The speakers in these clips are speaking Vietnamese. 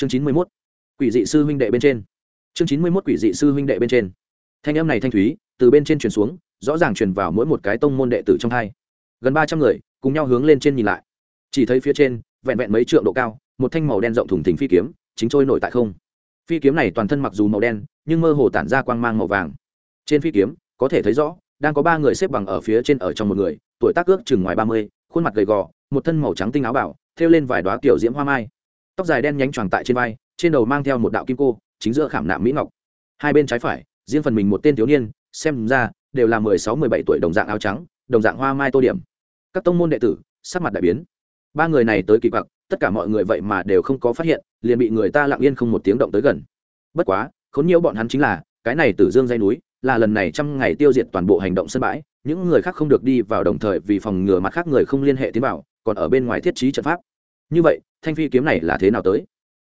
chương chín mươi mốt, quỷ dị sư huynh đệ bên trên. Chương chín mươi mốt, quỷ dị sư huynh đệ bên trên. Thanh âm này thanh thúy, từ bên trên truyền xuống, rõ ràng truyền vào mỗi một cái tông môn đệ tử trong hai. Gần ba trăm người, cùng nhau hướng lên trên nhìn lại. Chỉ thấy phía trên, vẹn vẹn mấy trượng độ cao, một thanh màu đen rộng thùng thình phi kiếm, chính trôi nổi tại không. Phi kiếm này toàn thân mặc dù màu đen, nhưng mơ hồ tản ra quang mang màu vàng. Trên phi kiếm, có thể thấy rõ, đang có ba người xếp bằng ở phía trên ở trong một người, tuổi tác ước chừng ngoài ba mươi, khuôn mặt gầy gò, một thân màu trắng tinh áo bảo, thêu lên vài đoá kiểu diễm hoa mai tóc dài đen nhánh tròn tại trên vai, trên đầu mang theo một đạo kim cô, chính giữa khảm nạm mỹ ngọc. Hai bên trái phải, riêng phần mình một tên thiếu niên, xem ra đều là mười sáu, mười bảy tuổi đồng dạng áo trắng, đồng dạng hoa mai tô điểm. Các tông môn đệ tử, sắc mặt đại biến. Ba người này tới kỳ quặc, tất cả mọi người vậy mà đều không có phát hiện, liền bị người ta lặng yên không một tiếng động tới gần. Bất quá, khốn nhiễu bọn hắn chính là, cái này tử dương dây núi, là lần này trăm ngày tiêu diệt toàn bộ hành động sân bãi, những người khác không được đi vào đồng thời vì phòng ngừa mặt khác người không liên hệ tiến vào, còn ở bên ngoài thiết trí trận pháp như vậy, thanh phi kiếm này là thế nào tới?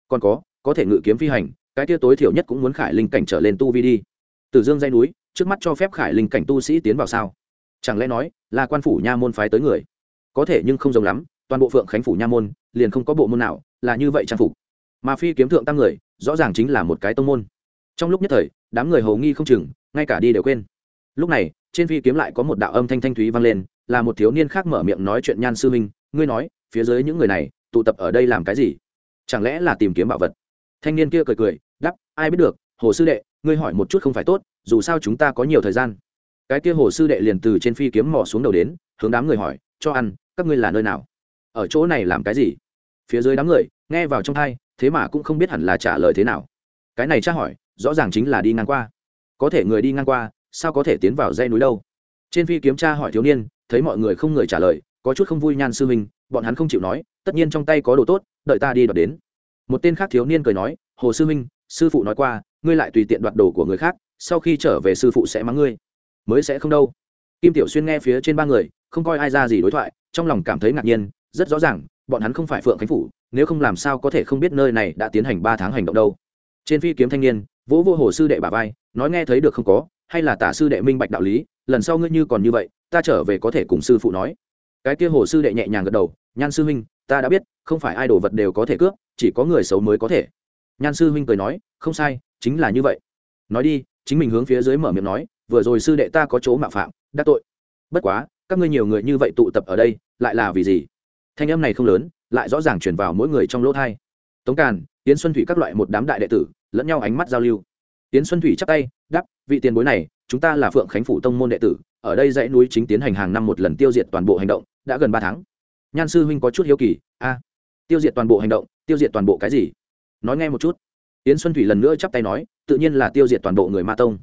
Còn có có thể ngự kiếm phi hành, cái kia tối thiểu nhất cũng muốn khải linh cảnh trở lên tu vi đi. Tử dương dây núi, trước mắt cho phép khải linh cảnh tu sĩ tiến vào sao? Chẳng lẽ nói, là quan phủ nha môn phái tới người? Có thể nhưng không giống lắm, toàn bộ phượng khánh phủ nha môn, liền không có bộ môn nào là như vậy trang phục. Mà phi kiếm thượng tăng người, rõ ràng chính là một cái tông môn. Trong lúc nhất thời, đám người hầu nghi không chừng, ngay cả đi đều quên. Lúc này, trên phi kiếm lại có một đạo âm thanh thanh thúy vang lên, là một thiếu niên khác mở miệng nói chuyện nhan sư minh, ngươi nói, phía dưới những người này tụ tập ở đây làm cái gì? Chẳng lẽ là tìm kiếm bảo vật? Thanh niên kia cười cười đắp ai biết được, hồ sư đệ, ngươi hỏi một chút không phải tốt, dù sao chúng ta có nhiều thời gian. Cái kia hồ sư đệ liền từ trên phi kiếm mò xuống đầu đến, hướng đám người hỏi, cho ăn, các ngươi là nơi nào? Ở chỗ này làm cái gì? Phía dưới đám người, nghe vào trong thai, thế mà cũng không biết hẳn là trả lời thế nào. Cái này tra hỏi, rõ ràng chính là đi ngang qua. Có thể người đi ngang qua, sao có thể tiến vào dây núi đâu? Trên phi kiếm tra hỏi thiếu niên, thấy mọi người không người trả lời có chút không vui nhan sư huynh, bọn hắn không chịu nói, tất nhiên trong tay có đồ tốt, đợi ta đi đoạt đến. Một tên khác thiếu niên cười nói, hồ sư huynh, sư phụ nói qua, ngươi lại tùy tiện đoạt đồ của người khác, sau khi trở về sư phụ sẽ mắng ngươi. Mới sẽ không đâu. Kim tiểu xuyên nghe phía trên ba người, không coi ai ra gì đối thoại, trong lòng cảm thấy ngạc nhiên, rất rõ ràng, bọn hắn không phải phượng khánh phủ, nếu không làm sao có thể không biết nơi này đã tiến hành ba tháng hành động đâu. Trên phi kiếm thanh niên, vỗ vô hồ sư đệ bà vai, nói nghe thấy được không có, hay là tả sư đệ minh bạch đạo lý, lần sau ngươi như còn như vậy, ta trở về có thể cùng sư phụ nói cái kia hồ sư đệ nhẹ nhàng gật đầu, nhan sư huynh, ta đã biết, không phải ai đồ vật đều có thể cướp, chỉ có người xấu mới có thể. Nhan sư huynh cười nói, không sai, chính là như vậy. Nói đi, chính mình hướng phía dưới mở miệng nói, vừa rồi sư đệ ta có chỗ mạo phạm đắc tội. Bất quá, các ngươi nhiều người như vậy tụ tập ở đây, lại là vì gì? Thanh âm này không lớn, lại rõ ràng chuyển vào mỗi người trong lỗ thai. Tống càn tiến xuân thủy các loại một đám đại đệ tử, lẫn nhau ánh mắt giao lưu. Tiến xuân thủy chắp tay đắp vị tiền bối này chúng ta là phượng khánh phủ tông môn đệ tử, ở đây dãy núi chính tiến hành hàng năm một lần tiêu diệt toàn bộ hành động, đã gần ba tháng. Nhan sư huynh có chút hiếu kỳ, a, tiêu diệt toàn bộ hành động, tiêu diệt toàn bộ cái gì? Nói nghe một chút. Yến xuân thủy lần nữa chắp tay nói, tự nhiên là tiêu diệt toàn bộ người ma tông.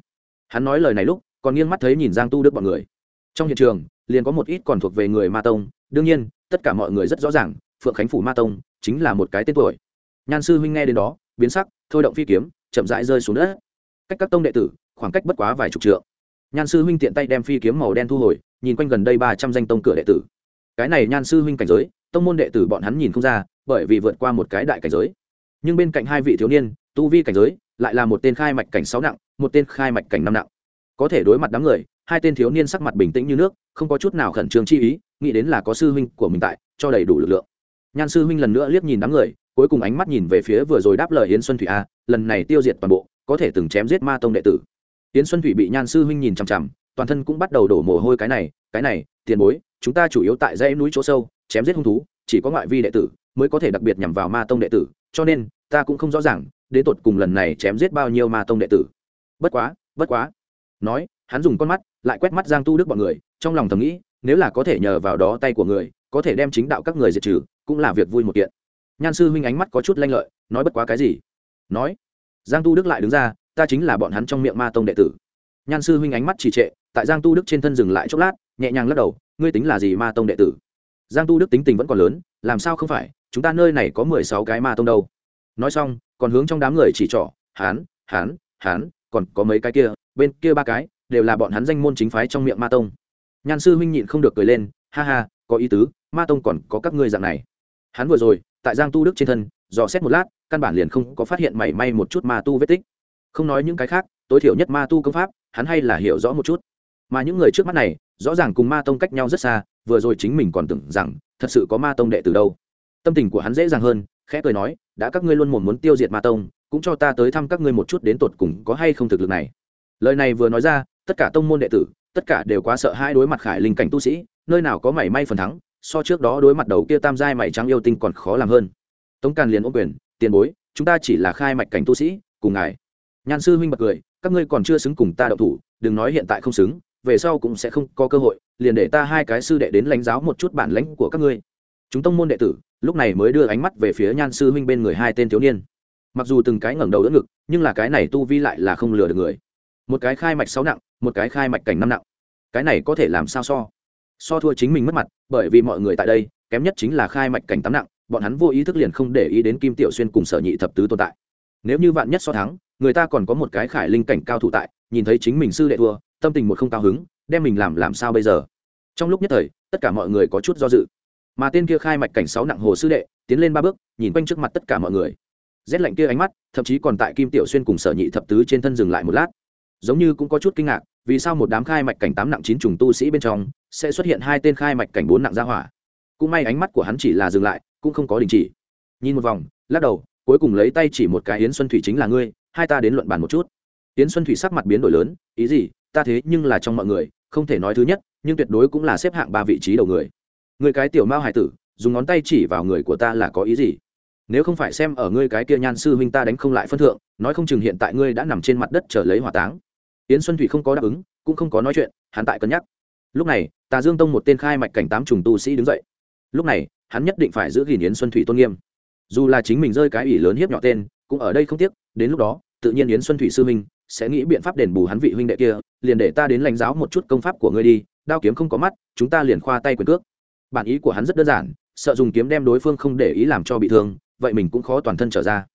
Hắn nói lời này lúc, còn nghiêng mắt thấy nhìn giang tu đức bọn người. Trong hiện trường, liền có một ít còn thuộc về người ma tông, đương nhiên, tất cả mọi người rất rõ ràng, phượng khánh phủ ma tông chính là một cái tên tuổi. Nhan sư huynh nghe đến đó, biến sắc, thôi động phi kiếm, chậm rãi rơi xuống đất. Cách các tông đệ tử khoảng cách bất quá vài chục trượng. Nhan sư huynh tiện tay đem phi kiếm màu đen thu hồi, nhìn quanh gần đây ba trăm danh tông cửa đệ tử. Cái này nhan sư huynh cảnh giới, tông môn đệ tử bọn hắn nhìn không ra, bởi vì vượt qua một cái đại cảnh giới. Nhưng bên cạnh hai vị thiếu niên, tu vi cảnh giới, lại là một tên khai mạch cảnh sáu nặng, một tên khai mạch cảnh năm nặng. Có thể đối mặt đám người, hai tên thiếu niên sắc mặt bình tĩnh như nước, không có chút nào khẩn trương chi ý, nghĩ đến là có sư huynh của mình tại, cho đầy đủ lực lượng. Nhan sư huynh lần nữa liếc nhìn đám người, cuối cùng ánh mắt nhìn về phía vừa rồi đáp lời yến xuân thủy a, lần này tiêu diệt toàn bộ, có thể từng chém giết ma tông đệ tử yến xuân thủy bị nhan sư huynh nhìn chằm chằm, toàn thân cũng bắt đầu đổ mồ hôi cái này cái này, tiền bối, chúng ta chủ yếu tại dãy núi chỗ sâu, chém giết hung thú, chỉ có ngoại vi đệ tử mới có thể đặc biệt nhằm vào ma tông đệ tử, cho nên, ta cũng không rõ ràng, đến tột cùng lần này chém giết bao nhiêu ma tông đệ tử. Bất quá bất quá. Nói, hắn dùng con mắt, lại quét mắt giang tu đức bọn người, trong lòng thầm nghĩ, nếu là có thể nhờ vào đó tay của người, có thể đem chính đạo các người diệt trừ, cũng là việc vui một kiện. Nhan sư huynh ánh mắt có chút lanh lợi, nói bất quá cái gì? Nói. Giang tu đức lại đứng ra ta chính là bọn hắn trong miệng ma tông đệ tử. Nhan sư huynh ánh mắt trì trệ, tại giang tu đức trên thân dừng lại chốc lát, nhẹ nhàng lắc đầu, ngươi tính là gì ma tông đệ tử? Giang tu đức tính tình vẫn còn lớn, làm sao không phải, chúng ta nơi này có mười sáu cái ma tông đâu. Nói xong, còn hướng trong đám người chỉ trỏ, hán hán hán, còn có mấy cái kia, bên kia ba cái, đều là bọn hắn danh môn chính phái trong miệng ma tông. Nhan sư huynh nhịn không được cười lên, ha ha, có ý tứ, ma tông còn có các ngươi dạng này. Hắn vừa rồi, tại giang tu đức trên thân, dò xét một lát, căn bản liền không có phát hiện mảy may một chút ma tu vết tích không nói những cái khác, tối thiểu nhất ma tu công pháp, hắn hay là hiểu rõ một chút. Mà những người trước mắt này, rõ ràng cùng ma tông cách nhau rất xa, vừa rồi chính mình còn tưởng rằng, thật sự có ma tông đệ từ đâu. Tâm tình của hắn dễ dàng hơn, khẽ cười nói, đã các ngươi luôn mồm muốn tiêu diệt ma tông, cũng cho ta tới thăm các ngươi một chút đến tột cùng có hay không thực lực này. Lời này vừa nói ra, tất cả tông môn đệ tử, tất cả đều quá sợ hai đối mặt khải linh cảnh tu sĩ, nơi nào có mảy may phần thắng, so trước đó đối mặt đầu kia tam giai mảy trắng yêu tinh còn khó làm hơn. Tống càn liền ôm quyền, tiền bối, chúng ta chỉ là khai mạch cảnh tu sĩ, cùng ngài nhan sư huynh bật cười, các ngươi còn chưa xứng cùng ta động thủ, đừng nói hiện tại không xứng, về sau cũng sẽ không có cơ hội, liền để ta hai cái sư đệ đến lãnh giáo một chút bản lãnh của các ngươi. Chúng tông môn đệ tử, lúc này mới đưa ánh mắt về phía nhan sư huynh bên người hai tên thiếu niên. Mặc dù từng cái ngẩng đầu đỡ ngực, nhưng là cái này tu vi lại là không lừa được người. Một cái khai mạch sáu nặng, một cái khai mạch cảnh năm nặng. Cái này có thể làm sao so? So thua chính mình mất mặt, bởi vì mọi người tại đây, kém nhất chính là khai mạch cảnh tám nặng, bọn hắn vô ý thức liền không để ý đến kim tiểu xuyên cùng sở nhị thập tứ tồn tại nếu như vạn nhất so thắng, người ta còn có một cái khải linh cảnh cao thủ tại, nhìn thấy chính mình sư đệ thua, tâm tình một không cao hứng, đem mình làm làm sao bây giờ? Trong lúc nhất thời, tất cả mọi người có chút do dự. Mà tên kia khai mạch cảnh sáu nặng hồ sư đệ, tiến lên ba bước, nhìn quanh trước mặt tất cả mọi người. Rét lạnh kia ánh mắt, thậm chí còn tại kim tiểu xuyên cùng sở nhị thập tứ trên thân dừng lại một lát. Giống như cũng có chút kinh ngạc, vì sao một đám khai mạch cảnh tám nặng chín trùng tu sĩ bên trong, sẽ xuất hiện hai tên khai mạch cảnh bốn nặng gia hỏa? Cũng may ánh mắt của hắn chỉ là dừng lại, cũng không có đình chỉ. Nhìn một vòng, lắc đầu cuối cùng lấy tay chỉ một cái yến xuân thủy chính là ngươi, hai ta đến luận bàn một chút. Yến xuân thủy sắc mặt biến đổi lớn, ý gì, ta thế nhưng là trong mọi người, không thể nói thứ nhất, nhưng tuyệt đối cũng là xếp hạng ba vị trí đầu người. Người cái tiểu mao hải tử, dùng ngón tay chỉ vào người của ta là có ý gì? Nếu không phải xem ở ngươi cái kia nhan sư huynh ta đánh không lại phân thượng, nói không chừng hiện tại ngươi đã nằm trên mặt đất chờ lấy hỏa táng. Yến xuân thủy không có đáp ứng, cũng không có nói chuyện, hắn tại cân nhắc. Lúc này, tà dương tông một tên khai mạch cảnh tám trùng tu sĩ đứng dậy. Lúc này, hắn nhất định phải giữ gìn yến xuân thủy tôn nghiêm dù là chính mình rơi cái ủy lớn hiếp nhỏ tên, cũng ở đây không tiếc, đến lúc đó, tự nhiên yến xuân thủy sư huynh sẽ nghĩ biện pháp đền bù hắn vị huynh đệ kia, liền để ta đến lãnh giáo một chút công pháp của ngươi đi, đao kiếm không có mắt, chúng ta liền khoa tay quyền cước. Bản ý của hắn rất đơn giản, sợ dùng kiếm đem đối phương không để ý làm cho bị thương, vậy mình cũng khó toàn thân trở ra.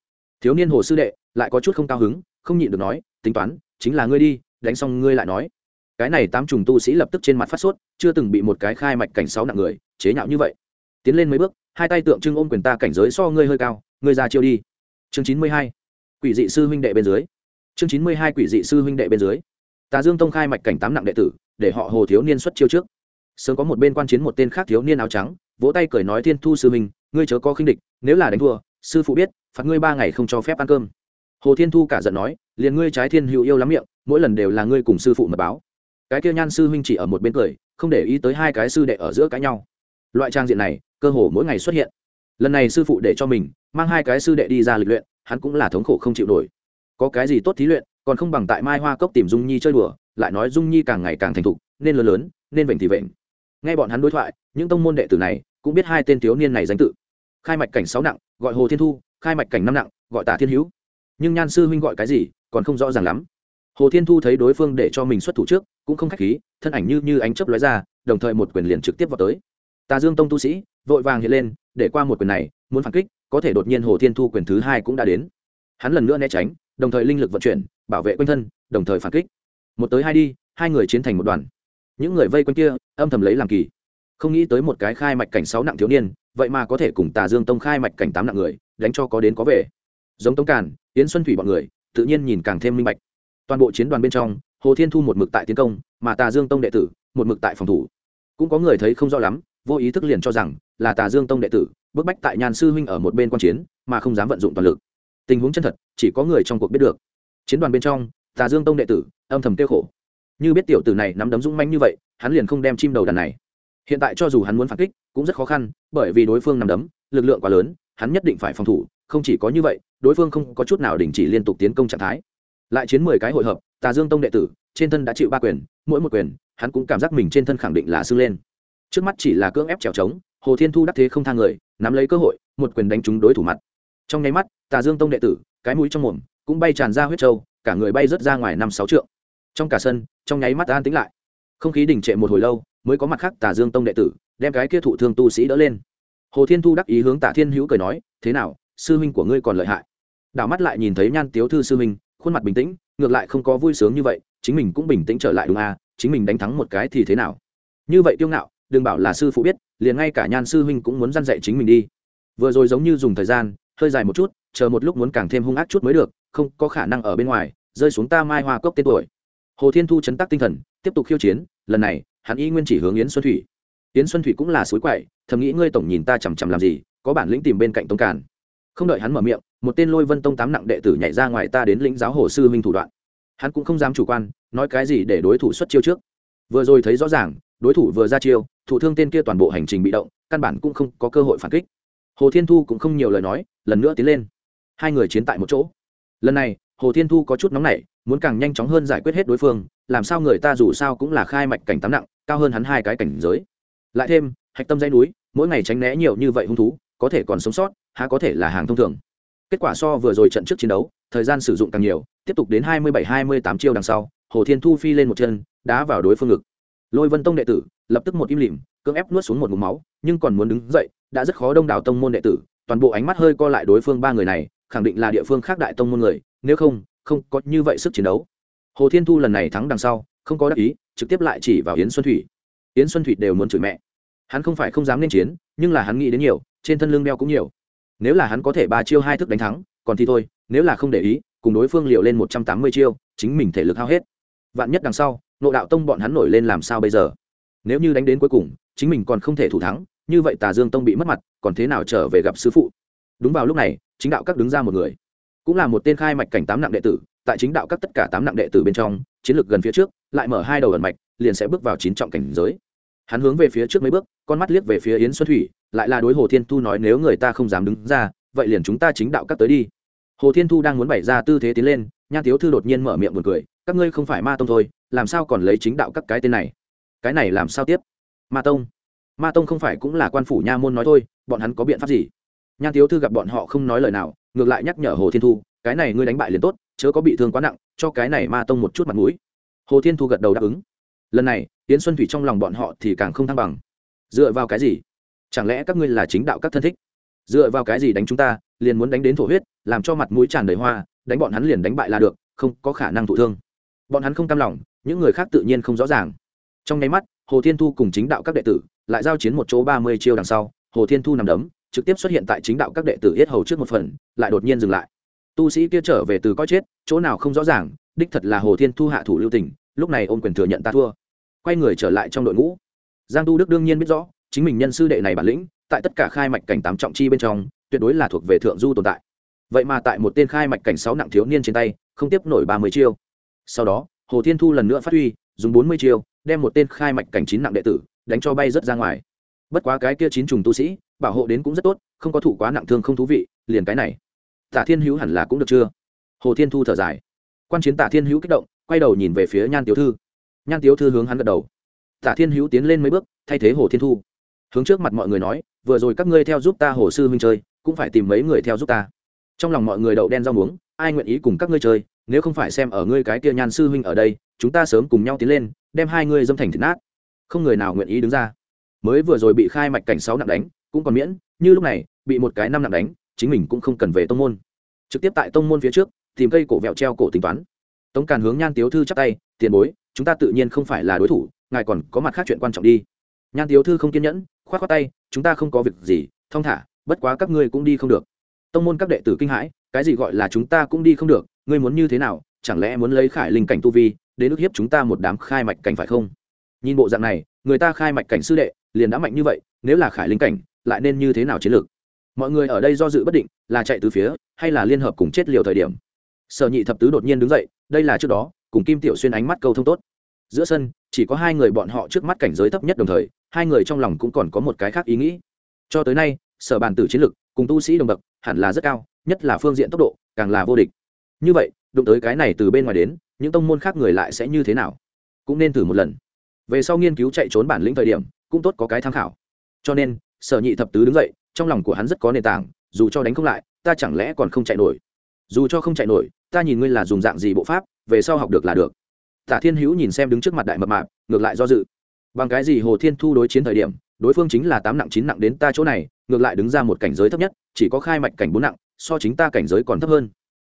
Thiếu niên hồ sư đệ, lại có chút không cao hứng, không nhịn được nói, tính toán, chính là ngươi đi, đánh xong ngươi lại nói. Cái này tám trùng tu sĩ lập tức trên mặt phát sốt, chưa từng bị một cái khai mạch cảnh sáu nặng người, chế nhạo như vậy. Tiến lên mấy bước hai tay tượng trưng ôm quyền ta cảnh giới so ngươi hơi cao, ngươi ra chiêu đi. Chương chín mươi hai, quỷ dị sư huynh đệ bên dưới. Chương chín mươi hai, quỷ dị sư huynh đệ bên dưới. Tà dương tông khai mạch cảnh tám nặng đệ tử, để họ hồ thiếu niên xuất chiêu trước. Sớm có một bên quan chiến một tên khác thiếu niên áo trắng, vỗ tay cười nói thiên thu sư huynh, ngươi chớ có khinh địch, nếu là đánh thua, sư phụ biết, phạt ngươi ba ngày không cho phép ăn cơm. Hồ thiên thu cả giận nói, liền ngươi trái thiên hữu yêu lắm miệng, mỗi lần đều là ngươi cùng sư phụ mật báo. Cái kia nhan sư huynh chỉ ở một bên cười, không để ý tới hai cái sư đệ ở giữa cãi nhau loại trang diện này, cơ hồ mỗi ngày xuất hiện. Lần này sư phụ để cho mình, mang hai cái sư đệ đi ra lịch luyện, hắn cũng là thống khổ không chịu nổi. Có cái gì tốt thí luyện, còn không bằng tại mai hoa cốc tìm dung nhi chơi đùa, lại nói dung nhi càng ngày càng thành thục, nên lớn lớn, nên vịnh thì vịnh. nghe bọn hắn đối thoại, những tông môn đệ tử này cũng biết hai tên thiếu niên này danh tự. Khai mạch cảnh sáu nặng, gọi hồ thiên thu, khai mạch cảnh năm nặng, gọi tả thiên hữu. Nhưng nhan sư huynh gọi cái gì, còn không rõ ràng lắm. Hồ thiên thu thấy đối phương để cho mình xuất thủ trước, cũng không k h á c h khí, thân ảnh như như ánh chấp lóe ra, đồng thời một quyền liền trực tiếp vào tới tà dương tông tu sĩ, vội vàng hiện lên, để qua một quyền này, muốn phản kích, có thể đột nhiên hồ thiên thu quyền thứ hai cũng đã đến. Hắn lần nữa né tránh, đồng thời linh lực vận chuyển, bảo vệ quanh thân, đồng thời phản kích. Một tới hai đi, hai người chiến thành một đoàn. Những người vây quanh kia, âm thầm lấy làm kỳ. Không nghĩ tới một cái khai mạch cảnh sáu nặng thiếu niên, vậy mà có thể cùng tà dương tông khai mạch cảnh tám nặng người, đánh cho có đến có về. Giống tống càn tiến xuân thủy bọn người, tự nhiên nhìn càng thêm minh bạch. Toàn bộ chiến đoàn bên trong, hồ thiên thu một mực tại tiến công, mà tà dương tông đệ tử, một mực tại phòng thủ. Cũng có người thấy không rõ lắm vô ý thức liền cho rằng là tà dương tông đệ tử, bức bách tại nhàn sư huynh ở một bên quan chiến, mà không dám vận dụng toàn lực. Tình huống chân thật, chỉ có người trong cuộc biết được. Chiến đoàn bên trong, tà dương tông đệ tử, âm thầm tiêu khổ. Như biết tiểu tử này nắm đấm dũng manh như vậy, hắn liền không đem chim đầu đàn này. Hiện tại cho dù hắn muốn phản kích, cũng rất khó khăn, bởi vì đối phương nằm đấm, lực lượng quá lớn, hắn nhất định phải phòng thủ, không chỉ có như vậy, đối phương không có chút nào đình chỉ liên tục tiến công trạng thái. Lại chiến mười cái hội hợp, tà dương tông đệ tử, trên thân đã chịu ba quyền, mỗi một quyền, hắn cũng cảm giác mình trên thân khẳng định là sưng lên trước mắt chỉ là cưỡng ép trèo trống, hồ thiên thu đắc thế không thang người, nắm lấy cơ hội, một quyền đánh trúng đối thủ mặt. Trong nháy mắt, tà dương tông đệ tử, cái mũi trong mồm, cũng bay tràn ra huyết trâu cả người bay rớt ra ngoài năm sáu trượng. Trong cả sân, trong nháy mắt an tính lại. Không khí đình trệ một hồi lâu, mới có mặt khác tà dương tông đệ tử, đem cái kia thụ thương tu sĩ đỡ lên. Hồ thiên thu đắc ý hướng tả thiên hữu cười nói, thế nào, sư huynh của ngươi còn lợi hại? Đảo mắt lại nhìn thấy nhan tiếu thư sư huynh, khuôn mặt bình tĩnh, ngược lại không có vui sướng như vậy, chính mình cũng bình tĩnh trở lại đúng à chính mình đánh thắng một cái thì thế nào? Như vậy kiêu ngạo đừng bảo là sư phụ biết, liền ngay cả nhan sư huynh cũng muốn dăn dạy chính mình đi. Vừa rồi giống như dùng thời gian, hơi dài một chút, chờ một lúc muốn càng thêm hung ác chút mới được, không có khả năng ở bên ngoài, rơi xuống ta mai hoa cốc tên tuổi. Hồ thiên thu chấn tác tinh thần, tiếp tục khiêu chiến, lần này, hắn y nguyên chỉ hướng yến xuân thủy. Yến xuân thủy cũng là suối quậy, thầm nghĩ ngươi tổng nhìn ta chằm chằm làm gì, có bản lĩnh tìm bên cạnh tống cản không đợi hắn mở miệng, một tên lôi vân tông tám nặng đệ tử nhảy ra ngoài ta đến lĩnh giáo hồ sư huynh thủ đoạn. Hắn cũng không dám chủ quan, nói cái gì để đối thủ xuất chiêu trước. Vừa rồi thấy rõ ràng đối thủ vừa ra chiêu, thủ thương tên kia toàn bộ hành trình bị động, căn bản cũng không có cơ hội phản kích. Hồ thiên thu cũng không nhiều lời nói, lần nữa tiến lên. Hai người chiến tại một chỗ. Lần này, hồ thiên thu có chút nóng nảy, muốn càng nhanh chóng hơn giải quyết hết đối phương, làm sao người ta dù sao cũng là khai mạch cảnh tám nặng, cao hơn hắn hai cái cảnh giới. Lại thêm, hạch tâm dãy núi, mỗi ngày tránh né nhiều như vậy hung thú, có thể còn sống sót, há có thể là hàng thông thường. Kết quả so vừa rồi trận trước chiến đấu, thời gian sử dụng càng nhiều, tiếp tục đến hai mươi bảy, hai mươi tám chiêu đằng sau, hồ thiên thu phi lên một chân, đá vào đối phương ngực lôi vân tông đệ tử, lập tức một im lìm, cưỡng ép nuốt xuống một mục máu, nhưng còn muốn đứng dậy, đã rất khó đông đảo tông môn đệ tử, toàn bộ ánh mắt hơi co lại đối phương ba người này, khẳng định là địa phương khác đại tông môn người, nếu không không có như vậy sức chiến đấu. Hồ thiên thu lần này thắng đằng sau, không có đắc ý, trực tiếp lại chỉ vào yến xuân thủy. Yến xuân thủy đều muốn chửi mẹ. Hắn không phải không dám nên chiến, nhưng là hắn nghĩ đến nhiều, trên thân lương đeo cũng nhiều. Nếu là hắn có thể ba chiêu hai thức đánh thắng, còn thì thôi, nếu là không để ý, cùng đối phương liệu lên một trăm tám mươi chiêu, chính mình thể lực hao hết. Vạn nhất đằng sau nộ đạo tông bọn hắn nổi lên làm sao bây giờ? Nếu như đánh đến cuối cùng, chính mình còn không thể thủ thắng, như vậy tà dương tông bị mất mặt, còn thế nào trở về gặp sư phụ? Đúng vào lúc này, chính đạo các đứng ra một người. Cũng là một tên khai mạch cảnh tám nặng đệ tử, tại chính đạo các tất cả tám nặng đệ tử bên trong, chiến lược gần phía trước, lại mở hai đầu ẩn mạch, liền sẽ bước vào chín trọng cảnh giới. Hắn hướng về phía trước mấy bước, con mắt liếc về phía yến xuân thủy, lại là đối hồ thiên thu nói, nếu người ta không dám đứng ra, vậy liền chúng ta chính đạo các tới đi. Hồ thiên thu đang muốn bày ra tư thế tiến lên, nhan tiếu thư đột nhiên mở miệng buồn cười, các ngươi không phải ma tông thôi làm sao còn lấy chính đạo các cái tên này? Cái này làm sao tiếp? Ma tông. Ma tông không phải cũng là quan phủ nha môn nói thôi, bọn hắn có biện pháp gì? Nhan tiếu thư gặp bọn họ không nói lời nào, ngược lại nhắc nhở hồ thiên thu, cái này ngươi đánh bại liền tốt, chớ có bị thương quá nặng, cho cái này ma tông một chút mặt mũi. Hồ thiên thu gật đầu đáp ứng. Lần này tiến xuân thủy trong lòng bọn họ thì càng không thăng bằng. Dựa vào cái gì? Chẳng lẽ các ngươi là chính đạo các thân thích? Dựa vào cái gì đánh chúng ta, liền muốn đánh đến thổ huyết, làm cho mặt mũi tràn đầy hoa, đánh bọn hắn liền đánh bại là được, không có khả năng thụ thương bọn hắn không cam lòng, những người khác tự nhiên không rõ ràng. Trong nháy mắt, hồ thiên thu cùng chính đạo các đệ tử lại giao chiến một chỗ ba mươi chiêu đằng sau, hồ thiên thu nằm đấm, trực tiếp xuất hiện tại chính đạo các đệ tử yết hầu trước một phần, lại đột nhiên dừng lại. Tu sĩ kia trở về từ coi chết, chỗ nào không rõ ràng, đích thật là hồ thiên thu hạ thủ lưu tình, lúc này ôm quyền thừa nhận ta thua. Quay người trở lại trong đội ngũ. Giang tu đức đương nhiên biết rõ, chính mình nhân sư đệ này bản lĩnh, tại tất cả khai mạch cảnh tám trọng chi bên trong, tuyệt đối là thuộc về thượng du tồn tại. Vậy mà tại một tên khai mạch cảnh sáu nặng thiếu niên trên tay, không tiếp nổi ba mươi chiêu sau đó, hồ thiên thu lần nữa phát huy, dùng bốn mươi chiêu, đem một tên khai mạch cảnh chín nặng đệ tử, đánh cho bay rất ra ngoài. Bất quá cái kia chín trùng tu sĩ, bảo hộ đến cũng rất tốt, không có thụ quá nặng thương không thú vị, liền cái này. Tả thiên hữu hẳn là cũng được chưa? Hồ thiên thu thở dài. Quan chiến tả thiên hữu kích động, quay đầu nhìn về phía nhan tiểu thư. Nhan tiểu thư hướng hắn gật đầu. Tả thiên hữu tiến lên mấy bước, thay thế hồ thiên thu. Hướng trước mặt mọi người nói, vừa rồi các ngươi theo giúp ta hồ sư huynh chơi, cũng phải tìm mấy người theo giúp ta. Trong lòng mọi người đậu đen rau muống, ai nguyện ý cùng các ngươi chơi nếu không phải xem ở ngươi cái kia nhan sư huynh ở đây, chúng ta sớm cùng nhau tiến lên, đem hai ngươi dâm thành thịt nát. Không người nào nguyện ý đứng ra. Mới vừa rồi bị khai mạch cảnh sáu nặng đánh, cũng còn miễn, như lúc này, bị một cái năm nặng đánh, chính mình cũng không cần về tông môn. Trực tiếp tại tông môn phía trước, tìm cây cổ vẹo treo cổ tính toán. Tống càn hướng nhan tiếu thư chắc tay, tiền bối, chúng ta tự nhiên không phải là đối thủ, ngài còn có mặt khác chuyện quan trọng đi. Nhan tiếu thư không kiên nhẫn k h o á t k h o á tay, chúng ta không có việc gì, thong thả, bất quá các ngươi cũng đi không được. Tông môn các đệ tử kinh hãi, cái gì gọi là chúng ta cũng đi không được ngươi muốn như thế nào, chẳng lẽ muốn lấy khải linh cảnh tu vi, đến ức hiếp chúng ta một đám khai mạch cảnh phải không? Nhìn bộ dạng này, người ta khai mạch cảnh sư đệ, liền đã mạnh như vậy, nếu là khải linh cảnh, lại nên như thế nào chiến lược? Mọi người ở đây do dự bất định, là chạy từ phía, hay là liên hợp cùng chết liều thời điểm? Sở nhị thập tứ đột nhiên đứng dậy, đây là trước đó, cùng kim tiểu xuyên ánh mắt câu thông tốt. Giữa sân, chỉ có hai người bọn họ trước mắt cảnh giới thấp nhất đồng thời, hai người trong lòng cũng còn có một cái khác ý nghĩ. Cho tới nay, sở bàn tử chiến lực cùng tu sĩ đồng bậc, hẳn là rất cao, nhất là phương diện tốc độ, càng là vô địch như vậy, đụng tới cái này từ bên ngoài đến, những tông môn khác người lại sẽ như thế nào? Cũng nên thử một lần. Về sau nghiên cứu chạy trốn bản lĩnh thời điểm, cũng tốt có cái tham khảo. Cho nên, sở nhị thập tứ đứng dậy, trong lòng của hắn rất có nền tảng, dù cho đánh không lại, ta chẳng lẽ còn không chạy nổi? Dù cho không chạy nổi, ta nhìn ngươi là dùng dạng gì bộ pháp, về sau học được là được. Tả thiên hữu nhìn xem đứng trước mặt đại mập mạp, ngược lại do dự. Bằng cái gì hồ thiên thu đối chiến thời điểm, đối phương chính là tám nặng chín nặng đến ta chỗ này, ngược lại đứng ra một cảnh giới thấp nhất, chỉ có khai mạch cảnh bốn nặng, so chính ta cảnh giới còn thấp hơn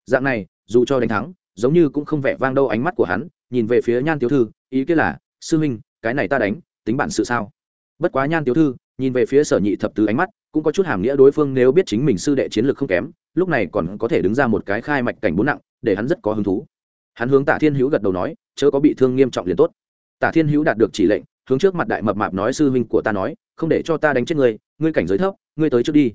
dạng này, dù cho đánh thắng, giống như cũng không vẻ vang đâu ánh mắt của hắn, nhìn về phía nhan tiểu thư, ý kia là, sư huynh cái này ta đánh, tính bản sự sao? Bất quá nhan tiểu thư, nhìn về phía sở nhị thập tứ ánh mắt, cũng có chút hàm nghĩa đối phương nếu biết chính mình sư đệ chiến lược không kém, lúc này còn có thể đứng ra một cái khai mạch cảnh bốn nặng, để hắn rất có hứng thú. Hắn hướng tả thiên hữu gật đầu nói, chớ có bị thương nghiêm trọng liền tốt. Tả thiên hữu đạt được chỉ lệnh, hướng trước mặt đại mập mạp nói, sư huynh của ta nói, không để cho ta đánh chết ngươi ngươi cảnh giới thấp, ngươi tới trước đi.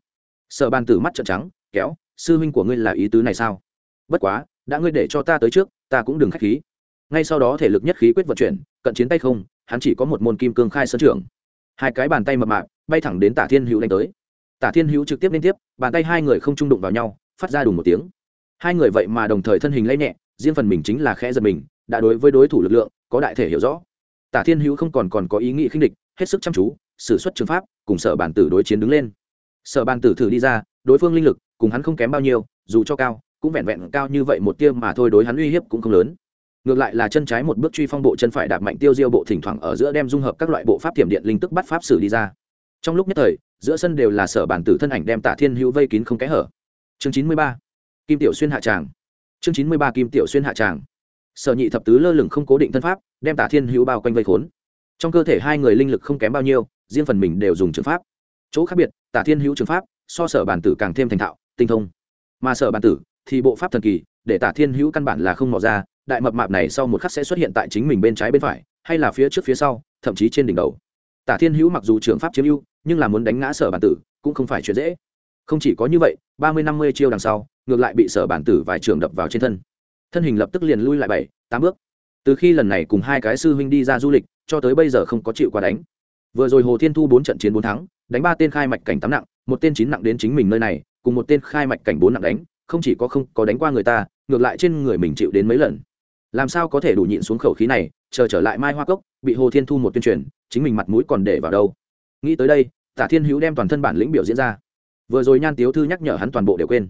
Sở bàn tử mắt trợn trắng, kéo, sư huynh của ngươi là ý tứ này sao? Bất quá, đã ngươi để cho ta tới trước, ta cũng đừng k h á c h khí. Ngay sau đó thể lực nhất khí quyết vận chuyển, cận chiến tay không, hắn chỉ có một môn kim cương khai sân trưởng. Hai cái bàn tay mập mạp, bay thẳng đến tả thiên hữu đánh tới. Tả thiên hữu trực tiếp liên tiếp, bàn tay hai người không trung đụng vào nhau, phát ra đùng một tiếng. Hai người vậy mà đồng thời thân hình lấy nhẹ, riêng phần mình chính là khẽ giật mình, đã đối với đối thủ lực lượng, có đại thể hiểu rõ. Tả thiên hữu không còn còn có ý nghĩ khinh địch, hết sức chăm chú s ử suất trường pháp, cùng sở bản tử đối chiến đứng lên. Sở bản tử thử đi ra, đối phương linh lực, cùng hắn không kém bao nhiêu, dù cho cao cũng vẹn vẹn cao như vậy một tia mà thôi đối hắn uy hiếp cũng không lớn. Ngược lại là chân trái một bước truy phong bộ chân phải đạp mạnh tiêu diêu bộ thỉnh thoảng ở giữa đem dung hợp các loại bộ pháp tiềm điện linh tức bắt pháp xử đi ra. Trong lúc nhất thời, giữa sân đều là sở bản tử thân ảnh đem tả thiên hữu vây kín không kẽ hở. Chương chín mươi ba, kim tiểu xuyên hạ tràng. Chương chín mươi ba, kim tiểu xuyên hạ tràng. Sở nhị thập tứ lơ lửng không cố định thân pháp, đem tả thiên hữu bao quanh vây khốn. Trong cơ thể hai người linh lực không kém bao nhiêu, riêng phần mình đều dùng trường pháp. Chỗ khác biệt, tả thiên hữu trường pháp, so sở bản tử càng thêm thành thạo, tinh thông. Mà sở bản tử thì bộ pháp thần kỳ, để tả thiên hữu căn bản là không mò ra, đại mập mạp này sau một khắc sẽ xuất hiện tại chính mình bên trái bên phải, hay là phía trước phía sau, thậm chí trên đỉnh đầu. Tả thiên hữu mặc dù trường pháp chiếm ưu, nhưng là muốn đánh ngã sở bản tử, cũng không phải chuyện dễ. Không chỉ có như vậy, ba mươi, năm mươi chiêu đằng sau, ngược lại bị sở bản tử vài trường đập vào trên thân. Thân hình lập tức liền lui lại bảy, tám bước. Từ khi lần này cùng hai cái sư huynh đi ra du lịch, cho tới bây giờ không có chịu qua đánh. Vừa rồi hồ thiên thu bốn trận chiến bốn thắng, đánh ba tên khai mạch cảnh tám nặng, một tên chín nặng đến chính mình nơi này, cùng một tên khai mạch cảnh bốn nặng đánh không chỉ có không có đánh qua người ta, ngược lại trên người mình chịu đến mấy lần. Làm sao có thể đủ nhịn xuống khẩu khí này, chờ trở lại mai hoa cốc, bị hồ thiên thu một tuyên truyền, chính mình mặt mũi còn để vào đâu. Nghĩ tới đây, tả thiên hữu đem toàn thân bản lĩnh biểu diễn ra. Vừa rồi nhan tiếu thư nhắc nhở hắn toàn bộ đều quên.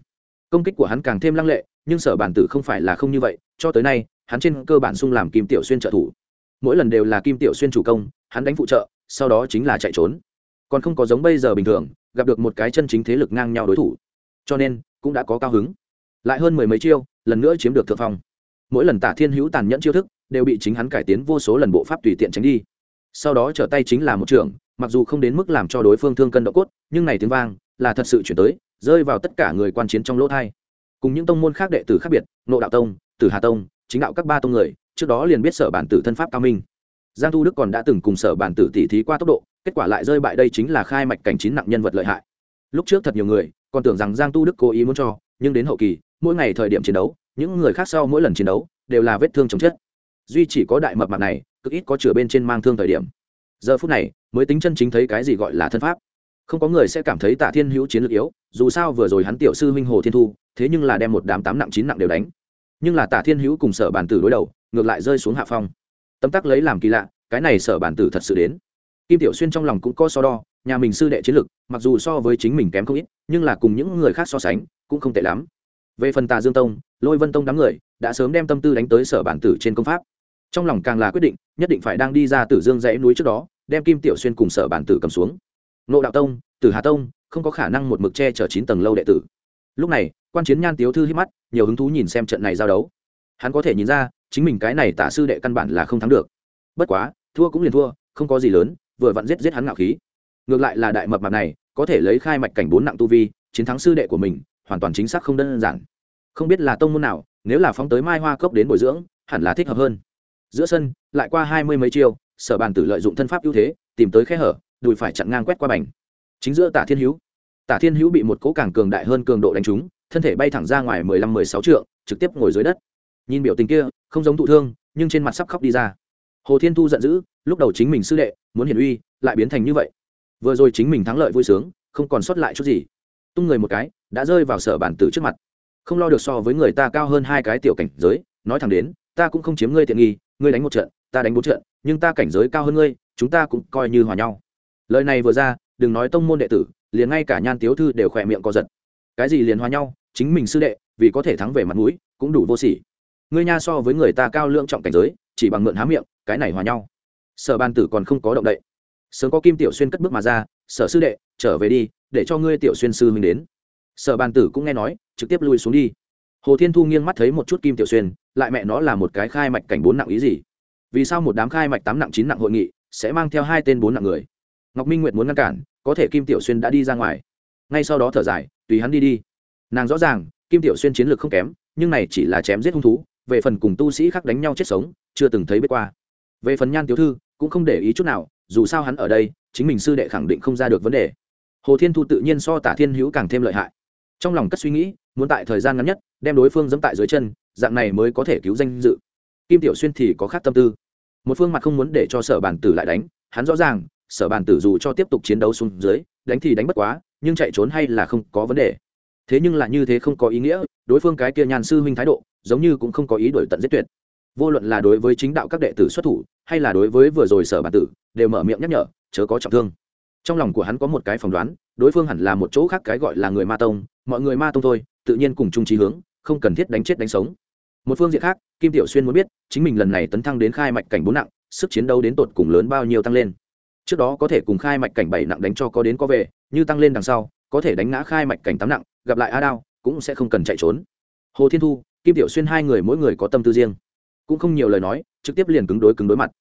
Công kích của hắn càng thêm lăng lệ, nhưng sở bản tử không phải là không như vậy, cho tới nay, hắn trên cơ bản sung làm kim tiểu xuyên trợ thủ. Mỗi lần đều là kim tiểu xuyên chủ công, hắn đánh phụ trợ, sau đó chính là chạy trốn. Còn không có giống bây giờ bình thường, gặp được một cái chân chính thế lực ngang nhau đối thủ. Cho nên cũng đã có cao hứng. Lại hơn mười mấy chiêu lần nữa chiếm được thượng phong. Mỗi lần tả thiên hữu tàn nhẫn chiêu thức đều bị chính hắn cải tiến vô số lần bộ pháp tùy tiện tránh đi. Sau đó trở tay chính là một trưởng, mặc dù không đến mức làm cho đối phương thương cân độ cốt nhưng này tiếng vang là thật sự chuyển tới rơi vào tất cả người quan chiến trong lỗ thai. Cùng những tông môn khác đệ tử khác biệt nộ đạo tông tử hà tông chính đạo các ba tông người trước đó liền biết sở bản tử thân pháp cao minh. Giang thu đức còn đã từng cùng sở bản tử tỉ thí qua tốc độ kết quả lại rơi bại đây chính là khai mạch cảnh chín nặng nhân vật lợi hại lúc trước thật nhiều người, còn tưởng rằng giang tu đức cố ý muốn cho, nhưng đến hậu kỳ, mỗi ngày thời điểm chiến đấu, những người khác sau mỗi lần chiến đấu, đều là vết thương chồng chết duy chỉ có đại mập mạp này, cực ít có chửa bên trên mang thương thời điểm. Giờ phút này, mới tính chân chính thấy cái gì gọi là thân pháp. Không có người sẽ cảm thấy tạ thiên hữu chiến lược yếu, dù sao vừa rồi hắn tiểu sư minh hồ thiên thu, thế nhưng là đem một đám tám nặng chín nặng đều đánh. Nhưng là tạ thiên hữu cùng sở bản tử đối đầu, ngược lại rơi xuống hạ phong. Tấm tắc lấy làm kỳ lạ, cái này sở bản tử thật sự đến. Kim tiểu xuyên trong lòng cũng có so đo nhà mình sư đệ chiến lực, mặc dù so với chính mình kém không ít, nhưng là cùng những người khác so sánh, cũng không tệ lắm. Về phần tà dương tông, lôi vân tông đám người, đã sớm đem tâm tư đánh tới sở bản tử trên công pháp. Trong lòng càng là quyết định, nhất định phải đang đi ra tử dương dãy núi trước đó, đem kim tiểu xuyên cùng sở bản tử cầm xuống. Ngộ đạo tông, tử hà tông, không có khả năng một mực che chở chín tầng lâu đệ tử. Lúc này, quan chiến nhan tiếu thư hít mắt, nhiều hứng thú nhìn xem trận này giao đấu. Hắn có thể nhìn ra, chính mình cái này tả sư đệ căn bản là không thắng được. Bất quá, thua cũng liền thua, không có gì lớn, vừa vặn giết giết hắn ngạo khí ngược lại là đại mập mạp này, có thể lấy khai mạch cảnh bốn nặng tu vi, chiến thắng sư đệ của mình, hoàn toàn chính xác không đơn giản. Không biết là tông môn nào, nếu là phóng tới mai hoa cốc đến bồi dưỡng, hẳn là thích hợp hơn. Giữa sân, lại qua hai mươi mấy chiêu, sở bàn tử lợi dụng thân pháp ưu thế, tìm tới khe hở, đùi phải chặn ngang quét qua bành. Chính giữa tả thiên hữu, tả thiên hữu bị một cố càng cường đại hơn cường độ đánh trúng, thân thể bay thẳng ra ngoài mười lăm mười sáu trượng, trực tiếp ngồi dưới đất. Nhìn biểu tình kia, không giống thụ thương, nhưng trên mặt sắp khóc đi ra. Hồ thiên thu giận dữ, lúc đầu chính mình sư đệ, muốn hiển uy, lại biến thành như vậy vừa rồi chính mình thắng lợi vui sướng, không còn sót lại chút gì. Tung người một cái, đã rơi vào sở bản tử trước mặt. Không lo được so với người ta cao hơn hai cái tiểu cảnh giới, nói thẳng đến, ta cũng không chiếm ngươi tiện nghi, ngươi đánh một trận, ta đánh bốn trận, nhưng ta cảnh giới cao hơn ngươi, chúng ta cũng coi như hòa nhau. Lời này vừa ra, đừng nói tông môn đệ tử, liền ngay cả nhan tiếu thư đều khỏe miệng co giật. Cái gì liền hòa nhau, chính mình sư đệ, vì có thể thắng về mặt mũi, cũng đủ vô sỉ. Ngươi nha so với người ta cao lượng trọng cảnh giới, chỉ bằng mượn há miệng, cái này hòa nhau. Sở ban tử còn không có động đậy sớm có kim tiểu xuyên cất bước mà ra, sở sư đệ, trở về đi, để cho ngươi tiểu xuyên sư mình đến. Sở ban tử cũng nghe nói, trực tiếp lui xuống đi. Hồ thiên thu nghiêng mắt thấy một chút kim tiểu xuyên, lại mẹ nó là một cái khai mạch cảnh bốn nặng ý gì? Vì sao một đám khai mạch tám nặng chín nặng hội nghị sẽ mang theo hai tên bốn nặng người? Ngọc minh nguyệt muốn ngăn cản, có thể kim tiểu xuyên đã đi ra ngoài. Ngay sau đó thở dài, tùy hắn đi đi. Nàng rõ ràng, kim tiểu xuyên chiến lược không kém, nhưng này chỉ là chém giết hung thú, về phần cùng tu sĩ khác đánh nhau chết sống, chưa từng thấy biết qua. Về phần nhan tiểu thư, cũng không để ý chút nào dù sao hắn ở đây, chính mình sư đệ khẳng định không ra được vấn đề. Hồ thiên thu tự nhiên so tả thiên hữu càng thêm lợi hại. Trong lòng cất suy nghĩ, muốn tại thời gian ngắn nhất, đem đối phương dẫm tại dưới chân, dạng này mới có thể cứu danh dự. Kim tiểu xuyên thì có khác tâm tư. Một phương mặt không muốn để cho sở Bàn tử lại đánh, hắn rõ ràng, sở Bàn tử dù cho tiếp tục chiến đấu xuống dưới, đánh thì đánh bất quá, nhưng chạy trốn hay là không có vấn đề. Thế nhưng là như thế không có ý nghĩa, đối phương cái kia nhàn sư huynh thái độ, giống như cũng không có ý đổi tận giết tuyệt vô luận là đối với chính đạo các đệ tử xuất thủ, hay là đối với vừa rồi sở bản tử, đều mở miệng nhắc nhở, chớ có trọng thương. Trong lòng của hắn có một cái phỏng đoán, đối phương hẳn là một chỗ khác cái gọi là người ma tông, mọi người ma tông thôi, tự nhiên cùng chung trí hướng, không cần thiết đánh chết đánh sống. Một phương diện khác, kim tiểu xuyên muốn biết, chính mình lần này tấn thăng đến khai mạch cảnh bốn nặng, sức chiến đấu đến tột cùng lớn bao nhiêu tăng lên. Trước đó có thể cùng khai mạch cảnh bảy nặng đánh cho có đến có về, như tăng lên đằng sau, có thể đánh ngã khai mạch cảnh tám nặng, gặp lại a đao, cũng sẽ không cần chạy trốn. Hồ thiên thu, kim tiểu xuyên hai người mỗi người có tâm tư riêng cũng không nhiều lời nói, trực tiếp liền cứng đối cứng đối mặt.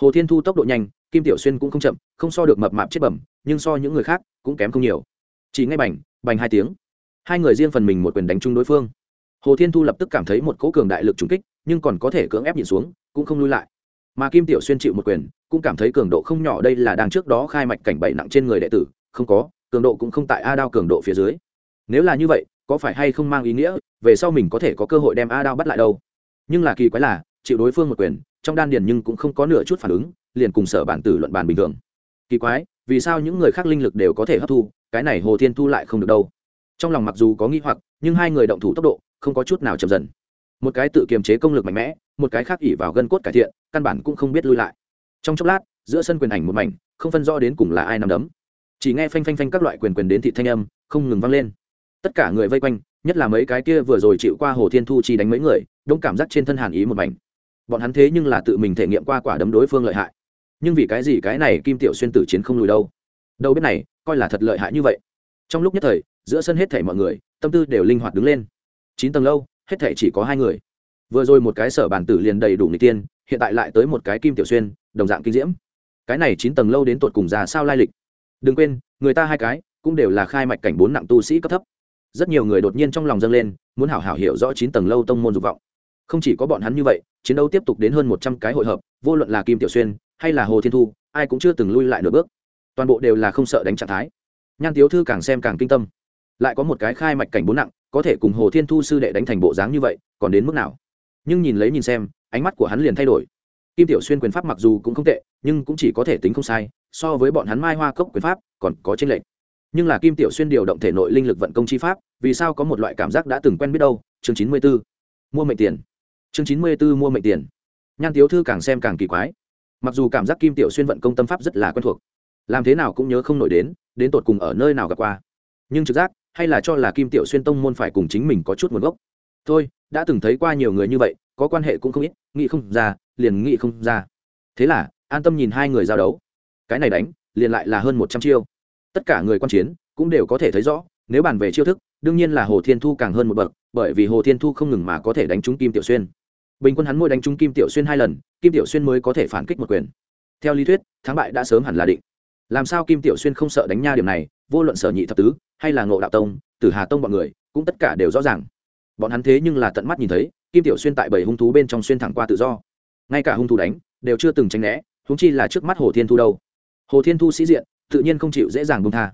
Hồ thiên thu tốc độ nhanh, kim tiểu xuyên cũng không chậm, không so được mập mạp chết bẩm, nhưng so những người khác cũng kém không nhiều. Chỉ ngay bành bành hai tiếng. Hai người riêng phần mình một quyền đánh chung đối phương. Hồ thiên thu lập tức cảm thấy một cỗ cường đại lực trúng kích, nhưng còn có thể cưỡng ép nhìn xuống, cũng không lui lại. Mà kim tiểu xuyên chịu một quyền, cũng cảm thấy cường độ không nhỏ đây là đang trước đó khai mạch cảnh bảy nặng trên người đệ tử, không có, cường độ cũng không tại a đao cường độ phía dưới. Nếu là như vậy, có phải hay không mang ý nghĩa, về sau mình có thể có cơ hội đem a đao bắt lại đâu? Nhưng là kỳ quái là chịu đối phương một quyền, trong đan điền nhưng cũng không có nửa chút phản ứng, liền cùng sở bản tử luận bàn bình thường. Kỳ quái, vì sao những người khác linh lực đều có thể hấp thu, cái này hồ thiên thu lại không được đâu. Trong lòng mặc dù có nghi hoặc, nhưng hai người động thủ tốc độ, không có chút nào chậm dần. Một cái tự kiềm chế công lực mạnh mẽ, một cái khác ỉ vào gân cốt cải thiện, căn bản cũng không biết lui lại. Trong chốc lát, giữa sân quyền ảnh một mảnh, không phân rõ đến cùng là ai nằm đấm. Chỉ nghe phanh phanh phanh các loại quyền quyền đến thị thanh âm, không ngừng vang lên. Tất cả người vây quanh, nhất là mấy cái kia vừa rồi chịu qua hồ thiên thu chi đánh mấy người, đông cảm giác trên thân hàn ý một mảnh bọn hắn thế nhưng là tự mình thể nghiệm qua quả đấm đối phương lợi hại. Nhưng vì cái gì cái này kim tiểu xuyên tử chiến không lùi đâu? Đâu biết này, coi là thật lợi hại như vậy. Trong lúc nhất thời, giữa sân hết thể mọi người, tâm tư đều linh hoạt đứng lên. Chín tầng lâu, hết thể chỉ có hai người. Vừa rồi một cái sở bản tử liền đầy đủ người tiên, hiện tại lại tới một cái kim tiểu xuyên, đồng dạng kinh diễm. Cái này chín tầng lâu đến tột cùng già sao lai lịch? Đừng quên, người ta hai cái, cũng đều là khai mạch cảnh bốn nặng tu sĩ cấp thấp. Rất nhiều người đột nhiên trong lòng dâng lên, muốn hảo hảo hiểu rõ chín tầng lâu tông môn dục vọng. Không chỉ có bọn hắn như vậy chiến đấu tiếp tục đến hơn một trăm cái hội hợp, vô luận là kim tiểu xuyên hay là hồ thiên thu, ai cũng chưa từng lui lại nửa bước. Toàn bộ đều là không sợ đánh trạng thái. Nhan tiếu thư càng xem càng kinh tâm. Lại có một cái khai mạch cảnh bốn nặng, có thể cùng hồ thiên thu sư đệ đánh thành bộ dáng như vậy, còn đến mức nào? Nhưng nhìn lấy nhìn xem, ánh mắt của hắn liền thay đổi. Kim tiểu xuyên quyền pháp mặc dù cũng không tệ, nhưng cũng chỉ có thể tính không sai, so với bọn hắn mai hoa cốc quyền pháp còn có tranh lệch. Nhưng là kim tiểu xuyên điều động thể nội linh lực vận công chi pháp, vì sao có một loại cảm giác đã từng quen biết đâu? Chương chín mươi b ố mua mệnh tiền chương chín mươi b ố mua mệnh tiền. Nhan tiếu thư càng xem càng kỳ quái. Mặc dù cảm giác kim tiểu xuyên vận công tâm pháp rất là quen thuộc, làm thế nào cũng nhớ không nổi đến đến tột cùng ở nơi nào gặp qua. Nhưng trực giác, hay là cho là kim tiểu xuyên tông môn phải cùng chính mình có chút nguồn gốc. Thôi, đã từng thấy qua nhiều người như vậy, có quan hệ cũng không ít, nghĩ không ra, liền nghĩ không ra. Thế là, an tâm nhìn hai người giao đấu. Cái này đánh, liền lại là hơn một trăm chiêu. Tất cả người quan chiến, cũng đều có thể thấy rõ, nếu bàn về chiêu thức, đương nhiên là hồ thiên thu càng hơn một bậc, bởi vì hồ thiên thu không ngừng mà có thể đánh trúng kim tiểu xuyên bình quân hắn môi đánh trúng kim tiểu xuyên hai lần, kim tiểu xuyên mới có thể phản kích một quyền. Theo lý thuyết, thắng bại đã sớm hẳn là định. Làm sao kim tiểu xuyên không sợ đánh nha điểm này, vô luận sở nhị thập tứ, hay là ngộ đạo tông, tử hà tông bọn người, cũng tất cả đều rõ ràng. Bọn hắn thế nhưng là tận mắt nhìn thấy, kim tiểu xuyên tại bảy hung thú bên trong xuyên thẳng qua tự do. Ngay cả hung thú đánh, đều chưa từng tránh né húng chi là trước mắt hồ thiên thu đâu. Hồ thiên thu sĩ diện, tự nhiên không chịu dễ dàng bông tha.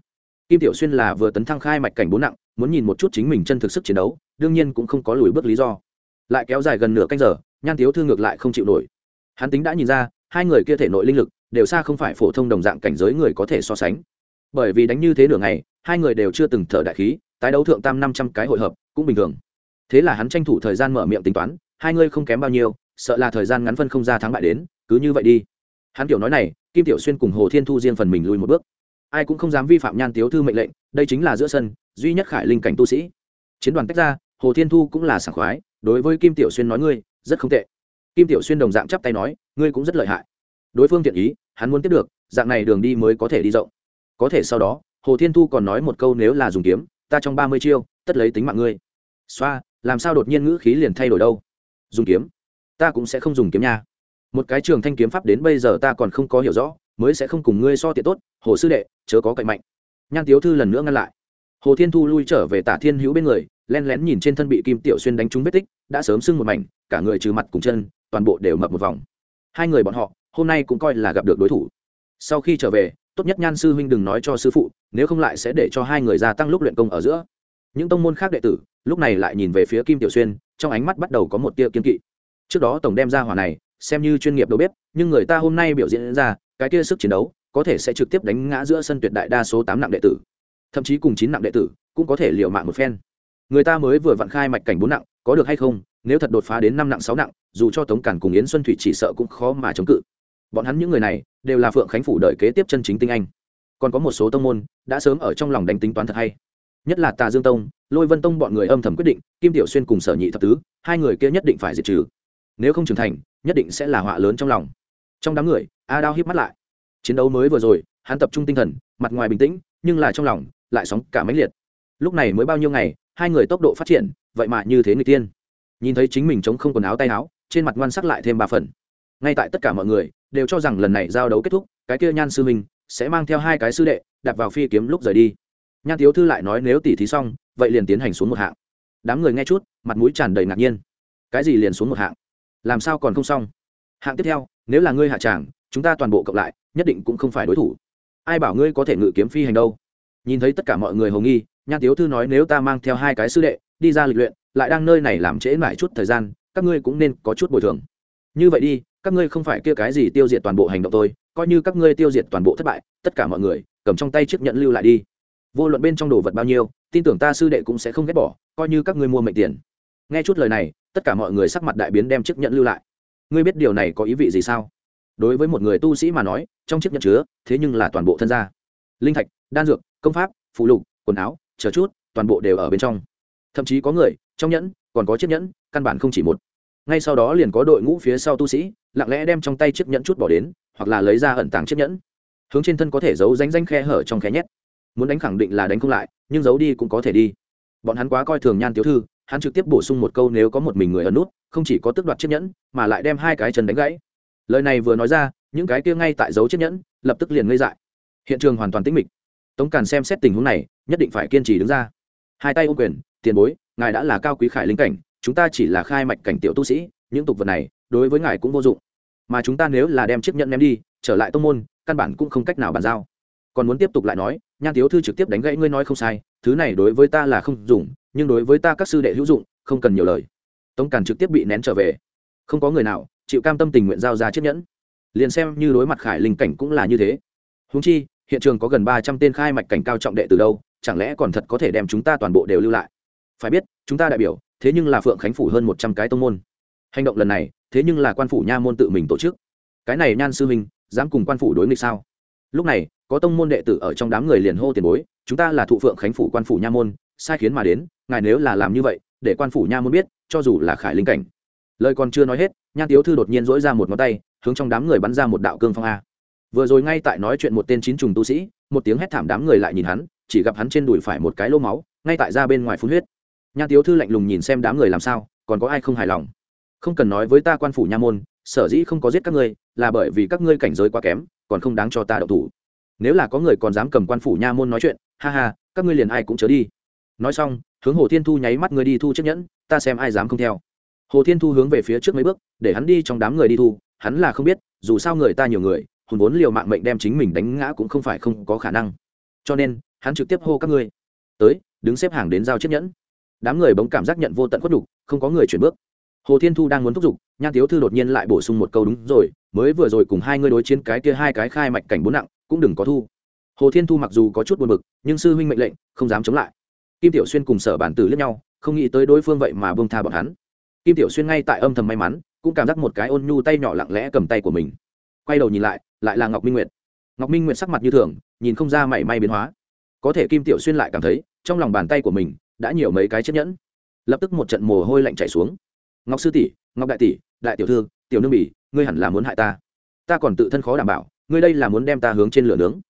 Kim tiểu xuyên là vừa tấn thăng khai mạch cảnh bốn nặng, muốn nhìn một chút chính mình chân thực sức chiến đấu, đương nhiên cũng không có lùi bước lý do lại kéo dài gần nửa canh giờ, nhan tiếu thư ngược lại không chịu nổi. Hắn tính đã nhìn ra, hai người kia thể nội linh lực, đều xa không phải phổ thông đồng dạng cảnh giới người có thể so sánh. Bởi vì đánh như thế nửa ngày, hai người đều chưa từng thở đại khí, tái đấu thượng tam năm trăm cái hội hợp, cũng bình thường. Thế là hắn tranh thủ thời gian mở miệng tính toán, hai người không kém bao nhiêu, sợ là thời gian ngắn phân không ra thắng bại đến, cứ như vậy đi. Hắn kiểu nói này, kim tiểu xuyên cùng hồ thiên thu riêng phần mình lùi một bước. Ai cũng không dám vi phạm nhan tiếu thư mệnh lệnh, đây chính là giữa sân, duy nhất khải linh cảnh tu sĩ. Chiến đoàn tách ra, hồ thiên thu cũng là sảng khoái đối với kim tiểu xuyên nói ngươi, rất không tệ. Kim tiểu xuyên đồng dạng chắp tay nói, ngươi cũng rất lợi hại. Đối phương thiện ý, hắn muốn tiếp được, dạng này đường đi mới có thể đi rộng. Có thể sau đó, hồ thiên thu còn nói một câu nếu là dùng kiếm, ta trong ba mươi chiêu, tất lấy tính mạng ngươi. Xoa, làm sao đột nhiên ngữ khí liền thay đổi đâu? Dùng kiếm? Ta cũng sẽ không dùng kiếm nha. Một cái trường thanh kiếm pháp đến bây giờ ta còn không có hiểu rõ, mới sẽ không cùng ngươi so tiện tốt, hồ sư đệ, chớ có cậy mạnh. Nhan tiếu thư lần nữa ngăn lại. Hồ thiên thu lui trở về tả thiên hữu bên người len lén nhìn trên thân bị kim tiểu xuyên đánh trúng vết tích, đã sớm sưng một mảnh, cả người trừ mặt cùng chân, toàn bộ đều mập một vòng. Hai người bọn họ, hôm nay cũng coi là gặp được đối thủ. Sau khi trở về, tốt nhất nhan sư huynh đừng nói cho sư phụ, nếu không lại sẽ để cho hai người gia tăng lúc luyện công ở giữa. Những tông môn khác đệ tử, lúc này lại nhìn về phía kim tiểu xuyên, trong ánh mắt bắt đầu có một tia kiên kỵ. Trước đó tổng đem ra hỏa này, xem như chuyên nghiệp đầu bếp, nhưng người ta hôm nay biểu diễn ra, cái kia sức chiến đấu, có thể sẽ trực tiếp đánh ngã giữa sân tuyệt đại đa số tám nặng đệ tử. Thậm chí cùng chín nặng đệ tử, cũng có thể liều mạng một phen người ta mới vừa vặn khai mạch cảnh bốn nặng, có được hay không? Nếu thật đột phá đến năm nặng, sáu nặng, dù cho tống cản cùng yến xuân thủy chỉ sợ cũng khó mà chống cự. Bọn hắn những người này, đều là phượng khánh phủ đợi kế tiếp chân chính tinh anh. Còn có một số tông môn, đã sớm ở trong lòng đánh tính toán thật hay. Nhất là tà dương tông, lôi vân tông bọn người âm thầm quyết định, kim tiểu xuyên cùng sở nhị thập tứ, hai người kia nhất định phải diệt trừ. Nếu không trưởng thành, nhất định sẽ là họa lớn trong lòng. Trong đám người, a đao híp mắt lại. Chiến đấu mới vừa rồi, hắn tập trung tinh thần, mặt ngoài bình tĩnh, nhưng là trong lòng lại sóng cả máy liệt. Lúc này mới bao nhiêu ngày hai người tốc độ phát triển, vậy mà như thế người tiên. Nhìn thấy chính mình chống không quần áo tay áo, trên mặt ngoan sắc lại thêm ba phần. Ngay tại tất cả mọi người đều cho rằng lần này giao đấu kết thúc, cái kia nhan sư minh sẽ mang theo hai cái sư đệ đặt vào phi kiếm lúc rời đi. Nhan thiếu thư lại nói nếu tỉ thí xong, vậy liền tiến hành xuống một hạng. Đám người nghe chút, mặt mũi tràn đầy ngạc nhiên. Cái gì liền xuống một hạng? Làm sao còn không xong? Hạng tiếp theo, nếu là ngươi hạ tràng, chúng ta toàn bộ cộng lại, nhất định cũng không phải đối thủ. Ai bảo ngươi có thể ngự kiếm phi hành đâu? Nhìn thấy tất cả mọi người hầu nghi nhan tiếu thư nói nếu ta mang theo hai cái sư đệ, đi ra lịch luyện, lại đang nơi này làm trễ mãi chút thời gian, các ngươi cũng nên có chút bồi thường. Như vậy đi, các ngươi không phải kia cái gì tiêu diệt toàn bộ hành động tôi, coi như các ngươi tiêu diệt toàn bộ thất bại, tất cả mọi người, cầm trong tay chiếc nhẫn lưu lại đi. Vô luận bên trong đồ vật bao nhiêu, tin tưởng ta sư đệ cũng sẽ không ghét bỏ, coi như các ngươi mua mệnh tiền. Nghe chút lời này, tất cả mọi người sắc mặt đại biến đem chiếc nhẫn lưu lại. Ngươi biết điều này có ý vị gì sao? Đối với một người tu sĩ mà nói, trong chiếc nhẫn chứa, thế nhưng là toàn bộ thân gia. Linh thạch, đan dược, công pháp phụ lục, quần áo chờ chút, toàn bộ đều ở bên trong. Thậm chí có người, trong nhẫn, còn có chiếc nhẫn, căn bản không chỉ một. Ngay sau đó liền có đội ngũ phía sau tu sĩ, lặng lẽ đem trong tay chiếc nhẫn chút bỏ đến, hoặc là lấy ra ẩn tàng chiếc nhẫn. Hướng trên thân có thể giấu ránh ránh khe hở trong khe nhét. Muốn đánh khẳng định là đánh không lại, nhưng giấu đi cũng có thể đi. Bọn hắn quá coi thường nhan tiểu thư, hắn trực tiếp bổ sung một câu nếu có một mình người ở nút, không chỉ có tước đoạt chiếc nhẫn, mà lại đem hai cái chân đánh gãy. Lời này vừa nói ra, những cái kia ngay tại dấu chiếc nhẫn, lập tức liền ngây dại. Hiện trường hoàn toàn tĩnh mịch tống càn xem xét tình huống này, nhất định phải kiên trì đứng ra. Hai tay ô quyền, tiền bối, ngài đã là cao quý khải linh cảnh, chúng ta chỉ là khai mạch cảnh tiểu tu sĩ, những tục vật này, đối với ngài cũng vô dụng. Mà chúng ta nếu là đem chiếc nhẫn ném đi, trở lại tông môn, căn bản cũng không cách nào bàn giao. Còn muốn tiếp tục lại nói, nhan tiếu thư trực tiếp đánh gãy ngươi nói không sai, thứ này đối với ta là không dùng, nhưng đối với ta các sư đệ hữu dụng, không cần nhiều lời. Tống càn trực tiếp bị nén trở về. Không có người nào chịu cam tâm tình nguyện giao ra chiếc nhẫn. Liền xem như đối mặt khải linh cảnh cũng là như thế. Húng chi hiện trường có gần ba trăm tên khai mạch cảnh cao trọng đệ từ đâu, chẳng lẽ còn thật có thể đem chúng ta toàn bộ đều lưu lại? Phải biết, chúng ta đại biểu, thế nhưng là phượng khánh phủ hơn một trăm cái tông môn. Hành động lần này, thế nhưng là quan phủ nha môn tự mình tổ chức. Cái này nhan sư huynh, dám cùng quan phủ đối nghịch sao? Lúc này, có tông môn đệ tử ở trong đám người liền hô tiền bối, chúng ta là thụ phượng khánh phủ quan phủ nha môn, sai khiến mà đến, ngài nếu là làm như vậy, để quan phủ nha môn biết, cho dù là khải linh cảnh. Lời còn chưa nói hết nhan tiếu thư đột nhiên dỗi ra một ngón tay, hướng trong đám người bắn ra một đạo cương phong a vừa rồi ngay tại nói chuyện một tên chín trùng tu sĩ, một tiếng hét thảm đám người lại nhìn hắn, chỉ gặp hắn trên đùi phải một cái lô máu, ngay tại ra bên ngoài phun huyết. Nha tiếu thư lạnh lùng nhìn xem đám người làm sao, còn có ai không hài lòng? Không cần nói với ta quan phủ nha môn, sở dĩ không có giết các ngươi, là bởi vì các ngươi cảnh giới quá kém, còn không đáng cho ta đậu thủ. Nếu là có người còn dám cầm quan phủ nha môn nói chuyện, ha ha, các ngươi liền ai cũng chớ đi. Nói xong, hướng hồ thiên thu nháy mắt người đi thu chiếc nhẫn, ta xem ai dám không theo. Hồ thiên thu hướng về phía trước mấy bước, để hắn đi trong đám người đi thu, hắn là không biết, dù sao người ta nhiều người hồn vốn liều mạng mệnh đem chính mình đánh ngã cũng không phải không có khả năng. Cho nên, hắn trực tiếp hô các ngươi, tới, đứng xếp hàng đến giao chiếc nhẫn. Đám người bỗng cảm giác nhận vô tận khuất đục không có người chuyển bước. Hồ thiên thu đang muốn thúc giục, nhan tiếu thư đột nhiên lại bổ sung một câu đúng rồi, mới vừa rồi cùng hai ngươi đối chiến cái kia hai cái khai mạch cảnh bốn nặng, cũng đừng có thu. Hồ thiên thu mặc dù có chút buồn bực, nhưng sư huynh mệnh lệnh, không dám chống lại. Kim tiểu xuyên cùng sở bản tử lẫn nhau, không nghĩ tới đối phương vậy mà bông tha bọn hắn. Kim tiểu xuyên ngay tại âm thầm may mắn, cũng cảm giác một cái ôn nhu tay nhỏ lặng lẽ cầm tay của mình quay đầu nhìn lại lại là ngọc minh nguyệt. Ngọc minh nguyệt sắc mặt như thường, nhìn không ra mảy may biến hóa. Có thể kim tiểu xuyên lại cảm thấy, trong lòng bàn tay của mình đã nhiều mấy cái chiếc nhẫn. Lập tức một trận mồ hôi lạnh chảy xuống. Ngọc sư tỷ, ngọc đại tỷ, đại tiểu thư, tiểu nương bỉ, ngươi hẳn là muốn hại ta. Ta còn tự thân khó đảm bảo, ngươi đây là muốn đem ta hướng trên lửa nướng.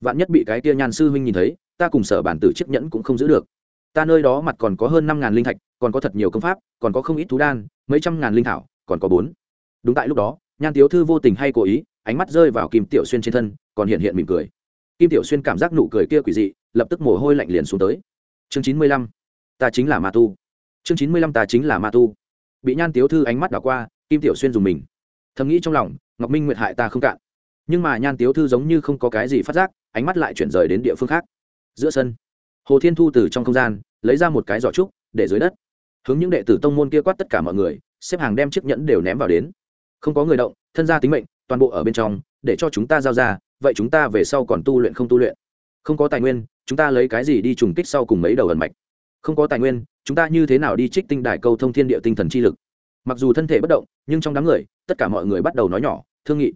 Vạn nhất bị cái tia nhan sư huynh nhìn thấy, ta cùng sở bản tử chiếc nhẫn cũng không giữ được. Ta nơi đó mặt còn có hơn năm ngàn linh thạch, còn có thật nhiều công pháp, còn có không ít thú đan, mấy trăm ngàn linh thảo, còn có bốn. Đúng tại lúc đó nhan tiếu thư vô tình hay cố ý, ánh mắt rơi vào kim tiểu xuyên trên thân, còn hiện hiện mỉm cười. Kim tiểu xuyên cảm giác nụ cười kia quỷ dị, lập tức mồ hôi lạnh liền xuống tới. Chương chín mươi lăm, ta chính là ma tu. Chương chín mươi lăm, ta chính là ma tu. Bị nhan tiếu thư ánh mắt đảo qua, kim tiểu xuyên dùng mình. Thầm nghĩ trong lòng, ngọc minh nguyệt hại ta không cạn. Nhưng mà nhan tiếu thư giống như không có cái gì phát giác, ánh mắt lại chuyển rời đến địa phương khác. Giữa sân, hồ thiên thu từ trong không gian, lấy ra một cái giỏ trúc, để dưới đất. Hướng những đệ tử tông môn kia quát tất cả mọi người, xếp hàng đem chiếc nhẫn đều ném vào đến không có người động, thân gia tính mệnh, toàn bộ ở bên trong, để cho chúng ta giao ra, vậy chúng ta về sau còn tu luyện không tu luyện? Không có tài nguyên, chúng ta lấy cái gì đi trùng kích sau cùng mấy đầu ẩn mạch? Không có tài nguyên, chúng ta như thế nào đi trích tinh đại câu thông thiên địa tinh thần chi lực? Mặc dù thân thể bất động, nhưng trong đám người, tất cả mọi người bắt đầu nói nhỏ, thương nghị.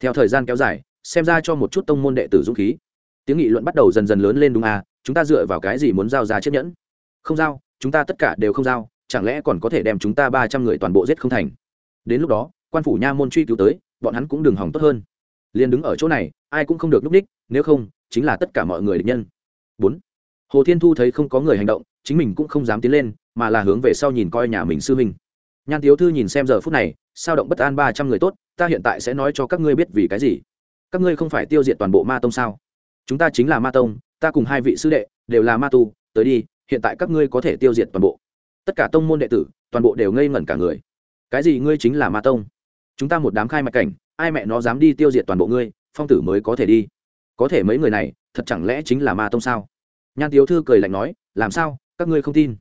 Theo thời gian kéo dài, xem ra cho một chút tông môn đệ tử dũng khí. Tiếng nghị luận bắt đầu dần dần lớn lên đúng à chúng ta dựa vào cái gì muốn giao ra chiếc nhẫn? Không giao, chúng ta tất cả đều không giao, chẳng lẽ còn có thể đem chúng ta ba trăm người toàn bộ giết không thành? Đến lúc đó quan phủ nha môn truy cứu tới, bọn hắn cũng đừng hỏng tốt hơn. Liền đứng ở chỗ này, ai cũng không được núp đích, nếu không, chính là tất cả mọi người địch nhân. Bốn. Hồ thiên thu thấy không có người hành động, chính mình cũng không dám tiến lên, mà là hướng về sau nhìn coi nhà mình sư huynh. Nhan tiếu thư nhìn xem giờ phút này, sao động bất an ba trăm người tốt, ta hiện tại sẽ nói cho các ngươi biết vì cái gì? Các ngươi không phải tiêu diệt toàn bộ ma tông sao? Chúng ta chính là ma tông, ta cùng hai vị sư đệ đều là ma tu, tới đi, hiện tại các ngươi có thể tiêu diệt toàn bộ. Tất cả tông môn đệ tử, toàn bộ đều ngây ngẩn cả người. Cái gì ngươi chính là ma tông? Chúng ta một đám khai mạch cảnh, ai mẹ nó dám đi tiêu diệt toàn bộ ngươi, phong tử mới có thể đi. Có thể mấy người này, thật chẳng lẽ chính là ma tông sao? Nhan tiếu thư cười lạnh nói, làm sao? Các ngươi không tin.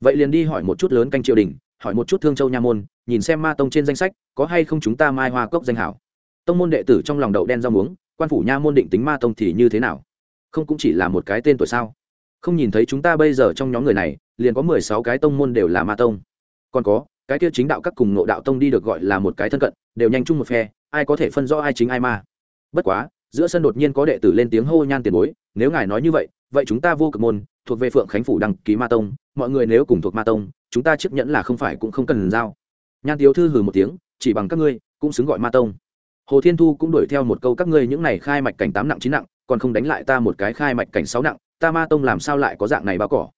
Vậy liền đi hỏi một chút lớn canh triều đình, hỏi một chút thương châu nha môn, nhìn xem ma tông trên danh sách, có hay không chúng ta mai hoa cốc danh hảo. Tông môn đệ tử trong lòng đậu đen rau muống, quan phủ nha môn định tính ma tông thì như thế nào? Không cũng chỉ là một cái tên tuổi sao? Không nhìn thấy chúng ta bây giờ trong nhóm người này, liền có mười sáu cái tông môn đều là ma tông. Còn có cái kia chính đạo các cùng ngộ đạo tông đi được gọi là một cái thân cận, đều nhanh chung một phe, ai có thể phân rõ ai chính ai ma. Bất quá, giữa sân đột nhiên có đệ tử lên tiếng hô nhan tiền bối, nếu ngài nói như vậy vậy chúng ta vô cực môn, thuộc về phượng khánh phủ đăng ký ma tông, mọi người nếu cùng thuộc ma tông, chúng ta chấp nhận là không phải cũng không cần giao. Nhan tiếu thư hừ một tiếng, chỉ bằng các ngươi, cũng xứng gọi ma tông. Hồ thiên thu cũng đuổi theo một câu các ngươi những này khai mạch cảnh tám nặng chín nặng, còn không đánh lại ta một cái khai mạch cảnh sáu nặng, ta ma tông làm sao lại có dạng này bao cỏ?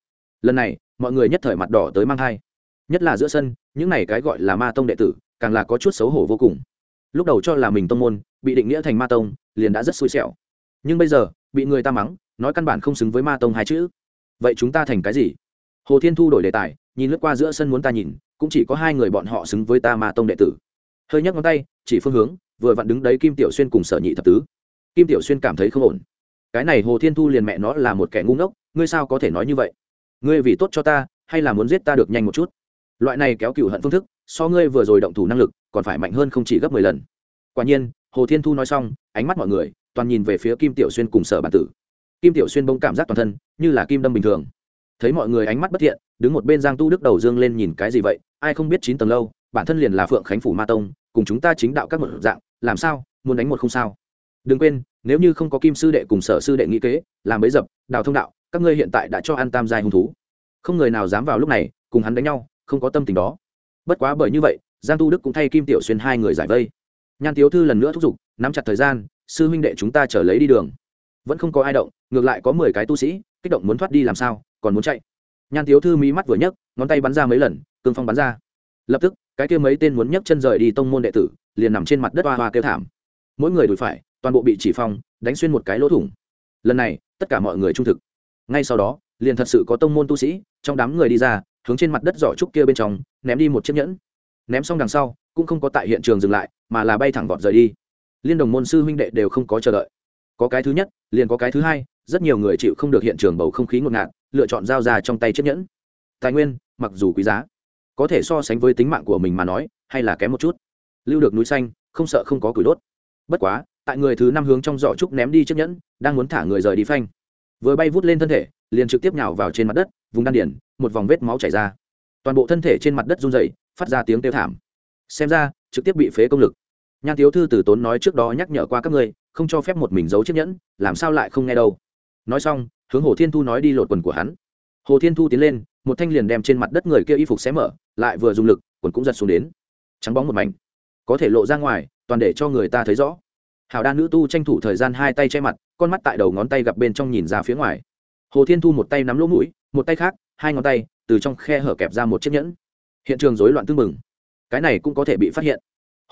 Lần này, mọi người nhất thời mặt đỏ tới mang thai nhất là giữa sân, những này cái gọi là ma tông đệ tử, càng là có chút xấu hổ vô cùng. Lúc đầu cho là mình tông môn, bị định nghĩa thành ma tông, liền đã rất xui xẻo. Nhưng bây giờ, bị người ta mắng, nói căn bản không xứng với ma tông hai chữ. Vậy chúng ta thành cái gì? Hồ thiên thu đổi đề tài, nhìn lướt qua giữa sân muốn ta nhìn, cũng chỉ có hai người bọn họ xứng với ta ma tông đệ tử. Hơi nhấc ngón tay, chỉ phương hướng, vừa vặn đứng đấy kim tiểu xuyên cùng sở nhị thập tứ. Kim tiểu xuyên cảm thấy không ổn. Cái này hồ thiên thu liền mẹ nó là một kẻ ngu ngốc, ngươi sao có thể nói như vậy? Ngươi vì tốt cho ta, hay là muốn giết ta được nhanh một chút? Loại này kéo cựu hận phương thức, so ngươi vừa rồi động thủ năng lực còn phải mạnh hơn không chỉ gấp mười lần. Quả nhiên, hồ thiên thu nói xong, ánh mắt mọi người toàn nhìn về phía kim tiểu xuyên cùng sở bản tử. Kim tiểu xuyên bỗng cảm giác toàn thân như là kim đâm bình thường. Thấy mọi người ánh mắt bất thiện, đứng một bên giang tu đức đầu dương lên nhìn cái gì vậy, ai không biết chín tầng lâu, bản thân liền là phượng khánh phủ ma tông, cùng chúng ta chính đạo các một dạng, làm sao, muốn đánh một không sao? Đừng quên, nếu như không có kim sư đệ cùng sở sư đệ nghĩ kế, làm bấy dập, đào thông đạo, các ngươi hiện tại đã cho ăn tam giai hung thú. Không người nào dám vào lúc này cùng hắn đánh nhau không có tâm tình đó. Bất quá bởi như vậy, giang tu đức cũng thay kim tiểu xuyên hai người giải vây. Nhan tiếu thư lần nữa thúc giục, nắm chặt thời gian, sư huynh đệ chúng ta trở lấy đi đường. Vẫn không có ai động, ngược lại có mười cái tu sĩ, kích động muốn thoát đi làm sao, còn muốn chạy. Nhan tiếu thư mỹ mắt vừa nhấc, ngón tay bắn ra mấy lần, cương phong bắn ra. Lập tức, cái kia mấy tên muốn nhấc chân rời đi tông môn đệ tử, liền nằm trên mặt đất hoa hoa kêu thảm. Mỗi người đùi phải, toàn bộ bị chỉ phong, đánh xuyên một cái lỗ thủng. Lần này, tất cả mọi người trung thực. Ngay sau đó, liền thật sự có tông môn tu sĩ, trong đám người đi ra hướng trên mặt đất giỏ trúc kia bên trong, ném đi một chiếc nhẫn. Ném xong đằng sau, cũng không có tại hiện trường dừng lại, mà là bay thẳng vọt rời đi. Liên đồng môn sư huynh đệ đều không có chờ đợi. Có cái thứ nhất, liền có cái thứ hai, rất nhiều người chịu không được hiện trường bầu không khí ngột ngạt, lựa chọn dao ra trong tay chiếc nhẫn. Tài nguyên, mặc dù quý giá, có thể so sánh với tính mạng của mình mà nói, hay là kém một chút. Lưu được núi xanh, không sợ không có củi đốt. Bất quá, tại người thứ năm hướng trong giỏ trúc ném đi chiếc nhẫn, đang muốn thả người rời đi phanh. Vừa bay vút lên thân thể liền trực tiếp nhào vào trên mặt đất, vùng đan điển một vòng vết máu chảy ra. Toàn bộ thân thể trên mặt đất run dày phát ra tiếng kêu thảm. Xem ra, trực tiếp bị phế công lực. Nhan tiếu thư từ tốn nói trước đó nhắc nhở qua các ngươi, không cho phép một mình giấu chiếc nhẫn, làm sao lại không nghe đâu. Nói xong, hướng hồ thiên thu nói đi lột quần của hắn. Hồ thiên thu tiến lên, một thanh liền đem trên mặt đất người kia y phục xé mở, lại vừa dùng lực, quần cũng giật xuống đến. Trắng bóng một mảnh. Có thể lộ ra ngoài, toàn để cho người ta thấy rõ. Hào đa nữ tu tranh thủ thời gian hai tay che mặt, con mắt tại đầu ngón tay gặp bên trong nhìn ra phía ngoài hồ thiên thu một tay nắm lỗ mũi, một tay khác, hai ngón tay, từ trong khe hở kẹp ra một chiếc nhẫn. Hiện trường rối loạn tưng mừng cái này cũng có thể bị phát hiện.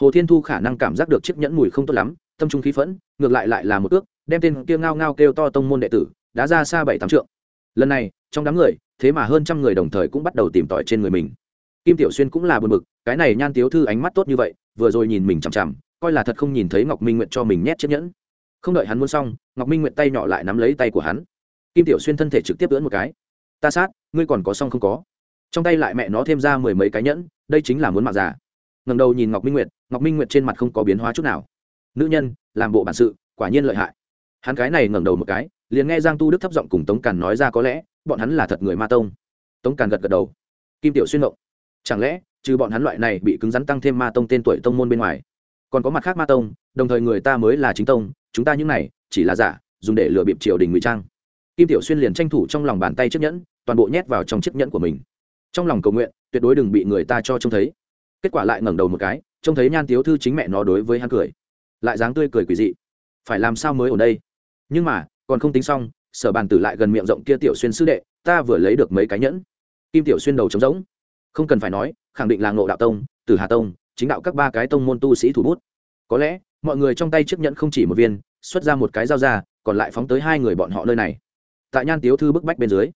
Hồ thiên thu khả năng cảm giác được chiếc nhẫn mùi không tốt lắm, tâm trung khí phẫn, ngược lại lại là một ước, đem tên kia ngao ngao kêu to tông môn đệ tử, đã ra xa bảy tám trượng. Lần này, trong đám người, thế mà hơn trăm người đồng thời cũng bắt đầu tìm tỏi trên người mình. Kim tiểu xuyên cũng là buồn bực, cái này nhan tiếu thư ánh mắt tốt như vậy, vừa rồi nhìn mình chằm chằm, coi là thật không nhìn thấy ngọc minh nguyện cho mình nhét chiếc nhẫn. Không đợi hắn muốn xong, ngọc minh nguyện tay nhỏ lại nắm lấy tay của hắn kim tiểu xuyên thân thể trực tiếp lưỡn một cái. Ta sát, ngươi còn có xong không có. Trong tay lại mẹ nó thêm ra mười mấy cái nhẫn, đây chính là muốn mạng giả. ngầm đầu nhìn ngọc minh nguyệt, ngọc minh nguyệt trên mặt không có biến hóa chút nào. Nữ nhân, làm bộ bản sự, quả nhiên lợi hại. Hắn cái này ngẩng đầu một cái, liền nghe giang tu đức thấp giọng cùng tống càn nói ra có lẽ, bọn hắn là thật người ma tông. Tống càn gật gật đầu. Kim tiểu xuyên động chẳng lẽ, trừ bọn hắn loại này bị cứng rắn tăng thêm ma tông tên tuổi tông môn bên ngoài, còn có mặt khác ma tông, đồng thời người ta mới là chính tông, chúng ta những này, chỉ là giả, dùng để lừa bịp triều đình ngụy trang kim tiểu xuyên liền tranh thủ trong lòng bàn tay chiếc nhẫn, toàn bộ nhét vào trong chiếc nhẫn của mình. Trong lòng cầu nguyện, tuyệt đối đừng bị người ta cho trông thấy. Kết quả lại ngẩng đầu một cái, trông thấy nhan tiếu thư chính mẹ nó đối với hắn cười. Lại dáng tươi cười quỷ dị. Phải làm sao mới ở đây? Nhưng mà, còn không tính xong, sở bàn tử lại gần miệng rộng kia tiểu xuyên sư đệ, ta vừa lấy được mấy cái nhẫn. Kim tiểu xuyên đầu trống rỗng. Không cần phải nói, khẳng định là ngộ đạo tông từ hà tông, chính đạo các ba cái tông môn tu sĩ thủ bút. Có lẽ, mọi người trong tay chiếc nhẫn không chỉ một viên, xuất ra một cái dao ra, còn lại phóng tới hai người bọn họ nơi này tại nhan tiếu thư bức bách bên dưới,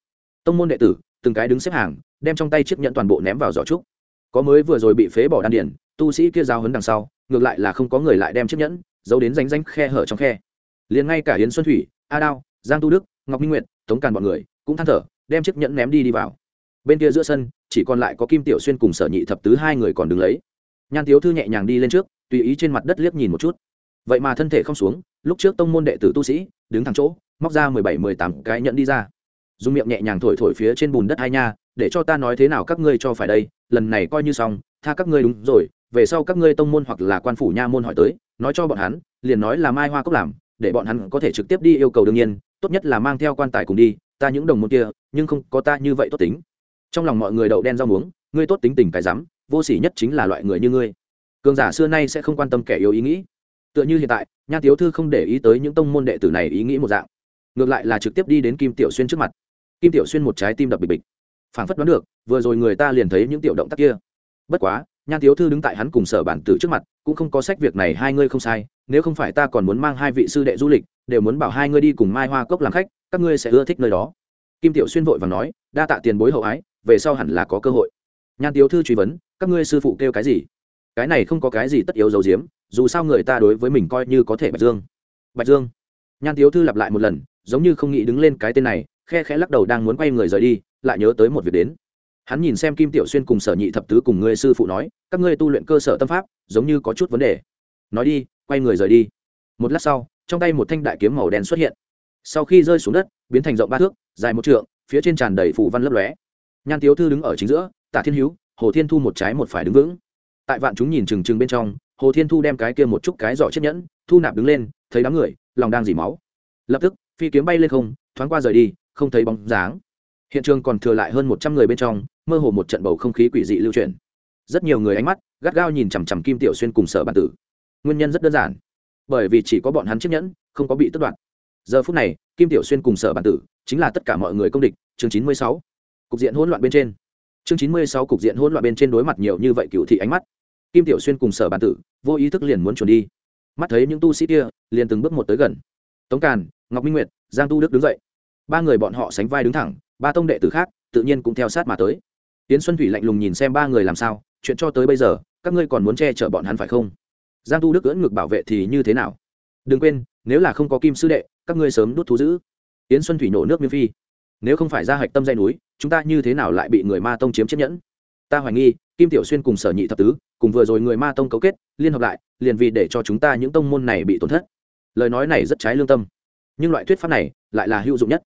tông môn đệ tử từng cái đứng xếp hàng, đem trong tay chiếc nhẫn toàn bộ ném vào giỏ trúc. Có mới vừa rồi bị phế bỏ đan điển tu sĩ kia giao hấn đằng sau, ngược lại là không có người lại đem chiếc nhẫn giấu đến ránh ránh khe hở trong khe. Liền ngay cả hiến xuân thủy, a đao, giang tu đức, ngọc minh nguyệt, tống càn bọn người cũng than thở, đem chiếc nhẫn ném đi đi vào. Bên kia giữa sân, chỉ còn lại có kim tiểu xuyên cùng sở nhị thập tứ hai người còn đứng lấy. Nhan tiếu thư nhẹ nhàng đi lên trước, tùy ý trên mặt đất liếc nhìn một chút. Vậy mà thân thể không xuống, lúc trước tông môn đệ tử tu sĩ, đứng thẳng chỗ móc ra mười bảy, mười tám cái nhẫn đi ra. Dùng miệng nhẹ nhàng thổi thổi phía trên bùn đất hai nha, để cho ta nói thế nào các ngươi cho phải đây, lần này coi như xong, tha các ngươi đúng rồi, về sau các ngươi tông môn hoặc là quan phủ nha môn hỏi tới, nói cho bọn hắn, liền nói là mai hoa cốc làm, để bọn hắn có thể trực tiếp đi yêu cầu đương nhiên, tốt nhất là mang theo quan tài cùng đi, ta những đồng môn kia, nhưng không có ta như vậy tốt tính. Trong lòng mọi người đậu đen rau muống, ngươi tốt tính tình cái rắm, vô sỉ nhất chính là loại người như ngươi. Cường giả xưa nay sẽ không quan tâm kẻ yếu ý nghĩ. Tựa như hiện tại, nha tiếu thư không để ý tới những tông môn đệ tử này ý nghĩ một dạng ngược lại là trực tiếp đi đến kim tiểu xuyên trước mặt. Kim tiểu xuyên một trái tim đập bịch bịch. Phảng phất đoán được, vừa rồi người ta liền thấy những tiểu động tác kia. Bất quá, nhan thiếu thư đứng tại hắn cùng sở bản tử trước mặt, cũng không có sách việc này hai ngươi không sai, nếu không phải ta còn muốn mang hai vị sư đệ du lịch, đều muốn bảo hai ngươi đi cùng mai hoa cốc làm khách, các ngươi sẽ ưa thích nơi đó. Kim tiểu xuyên vội và nói, đa tạ tiền bối hậu ái, về sau hẳn là có cơ hội. Nhan tiếu thư truy vấn, các ngươi sư phụ kêu cái gì? Cái này không có cái gì tất yếu dầu diếm, dù sao người ta đối với mình coi như có thể bạch dương. Bạch dương nhan tiếu thư lặp lại một lần, giống như không nghĩ đứng lên cái tên này, khe khẽ lắc đầu đang muốn quay người rời đi, lại nhớ tới một việc đến. Hắn nhìn xem kim tiểu xuyên cùng sở nhị thập tứ cùng người sư phụ nói, các ngươi tu luyện cơ sở tâm pháp, giống như có chút vấn đề. Nói đi, quay người rời đi. Một lát sau, trong tay một thanh đại kiếm màu đen xuất hiện. Sau khi rơi xuống đất, biến thành rộng ba thước, dài một trượng, phía trên tràn đầy phủ văn lấp lóe. Nhan tiếu thư đứng ở chính giữa tả thiên hữu, hồ thiên thu một trái một phải đứng vững. Tại vạn chúng nhìn trừng trừng bên trong, hồ thiên thu đem cái kia một chút cái giỏ chiếc nhẫn, thu nạp đứng lên, thấy đám người lòng đang dỉ máu. Lập tức, phi kiếm bay lên không, thoáng qua rời đi, không thấy bóng dáng. Hiện trường còn thừa lại hơn một trăm người bên trong, mơ hồ một trận bầu không khí quỷ dị lưu truyền rất nhiều người ánh mắt gắt gao nhìn chằm chằm kim tiểu xuyên cùng sở bản tử. Nguyên nhân rất đơn giản. Bởi vì chỉ có bọn hắn chiếc nhẫn, không có bị tất đoạt. Giờ phút này, kim tiểu xuyên cùng sở bản tử chính là tất cả mọi người công địch, chương chín mươi sáu. Cục diện hỗn loạn bên trên. Chương chín mươi sáu cục diện hỗn loạn bên trên đối mặt nhiều như vậy cựu thị ánh mắt. Kim tiểu xuyên cùng sở bản tử vô ý thức liền muốn chuẩn đi mắt thấy những tu sĩ kia liền từng bước một tới gần. Tống càn, ngọc minh nguyệt, giang tu đức đứng dậy. Ba người bọn họ sánh vai đứng thẳng, ba tông đệ tử khác tự nhiên cũng theo sát mà tới. Tiến xuân thủy lạnh lùng nhìn xem ba người làm sao, chuyện cho tới bây giờ, các ngươi còn muốn che chở bọn hắn phải không? Giang tu đức ưỡn ngực bảo vệ thì như thế nào? Đừng quên, nếu là không có kim sư đệ, các ngươi sớm đút thú giữ tiến xuân thủy nổ nước miên phi. Nếu không phải ra hạch tâm dây núi, chúng ta như thế nào lại bị người ma tông chiếm chiếc nhẫn? Ta hoài nghi, kim tiểu xuyên cùng sở nhị thập tứ cùng vừa rồi người ma tông cấu kết, liên hợp lại, liền vì để cho chúng ta những tông môn này bị tổn thất. Lời nói này rất trái lương tâm. Nhưng loại thuyết pháp này lại là hữu dụng nhất.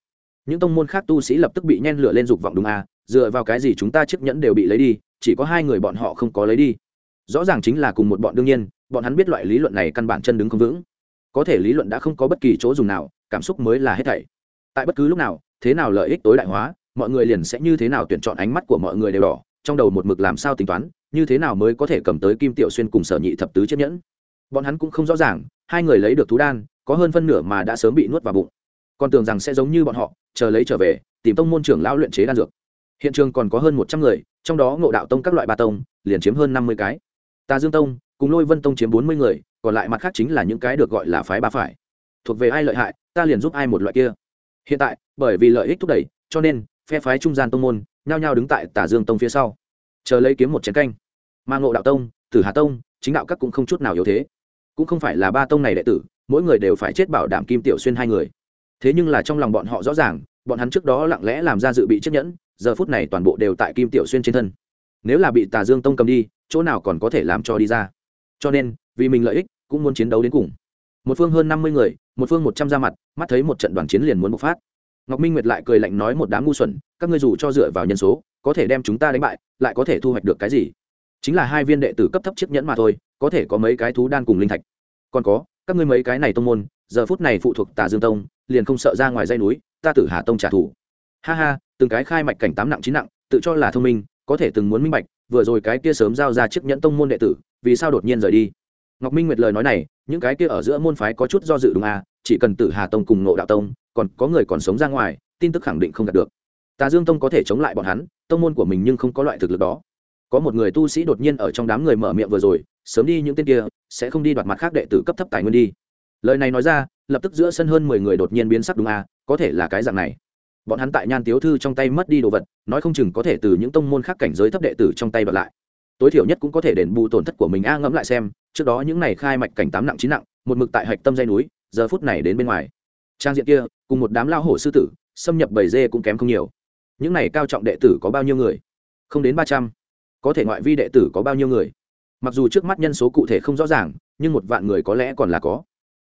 Những tông môn khác tu sĩ lập tức bị nhen lửa lên dục vọng đúng à dựa vào cái gì chúng ta chiếc nhẫn đều bị lấy đi, chỉ có hai người bọn họ không có lấy đi. Rõ ràng chính là cùng một bọn đương nhiên, bọn hắn biết loại lý luận này căn bản chân đứng không vững. Có thể lý luận đã không có bất kỳ chỗ dùng nào, cảm xúc mới là hết thảy. Tại bất cứ lúc nào, thế nào lợi ích tối đại hóa, mọi người liền sẽ như thế nào tuyển chọn ánh mắt của mọi người đều đỏ, trong đầu một mực làm sao tính toán như thế nào mới có thể cầm tới kim tiểu xuyên cùng sở nhị thập tứ chiếc nhẫn? Bọn hắn cũng không rõ ràng, hai người lấy được thú đan, có hơn phân nửa mà đã sớm bị nuốt vào bụng. Còn tưởng rằng sẽ giống như bọn họ, chờ lấy trở về, tìm tông môn trưởng lão luyện chế đan dược. Hiện trường còn có hơn một trăm người, trong đó ngộ đạo tông các loại ba tông, liền chiếm hơn năm mươi cái. Tà dương tông, cùng lôi vân tông chiếm bốn mươi người, còn lại mặt khác chính là những cái được gọi là phái ba phải. Thuộc về ai lợi hại, ta liền giúp ai một loại kia. Hiện tại, bởi vì lợi ích thúc đẩy, cho nên, phe phái trung gian tông môn, nhao nhao đứng tại tả dương tông phía sau. Chờ lấy kiếm một chén canh mà ngộ đạo tông, tử hà tông, chính đạo các cũng không chút nào yếu thế. Cũng không phải là ba tông này đệ tử, mỗi người đều phải chết bảo đảm kim tiểu xuyên hai người. Thế nhưng là trong lòng bọn họ rõ ràng, bọn hắn trước đó lặng lẽ làm ra dự bị chiếc nhẫn, giờ phút này toàn bộ đều tại kim tiểu xuyên trên thân. Nếu là bị tà dương tông cầm đi, chỗ nào còn có thể làm cho đi ra. Cho nên, vì mình lợi ích, cũng muốn chiến đấu đến cùng. Một phương hơn năm mươi người, một phương một trăm ra mặt, mắt thấy một trận đoàn chiến liền muốn bộc phát. Ngọc minh nguyệt lại cười lạnh nói một đám ngu xuẩn, các ngươi dù cho dựa vào nhân số, có thể đem chúng ta đánh bại, lại có thể thu hoạch được cái gì? Chính là hai viên đệ tử cấp thấp chiếc nhẫn mà thôi, có thể có mấy cái thú đan cùng linh thạch. Còn có, các ngươi mấy cái này tông môn, giờ phút này phụ thuộc tà dương tông, liền không sợ ra ngoài dây núi, ta tử hà tông trả thù. Ha ha, từng cái khai mạch cảnh tám nặng chín nặng, tự cho là thông minh, có thể từng muốn minh bạch, vừa rồi cái kia sớm giao ra chiếc nhẫn tông môn đệ tử, vì sao đột nhiên rời đi? Ngọc minh nguyệt lời nói này, những cái kia ở giữa môn phái có chút do dự đúng à chỉ cần tử hà tông cùng nộ đạo tông, còn có người còn sống ra ngoài, tin tức khẳng định không đạt được. Tà dương tông có thể chống lại bọn hắn, tông môn của mình nhưng không có loại thực lực đó có một người tu sĩ đột nhiên ở trong đám người mở miệng vừa rồi, sớm đi những tên kia, sẽ không đi đoạt mặt khác đệ tử cấp thấp tài nguyên đi. Lời này nói ra, lập tức giữa sân hơn mười người đột nhiên biến sắc đúng à có thể là cái dạng này. Bọn hắn tại nhan tiếu thư trong tay mất đi đồ vật, nói không chừng có thể từ những tông môn khác cảnh giới thấp đệ tử trong tay bật lại. Tối thiểu nhất cũng có thể đền bù tổn thất của mình a, ngẫm lại xem, trước đó những này khai mạch cảnh tám nặng chín nặng, một mực tại hạch tâm dây núi, giờ phút này đến bên ngoài. Trang diện kia, cùng một đám lao hổ sư tử, xâm nhập bầy dê cũng kém không nhiều. Những này cao trọng đệ tử có bao nhiêu người? Không đến ba trăm có thể ngoại vi đệ tử có bao nhiêu người? Mặc dù trước mắt nhân số cụ thể không rõ ràng, nhưng một vạn người có lẽ còn là có.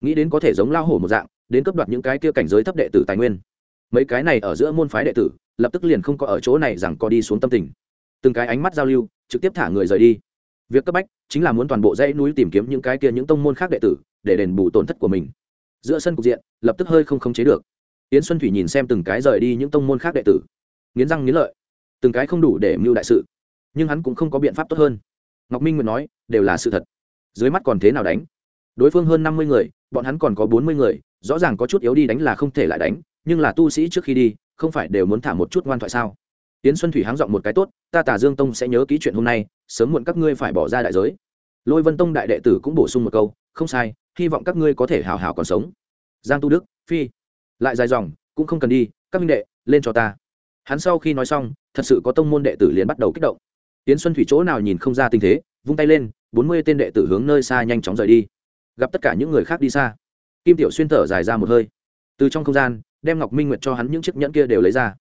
Nghĩ đến có thể giống lao hổ một dạng, đến cấp đoạt những cái kia cảnh giới thấp đệ tử tài nguyên. Mấy cái này ở giữa môn phái đệ tử, lập tức liền không có ở chỗ này rằng co đi xuống tâm tình. Từng cái ánh mắt giao lưu, trực tiếp thả người rời đi. Việc cấp bách chính là muốn toàn bộ dãy núi tìm kiếm những cái kia những tông môn khác đệ tử, để đền bù tổn thất của mình. Giữa sân cục diện, lập tức hơi không khống chế được. Yến xuân thủy nhìn xem từng cái rời đi những tông môn khác đệ tử, nghiến răng nghiến lợi. Từng cái không đủ để mưu đại sự nhưng hắn cũng không có biện pháp tốt hơn. Ngọc minh nguyệt nói, đều là sự thật. Dưới mắt còn thế nào đánh? Đối phương hơn năm mươi người, bọn hắn còn có bốn mươi người, rõ ràng có chút yếu đi đánh là không thể lại đánh, nhưng là tu sĩ trước khi đi, không phải đều muốn thả một chút ngoan thoại sao? Tiến xuân thủy háng giọng một cái tốt, ta tả dương tông sẽ nhớ ký chuyện hôm nay, sớm muộn các ngươi phải bỏ ra đại giới. Lôi vân tông đại đệ tử cũng bổ sung một câu, không sai, hy vọng các ngươi có thể hào hào còn sống. Giang tu đức, phi. Lại dài dòng, cũng không cần đi, các minh đệ, lên cho ta. Hắn sau khi nói xong, thật sự có tông môn đệ tử liền bắt đầu kích động tiến xuân thủy chỗ nào nhìn không ra tình thế, vung tay lên, bốn mươi tên đệ tử hướng nơi xa nhanh chóng rời đi. Gặp tất cả những người khác đi xa, kim tiểu xuyên thở dài ra một hơi. Từ trong không gian, đem ngọc minh nguyệt cho hắn những chiếc nhẫn kia đều lấy ra.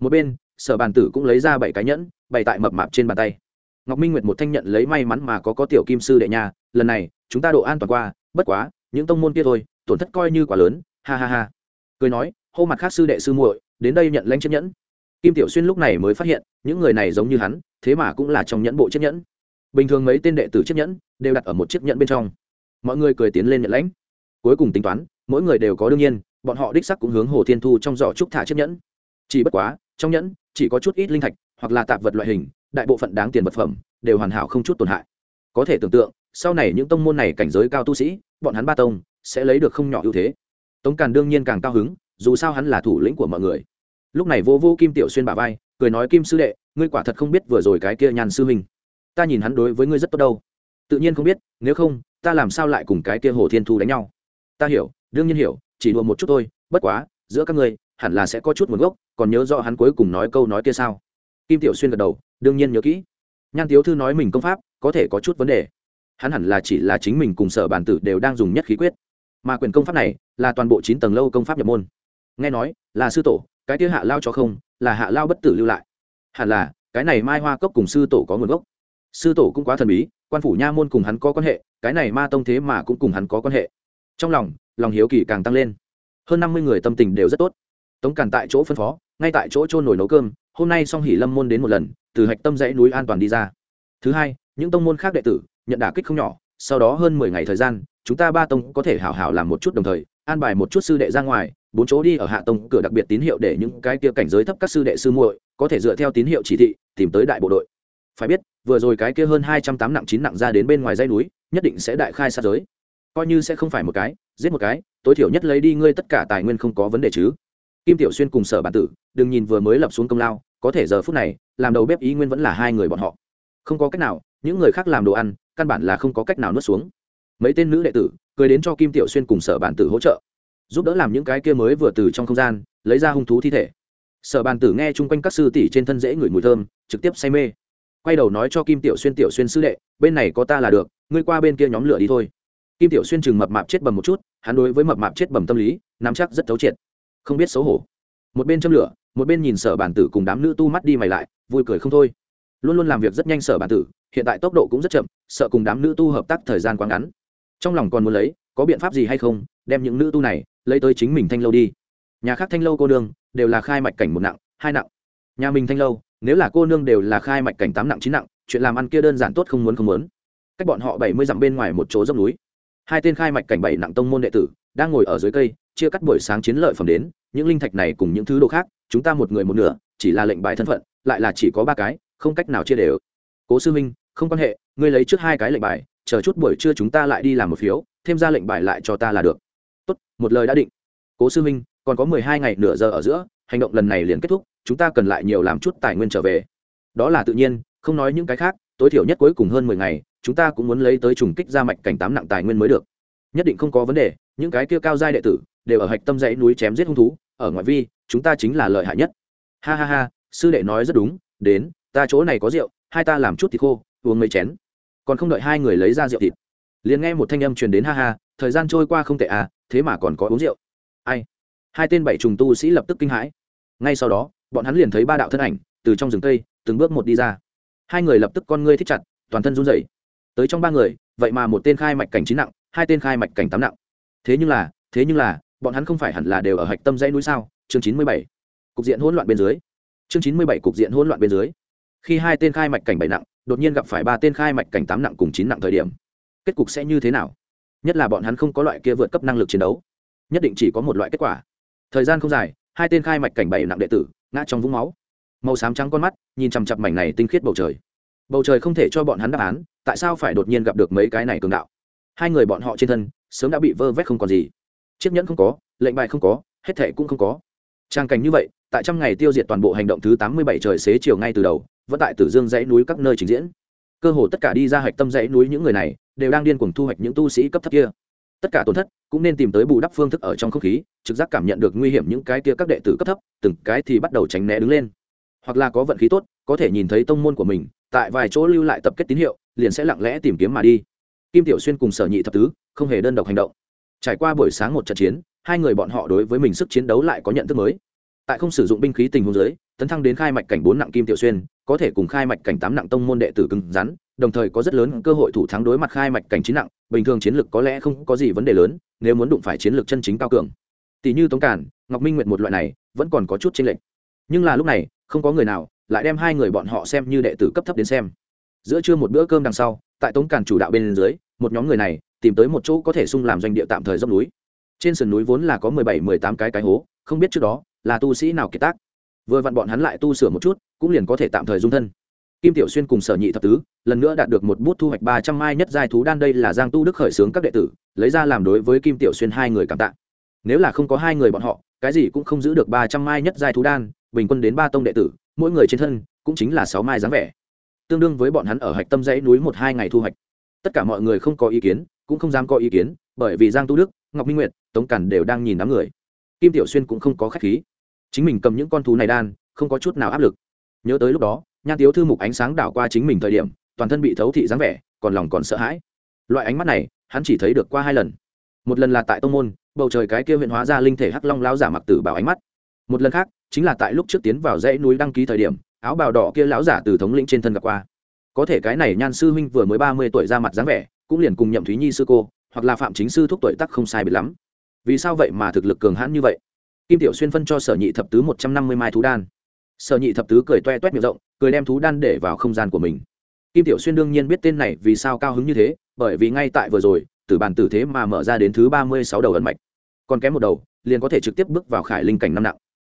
Một bên, sở bàn tử cũng lấy ra bảy cái nhẫn, bày tại mập mạp trên bàn tay. Ngọc minh nguyệt một thanh nhận lấy may mắn mà có có tiểu kim sư đệ nhà lần này, chúng ta độ an toàn qua, bất quá, những tông môn kia thôi, tổn thất coi như quá lớn, ha ha ha. Cười nói, hô mặt khác sư đệ sư muội, đến đây nhận lãnh chiếc nhẫn kim tiểu xuyên lúc này mới phát hiện, những người này giống như hắn, thế mà cũng là trong nhẫn bộ chiếc nhẫn. Bình thường mấy tên đệ tử chiếc nhẫn đều đặt ở một chiếc nhẫn bên trong. Mọi người cười tiến lên nhận lãnh. Cuối cùng tính toán, mỗi người đều có đương nhiên, bọn họ đích sắc cũng hướng hồ thiên thu trong giỏ trúc thả chiếc nhẫn. Chỉ bất quá, trong nhẫn chỉ có chút ít linh thạch, hoặc là tạp vật loại hình, đại bộ phận đáng tiền vật phẩm đều hoàn hảo không chút tổn hại. Có thể tưởng tượng, sau này những tông môn này cảnh giới cao tu sĩ, bọn hắn ba tông sẽ lấy được không nhỏ ưu thế. Tống càn đương nhiên càng cao hứng, dù sao hắn là thủ lĩnh của mọi người lúc này vô vô kim tiểu xuyên bà vai, cười nói, kim sư đệ, ngươi quả thật không biết vừa rồi cái kia nhàn sư huynh. Ta nhìn hắn đối với ngươi rất tốt đâu. Tự nhiên không biết, nếu không, ta làm sao lại cùng cái kia hồ thiên thu đánh nhau? Ta hiểu, đương nhiên hiểu, chỉ đùa một chút thôi, bất quá, giữa các ngươi, hẳn là sẽ có chút nguồn gốc, còn nhớ rõ hắn cuối cùng nói câu nói kia sao? Kim tiểu xuyên gật đầu, đương nhiên nhớ kỹ. Nhan tiếu thư nói mình công pháp, có thể có chút vấn đề. Hắn hẳn là chỉ là chính mình cùng sở bản tử đều đang dùng nhất khí quyết. Mà quyền công pháp này, là toàn bộ chín tầng lâu công pháp nhập môn. Nghe nói, là sư tổ cái kia hạ lao cho không, là hạ lao bất tử lưu lại. Hẳn là, cái này mai hoa cốc cùng sư tổ có nguồn gốc. Sư tổ cũng quá thần bí, quan phủ nha môn cùng hắn có quan hệ, cái này ma tông thế mà cũng cùng hắn có quan hệ. Trong lòng lòng hiếu kỳ càng tăng lên. Hơn năm mươi người tâm tình đều rất tốt. Tống càn tại chỗ phân phó, ngay tại chỗ trôn nổi nấu cơm, hôm nay song hỉ lâm môn đến một lần, từ hạch tâm dãy núi an toàn đi ra. Thứ hai, những tông môn khác đệ tử, nhận đả kích không nhỏ, sau đó hơn mười ngày thời gian, chúng ta ba tông có thể hảo hảo làm một chút đồng thời an bài một chút sư đệ ra ngoài, bốn chỗ đi ở hạ tông cửa đặc biệt tín hiệu để những cái kia cảnh giới thấp các sư đệ sư muội có thể dựa theo tín hiệu chỉ thị, tìm tới đại bộ đội. Phải biết, vừa rồi cái kia hơn hai trăm tám nặng chín nặng ra đến bên ngoài dãy núi, nhất định sẽ đại khai sát giới. Coi như sẽ không phải một cái, giết một cái, tối thiểu nhất lấy đi ngươi tất cả tài nguyên không có vấn đề chứ. Kim tiểu xuyên cùng sở bản tử, đừng nhìn vừa mới lập xuống công lao, có thể giờ phút này, làm đầu bếp ý nguyên vẫn là hai người bọn họ. Không có cách nào, những người khác làm đồ ăn, căn bản là không có cách nào nuốt xuống. Mấy tên nữ đệ tử cười đến cho kim tiểu xuyên cùng sở bản tử hỗ trợ, giúp đỡ làm những cái kia mới vừa từ trong không gian, lấy ra hung thú thi thể. Sở bản tử nghe chung quanh các sư tỷ trên thân dễ ngửi mùi thơm, trực tiếp say mê. Quay đầu nói cho kim tiểu xuyên tiểu xuyên sư đệ, bên này có ta là được, ngươi qua bên kia nhóm lửa đi thôi. Kim tiểu xuyên chừng mập mạp chết bầm một chút, hắn đối với mập mạp chết bầm tâm lý, nắm chắc rất thấu triệt. Không biết xấu hổ. Một bên châm lửa, một bên nhìn sở bản tử cùng đám nữ tu mắt đi mày lại, vui cười không thôi. Luôn luôn làm việc rất nhanh sở bản tử, hiện tại tốc độ cũng rất chậm, sợ cùng đám nữ tu hợp tác thời gian quá ngắn trong lòng còn muốn lấy, có biện pháp gì hay không, đem những nữ tu này lấy tới chính mình thanh lâu đi. Nhà khác thanh lâu cô nương đều là khai mạch cảnh một nặng, hai nặng. Nhà mình thanh lâu, nếu là cô nương đều là khai mạch cảnh tám nặng, chín nặng, chuyện làm ăn kia đơn giản tốt không muốn không muốn. Cách bọn họ bảy mươi dặm bên ngoài một chỗ dốc núi. Hai tên khai mạch cảnh bảy nặng tông môn đệ tử đang ngồi ở dưới cây, chia cắt buổi sáng chiến lợi phẩm đến, những linh thạch này cùng những thứ đồ khác, chúng ta một người một nửa, chỉ là lệnh bài thân phận, lại là chỉ có ba cái, không cách nào chia đều. Cố sư minh không quan hệ, ngươi lấy trước hai cái lệnh bài chờ chút buổi trưa chúng ta lại đi làm một phiếu, thêm ra lệnh bài lại cho ta là được. Tốt, một lời đã định. Cố sư minh còn có mười hai ngày nửa giờ ở giữa, hành động lần này liền kết thúc, chúng ta cần lại nhiều làm chút tài nguyên trở về. Đó là tự nhiên, không nói những cái khác, tối thiểu nhất cuối cùng hơn mười ngày, chúng ta cũng muốn lấy tới trùng kích ra mạch cảnh tám nặng tài nguyên mới được. Nhất định không có vấn đề, những cái kia cao giai đệ tử đều ở hạch tâm dãy núi chém giết hung thú, ở ngoại vi, chúng ta chính là lợi hại nhất. Ha ha ha, sư đệ nói rất đúng, đến, ta chỗ này có rượu, hai ta làm chút thì khô, uống mấy chén còn không đợi hai người lấy ra rượu thịt. Liền nghe một thanh âm truyền đến, ha ha, thời gian trôi qua không tệ à thế mà còn có uống rượu. Ai? Hai tên bảy trùng tu sĩ lập tức kinh hãi. Ngay sau đó, bọn hắn liền thấy ba đạo thân ảnh từ trong rừng cây từng bước một đi ra. Hai người lập tức con ngươi thích chặt, toàn thân run rẩy. Tới trong ba người, vậy mà một tên khai mạch cảnh chín nặng, hai tên khai mạch cảnh tám nặng. Thế nhưng là, thế nhưng là, bọn hắn không phải hẳn là đều ở hạch tâm dãy núi sao? Chương chín mươi bảy. Cục diện hỗn loạn bên dưới. Chương chín mươi bảy cục diện hỗn loạn bên dưới khi hai tên khai mạch cảnh bảy nặng, đột nhiên gặp phải ba tên khai mạch cảnh tám nặng cùng chín nặng thời điểm, kết cục sẽ như thế nào? Nhất là bọn hắn không có loại kia vượt cấp năng lực chiến đấu. Nhất định chỉ có một loại kết quả. Thời gian không dài, hai tên khai mạch cảnh bảy nặng đệ tử ngã trong vũng máu. Màu xám trắng con mắt, nhìn chằm chặp mảnh này tinh khiết bầu trời. Bầu trời không thể cho bọn hắn đáp án, tại sao phải đột nhiên gặp được mấy cái này cường đạo? Hai người bọn họ trên thân, sớm đã bị vơ vét không còn gì. Chiếc nhẫn không có, lệnh bài không có, hết thệ cũng không có. Trang cảnh như vậy tại trăm ngày tiêu diệt toàn bộ hành động thứ tám mươi bảy trời xế chiều ngay từ đầu, vẫn tại tử dương dãy núi các nơi trình diễn. Cơ hồ tất cả đi ra hạch tâm dãy núi những người này, đều đang điên cuồng thu hoạch những tu sĩ cấp thấp kia. Tất cả tổn thất cũng nên tìm tới bù đắp phương thức ở trong không khí, trực giác cảm nhận được nguy hiểm những cái kia các đệ tử cấp thấp, từng cái thì bắt đầu tránh né đứng lên. Hoặc là có vận khí tốt, có thể nhìn thấy tông môn của mình, tại vài chỗ lưu lại tập kết tín hiệu, liền sẽ lặng lẽ tìm kiếm mà đi. Kim tiểu xuyên cùng sở nhị thập tứ không hề đơn độc hành động. Trải qua buổi sáng một trận chiến, hai người bọn họ đối với mình sức chiến đấu lại có nhận thức mới tại không sử dụng binh khí tình huống giới tấn thăng đến khai mạch cảnh bốn nặng kim tiểu xuyên, có thể cùng khai mạch cảnh tám nặng tông môn đệ tử cứng rắn, đồng thời có rất lớn cơ hội thủ thắng đối mặt khai mạch cảnh chín nặng, bình thường chiến lược có lẽ không có gì vấn đề lớn, nếu muốn đụng phải chiến lược chân chính cao cường. Tỷ như tống cản, ngọc minh nguyện một loại này, vẫn còn có chút chênh lệch. Nhưng là lúc này, không có người nào lại đem hai người bọn họ xem như đệ tử cấp thấp đến xem. Giữa trưa một bữa cơm đằng sau, tại tống cản chủ đạo bên dưới, một nhóm người này tìm tới một chỗ có thể sung làm doanh địa tạm thời dốc núi. Trên sườn núi vốn là có mười bảy, mười tám cái cái hố, không biết trước đó là tu sĩ nào kiệt tác. Vừa vặn bọn hắn lại tu sửa một chút, cũng liền có thể tạm thời dung thân. Kim tiểu xuyên cùng sở nhị thập tứ, lần nữa đạt được một bút thu hoạch ba trăm mai nhất giai thú đan đây là giang tu đức khởi xướng các đệ tử, lấy ra làm đối với kim tiểu xuyên hai người cảm tạ. Nếu là không có hai người bọn họ, cái gì cũng không giữ được ba trăm mai nhất giai thú đan, bình quân đến ba tông đệ tử, mỗi người trên thân cũng chính là sáu mai dáng vẻ. Tương đương với bọn hắn ở hạch tâm dãy núi một hai ngày thu hoạch. Tất cả mọi người không có ý kiến, cũng không dám có ý kiến, bởi vì giang tu đức, ngọc minh nguyệt, tống cản đều đang nhìn đám người. Kim tiểu xuyên cũng không có khách khí chính mình cầm những con thú này đan, không có chút nào áp lực. Nhớ tới lúc đó, nhan tiếu thư mục ánh sáng đảo qua chính mình thời điểm, toàn thân bị thấu thị dáng vẻ, còn lòng còn sợ hãi. Loại ánh mắt này, hắn chỉ thấy được qua hai lần. Một lần là tại tông môn, bầu trời cái kia huyện hóa ra linh thể hắc long lao giả mặc tử bảo ánh mắt. Một lần khác, chính là tại lúc trước tiến vào dãy núi đăng ký thời điểm, áo bào đỏ kia lão giả từ thống lĩnh trên thân gặp qua. Có thể cái này nhan sư huynh vừa mới ba mươi tuổi ra mặt dáng vẻ, cũng liền cùng nhậm thúy nhi sư cô, hoặc là phạm chính sư thúc tuổi tắc không sai biệt lắm. Vì sao vậy mà thực lực cường hãn như vậy? Kim tiểu xuyên phân cho sở nhị thập tứ một trăm năm mươi mai thú đan. Sở nhị thập tứ cười toe toét miệng rộng, cười đem thú đan để vào không gian của mình. Kim tiểu xuyên đương nhiên biết tên này vì sao cao hứng như thế, bởi vì ngay tại vừa rồi, tử bàn tử thế mà mở ra đến thứ ba mươi sáu đầu ấn mạch. Còn kém một đầu, liền có thể trực tiếp bước vào khải linh cảnh năm nặng.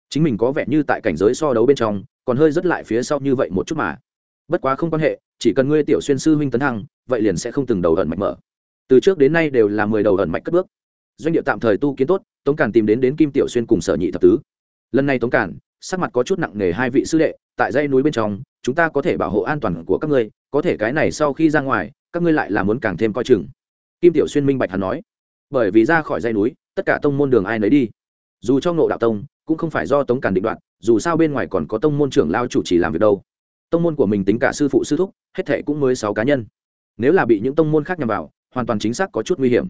Chính mình có vẻ như tại cảnh giới so đấu bên trong, còn hơi rất lại phía sau như vậy một chút mà. Bất quá không quan hệ, chỉ cần ngươi tiểu xuyên sư huynh tấn thăng, vậy liền sẽ không từng đầu ẩn mạch mở. Từ trước đến nay đều là mười đầu ẩn mạch cất bước doanh địa tạm thời tu kiến tốt, tống càn tìm đến đến kim tiểu xuyên cùng sở nhị thập tứ. Lần này tống càn, sắc mặt có chút nặng nề hai vị sư đệ, tại dãy núi bên trong, chúng ta có thể bảo hộ an toàn của các ngươi, có thể cái này sau khi ra ngoài, các ngươi lại là muốn càng thêm coi chừng. Kim tiểu xuyên minh bạch hắn nói. Bởi vì ra khỏi dãy núi, tất cả tông môn đường ai nấy đi. Dù cho ngộ đạo tông, cũng không phải do tống càn định đoạt, dù sao bên ngoài còn có tông môn trưởng lao chủ trì làm việc đâu. Tông môn của mình tính cả sư phụ sư thúc, hết thệ cũng mới sáu cá nhân. Nếu là bị những tông môn khác nhằm vào, hoàn toàn chính xác có chút nguy hiểm.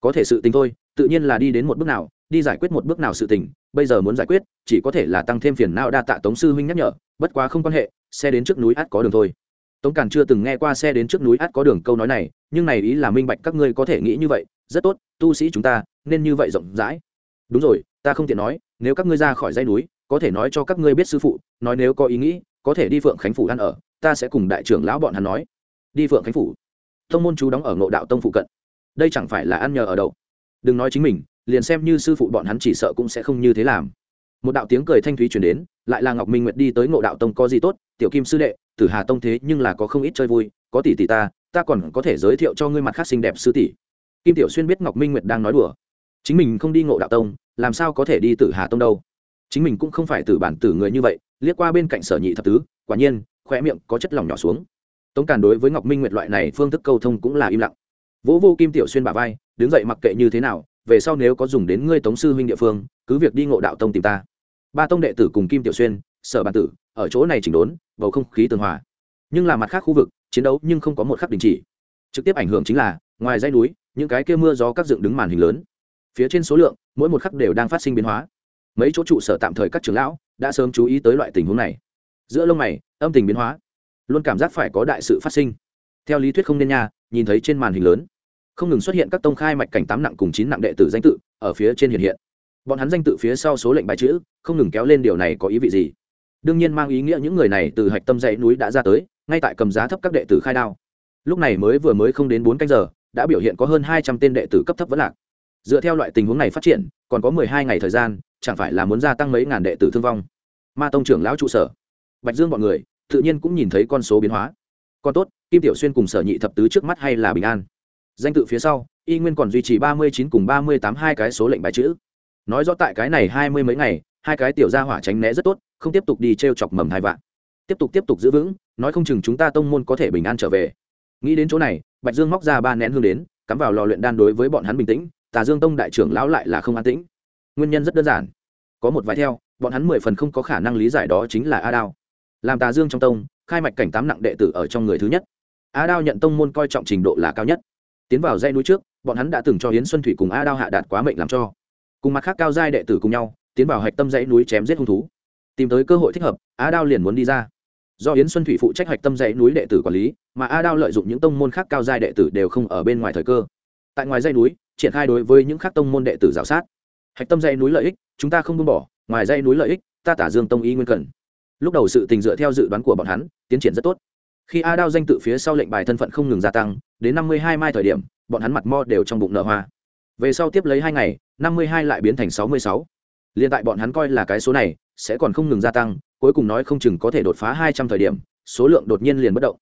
Có thể sự tính thôi tự nhiên là đi đến một bước nào, đi giải quyết một bước nào sự tình, bây giờ muốn giải quyết, chỉ có thể là tăng thêm phiền não đa tạ tống sư huynh nhắc nhở, bất quá không quan hệ, xe đến trước núi át có đường thôi. Tống càn chưa từng nghe qua xe đến trước núi át có đường câu nói này, nhưng này ý là minh bạch các ngươi có thể nghĩ như vậy, rất tốt, tu sĩ chúng ta nên như vậy rộng rãi. Đúng rồi, ta không tiện nói, nếu các ngươi ra khỏi dãy núi, có thể nói cho các ngươi biết sư phụ, nói nếu có ý nghĩ, có thể đi phượng khánh phủ ăn ở, ta sẽ cùng đại trưởng lão bọn hắn nói. Đi phượng khánh phủ. Thông môn chú đóng ở ngộ đạo tông phụ cận. Đây chẳng phải là ăn nhờ ở đậu đừng nói chính mình, liền xem như sư phụ bọn hắn chỉ sợ cũng sẽ không như thế làm. Một đạo tiếng cười thanh thúy chuyển đến, lại là ngọc minh nguyệt đi tới ngộ đạo tông có gì tốt, tiểu kim sư đệ, tử hà tông thế nhưng là có không ít chơi vui, có tỷ tỷ ta ta còn có thể giới thiệu cho ngươi mặt khác xinh đẹp sư tỷ. Kim tiểu xuyên biết ngọc minh nguyệt đang nói đùa. Chính mình không đi ngộ đạo tông, làm sao có thể đi tử hà tông đâu? Chính mình cũng không phải tử bản tử người như vậy, liếc qua bên cạnh sở nhị thập tứ, quả nhiên khoe miệng có chất lỏng nhỏ xuống. Tống càn đối với ngọc minh nguyệt loại này phương thức câu thông cũng là im lặng vỗ vô kim tiểu xuyên bả vai, đứng dậy mặc kệ như thế nào, về sau nếu có dùng đến ngươi tống sư huynh địa phương, cứ việc đi ngộ đạo tông tìm ta. Ba tông đệ tử cùng kim tiểu xuyên, sở bản tử, ở chỗ này chỉnh đốn, bầu không khí tường hòa. Nhưng là mặt khác khu vực, chiến đấu nhưng không có một khắc đình chỉ. Trực tiếp ảnh hưởng chính là, ngoài dãy núi, những cái kia mưa gió các dựng đứng màn hình lớn. Phía trên số lượng, mỗi một khắc đều đang phát sinh biến hóa. Mấy chỗ trụ sở tạm thời các trưởng lão đã sớm chú ý tới loại tình huống này. Giữa lông mày, âm tình biến hóa. Luôn cảm giác phải có đại sự phát sinh. Theo lý thuyết không nên nha, nhìn thấy trên màn hình lớn không ngừng xuất hiện các tông khai mạch cảnh tám nặng cùng chín nặng đệ tử danh tự ở phía trên hiện hiện. Bọn hắn danh tự phía sau số lệnh bài chữ, không ngừng kéo lên điều này có ý vị gì. Đương nhiên mang ý nghĩa những người này từ hạch tâm dãy núi đã ra tới, ngay tại cầm giá thấp các đệ tử khai đao. Lúc này mới vừa mới không đến bốn canh giờ, đã biểu hiện có hơn hai trăm tên đệ tử cấp thấp vẫn lạc. Dựa theo loại tình huống này phát triển, còn có mười hai ngày thời gian, chẳng phải là muốn gia tăng mấy ngàn đệ tử thương vong. Ma tông trưởng lão trụ sở. Bạch dương bọn người, tự nhiên cũng nhìn thấy con số biến hóa. Còn tốt, kim tiểu xuyên cùng sở nhị thập tứ trước mắt hay là bình an danh tự phía sau, y nguyên còn duy trì ba mươi chín cùng ba mươi tám hai cái số lệnh bài chữ. Nói rõ tại cái này hai mươi mấy ngày, hai cái tiểu gia hỏa tránh né rất tốt, không tiếp tục đi t r e o chọc mầm hai vạn. Tiếp tục tiếp tục giữ vững, nói không chừng chúng ta tông môn có thể bình an trở về. Nghĩ đến chỗ này, bạch dương móc ra ba nén hương đến, cắm vào lò luyện đan đối với bọn hắn bình tĩnh, tà dương tông đại trưởng lão lại là không an tĩnh. Nguyên nhân rất đơn giản. Có một vài theo, bọn hắn mười phần không có khả năng lý giải đó chính là a đao. Làm tà dương trong tông, khai mạch cảnh tám nặng đệ tử ở trong người thứ nhất. A đao nhận tông môn coi trọng trình độ là cao nhất tiến vào dãy núi trước, bọn hắn đã từng cho hiến xuân thủy cùng a đao hạ đạt quá mệnh làm cho. Cùng mặt khác cao giai đệ tử cùng nhau, tiến vào hạch tâm dãy núi chém giết hung thú. Tìm tới cơ hội thích hợp, a đao liền muốn đi ra. Do yến xuân thủy phụ trách hạch tâm dãy núi đệ tử quản lý, mà a đao lợi dụng những tông môn khác cao giai đệ tử đều không ở bên ngoài thời cơ. Tại ngoài dãy núi, triển khai đối với những khác tông môn đệ tử g sát. Hạch tâm dãy núi lợi ích, chúng ta không buông bỏ, ngoài dãy núi lợi ích, ta tả dương tông y nguyên cần. Lúc đầu sự tình dựa theo dự đoán của bọn hắn, tiến triển rất tốt. Khi a đao danh tự phía sau lệnh bài thân phận không ngừng gia tăng đến năm mươi hai mai thời điểm, bọn hắn mặt mo đều trong bụng nợ hoa. Về sau tiếp lấy hai ngày, năm mươi hai lại biến thành sáu mươi sáu. Liền tại bọn hắn coi là cái số này, sẽ còn không ngừng gia tăng, cuối cùng nói không chừng có thể đột phá hai trăm thời điểm, số lượng đột nhiên liền bất động.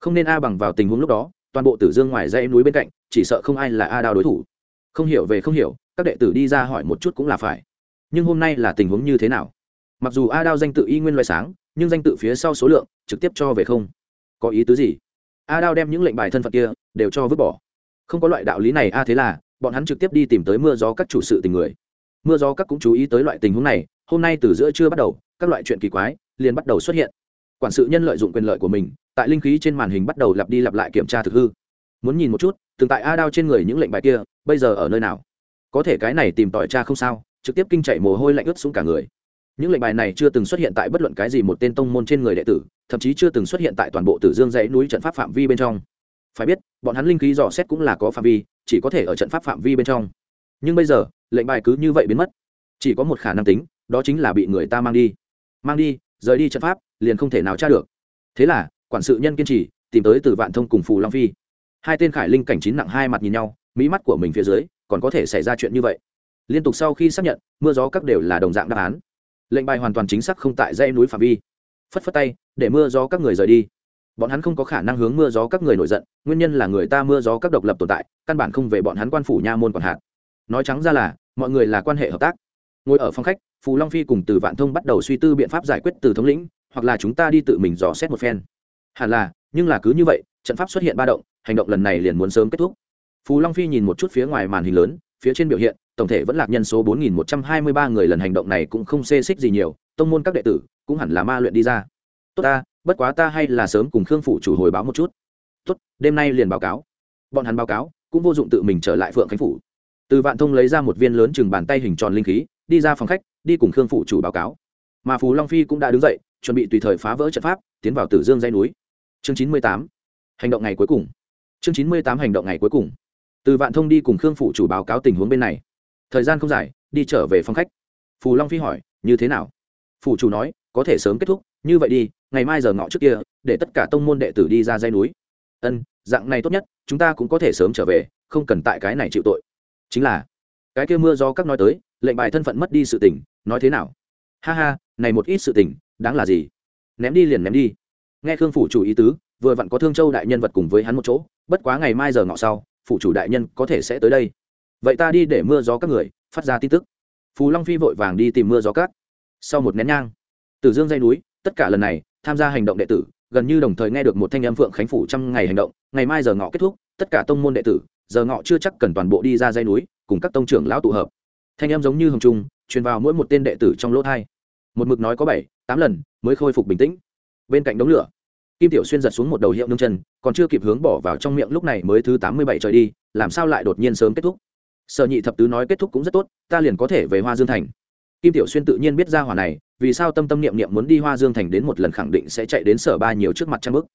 Không nên a bằng vào tình huống lúc đó, toàn bộ tử dương ngoài dãy núi bên cạnh, chỉ sợ không ai là a đao đối thủ. Không hiểu về không hiểu, các đệ tử đi ra hỏi một chút cũng là phải. Nhưng hôm nay là tình huống như thế nào? Mặc dù a đao danh tự y nguyên loại sáng, nhưng danh tự phía sau số lượng, trực tiếp cho về không. Có ý tứ gì? A đao đem những lệnh bài thân phận kia đều cho vứt bỏ. Không có loại đạo lý này, a, thế là, bọn hắn trực tiếp đi tìm tới mưa gió các chủ sự tình người. Mưa gió các cũng chú ý tới loại tình huống này, hôm nay từ giữa trưa bắt đầu, các loại chuyện kỳ quái liền bắt đầu xuất hiện. Quản sự nhân lợi dụng quyền lợi của mình, tại linh khí trên màn hình bắt đầu lặp đi lặp lại kiểm tra thực hư. Muốn nhìn một chút, từng tại a đao trên người những lệnh bài kia, bây giờ ở nơi nào? Có thể cái này tìm tỏi cha không sao, trực tiếp kinh chạy mồ hôi lạnh ướt xuống cả người. Những lệnh bài này chưa từng xuất hiện tại bất luận cái gì một tên tông môn trên người đệ tử, thậm chí chưa từng xuất hiện tại toàn bộ tử dương dãy núi trận pháp phạm vi bên trong phải biết, bọn hắn linh khí dò xét cũng là có phạm vi, chỉ có thể ở trận pháp phạm vi bên trong. Nhưng bây giờ, lệnh bài cứ như vậy biến mất. Chỉ có một khả năng tính, đó chính là bị người ta mang đi. Mang đi, rời đi trận pháp, liền không thể nào tra được. Thế là, quản sự nhân kiên trì, tìm tới từ vạn thông cùng phù long phi. Hai tên khải linh cảnh chín nặng hai mặt nhìn nhau, mỹ mắt của mình phía dưới, còn có thể xảy ra chuyện như vậy. Liên tục sau khi xác nhận, mưa gió các đều là đồng dạng đáp án. Lệnh bài hoàn toàn chính xác không tại dây núi phạm vi. Phất phất tay, để mưa gió các người rời đi bọn hắn không có khả năng hướng mưa gió các người nổi giận nguyên nhân là người ta mưa gió các độc lập tồn tại căn bản không về bọn hắn quan phủ nha môn còn hạt. Nói trắng ra là mọi người là quan hệ hợp tác. Ngồi ở phòng khách phù long phi cùng từ vạn thông bắt đầu suy tư biện pháp giải quyết từ thống lĩnh hoặc là chúng ta đi tự mình dò xét một phen. Hẳn là nhưng là cứ như vậy trận pháp xuất hiện ba động hành động lần này liền muốn sớm kết thúc. Phù long phi nhìn một chút phía ngoài màn hình lớn phía trên biểu hiện tổng thể vẫn lạc nhân số 4123 người lần hành động này cũng không xê xích gì nhiều, tông môn các đệ tử cũng hẳn là ma luyện đi ra. Tốt ta, bất quá ta hay là sớm cùng Khương phủ chủ hồi báo một chút. Tốt, đêm nay liền báo cáo. Bọn hắn báo cáo, cũng vô dụng tự mình trở lại Phượng Khánh phủ. từ vạn thông lấy ra một viên lớn chừng bàn tay hình tròn linh khí đi ra phòng khách đi cùng khương phụ chủ báo cáo. Mà phù long phi cũng đã đứng dậy chuẩn bị tùy thời phá vỡ trận pháp tiến vào tử dương dây núi. Chương chín mươi tám hành động ngày cuối cùng. Chương chín mươi tám hành động ngày cuối cùng. Từ vạn thông đi cùng khương phụ chủ báo cáo tình huống bên này. Thời gian không dài đi trở về phòng khách. Phù long phi hỏi như thế nào? Phủ chủ nói có thể sớm kết thúc như vậy đi ngày mai giờ ngọ trước kia, để tất cả tông môn đệ tử đi ra dây núi. Ân, dạng này tốt nhất, chúng ta cũng có thể sớm trở về, không cần tại cái này chịu tội. Chính là, cái kia mưa do các nói tới, lệnh bài thân phận mất đi sự tình, nói thế nào? Ha ha, này một ít sự tình, đáng là gì? Ném đi liền ném đi. Nghe khương phủ chủ ý tứ, vừa vặn có thương châu đại nhân vật cùng với hắn một chỗ, bất quá ngày mai giờ ngọ sau, phủ chủ đại nhân có thể sẽ tới đây. Vậy ta đi để mưa gió các người, phát ra tin tức. Phù long phi vội vàng đi tìm mưa gió cát sau một nén nhang từ dương dây núi, tất cả lần này tham gia hành động đệ tử, gần như đồng thời nghe được một thanh âm phượng khánh phủ trăm ngày hành động, ngày mai giờ ngọ kết thúc, tất cả tông môn đệ tử, giờ ngọ chưa chắc cần toàn bộ đi ra dây núi, cùng các tông trưởng lão tụ hợp. Thanh âm giống như hồng trung truyền vào mỗi một tên đệ tử trong lỗ thai. Một mực nói có bảy, tám lần mới khôi phục bình tĩnh. Bên cạnh đống lửa, kim tiểu xuyên giật xuống một đầu hiệu nương chân, còn chưa kịp hướng bỏ vào trong miệng lúc này mới thứ tám mươi bảy trời đi, làm sao lại đột nhiên sớm kết thúc? Sở nhị thập tứ nói kết thúc cũng rất tốt, ta liền có thể về hoa dương thành kim tiểu xuyên tự nhiên biết ra hỏa này, vì sao tâm tâm niệm niệm muốn đi hoa dương thành đến một lần khẳng định sẽ chạy đến sở ba nhiều trước mặt trang bức.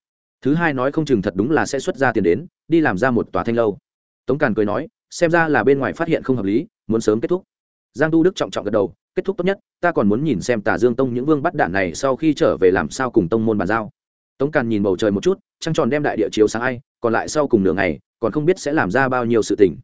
Thứ hai nói không chừng thật đúng là sẽ xuất ra tiền đến, đi làm ra một tòa thanh lâu. Tống càn cười nói, xem ra là bên ngoài phát hiện không hợp lý, muốn sớm kết thúc. Giang tu đức trọng trọng gật đầu, kết thúc tốt nhất, ta còn muốn nhìn xem tà dương tông những vương bắt đạn này sau khi trở về làm sao cùng tông môn bàn giao. Tống càn nhìn bầu trời một chút, trăng tròn đem đại địa chiếu sáng ai, còn lại sau cùng nửa ngày, còn không biết sẽ làm ra bao nhiêu sự tình.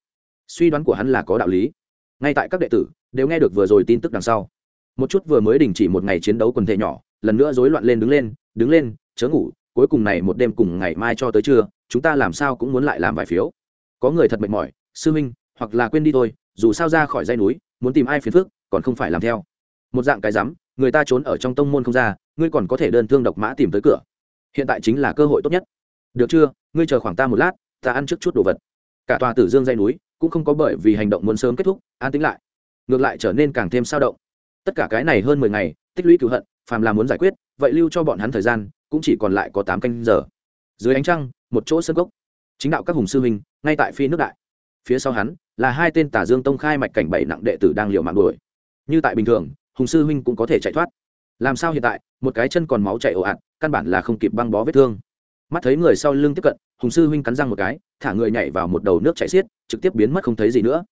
Suy đoán của hắn là có đạo lý. Ngay tại các đệ tử đều nghe được vừa rồi tin tức đằng sau. Một chút vừa mới đình chỉ một ngày chiến đấu quần thể nhỏ, lần nữa rối loạn lên đứng lên đứng lên, chớ ngủ, cuối cùng này một đêm cùng ngày mai cho tới trưa, chúng ta làm sao cũng muốn lại làm vài phiếu. Có người thật mệt mỏi, sư minh, hoặc là quên đi thôi, dù sao ra khỏi dây núi, muốn tìm ai phiền phức, còn không phải làm theo. Một dạng cái rắm, người ta trốn ở trong tông môn không ra, ngươi còn có thể đơn thương độc mã tìm tới cửa. Hiện tại chính là cơ hội tốt nhất. Được chưa? Ngươi chờ khoảng ta một lát, ta ăn trước chút đồ vật. Cả tòa tử dương dây núi cũng không có bởi vì hành động muốn sớm kết thúc, an tính lại ngược lại trở nên càng thêm sao động. Tất cả cái này hơn mười ngày, tích lũy cựu hận, phàm là muốn giải quyết, vậy lưu cho bọn hắn thời gian, cũng chỉ còn lại có tám canh giờ. Dưới ánh trăng, một chỗ sân gốc chính đạo các hùng sư huynh, ngay tại phi nước đại. Phía sau hắn, là hai tên tả dương tông khai mạch cảnh bảy nặng đệ tử đang liều mạng đuổi. Như tại bình thường, hùng sư huynh cũng có thể chạy thoát. Làm sao hiện tại, một cái chân còn máu chạy ồ ạt, căn bản là không kịp băng bó vết thương. Mắt thấy người sau lưng tiếp cận, hùng sư huynh cắn răng một cái, thả người nhảy vào một đầu nước chảy xiết, trực tiếp biến mất không thấy gì nữa.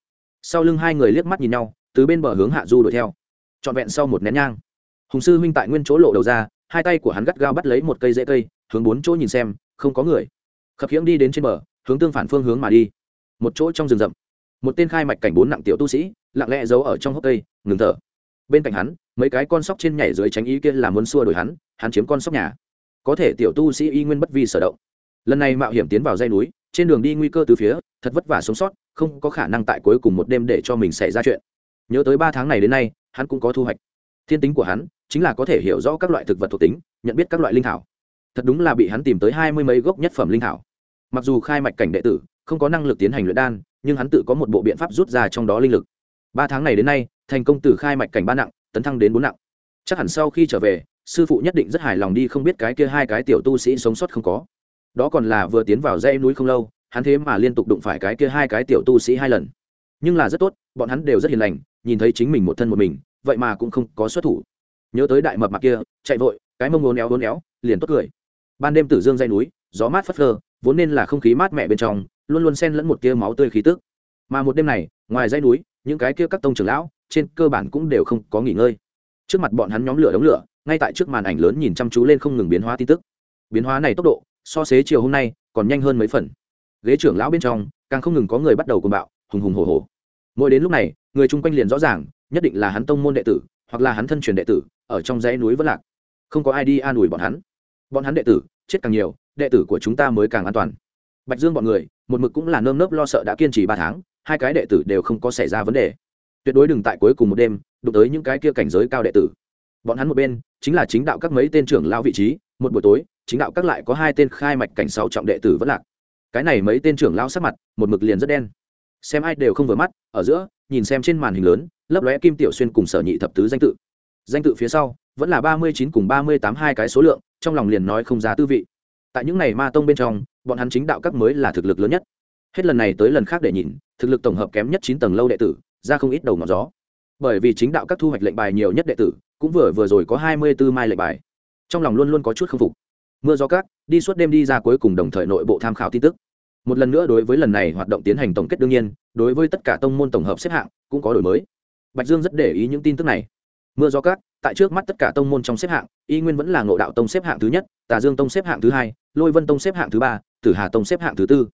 Sau lưng hai người liếc mắt nhìn nhau từ bên bờ hướng hạ du đuổi theo. Trọn vẹn sau một nén nhang, hùng sư huynh tại nguyên chỗ lộ đầu ra, hai tay của hắn gắt gao bắt lấy một cây rễ cây, hướng bốn chỗ nhìn xem, không có người. Khập khiễng đi đến trên bờ, hướng tương phản phương hướng mà đi. Một chỗ trong rừng rậm, một tên khai mạch cảnh bốn nặng tiểu tu sĩ, lặng lẽ giấu ở trong hốc cây, ngừng thở. Bên cạnh hắn, mấy cái con sóc trên nhảy dưới tránh ý kia là muốn xua đổi hắn hắn chiếm con sóc nhà. Có thể tiểu tu sĩ y nguyên bất vi sở động. Lần này mạo hiểm tiến vào dây núi, trên đường đi nguy cơ từ phía, thật vất vả sống sót, không có khả năng tại cuối cùng một đêm để cho mình xảy ra chuyện nhớ tới ba tháng này đến nay, hắn cũng có thu hoạch. Thiên tính của hắn chính là có thể hiểu rõ các loại thực vật thuộc tính, nhận biết các loại linh thảo. Thật đúng là bị hắn tìm tới hai mươi mấy gốc nhất phẩm linh thảo. Mặc dù khai mạch cảnh đệ tử không có năng lực tiến hành luyện đan, nhưng hắn tự có một bộ biện pháp rút ra trong đó linh lực. Ba tháng này đến nay, thành công từ khai mạch cảnh ba nặng, tấn thăng đến bốn nặng. Chắc hẳn sau khi trở về, sư phụ nhất định rất hài lòng đi không biết cái kia hai cái tiểu tu sĩ sống sót không có. Đó còn là vừa tiến vào dãy núi không lâu, hắn thế mà liên tục đụng phải cái kia hai cái tiểu tu sĩ hai lần. Nhưng là rất tốt, bọn hắn đều rất hiền lành nhìn thấy chính mình một thân một mình, vậy mà cũng không có xuất thủ. Nhớ tới đại mập mặc kia, chạy vội, cái mông ngốn éo ngốn éo, liền tốt cười. Ban đêm tử dương dây núi, gió mát phất phơ, vốn nên là không khí mát mẻ bên trong, luôn luôn xen lẫn một tia máu tươi khí tức. Mà một đêm này, ngoài dây núi, những cái kia các tông trưởng lão, trên cơ bản cũng đều không có nghỉ ngơi. Trước mặt bọn hắn nhóm lửa đống lửa, ngay tại trước màn ảnh lớn nhìn chăm chú lên không ngừng biến hóa tin tức. Biến hóa này tốc độ, so xế chiều hôm nay, còn nhanh hơn mấy phần. Ghế trưởng lão bên trong, càng không ngừng có người bắt đầu cùng bạo, hùng hùng hồ hồ mỗi đến lúc này người chung quanh liền rõ ràng, nhất định là hắn tông môn đệ tử, hoặc là hắn thân truyền đệ tử, ở trong dãy núi vất lạc. Không có ai đi an ủi bọn hắn. Bọn hắn đệ tử, chết càng nhiều, đệ tử của chúng ta mới càng an toàn. Bạch dương bọn người, một mực cũng là nơm nớp lo sợ đã kiên trì ba tháng, hai cái đệ tử đều không có xảy ra vấn đề. Tuyệt đối đừng tại cuối cùng một đêm, đụng tới những cái kia cảnh giới cao đệ tử. Bọn hắn một bên, chính là chính đạo các mấy tên trưởng lao vị trí, một buổi tối, chính đạo các lại có hai tên khai mạch cảnh sáu trọng đệ tử vẫn lạc. Cái này mấy tên trưởng lao sắc mặt, một mực liền rất đen xem ai đều không vừa mắt, ở giữa, nhìn xem trên màn hình lớn, lấp lóe kim tiểu xuyên cùng sở nhị thập tứ danh tự. Danh tự phía sau, vẫn là ba mươi chín cùng ba mươi tám hai cái số lượng, trong lòng liền nói không ra tư vị. Tại những ngày ma tông bên trong, bọn hắn chính đạo các mới là thực lực lớn nhất. Hết lần này tới lần khác để nhìn, thực lực tổng hợp kém nhất chín tầng lâu đệ tử, ra không ít đầu ngọn gió. Bởi vì chính đạo các thu hoạch lệnh bài nhiều nhất đệ tử, cũng vừa vừa rồi có hai mươi b ố mai lệnh bài. Trong lòng luôn luôn có chút k phục. Mưa gió cát đi suốt đêm đi ra cuối cùng đồng thời nội bộ tham khảo tin tức một lần nữa đối với lần này hoạt động tiến hành tổng kết đương nhiên, đối với tất cả tông môn tổng hợp xếp hạng, cũng có đổi mới. Bạch dương rất để ý những tin tức này. Mưa gió cát, tại trước mắt tất cả tông môn trong xếp hạng, y nguyên vẫn là ngộ đạo tông xếp hạng thứ nhất, tà dương tông xếp hạng thứ hai, lôi vân tông xếp hạng thứ ba, tử hà tông xếp hạng thứ tư.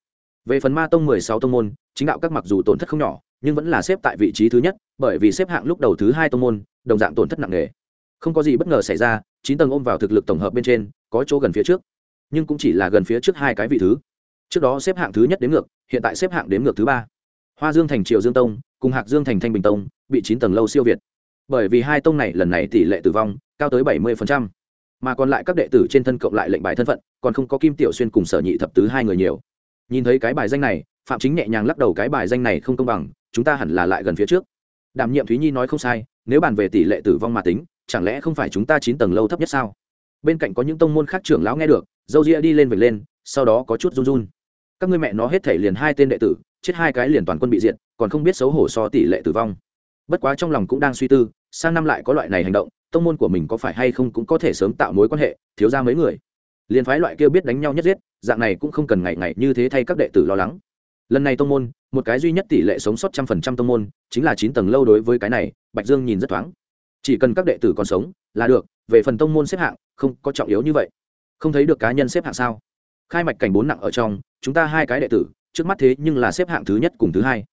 Về phần ma tông mười sáu tông môn, chính đạo các mặc dù tổn thất không nhỏ, nhưng vẫn là xếp tại vị trí thứ nhất, bởi vì xếp hạng lúc đầu thứ hai tông môn, đồng dạng tổn thất nặng nề. Không có gì bất ngờ xảy ra, chín tầng ôm vào thực lực tổng hợp bên trên, có chỗ gần phía trước. Nhưng cũng chỉ là gần phía trước hai cái vị thứ trước đó xếp hạng thứ nhất đến ngược, hiện tại xếp hạng đến ngược thứ ba. Hoa dương thành triều dương tông cùng hạc dương thành thanh bình tông bị chín tầng lâu siêu việt. Bởi vì hai tông này lần này tỷ lệ tử vong cao tới bảy mươi mà còn lại các đệ tử trên thân cộng lại lệnh bài thân phận, còn không có kim tiểu xuyên cùng sở nhị thập tứ hai người nhiều. Nhìn thấy cái bài danh này, phạm chính nhẹ nhàng lắc đầu cái bài danh này không công bằng, chúng ta hẳn là lại gần phía trước. Đảm nhiệm thúy nhi nói không sai, nếu bàn về tỷ lệ tử vong mà tính, chẳng lẽ không phải chúng ta chín tầng lâu thấp nhất sao? Bên cạnh có những tông môn khác trưởng lão nghe được, dâu ria đi lên vệt lên, sau đó có chút run run các ngươi mẹ nó hết thể liền hai tên đệ tử, chết hai cái liền toàn quân bị diệt, còn không biết xấu hổ so tỷ lệ tử vong. Bất quá trong lòng cũng đang suy tư, sang năm lại có loại này hành động, tông môn của mình có phải hay không cũng có thể sớm tạo mối quan hệ, thiếu ra mấy người. Liền phái loại kia biết đánh nhau nhất giết, dạng này cũng không cần ngày ngày như thế thay các đệ tử lo lắng. Lần này tông môn, một cái duy nhất tỷ lệ sống sót trăm phần trăm tông môn, chính là chín tầng lâu đối với cái này, bạch dương nhìn rất thoáng. Chỉ cần các đệ tử còn sống, là được, về phần tông môn xếp hạng, không có trọng yếu như vậy. Không thấy được cá nhân xếp hạng sao? Khai mạch cảnh bốn nặng ở trong, chúng ta hai cái đệ tử, trước mắt thế nhưng là xếp hạng thứ nhất cùng thứ hai.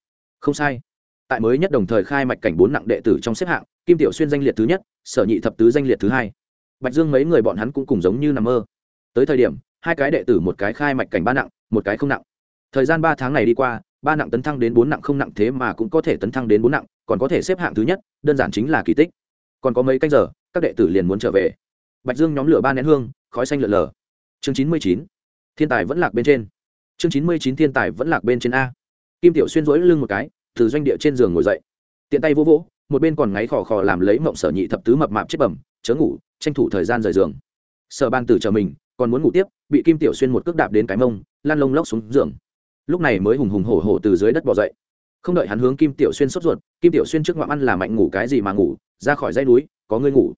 Không sai. Tại mới nhất đồng thời khai mạch cảnh bốn nặng đệ tử trong xếp hạng, kim tiểu xuyên danh liệt thứ nhất, sở nhị thập tứ danh liệt thứ hai. Bạch dương mấy người bọn hắn cũng cùng giống như nằm mơ. Tới thời điểm, hai cái đệ tử một cái khai mạch cảnh ba nặng, một cái không nặng. Thời gian ba tháng này đi qua, ba nặng tấn thăng đến bốn nặng không nặng thế mà cũng có thể tấn thăng đến bốn nặng, còn có thể xếp hạng thứ nhất, đơn giản chính là kỳ tích. Còn có mấy canh giờ, các đệ tử liền muốn trở về. Bạch dương nhóm lửa ba nén hương, khói xanh lượn lờ. Chương chín mươi chín thiên tài vẫn lạc bên trên. Chương chín mươi chín thiên tài vẫn lạc bên trên a. Kim tiểu xuyên rỗi lưng một cái, từ doanh địa trên giường ngồi dậy. Tiện tay vỗ vỗ, một bên còn ngáy khò khò làm lấy mộng sở nhị thập tứ mập mạp chết bẩm, chớ ngủ, tranh thủ thời gian rời giường. Sở ban tử chờ mình, còn muốn ngủ tiếp, bị kim tiểu xuyên một cước đạp đến cái mông lan lông lốc xuống giường. Lúc này mới hùng hùng hổ hổ từ dưới đất bỏ dậy. Không đợi hắn hướng kim tiểu xuyên sốt ruột, kim tiểu xuyên trước ngoạm ăn là mạnh ngủ cái gì mà ngủ, ra khỏi dây núi, có người ngủ.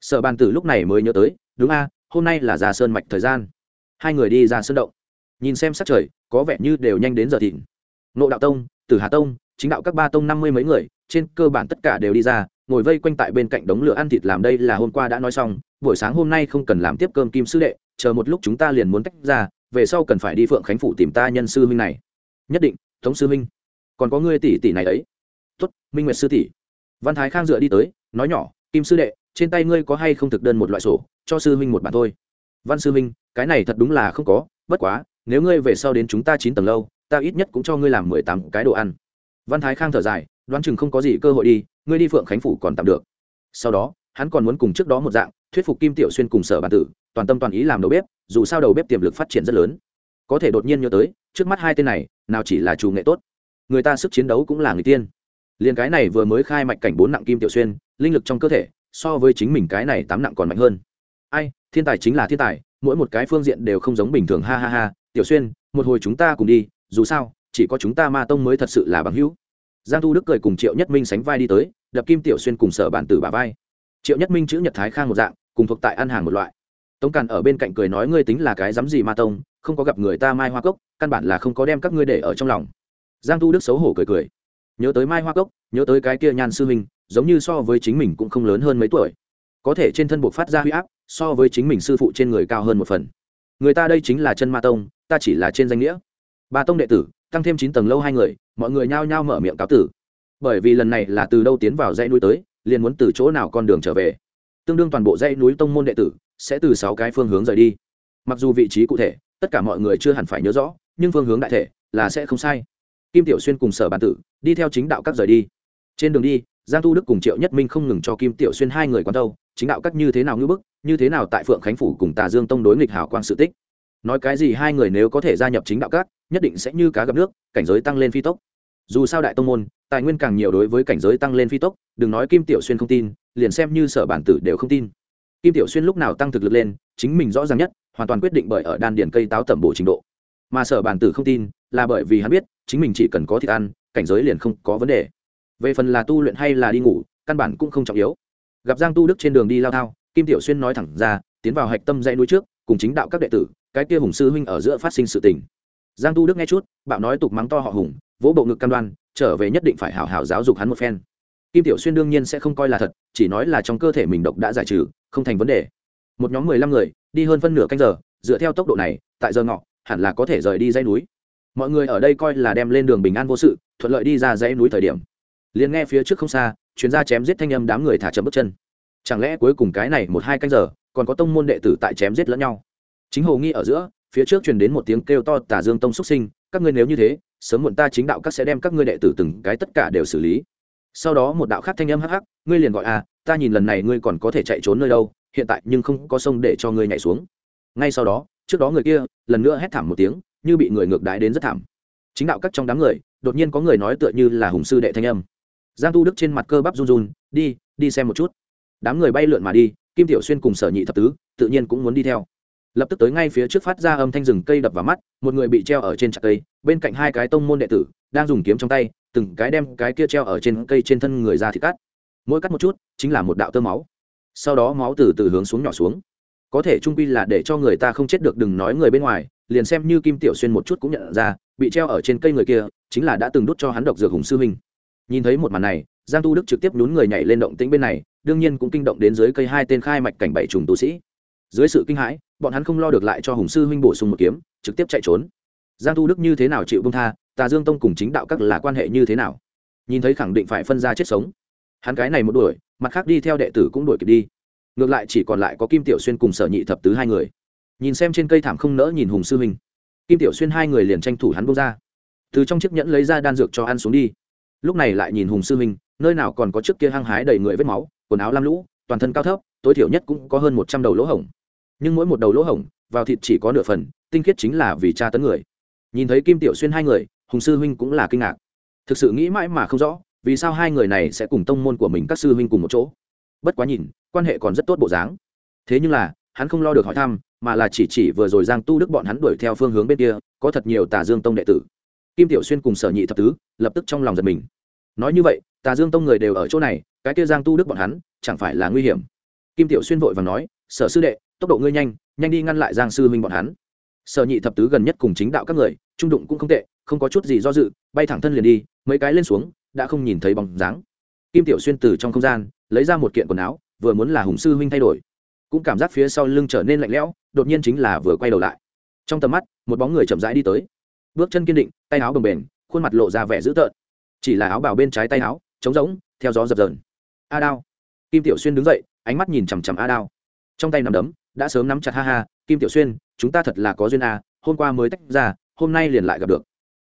Sở bàn tử lúc này mới nhớ tới, đúng a, hôm nay là ra sơn mạch thời gian hai người đi ra sân động. Nhìn xem sắc trời, có vẻ như đều nhanh đến giờ thịnh. Nộ đạo tông, tử hà tông, chính đạo các ba tông năm mươi mấy người, trên cơ bản tất cả đều đi ra, ngồi vây quanh tại bên cạnh đống lửa ăn thịt làm đây là hôm qua đã nói xong, buổi sáng hôm nay không cần làm tiếp cơm kim sư đệ, chờ một lúc chúng ta liền muốn tách ra, về sau cần phải đi phượng khánh phủ tìm ta nhân sư huynh này. Nhất định, tống sư huynh. Còn có ngươi tỷ tỷ này ấy. Tuất minh nguyệt sư tỷ. Văn thái khang dựa đi tới, nói nhỏ, kim sư đệ, trên tay ngươi có hay không thực đơn một loại sổ, cho sư huynh một bản thôi văn sư Minh, cái này thật đúng là không có bất quá nếu ngươi về sau đến chúng ta chín tầng lâu ta ít nhất cũng cho ngươi làm mười tám cái đồ ăn. Văn thái khang thở dài đoán chừng không có gì cơ hội đi ngươi đi phượng khánh phủ còn tạm được. Sau đó hắn còn muốn cùng trước đó một dạng thuyết phục kim tiểu xuyên cùng sở bản tử toàn tâm toàn ý làm đầu bếp dù sao đầu bếp tiềm lực phát triển rất lớn. Có thể đột nhiên nhớ tới trước mắt hai tên này nào chỉ là chủ nghệ tốt. Người ta sức chiến đấu cũng là người tiên. Liền cái này vừa mới khai mạch cảnh bốn nặng kim tiểu xuyên linh lực trong cơ thể so với chính mình cái này tám nặng còn mạnh hơn ai, thiên tài chính là thiên tài, mỗi một cái phương diện đều không giống bình thường, ha ha ha. Tiểu xuyên, một hồi chúng ta cùng đi, dù sao, chỉ có chúng ta ma tông mới thật sự là bằng hữu. Giang thu đức cười cùng triệu nhất minh sánh vai đi tới, đập kim tiểu xuyên cùng sở bản tử bà vai. Triệu nhất minh chữ nhật thái khang một dạng, cùng thuộc tại ăn hàng một loại. Tống càn ở bên cạnh cười nói ngươi tính là cái dám gì ma tông, không có gặp người ta mai hoa cốc, căn bản là không có đem các ngươi để ở trong lòng. Giang thu đức xấu hổ cười cười. Nhớ tới mai hoa cốc, nhớ tới cái kia nhan sư minh, giống như so với chính mình cũng không lớn hơn mấy tuổi. Có thể trên thân buộc phát ra huy áp so với chính mình sư phụ trên người cao hơn một phần. Người ta đây chính là chân ma tông, ta chỉ là trên danh nghĩa. Ba tông đệ tử, tăng thêm chín tầng lâu hai người, mọi người nhao nhao mở miệng cáo tử. Bởi vì lần này là từ đâu tiến vào dãy núi tới, liền muốn từ chỗ nào con đường trở về. Tương đương toàn bộ dãy núi tông môn đệ tử, sẽ từ sáu cái phương hướng rời đi. Mặc dù vị trí cụ thể, tất cả mọi người chưa hẳn phải nhớ rõ, nhưng phương hướng đại thể là sẽ không sai. Kim tiểu xuyên cùng sở bản tử đi theo chính đạo các rời đi. Trên đường đi, giang tu đức cùng triệu nhất minh không ngừng cho kim tiểu xuyên hai người quán đâu chính đạo các như thế nào ngưỡng bức, như thế nào tại phượng khánh phủ cùng tà dương tông đối nghịch hảo quang sự tích. Nói cái gì hai người nếu có thể gia nhập chính đạo các, nhất định sẽ như cá gặp nước, cảnh giới tăng lên phi tốc. Dù sao đại tông môn, tài nguyên càng nhiều đối với cảnh giới tăng lên phi tốc, đừng nói kim tiểu xuyên không tin, liền xem như sở bản tử đều không tin. Kim tiểu xuyên lúc nào tăng thực lực lên, chính mình rõ ràng nhất, hoàn toàn quyết định bởi ở đan điền cây táo tẩm bổ trình độ. Mà sở bản tử không tin, là bởi vì hắn biết, chính mình chỉ cần có thịt ăn, cảnh giới liền không có vấn đề. Về phần là tu luyện hay là đi ngủ, căn bản cũng không trọng yếu gặp giang tu đức trên đường đi lao thao, kim tiểu xuyên nói thẳng ra, tiến vào hạch tâm dãy núi trước, cùng chính đạo các đệ tử, cái kia hùng sư huynh ở giữa phát sinh sự tình. Giang tu đức nghe chút, bạo nói tục mắng to họ hùng, vỗ bộ ngực cam đoan, trở về nhất định phải hảo hảo giáo dục hắn một phen. Kim tiểu xuyên đương nhiên sẽ không coi là thật, chỉ nói là trong cơ thể mình độc đã giải trừ, không thành vấn đề. Một nhóm mười lăm người, đi hơn phân nửa canh giờ, dựa theo tốc độ này, tại giờ ngọ, hẳn là có thể rời đi dãy núi. Mọi người ở đây coi là đem lên đường bình an vô sự, thuận lợi đi ra dãy núi thời điểm. Liền nghe phía trước không xa Chuyên gia chém giết thanh âm đám người thả chậm bước chân. Chẳng lẽ cuối cùng cái này một hai canh giờ, còn có tông môn đệ tử tại chém giết lẫn nhau? Chính hồ nghi ở giữa, phía trước truyền đến một tiếng kêu to tả dương tông xuất sinh, các ngươi nếu như thế, sớm muộn ta chính đạo các sẽ đem các ngươi đệ tử từng cái tất cả đều xử lý. Sau đó một đạo khác thanh âm hắc hắc, ngươi liền gọi à ta nhìn lần này ngươi còn có thể chạy trốn nơi đâu, hiện tại nhưng không có sông để cho ngươi nhảy xuống. Ngay sau đó, trước đó người kia, lần nữa hét thảm một tiếng, như bị người ngược đái đến rất thảm. Chính đạo các trong đám người, đột nhiên có người nói tựa như là hùng sư đệ thanh âm giang tu đức trên mặt cơ bắp run run, đi đi xem một chút. Đám người bay lượn mà đi, kim tiểu xuyên cùng sở nhị thập tứ tự nhiên cũng muốn đi theo. Lập tức tới ngay phía trước phát ra âm thanh rừng cây đập vào mắt, một người bị treo ở trên chặt cây, bên cạnh hai cái tông môn đệ tử đang dùng kiếm trong tay, từng cái đem cái kia treo ở trên cây trên thân người ra thì cắt. Mỗi cắt một chút, chính là một đạo tơ máu. Sau đó máu từ từ hướng xuống nhỏ xuống. Có thể trung pi là để cho người ta không chết được, đừng nói người bên ngoài, liền xem như kim tiểu xuyên một chút cũng nhận ra, bị treo ở trên cây người kia, chính là đã từng đút cho hắn độc dược hùng sư huynh nhìn thấy một màn này, giang tu đức trực tiếp nhún người nhảy lên động tĩnh bên này, đương nhiên cũng kinh động đến dưới cây hai tên khai mạch cảnh bảy trùng tu sĩ. Dưới sự kinh hãi, bọn hắn không lo được lại cho hùng sư huynh bổ sung một kiếm, trực tiếp chạy trốn. Giang tu đức như thế nào chịu bông tha, tà dương tông cùng chính đạo các là quan hệ như thế nào? Nhìn thấy khẳng định phải phân ra chết sống. Hắn cái này một đuổi, mặt khác đi theo đệ tử cũng đuổi kịp đi. Ngược lại chỉ còn lại có kim tiểu xuyên cùng sở nhị thập tứ hai người. Nhìn xem trên cây thảm không nỡ nhìn hùng sư huynh, kim tiểu xuyên hai người liền tranh thủ hắn bông ra. Từ trong chiếc nhẫn lấy ra đan dược cho ăn xuống đi lúc này lại nhìn hùng sư huynh nơi nào còn có trước kia hăng hái đầy người vết máu, quần áo lam lũ, toàn thân cao thấp, tối thiểu nhất cũng có hơn một trăm đầu lỗ hổng. Nhưng mỗi một đầu lỗ hổng, vào thịt chỉ có nửa phần, tinh khiết chính là vì cha tấn người. Nhìn thấy kim tiểu xuyên hai người, hùng sư huynh cũng là kinh ngạc. Thực sự nghĩ mãi mà không rõ, vì sao hai người này sẽ cùng tông môn của mình các sư huynh cùng một chỗ. Bất quá nhìn, quan hệ còn rất tốt bộ dáng. Thế nhưng là, hắn không lo được hỏi thăm, mà là chỉ chỉ vừa rồi giang tu đức bọn hắn đuổi theo phương hướng bên kia, có thật nhiều tà dương tông đệ tử kim tiểu xuyên cùng sở nhị thập tứ lập tức trong lòng giật mình. Nói như vậy, tà dương tông người đều ở chỗ này, cái kia giang tu đức bọn hắn chẳng phải là nguy hiểm. Kim tiểu xuyên vội và nói, sở sư đệ, tốc độ ngươi nhanh nhanh đi ngăn lại giang sư huynh bọn hắn. Sở nhị thập tứ gần nhất cùng chính đạo các người, trung đụng cũng không tệ, không có chút gì do dự, bay thẳng thân liền đi, mấy cái lên xuống, đã không nhìn thấy bóng dáng. Kim tiểu xuyên từ trong không gian, lấy ra một kiện quần áo, vừa muốn là hùng sư huynh thay đổi. Cũng cảm giác phía sau lưng trở nên lạnh lẽo, đột nhiên chính là vừa quay đầu lại. Trong tầm mắt, một bóng người chậm rãi đi tới bước chân kiên định, tay áo bồng bềnh, khuôn mặt lộ ra vẻ dữ tợn. Chỉ là áo bào bên trái tay áo, trống rỗng, theo gió dập dờn. A đao. Kim tiểu xuyên đứng dậy, ánh mắt nhìn chằm chằm a đao. Trong tay nằm đấm, đã sớm nắm chặt, ha ha, kim tiểu xuyên, chúng ta thật là có duyên a, hôm qua mới tách ra, hôm nay liền lại gặp được.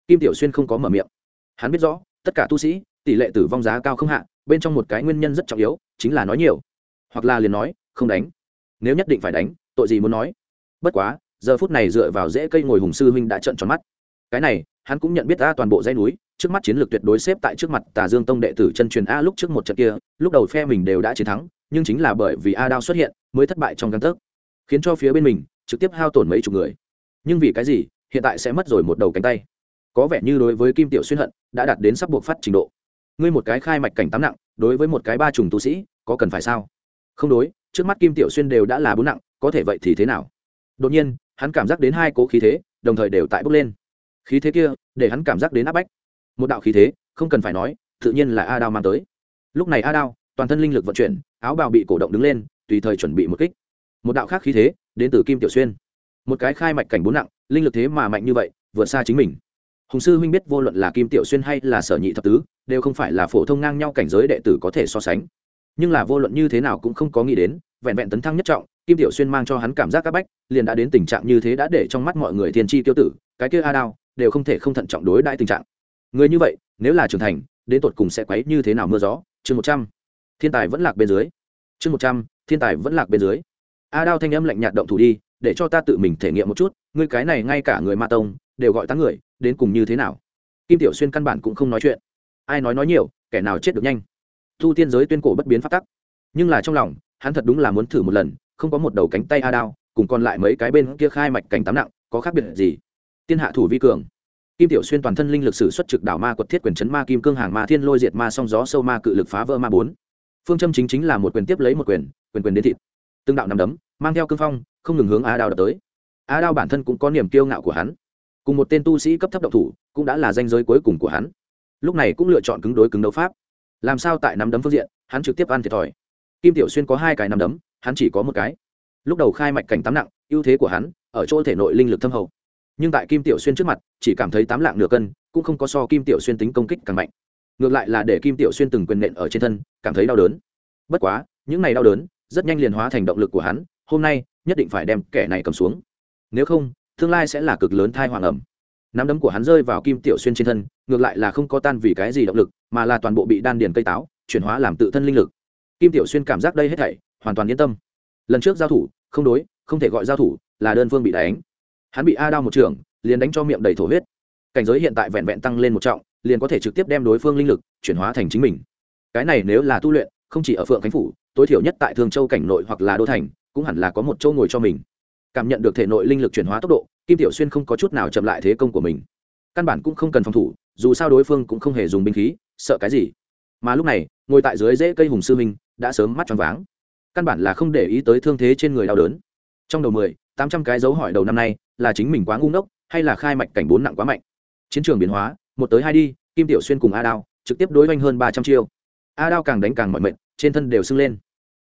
Kim tiểu xuyên không có mở miệng. Hắn biết rõ, tất cả tu sĩ, tỷ lệ tử vong giá cao không hạ, bên trong một cái nguyên nhân rất trọng yếu, chính là nói nhiều. Hoặc là liền nói, không đánh. Nếu nhất định phải đánh, tội gì muốn nói? Bất quá, giờ phút này dựa vào dễ cây ngồi hùng sư huynh đã trợn tròn mắt cái này, hắn cũng nhận biết ra toàn bộ dãy núi, trước mắt chiến lược tuyệt đối xếp tại trước mặt tà dương tông đệ tử chân truyền a lúc trước một trận kia, lúc đầu phe mình đều đã chiến thắng, nhưng chính là bởi vì a đao xuất hiện, mới thất bại trong căn tấc. Khiến cho phía bên mình, trực tiếp hao tổn mấy chục người. Nhưng vì cái gì, hiện tại sẽ mất rồi một đầu cánh tay. Có vẻ như đối với kim tiểu xuyên hận, đã đạt đến sắp buộc phát trình độ. Ngươi một cái khai mạch cảnh tám nặng, đối với một cái ba trùng tu sĩ, có cần phải sao? Không đối, trước mắt kim tiểu xuyên đều đã là bốn nặng, có thể vậy thì thế nào? Đột nhiên, hắn cảm giác đến hai cố khí thế, đồng thời đều tại bốc lên khí thế kia, để hắn cảm giác đến áp bách. Một đạo khí thế, không cần phải nói, tự nhiên là a đao mang tới. Lúc này a đao, toàn thân linh lực vận chuyển, áo bào bị cổ động đứng lên, tùy thời chuẩn bị một kích. Một đạo khác khí thế, đến từ kim tiểu xuyên. Một cái khai mạch cảnh bốn nặng, linh lực thế mà mạnh như vậy, vượt xa chính mình. Hùng sư huynh biết vô luận là kim tiểu xuyên hay là sở nhị thập tứ, đều không phải là phổ thông ngang nhau cảnh giới đệ tử có thể so sánh. Nhưng là vô luận như thế nào cũng không có nghĩ đến, vẹn vẹn tấn thăng nhất trọng, kim tiểu xuyên mang cho hắn cảm giác c áp bách, liền đã đến tình trạng như thế đã để trong mắt mọi người thiên tri tiêu tử, cái kia a đao đều không thể không thận trọng đối đại tình trạng. Người như vậy, nếu là trưởng thành, đến tột cùng sẽ quấy như thế nào mưa gió? Chương một trăm. Thiên tài vẫn lạc bên dưới. Chương một trăm, thiên tài vẫn lạc bên dưới. A đao thanh âm lạnh nhạt động thủ đi, để cho ta tự mình thể nghiệm một chút, ngươi cái này ngay cả người ma tông, đều gọi táng người, đến cùng như thế nào? Kim tiểu xuyên căn bản cũng không nói chuyện. Ai nói nói nhiều, kẻ nào chết được nhanh. Thu tiên giới tuyên cổ bất biến phát tắc. Nhưng là trong lòng, hắn thật đúng là muốn thử một lần, không có một đầu cánh tay a đao, cùng còn lại mấy cái bên kia khai mạch cảnh tám nặng, có khác biệt gì? Tiên hạ thủ vi cường. Kim tiểu xuyên toàn thân linh lực sử xuất trực đảo ma quật thiết quyền chấn ma kim cương hàng ma thiên lôi diệt ma song gió sâu ma cự lực phá vỡ ma bốn. Phương châm chính chính là một quyền tiếp lấy một quyền quyền quyền đến thịt. Tương đạo nằm đấm, mang theo cương phong, không ngừng hướng Á đao đập tới. Á đao bản thân cũng có niềm kiêu ngạo của hắn. Cùng một tên tu sĩ cấp thấp độc thủ, cũng đã là danh giới cuối cùng của hắn. Lúc này cũng lựa chọn cứng đối cứng đấu pháp. Làm sao tại nắm đấm phương diện, hắn trực tiếp ăn thiệt thòi. Kim tiểu xuyên có hai cái nắm đấm, hắn chỉ có một cái. Lúc đầu khai mạch cảnh tám nặng, ưu thế của hắn, ở chỗ thể nội linh lực thâm hậu nhưng tại kim tiểu xuyên trước mặt, chỉ cảm thấy tám lạng nửa cân, cũng không có so kim tiểu xuyên tính công kích càng mạnh. Ngược lại là để kim tiểu xuyên từng quyền nện ở trên thân, cảm thấy đau đớn. Bất quá, những này đau đớn, rất nhanh liền hóa thành động lực của hắn, hôm nay, nhất định phải đem kẻ này cầm xuống. Nếu không, tương lai sẽ là cực lớn thai hoàng ẩm. Nắm đấm của hắn rơi vào kim tiểu xuyên trên thân, ngược lại là không có tan vì cái gì động lực, mà là toàn bộ bị đan điền cây táo, chuyển hóa làm tự thân linh lực. Kim tiểu xuyên cảm giác đây hết thảy, hoàn toàn yên tâm. Lần trước giao thủ, không đối, không thể gọi giao thủ, là đơn phương bị đánh hắn bị a đao một trường liền đánh cho miệng đầy thổ huyết. Cảnh giới hiện tại vẹn vẹn tăng lên một trọng, liền có thể trực tiếp đem đối phương linh lực chuyển hóa thành chính mình. Cái này nếu là tu luyện, không chỉ ở phượng khánh phủ, tối thiểu nhất tại thường châu cảnh nội hoặc là đô thành, cũng hẳn là có một chỗ ngồi cho mình. Cảm nhận được thể nội linh lực chuyển hóa tốc độ, kim tiểu xuyên không có chút nào chậm lại thế công của mình. Căn bản cũng không cần phòng thủ, dù sao đối phương cũng không hề dùng binh khí, sợ cái gì. Mà lúc này, ngồi tại dưới rễ cây hùng sư minh, đã sớm mắt tròn váng. Căn bản là không để ý tới thương thế trên người đau đớn. Trong đầu mười tám trăm cái dấu hỏi đầu năm nay là chính mình quá ngu ngốc hay là khai mạch cảnh bốn nặng quá mạnh? Chiến trường biến hóa, một tới hai đi, kim tiểu xuyên cùng a đao trực tiếp đối oanh hơn ba trăm chiêu. A đao càng đánh càng mọi mệnh trên thân đều sưng lên.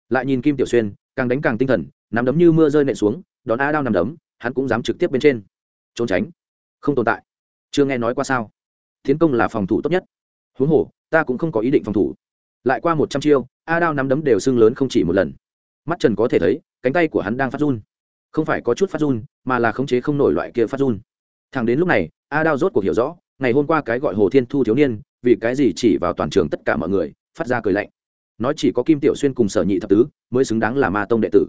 Lại nhìn kim tiểu xuyên, càng đánh càng tinh thần, nắm đấm như mưa rơi nện xuống, đón a đao nằm đấm, hắn cũng dám trực tiếp bên trên. Trốn tránh. Không tồn tại. Chưa nghe nói qua sao? Tiến công là phòng thủ tốt nhất. Huống hồ, ta cũng không có ý định phòng thủ. Lại qua một trăm chiêu, a đao nắm đấm đều sưng lớn không chỉ một lần. Mắt trần có thể thấy, cánh tay của hắn đang phát run không phải có chút phát run, mà là khống chế không nổi loại kia phát run. Thằng đến lúc này a đao rốt cuộc hiểu rõ, ngày hôm qua cái gọi hồ thiên thu thiếu niên, vì cái gì chỉ vào toàn trường tất cả mọi người, phát ra cười lạnh. Nói chỉ có kim tiểu xuyên cùng sở nhị thập tứ mới xứng đáng là ma tông đệ tử.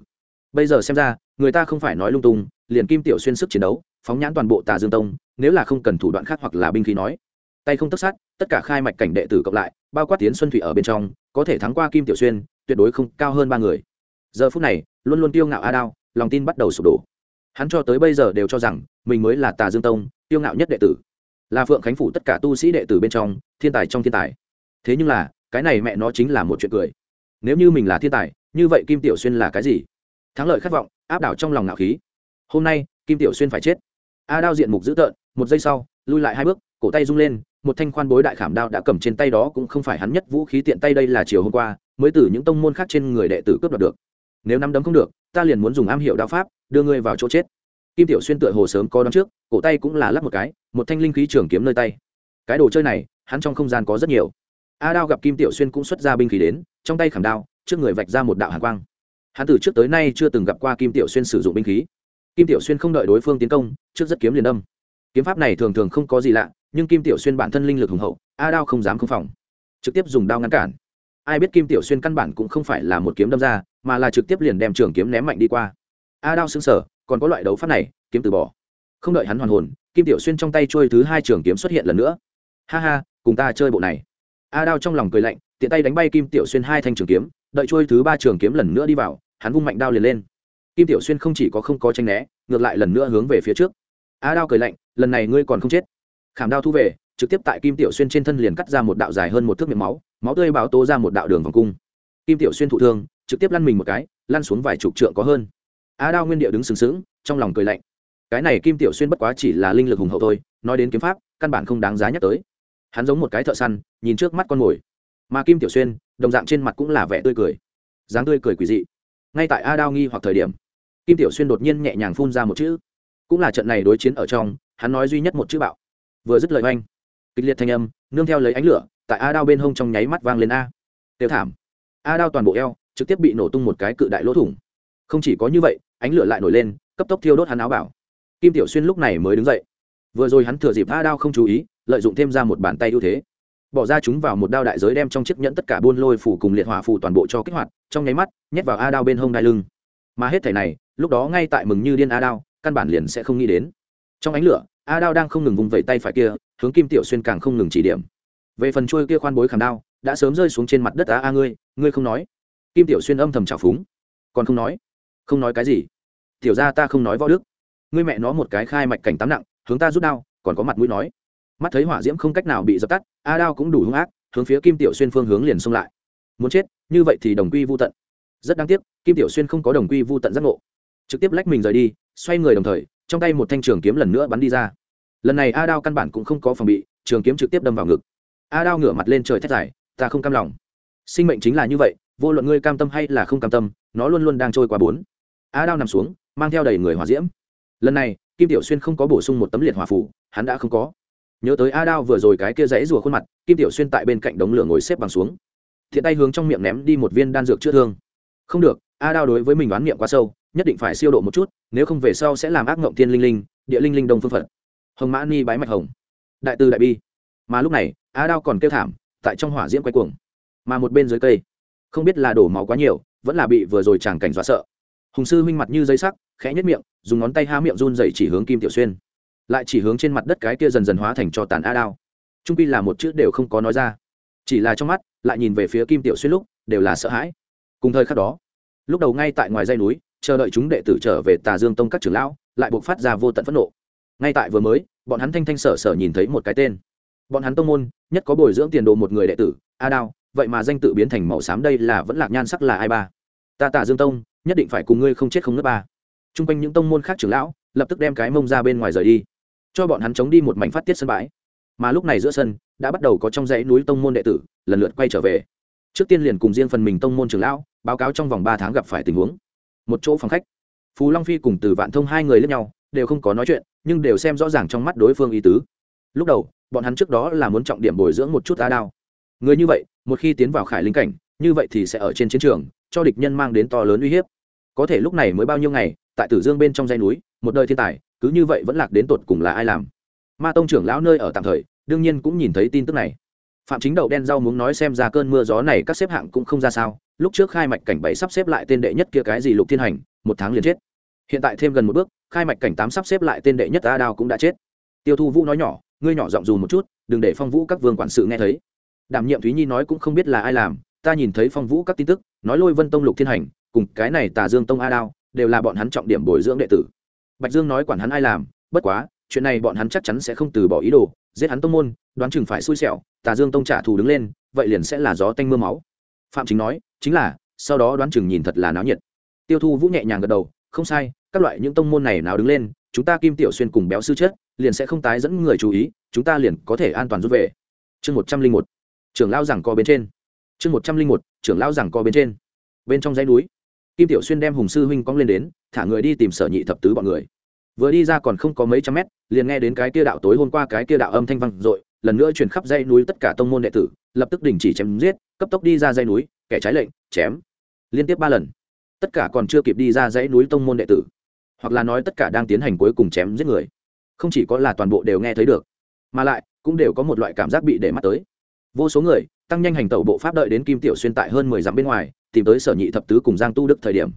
Bây giờ xem ra, người ta không phải nói lung tung, liền kim tiểu xuyên sức chiến đấu, phóng nhãn toàn bộ tà dương tông, nếu là không cần thủ đoạn khác hoặc là binh khí nói. Tay không tất sát, tất cả khai mạch cảnh đệ tử cộng lại, bao quát tiến xuân thủy ở bên trong, có thể thắng qua kim tiểu xuyên, tuyệt đối không cao hơn ba người. Giờ phút này, luôn luôn tiêu ngạo a đao lòng tin bắt đầu sụp đổ. Hắn cho tới bây giờ đều cho rằng, mình mới là tà dương tông tiêu ngạo nhất đệ tử. Là phượng khánh phủ tất cả tu sĩ đệ tử bên trong, thiên tài trong thiên tài. Thế nhưng là, cái này mẹ nó chính là một chuyện cười. Nếu như mình là thiên tài, như vậy kim tiểu xuyên là cái gì? Thắng lợi khát vọng, áp đảo trong lòng ngạo khí. Hôm nay, kim tiểu xuyên phải chết. A đao diện mục dữ tợn, một giây sau, lui lại hai bước, cổ tay rung lên, một thanh khoan bối đại khảm đao đã cầm trên tay đó cũng không phải hắn nhất vũ khí tiện tay đây là chiều hôm qua, mới từ những tông môn khác trên người đệ tử cướp đoạt được. Nếu nắm đấm không được ta liền muốn dùng am hiệu đạo pháp, đưa ngươi vào chỗ chết. Kim tiểu xuyên tựa hồ sớm có đón trước, cổ tay cũng là lắp một cái, một thanh linh khí trường kiếm nơi tay. Cái đồ chơi này, hắn trong không gian có rất nhiều. A đao gặp kim tiểu xuyên cũng xuất ra binh khí đến, trong tay khảm đao, trước người vạch ra một đạo hàn quang. Hắn từ trước tới nay chưa từng gặp qua kim tiểu xuyên sử dụng binh khí. Kim tiểu xuyên không đợi đối phương tiến công, trước rất kiếm liền âm kiếm pháp này thường thường không có gì lạ, nhưng kim tiểu xuyên bản thân linh lực hùng hậu, a đao không dám không phòng. Trực tiếp dùng đao ngăn cản ai biết kim tiểu xuyên căn bản cũng không phải là một kiếm đâm ra, mà là trực tiếp liền đem trường kiếm ném mạnh đi qua. A đao xứng sở còn có loại đấu pháp này, kiếm từ bỏ. Không đợi hắn hoàn hồn, kim tiểu xuyên trong tay trôi thứ hai trường kiếm xuất hiện lần nữa. Ha ha, cùng ta chơi bộ này. A đao trong lòng cười lạnh, tiện tay đánh bay kim tiểu xuyên hai thanh trường kiếm, đợi trôi thứ ba trường kiếm lần nữa đi vào, hắn vung mạnh đao liền lên. Kim tiểu xuyên không chỉ có không có tranh né, ngược lại lần nữa hướng về phía trước. A đao cười lạnh, lần này ngươi còn không chết. Khảm đao thu về, trực tiếp tại kim tiểu xuyên trên thân liền cắt ra một đạo dài hơn một thước miệng máu máu tươi báo tố ra một đạo đường vòng cung. Kim tiểu xuyên thụ thương, trực tiếp lăn mình một cái, lăn xuống vài chục trượng có hơn. A đao nguyên địa đứng sừng sững, trong lòng cười lạnh. Cái này kim tiểu xuyên bất quá chỉ là linh lực hùng hậu thôi, nói đến kiếm pháp, căn bản không đáng giá nhắc tới. Hắn giống một cái thợ săn, nhìn trước mắt con mồi. Mà kim tiểu xuyên, đồng dạng trên mặt cũng là vẻ tươi cười. Dáng tươi cười quỳ dị. Ngay tại a đao nghi hoặc thời điểm, kim tiểu xuyên đột nhiên nhẹ nhàng phun ra một chữ. Cũng là trận này đối chiến ở trong, hắn nói duy nhất một chữ bạo. Vừa dứt lời oanh, kịch liệt thanh âm, nương theo lấy ánh lửa tại a đao bên hông trong nháy mắt vang lên a. Tiêu thảm. A đao toàn bộ eo, trực tiếp bị nổ tung một cái cự đại lỗ thủng. Không chỉ có như vậy, ánh lửa lại nổi lên, cấp tốc thiêu đốt hắn áo bảo. Kim tiểu xuyên lúc này mới đứng dậy. Vừa rồi hắn thừa dịp a đao không chú ý, lợi dụng thêm ra một bàn tay ưu thế. Bỏ ra chúng vào một đao đại giới đem trong chiếc nhẫn tất cả buôn lôi phủ cùng liệt hỏa phủ toàn bộ cho kích hoạt, trong nháy mắt, nhét vào a đao bên hông đai lưng. Mà hết thảy này, lúc đó ngay tại mừng như điên a đao, căn bản liền sẽ không nghĩ đến. Trong ánh lửa, a đao đang không ngừng vùng vẫy tay phải kia, hướng kim tiểu xuyên càng không ngừng chỉ điểm về phần chuôi kia khoan bối khảm đao, đã sớm rơi xuống trên mặt đất á a ngươi ngươi không nói. Kim tiểu xuyên âm thầm trào phúng. Còn không nói? Không nói cái gì? Tiểu ra ta không nói võ đức. Ngươi mẹ nó một cái khai mạch cảnh tám nặng, hướng ta rút đao, còn có mặt mũi nói. Mắt thấy hỏa diễm không cách nào bị dập tắt a đao cũng đủ hung ác, hướng phía kim tiểu xuyên phương hướng liền xông lại. Muốn chết, như vậy thì đồng quy vô tận. Rất đáng tiếc, kim tiểu xuyên không có đồng quy vô tận giác ngộ. Trực tiếp lách mình rời đi, xoay người đồng thời, trong tay một thanh trường kiếm lần nữa bắn đi ra. Lần này a đao căn bản cũng không có phòng bị, trường kiếm trực tiếp đâm vào ngực a đao ngửa mặt lên trời thét dài, ta không cam lòng. Sinh mệnh chính là như vậy, vô luận ngươi cam tâm hay là không cam tâm, nó luôn luôn đang trôi qua bốn. A đao nằm xuống, mang theo đầy người hòa diễm. Lần này, kim tiểu xuyên không có bổ sung một tấm liệt hòa phủ hắn đã không có. Nhớ tới a đao vừa rồi cái kia dãy rùa khuôn mặt, kim tiểu xuyên tại bên cạnh đống lửa ngồi xếp bằng xuống. Thiện tay hướng trong miệng ném đi một viên đan dược chữa thương. Không được, a đao đối với mình đoán miệng quá sâu, nhất định phải siêu độ một chút, nếu không về sau sẽ làm ác ngộng Thiên linh linh, địa linh linh đông phương phật. Hồng mã ni bái mạch hồng. Đại từ đại bi. Mà lúc này a đao còn kêu thảm, tại trong hỏa diễm quay cuồng. Mà một bên dưới cây, không biết là đổ máu quá nhiều, vẫn là bị vừa rồi chàng cảnh dọa sợ. Hùng sư huynh mặt như dây sắc, khẽ nhất miệng, dùng ngón tay há miệng run dậy chỉ hướng kim tiểu xuyên. Lại chỉ hướng trên mặt đất cái kia dần dần hóa thành cho tàn a đao. Trung pi là một chữ đều không có nói ra. Chỉ là trong mắt, lại nhìn về phía kim tiểu xuyên lúc, đều là sợ hãi. Cùng thời khắc đó, lúc đầu ngay tại ngoài dây núi, chờ đợi chúng đệ tử trở về tà dương tông các trưởng lão, lại buộc phát ra vô tận phẫn nộ. Ngay tại vừa mới, bọn hắn thanh thanh sở sở nhìn thấy một cái tên bọn hắn tông môn, nhất có bồi dưỡng tiền đồ một người đệ tử, a đao, vậy mà danh tự biến thành màu xám đây là vẫn lạc nhan sắc là ai ba? Ta tả dương tông, nhất định phải cùng ngươi không chết không ngất ba. T r u n g quanh những tông môn khác trưởng lão, lập tức đem cái mông ra bên ngoài rời đi, cho bọn hắn chống đi một mảnh phát tiết sân bãi. Mà lúc này giữa sân, đã bắt đầu có trong dãy núi tông môn đệ tử, lần lượt quay trở về. Trước tiên liền cùng riêng phần mình tông môn trưởng lão, báo cáo trong vòng ba tháng gặp phải tình huống. Một chỗ phòng khách phú long phi cùng từ vạn thông hai người lẫn nhau, đều không có nói chuyện, nhưng đều xem rõ ràng trong mắt đối phương ý tứ. Lúc đầu bọn hắn trước đó là muốn trọng điểm bồi dưỡng một chút á đao. Người như vậy, một khi tiến vào khải linh cảnh, như vậy thì sẽ ở trên chiến trường, cho địch nhân mang đến to lớn uy hiếp. Có thể lúc này mới bao nhiêu ngày, tại tử dương bên trong dây núi, một đời thiên tài, cứ như vậy vẫn lạc đến tột cùng là ai làm? Ma tông trưởng lão nơi ở tạm thời, đương nhiên cũng nhìn thấy tin tức này. Phạm chính đậu đen rau muốn nói xem ra cơn mưa gió này các xếp hạng cũng không ra sao, lúc trước khai mạch cảnh bảy sắp xếp lại tên đệ nhất kia cái gì lục thiên hành, một tháng liền chết. Hiện tại thêm gần một bước, khai mạch cảnh tám sắp xếp lại tên đệ nhất a đao cũng đã chết. Tiêu thu vũ nói nhỏ ngươi nhỏ giọng dù một chút, đừng để phong vũ các vương quản sự nghe thấy. Đảm nhiệm thúy nhi nói cũng không biết là ai làm, ta nhìn thấy phong vũ các tin tức, nói lôi vân tông lục thiên hành, cùng cái này tà dương tông a đao, đều là bọn hắn trọng điểm bồi dưỡng đệ tử. Bạch dương nói quản hắn ai làm, bất quá, chuyện này bọn hắn chắc chắn sẽ không từ bỏ ý đồ, giết hắn tông môn, đoán chừng phải xui xẻo, tà dương tông trả thù đứng lên, vậy liền sẽ là gió tanh mưa máu. Phạm chính nói, chính là, sau đó đoán chừng nhìn thật là náo nhiệt. Tiêu thu vũ nhẹ nhàng gật đầu, không sai, các loại những tông môn này nào đứng lên chúng ta kim tiểu xuyên cùng béo sư chết, liền sẽ không tái dẫn người chú ý, chúng ta liền có thể an toàn rút về. Chương một trăm linh một, trưởng lao rằng co bên trên. Chương một trăm linh một, trưởng lao rằng co bên trên. Bên trong dãy núi, kim tiểu xuyên đem hùng sư huynh cong lên đến, thả người đi tìm sở nhị thập tứ bọn người. Vừa đi ra còn không có mấy trăm mét, liền nghe đến cái kia đạo tối hôm qua cái kia đạo âm thanh vang i lần nữa truyền khắp dãy núi tất cả tông môn đệ tử, lập tức đình chỉ chém giết, cấp tốc đi ra dãy núi, kẻ trái lệnh, chém. Liên tiếp ba lần. Tất cả còn chưa kịp đi ra dãy núi tông môn đệ tử hoặc là nói tất cả đang tiến hành cuối cùng chém giết người. Không chỉ có là toàn bộ đều nghe thấy được, mà lại cũng đều có một loại cảm giác bị để mắt tới. Vô số người tăng nhanh hành tẩu bộ pháp đợi đến kim tiểu xuyên tại hơn mười dặm bên ngoài, tìm tới sở nhị thập tứ cùng giang tu đức thời điểm.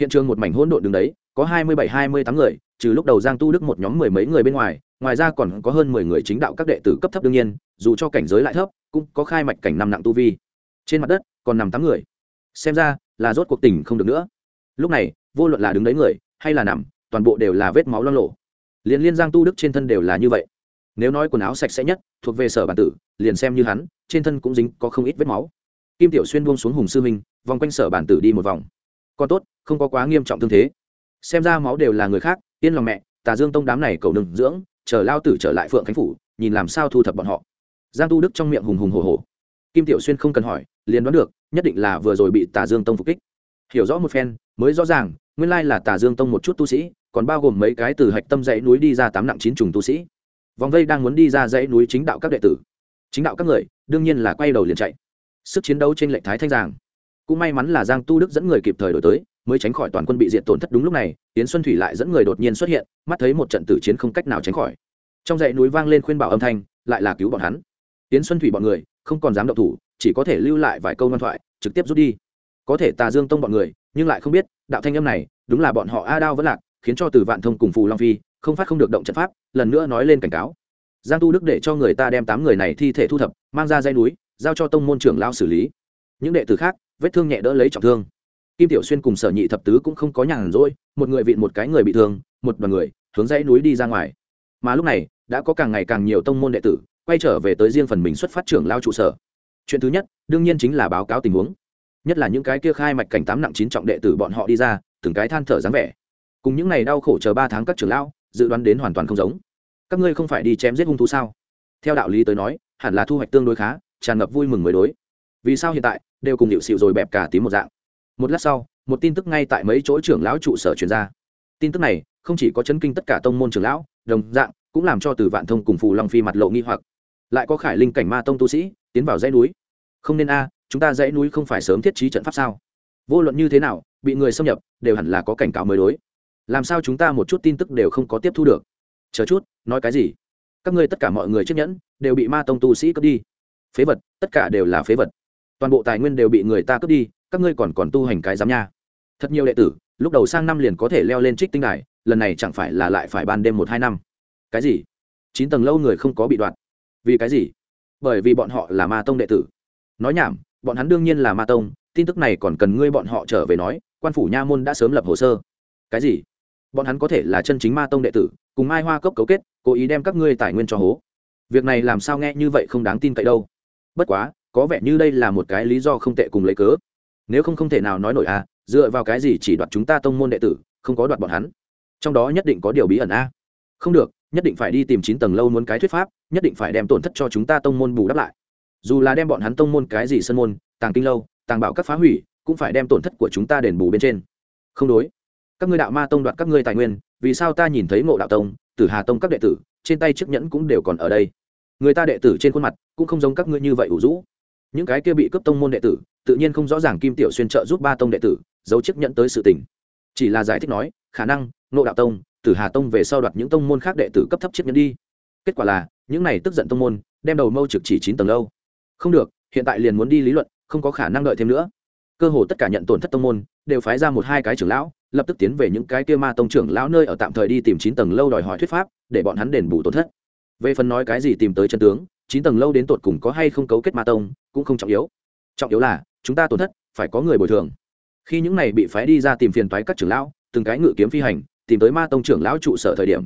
Hiện trường một mảnh hỗn độn đường đấy, có hai mươi bảy, hai mươi tám người, trừ lúc đầu giang tu đức một nhóm mười mấy người bên ngoài ngoài ra còn có hơn mười người chính đạo các đệ tử cấp thấp đương nhiên, dù cho cảnh giới lại thấp, cũng có khai mạch cảnh nằm nặng tu vi. Trên mặt đất còn nằm tám người. Xem ra là rốt cuộc tình không được nữa. Lúc này, vô luận là đứng đấy người hay là nằm, toàn bộ đều là vết máu lo lộ liền liên giang tu đức trên thân đều là như vậy. Nếu nói quần áo sạch sẽ nhất, thuộc về sở bản tử, liền xem như hắn, trên thân cũng dính có không ít vết máu. Kim tiểu xuyên buông xuống hùng sư minh, vòng quanh sở bản tử đi một vòng. Còn tốt, không có quá nghiêm trọng thương thế. Xem ra máu đều là người khác, yên lòng mẹ, tà dương tông đám này cầu đừng dưỡng, chờ lao tử trở lại phượng khánh phủ, nhìn làm sao thu thập bọn họ. Giang tu đức trong miệng hùng hùng hồ hồ kim tiểu xuyên không cần hỏi, liền đoán được, nhất định là vừa rồi bị tà dương tông phục kích. Hiểu rõ một phen, mới rõ ràng nguyên lai là tà dương tông một chút tu sĩ, còn bao gồm mấy cái từ hạch tâm dãy núi đi ra tám nặng chín trùng tu sĩ. Vòng vây đang muốn đi ra dãy núi chính đạo các đệ tử. Chính đạo các người, đương nhiên là quay đầu liền chạy. Sức chiến đấu trên lệnh thái thanh giàng cũng may mắn là giang tu đức dẫn người kịp thời đổi tới, mới tránh khỏi toàn quân bị diệt tổn thất đúng lúc này tiến xuân thủy lại dẫn người đột nhiên xuất hiện, mắt thấy một trận tử chiến không cách nào tránh khỏi. Trong dãy núi vang lên khuyên bảo âm thanh, lại là cứu bọn hắn. Tiến xuân thủy bọn người, không còn dám động thủ, chỉ có thể lưu lại vài câu ngoan thoại, trực tiếp rút đi. Có thể tà dương tông bọn người nhưng lại không biết, đạo thanh âm này, đúng là bọn họ a đao vẫn lạc, khiến cho từ vạn thông cùng phù long phi không phát không được động trận pháp, lần nữa nói lên cảnh cáo. Giang tu đức để cho người ta đem tám người này thi thể thu thập, mang ra dây núi, giao cho tông môn trưởng lao xử lý. Những đệ tử khác, vết thương nhẹ đỡ lấy trọng thương. Kim tiểu xuyên cùng sở nhị thập tứ cũng không có nhàn rỗi, một người vịn một cái người bị thương, một đoàn người hướng dãy núi đi ra ngoài. Mà lúc này, đã có càng ngày càng nhiều tông môn đệ tử quay trở về tới riêng phần mình xuất phát trưởng lao trụ sở. Chuyện thứ nhất, đương nhiên chính là báo cáo tình huống nhất là những cái kia khai mạch cảnh tám nặng chín trọng đệ tử bọn họ đi ra, từng cái than thở dáng vẻ. Cùng những ngày đau khổ chờ ba tháng các trưởng lão, dự đoán đến hoàn toàn không giống. Các ngươi không phải đi chém giết hung thú sao? Theo đạo lý tới nói, hẳn là thu hoạch tương đối khá, tràn ngập vui mừng mới đối. Vì sao hiện tại, đều cùng hiệu xịu rồi bẹp cả tím một dạng? Một lát sau, một tin tức ngay tại mấy chỗ trưởng lão trụ sở truyền ra. Tin tức này, không chỉ có chấn kinh tất cả tông môn trưởng lão, đồng dạng, cũng làm cho từ vạn thông cùng phù long phi mặt lộ nghi hoặc. Lại có khải linh cảnh ma tông tu sĩ, tiến vào dãy núi. Không nên a chúng ta dãy núi không phải sớm thiết trí trận pháp sao? Vô luận như thế nào, bị người xâm nhập, đều hẳn là có cảnh cáo mới đối. Làm sao chúng ta một chút tin tức đều không có tiếp thu được? Chờ chút, nói cái gì? Các ngươi tất cả mọi người chiếc nhẫn, đều bị ma tông tu sĩ cướp đi. Phế vật, tất cả đều là phế vật. Toàn bộ tài nguyên đều bị người ta cướp đi, các ngươi còn còn tu hành cái giám nha. Thật nhiều đệ tử, lúc đầu sang năm liền có thể leo lên trích tinh đài, lần này chẳng phải là lại phải ban đêm một hai năm. Cái gì? Chín tầng lâu người không có bị đoạn vì cái gì? Bởi vì bọn họ là ma tông đệ tử. Nói nhảm bọn hắn đương nhiên là ma tông, tin tức này còn cần ngươi bọn họ trở về nói, quan phủ nha môn đã sớm lập hồ sơ. Cái gì? Bọn hắn có thể là chân chính ma tông đệ tử, cùng mai hoa cốc cấu kết, cố ý đem các ngươi tài nguyên cho hố. Việc này làm sao nghe như vậy không đáng tin cậy đâu. Bất quá, có vẻ như đây là một cái lý do không tệ cùng lấy cớ. Nếu không không thể nào nói nổi à dựa vào cái gì chỉ đoạt chúng ta tông môn đệ tử, không có đoạt bọn hắn? Trong đó nhất định có điều bí ẩn a. Không được, nhất định phải đi tìm chín tầng lâu muốn cái thuyết pháp, nhất định phải đem tổn thất cho chúng ta tông môn bù đắp lại dù là đem bọn hắn tông môn cái gì sân môn, tàng kinh lâu, tàng bảo các phá hủy, cũng phải đem tổn thất của chúng ta đền bù bên trên. Không đối. Các ngươi đạo ma tông đoạt các ngươi tài nguyên, vì sao ta nhìn thấy ngộ đạo tông, tử hà tông các đệ tử, trên tay chiếc nhẫn cũng đều còn ở đây. Người ta đệ tử trên khuôn mặt cũng không giống các ngươi như vậy ủ rũ. Những cái kia bị cướp tông môn đệ tử, tự nhiên không rõ ràng kim tiểu xuyên trợ giúp ba tông đệ tử, giấu chiếc nhẫn tới sự tình. Chỉ là giải thích nói, khả năng, ngộ đạo tông, tử hà tông về sau đoạt những tông môn khác đệ tử cấp thấp chiếc nhẫn đi. Kết quả là, những này tức giận tông môn, đem đầu mâu trực chỉ chín tầng lâu không được, hiện tại liền muốn đi lý luận, không có khả năng đợi thêm nữa. Cơ hồ tất cả nhận tổn thất tông môn đều phái ra một hai cái trưởng lão, lập tức tiến về những cái kia ma tông trưởng lão nơi ở tạm thời đi tìm chín tầng lâu đòi hỏi thuyết pháp, để bọn hắn đền bù tổn thất. Về phần nói cái gì tìm tới chân tướng, chín tầng lâu đến tột cùng có hay không cấu kết ma tông cũng không trọng yếu. Trọng yếu là, chúng ta tổn thất phải có người bồi thường. Khi những này bị phái đi ra tìm phiền toái các trưởng lão, từng cái ngự kiếm phi hành, tìm tới ma tông trưởng lão trụ sở thời điểm,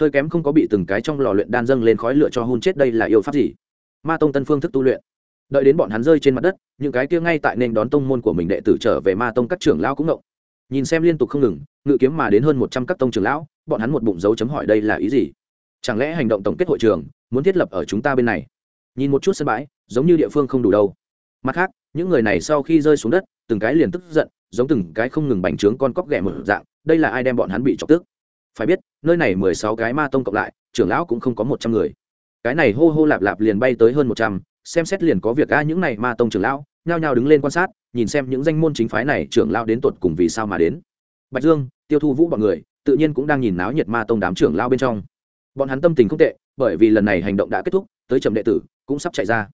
hơi kém không có bị từng cái trong lò luyện đan dâng lên khói lửa cho hôn chết đây là yêu pháp gì? Ma tông tân phương thức tu luyện. Đợi đến bọn hắn rơi trên mặt đất, những cái kia ngay tại nền đón tông môn của mình đệ tử trở về ma tông các trưởng lão cũng ngộng. Nhìn xem liên tục không ngừng, ngự kiếm mà đến hơn một trăm các tông trưởng lão, bọn hắn một bụng dấu chấm hỏi đây là ý gì? Chẳng lẽ hành động tổng kết hội trường, muốn thiết lập ở chúng ta bên này? Nhìn một chút sân bãi, giống như địa phương không đủ đâu. Mặt khác, những người này sau khi rơi xuống đất, từng cái liền tức giận, giống từng cái không ngừng bành trướng con cóc ghẻ mở dạng, đây là ai đem bọn hắn bị chọc tức? Phải biết, nơi này mười sáu cái ma tông cộng lại, trưởng lão cũng không có một trăm người cái này hô hô lạp lạp liền bay tới hơn một trăm, xem xét liền có việc a những này ma tông trưởng lão, nhao nhao đứng lên quan sát, nhìn xem những danh môn chính phái này trưởng lão đến tột cùng vì sao mà đến. Bạch dương, tiêu thu vũ bọn người, tự nhiên cũng đang nhìn náo nhiệt ma tông đám trưởng lão bên trong. Bọn hắn tâm tình không tệ, bởi vì lần này hành động đã kết thúc, tới trầm đệ tử, cũng sắp chạy ra.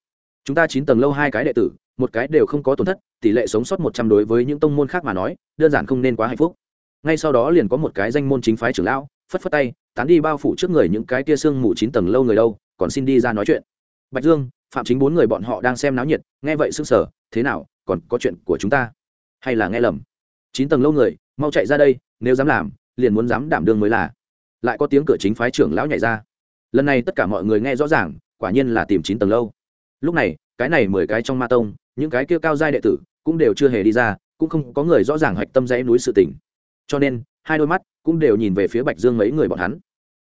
Chúng ta chín tầng lâu hai cái đệ tử, một cái đều không có tổn thất, tỷ lệ sống sót một trăm đối với những tông môn khác mà nói, đơn giản không nên quá hạnh phúc. Ngay sau đó liền có một cái danh môn chính phái trưởng lão, phất phất tay, tán đi bao phủ trước người những cái tia xương mù chín tầng lâu người đâu còn xin đi ra nói chuyện. Bạch dương, phạm chính bốn người bọn họ đang xem náo nhiệt, nghe vậy sững sờ, thế nào, còn có chuyện của chúng ta? Hay là nghe lầm? Chín tầng lâu người, mau chạy ra đây, nếu dám làm, liền muốn dám đảm đương mới là. Lại có tiếng cửa chính phái trưởng lão nhảy ra. Lần này tất cả mọi người nghe rõ ràng, quả nhiên là tìm chín tầng lâu. Lúc này, cái này mười cái trong ma tông, những cái kia cao giai đệ tử cũng đều chưa hề đi ra, cũng không có người rõ ràng hoạch tâm dãy núi sự tỉnh cho nên, hai đôi mắt cũng đều nhìn về phía bạch dương mấy người bọn hắn.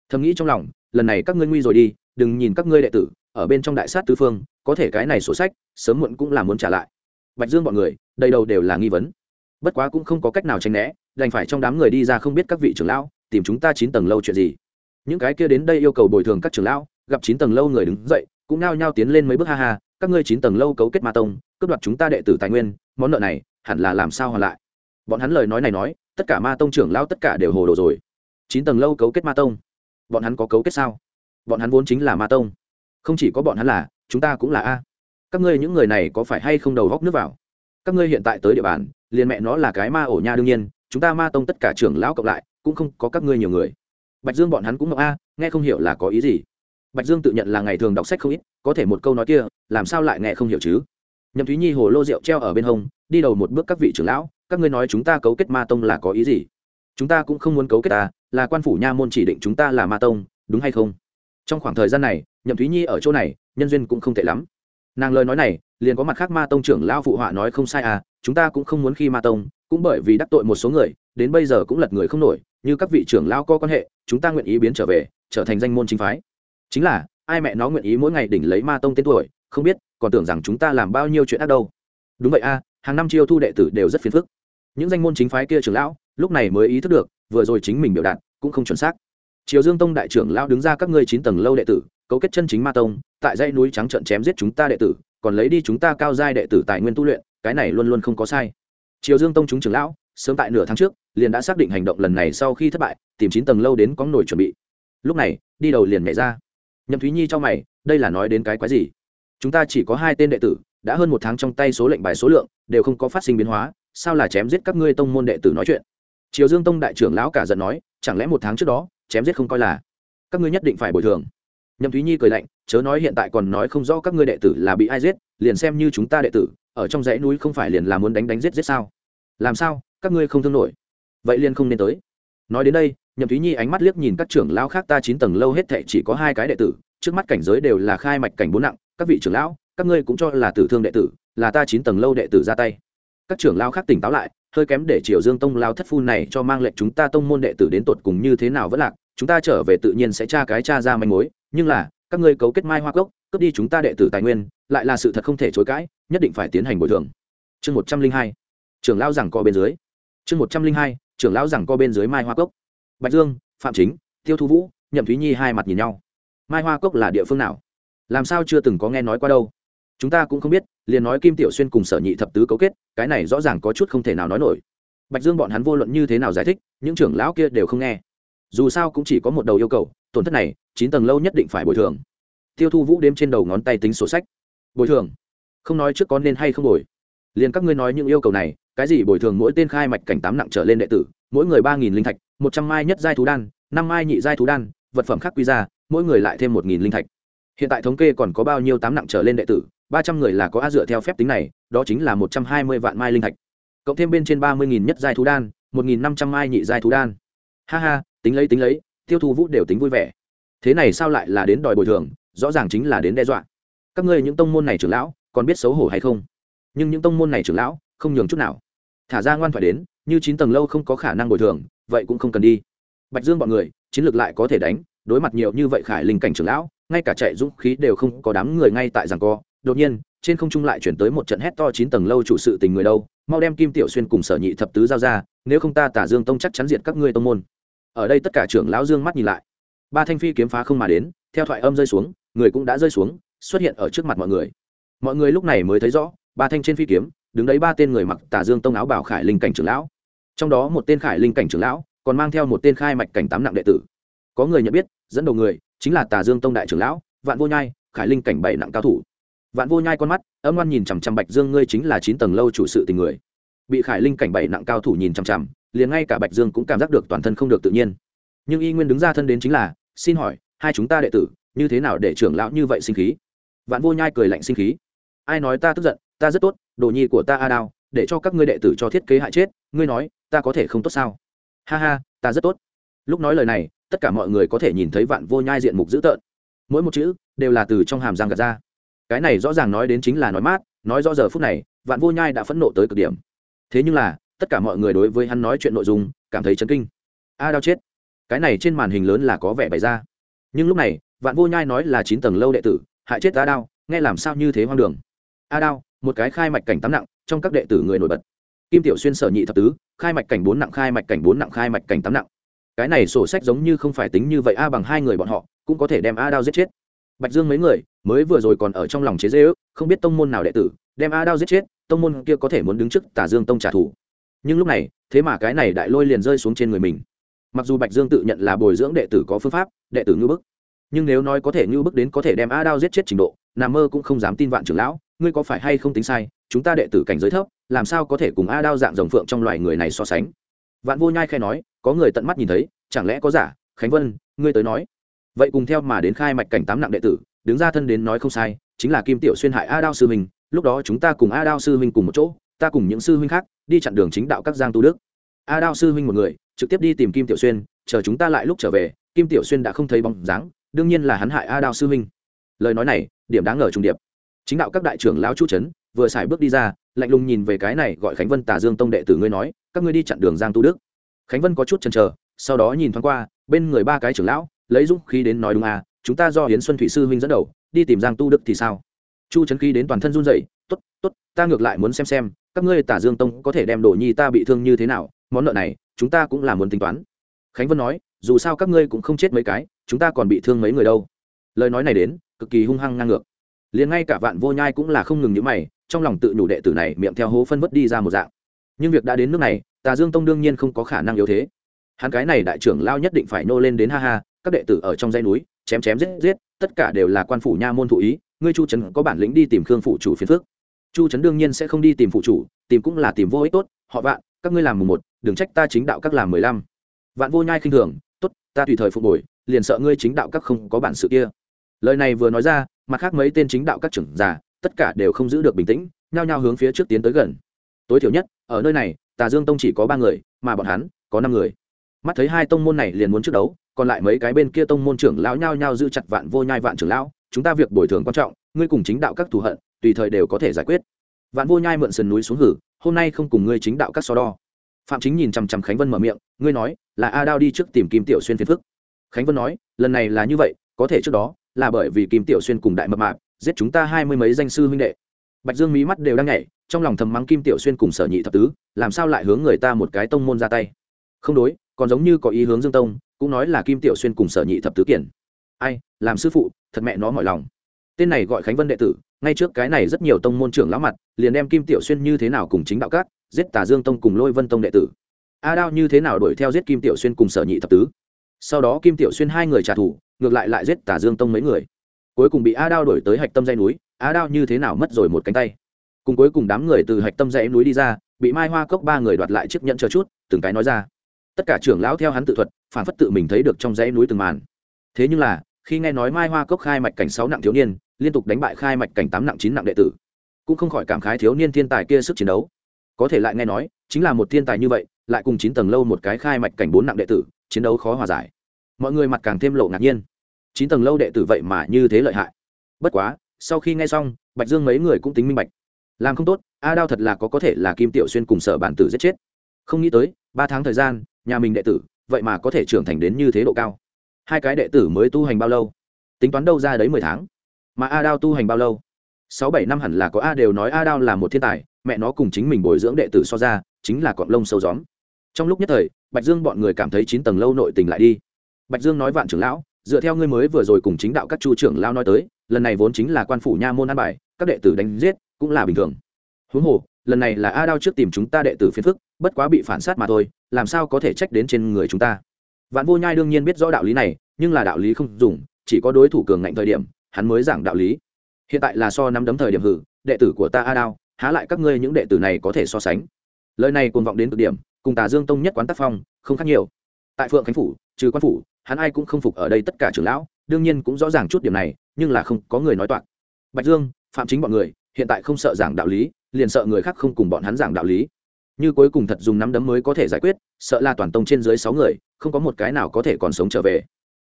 Thầm nghĩ trong lòng, lần này các ngươi nguy rồi đi đừng nhìn các ngươi đệ tử, ở bên trong đại sát tứ phương, có thể cái này sổ sách, sớm muộn cũng là muốn trả lại. Bạch dương bọn người, đầy đầu đều là nghi vấn. Bất quá cũng không có cách nào tránh né, đành phải trong đám người đi ra không biết các vị trưởng lão, tìm chúng ta chín tầng lâu chuyện gì. Những cái kia đến đây yêu cầu bồi thường các trưởng lão, gặp chín tầng lâu người đứng dậy, cũng nao nhao tiến lên mấy bước ha ha, các ngươi chín tầng lâu cấu kết ma tông, cướp đoạt chúng ta đệ tử tài nguyên, món nợ này, hẳn là làm sao hoàn lại? Bọn hắn lời nói này nói, tất cả ma tông trưởng lão tất cả đều hồ đồ rồi. Chín tầng lâu cấu kết ma tông, bọn hắn có cấu kết sao? Bọn hắn vốn chính là ma tông. Không chỉ có bọn hắn là, chúng ta cũng là a. Các ngươi những người này có phải hay không đầu góc nước vào? Các ngươi hiện tại tới địa bàn, liền mẹ nó là cái ma ổ nha đương nhiên, chúng ta ma tông tất cả trưởng lão cộng lại, cũng không có các ngươi nhiều người. Bạch dương bọn hắn cũng ngọc a, nghe không hiểu là có ý gì. Bạch dương tự nhận là ngày thường đọc sách không ít, có thể một câu nói kia, làm sao lại nghe không hiểu chứ? Nhậm thúy nhi hồ lô rượu treo ở bên hông, đi đầu một bước các vị trưởng lão, các ngươi nói chúng ta cấu kết ma tông là có ý gì? Chúng ta cũng không muốn cấu kết ta, là quan phủ nha môn chỉ định chúng ta là ma tông, đúng hay không? Trong khoảng thời gian này, nhậm thúy nhi ở chỗ này, nhân duyên cũng không tệ lắm. Nàng lời nói này, liền có mặt khác ma tông trưởng lão phụ họa nói không sai à chúng ta cũng không muốn khi ma tông, cũng bởi vì đắc tội một số người, đến bây giờ cũng lật người không nổi, như các vị trưởng lão có quan hệ, chúng ta nguyện ý biến trở về, trở thành danh môn chính phái. Chính là, ai mẹ nó nguyện ý mỗi ngày đỉnh lấy ma tông tên tuổi, không biết, còn tưởng rằng chúng ta làm bao nhiêu chuyện ác đâu. Đúng vậy a hàng năm chiêu thu đệ tử đều rất phiền phức. Những danh môn chính phái kia trưởng lão, lúc này mới ý thức được, vừa rồi chính mình biểu đạt, cũng không chuẩn xác triều dương tông đại trưởng lão đứng ra các ngươi chín tầng lâu đệ tử, cấu kết chân chính ma tông, tại dãy núi trắng trận chém giết chúng ta đệ tử, còn lấy đi chúng ta cao giai đệ tử tài nguyên tu luyện, cái này luôn luôn không có sai. Triều dương tông chúng trưởng lão, sớm tại nửa tháng trước, liền đã xác định hành động lần này sau khi thất bại, tìm chín tầng lâu đến có nổi chuẩn bị. Lúc này, đi đầu liền nhảy ra. Nhậm thúy nhi cho mày, đây là nói đến cái quái gì? Chúng ta chỉ có hai tên đệ tử, đã hơn một tháng trong tay số lệnh bài số lượng, đều không có phát sinh biến hóa, sao là chém giết các ngươi tông môn đệ tử nói chuyện? Triều dương tông đại trưởng lão cả giận nói, chẳng lẽ một tháng trước đó chém giết không coi là. Các ngươi nhất định phải bồi thường. Nhậm thúy nhi cười lạnh, chớ nói hiện tại còn nói không rõ các ngươi đệ tử là bị ai giết, liền xem như chúng ta đệ tử, ở trong dãy núi không phải liền là muốn đánh đánh giết giết sao? Làm sao? Các ngươi không thương nổi. Vậy liền không nên tới. Nói đến đây, nhậm thúy nhi ánh mắt liếc nhìn các trưởng lão khác ta chín tầng lâu hết thệ chỉ có hai cái đệ tử, trước mắt cảnh giới đều là khai mạch cảnh bốn nặng, các vị trưởng lão, các ngươi cũng cho là tử thương đệ tử, là ta chín tầng lâu đệ tử ra tay các trưởng lão khác tỉnh táo lại, hơi kém để triều dương tông lao thất phu này cho mang lệnh chúng ta tông môn đệ tử đến tột cùng như thế nào vẫn lạc, chúng ta trở về tự nhiên sẽ tra cái tra ra manh mối, nhưng là, các ngươi cấu kết mai hoa cốc, cướp đi chúng ta đệ tử tài nguyên, lại là sự thật không thể chối cãi, nhất định phải tiến hành bồi thường. Chương một trăm linh hai, trưởng lão rằng co bên dưới. Chương một trăm linh hai, trưởng lão rằng co bên dưới mai hoa cốc. Bạch dương, phạm chính, tiêu thu vũ, nhậm thúy nhi hai mặt nhìn nhau. Mai hoa cốc là địa phương nào? Làm sao chưa từng có nghe nói qua đâu? Chúng ta cũng không biết, liền nói kim tiểu xuyên cùng sở nhị thập tứ cấu kết, cái này rõ ràng có chút không thể nào nói nổi. Bạch dương bọn hắn vô luận như thế nào giải thích, những trưởng lão kia đều không nghe. Dù sao cũng chỉ có một đầu yêu cầu, tổn thất này, chín tầng lâu nhất định phải bồi thường. Tiêu thu vũ đếm trên đầu ngón tay tính sổ sách. Bồi thường? Không nói trước có nên hay không bồi. Liền các ngươi nói những yêu cầu này, cái gì bồi thường mỗi tên khai mạch cảnh tám nặng trở lên đệ tử, mỗi người ba nghìn linh thạch, một trăm mai nhất giai thú đan, năm mai nhị giai thú đan, vật phẩm khác quy ra, mỗi người lại thêm một nghìn linh thạch. Hiện tại thống kê còn có bao nhiêu tám nặng trở lên đệ tử ba trăm người là có a dựa theo phép tính này, đó chính là một trăm hai mươi vạn mai linh thạch. Cộng thêm bên trên ba mươi nghìn nhất giai thú đan, một nghìn năm trăm mai nhị giai thú đan. Ha ha, tính lấy tính lấy, tiêu thu vũ đều tính vui vẻ. Thế này sao lại là đến đòi bồi thường, rõ ràng chính là đến đe dọa. Các ngươi những tông môn này trưởng lão, còn biết xấu hổ hay không? Nhưng những tông môn này trưởng lão, không nhường chút nào. Thả ra ngoan thoại đến, như chín tầng lâu không có khả năng bồi thường, vậy cũng không cần đi. Bạch dương bọn người, chiến lược lại có thể đánh, đối mặt nhiều như vậy khải linh cảnh trưởng lão, ngay cả chạy dũng khí đều không có đám người ngay tại rằng co đột nhiên, trên không trung lại chuyển tới một trận hét to chín tầng lâu chủ sự tình người đâu, mau đem kim tiểu xuyên cùng sở nhị thập tứ giao ra, nếu không ta tả dương tông chắc chắn diệt các ngươi tông môn. Ở đây tất cả trưởng lão dương mắt nhìn lại. Ba thanh phi kiếm phá không mà đến, theo thoại âm rơi xuống, người cũng đã rơi xuống, xuất hiện ở trước mặt mọi người. Mọi người lúc này mới thấy rõ, ba thanh trên phi kiếm, đứng đấy ba tên người mặc tà dương tông áo bảo khải linh cảnh trưởng lão. Trong đó một tên khải linh cảnh trưởng lão, còn mang theo một tên khai mạch cảnh tám nặng đệ tử. Có người nhận biết, dẫn đầu người chính là tà dương tông đại trưởng lão, vạn vô nhai, khải linh cảnh bảy nặng cao thủ vạn vô nhai con mắt, âm ngoan nhìn chằm chằm bạch dương, ngươi chính là chín tầng lâu chủ sự tình người. Bị khải linh cảnh bảy nặng cao thủ nhìn chằm chằm, liền ngay cả bạch dương cũng cảm giác được toàn thân không được tự nhiên. Nhưng y nguyên đứng ra thân đến chính là, xin hỏi, hai chúng ta đệ tử, như thế nào để trưởng lão như vậy sinh khí? Vạn vô nhai cười lạnh sinh khí, ai nói ta tức giận, ta rất tốt, đồ nhi của ta a đao, để cho các ngươi đệ tử cho thiết kế hại chết, ngươi nói, ta có thể không tốt sao? Ha ha, ta rất tốt. Lúc nói lời này, tất cả mọi người có thể nhìn thấy vạn vô nhai diện mục dữ tợn. Mỗi một chữ đều là từ trong hàm răng gạt ra cái này rõ ràng nói đến chính là nói mát, nói rõ giờ phút này, vạn vô nhai đã phẫn nộ tới cực điểm. Thế nhưng là, tất cả mọi người đối với hắn nói chuyện nội dung, cảm thấy chấn kinh. A à, đau chết. Cái này trên màn hình lớn là có vẻ bày ra. Nhưng lúc này, vạn vô nhai nói là chín tầng lâu đệ tử, hại chết a đao, nghe làm sao như thế hoang đường. A đao, một cái khai mạch cảnh tám nặng, trong các đệ tử người nổi bật. Kim tiểu xuyên sở nhị thập tứ, khai mạch cảnh bốn nặng, khai mạch cảnh bốn nặng, khai mạch cảnh tám nặng. Cái này sổ sách giống như không phải tính như vậy a bằng hai người bọn họ, cũng có thể đem a đao giết chết bạch dương mấy người mới vừa rồi còn ở trong lòng chế dễ ước không biết tông môn nào đệ tử đem a đao giết chết, tông môn kia có thể muốn đứng trước tả dương tông trả thù. Nhưng lúc này, thế mà cái này đại lôi liền rơi xuống trên người mình. Mặc dù bạch dương tự nhận là bồi dưỡng đệ tử có phương pháp, đệ tử ngưu bức, nhưng nếu nói có thể ngưu bức đến có thể đem a đao giết chết trình độ nà mơ cũng không dám tin vạn trưởng lão, ngươi có phải hay không tính sai, chúng ta đệ tử cảnh giới thấp, làm sao có thể cùng a đao dạng rồng phượng trong loài người này so sánh? Vạn vô nhai khai nói, có người tận mắt nhìn thấy, chẳng lẽ có giả? Khánh vân, ngươi tới nói vậy cùng theo mà đến khai mạch cảnh tám nặng đệ tử, đứng ra thân đến nói không sai, chính là kim tiểu xuyên hại a đao sư huynh, lúc đó chúng ta cùng a đao sư huynh cùng một chỗ, ta cùng những sư huynh khác, đi chặn đường chính đạo các giang tu đức. A đao sư huynh một người, trực tiếp đi tìm kim tiểu xuyên, chờ chúng ta lại lúc trở về, kim tiểu xuyên đã không thấy bóng dáng, đương nhiên là hắn hại a đao sư huynh. Lời nói này, điểm đáng ngờ trùng điệp. Chính đạo các đại trưởng lão chu trấn vừa xài bước đi ra, lạnh lùng nhìn về cái này gọi khánh vân tà dương tông đệ tử ngươi nói, các ngươi đi chặn đường giang tu đức. Khánh vân có chút chần chờ, sau đó nhìn thoáng qua, bên người ba cái trưởng lão lấy dũng khí đến nói đúng à chúng ta do hiến xuân thủy sư huynh dẫn đầu, đi tìm giang tu đức thì sao? Chu trấn khí đến toàn thân run rẩy, tốt tốt, ta ngược lại muốn xem xem, các ngươi tả dương tông có thể đem đồ nhi ta bị thương như thế nào, món nợ này, chúng ta cũng là muốn tính toán. Khánh vân nói, dù sao các ngươi cũng không chết mấy cái, chúng ta còn bị thương mấy người đâu. Lời nói này đến, cực kỳ hung hăng ngang ngược. Liền ngay cả vạn vô nhai cũng là không ngừng những mày, trong lòng tự nhủ đệ tử này miệng theo hố phân vất đi ra một dạng. Nhưng việc đã đến nước này tà dương tông đương nhiên không có khả năng yếu thế. Hắn cái này đại trưởng lao nhất định phải nô lên đến ha ha các đệ tử ở trong dãy núi, chém chém giết giết, tất cả đều là quan phủ nha môn thụ ý, ngươi chu trấn có bản lĩnh đi tìm khương phủ chủ phiền phước chu trấn đương nhiên sẽ không đi tìm phụ chủ, tìm cũng là tìm vô ích tốt, họ vạn, các ngươi làm mùng một, đừng trách ta chính đạo các làm mười lăm. Vạn vô nhai khinh thường, tốt, ta tùy thời phục hồi, liền sợ ngươi chính đạo các không có bản sự kia. Lời này vừa nói ra, mặt khác mấy tên chính đạo các trưởng già tất cả đều không giữ được bình tĩnh, nhao nhao hướng phía trước tiến tới gần. Tối thiểu nhất, ở nơi này, tà dương tông chỉ có ba người, mà bọn hắn có năm người. Mắt thấy hai tông môn này liền muốn trước đấu còn lại mấy cái bên kia tông môn trưởng lão nhao nhao giữ chặt vạn vô nhai vạn trưởng lão, chúng ta việc bồi thường quan trọng, ngươi cùng chính đạo các thù hận, tùy thời đều có thể giải quyết. Vạn vô nhai mượn sườn núi xuống hử, hôm nay không cùng ngươi chính đạo các so đo. Phạm chính nhìn chằm chằm khánh vân mở miệng, ngươi nói, là a đao đi trước tìm kim tiểu xuyên phiền phức. Khánh vân nói, lần này là như vậy, có thể trước đó, là bởi vì kim tiểu xuyên cùng đại mập mạp, giết chúng ta hai mươi mấy danh sư huynh đệ. Bạch dương mí mắt đều đang nhảy, trong lòng thầm mắng kim tiểu xuyên cùng sở nhị thập tứ, làm sao lại hướng người ta một cái tông môn ra tay. Không đối, còn giống như có ý hướng dương tông cũng nói là kim tiểu xuyên cùng sở nhị thập tứ kiển. Ai, làm sư phụ, thật mẹ nó mọi lòng. Tên này gọi khánh vân đệ tử, ngay trước cái này rất nhiều tông môn trưởng lão mặt, liền đem kim tiểu xuyên như thế nào cùng chính đạo cát giết tà dương tông cùng lôi vân tông đệ tử. A đao như thế nào đuổi theo giết kim tiểu xuyên cùng sở nhị thập tứ? Sau đó kim tiểu xuyên hai người trả thù, ngược lại lại giết tà dương tông mấy người. Cuối cùng bị a đao đuổi tới hạch tâm dây núi, a đao như thế nào mất rồi một cánh tay. Cùng cuối cùng đám người từ hạch tâm dãy núi đi ra, bị mai hoa cốc ba người đoạt lại chiếc nhẫn chờ chút, từng cái nói ra tất cả trưởng lão theo hắn tự thuật, phản phất tự mình thấy được trong dãy núi từng màn. Thế nhưng là, khi nghe nói mai hoa cốc khai mạch cảnh sáu nặng thiếu niên, liên tục đánh bại khai mạch cảnh tám nặng chín nặng đệ tử, cũng không khỏi cảm khái thiếu niên thiên tài kia sức chiến đấu. Có thể lại nghe nói, chính là một thiên tài như vậy, lại cùng chín tầng lâu một cái khai mạch cảnh bốn nặng đệ tử, chiến đấu khó hòa giải. Mọi người mặt càng thêm lộ ngạc nhiên. Chín tầng lâu đệ tử vậy mà như thế lợi hại. Bất quá, sau khi nghe xong, bạch dương mấy người cũng tính minh bạch. Làm không tốt, a đao thật là có có thể là kim tiểu xuyên cùng sở bản tử giết chết. Không nghĩ tới, ba tháng thời gian nhà mình đệ tử, vậy mà có thể trưởng thành đến như thế độ cao. Hai cái đệ tử mới tu hành bao lâu? Tính toán đâu ra đấy mười tháng. Mà a đao tu hành bao lâu? Sáu bảy năm hẳn là có a đều nói a đao là một thiên tài, mẹ nó cùng chính mình bồi dưỡng đệ tử so ra, chính là cọng lông sâu gióm. Trong lúc nhất thời, bạch dương bọn người cảm thấy chín tầng lâu nội tình lại đi. Bạch dương nói vạn trưởng lão, dựa theo ngươi mới vừa rồi cùng chính đạo các chu trưởng lao nói tới, lần này vốn chính là quan phủ nha môn an bài, các đệ tử đánh giết cũng là bình thường. Huống hồ lần này là a đao trước tìm chúng ta đệ tử phiền phức, bất quá bị phản sát mà thôi, làm sao có thể trách đến trên người chúng ta? Vạn vô nhai đương nhiên biết rõ đạo lý này, nhưng là đạo lý không dùng, chỉ có đối thủ cường ngạnh thời điểm, hắn mới giảng đạo lý. Hiện tại là so nắm đấm thời điểm hử, đệ tử của ta a đao, há lại các ngươi những đệ tử này có thể so sánh? Lời này cuồng vọng đến cực điểm, cùng tà dương tông nhất quán tác phong, không khác nhiều. Tại phượng khánh phủ, trừ quan phủ, hắn ai cũng không phục ở đây tất cả trưởng lão, đương nhiên cũng rõ ràng chút điểm này, nhưng là không có người nói toạc. Bạch dương, phạm chính bọn người, hiện tại không sợ giảng đạo lý liền sợ người khác không cùng bọn hắn giảng đạo lý. Như cuối cùng thật dùng nắm đấm mới có thể giải quyết, sợ là toàn tông trên dưới sáu người, không có một cái nào có thể còn sống trở về.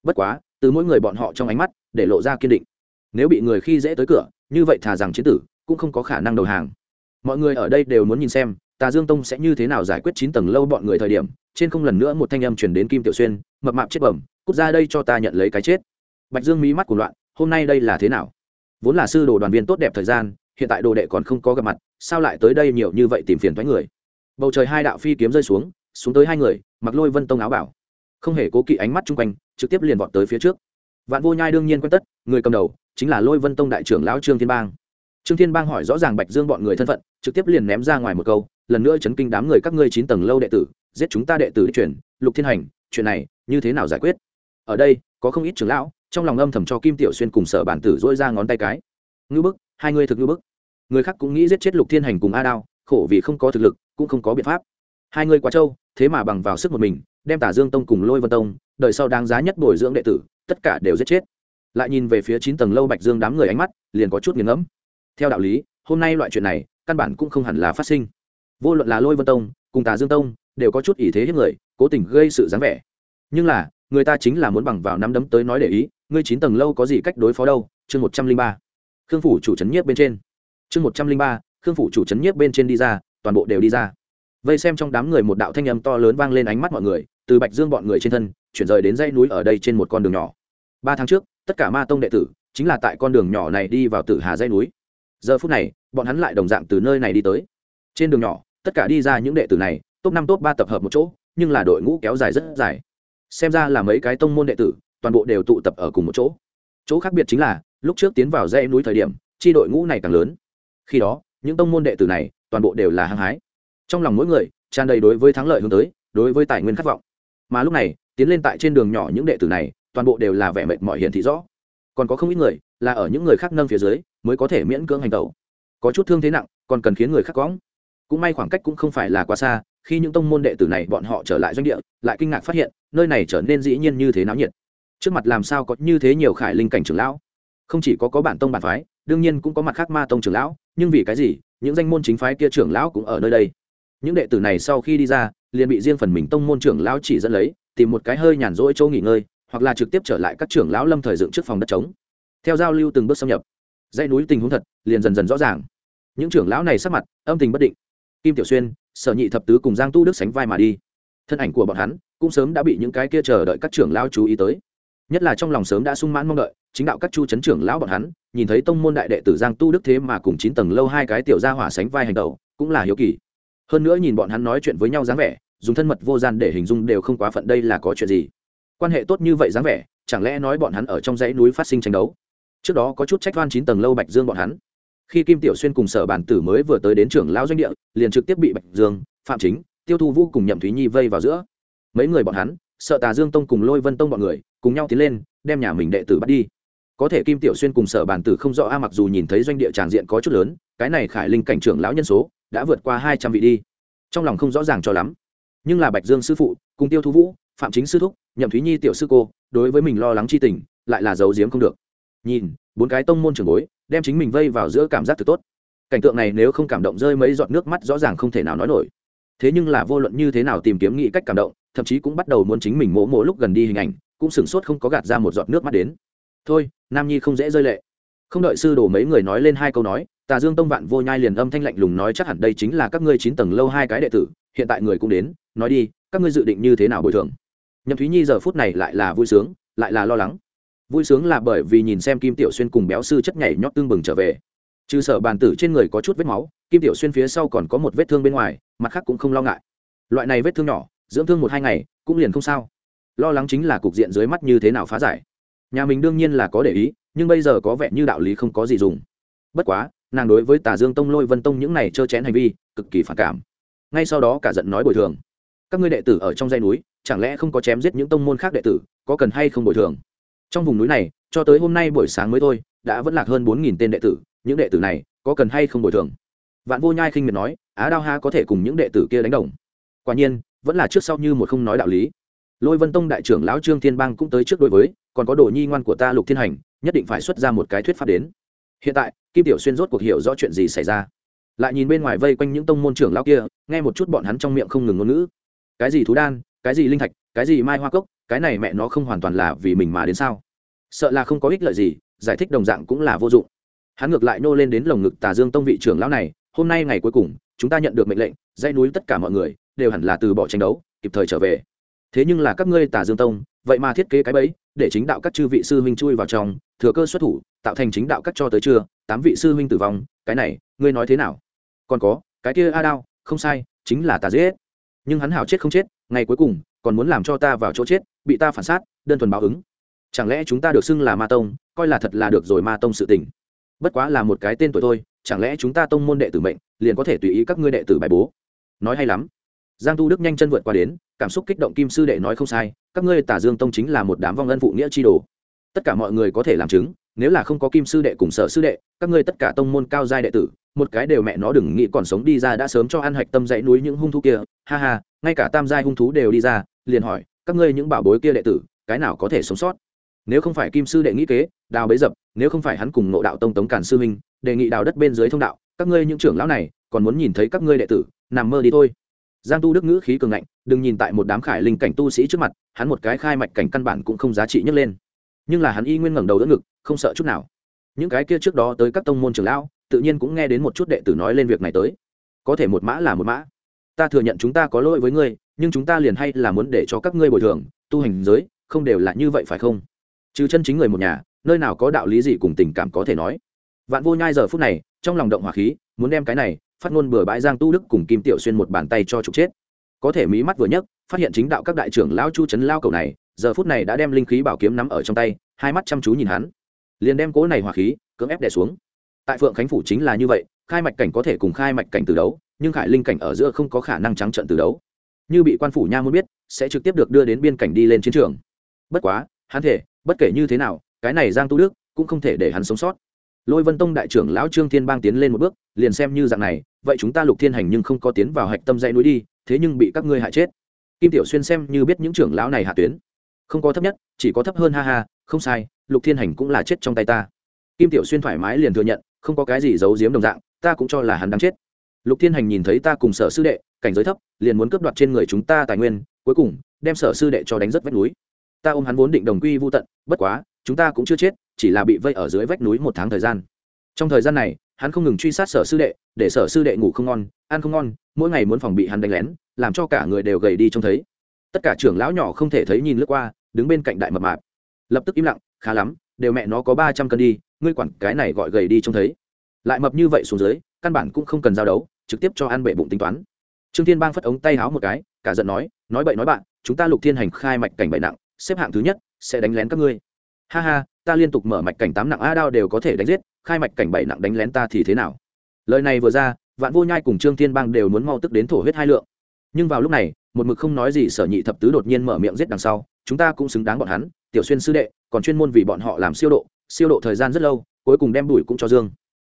Bất quá, từ mỗi người bọn họ trong ánh mắt, để lộ ra kiên định. Nếu bị người khi dễ tới cửa, như vậy thà rằng chiến tử, cũng không có khả năng đầu hàng. Mọi người ở đây đều muốn nhìn xem, tà dương tông sẽ như thế nào giải quyết chín tầng lâu bọn người thời điểm, trên không lần nữa một thanh âm chuyển đến kim tiểu xuyên, mập mạp chết bẩm, cút ra đây cho ta nhận lấy cái chết. Bạch dương mí mắt của loạn, hôm nay đây là thế nào? Vốn là sư đồ đoàn viên tốt đẹp thời gian hiện tại đồ đệ còn không có gặp mặt, sao lại tới đây nhiều như vậy tìm phiền thoái người? Bầu trời hai đạo phi kiếm rơi xuống xuống tới hai người, mặc lôi vân tông áo bảo. Không hề cố kỵ ánh mắt chung quanh, trực tiếp liền vọt tới phía trước. Vạn vô nhai đương nhiên quen tất, người cầm đầu chính là lôi vân tông đại trưởng lão trương thiên bang. Trương thiên bang hỏi rõ ràng bạch dương bọn người thân phận, trực tiếp liền ném ra ngoài một câu, lần nữa chấn kinh đám người các ngươi chín tầng lâu đệ tử, giết chúng ta đệ tử chuyển, lục thiên hành, chuyện này như thế nào giải quyết? Ở đây, có không ít trưởng lão, trong lòng âm thầm cho kim tiểu xuyên cùng sở bản tử dỗi ra ngón tay cái. Ngư bức hai người thực như bức. Người khác cũng nghĩ giết chết lục thiên hành cùng a đao, khổ vì không có thực lực, cũng không có biện pháp. Hai người quá trâu, thế mà bằng vào sức một mình, đem tả dương tông cùng lôi vân tông, đời sau đáng giá nhất bồi dưỡng đệ tử, tất cả đều giết chết. Lại nhìn về phía chín tầng lâu bạch dương đám người ánh mắt, liền có chút nghiền ngẫm. Theo đạo lý, hôm nay loại chuyện này, căn bản cũng không hẳn là phát sinh. Vô luận là lôi vân tông, cùng tà dương tông, đều có chút ý thế hiếp người, cố tình gây sự dáng vẻ. Nhưng là, người ta chính là muốn bằng vào năm đấm tới nói để ý, ngươi chín tầng lâu có gì cách đối phó đâu? Chương một trăm linh ba khương phủ chủ trấn nhiếp bên trên. Chương một trăm linh ba, khương phủ chủ trấn nhiếp bên trên đi ra, toàn bộ đều đi ra. Vây xem trong đám người một đạo thanh âm to lớn vang lên ánh mắt mọi người, từ bạch dương bọn người trên thân, chuyển rời đến dãy núi ở đây trên một con đường nhỏ. Ba tháng trước, tất cả ma tông đệ tử chính là tại con đường nhỏ này đi vào tử hà dãy núi. Giờ phút này, bọn hắn lại đồng dạng từ nơi này đi tới. Trên đường nhỏ, tất cả đi ra những đệ tử này, top năm, top ba tập hợp một chỗ, nhưng là đội ngũ kéo dài rất dài. Xem ra là mấy cái tông môn đệ tử, toàn bộ đều tụ tập ở cùng một chỗ. Chỗ khác biệt chính là lúc trước tiến vào dãy núi thời điểm, chi đội ngũ này càng lớn. Khi đó, những tông môn đệ tử này toàn bộ đều là hăng hái. Trong lòng mỗi người, tràn đầy đối với thắng lợi hướng tới, đối với tài nguyên khát vọng. Mà lúc này, tiến lên tại trên đường nhỏ những đệ tử này, toàn bộ đều là vẻ mệt mỏi hiện thị rõ. Còn có không ít người, là ở những người khác nâng phía dưới, mới có thể miễn cưỡng hành tẩu. Có chút thương thế nặng, còn cần khiến người khác cóng cũng may khoảng cách cũng không phải là quá xa, khi những tông môn đệ tử này bọn họ trở lại doanh địa, lại kinh ngạc phát hiện, nơi này trở nên dĩ nhiên như thế náo nhiệt. Trước mặt làm sao có như thế nhiều khải linh cảnh trưởng lão? Không chỉ có có bản tông bản phái, đương nhiên cũng có mặt khác ma tông trưởng lão, nhưng vì cái gì, những danh môn chính phái kia trưởng lão cũng ở nơi đây. Những đệ tử này sau khi đi ra, liền bị riêng phần mình tông môn trưởng lão chỉ dẫn lấy, tìm một cái hơi nhàn rỗi chỗ nghỉ ngơi, hoặc là trực tiếp trở lại các trưởng lão lâm thời dựng trước phòng đất trống. Theo giao lưu từng bước xâm nhập, dãy núi tình huống thật liền dần dần rõ ràng. Những trưởng lão này sắc mặt âm tình bất định. Kim tiểu xuyên, sở nhị thập tứ cùng giang tu đức sánh vai mà đi. Thân ảnh của bọn hắn cũng sớm đã bị những cái kia chờ đợi các trưởng lão chú ý tới nhất là trong lòng sớm đã sung mãn mong đợi, chính đạo các chu chấn trưởng lão bọn hắn, nhìn thấy tông môn đại đệ tử giang tu đức thế mà cùng chín tầng lâu hai cái tiểu gia hỏa sánh vai hành tẩu cũng là hiếu kỳ. Hơn nữa nhìn bọn hắn nói chuyện với nhau dáng vẻ, dùng thân mật vô gian để hình dung đều không quá phận đây là có chuyện gì. Quan hệ tốt như vậy dáng vẻ, chẳng lẽ nói bọn hắn ở trong dãy núi phát sinh tranh đấu? Trước đó có chút trách oan chín tầng lâu bạch dương bọn hắn. Khi kim tiểu xuyên cùng sở bản tử mới vừa tới đến trưởng lão doanh địa, liền trực tiếp bị bạch dương, phạm chính, tiêu thu vũ cùng nhậm thúy nhi vây vào giữa. Mấy người bọn hắn, sợ tà dương tông cùng lôi vân tông bọn người cùng nhau tiến lên, đem nhà mình đệ tử bắt đi. Có thể kim tiểu xuyên cùng sở bản tử không rõ a mặc dù nhìn thấy doanh địa tràng diện có chút lớn, cái này khải linh cảnh trưởng lão nhân số đã vượt qua hai trăm vị đi. Trong lòng không rõ ràng cho lắm. Nhưng là bạch dương sư phụ, cùng tiêu thu vũ, phạm chính sư thúc, nhậm thúy nhi tiểu sư cô, đối với mình lo lắng chi tình, lại là giấu giếm không được. Nhìn, bốn cái tông môn trường bối, đem chính mình vây vào giữa cảm giác thực tốt. Cảnh tượng này nếu không cảm động rơi mấy giọt nước mắt rõ ràng không thể nào nói nổi. Thế nhưng là vô luận như thế nào tìm kiếm nghĩ cách cảm động, thậm chí cũng bắt đầu muốn chính mình mỗ mỗ lúc gần đi hình ảnh cũng sửng sốt không có gạt ra một giọt nước mắt đến. Thôi, nam nhi không dễ rơi lệ. Không đợi sư đồ mấy người nói lên hai câu nói, tà dương tông vạn vô nhai liền âm thanh lạnh lùng nói chắc hẳn đây chính là các ngươi chín tầng lâu hai cái đệ tử, hiện tại người cũng đến, nói đi, các ngươi dự định như thế nào bồi thường? Nhậm thúy nhi giờ phút này lại là vui sướng, lại là lo lắng. Vui sướng là bởi vì nhìn xem kim tiểu xuyên cùng béo sư chất nhảy nhót tương bừng trở về. Trừ sợ bàn tử trên người có chút vết máu, kim tiểu xuyên phía sau còn có một vết thương bên ngoài, mặt khác cũng không lo ngại. Loại này vết thương nhỏ, dưỡng thương một hai ngày, cũng liền không sao lo lắng chính là cục diện dưới mắt như thế nào phá giải. Nhà mình đương nhiên là có để ý, nhưng bây giờ có vẻ như đạo lý không có gì dùng. Bất quá, nàng đối với tà dương tông lôi vân tông những này trơ chén hành vi, cực kỳ phản cảm. Ngay sau đó cả giận nói bồi thường. Các ngươi đệ tử ở trong dãy núi, chẳng lẽ không có chém giết những tông môn khác đệ tử, có cần hay không bồi thường? Trong vùng núi này, cho tới hôm nay buổi sáng mới thôi, đã vẫn lạc hơn bốn nghìn tên đệ tử, những đệ tử này, có cần hay không bồi thường? Vạn vô nhai khinh miệt nói, á đao ha có thể cùng những đệ tử kia đánh đồng. Quả nhiên, vẫn là trước sau như một không nói đạo lý lôi vân tông đại trưởng lão trương thiên bang cũng tới trước đối với, còn có đồ nhi ngoan của ta lục thiên hành, nhất định phải xuất ra một cái thuyết pháp đến. Hiện tại, kim tiểu xuyên rốt cuộc hiểu rõ chuyện gì xảy ra. Lại nhìn bên ngoài vây quanh những tông môn trưởng lão kia, nghe một chút bọn hắn trong miệng không ngừng ngôn ngữ. Cái gì thú đan, cái gì linh thạch, cái gì mai hoa cốc, cái này mẹ nó không hoàn toàn là vì mình mà đến sao? Sợ là không có ích lợi gì, giải thích đồng dạng cũng là vô dụng. Hắn ngược lại nô lên đến lồng ngực tà dương tông vị trưởng lão này, hôm nay ngày cuối cùng, chúng ta nhận được mệnh lệnh, dãy núi tất cả mọi người đều hẳn là từ bỏ tranh đấu, kịp thời trở về thế nhưng là các ngươi tà dương tông, vậy mà thiết kế cái bẫy, để chính đạo các chư vị sư huynh chui vào trong, thừa cơ xuất thủ, tạo thành chính đạo các cho tới chưa tám vị sư huynh tử vong, cái này, ngươi nói thế nào? Còn có, cái kia a đao, không sai, chính là tà giết. Nhưng hắn hảo chết không chết, ngày cuối cùng, còn muốn làm cho ta vào chỗ chết, bị ta phản sát, đơn thuần báo ứng. Chẳng lẽ chúng ta được xưng là ma tông, coi là thật là được rồi ma tông sự tình? Bất quá là một cái tên tuổi thôi, chẳng lẽ chúng ta tông môn đệ tử mệnh, liền có thể tùy ý các ngươi đệ tử bài bố? Nói hay lắm. Giang tu đức nhanh chân vượt qua đến cảm xúc kích động kim sư đệ nói không sai, các ngươi tả dương tông chính là một đám vong ân phụ nghĩa chi đồ. Tất cả mọi người có thể làm chứng, nếu là không có kim sư đệ cùng sở sư đệ, các ngươi tất cả tông môn cao giai đệ tử, một cái đều mẹ nó đừng nghĩ còn sống đi ra đã sớm cho ăn hạch tâm dãy núi những hung thú kia. Ha ha, ngay cả tam giai hung thú đều đi ra, liền hỏi, các ngươi những bảo bối kia đệ tử, cái nào có thể sống sót? Nếu không phải kim sư đệ nghĩ kế, đào bấy dập, nếu không phải hắn cùng nộ đạo tông tống cản sư minh đề nghị đào đất bên dưới thông đạo, các ngươi những trưởng lão này, còn muốn nhìn thấy các ngươi đệ tử, nằm mơ đi thôi. Giang tu đức ngữ khí cường ngạnh đừng nhìn tại một đám khải linh cảnh tu sĩ trước mặt, hắn một cái khai mạch cảnh căn bản cũng không giá trị nhấc lên. Nhưng là hắn y nguyên ngẩng đầu đỡ ngực, không sợ chút nào. Những cái kia trước đó tới các tông môn trưởng lão, tự nhiên cũng nghe đến một chút đệ tử nói lên việc này tới. Có thể một mã là một mã. Ta thừa nhận chúng ta có lỗi với ngươi, nhưng chúng ta liền hay là muốn để cho các ngươi bồi thường, tu hành giới, không đều là như vậy phải không? Trừ chân chính người một nhà, nơi nào có đạo lý gì cùng tình cảm có thể nói. Vạn vô nhai giờ phút này, trong lòng động hỏa khí, muốn đem cái này, phát ngôn bừa bãi giang tu đức cùng kim tiểu xuyên một bàn tay cho trục chết có thể mí mắt vừa nhấc, phát hiện chính đạo các đại trưởng lão chu trấn lao cầu này, giờ phút này đã đem linh khí bảo kiếm nắm ở trong tay, hai mắt chăm chú nhìn hắn. Liền đem cố này hỏa khí, cưỡng ép đè xuống. Tại phượng khánh phủ chính là như vậy, khai mạch cảnh có thể cùng khai mạch cảnh từ đấu, nhưng khải linh cảnh ở giữa không có khả năng trắng trận từ đấu. Như bị quan phủ nha muốn biết, sẽ trực tiếp được đưa đến biên cảnh đi lên chiến trường. Bất quá, hắn thể, bất kể như thế nào, cái này giang tu đức cũng không thể để hắn sống sót. Lôi vân tông đại trưởng lão trương thiên bang tiến lên một bước, liền xem như dạng này, vậy chúng ta lục thiên hành nhưng không có tiến vào hạch tâm dãy núi đi thế nhưng bị các ngươi hại chết. Kim tiểu xuyên xem như biết những trưởng lão này hạ tuyến. Không có thấp nhất, chỉ có thấp hơn ha ha, không sai, lục thiên hành cũng là chết trong tay ta. Kim tiểu xuyên thoải mái liền thừa nhận, không có cái gì giấu giếm đồng dạng, ta cũng cho là hắn đang chết. Lục thiên hành nhìn thấy ta cùng sở sư đệ, cảnh giới thấp, liền muốn cướp đoạt trên người chúng ta tài nguyên, cuối cùng, đem sở sư đệ cho đánh rất vách núi. Ta ôm hắn vốn định đồng quy vô tận, bất quá, chúng ta cũng chưa chết, chỉ là bị vây ở dưới vách núi một tháng thời gian trong thời gian này, hắn không ngừng truy sát sở sư đệ, để sở sư đệ ngủ không ngon, ăn không ngon, mỗi ngày muốn phòng bị hắn đánh lén, làm cho cả người đều gầy đi trông thấy. Tất cả trưởng lão nhỏ không thể thấy nhìn lướt qua, đứng bên cạnh đại mập mạp. Lập tức im lặng, khá lắm, đều mẹ nó có ba trăm cân đi, ngươi quản cái này gọi gầy đi trông thấy. Lại mập như vậy xuống dưới, căn bản cũng không cần giao đấu, trực tiếp cho ăn bệ bụng tính toán. Trương thiên bang phất ống tay háo một cái, cả giận nói nói bậy nói bạn, chúng ta lục thiên hành khai mạch cảnh bậy nặng, xếp hạng thứ nhất, sẽ đánh lén các ngươi. Ha ha, ta liên tục mở mạch cảnh tám nặng a đao đều có thể đánh giết khai mạch cảnh bảy nặng đánh lén ta thì thế nào? Lời này vừa ra, vạn vô nhai cùng trương thiên bang đều muốn mau tức đến thổ huyết hai lượng. Nhưng vào lúc này, một mực không nói gì sở nhị thập tứ đột nhiên mở miệng giết đằng sau, chúng ta cũng xứng đáng bọn hắn, tiểu xuyên sư đệ, còn chuyên môn vì bọn họ làm siêu độ siêu độ thời gian rất lâu, cuối cùng đem đuổi cũng cho dương.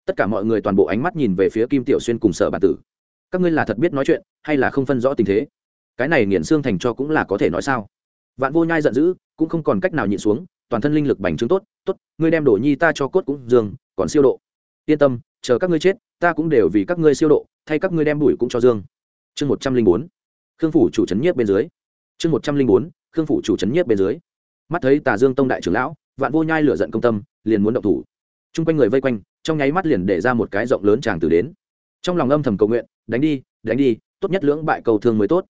Tất cả mọi người toàn bộ ánh mắt nhìn về phía kim tiểu xuyên cùng sở bản tử. Các ngươi là thật biết nói chuyện, hay là không phân rõ tình thế? Cái này nghiền xương thành cho cũng là có thể nói sao? Vạn vô nhai giận dữ, cũng không còn cách nào nhịn xuống toàn thân linh lực bành trướng tốt tốt, ngươi đem đồ nhi ta cho cốt cũng dương, còn siêu độ. Yên tâm, chờ các ngươi chết, ta cũng đều vì các ngươi siêu độ, thay các ngươi đem đuổi cũng cho dương. Chương một trăm linh bốn, khương phủ chủ trấn nhiếp bên dưới. Chương một trăm linh bốn, khương phủ chủ trấn nhiếp bên dưới. Mắt thấy tà dương tông đại trưởng lão, vạn vô nhai lửa giận công tâm, liền muốn động thủ. Chung quanh người vây quanh, trong nháy mắt liền để ra một cái rộng lớn tràng từ đến. Trong lòng âm thầm cầu nguyện, đánh đi đánh đi, tốt nhất lưỡng bại cầu thương mới tốt.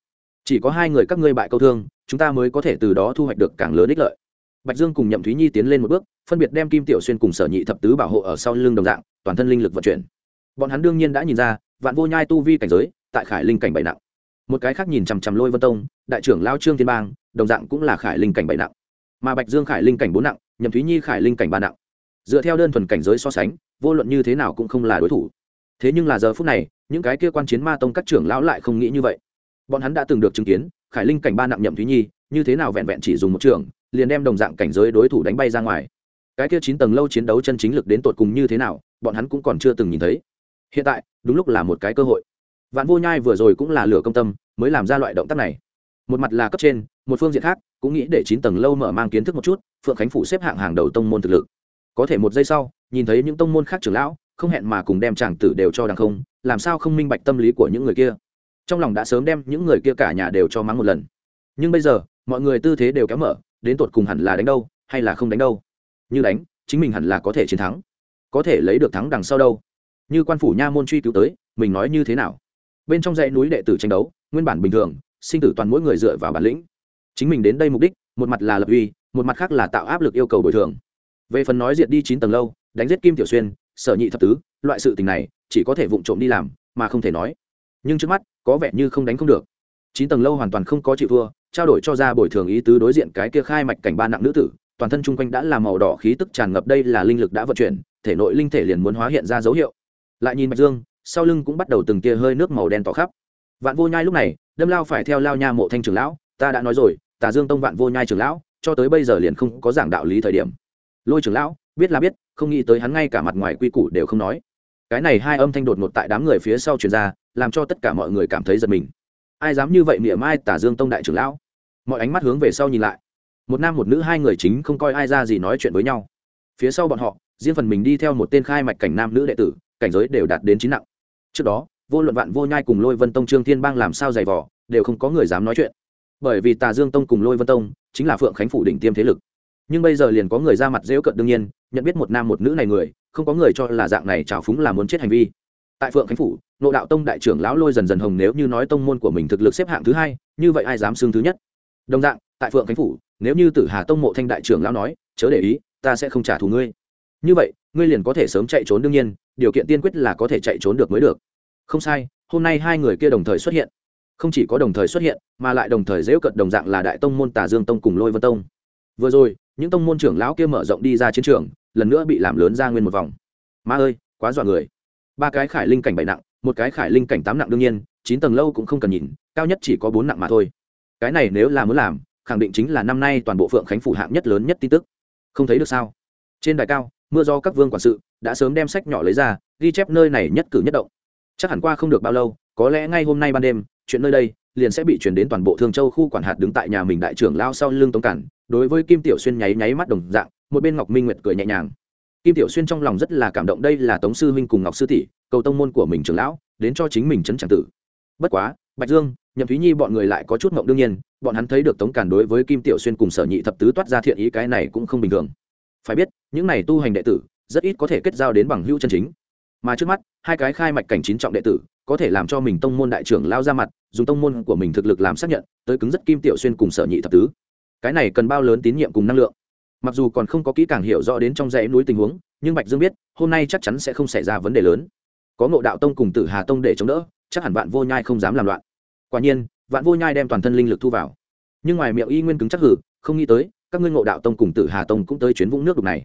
Chỉ có hai người các ngươi bại câu thương, chúng ta mới có thể từ đó thu hoạch được càng lớn ích lợi bạch dương cùng nhậm thúy nhi tiến lên một bước, phân biệt đem kim tiểu xuyên cùng sở nhị thập tứ bảo hộ ở sau lưng đồng dạng, toàn thân linh lực vận chuyển. Bọn hắn đương nhiên đã nhìn ra, vạn vô nhai tu vi cảnh giới, tại khải linh cảnh bảy nặng. Một cái khác nhìn chằm chằm lôi vân tông, đại trưởng lao trương thiên bang, đồng dạng cũng là khải linh cảnh bảy nặng. Mà bạch dương khải linh cảnh bốn nặng, nhậm thúy nhi khải linh cảnh ba nặng. Dựa theo đơn thuần cảnh giới so sánh, vô luận như thế nào cũng không là đối thủ. Thế nhưng là giờ phút này, những cái kia quan chiến ma tông các trưởng lão lại không nghĩ như vậy. Bọn hắn đã từng được chứng kiến, khải linh cảnh ba nặng nhậm thúy nhi, như thế nào vẹn vẹn chỉ dùng một trường liền đem đồng dạng cảnh giới đối thủ đánh bay ra ngoài. Cái kia chín tầng lâu chiến đấu chân chính lực đến tột cùng như thế nào, bọn hắn cũng còn chưa từng nhìn thấy. Hiện tại, đúng lúc là một cái cơ hội. Vạn vô nhai vừa rồi cũng là lửa công tâm, mới làm ra loại động tác này. Một mặt là cấp trên, một phương diện khác, cũng nghĩ để chín tầng lâu mở mang kiến thức một chút, phượng khánh phủ xếp hạng hàng đầu tông môn thực lực. Có thể một giây sau, nhìn thấy những tông môn khác trưởng lão, không hẹn mà cùng đem chàng tử đều cho đằng không, làm sao không minh bạch tâm lý của những người kia. Trong lòng đã sớm đem những người kia cả nhà đều cho mắng một lần. Nhưng bây giờ, mọi người tư thế đều kéo mở đến tột cùng hẳn là đánh đâu hay là không đánh đâu. Như đánh, chính mình hẳn là có thể chiến thắng. Có thể lấy được thắng đằng sau đâu. Như quan phủ nha môn truy cứu tới, mình nói như thế nào? Bên trong dãy núi đệ tử tranh đấu, nguyên bản bình thường, sinh tử toàn mỗi người dựa vào bản lĩnh. Chính mình đến đây mục đích, một mặt là lập uy, một mặt khác là tạo áp lực yêu cầu bồi thường. Về phần nói diệt đi chín tầng lâu, đánh giết kim tiểu xuyên, sở nhị thập tứ, loại sự tình này, chỉ có thể vụng trộm đi làm, mà không thể nói. Nhưng trước mắt, có vẻ như không đánh không được. Chín tầng lâu hoàn toàn không có chịu thua trao đổi cho ra bồi thường ý tứ đối diện cái kia khai mạch cảnh ba nặng nữ tử, toàn thân chung quanh đã làm màu đỏ khí tức tràn ngập đây là linh lực đã vận chuyển, thể nội linh thể liền muốn hóa hiện ra dấu hiệu. Lại nhìn bạch dương, sau lưng cũng bắt đầu từng tia hơi nước màu đen tỏ khắp. Vạn vô nhai lúc này, đâm lao phải theo lao nha mộ thanh trưởng lão, ta đã nói rồi, tà dương tông vạn vô nhai trưởng lão, cho tới bây giờ liền không có giảng đạo lý thời điểm. Lôi trưởng lão, biết là biết, không nghĩ tới hắn ngay cả mặt ngoài quy củ đều không nói. Cái này hai âm thanh đột ngột tại đám người phía sau truyền ra, làm cho tất cả mọi người cảm thấy giật mình ai dám như vậy mỉa mai tả dương tông đại trưởng lão? Mọi ánh mắt hướng về sau nhìn lại. Một nam một nữ hai người chính không coi ai ra gì nói chuyện với nhau. Phía sau bọn họ, riêng phần mình đi theo một tên khai mạch cảnh nam nữ đệ tử, cảnh giới đều đạt đến chín nặng. Trước đó, vô luận vạn vô nhai cùng lôi vân tông trương thiên bang làm sao giày vỏ đều không có người dám nói chuyện. Bởi vì tà dương tông cùng lôi vân tông chính là phượng khánh phủ đỉnh tiêm thế lực. Nhưng bây giờ liền có người ra mặt dễu cận đương nhiên, nhận biết một nam một nữ này người, không có người cho là dạng này trào phúng là muốn chết hành vi tại phượng khánh phủ, nộ đạo tông đại trưởng lão lôi dần dần hồng nếu như nói tông môn của mình thực lực xếp hạng thứ hai, như vậy ai dám xưng thứ nhất? Đồng dạng, tại phượng khánh phủ, nếu như tử hà tông mộ thanh đại trưởng lão nói, chớ để ý, ta sẽ không trả thù ngươi. Như vậy, ngươi liền có thể sớm chạy trốn đương nhiên, điều kiện tiên quyết là có thể chạy trốn được mới được. Không sai, hôm nay hai người kia đồng thời xuất hiện. Không chỉ có đồng thời xuất hiện, mà lại đồng thời dễu cận đồng dạng là đại tông môn tà dương tông cùng lôi vân tông. Vừa rồi, những tông môn trưởng lão kia mở rộng đi ra chiến trường, lần nữa bị làm lớn ra nguyên một vòng. Ma ơi, quá dọa người ba cái khải linh cảnh bảy nặng, một cái khải linh cảnh tám nặng đương nhiên, chín tầng lâu cũng không cần nhìn, cao nhất chỉ có bốn nặng mà thôi. Cái này nếu là muốn làm, khẳng định chính là năm nay toàn bộ phượng khánh phủ hạng nhất lớn nhất tin tức. Không thấy được sao? Trên đài cao, mưa do các vương quản sự đã sớm đem sách nhỏ lấy ra, ghi chép nơi này nhất cử nhất động. Chắc hẳn qua không được bao lâu, có lẽ ngay hôm nay ban đêm, chuyện nơi đây liền sẽ bị chuyển đến toàn bộ thương châu khu quản hạt đứng tại nhà mình đại trưởng lao sau lưng tống cản, đối với kim tiểu xuyên nháy nháy mắt đồng dạng, một bên ngọc minh nguyệt cười nhẹ nhàng kim tiểu xuyên trong lòng rất là cảm động, đây là tống sư huynh cùng ngọc sư tỷ, cầu tông môn của mình trưởng lão, đến cho chính mình chấn tràng tử. Bất quá, bạch dương, nhậm thúy nhi bọn người lại có chút mộng đương nhiên, bọn hắn thấy được tống cản đối với kim tiểu xuyên cùng sở nhị thập tứ toát ra thiện ý, cái này cũng không bình thường. Phải biết, những này tu hành đệ tử, rất ít có thể kết giao đến bằng hữu chân chính. Mà trước mắt, hai cái khai mạch cảnh chín trọng đệ tử, có thể làm cho mình tông môn đại trưởng lao ra mặt, dùng tông môn của mình thực lực làm xác nhận, tới cứng rất kim tiểu xuyên cùng sở nhị thập tứ. Cái này cần bao lớn tín nhiệm cùng năng lượng mặc dù còn không có kỹ càng hiểu rõ đến trong dãy núi tình huống, nhưng bạch dương biết, hôm nay chắc chắn sẽ không xảy ra vấn đề lớn. Có ngộ đạo tông cùng tử hà tông để chống đỡ, chắc hẳn vạn vô nhai không dám làm loạn. Quả nhiên, vạn vô nhai đem toàn thân linh lực thu vào. Nhưng ngoài miệng y nguyên cứng chắc hử, không nghĩ tới, các ngươi ngộ đạo tông cùng tử hà tông cũng tới chuyến vũng nước đục này.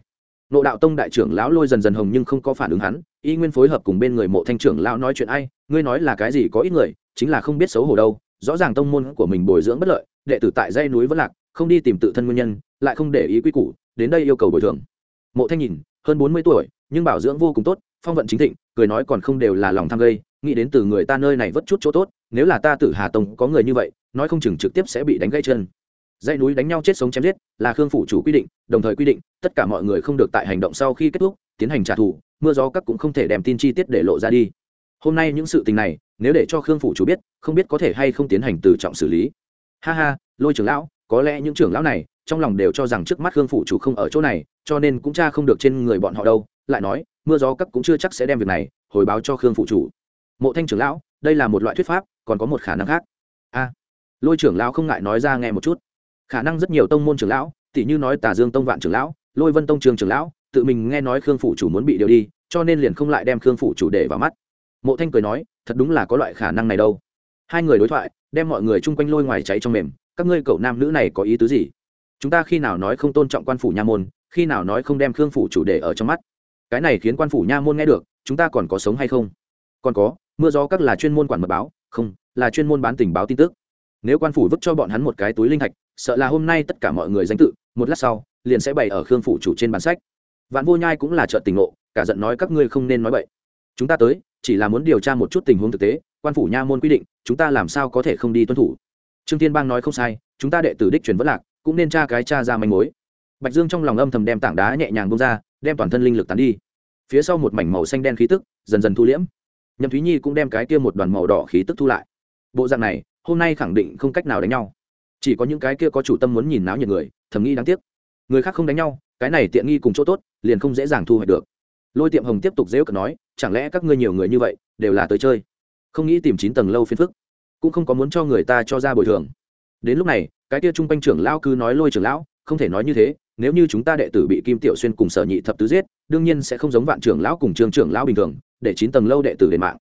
Ngộ đạo tông đại trưởng lão lôi dần dần hồng nhưng không có phản ứng hắn, y nguyên phối hợp cùng bên người mộ thanh trưởng lão nói chuyện ai, ngươi nói là cái gì có ít người, chính là không biết xấu hổ đâu, rõ ràng tông môn của mình bồi dưỡng bất lợi, đệ tử tại dây núi vẫn lạc, không đi tìm tự thân nguyên nhân lại không để ý quy củ, đến đây yêu cầu bồi thường. Mộ thanh nhìn, hơn bốn mươi tuổi, nhưng bảo dưỡng vô cùng tốt, phong vận chính thịnh, cười nói còn không đều là lòng tham gây, nghĩ đến từ người ta nơi này vất chút chỗ tốt, nếu là ta tử hà tông có người như vậy, nói không chừng trực tiếp sẽ bị đánh gãy chân. Dãy núi đánh nhau chết sống chém giết, là khương phủ chủ quy định, đồng thời quy định, tất cả mọi người không được tại hành động sau khi kết thúc, tiến hành trả thù, mưa gió các cũng không thể đem tin chi tiết để lộ ra đi. Hôm nay những sự tình này, nếu để cho khương phủ chủ biết, không biết có thể hay không tiến hành từ trọng xử lý. Ha ha, lôi trưởng lão, có lẽ những trưởng lão này trong lòng đều cho rằng trước mắt khương phủ chủ không ở chỗ này, cho nên cũng cha không được trên người bọn họ đâu, lại nói, mưa gió cấp cũng chưa chắc sẽ đem việc này hồi báo cho khương phụ chủ. Mộ thanh trưởng lão, đây là một loại thuyết pháp, còn có một khả năng khác. A. Lôi trưởng lão không ngại nói ra nghe một chút. Khả năng rất nhiều tông môn trưởng lão tỷ như nói tà dương tông vạn trưởng lão, lôi vân tông trường trưởng lão, tự mình nghe nói khương phụ chủ muốn bị điều đi, cho nên liền không lại đem khương phụ chủ để vào mắt. Mộ thanh cười nói, thật đúng là có loại khả năng này đâu. Hai người đối thoại, đem mọi người chung quanh lôi ngoài cháy trong mềm, các ngươi cậu nam nữ này có ý tứ gì? Chúng ta khi nào nói không tôn trọng quan phủ nha môn, khi nào nói không đem khương phủ chủ đề ở trong mắt? Cái này khiến quan phủ nha môn nghe được, chúng ta còn có sống hay không? Còn có, mưa gió các là chuyên môn quản mật báo, không, là chuyên môn bán tình báo tin tức. Nếu quan phủ vứt cho bọn hắn một cái túi linh thạch, sợ là hôm nay tất cả mọi người danh tự, một lát sau, liền sẽ bày ở khương phủ chủ trên bản sách. Vạn vô nhai cũng là trợ tình ngộ, cả giận nói các ngươi không nên nói vậy chúng ta tới, chỉ là muốn điều tra một chút tình huống thực tế, quan phủ nha môn quy định, chúng ta làm sao có thể không đi tuân thủ? Trương tiên bang nói không sai, chúng ta đệ tử đích truyền vất lạc cũng nên tra cái tra ra manh mối. Bạch dương trong lòng âm thầm đem tảng đá nhẹ nhàng bông ra, đem toàn thân linh lực tán đi. Phía sau một mảnh màu xanh đen khí tức dần dần thu liễm. Nhậm thúy nhi cũng đem cái kia một đoàn màu đỏ khí tức thu lại. Bộ dạng này, hôm nay khẳng định không cách nào đánh nhau. Chỉ có những cái kia có chủ tâm muốn nhìn náo nhiệt người, thầm nghĩ đáng tiếc. Người khác không đánh nhau, cái này tiện nghi cùng chỗ tốt, liền không dễ dàng thu hoạch được. Lôi tiệm hồng tiếp tục dễ cận nói, chẳng lẽ các ngươi nhiều người như vậy, đều là tới chơi? Không nghĩ tìm chín tầng lâu phiền phức, cũng không có muốn cho người ta cho ra bồi thường. Đến lúc này cái kia trung quanh trưởng lão cứ nói lôi trưởng lão, không thể nói như thế, nếu như chúng ta đệ tử bị kim tiểu xuyên cùng sở nhị thập tứ giết, đương nhiên sẽ không giống vạn trưởng lão cùng trường trưởng lão bình thường, để chín tầng lâu đệ tử đền mạng.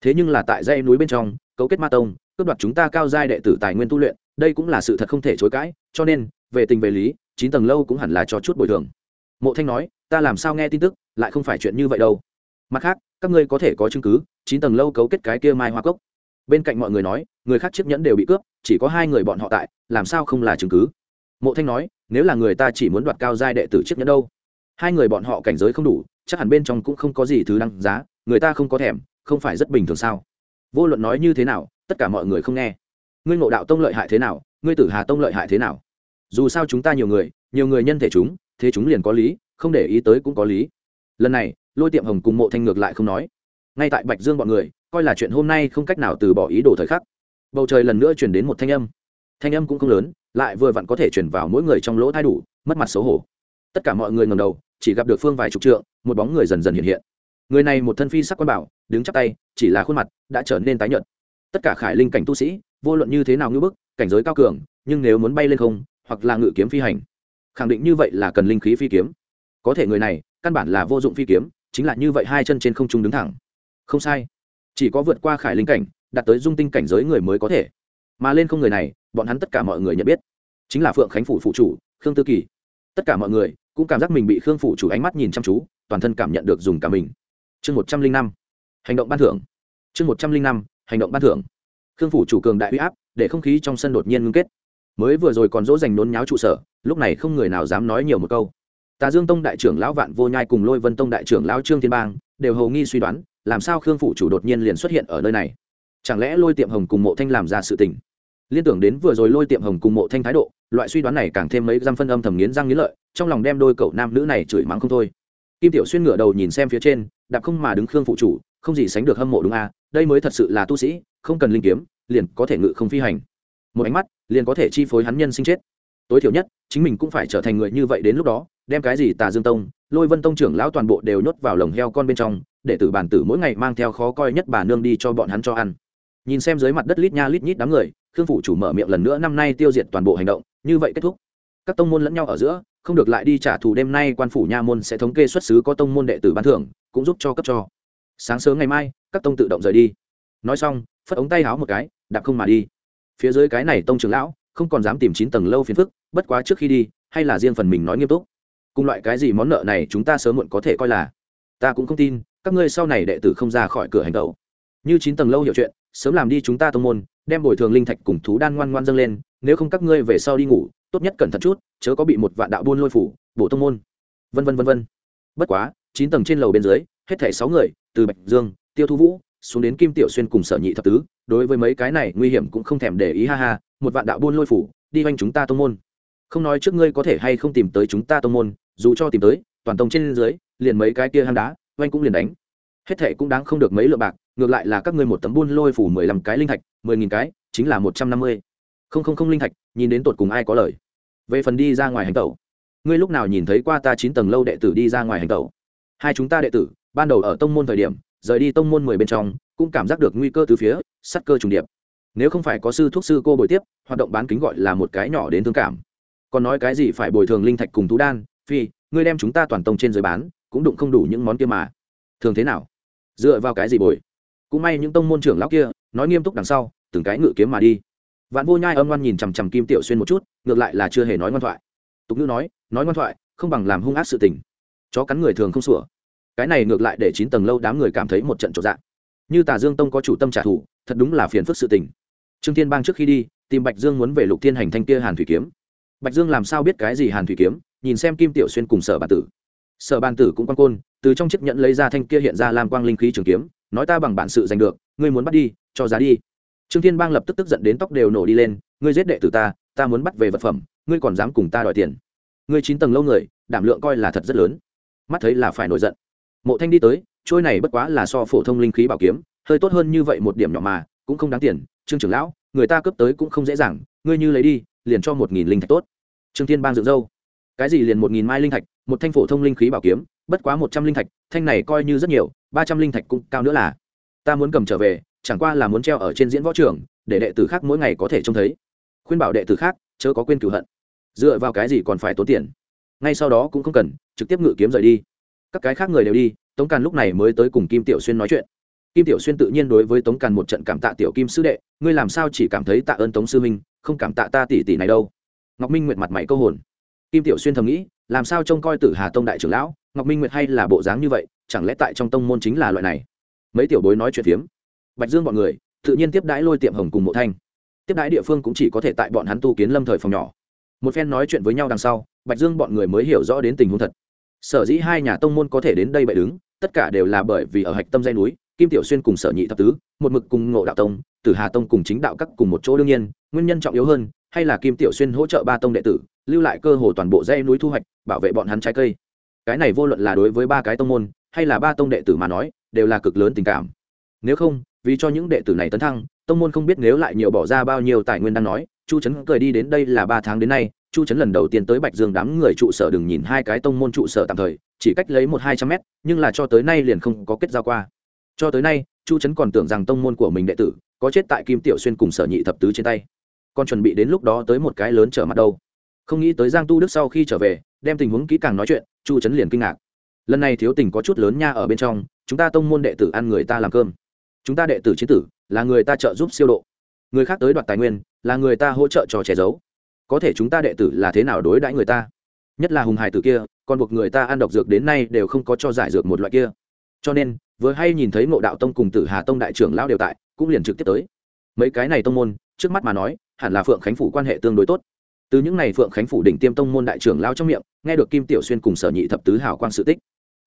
Thế nhưng là tại dãy núi bên trong, cấu kết ma tông, cướp đoạt chúng ta cao giai đệ tử tài nguyên tu luyện, đây cũng là sự thật không thể chối cãi, cho nên, về tình về lý, chín tầng lâu cũng hẳn là cho chút bồi thường. Mộ thanh nói, ta làm sao nghe tin tức, lại không phải chuyện như vậy đâu. Mặt khác, các ngươi có thể có chứng cứ, chín tầng lâu cấu kết cái kia mai hoa cốc bên cạnh mọi người nói, người khác chiếc nhẫn đều bị cướp, chỉ có hai người bọn họ tại, làm sao không là chứng cứ? Mộ thanh nói, nếu là người ta chỉ muốn đoạt cao giai đệ tử chiếc nhẫn đâu? Hai người bọn họ cảnh giới không đủ, chắc hẳn bên trong cũng không có gì thứ đăng giá, người ta không có thèm, không phải rất bình thường sao? Vô luận nói như thế nào, tất cả mọi người không nghe. Ngươi ngộ đạo tông lợi hại thế nào? Ngươi tử hà tông lợi hại thế nào? Dù sao chúng ta nhiều người nhiều người nhân thể chúng, thế chúng liền có lý, không để ý tới cũng có lý. Lần này, lôi tiệm hồng cùng mộ thanh ngược lại không nói. Ngay tại bạch dương bọn người coi là chuyện hôm nay không cách nào từ bỏ ý đồ thời khắc. Bầu trời lần nữa chuyển đến một thanh âm. Thanh âm cũng không lớn, lại vừa vặn có thể chuyển vào mỗi người trong lỗ thai đủ, mất mặt xấu hổ. Tất cả mọi người ngầm đầu, chỉ gặp được phương vài chục trượng, một bóng người dần dần hiện hiện. Người này một thân phi sắc quan bảo, đứng chắp tay, chỉ là khuôn mặt đã trở nên tái nhợt. Tất cả khải linh cảnh tu sĩ, vô luận như thế nào ngưỡng bức, cảnh giới cao cường, nhưng nếu muốn bay lên không, hoặc là ngự kiếm phi hành, khẳng định như vậy là cần linh khí phi kiếm. Có thể người này, căn bản là vô dụng phi kiếm, chính là như vậy hai chân trên không trung đứng thẳng. Không sai chỉ có vượt qua khải linh cảnh, đạt tới dung tinh cảnh giới người mới có thể. Mà lên không người này, bọn hắn tất cả mọi người nhận biết. Chính là phượng khánh phủ phụ chủ, khương tư kỳ. Tất cả mọi người cũng cảm giác mình bị khương phủ chủ ánh mắt nhìn chăm chú, toàn thân cảm nhận được dùng cả mình. Chương một trăm linh năm, hành động ban thưởng. Chương một trăm linh năm, hành động ban thưởng. Khương phủ chủ cường đại huy áp, để không khí trong sân đột nhiên ngưng kết. Mới vừa rồi còn dỗ dành nôn nháo trụ sở, lúc này không người nào dám nói nhiều một câu. Tà dương tông đại trưởng lão vạn vô nhai cùng lôi vân tông đại trưởng lão trương thiên bang đều hầu nghi suy đoán làm sao khương phủ chủ đột nhiên liền xuất hiện ở nơi này? Chẳng lẽ lôi tiệm hồng cùng mộ thanh làm ra sự tình? Liên tưởng đến vừa rồi lôi tiệm hồng cùng mộ thanh thái độ, loại suy đoán này càng thêm mấy răm phân âm thầm nghiến răng nghiến lợi, trong lòng đem đôi cậu nam nữ này chửi mắng không thôi. Kim tiểu xuyên ngửa đầu nhìn xem phía trên, đạp không mà đứng khương phụ chủ, không gì sánh được hâm mộ đúng a đây mới thật sự là tu sĩ, không cần linh kiếm, liền có thể ngự không phi hành. Một ánh mắt, liền có thể chi phối hắn nhân sinh chết. Tối thiểu nhất, chính mình cũng phải trở thành người như vậy đến lúc đó, đem cái gì tà dương tông, lôi vân tông trưởng lão toàn bộ đều nhốt vào lồng heo con bên trong để tử bản tử mỗi ngày mang theo khó coi nhất bà nương đi cho bọn hắn cho ăn. Nhìn xem dưới mặt đất lít nha lít nhít đám người, khương phủ chủ mở miệng lần nữa, năm nay tiêu diệt toàn bộ hành động, như vậy kết thúc. Các tông môn lẫn nhau ở giữa, không được lại đi trả thù đêm nay, quan phủ nha môn sẽ thống kê xuất xứ có tông môn đệ tử ban thưởng, cũng giúp cho cấp cho. Sáng sớm ngày mai, các tông tự động rời đi. Nói xong, phất ống tay háo một cái, đạp không mà đi. Phía dưới cái này tông trưởng lão, không còn dám tìm chín tầng lâu phiền phức, bất quá trước khi đi, hay là riêng phần mình nói nghiêm túc. Cùng loại cái gì món nợ này chúng ta sớm muộn có thể coi là ta cũng không tin, các ngươi sau này đệ tử không ra khỏi cửa hành tẩu. Như chín tầng lâu hiểu chuyện, sớm làm đi chúng ta tông môn, đem bồi thường linh thạch cùng thú đan ngoan ngoan dâng lên, nếu không các ngươi về sau đi ngủ, tốt nhất cẩn thận chút, chớ có bị một vạn đạo buôn lôi phủ, bổ tông môn. Vân vân vân vân. Bất quá, chín tầng trên lầu bên dưới, hết thảy sáu người, từ bạch dương, tiêu thu vũ, xuống đến kim tiểu xuyên cùng sở nhị thập tứ, đối với mấy cái này nguy hiểm cũng không thèm để ý, ha ha, một vạn đạo buôn lôi phủ, đi quanh chúng ta tông môn. Không nói trước ngươi có thể hay không tìm tới chúng ta tông môn, dù cho tìm tới, toàn tông trên dưới liền mấy cái kia hang đá, oanh cũng liền đánh. Hết thệ cũng đáng không được mấy lượng bạc, ngược lại là các ngươi một tấm buôn lôi phủ mười lăm cái linh thạch, mười nghìn cái, chính là một trăm năm mươi. Không không không linh thạch, nhìn đến tột cùng ai có lời. Về phần đi ra ngoài hành tẩu. Ngươi lúc nào nhìn thấy qua ta chín tầng lâu đệ tử đi ra ngoài hành tẩu? Hai chúng ta đệ tử, ban đầu ở tông môn thời điểm, rời đi tông môn mười bên trong, cũng cảm giác được nguy cơ từ phía, sắt cơ trùng điệp. Nếu không phải có sư thuốc sư cô bồi tiếp, hoạt động bán kính gọi là một cái nhỏ đến thương cảm. Còn nói cái gì phải bồi thường linh thạch cùng tú đan, phi, ngươi đem chúng ta toàn tông trên giới bán cũng đụng không đủ những món kia mà. Thường thế nào? Dựa vào cái gì bồi? Cũng may những tông môn trưởng lão kia, nói nghiêm túc đằng sau, từng cái ngự kiếm mà đi. Vạn vô nhai âm ngoan nhìn chằm chằm kim tiểu xuyên một chút, ngược lại là chưa hề nói ngoan thoại. Tục ngữ nói nói ngoan thoại, không bằng làm hung ác sự tình. Chó cắn người thường không sủa. Cái này ngược lại để chín tầng lâu đám người cảm thấy một trận trọn dạng như tà dương tông có chủ tâm trả thù, thật đúng là phiền phức sự tình. Trương thiên bang trước khi đi, tìm bạch dương muốn về lục thiên hành thanh kia hàn thủy kiếm. Bạch dương làm sao biết cái gì hàn thủy kiếm, nhìn xem kim tiểu xuyên cùng sở bà tử sở bàn tử cũng quan côn, từ trong chiếc nhẫn lấy ra thanh kia hiện ra làm quang linh khí trường kiếm, nói ta bằng bản sự giành được, ngươi muốn bắt đi, cho giá đi. Trương thiên bang lập tức tức giận đến tóc đều nổ đi lên, ngươi giết đệ tử ta ta muốn bắt về vật phẩm, ngươi còn dám cùng ta đòi tiền. Ngươi chín tầng lâu người, đảm lượng coi là thật rất lớn. Mắt thấy là phải nổi giận. Mộ thanh đi tới, trôi này bất quá là so phổ thông linh khí bảo kiếm, hơi tốt hơn như vậy một điểm nhỏ mà, cũng không đáng tiền. Trương trưởng lão, người ta cướp tới cũng không dễ dàng, ngươi như lấy đi, liền cho một nghìn linh thạch tốt. Trương thiên bang dựng dâu cái gì liền một nghìn mai linh thạch một thanh phổ thông linh khí bảo kiếm, bất quá một trăm linh thạch, thanh này coi như rất nhiều, ba trăm linh thạch cũng cao nữa là. Ta muốn cầm trở về, chẳng qua là muốn treo ở trên diễn võ trường, để đệ tử khác mỗi ngày có thể trông thấy. Khuyên bảo đệ tử khác, chớ có quên cửu hận. Dựa vào cái gì còn phải tốn tiền? Ngay sau đó cũng không cần, trực tiếp ngự kiếm rời đi. Các cái khác người đều đi, tống càn lúc này mới tới cùng kim tiểu xuyên nói chuyện. Kim tiểu xuyên tự nhiên đối với tống càn một trận cảm tạ tiểu kim sư đệ, ngươi làm sao chỉ cảm thấy tạ ơn tống sư minh không cảm tạ ta tỷ tỷ này đâu. Ngọc minh nguyện mặt mày câu hồn. Kim tiểu xuyên thầm nghĩ làm sao trông coi tử hà tông đại trưởng lão, ngọc minh nguyệt hay là bộ dáng như vậy, chẳng lẽ tại trong tông môn chính là loại này? Mấy tiểu bối nói chuyện phiếm. Bạch dương bọn người, tự nhiên tiếp đãi lôi tiệm hồng cùng mộ thanh. Tiếp đãi địa phương cũng chỉ có thể tại bọn hắn tu kiến lâm thời phòng nhỏ. Một phen nói chuyện với nhau đằng sau, bạch dương bọn người mới hiểu rõ đến tình huống thật. Sở dĩ hai nhà tông môn có thể đến đây bậy đứng, tất cả đều là bởi vì ở hạch tâm dây núi, kim tiểu xuyên cùng sở nhị thập tứ, một mực cùng ngộ đạo tông, tử hà tông cùng chính đạo các cùng một chỗ đương nhiên, nguyên nhân trọng yếu hơn hay là kim tiểu xuyên hỗ trợ ba tông đệ tử, lưu lại cơ hồ toàn bộ dây núi thu hoạch, bảo vệ bọn hắn trái cây. Cái này vô luận là đối với ba cái tông môn, hay là ba tông đệ tử mà nói, đều là cực lớn tình cảm. Nếu không, vì cho những đệ tử này tấn thăng, tông môn không biết nếu lại nhiều bỏ ra bao nhiêu tài nguyên đang nói, chu trấn cười đi đến đây là ba tháng đến nay, chu trấn lần đầu tiên tới bạch dương đám người trụ sở đừng nhìn hai cái tông môn trụ sở tạm thời, chỉ cách lấy một hai trăm mét, nhưng là cho tới nay liền không có kết giao qua. Cho tới nay, chu trấn còn tưởng rằng tông môn của mình đệ tử có chết tại kim tiểu xuyên cùng sở nhị thập tứ trên tay còn chuẩn bị đến lúc đó tới một cái lớn trở mặt đâu. Không nghĩ tới giang tu đức sau khi trở về, đem tình huống kỹ càng nói chuyện, chu trấn liền kinh ngạc. Lần này thiếu tình có chút lớn nha ở bên trong, chúng ta tông môn đệ tử ăn người ta làm cơm. Chúng ta đệ tử chiến tử, là người ta trợ giúp siêu độ. Người khác tới đoạt tài nguyên, là người ta hỗ trợ cho che giấu. Có thể chúng ta đệ tử là thế nào đối đãi người ta? Nhất là hùng hải tử kia, còn buộc người ta ăn độc dược đến nay đều không có cho giải dược một loại kia. Cho nên, vừa hay nhìn thấy ngộ đạo tông cùng tử hà tông đại trưởng lao đều tại, cũng liền trực tiếp tới. Mấy cái này tông môn, trước mắt mà nói hẳn là phượng khánh phủ quan hệ tương đối tốt. Từ những n à y phượng khánh phủ đỉnh tiêm tông môn đại trưởng lao trong miệng, nghe được kim tiểu xuyên cùng sở nhị thập tứ hào quang sự tích.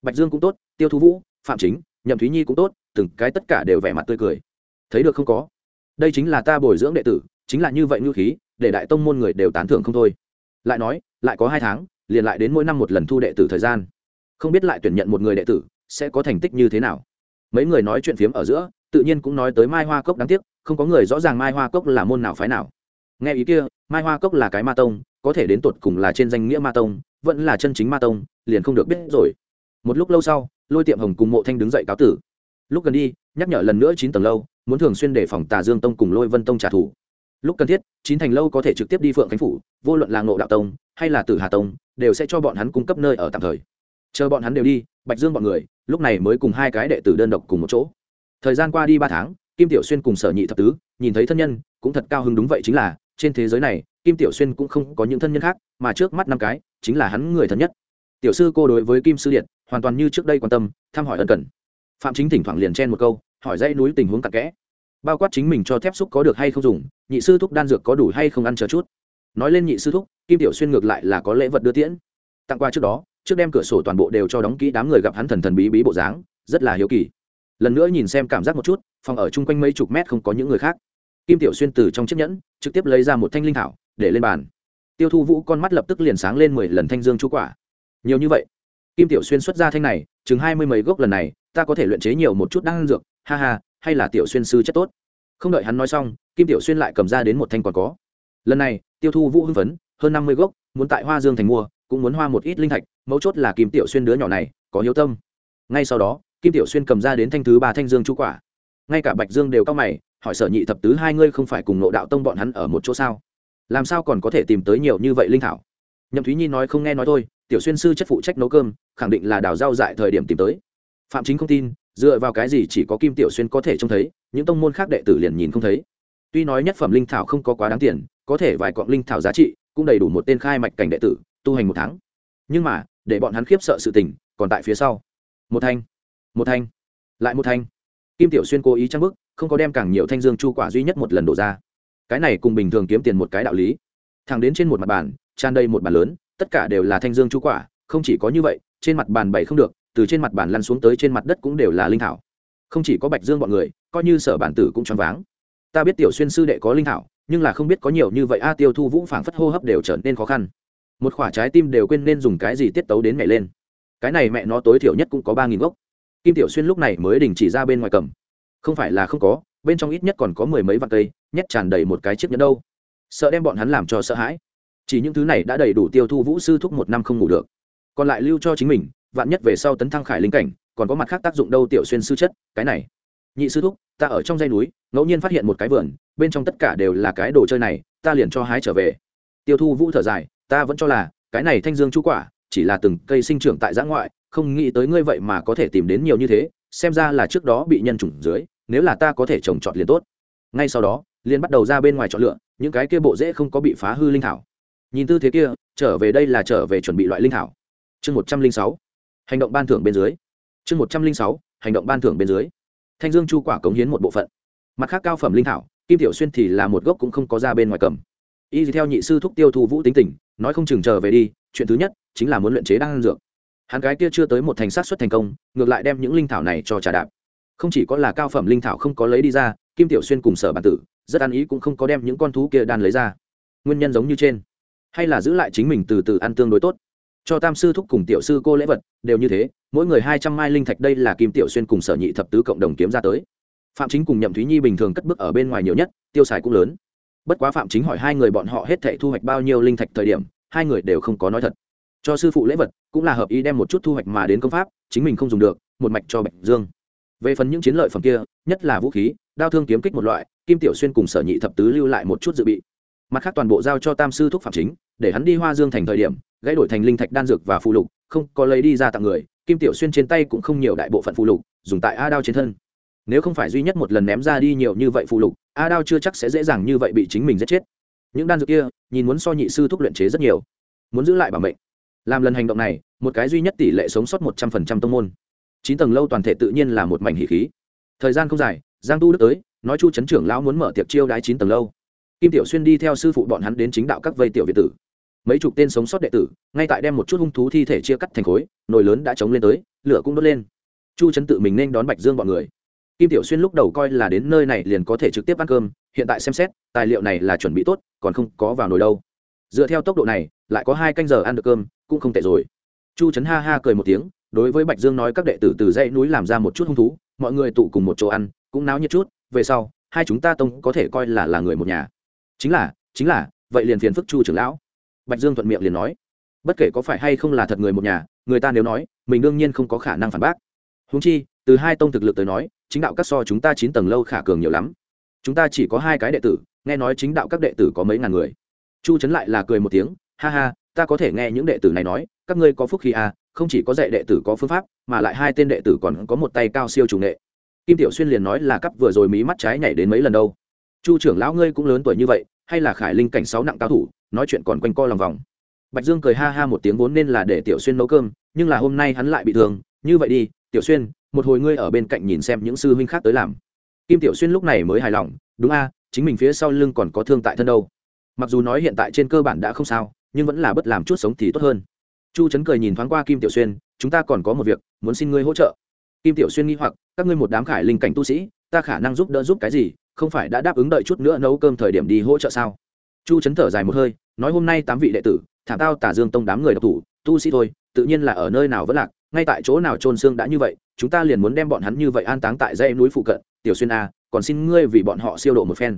Bạch dương cũng tốt, tiêu thu vũ, phạm chính, nhậm thúy nhi cũng tốt, từng cái tất cả đều vẻ mặt tươi cười. Thấy được không có? Đây chính là ta bồi dưỡng đệ tử, chính là như vậy ngư khí, để đại tông môn người đều tán thưởng không thôi. Lại nói, lại có hai tháng, liền lại đến mỗi năm một lần thu đệ tử thời gian. Không biết lại tuyển nhận một người đệ tử, sẽ có thành tích như thế nào? Mấy người nói chuyện phiếm ở giữa, tự nhiên cũng nói tới mai hoa cốc đáng tiếc, không có người rõ ràng mai hoa cốc là môn nào phái nào nghe ý kia, mai hoa cốc là cái ma tông, có thể đến tột cùng là trên danh nghĩa ma tông, vẫn là chân chính ma tông, liền không được biết rồi. Một lúc lâu sau, lôi tiệm hồng cùng mộ thanh đứng dậy cáo tử. Lúc gần đi, nhắc nhở lần nữa chín tầng lâu, muốn thường xuyên để phòng tà dương tông cùng lôi vân tông trả thù. Lúc cần thiết, chín thành lâu có thể trực tiếp đi phượng khánh phủ, vô luận là ngộ đạo tông, hay là tử hà tông, đều sẽ cho bọn hắn cung cấp nơi ở tạm thời. Chờ bọn hắn đều đi, bạch dương bọn người, lúc này mới cùng hai cái đệ tử đơn độc cùng một chỗ. Thời gian qua đi ba tháng, kim tiểu xuyên cùng sở nhị thập tứ, nhìn thấy thân nhân, cũng thật cao hứng đúng vậy chính là trên thế giới này, kim tiểu xuyên cũng không có những thân nhân khác, mà trước mắt năm cái, chính là hắn người thân nhất. Tiểu sư cô đối với kim sư điện hoàn toàn như trước đây quan tâm, thăm hỏi ân cần. Phạm chính thỉnh thoảng liền chen một câu, hỏi dãy núi tình huống cặn kẽ. Bao quát chính mình cho thép xúc có được hay không dùng, nhị sư thúc đan dược có đủ hay không ăn chờ chút. Nói lên nhị sư thúc, kim tiểu xuyên ngược lại là có lễ vật đưa tiễn. Tặng qua trước đó, trước đem cửa sổ toàn bộ đều cho đóng kỹ đám người gặp hắn thần thần bí bí bộ dáng, rất là hiếu kỳ. Lần nữa nhìn xem cảm giác một chút, phòng ở chung quanh mấy chục mét không có những người khác kim tiểu xuyên từ trong chiếc nhẫn, trực tiếp lấy ra một thanh linh thảo, để lên bàn. Tiêu thu vũ con mắt lập tức liền sáng lên mười lần thanh dương chú quả. Nhiều như vậy? Kim tiểu xuyên xuất ra thanh này, chừng hai mươi mấy gốc lần này, ta có thể luyện chế nhiều một chút đan dược, ha ha, hay là tiểu xuyên sư chất tốt. Không đợi hắn nói xong, kim tiểu xuyên lại cầm ra đến một thanh còn có. Lần này, tiêu thu vũ hưng phấn, hơn năm mươi gốc, muốn tại hoa dương thành mua, cũng muốn hoa một ít linh thạch, mấu chốt là kim tiểu xuyên đứa nhỏ này, có hiếu tâm. Ngay sau đó, kim tiểu xuyên cầm ra đến thanh thứ ba thanh dương chú quả. Ngay cả bạch dương đều cao mày hỏi sở nhị thập tứ hai ngươi không phải cùng nộ đạo tông bọn hắn ở một chỗ sao? Làm sao còn có thể tìm tới nhiều như vậy linh thảo? Nhậm thúy nhi nói không nghe nói thôi, tiểu xuyên sư chất phụ trách nấu cơm, khẳng định là đào rau dại thời điểm tìm tới. Phạm chính không tin, dựa vào cái gì chỉ có kim tiểu xuyên có thể trông thấy, những tông môn khác đệ tử liền nhìn không thấy. Tuy nói nhất phẩm linh thảo không có quá đáng tiền, có thể vài cọng linh thảo giá trị, cũng đầy đủ một tên khai mạch cảnh đệ tử, tu hành một tháng. Nhưng mà, để bọn hắn khiếp sợ sự tình, còn tại phía sau. Một thanh một thanh, lại một thanh. Kim tiểu xuyên cố ý trang bức không có đem càng nhiều thanh dương chu quả duy nhất một lần đổ ra. Cái này cùng bình thường kiếm tiền một cái đạo lý. Thẳng đến trên một mặt bàn, tràn đầy một bàn lớn, tất cả đều là thanh dương chu quả, không chỉ có như vậy, trên mặt bàn bày không được, từ trên mặt bàn lăn xuống tới trên mặt đất cũng đều là linh thảo. Không chỉ có bạch dương bọn người, coi như sở bản tử cũng choáng váng. Ta biết tiểu xuyên sư đệ có linh thảo, nhưng là không biết có nhiều như vậy, a à, tiêu thu vũ phảng phất hô hấp đều trở nên khó khăn. Một khoả trái tim đều quên nên dùng cái gì tiết tấu đến mẹ lên. Cái này mẹ nó tối thiểu nhất cũng có ba nghìn gốc. Kim tiểu xuyên lúc này mới đình chỉ ra bên ngoài cầm không phải là không có, bên trong ít nhất còn có mười mấy vạn cây nhét tràn đầy một cái chiếc nhẫn đâu. Sợ đem bọn hắn làm cho sợ hãi. Chỉ những thứ này đã đầy đủ tiêu thu vũ sư thúc một năm không ngủ được. Còn lại lưu cho chính mình, vạn nhất về sau tấn thăng khải linh cảnh, còn có mặt khác tác dụng đâu tiểu xuyên sư chất, cái này. Nhị sư thúc, ta ở trong dây núi, ngẫu nhiên phát hiện một cái vườn, bên trong tất cả đều là cái đồ chơi này, ta liền cho hái trở về. Tiêu thu vũ thở dài, ta vẫn cho là, cái này thanh dương chú quả, chỉ là từng cây sinh trưởng tại giã ngoại, không nghĩ tới ngươi vậy mà có thể tìm đến nhiều như thế, xem ra là trước đó bị nhân chủng dưới nếu là ta có thể trồng trọt liền tốt. Ngay sau đó, liền bắt đầu ra bên ngoài chọn lựa, những cái kia bộ dễ không có bị phá hư linh thảo. Nhìn tư thế kia, trở về đây là trở về chuẩn bị loại linh thảo. Chương một trăm linh sáu, hành động ban thưởng bên dưới. Chương một trăm linh sáu, hành động ban thưởng bên dưới. Thanh dương chu quả cống hiến một bộ phận. Mặt khác cao phẩm linh thảo, kim tiểu xuyên thì là một gốc cũng không có ra bên ngoài cầm. Y theo nhị sư thúc tiêu thu vũ tính tình, nói không chừng trở về đi, chuyện thứ nhất chính là muốn luyện chế đan dược. Hắn gái kia chưa tới một thành sát xuất thành công, ngược lại đem những linh thảo này cho trà đạp không chỉ có là cao phẩm linh thảo không có lấy đi ra, kim tiểu xuyên cùng sở bản tử rất ăn ý cũng không có đem những con thú kia đan lấy ra. Nguyên nhân giống như trên. Hay là giữ lại chính mình từ từ ăn tương đối tốt. Cho tam sư thúc cùng tiểu sư cô lễ vật, đều như thế, mỗi người hai trăm mai linh thạch đây là kim tiểu xuyên cùng sở nhị thập tứ cộng đồng kiếm ra tới. Phạm chính cùng nhậm thúy nhi bình thường cất bước ở bên ngoài nhiều nhất, tiêu xài cũng lớn. Bất quá phạm chính hỏi hai người bọn họ hết thệ thu hoạch bao nhiêu linh thạch thời điểm, hai người đều không có nói thật. Cho sư phụ lễ vật, cũng là hợp ý đem một chút thu hoạch mà đến công pháp, chính mình không dùng được, một mạch cho bạch dương về phần những chiến lợi phẩm kia, nhất là vũ khí, đao thương kiếm kích một loại, kim tiểu xuyên cùng sở nhị thập tứ lưu lại một chút dự bị. Mặt khác toàn bộ giao cho tam sư thúc phạm chính, để hắn đi hoa dương thành thời điểm, gãy đổi thành linh thạch đan dược và phụ lục, không có lấy đi ra tặng người, kim tiểu xuyên trên tay cũng không nhiều đại bộ phận phụ lục, dùng tại a đao trên thân. Nếu không phải duy nhất một lần ném ra đi nhiều như vậy phụ lục, a đao chưa chắc sẽ dễ dàng như vậy bị chính mình giết chết. Những đan dược kia, nhìn muốn so nhị sư thúc luyện chế rất nhiều. Muốn giữ lại bảo mệnh. Làm lần hành động này, một cái duy nhất tỷ lệ sống sót một trăm phần trăm tông môn chín tầng lâu toàn thể tự nhiên là một mảnh hỉ khí. Thời gian không dài, giang tu đức tới, nói chu trấn trưởng lão muốn mở tiệc chiêu đái chín tầng lâu. Kim tiểu xuyên đi theo sư phụ bọn hắn đến chính đạo các vây tiểu việt tử. Mấy chục tên sống sót đệ tử, ngay tại đem một chút hung thú thi thể chia cắt thành khối, nồi lớn đã chống lên tới, lửa cũng đốt lên. Chu trấn tự mình nên đón bạch dương bọn người. Kim tiểu xuyên lúc đầu coi là đến nơi này liền có thể trực tiếp ăn cơm, hiện tại xem xét, tài liệu này là chuẩn bị tốt, còn không có vào nồi đâu. Dựa theo tốc độ này, lại có hai canh giờ ăn được cơm, cũng không tệ rồi. Chu trấn ha ha cười một tiếng đối với bạch dương nói các đệ tử từ dãy núi làm ra một chút hung thú, mọi người tụ cùng một chỗ ăn, cũng náo nhiệt chút, về sau, hai chúng ta tông có thể coi là là người một nhà. Chính là chính là, vậy liền phiền phức chu trưởng lão. Bạch dương thuận miệng liền nói. Bất kể có phải hay không là thật người một nhà, người ta nếu nói, mình đương nhiên không có khả năng phản bác. Húng chi, từ hai tông thực lực tới nói, chính đạo các so chúng ta chín tầng lâu khả cường nhiều lắm. Chúng ta chỉ có hai cái đệ tử, nghe nói chính đạo các đệ tử có mấy ngàn người. Chu trấn lại là cười một tiếng. Ha ha, ta có thể nghe những đệ tử này nói các ngươi có phúc khi à không chỉ có dạy đệ tử có phương pháp, mà lại hai tên đệ tử còn có một tay cao siêu chủ nghệ. Kim tiểu xuyên liền nói là cấp vừa rồi mí mắt trái nhảy đến mấy lần đâu. Chu trưởng lão ngươi cũng lớn tuổi như vậy, hay là khải linh cảnh sáu nặng cao thủ, nói chuyện còn quanh co lòng vòng. Bạch dương cười ha ha một tiếng vốn nên là để tiểu xuyên nấu cơm, nhưng là hôm nay hắn lại bị thương, như vậy đi, tiểu xuyên, một hồi ngươi ở bên cạnh nhìn xem những sư huynh khác tới làm. Kim tiểu xuyên lúc này mới hài lòng, đúng a, chính mình phía sau lưng còn có thương tại thân đâu. Mặc dù nói hiện tại trên cơ bản đã không sao, nhưng vẫn là bất làm chút sống thì tốt hơn chu trấn cười nhìn thoáng qua kim tiểu xuyên, chúng ta còn có một việc, muốn xin ngươi hỗ trợ. Kim tiểu xuyên nghi hoặc, các ngươi một đám khải linh cảnh tu sĩ, ta khả năng giúp đỡ giúp cái gì? Không phải đã đáp ứng đợi chút nữa nấu cơm thời điểm đi hỗ trợ sao? Chu trấn thở dài một hơi, nói hôm nay tám vị đệ tử, thả tao tả dương tông đám người độc thủ, tu sĩ thôi, tự nhiên là ở nơi nào vẫn lạc, ngay tại chỗ nào trôn xương đã như vậy, chúng ta liền muốn đem bọn hắn như vậy an táng tại dãy núi phụ cận, tiểu xuyên a còn xin ngươi vì bọn họ siêu độ một phen.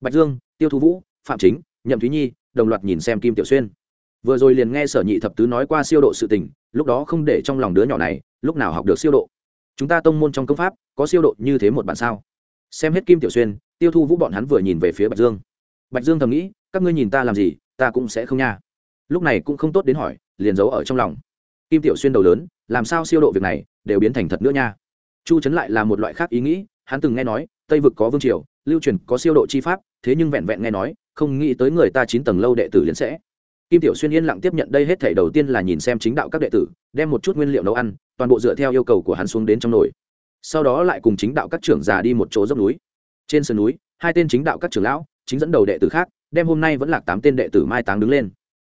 Bạch dương, tiêu thu vũ, phạm chính, nhậm thúy nhi, đồng loạt nhìn xem kim tiểu xuyên vừa rồi liền nghe sở nhị thập tứ nói qua siêu độ sự tình, lúc đó không để trong lòng đứa nhỏ này, lúc nào học được siêu độ? Chúng ta tông môn trong công pháp, có siêu độ như thế một bản sao? Xem hết kim tiểu xuyên, tiêu thu vũ bọn hắn vừa nhìn về phía bạch dương. Bạch dương thầm nghĩ, các ngươi nhìn ta làm gì, ta cũng sẽ không nha. Lúc này cũng không tốt đến hỏi, liền giấu ở trong lòng. Kim tiểu xuyên đầu lớn, làm sao siêu độ việc này, đều biến thành thật nữa nha. Chu trấn lại là một loại khác ý nghĩ, hắn từng nghe nói, tây vực có vương triều, lưu truyền có siêu độ chi pháp, thế nhưng vẹn vẹn nghe nói, không nghĩ tới người ta chín tầng lâu đệ tử liền sẽ kim tiểu xuyên yên lặng tiếp nhận đây hết thảy đầu tiên là nhìn xem chính đạo các đệ tử, đem một chút nguyên liệu nấu ăn, toàn bộ dựa theo yêu cầu của hắn xuống đến trong nồi. Sau đó lại cùng chính đạo các trưởng già đi một chỗ dốc núi. Trên sườn núi, hai tên chính đạo các trưởng lão, chính dẫn đầu đệ tử khác, đem hôm nay vẫn là tám tên đệ tử mai táng đứng lên.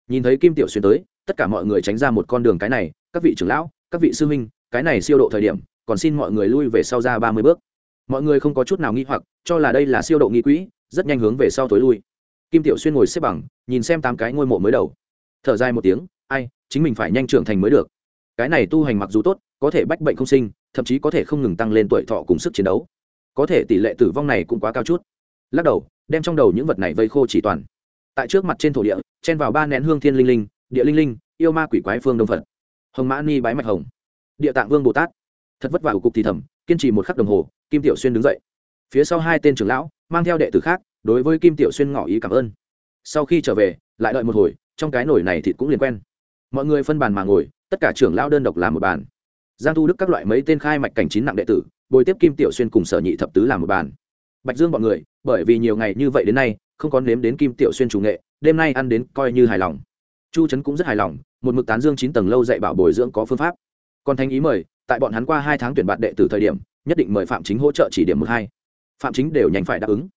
Nhìn thấy kim tiểu xuyên tới, tất cả mọi người tránh ra một con đường cái này, các vị trưởng lão, các vị sư huynh, cái này siêu độ thời điểm, còn xin mọi người lui về sau ra ba mươi bước. Mọi người không có chút nào nghi hoặc, cho là đây là siêu độ nghi quỹ, rất nhanh hướng về sau tối lui kim tiểu xuyên ngồi xếp bằng, nhìn xem tám cái ngôi mộ mới đầu. Thở dài một tiếng, ai, chính mình phải nhanh trưởng thành mới được. Cái này tu hành mặc dù tốt, có thể bách bệnh không sinh, thậm chí có thể không ngừng tăng lên tuổi thọ cùng sức chiến đấu. Có thể tỷ lệ tử vong này cũng quá cao chút. Lắc đầu, đem trong đầu những vật này vây khô chỉ toàn. Tại trước mặt trên thổ địa, chen vào ba nén hương thiên linh linh, địa linh linh, yêu ma quỷ quái phương đông phật. Hồng mã ni bái mạch hồng. Địa tạng vương bồ tát. Thật vất vả của cục thì thầm, kiên trì một khắc đồng hồ, kim tiểu xuyên đứng dậy. Phía sau hai tên trưởng lão, mang theo đệ tử khác đối với kim tiểu xuyên ngỏ ý cảm ơn. Sau khi trở về, lại đợi một hồi, trong cái nổi này thịt cũng liền quen. Mọi người phân bàn mà ngồi, tất cả trưởng lão đơn độc làm một bàn. Giang thu đức các loại mấy tên khai mạch cảnh chín nặng đệ tử, bồi tiếp kim tiểu xuyên cùng sở nhị thập tứ làm một bàn. Bạch dương bọn người, bởi vì nhiều ngày như vậy đến nay, không có nếm đến kim tiểu xuyên chủ nghệ, đêm nay ăn đến coi như hài lòng. Chu trấn cũng rất hài lòng, một mực tán dương chín tầng lâu dạy bảo bồi dưỡng có phương pháp. Còn thanh ý mời, tại bọn hắn qua hai tháng tuyển bạn đệ tử thời điểm, nhất định mời phạm chính hỗ trợ chỉ điểm một hai. Phạm chính đều nhanh phải đáp ứng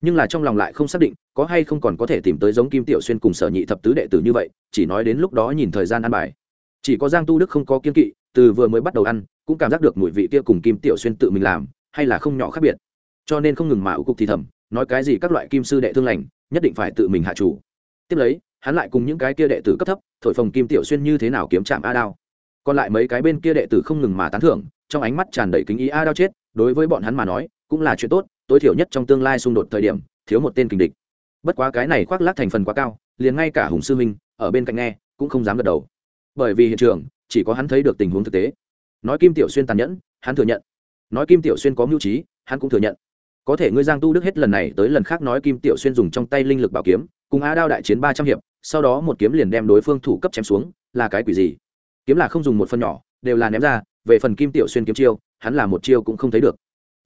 nhưng là trong lòng lại không xác định, có hay không còn có thể tìm tới giống kim tiểu xuyên cùng sở nhị thập tứ đệ tử như vậy, chỉ nói đến lúc đó nhìn thời gian ăn bài. Chỉ có giang tu đức không có kiên kỵ, từ vừa mới bắt đầu ăn, cũng cảm giác được mùi vị kia cùng kim tiểu xuyên tự mình làm, hay là không nhỏ khác biệt. Cho nên không ngừng mà ưu cục thì thầm, nói cái gì các loại kim sư đệ thương lành, nhất định phải tự mình hạ chủ. Tiếp lấy, hắn lại cùng những cái kia đệ tử cấp thấp, thổi phồng kim tiểu xuyên như thế nào kiếm chạm a đao. Còn lại mấy cái bên kia đệ tử không ngừng mà tán thưởng, trong ánh mắt tràn đầy kính ý a đao chết, đối với bọn hắn mà nói, cũng là chuyện tốt tối thiểu nhất trong tương lai xung đột thời điểm, thiếu một tên kình địch. Bất quá cái này khoác lác thành phần quá cao, liền ngay cả hùng sư minh, ở bên cạnh nghe, cũng không dám gật đầu. Bởi vì hiện trường, chỉ có hắn thấy được tình huống thực tế. Nói kim tiểu xuyên tàn nhẫn, hắn thừa nhận. Nói kim tiểu xuyên có mưu trí, hắn cũng thừa nhận. Có thể ngươi giang tu đức hết lần này tới lần khác nói kim tiểu xuyên dùng trong tay linh lực bảo kiếm, cùng a đao đại chiến ba trăm hiệp, sau đó một kiếm liền đem đối phương thủ cấp chém xuống, là cái quỷ gì? Kiếm là không dùng một phần nhỏ, đều là ném ra, về phần kim tiểu xuyên kiếm chiêu, hắn là một chiêu cũng không thấy được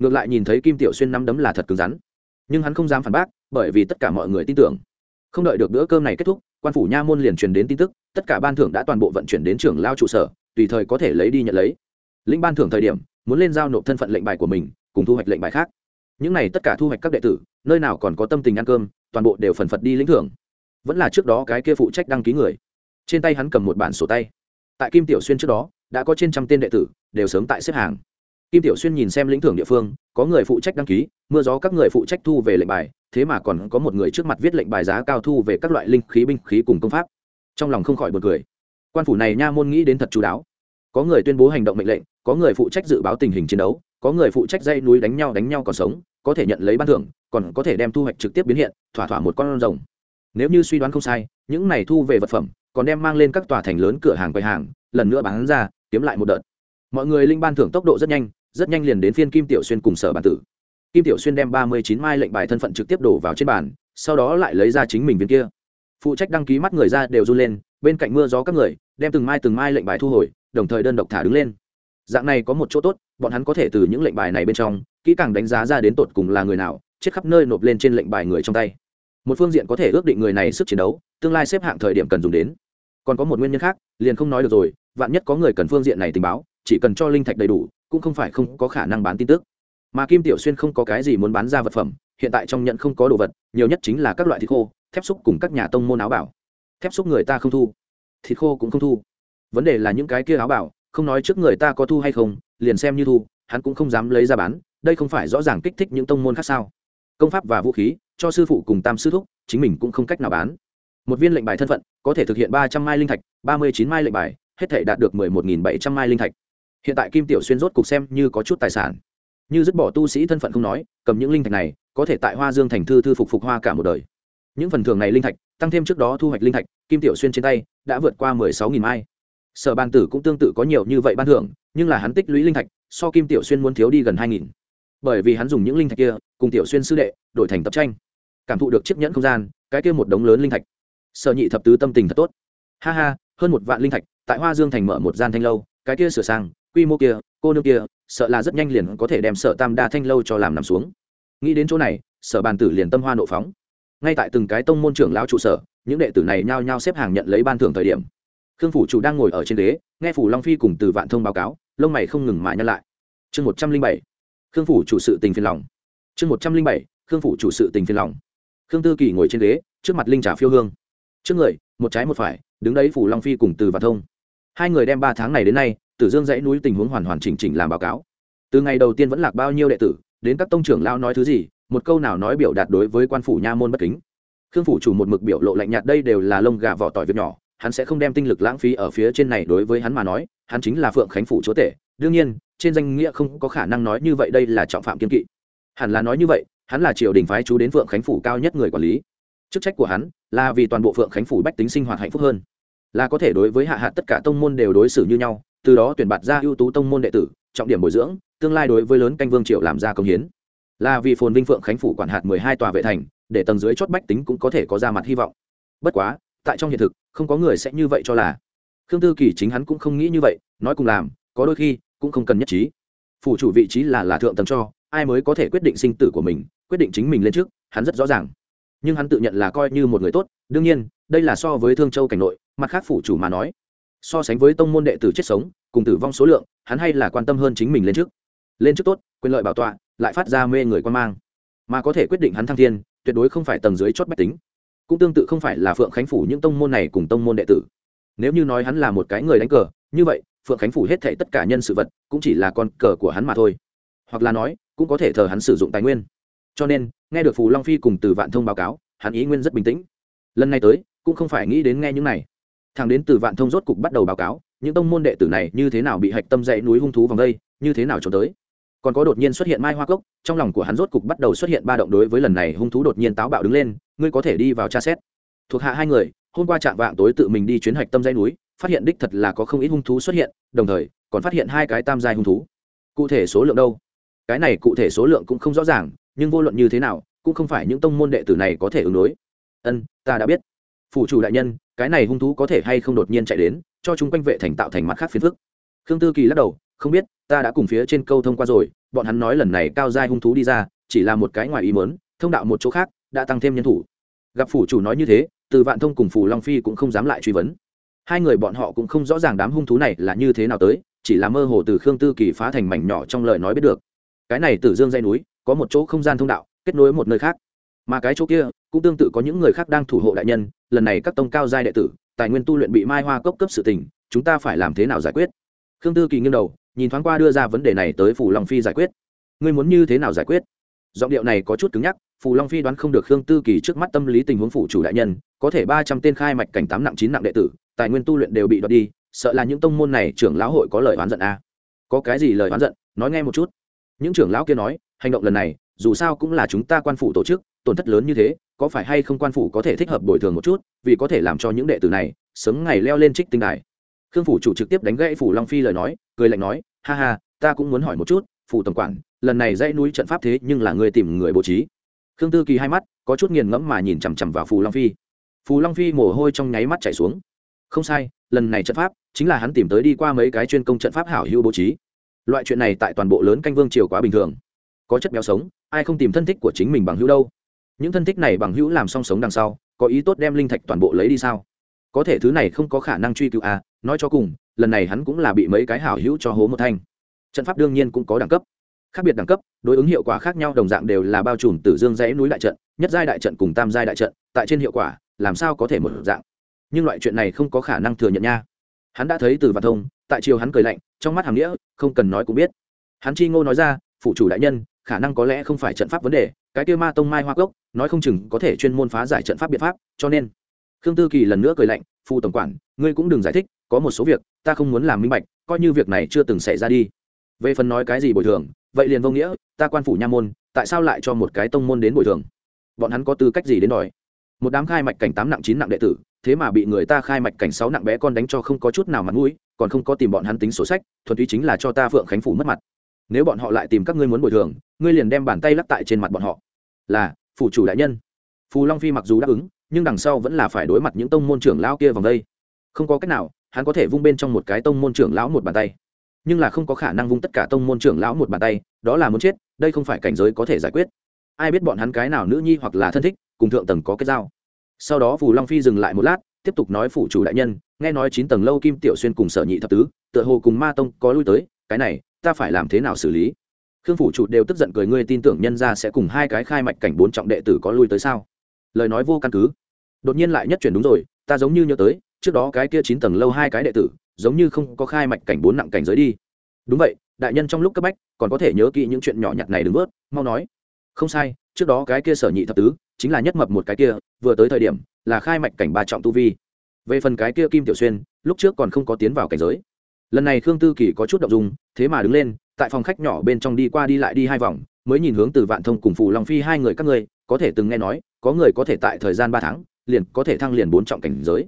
ngược lại nhìn thấy kim tiểu xuyên nắm đấm là thật cứng rắn. Nhưng hắn không dám phản bác, bởi vì tất cả mọi người tin tưởng. Không đợi được bữa cơm này kết thúc, quan phủ nha môn liền truyền đến tin tức, tất cả ban thưởng đã toàn bộ vận chuyển đến trưởng lao trụ sở, tùy thời có thể lấy đi nhận lấy. Lĩnh ban thưởng thời điểm, muốn lên giao nộp thân phận lệnh bài của mình, cùng thu hoạch lệnh bài khác. Những này tất cả thu hoạch các đệ tử, nơi nào còn có tâm tình ăn cơm, toàn bộ đều phần phật đi lĩnh thưởng. Vẫn là trước đó cái kia phụ trách đăng ký người. Trên tay hắn cầm một bản sổ tay. Tại kim tiểu xuyên trước đó, đã có trên trăm tên đệ tử, đều sớm tại xếp hàng kim tiểu xuyên nhìn xem lĩnh thưởng địa phương, có người phụ trách đăng ký, mưa gió các người phụ trách thu về lệnh bài, thế mà còn có một người trước mặt viết lệnh bài giá cao thu về các loại linh khí, binh khí cùng công pháp. Trong lòng không khỏi bật cười. Quan phủ này nha môn nghĩ đến thật chú đáo. Có người tuyên bố hành động mệnh lệnh, có người phụ trách dự báo tình hình chiến đấu, có người phụ trách dây núi đánh nhau đánh nhau còn sống, có thể nhận lấy ban thưởng, còn có thể đem thu hoạch trực tiếp biến hiện, thỏa thỏa một con rồng. Nếu như suy đoán không sai, những này thu về vật phẩm, còn đem mang lên các tòa thành lớn cửa hàng quầy hàng, lần nữa bán ra, kiếm lại một đợt. Mọi người linh ban thưởng tốc độ rất nhanh rất nhanh liền đến phiên kim tiểu xuyên cùng sở bản tử. Kim tiểu xuyên đem ba mươi chín mai lệnh bài thân phận trực tiếp đổ vào trên bàn, sau đó lại lấy ra chính mình viên kia. Phụ trách đăng ký mắt người ra đều run lên, bên cạnh mưa gió các người, đem từng mai từng mai lệnh bài thu hồi, đồng thời đơn độc thả đứng lên. Dạng này có một chỗ tốt, bọn hắn có thể từ những lệnh bài này bên trong, kỹ càng đánh giá ra đến tột cùng là người nào, chết khắp nơi nộp lên trên lệnh bài người trong tay. Một phương diện có thể ước định người này sức chiến đấu, tương lai xếp hạng thời điểm cần dùng đến. Còn có một nguyên nhân khác, liền không nói được rồi, vạn nhất có người cần phương diện này tình báo, chỉ cần cho linh thạch đầy đủ cũng không phải không có khả năng bán tin tức. Mà kim tiểu xuyên không có cái gì muốn bán ra vật phẩm, hiện tại trong nhận không có đồ vật, nhiều nhất chính là các loại thịt khô, thép xúc cùng các nhà tông môn áo bảo. Thép xúc người ta không thu, thịt khô cũng không thu. Vấn đề là những cái kia áo bảo, không nói trước người ta có thu hay không, liền xem như thu, hắn cũng không dám lấy ra bán, đây không phải rõ ràng kích thích những tông môn khác sao? Công pháp và vũ khí, cho sư phụ cùng tam sư thúc, chính mình cũng không cách nào bán. Một viên lệnh bài thân phận, có thể thực hiện ba trăm mai linh thạch, ba mươi chín mai lệnh bài, hết thể đạt được mười một nghìn bảy trăm mai linh thạch hiện tại kim tiểu xuyên rốt cục xem như có chút tài sản. Như dứt bỏ tu sĩ thân phận không nói, cầm những linh thạch này, có thể tại hoa dương thành thư thư phục phục hoa cả một đời. Những phần thưởng này linh thạch, tăng thêm trước đó thu hoạch linh thạch, kim tiểu xuyên trên tay đã vượt qua mười sáu nghìn mai. Sở ban tử cũng tương tự có nhiều như vậy ban thưởng, nhưng là hắn tích lũy linh thạch, so kim tiểu xuyên muốn thiếu đi gần hai nghìn. Bởi vì hắn dùng những linh thạch kia, cùng tiểu xuyên sư đệ, đổi thành tập tranh. Cảm thụ được chiếc nhẫn không gian, cái kia một đống lớn linh thạch. Sở nhị thập tứ tâm tình thật tốt. Ha ha, hơn một vạn linh thạch, tại hoa dương thành mở một gian thanh lâu, cái kia sửa sang quy mô kia, cô nương kia, sợ là rất nhanh liền có thể đem sở tam đa thanh lâu cho làm nằm xuống. Nghĩ đến chỗ này, sở bàn tử liền tâm hoa nộ phóng. Ngay tại từng cái tông môn trưởng lão trụ sở, những đệ tử này nhao nhao xếp hàng nhận lấy ban thưởng thời điểm. Khương phủ chủ đang ngồi ở trên ghế, nghe phủ long phi cùng từ vạn thông báo cáo, lông mày không ngừng mà nhăn lại. Chương một trăm linh bảy, khương phủ chủ sự tình phiền lòng. Chương một trăm linh bảy, khương phủ chủ sự tình phiền lòng. Khương tư kỳ ngồi trên ghế, trước mặt linh trà phiêu hương. Trước người, một trái một phải, đứng đấy phủ long phi cùng từ vạn thông. Hai người đem ba tháng này đến nay tử dương dãy núi tình huống hoàn hoàn chỉnh chỉnh làm báo cáo. Từ ngày đầu tiên vẫn lạc bao nhiêu đệ tử, đến các tông trưởng lao nói thứ gì, một câu nào nói biểu đạt đối với quan phủ nha môn bất kính. Khương phủ chủ một mực biểu lộ lạnh nhạt đây đều là lông gà vỏ tỏi việc nhỏ, hắn sẽ không đem tinh lực lãng phí ở phía trên này đối với hắn mà nói, hắn chính là phượng khánh phủ chúa tể. Đương nhiên, trên danh nghĩa không có khả năng nói như vậy đây là trọng phạm kiên kỵ. Hẳn là nói như vậy, hắn là triều đình phái chú đến phượng khánh phủ cao nhất người quản lý. Chức trách của hắn là vì toàn bộ phượng khánh phủ bách tính sinh hoạt hạnh phúc hơn. Là có thể đối với hạ hạ tất cả tông môn đều đối xử như nhau từ đó tuyển bạt ra ưu tú tông môn đệ tử, trọng điểm bồi dưỡng, tương lai đối với lớn canh vương triệu làm ra công hiến. Là vì phồn vinh phượng khánh phủ quản hạt mười hai tòa vệ thành, để tầng dưới chót bách tính cũng có thể có ra mặt hy vọng. Bất quá, tại trong hiện thực, không có người sẽ như vậy cho là. Khương tư kỳ chính hắn cũng không nghĩ như vậy, nói cùng làm, có đôi khi cũng không cần nhất trí. Phủ chủ vị trí là là thượng tầng cho, ai mới có thể quyết định sinh tử của mình, quyết định chính mình lên trước, hắn rất rõ ràng. Nhưng hắn tự nhận là coi như một người tốt, đương nhiên, đây là so với thương châu cảnh nội, mặt khác phủ chủ mà nói so sánh với tông môn đệ tử chết sống, cùng tử vong số lượng, hắn hay là quan tâm hơn chính mình lên trước. Lên trước tốt, quyền lợi bảo tọa, lại phát ra mê người quan mang. Mà có thể quyết định hắn thăng thiên, tuyệt đối không phải tầng dưới chót bách tính. Cũng tương tự không phải là phượng khánh phủ những tông môn này cùng tông môn đệ tử. Nếu như nói hắn là một cái người đánh cờ, như vậy, phượng khánh phủ hết thệ tất cả nhân sự vật, cũng chỉ là con cờ của hắn mà thôi. Hoặc là nói, cũng có thể thờ hắn sử dụng tài nguyên. Cho nên, nghe được phù long phi cùng từ vạn thông báo cáo, hắn ý nguyên rất bình tĩnh. Lần này tới, cũng không phải nghĩ đến nghe những này thằng đến từ vạn thông rốt cục bắt đầu báo cáo, những tông môn đệ tử này như thế nào bị hạch tâm dãy núi hung thú vòng đây, như thế nào trốn tới. Còn có đột nhiên xuất hiện mai hoa cốc, trong lòng của hắn rốt cục bắt đầu xuất hiện ba động đối với lần này hung thú đột nhiên táo bạo đứng lên, ngươi có thể đi vào tra xét. Thuộc hạ hai người, hôm qua trạm vạng tối tự mình đi chuyến hạch tâm dãy núi, phát hiện đích thật là có không ít hung thú xuất hiện, đồng thời, còn phát hiện hai cái tam giai hung thú. Cụ thể số lượng đâu? Cái này cụ thể số lượng cũng không rõ ràng, nhưng vô luận như thế nào, cũng không phải những tông môn đệ tử này có thể ứng đối. Ân, ta đã biết phủ chủ đại nhân, cái này hung thú có thể hay không đột nhiên chạy đến, cho chúng quanh vệ thành tạo thành mặt khác phiền phức. Khương tư kỳ lắc đầu, không biết, ta đã cùng phía trên câu thông qua rồi, bọn hắn nói lần này cao giai hung thú đi ra, chỉ là một cái ngoài ý mớn thông đạo một chỗ khác, đã tăng thêm nhân thủ. Gặp phủ chủ nói như thế, từ vạn thông cùng phủ long phi cũng không dám lại truy vấn. Hai người bọn họ cũng không rõ ràng đám hung thú này là như thế nào tới, chỉ là mơ hồ từ khương tư kỳ phá thành mảnh nhỏ trong lời nói biết được. Cái này từ dương dây núi, có một chỗ không gian thông đạo, kết nối một nơi khác mà cái chỗ kia cũng tương tự có những người khác đang thủ hộ đại nhân, lần này các tông cao giai đệ tử, tài nguyên tu luyện bị mai hoa cốc cấp sự tình, chúng ta phải làm thế nào giải quyết? Khương tư kỳ nghiêng đầu, nhìn thoáng qua đưa ra vấn đề này tới phủ long phi giải quyết. Ngươi muốn như thế nào giải quyết? Giọng điệu này có chút cứng nhắc, phù long phi đoán không được khương tư kỳ trước mắt tâm lý tình huống phủ chủ đại nhân, có thể ba trăm tên khai mạch cảnh tám nặng chín nặng đệ tử, tài nguyên tu luyện đều bị đoạt đi, sợ là những tông môn này trưởng lão hội có lời oán giận à. có cái gì lời oán giận? Nói nghe một chút. Những trưởng lão kia nói, hành động lần này dù sao cũng là chúng ta quan phủ tổ chức, tổn thất lớn như thế, có phải hay không quan phủ có thể thích hợp bồi thường một chút, vì có thể làm cho những đệ tử này sớm ngày leo lên trích tinh đài. Khương phủ chủ trực tiếp đánh gãy phủ long phi lời nói, cười lạnh nói, ha ha, ta cũng muốn hỏi một chút, phủ tổng quản, lần này dãy núi trận pháp thế nhưng là người tìm người bố trí. Khương tư kỳ hai mắt, có chút nghiền ngẫm mà nhìn chằm chằm vào phù long phi. Phù long phi mồ hôi trong nháy mắt chảy xuống. Không sai, lần này trận pháp chính là hắn tìm tới đi qua mấy cái chuyên công trận pháp hảo hữu bố trí. Loại chuyện này tại toàn bộ lớn canh vương triều quá bình thường có chất béo sống, ai không tìm thân thích của chính mình bằng hữu đâu. Những thân thích này bằng hữu làm song sống đằng sau, có ý tốt đem linh thạch toàn bộ lấy đi sao? Có thể thứ này không có khả năng truy cứu à nói cho cùng, lần này hắn cũng là bị mấy cái hảo hữu cho hố một thanh. Trận pháp đương nhiên cũng có đẳng cấp. Khác biệt đẳng cấp, đối ứng hiệu quả khác nhau đồng dạng đều là bao trùm tử dương dãy núi đại trận, nhất giai đại trận cùng tam giai đại trận, tại trên hiệu quả, làm sao có thể một dạng? Nhưng loại chuyện này không có khả năng thừa nhận nha. Hắn đã thấy từ văn thông, tại chiều hắn cười lạnh, trong mắt hàm nghĩa, không cần nói cũng biết. Hắn chi ngô nói ra phụ chủ đại nhân khả năng có lẽ không phải trận pháp vấn đề, cái kia ma tông mai hoa cốc, nói không chừng có thể chuyên môn phá giải trận pháp biện pháp, cho nên, khương tư kỳ lần nữa cười lạnh phụ tổng quản, ngươi cũng đừng giải thích, có một số việc, ta không muốn làm minh bạch, coi như việc này chưa từng xảy ra đi. Về phần nói cái gì bồi thường, vậy liền vô nghĩa, ta quan phủ nha môn, tại sao lại cho một cái tông môn đến bồi thường? Bọn hắn có tư cách gì đến đòi? Một đám khai mạch cảnh tám nặng chín nặng đệ tử, thế mà bị người ta khai mạch cảnh sáu nặng bé con đánh cho không có chút nào mặt mũi, còn không có tìm bọn hắn tính sổ sách, thuần túy chính là cho ta phượng khánh phủ mất mặt nếu bọn họ lại tìm các ngươi muốn bồi thường, ngươi liền đem bàn tay lắc tại trên mặt bọn họ. Là, phủ chủ đại nhân. Phù long phi mặc dù đáp ứng, nhưng đằng sau vẫn là phải đối mặt những tông môn trưởng lão kia vòng đây. Không có cách nào, hắn có thể vung bên trong một cái tông môn trưởng lão một bàn tay. Nhưng là không có khả năng vung tất cả tông môn trưởng lão một bàn tay, đó là muốn chết, đây không phải cảnh giới có thể giải quyết. Ai biết bọn hắn cái nào nữ nhi hoặc là thân thích, cùng thượng tầng có kết giao. Sau đó phù long phi dừng lại một lát, tiếp tục nói phủ chủ đại nhân, nghe nói chín tầng lâu kim tiểu xuyên cùng sở nhị thập tứ, tựa hồ cùng ma tông có lui tới, cái này ta phải làm thế nào xử lý? Khương phủ chủ đều tức giận cười, ngươi tin tưởng nhân ra sẽ cùng hai cái khai mạch cảnh bốn trọng đệ tử có lui tới sao? Lời nói vô căn cứ. Đột nhiên lại nhất chuyển đúng rồi, ta giống như nhớ tới, trước đó cái kia chín tầng lâu hai cái đệ tử, giống như không có khai mạch cảnh bốn nặng cảnh giới đi. Đúng vậy, đại nhân trong lúc cấp bách, còn có thể nhớ kỹ những chuyện nhỏ nhặt này đừng bớt mau nói. Không sai, trước đó cái kia sở nhị thập tứ, chính là nhất mập một cái kia, vừa tới thời điểm, là khai mạch cảnh ba trọng tu vi. Về phần cái kia kim tiểu xuyên, lúc trước còn không có tiến vào cảnh giới lần này khương tư kỳ có chút động dung, thế mà đứng lên, tại phòng khách nhỏ bên trong đi qua đi lại đi hai vòng, mới nhìn hướng từ vạn thông cùng phù long phi hai người các ngươi, có thể từng nghe nói, có người có thể tại thời gian ba tháng, liền có thể thăng liền bốn trọng cảnh giới.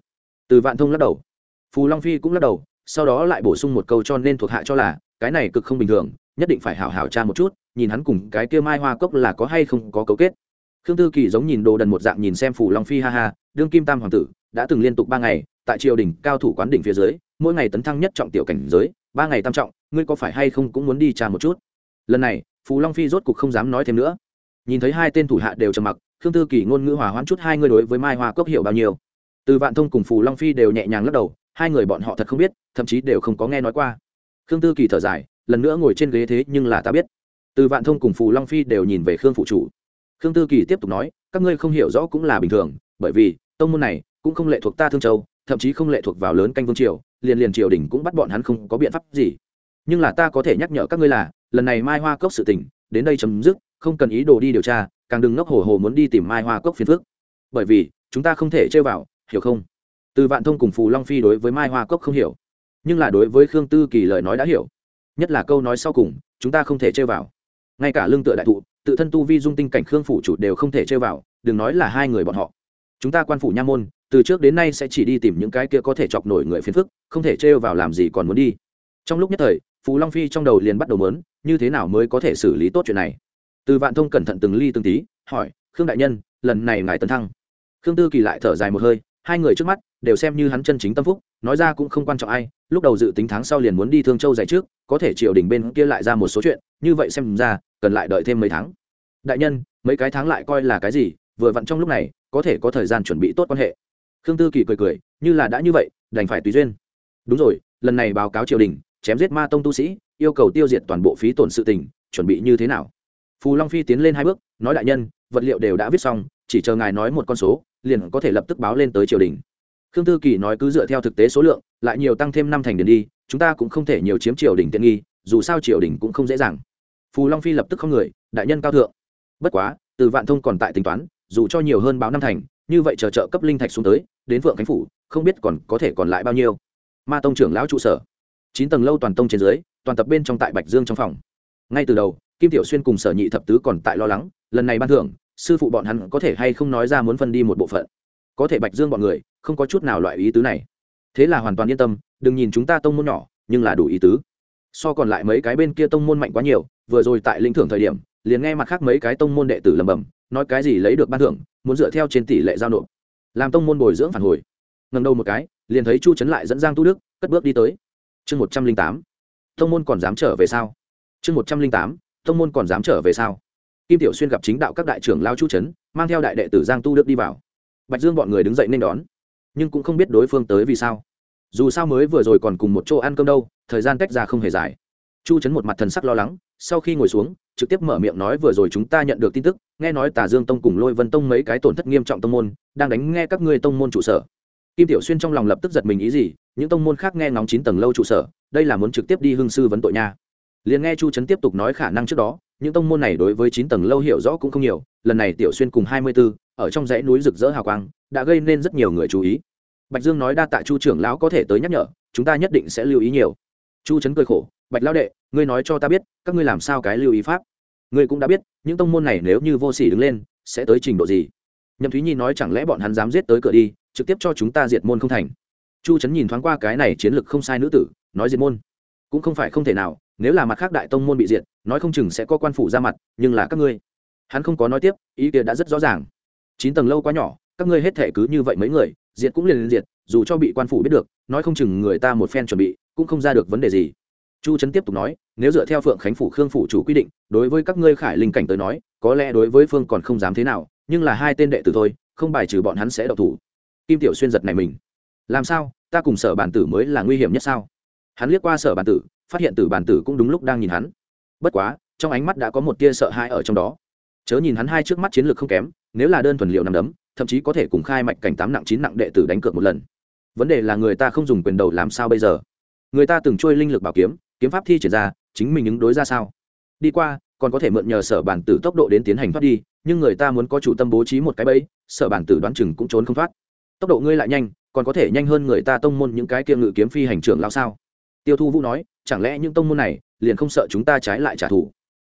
Từ vạn thông lắc đầu. Phù long phi cũng lắc đầu, sau đó lại bổ sung một câu cho nên thuộc hạ cho là, cái này cực không bình thường, nhất định phải hảo hảo tra một chút, nhìn hắn cùng cái kia mai hoa cốc là có hay không có cấu kết. Khương tư kỳ giống nhìn đồ đần một dạng nhìn xem phù long phi ha ha, đương kim tam hoàng tử, đã từng liên tục ba ngày, tại triều đình cao thủ quán đỉnh phía dưới mỗi ngày tấn thăng nhất trọng tiểu cảnh giới, ba ngày tam trọng, ngươi có phải hay không cũng muốn đi trà một chút? Lần này, phù long phi rốt cục không dám nói thêm nữa. Nhìn thấy hai tên thủ hạ đều trầm mặc, khương tư kỳ ngôn ngữ hòa hoãn chút hai người đối với mai hoa cốc hiểu bao nhiêu. Từ vạn thông cùng phù long phi đều nhẹ nhàng lắc đầu, hai người bọn họ thật không biết, thậm chí đều không có nghe nói qua. Khương tư kỳ thở dài, lần nữa ngồi trên ghế thế nhưng là ta biết. Từ vạn thông cùng phù long phi đều nhìn về khương phụ chủ. Khương tư kỳ tiếp tục nói, các ngươi không hiểu rõ cũng là bình thường, bởi vì tông môn này cũng không lệ thuộc ta thương châu thậm chí không lệ thuộc vào lớn canh vương triều, liền liền triều đình cũng bắt bọn hắn không có biện pháp gì. Nhưng là ta có thể nhắc nhở các ngươi là, lần này mai hoa cốc sự tình, đến đây chấm dứt, không cần ý đồ đi điều tra, càng đừng ngốc hồ hồ muốn đi tìm mai hoa cốc phiền phước bởi vì, chúng ta không thể chơi vào, hiểu không? Từ vạn thông cùng phù long phi đối với mai hoa cốc không hiểu, nhưng là đối với khương tư kỳ lời nói đã hiểu. Nhất là câu nói sau cùng, chúng ta không thể chơi vào. Ngay cả lương tựa đại thụ, tự thân tu vi dung tinh cảnh khương phủ chủ đều không thể chơi vào, đừng nói là hai người bọn họ chúng ta quan phủ nha môn, từ trước đến nay sẽ chỉ đi tìm những cái kia có thể chọc nổi người phiền phức, không thể trêu vào làm gì còn muốn đi. Trong lúc nhất thời phú long phi trong đầu liền bắt đầu mớn như thế nào mới có thể xử lý tốt chuyện này. Từ vạn thông cẩn thận từng ly từng tí, hỏi, khương đại nhân, lần này ngài tấn thăng. Khương tư kỳ lại thở dài một hơi, hai người trước mắt đều xem như hắn chân chính tâm phúc, nói ra cũng không quan trọng ai, lúc đầu dự tính tháng sau liền muốn đi thương châu giải trước, có thể triều đình bên kia lại ra một số chuyện, như vậy xem ra, cần lại đợi thêm mấy tháng. Đại nhân, mấy cái tháng lại coi là cái gì? Vừa vặn trong lúc này có thể có thời gian chuẩn bị tốt quan hệ. Khương tư kỳ cười cười, như là đã như vậy, đành phải tùy duyên. Đúng rồi, lần này báo cáo triều đình, chém giết ma tông tu sĩ, yêu cầu tiêu diệt toàn bộ phí tổn sự tình, chuẩn bị như thế nào? Phù long phi tiến lên hai bước, nói đại nhân, vật liệu đều đã viết xong, chỉ chờ ngài nói một con số, liền có thể lập tức báo lên tới triều đình. Khương tư kỳ nói cứ dựa theo thực tế số lượng, lại nhiều tăng thêm năm thành điền đi, chúng ta cũng không thể nhiều chiếm triều đình tiện nghi, dù sao triều đình cũng không dễ dàng. Phù long phi lập tức không người, đại nhân cao thượng. Bất quá, từ vạn thông còn tại tính toán dù cho nhiều hơn báo năm thành, như vậy chờ trợ cấp linh thạch xuống tới, đến vượng khánh phủ, không biết còn có thể còn lại bao nhiêu. Ma tông trưởng lão trụ sở. Chín tầng lâu toàn tông trên dưới, toàn tập bên trong tại bạch dương trong phòng. Ngay từ đầu, kim tiểu xuyên cùng sở nhị thập tứ còn tại lo lắng, lần này ban thưởng, sư phụ bọn hắn có thể hay không nói ra muốn phân đi một bộ phận. Có thể bạch dương bọn người, không có chút nào loại ý tứ này. Thế là hoàn toàn yên tâm, đừng nhìn chúng ta tông môn nhỏ, nhưng là đủ ý tứ. So còn lại mấy cái bên kia tông môn mạnh quá nhiều, vừa rồi tại lĩnh thưởng thời điểm, liền nghe mặt khác mấy cái tông môn đệ tử lầm bầm nói cái gì lấy được ban thưởng, muốn dựa theo trên tỷ lệ giao nộp. Làm tông môn bồi dưỡng phản hồi. Ngần đầu một cái, liền thấy chu trấn lại dẫn giang tu đức, cất bước đi tới. Chương một trăm linh tám, tông môn còn dám trở về sao? Chương một trăm linh tám, tông môn còn dám trở về sao? Kim tiểu xuyên gặp chính đạo các đại trưởng lao chu trấn mang theo đại đệ tử giang tu đức đi vào. Bạch dương bọn người đứng dậy nên đón, nhưng cũng không biết đối phương tới vì sao. Dù sao mới vừa rồi còn cùng một chỗ ăn cơm đâu, thời gian cách ra không hề dài chu trấn một mặt thần sắc lo lắng, sau khi ngồi xuống, trực tiếp mở miệng nói vừa rồi chúng ta nhận được tin tức, nghe nói tà dương tông cùng lôi vân tông mấy cái tổn thất nghiêm trọng tông môn, đang đánh nghe các ngươi tông môn trụ sở. Kim tiểu xuyên trong lòng lập tức giật mình ý gì, những tông môn khác nghe ngóng chín tầng lâu trụ sở, đây là muốn trực tiếp đi hương sư vấn tội nha. Liền nghe chu trấn tiếp tục nói khả năng trước đó, những tông môn này đối với chín tầng lâu hiểu rõ cũng không nhiều, lần này tiểu xuyên cùng hai mươi b ố ở trong dãy núi rực rỡ hào quang, đã gây nên rất nhiều người chú ý. Bạch dương nói đa tạ chu trưởng lão có thể tới nhắc nhở, chúng ta nhất định sẽ lưu ý nhiều. Chu trấn cười khổ bạch lão đệ, ngươi nói cho ta biết, các ngươi làm sao cái lưu ý pháp? Ngươi cũng đã biết, những tông môn này nếu như vô sỉ đứng lên, sẽ tới trình độ gì? Nhậm thúy nhi nói chẳng lẽ bọn hắn dám giết tới cửa đi, trực tiếp cho chúng ta diệt môn không thành? Chu trấn nhìn thoáng qua cái này chiến lược không sai nữ tử, nói diệt môn. Cũng không phải không thể nào, nếu là mặt khác đại tông môn bị diệt, nói không chừng sẽ có quan phủ ra mặt, nhưng là các ngươi. Hắn không có nói tiếp, ý kia đã rất rõ ràng. Chín tầng lâu quá nhỏ, các ngươi hết thể cứ như vậy mấy người, diệt cũng liền liền diệt, dù cho bị quan phủ biết được, nói không chừng người ta một phen chuẩn bị, cũng không ra được vấn đề gì chu trấn tiếp tục nói, nếu dựa theo phượng khánh phủ, khương phủ chủ quy định, đối với các ngươi khải linh cảnh tới nói, có lẽ đối với phương còn không dám thế nào, nhưng là hai tên đệ tử thôi, không bài trừ bọn hắn sẽ độc thủ. Kim tiểu xuyên giật này mình. Làm sao? Ta cùng sở bản tử mới là nguy hiểm nhất sao? Hắn liếc qua sở bản tử, phát hiện tử bản tử cũng đúng lúc đang nhìn hắn. Bất quá, trong ánh mắt đã có một tia sợ hãi ở trong đó. Chớ nhìn hắn hai trước mắt chiến lược không kém, nếu là đơn thuần liệu nằm đấm, thậm chí có thể cùng khai mạch cảnh tám nặng chín nặng đệ tử đánh cược một lần. Vấn đề là người ta không dùng quyền đầu làm sao bây giờ? Người ta từng trôi linh lực bảo kiếm kiếm pháp thi triển ra, chính mình ứng đối ra sao? Đi qua, còn có thể mượn nhờ sở bản tử tốc độ đến tiến hành thoát đi, nhưng người ta muốn có chủ tâm bố trí một cái bẫy, sở bản tử đoán chừng cũng trốn không thoát. Tốc độ ngươi lại nhanh, còn có thể nhanh hơn người ta tông môn những cái kia ngự kiếm phi hành trưởng lao sao? Tiêu thu vũ nói, chẳng lẽ những tông môn này liền không sợ chúng ta trái lại trả thù?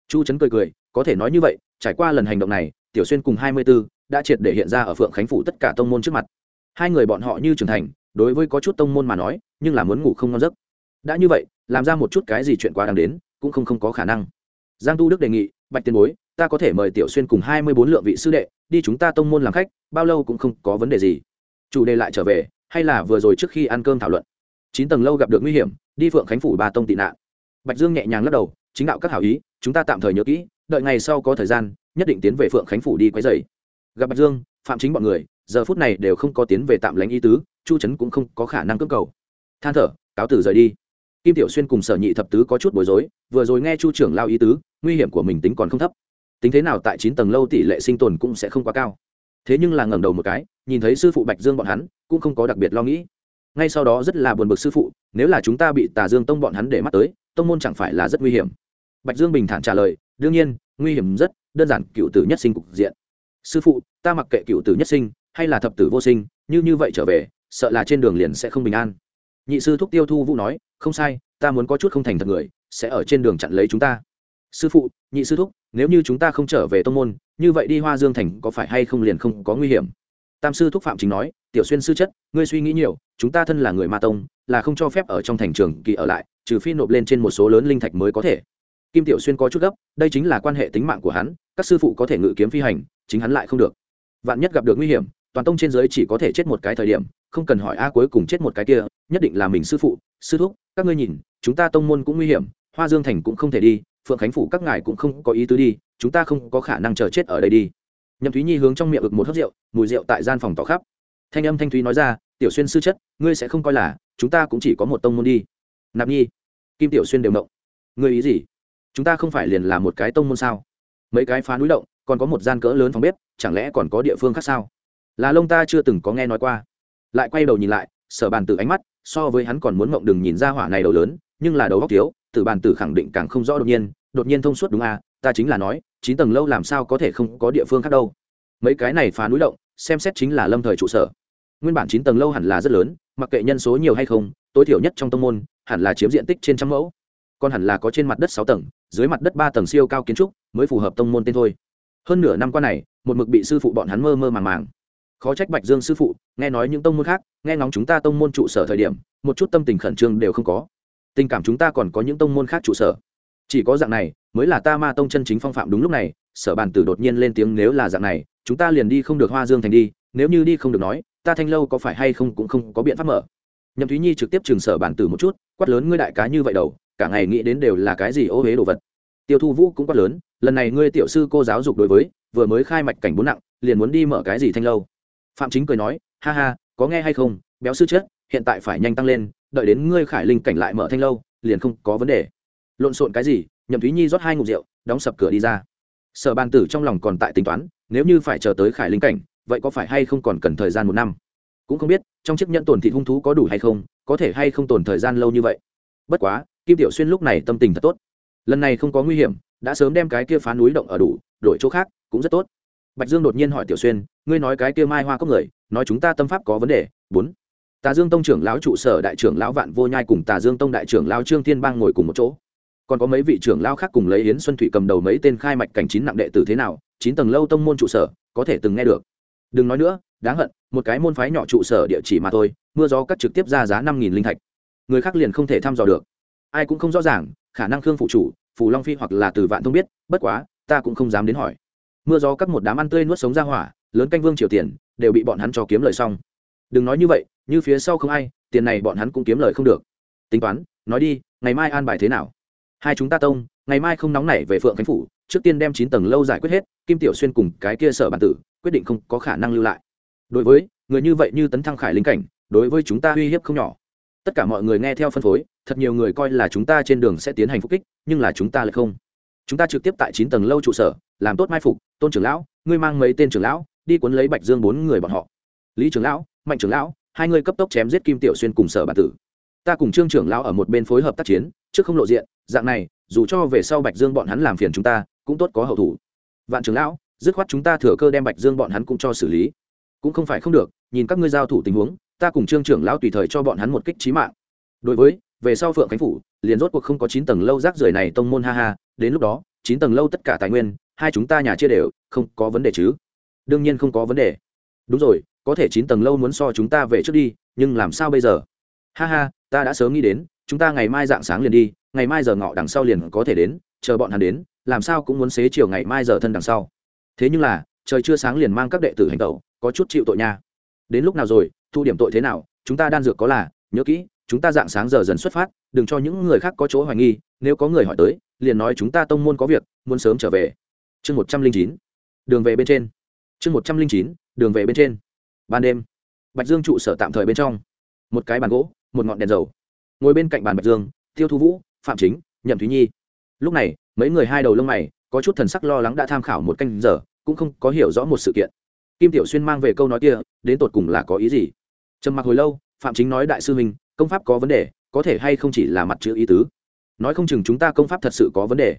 Chu trấn cười cười, có thể nói như vậy, trải qua lần hành động này, tiểu xuyên cùng hai mươi b ố đã triệt để hiện ra ở phượng khánh phủ tất cả tông môn trước mặt. Hai người bọn họ như trưởng thành, đối với có chút tông môn mà nói, nhưng là muốn ngủ không ngon giấc đã như vậy, làm ra một chút cái gì chuyện quá đáng đến, cũng không không có khả năng. Giang tu đức đề nghị, bạch tiền bối, ta có thể mời tiểu xuyên cùng hai mươi bốn lượng vị sư đệ, đi chúng ta tông môn làm khách, bao lâu cũng không có vấn đề gì. Chủ đề lại trở về, hay là vừa rồi trước khi ăn cơm thảo luận? Chín tầng lâu gặp được nguy hiểm, đi phượng khánh phủ ba tông tị nạn. Bạch dương nhẹ nhàng lắc đầu, chính đạo các hảo ý, chúng ta tạm thời nhớ kỹ, đợi ngày sau có thời gian, nhất định tiến về phượng khánh phủ đi quấy dày gặp bạch dương, phạm chính bọn người, giờ phút này đều không có tiến về tạm lánh ý tứ, chu trấn cũng không có khả năng cưỡng cầu. Than thở, cáo tử rời đi kim tiểu xuyên cùng sở nhị thập tứ có chút bối rối, vừa rồi nghe chu trưởng lao ý tứ, nguy hiểm của mình tính còn không thấp. Tính thế nào tại chín tầng lâu tỷ lệ sinh tồn cũng sẽ không quá cao. Thế nhưng là ngẩng đầu một cái, nhìn thấy sư phụ bạch dương bọn hắn, cũng không có đặc biệt lo nghĩ. Ngay sau đó rất là buồn bực sư phụ, nếu là chúng ta bị tà dương tông bọn hắn để mắt tới, tông môn chẳng phải là rất nguy hiểm? Bạch dương bình thản trả lời, đương nhiên, nguy hiểm rất, đơn giản, cựu tử nhất sinh cục diện. Sư phụ, ta mặc kệ cựu tử nhất sinh, hay là thập tử vô sinh, như như vậy trở về, sợ là trên đường liền sẽ không bình an nhị sư thúc tiêu thu vũ nói, không sai, ta muốn có chút không thành thật người, sẽ ở trên đường chặn lấy chúng ta. Sư phụ, nhị sư thúc, nếu như chúng ta không trở về tông môn, như vậy đi hoa dương thành có phải hay không liền không có nguy hiểm? Tam sư thúc phạm chính nói, tiểu xuyên sư chất, ngươi suy nghĩ nhiều, chúng ta thân là người ma tông, là không cho phép ở trong thành trường kỳ ở lại, trừ phi nộp lên trên một số lớn linh thạch mới có thể. Kim tiểu xuyên có chút gấp, đây chính là quan hệ tính mạng của hắn, các sư phụ có thể ngự kiếm phi hành, chính hắn lại không được. Vạn nhất gặp được nguy hiểm, toàn tông trên giới chỉ có thể chết một cái thời điểm, không cần hỏi a cuối cùng chết một cái kia nhất định là mình sư phụ sư thúc các ngươi nhìn chúng ta tông môn cũng nguy hiểm hoa dương thành cũng không thể đi phượng khánh phủ các ngài cũng không có ý tứ đi chúng ta không có khả năng chờ chết ở đây đi. Nhậm thúy nhi hướng trong miệng ực một hớt rượu mùi rượu tại gian phòng tỏ khắp. Thanh âm thanh thúy nói ra tiểu xuyên sư chất ngươi sẽ không coi là chúng ta cũng chỉ có một tông môn đi. Nạp nhi kim tiểu xuyên đều động, ngươi ý gì? Chúng ta không phải liền là một cái tông môn sao? Mấy cái phá núi động còn có một gian cỡ lớn phòng bếp chẳng lẽ còn có địa phương khác sao? Là lông ta chưa từng có nghe nói qua. Lại quay đầu nhìn lại sở bàn từ ánh mắt so với hắn còn muốn mộng đừng nhìn ra hỏa này đầu lớn, nhưng là đầu góc thiếu, tử bàn tử khẳng định càng không rõ đột nhiên đột nhiên thông suốt đúng à ta chính là nói, chín tầng lâu làm sao có thể không có địa phương khác đâu. Mấy cái này phá núi động, xem xét chính là lâm thời trụ sở. Nguyên bản chín tầng lâu hẳn là rất lớn, mặc kệ nhân số nhiều hay không, tối thiểu nhất trong tông môn, hẳn là chiếm diện tích trên trăm mẫu. Còn hẳn là có trên mặt đất sáu tầng, dưới mặt đất ba tầng siêu cao kiến trúc mới phù hợp tông môn tên thôi. Hơn nửa năm qua này, một mực bị sư phụ bọn hắn mơ mơ màng màng khó trách bạch dương sư phụ, nghe nói những tông môn khác, nghe ngóng chúng ta tông môn trụ sở thời điểm, một chút tâm tình khẩn trương đều không có. Tình cảm chúng ta còn có những tông môn khác trụ sở. Chỉ có dạng này, mới là ta ma tông chân chính phong phạm đúng lúc này, sở bàn tử đột nhiên lên tiếng nếu là dạng này, chúng ta liền đi không được hoa dương thành đi, nếu như đi không được nói, ta thanh lâu có phải hay không cũng không có biện pháp mở. Nhậm thúy nhi trực tiếp trường sở bản tử một chút, quát lớn ngươi đại cá như vậy đầu, cả ngày nghĩ đến đều là cái gì ô huế đồ vật. Tiêu thu vũ cũng quát lớn, lần này ngươi tiểu sư cô giáo dục đối với, vừa mới khai mạch cảnh bốn nặng, liền muốn đi mở cái gì thanh lâu? Phạm chính cười nói, ha ha, có nghe hay không? Béo sư chết, hiện tại phải nhanh tăng lên, đợi đến ngươi khải linh cảnh lại mở thanh lâu, liền không có vấn đề. Lộn xộn cái gì, nhậm thúy nhi rót hai ngục rượu, đóng sập cửa đi ra. Sở bàn tử trong lòng còn tại tính toán, nếu như phải chờ tới khải linh cảnh, vậy có phải hay không còn cần thời gian một năm? Cũng không biết, trong chiếc nhẫn tổn thị hung thú có đủ hay không, có thể hay không tồn thời gian lâu như vậy. Bất quá, kim tiểu xuyên lúc này tâm tình thật tốt. Lần này không có nguy hiểm, đã sớm đem cái kia phá núi động ở đủ, đổi chỗ khác, cũng rất tốt bạch dương đột nhiên hỏi tiểu xuyên, ngươi nói cái kia mai hoa cốc người, nói chúng ta tâm pháp có vấn đề. Bốn. Tà dương tông trưởng lão trụ sở đại trưởng lão vạn vô nhai cùng tà dương tông đại trưởng lão trương thiên bang ngồi cùng một chỗ. Còn có mấy vị trưởng lão khác cùng lấy yến xuân thủy cầm đầu mấy tên khai mạch cảnh chín nặng đệ tử thế nào, chín tầng lâu tông môn trụ sở, có thể từng nghe được. Đừng nói nữa, đáng hận, một cái môn phái nhỏ trụ sở địa chỉ mà thôi, mưa gió cắt trực tiếp ra giá năm nghìn linh thạch. Người khác liền không thể thăm dò được. Ai cũng không rõ ràng, khả năng khương phụ chủ phù long phi hoặc là từ vạn thông biết, bất quá, ta cũng không dám đến hỏi mưa gió cắt một đám ăn tươi nuốt sống ra hỏa, lớn canh vương triều tiền, đều bị bọn hắn cho kiếm lời xong. Đừng nói như vậy, như phía sau không ai, tiền này bọn hắn cũng kiếm lời không được. Tính toán, nói đi, ngày mai an bài thế nào? Hai chúng ta tông, ngày mai không nóng nảy về phượng khánh phủ, trước tiên đem chín tầng lâu giải quyết hết, kim tiểu xuyên cùng cái kia sở bản tử, quyết định không có khả năng lưu lại. Đối với, người như vậy như tấn thăng khải linh cảnh, đối với chúng ta uy hiếp không nhỏ. Tất cả mọi người nghe theo phân phối, thật nhiều người coi là chúng ta trên đường sẽ tiến hành phục kích, nhưng là chúng ta lại không chúng ta trực tiếp tại chín tầng lâu trụ sở, làm tốt mai phục, tôn trưởng lão, ngươi mang mấy tên trưởng lão, đi cuốn lấy bạch dương bốn người bọn họ. Lý trưởng lão, mạnh trưởng lão, hai người cấp tốc chém giết kim tiểu xuyên cùng sở bản tử. Ta cùng trương trưởng lão ở một bên phối hợp tác chiến, trước không lộ diện, dạng này, dù cho về sau bạch dương bọn hắn làm phiền chúng ta, cũng tốt có hậu thủ. Vạn trưởng lão, dứt khoát chúng ta thừa cơ đem bạch dương bọn hắn cũng cho xử lý. Cũng không phải không được, nhìn các ngươi giao thủ tình huống, ta cùng trương trưởng lão tùy thời cho bọn hắn một kích trí mạng. Đối với về sau phượng khánh phủ, liền rốt cuộc không có chín tầng lâu rác rưởi này tông môn ha ha, đến lúc đó, chín tầng lâu tất cả tài nguyên, hai chúng ta nhà chia đều, không có vấn đề chứ? Đương nhiên không có vấn đề. Đúng rồi, có thể chín tầng lâu muốn so chúng ta về trước đi, nhưng làm sao bây giờ? Ha ha, ta đã sớm nghĩ đến, chúng ta ngày mai dạng sáng liền đi, ngày mai giờ ngọ đằng sau liền có thể đến, chờ bọn hắn đến, làm sao cũng muốn xế chiều ngày mai giờ thân đằng sau. Thế nhưng là, trời chưa sáng liền mang các đệ tử hành tẩu, có chút chịu tội nha. Đến lúc nào rồi, thu điểm tội thế nào, chúng ta đan dược có là, nhớ kỹ chúng ta dạng sáng giờ dần xuất phát, đừng cho những người khác có chỗ hoài nghi, nếu có người hỏi tới, liền nói chúng ta tông môn có việc, muốn sớm trở về. Chương một trăm linh chín, đường về bên trên. Chương một trăm linh chín, đường về bên trên. Ban đêm, bạch dương trụ sở tạm thời bên trong. Một cái bàn gỗ, một ngọn đèn dầu. Ngồi bên cạnh bàn bạch dương, tiêu thu vũ, phạm chính, nhậm thúy nhi. Lúc này, mấy người hai đầu lông mày, có chút thần sắc lo lắng đã tham khảo một canh giờ, cũng không có hiểu rõ một sự kiện. Kim tiểu xuyên mang về câu nói kia, đến tột cùng là có ý gì? Trầm mặc hồi lâu, phạm chính nói đại sư huynh công pháp có vấn đề, có thể hay không chỉ là mặt chữ ý tứ? Nói không chừng chúng ta công pháp thật sự có vấn đề.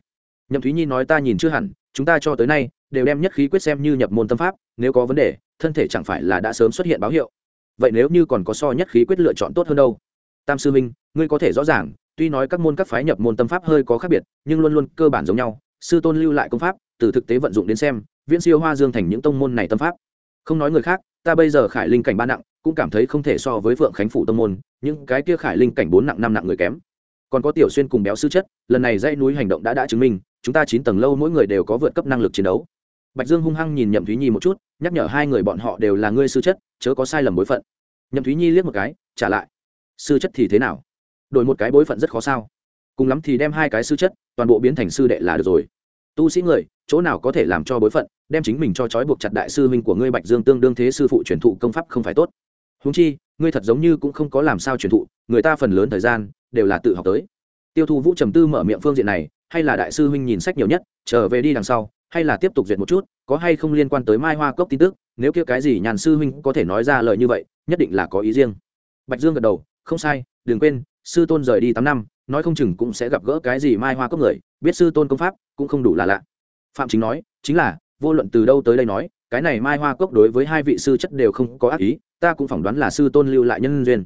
Nhậm thúy nhi nói ta nhìn chưa hẳn, chúng ta cho tới nay đều đem nhất khí quyết xem như nhập môn tâm pháp, nếu có vấn đề, thân thể chẳng phải là đã sớm xuất hiện báo hiệu. Vậy nếu như còn có so nhất khí quyết lựa chọn tốt hơn đâu? Tam sư minh ngươi có thể rõ ràng, tuy nói các môn các phái nhập môn tâm pháp hơi có khác biệt, nhưng luôn luôn cơ bản giống nhau, sư tôn lưu lại công pháp, từ thực tế vận dụng đến xem, viễn siêu hoa dương thành những tông môn này tâm pháp. Không nói người khác ta bây giờ khải linh cảnh ba nặng, cũng cảm thấy không thể so với phượng khánh phủ tông môn, những cái kia khải linh cảnh bốn nặng, năm nặng người kém. Còn có tiểu xuyên cùng béo sư chất, lần này dãy núi hành động đã đã chứng minh, chúng ta chín tầng lâu mỗi người đều có vượt cấp năng lực chiến đấu. Bạch dương hung hăng nhìn nhậm thúy nhi một chút, nhắc nhở hai người bọn họ đều là ngươi sư chất, chớ có sai lầm bối phận. Nhậm thúy nhi liếc một cái, trả lại. Sư chất thì thế nào? Đổi một cái bối phận rất khó sao? Cùng lắm thì đem hai cái sư chất, toàn bộ biến thành sư đệ là được rồi tu sĩ người, chỗ nào có thể làm cho bối phận, đem chính mình cho trói buộc chặt đại sư huynh của ngươi bạch dương tương đương thế sư phụ truyền thụ công pháp không phải tốt. Húng chi, ngươi thật giống như cũng không có làm sao truyền thụ, người ta phần lớn thời gian đều là tự học tới. Tiêu thụ vũ trầm tư mở miệng phương diện này, hay là đại sư huynh nhìn sách nhiều nhất, trở về đi đằng sau, hay là tiếp tục duyệt một chút, có hay không liên quan tới mai hoa cốc tin tức, nếu kia cái gì nhàn sư huynh có thể nói ra lời như vậy, nhất định là có ý riêng. Bạch dương gật đầu, không sai, đừng quên, sư tôn rời đi tám năm nói không chừng cũng sẽ gặp gỡ cái gì mai hoa cốc người, biết sư tôn công pháp, cũng không đủ là lạ. Phạm chính nói, chính là, vô luận từ đâu tới đây nói, cái này mai hoa cốc đối với hai vị sư chất đều không có ác ý, ta cũng phỏng đoán là sư tôn lưu lại nhân duyên.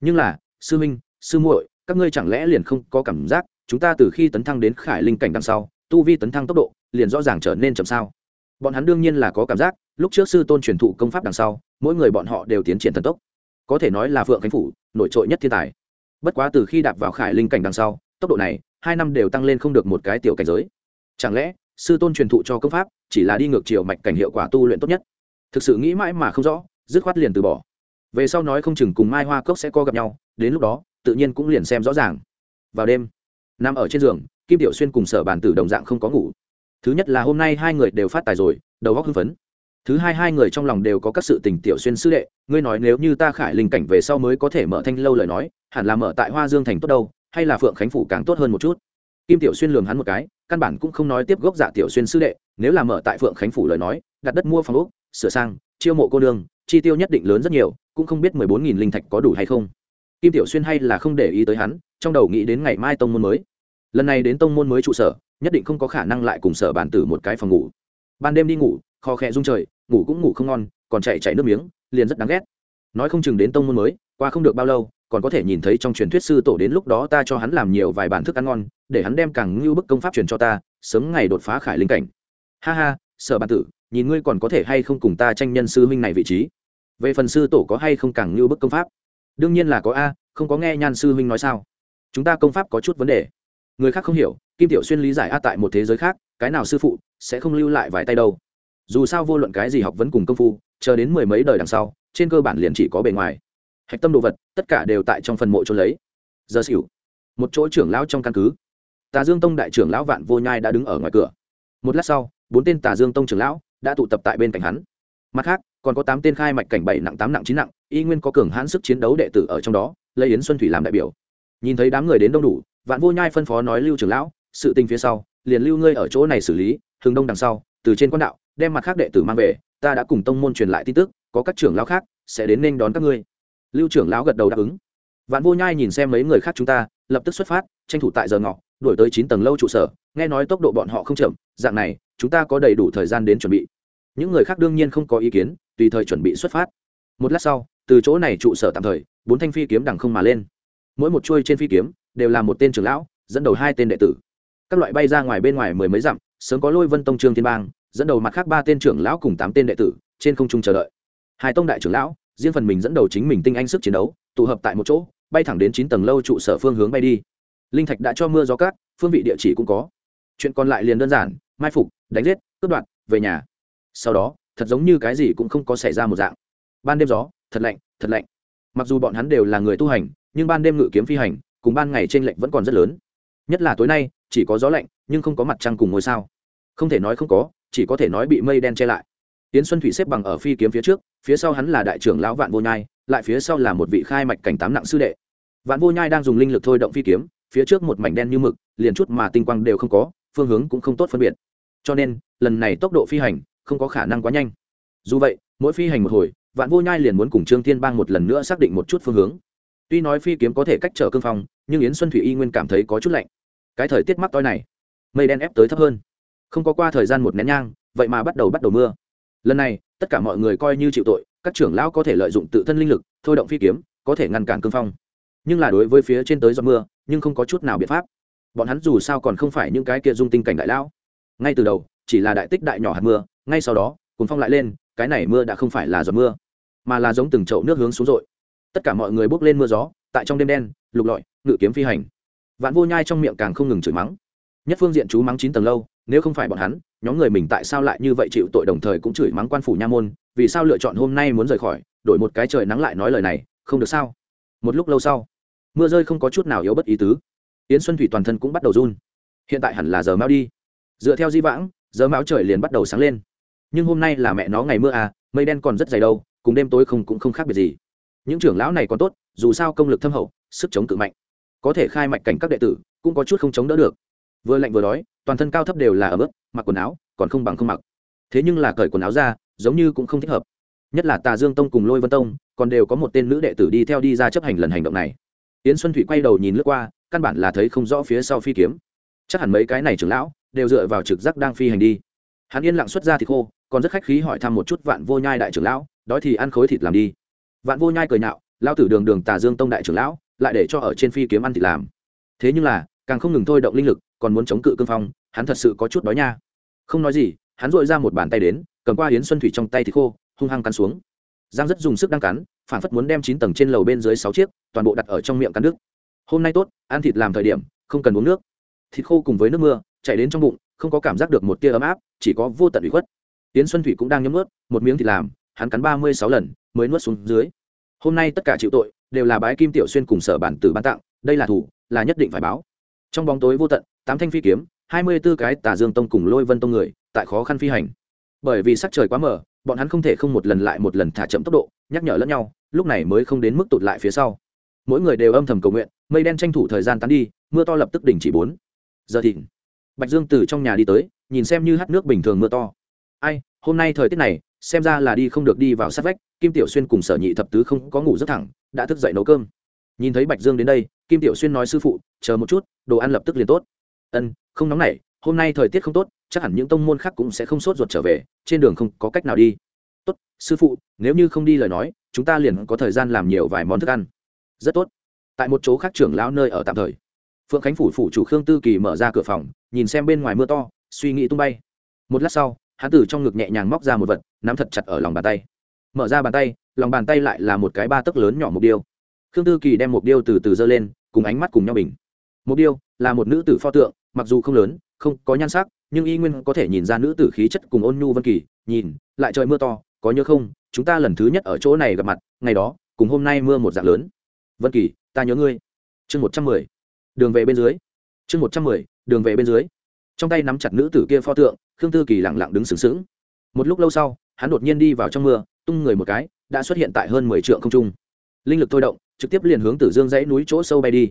Nhưng là, sư minh sư muội, các ngươi chẳng lẽ liền không có cảm giác, chúng ta từ khi tấn thăng đến khải linh cảnh đằng sau, tu vi tấn thăng tốc độ, liền rõ ràng trở nên chậm sao? Bọn hắn đương nhiên là có cảm giác, lúc trước sư tôn truyền thụ công pháp đằng sau, mỗi người bọn họ đều tiến triển thần tốc. Có thể nói là phượng khánh phủ, nổi trội nhất thiên tài bất quá từ khi đạp vào khải linh cảnh đằng sau, tốc độ này, hai năm đều tăng lên không được một cái tiểu cảnh giới. Chẳng lẽ, sư tôn truyền thụ cho công pháp, chỉ là đi ngược chiều mạch cảnh hiệu quả tu luyện tốt nhất? Thực sự nghĩ mãi mà không rõ, dứt khoát liền từ bỏ. Về sau nói không chừng cùng mai hoa cốc sẽ co gặp nhau, đến lúc đó, tự nhiên cũng liền xem rõ ràng. Vào đêm, nằm ở trên giường, kim tiểu xuyên cùng sở bàn tử đồng dạng không có ngủ. Thứ nhất là hôm nay hai người đều phát tài rồi, đầu góc hưng phấn. Thứ hai hai người trong lòng đều có các sự tình tiểu xuyên sư đệ, ngươi nói nếu như ta khải linh cảnh về sau mới có thể mở thanh lâu lời nói hẳn là mở tại hoa dương thành tốt đâu hay là phượng khánh phủ càng tốt hơn một chút? Kim tiểu xuyên lường hắn một cái căn bản cũng không nói tiếp gốc dạ tiểu xuyên sư đệ nếu là mở tại phượng khánh phủ lời nói đặt đất mua phòng ốc sửa sang chiêu mộ cô đường, chi tiêu nhất định lớn rất nhiều cũng không biết mười bốn nghìn linh thạch có đủ hay không. Kim tiểu xuyên hay là không để ý tới hắn trong đầu nghĩ đến ngày mai tông môn mới. Lần này đến tông môn mới trụ sở nhất định không có khả năng lại cùng sở bản tử một cái phòng ngủ. Ban đêm đi ngủ kho khẽ rung trời ngủ cũng ngủ không ngon còn chạy chạy nước miếng liền rất đáng ghét. Nói không chừng đến tông môn mới qua không được bao lâu còn có thể nhìn thấy trong truyền thuyết sư tổ đến lúc đó ta cho hắn làm nhiều vài bản thức ăn ngon, để hắn đem càng ngưu bức công pháp truyền cho ta, sớm ngày đột phá khải linh cảnh. Ha ha, sở bản tử, nhìn ngươi còn có thể hay không cùng ta tranh nhân sư huynh này vị trí? Về phần sư tổ có hay không càng ngưu bức công pháp? Đương nhiên là có a, không có nghe nhan sư huynh nói sao? Chúng ta công pháp có chút vấn đề. Người khác không hiểu, kim tiểu xuyên lý giải a tại một thế giới khác, cái nào sư phụ sẽ không lưu lại vài tay đâu? Dù sao vô luận cái gì học vẫn cùng công phu, chờ đến mười mấy đời đằng sau, trên cơ bản liền chỉ có bề ngoài hạch tâm đồ vật, tất cả đều tại trong phần mộ trôn lấy. Giờ xỉu, một chỗ trưởng lão trong căn cứ. Tà dương tông đại trưởng lão vạn vô nhai đã đứng ở ngoài cửa. Một lát sau, bốn tên tà dương tông trưởng lão đã tụ tập tại bên cạnh hắn. Mặt khác, còn có tám tên khai mạch cảnh bảy nặng, tám nặng, chín nặng, y nguyên có cường hãn sức chiến đấu đệ tử ở trong đó lấy yến xuân thủy làm đại biểu. Nhìn thấy đám người đến đông đủ, vạn vô nhai phân phó nói lưu trưởng lão, sự tình phía sau, liền lưu ngươi ở chỗ này xử lý, hướng đông đằng sau, từ trên quan đạo, đem mặt khác đệ tử mang về, ta đã cùng tông môn truyền lại tin tức, có các trưởng lão khác sẽ đến nên đón các ngươi lưu trưởng lão gật đầu đáp ứng. Vạn vô nhai nhìn xem mấy người khác chúng ta, lập tức xuất phát, tranh thủ tại giờ ngọ đổi tới chín tầng lâu trụ sở, nghe nói tốc độ bọn họ không chậm, dạng này, chúng ta có đầy đủ thời gian đến chuẩn bị. Những người khác đương nhiên không có ý kiến, tùy thời chuẩn bị xuất phát. Một lát sau, từ chỗ này trụ sở tạm thời, bốn thanh phi kiếm đằng không mà lên. Mỗi một chuôi trên phi kiếm, đều là một tên trưởng lão, dẫn đầu hai tên đệ tử. Các loại bay ra ngoài bên ngoài mười mấy dặm, sớm có lôi vân tông trương thiên bang, dẫn đầu mặt khác ba tên trưởng lão cùng tám tên đệ tử, trên không trung chờ đợi. Hai tông đại trưởng lão riêng phần mình dẫn đầu chính mình tinh anh sức chiến đấu, tụ hợp tại một chỗ, bay thẳng đến chín tầng lâu trụ sở phương hướng bay đi. Linh thạch đã cho mưa gió cát, phương vị địa chỉ cũng có. Chuyện còn lại liền đơn giản, mai phục, đánh giết, cướp đoạt, về nhà. Sau đó, thật giống như cái gì cũng không có xảy ra một dạng. Ban đêm gió, thật lạnh thật lạnh. Mặc dù bọn hắn đều là người tu hành, nhưng ban đêm ngự kiếm phi hành, cùng ban ngày trên lệnh vẫn còn rất lớn. Nhất là tối nay, chỉ có gió lạnh, nhưng không có mặt trăng cùng ngôi sao. Không thể nói không có, chỉ có thể nói bị mây đen che lại tiến xuân thủy xếp bằng ở phi kiếm phía trước, phía sau hắn là đại trưởng lão vạn vô nhai, lại phía sau là một vị khai mạch cảnh tám nặng sư đệ. Vạn vô nhai đang dùng linh lực thôi động phi kiếm, phía trước một mảnh đen như mực, liền chút mà tinh quang đều không có, phương hướng cũng không tốt phân biệt. Cho nên, lần này tốc độ phi hành không có khả năng quá nhanh. Dù vậy, mỗi phi hành một hồi, vạn vô nhai liền muốn cùng trương thiên bang một lần nữa xác định một chút phương hướng. Tuy nói phi kiếm có thể cách trở cương phong, nhưng yến xuân thủy y nguyên cảm thấy có chút lạnh. Cái thời tiết mắc toi này, mây đen ép tới thấp hơn. Không có qua thời gian một nén nhang, vậy mà bắt đầu bắt đầu mưa lần này, tất cả mọi người coi như chịu tội, các trưởng lão có thể lợi dụng tự thân linh lực, thôi động phi kiếm, có thể ngăn cản cương phong. Nhưng là đối với phía trên tới giọt mưa, nhưng không có chút nào biện pháp. Bọn hắn dù sao còn không phải những cái kia dung tinh cảnh đại lão. Ngay từ đầu, chỉ là đại tích đại nhỏ hạt mưa, ngay sau đó cuốn phong lại lên, cái này mưa đã không phải là giọt mưa, mà là giống từng chậu nước hướng xuống rội tất cả mọi người bước lên mưa gió, tại trong đêm đen, lục lọi, ngự kiếm phi hành. Vạn vô nhai trong miệng càng không ngừng chửi mắng. Nhất phương diện chú mắng chín tầng lâu nếu không phải bọn hắn, nhóm người mình tại sao lại như vậy chịu tội đồng thời cũng chửi mắng quan phủ nha môn, vì sao lựa chọn hôm nay muốn rời khỏi, đổi một cái trời nắng lại nói lời này, không được sao? Một lúc lâu sau, mưa rơi không có chút nào yếu bất ý tứ. Yến xuân thủy toàn thân cũng bắt đầu run. Hiện tại hẳn là giờ mão đi. Dựa theo di vãng, giờ mão trời liền bắt đầu sáng lên. Nhưng hôm nay là mẹ nó ngày mưa à mây đen còn rất dày đâu, cùng đêm tối không cũng không khác biệt gì. Những trưởng lão này còn tốt, dù sao công lực thâm hậu, sức chống cự mạnh. Có thể khai mạch cảnh các đệ tử, cũng có chút không chống đỡ được. Vừa lạnh vừa đói toàn thân cao thấp đều là ở bước mặc quần áo, còn không bằng không mặc. Thế nhưng là cởi quần áo ra, giống như cũng không thích hợp. Nhất là tà dương tông cùng lôi vân tông, còn đều có một tên nữ đệ tử đi theo đi ra chấp hành lần hành động này. Yến xuân thủy quay đầu nhìn lướt qua, căn bản là thấy không rõ phía sau phi kiếm. Chắc hẳn mấy cái này trưởng lão, đều dựa vào trực giác đang phi hành đi. Hắn yên lặng xuất ra thì khô, còn rất khách khí hỏi thăm một chút vạn vô nhai đại trưởng lão, đói thì ăn khối thịt làm đi. Vạn vô nhai cười nhạo, lao tử đường đường tà dương tông đại trưởng lão, lại để cho ở trên phi kiếm ăn thịt làm. Thế nhưng là, càng không ngừng thôi động linh lực còn muốn chống cự cương phong, hắn thật sự có chút đói nha. Không nói gì, hắn dội ra một bàn tay đến, cầm qua hiến xuân thủy trong tay thì khô, hung hăng cắn xuống. Giang rất dùng sức đang cắn, phản phất muốn đem chín tầng trên lầu bên dưới sáu chiếc, toàn bộ đặt ở trong miệng cắn nước hôm nay tốt, ăn thịt làm thời điểm, không cần uống nước. Thịt khô cùng với nước mưa, chạy đến trong bụng, không có cảm giác được một tia ấm áp, chỉ có vô tận ủy khuất. Tiến xuân thủy cũng đang nhấm ướt một miếng thịt làm, hắn cắn ba mươi sáu lần, mới nuốt xuống dưới. Hôm nay tất cả chịu tội, đều là bái kim tiểu xuyên cùng sở bản tử ban tặng, đây là thủ, là nhất định phải báo. Trong bóng tối vô tận tám thanh phi kiếm, hai mươi b ố cái tà dương tông cùng lôi vân tông người, tại khó khăn phi hành. Bởi vì sắc trời quá mở bọn hắn không thể không một lần lại một lần thả chậm tốc độ, nhắc nhở lẫn nhau, lúc này mới không đến mức tụt lại phía sau. Mỗi người đều âm thầm cầu nguyện, mây đen tranh thủ thời gian tán đi, mưa to lập tức đình chỉ bốn. Giờ thịnh bạch dương từ trong nhà đi tới, nhìn xem như hát nước bình thường mưa to. Ai, hôm nay thời tiết này, xem ra là đi không được đi vào sát vách, kim tiểu xuyên cùng sở nhị thập tứ không có ngủ rất thẳng, đã thức dậy nấu cơm. Nhìn thấy bạch dương đến đây, kim tiểu xuyên nói sư phụ, chờ một chút, đồ ăn lập tức liền tốt ân, không nóng nảy, hôm nay thời tiết không tốt, chắc hẳn những tông môn khác cũng sẽ không sốt ruột trở về, trên đường không có cách nào đi. Tốt, sư phụ, nếu như không đi lời nói, chúng ta liền có thời gian làm nhiều vài món thức ăn. Rất tốt. Tại một chỗ khác trưởng lão nơi ở tạm thời. Phượng khánh phủ phủ chủ khương tư kỳ mở ra cửa phòng, nhìn xem bên ngoài mưa to, suy nghĩ tung bay. Một lát sau, hắn từ trong ngực nhẹ nhàng móc ra một vật, nắm thật chặt ở lòng bàn tay. Mở ra bàn tay, lòng bàn tay lại là một cái ba tấc lớn nhỏ mục điêu. Khương tư kỳ đem mục điêu từ từ giơ lên, cùng ánh mắt cùng nhau bình mục điêu là một nữ tử pho tượng, mặc dù không lớn, không có nhan sắc, nhưng y nguyên có thể nhìn ra nữ tử khí chất cùng ôn nhu vân kỳ, nhìn, lại trời mưa to, có nhớ không? Chúng ta lần thứ nhất ở chỗ này gặp mặt, ngày đó, cùng hôm nay mưa một dạng lớn. Vân kỳ, ta nhớ ngươi. Chương một trăm mười. Đường về bên dưới. Chương một trăm mười, đường về bên dưới. Trong tay nắm chặt nữ tử kia pho tượng, khương tư kỳ lẳng lặng đứng sừng sững. Một lúc lâu sau, hắn đột nhiên đi vào trong mưa, tung người một cái, đã xuất hiện tại hơn mười trượng không trung. Linh lực thôi động, trực tiếp liền hướng tử dương dãy núi chỗ sâu bay đi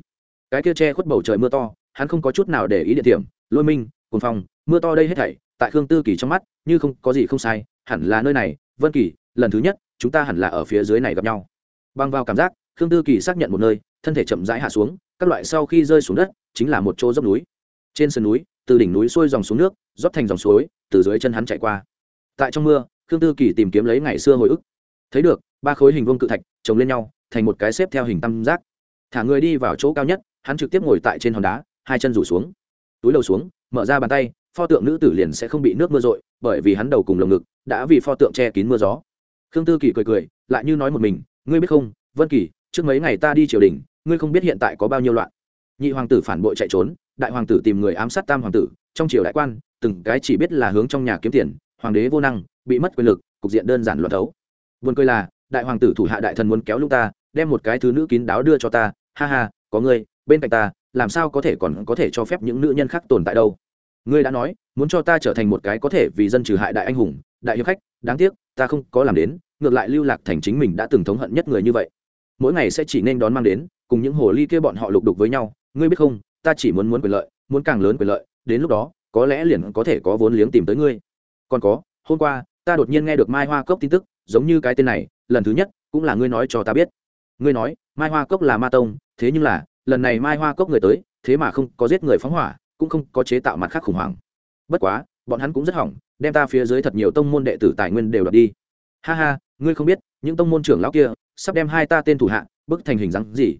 cái kia che khuất bầu trời mưa to, hắn không có chút nào để ý địa điểm, lôi minh cồn phong, mưa to đây hết thảy, tại khương tư kỳ trong mắt, như không có gì không sai, hẳn là nơi này, vân kỳ, lần thứ nhất, chúng ta hẳn là ở phía dưới này gặp nhau. Băng vào cảm giác, khương tư kỳ xác nhận một nơi, thân thể chậm rãi hạ xuống, các loại sau khi rơi xuống đất, chính là một chỗ dốc núi. Trên sườn núi, từ đỉnh núi xuôi dòng xuống nước, rót thành dòng suối, từ dưới chân hắn chạy qua. Tại trong mưa, khương tư kỳ tìm kiếm lấy ngày xưa hồi ức. Thấy được, ba khối hình vuông cự thạch chồng lên nhau, thành một cái xếp theo hình tam giác. Thả người đi vào chỗ cao nhất hắn trực tiếp ngồi tại trên hòn đá, hai chân rủ xuống. Túi đầu xuống, mở ra bàn tay, pho tượng nữ tử liền sẽ không bị nước mưa rội, bởi vì hắn đầu cùng lồng ngực đã vì pho tượng che kín mưa gió. Khương tư kỳ cười cười, lại như nói một mình, ngươi biết không, vân kỳ, trước mấy ngày ta đi triều đình, ngươi không biết hiện tại có bao nhiêu loạn. Nhị hoàng tử phản bội chạy trốn, đại hoàng tử tìm người ám sát tam hoàng tử, trong triều đại quan, từng cái chỉ biết là hướng trong nhà kiếm tiền, hoàng đế vô năng, bị mất quyền lực, cục diện đơn giản loạn thấu. Vườn cười là, đại hoàng tử thủ hạ đại thần muốn kéo lúc ta, đem một cái thứ nữ kín đáo đưa cho ta, ha ha, có ngươi bên cạnh ta, làm sao có thể còn có thể cho phép những nữ nhân khác tồn tại đâu? Ngươi đã nói, muốn cho ta trở thành một cái có thể vì dân trừ hại đại anh hùng, đại hiệp khách, đáng tiếc, ta không có làm đến, ngược lại lưu lạc thành chính mình đã từng thống hận nhất người như vậy. Mỗi ngày sẽ chỉ nên đón mang đến, cùng những hồ ly kia bọn họ lục đục với nhau. Ngươi biết không, ta chỉ muốn muốn quyền lợi, muốn càng lớn quyền lợi, đến lúc đó, có lẽ liền có thể có vốn liếng tìm tới ngươi. Còn có, hôm qua, ta đột nhiên nghe được mai hoa cốc tin tức, giống như cái tên này, lần thứ nhất, cũng là ngươi nói cho ta biết. Ngươi nói, mai hoa cốc là ma tông, thế nhưng là lần này mai hoa cốc người tới, thế mà không có giết người phóng hỏa, cũng không có chế tạo mặt khác khủng hoảng. Bất quá, bọn hắn cũng rất hỏng, đem ta phía dưới thật nhiều tông môn đệ tử tài nguyên đều đập đi. Ha ha, ngươi không biết, những tông môn trưởng lão kia sắp đem hai ta tên thủ hạ, bức thành hình dáng gì?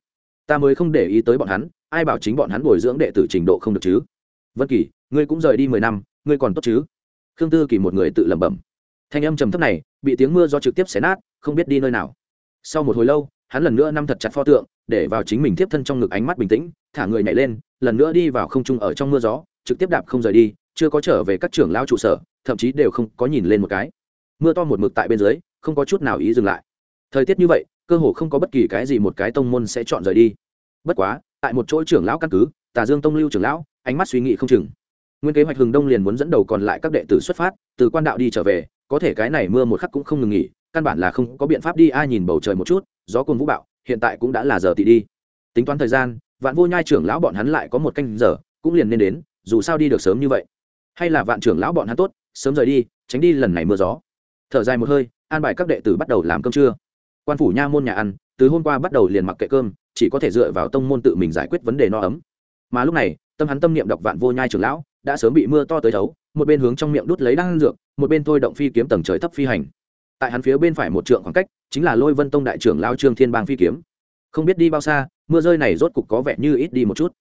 Ta mới không để ý tới bọn hắn, ai bảo chính bọn hắn bồi dưỡng đệ tử trình độ không được chứ? Vân kỳ, ngươi cũng rời đi mười năm, ngươi còn tốt chứ? Khương tư kỳ một người tự lẩm bẩm. Thanh âm trầm thấp này, bị tiếng mưa do trực tiếp xé nát, không biết đi nơi nào. Sau một hồi lâu hắn lần nữa nắm thật chặt pho tượng, để vào chính mình tiếp thân trong ngực ánh mắt bình tĩnh, thả người nhảy lên, lần nữa đi vào không trung ở trong mưa gió, trực tiếp đạp không rời đi, chưa có trở về các trưởng lao trụ sở, thậm chí đều không có nhìn lên một cái. Mưa to một mực tại bên dưới, không có chút nào ý dừng lại. Thời tiết như vậy, cơ hồ không có bất kỳ cái gì một cái tông môn sẽ chọn rời đi. Bất quá, tại một chỗ trưởng lão căn cứ, tà dương tông lưu trưởng lão, ánh mắt suy nghĩ không chừng. Nguyên kế hoạch hừng đông liền muốn dẫn đầu còn lại các đệ tử xuất phát, từ quan đạo đi trở về, có thể cái này mưa một khắc cũng không ngừng nghỉ căn bản là không có biện pháp đi, ai nhìn bầu trời một chút, gió cồn vũ bạo, hiện tại cũng đã là giờ tị đi. Tính toán thời gian, vạn vô nhai trưởng lão bọn hắn lại có một canh giờ, cũng liền nên đến, dù sao đi được sớm như vậy. Hay là vạn trưởng lão bọn hắn tốt, sớm rời đi, tránh đi lần này mưa gió. Thở dài một hơi, an bài các đệ tử bắt đầu làm cơm trưa. Quan phủ nha môn nhà ăn, từ hôm qua bắt đầu liền mặc kệ cơm, chỉ có thể dựa vào tông môn tự mình giải quyết vấn đề no ấm. Mà lúc này, tâm hắn tâm niệm đọc vạn vô nhai trưởng lão, đã sớm bị mưa to tới thấu, một bên hướng trong miệng đút lấy đan dược, một bên thôi động phi kiếm tầng trời thấp phi hành tại hắn phía bên phải một trượng khoảng cách, chính là lôi vân tông đại trưởng lao trương thiên bang phi kiếm. Không biết đi bao xa, mưa rơi này rốt cục có vẻ như ít đi một chút.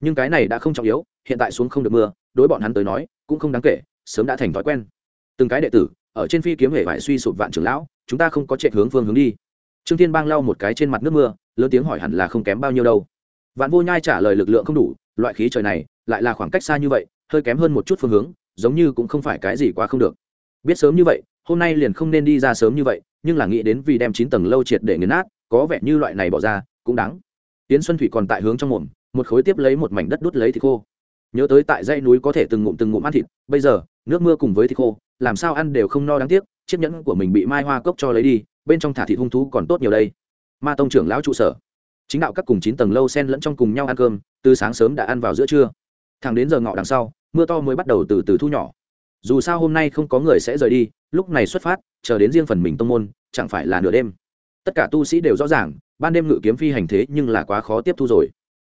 Nhưng cái này đã không trọng yếu, hiện tại xuống không được mưa, đối bọn hắn tới nói, cũng không đáng kể, sớm đã thành thói quen. Từng cái đệ tử, ở trên phi kiếm hệ vải suy sụp vạn trưởng lão, chúng ta không có chạy hướng phương hướng đi. Trương thiên bang lau một cái trên mặt nước mưa, lớn tiếng hỏi hẳn là không kém bao nhiêu đâu. Vạn vô nhai trả lời lực lượng không đủ, loại khí trời này, lại là khoảng cách xa như vậy, hơi kém hơn một chút phương hướng, giống như cũng không phải cái gì quá không được. Biết sớm như vậy hôm nay liền không nên đi ra sớm như vậy, nhưng là nghĩ đến vì đem chín tầng lâu triệt để nghiền nát, có vẻ như loại này bỏ ra, cũng đáng. Tiến xuân thủy còn tại hướng trong mồm, một khối tiếp lấy một mảnh đất đút lấy thì khô. Nhớ tới tại dãy núi có thể từng ngụm từng ngụm ăn thịt, bây giờ, nước mưa cùng với thịt khô, làm sao ăn đều không no đáng tiếc, chiếc nhẫn của mình bị mai hoa cốc cho lấy đi, bên trong thả thịt hung thú còn tốt nhiều đây. Ma tông trưởng lão trụ sở. Chính đạo các cùng chín tầng lâu sen lẫn trong cùng nhau ăn cơm, từ sáng sớm đã ăn vào giữa trưa. Thẳng đến giờ ngọ đằng sau, mưa to mới bắt đầu từ từ thu nhỏ dù sao hôm nay không có người sẽ rời đi, lúc này xuất phát, chờ đến riêng phần mình tông môn, chẳng phải là nửa đêm. Tất cả tu sĩ đều rõ ràng, ban đêm ngự kiếm phi hành thế nhưng là quá khó tiếp thu rồi.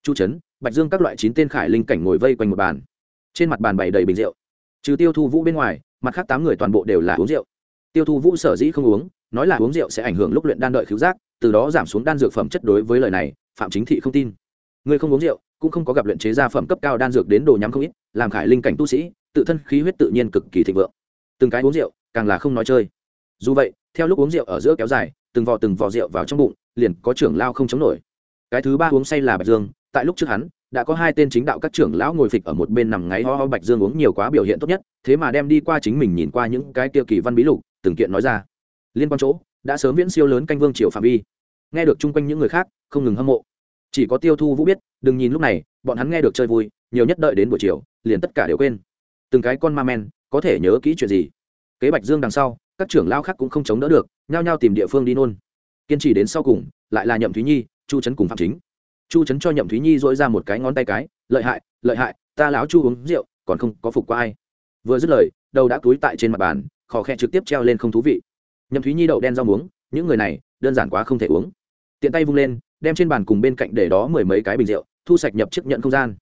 Chu trấn bạch dương các loại chín tên khải linh cảnh ngồi vây quanh một bàn. Trên mặt bàn bày đầy bình rượu. Trừ tiêu thu vũ bên ngoài, mặt khác tám người toàn bộ đều là uống rượu. Tiêu thu vũ sở dĩ không uống, nói là uống rượu sẽ ảnh hưởng lúc luyện đan đợi khiếu giác, từ đó giảm xuống đan dược phẩm chất đối với lời này, phạm chính thị không tin. Người không uống rượu, cũng không có gặp luyện chế gia phẩm cấp cao đan dược đến đồ nhắm không ít, làm khải linh cảnh tu sĩ tự thân khí huyết tự nhiên cực kỳ thịnh vượng. Từng cái uống rượu, càng là không nói chơi. Dù vậy, theo lúc uống rượu ở giữa kéo dài, từng vò từng vò rượu vào trong bụng, liền có trưởng lao không chống nổi. Cái thứ ba uống say là bạch dương, tại lúc trước hắn, đã có hai tên chính đạo các trưởng lão ngồi phịch ở một bên nằm ngáy ho ho bạch dương uống nhiều quá biểu hiện tốt nhất, thế mà đem đi qua chính mình nhìn qua những cái tiêu kỳ văn bí lục, từng kiện nói ra. Liên quan chỗ, đã sớm viễn siêu lớn canh vương triều phạm vi. Nghe được chung quanh những người khác, không ngừng hâm mộ. Chỉ có tiêu thu vũ biết, đừng nhìn lúc này, bọn hắn nghe được chơi vui, nhiều nhất đợi đến buổi chiều, liền tất cả đều quên từng cái con ma men, có thể nhớ kỹ chuyện gì? Kế bạch dương đằng sau, các trưởng lao khác cũng không chống đỡ được, nhao nhao tìm địa phương đi nôn. Kiên trì đến sau cùng, lại là nhậm thúy nhi, chu trấn cùng phạm chính. Chu trấn cho nhậm thúy nhi dỗi ra một cái ngón tay cái, lợi hại lợi hại, ta láo chu uống rượu, còn không có phục qua ai. Vừa dứt lời, đầu đã túi tại trên mặt bàn khó khe trực tiếp treo lên không thú vị. Nhậm thúy nhi đậu đen rau muống, những người này, đơn giản quá không thể uống. Tiện tay vung lên, đem trên bàn cùng bên cạnh để đó mười mấy cái bình rượu, thu sạch nhập chiếc nhận không gian.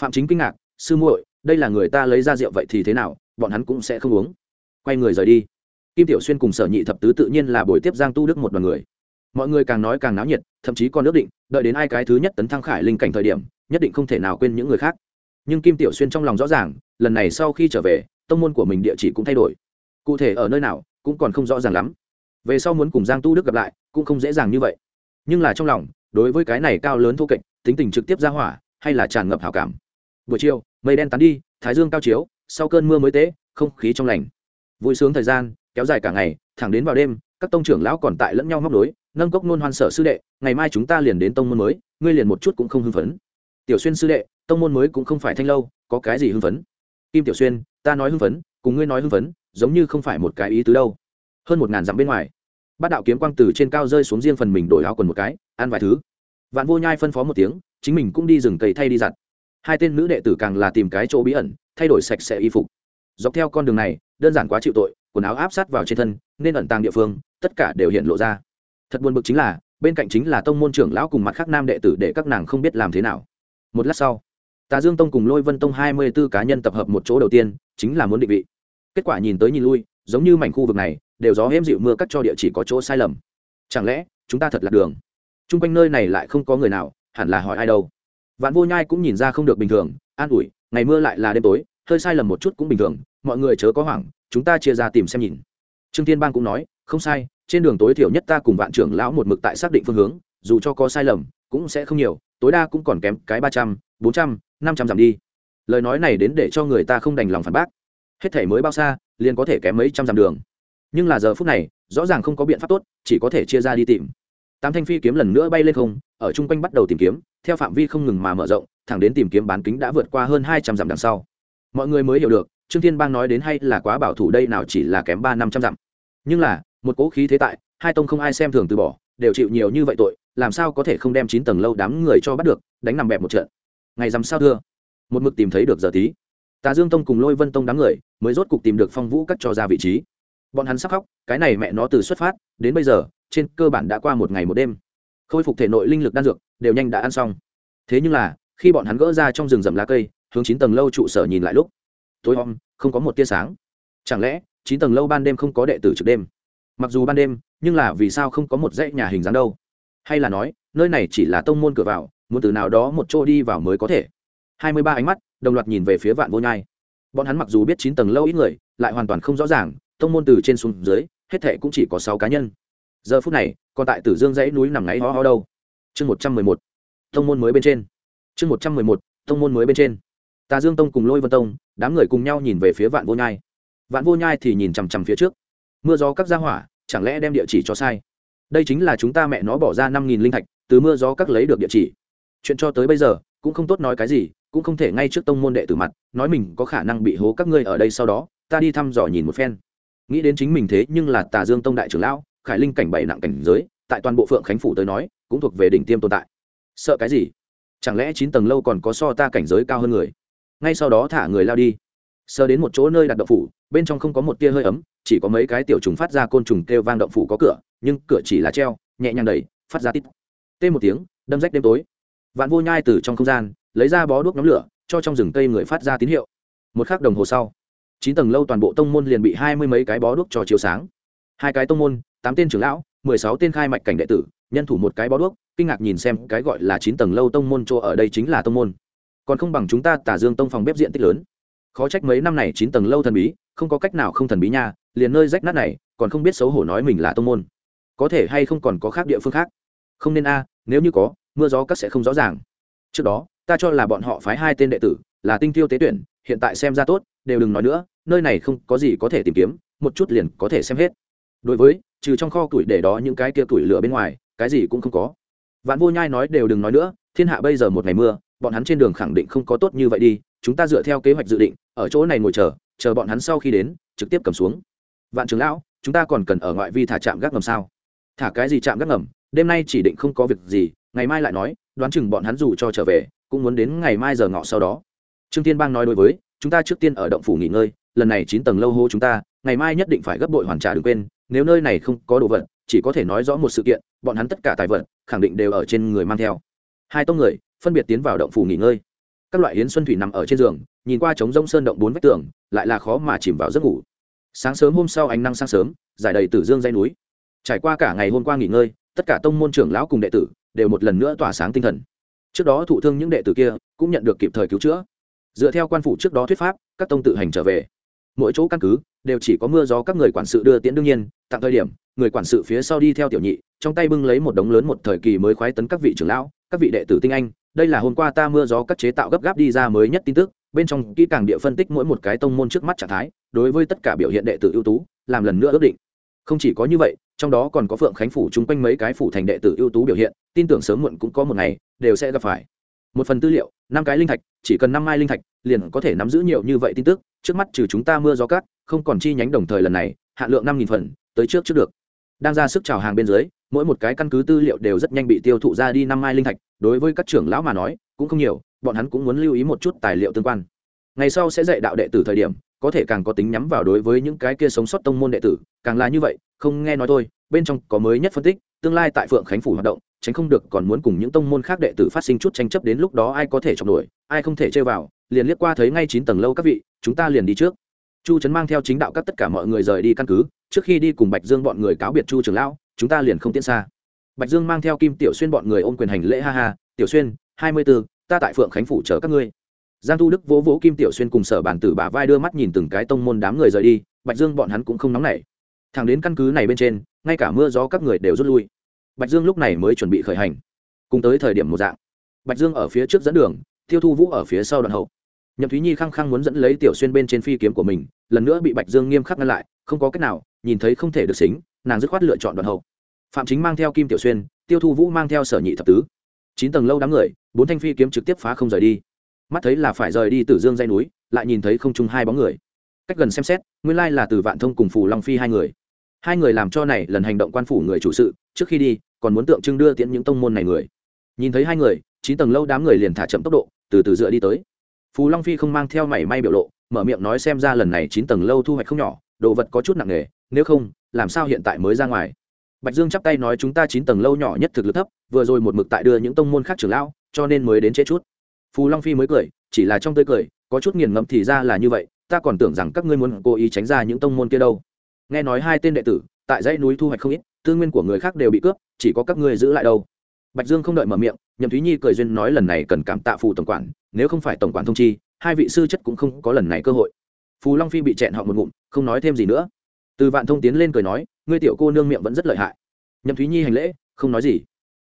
Phạm chính kinh ngạc, sư muội đây là người ta lấy ra rượu vậy thì thế nào, bọn hắn cũng sẽ không uống. Quay người rời đi. Kim tiểu xuyên cùng sở nhị thập tứ tự nhiên là buổi tiếp giang tu đức một đoàn người. Mọi người càng nói càng náo nhiệt, thậm chí còn ước định, đợi đến ai cái thứ nhất tấn thăng khải linh cảnh thời điểm, nhất định không thể nào quên những người khác. Nhưng kim tiểu xuyên trong lòng rõ ràng, lần này sau khi trở về, tông môn của mình địa chỉ cũng thay đổi. Cụ thể ở nơi nào, cũng còn không rõ ràng lắm. Về sau muốn cùng giang tu đức gặp lại, cũng không dễ dàng như vậy. Nhưng là trong lòng, đối với cái này cao lớn thô kệch, tính tình trực tiếp ra hỏa, hay là tràn ngập hảo cảm. Buổi chiều mây đen tán đi thái dương cao chiếu sau cơn mưa mới tế không khí trong lành. Vui sướng thời gian kéo dài cả ngày thẳng đến vào đêm các tông trưởng lão còn tại lẫn nhau móc nối, nâng cốc nôn hoan sở sư đệ ngày mai chúng ta liền đến tông môn mới ngươi liền một chút cũng không hưng phấn. Tiểu xuyên sư đệ tông môn mới cũng không phải thanh lâu có cái gì hưng phấn? Kim tiểu xuyên ta nói hưng phấn cùng ngươi nói hưng phấn giống như không phải một cái ý tứ đâu. Hơn một ngàn dặm bên ngoài bát đạo kiếm quang từ trên cao rơi xuống riêng phần mình đổi áo quần một cái ăn vài thứ. Vạn vô nhai phân phó một tiếng chính mình cũng đi rừng cầy thay đi giặt hai tên nữ đệ tử càng là tìm cái chỗ bí ẩn, thay đổi sạch sẽ y phục. Dọc theo con đường này, đơn giản quá chịu tội, quần áo áp sát vào trên thân, nên ẩn tàng địa phương, tất cả đều hiện lộ ra. Thật buồn bực chính là, bên cạnh chính là tông môn trưởng lão cùng mặt khác nam đệ tử để các nàng không biết làm thế nào. Một lát sau, tà dương tông cùng lôi vân tông hai mươi b ố cá nhân tập hợp một chỗ đầu tiên, chính là muốn định vị. Kết quả nhìn tới nhìn lui, giống như mảnh khu vực này, đều gió hêm dịu mưa cắt cho địa chỉ có chỗ sai lầm. Chẳng lẽ, chúng ta thật lạc đường? T r u n g quanh nơi này lại không có người nào, hẳn là hỏi ai đâu? Vạn vô nhai cũng nhìn ra không được bình thường, an ủi, ngày mưa lại là đêm tối, hơi sai lầm một chút cũng bình thường, mọi người chớ có hoảng, chúng ta chia ra tìm xem nhìn. Trương thiên bang cũng nói, không sai, trên đường tối thiểu nhất ta cùng vạn trưởng lão một mực tại xác định phương hướng, dù cho có sai lầm, cũng sẽ không nhiều, tối đa cũng còn kém cái ba trăm, bốn trăm, năm trăm dặm đi. Lời nói này đến để cho người ta không đành lòng phản bác. Hết thể mới bao xa, liền có thể kém mấy trăm dặm đường. Nhưng là giờ phút này, rõ ràng không có biện pháp tốt, chỉ có thể chia ra đi tìm. Tám thanh phi kiếm lần nữa bay lên không ở chung quanh bắt đầu tìm kiếm, theo phạm vi không ngừng mà mở rộng, thẳng đến tìm kiếm bán kính đã vượt qua hơn hai trăm dặm đằng sau. Mọi người mới hiểu được, trương thiên bang nói đến hay là quá bảo thủ đây nào chỉ là kém ba năm trăm dặm. Nhưng là, một cố khí thế tại, hai tông không ai xem thường từ bỏ, đều chịu nhiều như vậy tội, làm sao có thể không đem chín tầng lâu đám người cho bắt được, đánh nằm bẹp một trận. Ngày rằm sao thưa? Một mực tìm thấy được giờ tí. Tà dương tông cùng lôi vân tông đám người mới rốt cục tìm được phong vũ cắt cho ra vị trí. Bọn hắn sắc khóc, cái này mẹ nó từ xuất phát, đến bây giờ, trên cơ bản đã qua một ngày một đêm khôi phục thể nội linh lực đan dược, đều nhanh đã ăn xong. Thế nhưng là, khi bọn hắn gỡ ra trong rừng rậm lá cây, hướng chín tầng lâu trụ sở nhìn lại lúc, tối om, không có một tia sáng. Chẳng lẽ, chín tầng lâu ban đêm không có đệ tử trực đêm? Mặc dù ban đêm, nhưng là vì sao không có một dãy nhà hình dáng đâu? Hay là nói, nơi này chỉ là tông môn cửa vào, muốn từ nào đó một chỗ đi vào mới có thể? Hai mươi ba ánh mắt, đồng loạt nhìn về phía vạn vô nhai. Bọn hắn mặc dù biết chín tầng lâu ít người, lại hoàn toàn không rõ ràng, tông môn từ trên xuống dưới, hết thệ cũng chỉ có sáu cá nhân giờ phút này, còn tại tử dương dãy núi nằm ngáy ho ho đâu. Chương một trăm mười một thông môn mới bên trên. Chương một trăm mười một thông môn mới bên trên. Tà dương tông cùng lôi vân tông, đám người cùng nhau nhìn về phía vạn vô nhai. Vạn vô nhai thì nhìn chằm chằm phía trước. Mưa gió các gia hỏa, chẳng lẽ đem địa chỉ cho sai? Đây chính là chúng ta mẹ nó bỏ ra năm nghìn linh thạch, từ mưa gió các lấy được địa chỉ. Chuyện cho tới bây giờ, cũng không tốt nói cái gì, cũng không thể ngay trước tông môn đệ tử mặt, nói mình có khả năng bị hố các ngươi ở đây sau đó, ta đi thăm dò nhìn một phen. Nghĩ đến chính mình thế nhưng là tà dương tông đại trưởng lão khải linh cảnh bảy nặng cảnh giới, tại toàn bộ phượng khánh phủ tới nói, cũng thuộc về đỉnh tiêm tồn tại. Sợ cái gì? Chẳng lẽ chín tầng lâu còn có so ta cảnh giới cao hơn người? Ngay sau đó thả người lao đi. Sơ đến một chỗ nơi đặt động phủ, bên trong không có một tia hơi ấm, chỉ có mấy cái tiểu trùng phát ra côn trùng kêu vang động phủ có cửa, nhưng cửa chỉ là treo, nhẹ nhàng đẩy, phát ra tít. Tê một tiếng, đâm rách đêm tối. Vạn vô nhai từ trong không gian, lấy ra bó đuốc nhóm lửa, cho trong rừng cây người phát ra tín hiệu. Một khắc đồng hồ sau, chín tầng lâu toàn bộ tông môn liền bị hai mươi mấy cái bó đuốc cho chiếu sáng. Hai cái tông môn tám tên trưởng lão, mười sáu tên khai mạch cảnh đệ tử, nhân thủ một cái bó đuốc, kinh ngạc nhìn xem cái gọi là chín tầng lâu tông môn chỗ ở đây chính là tông môn. Còn không bằng chúng ta tả dương tông phòng bếp diện tích lớn. Khó trách mấy năm này chín tầng lâu thần bí, không có cách nào không thần bí nha, liền nơi rách nát này, còn không biết xấu hổ nói mình là tông môn. Có thể hay không còn có khác địa phương khác. Không nên a, nếu như có, mưa gió các sẽ không rõ ràng. Trước đó, ta cho là bọn họ phái hai tên đệ tử, là tinh tiêu tế tuyển, hiện tại xem ra tốt, đều đừng nói nữa, nơi này không có gì có thể tìm kiếm, một chút liền có thể xem hết. Đối với trừ trong kho tuổi để đó những cái kia tuổi lửa bên ngoài, cái gì cũng không có. Vạn vô nhai nói đều đừng nói nữa, thiên hạ bây giờ một ngày mưa, bọn hắn trên đường khẳng định không có tốt như vậy đi, chúng ta dựa theo kế hoạch dự định, ở chỗ này ngồi chờ chờ bọn hắn sau khi đến, trực tiếp cầm xuống. Vạn trưởng lão, chúng ta còn cần ở ngoại vi thả trạm gác ngầm sao? Thả cái gì trạm gác ngầm? Đêm nay chỉ định không có việc gì, ngày mai lại nói, đoán chừng bọn hắn dù cho trở về, cũng muốn đến ngày mai giờ ngọ sau đó. Trương tiên bang nói đối với, chúng ta trước tiên ở động phủ nghỉ ngơi, lần này chín tầng lâu hô chúng ta ngày mai nhất định phải gấp bội hoàn trả đừng quên, nếu nơi này không có đồ vật, chỉ có thể nói rõ một sự kiện, bọn hắn tất cả tài vật, khẳng định đều ở trên người mang theo. Hai tông người, phân biệt tiến vào động phủ nghỉ ngơi. Các loại hiến xuân thủy nằm ở trên giường, nhìn qua trống rông sơn động bốn vách tường, lại là khó mà chìm vào giấc ngủ. Sáng sớm hôm sau ánh năng sáng sớm, giải đầy tử dương dây núi. Trải qua cả ngày hôm qua nghỉ ngơi, tất cả tông môn trưởng lão cùng đệ tử đều một lần nữa tỏa sáng tinh thần. Trước đó thụ thương những đệ tử kia cũng nhận được kịp thời cứu chữa. Dựa theo quan phủ trước đó thuyết pháp, các tông tự hành trở về mỗi chỗ căn cứ đều chỉ có mưa gió các người quản sự đưa tiễn đương nhiên, tặng thời điểm, người quản sự phía sau đi theo tiểu nhị, trong tay bưng lấy một đống lớn một thời kỳ mới khoái tấn các vị trưởng lão, các vị đệ tử tinh anh, đây là hôm qua ta mưa gió các chế tạo gấp gáp đi ra mới nhất tin tức, bên trong kỹ càng địa phân tích mỗi một cái tông môn trước mắt trạng thái, đối với tất cả biểu hiện đệ tử ưu tú, làm lần nữa ước định. Không chỉ có như vậy, trong đó còn có phượng khánh phủ chung quanh mấy cái phủ thành đệ tử ưu tú biểu hiện, tin tưởng sớm muộn cũng có một ngày, đều sẽ gặp phải một phần tư liệu, năm cái linh thạch, chỉ cần năm mai linh thạch, liền có thể nắm giữ nhiều như vậy tin tức. Trước mắt trừ chúng ta mưa gió cát, không còn chi nhánh đồng thời lần này, hạn lượng năm nghìn phần, tới trước trước được. Đang ra sức chào hàng bên dưới, mỗi một cái căn cứ tư liệu đều rất nhanh bị tiêu thụ ra đi năm mai linh thạch. Đối với các trưởng lão mà nói, cũng không nhiều, bọn hắn cũng muốn lưu ý một chút tài liệu tương quan. Ngày sau sẽ dạy đạo đệ tử thời điểm, có thể càng có tính nhắm vào đối với những cái kia sống sót tông môn đệ tử, càng là như vậy, không nghe nói thôi, bên trong có mới nhất phân tích, tương lai tại phượng khánh phủ hoạt động tránh không được còn muốn cùng những tông môn khác đệ tử phát sinh chút tranh chấp đến lúc đó ai có thể chọc nổi, ai không thể chơi vào, liền liếc qua thấy ngay chín tầng lâu các vị, chúng ta liền đi trước. Chu trấn mang theo chính đạo các tất cả mọi người rời đi căn cứ, trước khi đi cùng bạch dương bọn người cáo biệt chu trưởng lão, chúng ta liền không tiến xa. Bạch dương mang theo kim tiểu xuyên bọn người ôm quyền hành lễ ha ha, tiểu xuyên, hai mươi b ố ta tại phượng khánh phủ chờ các ngươi. Giang thu đức vỗ vỗ kim tiểu xuyên cùng sở bản tử bả vai đưa mắt nhìn từng cái tông môn đám người rời đi, bạch dương bọn hắn cũng không nóng nảy. Thẳng đến căn cứ này bên trên, ngay cả mưa gió các người đều rút lui bạch dương lúc này mới chuẩn bị khởi hành. Cùng tới thời điểm một dạng. Bạch dương ở phía trước dẫn đường, tiêu thu vũ ở phía sau đoạn hậu. Nhậm thúy nhi khăng khăng muốn dẫn lấy tiểu xuyên bên trên phi kiếm của mình, lần nữa bị bạch dương nghiêm khắc ngăn lại, không có cách nào, nhìn thấy không thể được xính, nàng dứt khoát lựa chọn đoạn hậu. Phạm chính mang theo kim tiểu xuyên, tiêu thu vũ mang theo sở nhị thập tứ. Chín tầng lâu đám người, bốn thanh phi kiếm trực tiếp phá không rời đi. Mắt thấy là phải rời đi từ dương dây núi, lại nhìn thấy không chung hai bóng người. Cách gần xem xét, nguyên lai là từ vạn thông cùng phù long phi hai người. Hai người làm cho này lần hành động quan phủ người chủ sự, trước khi đi còn muốn tượng trưng đưa tiễn những tông môn này người. Nhìn thấy hai người, chín tầng lâu đám người liền thả chậm tốc độ, từ từ dựa đi tới. Phù long phi không mang theo mảy may biểu lộ, mở miệng nói xem ra lần này chín tầng lâu thu hoạch không nhỏ, đồ vật có chút nặng nề, nếu không, làm sao hiện tại mới ra ngoài? Bạch dương chắp tay nói chúng ta chín tầng lâu nhỏ nhất thực lực thấp, vừa rồi một mực tại đưa những tông môn khác trưởng lão, cho nên mới đến chế chút. Phù long phi mới cười, chỉ là trong tươi cười, có chút nghiền ngẫm thì ra là như vậy, ta còn tưởng rằng các ngươi muốn cố ý tránh ra những tông môn kia đâu. Nghe nói hai tên đệ tử, tại dãy núi thu hoạch không ít tư nguyên của người khác đều bị cướp, chỉ có các ngươi giữ lại đâu. Bạch dương không đợi mở miệng, nhậm thúy nhi cười duyên nói lần này cần cảm tạ phù tổng quản, nếu không phải tổng quản thông chi, hai vị sư chất cũng không có lần này cơ hội. Phù long phi bị chẹn họ một ngụm, không nói thêm gì nữa. Từ vạn thông tiến lên cười nói, ngươi tiểu cô nương miệng vẫn rất lợi hại. Nhậm thúy nhi hành lễ, không nói gì.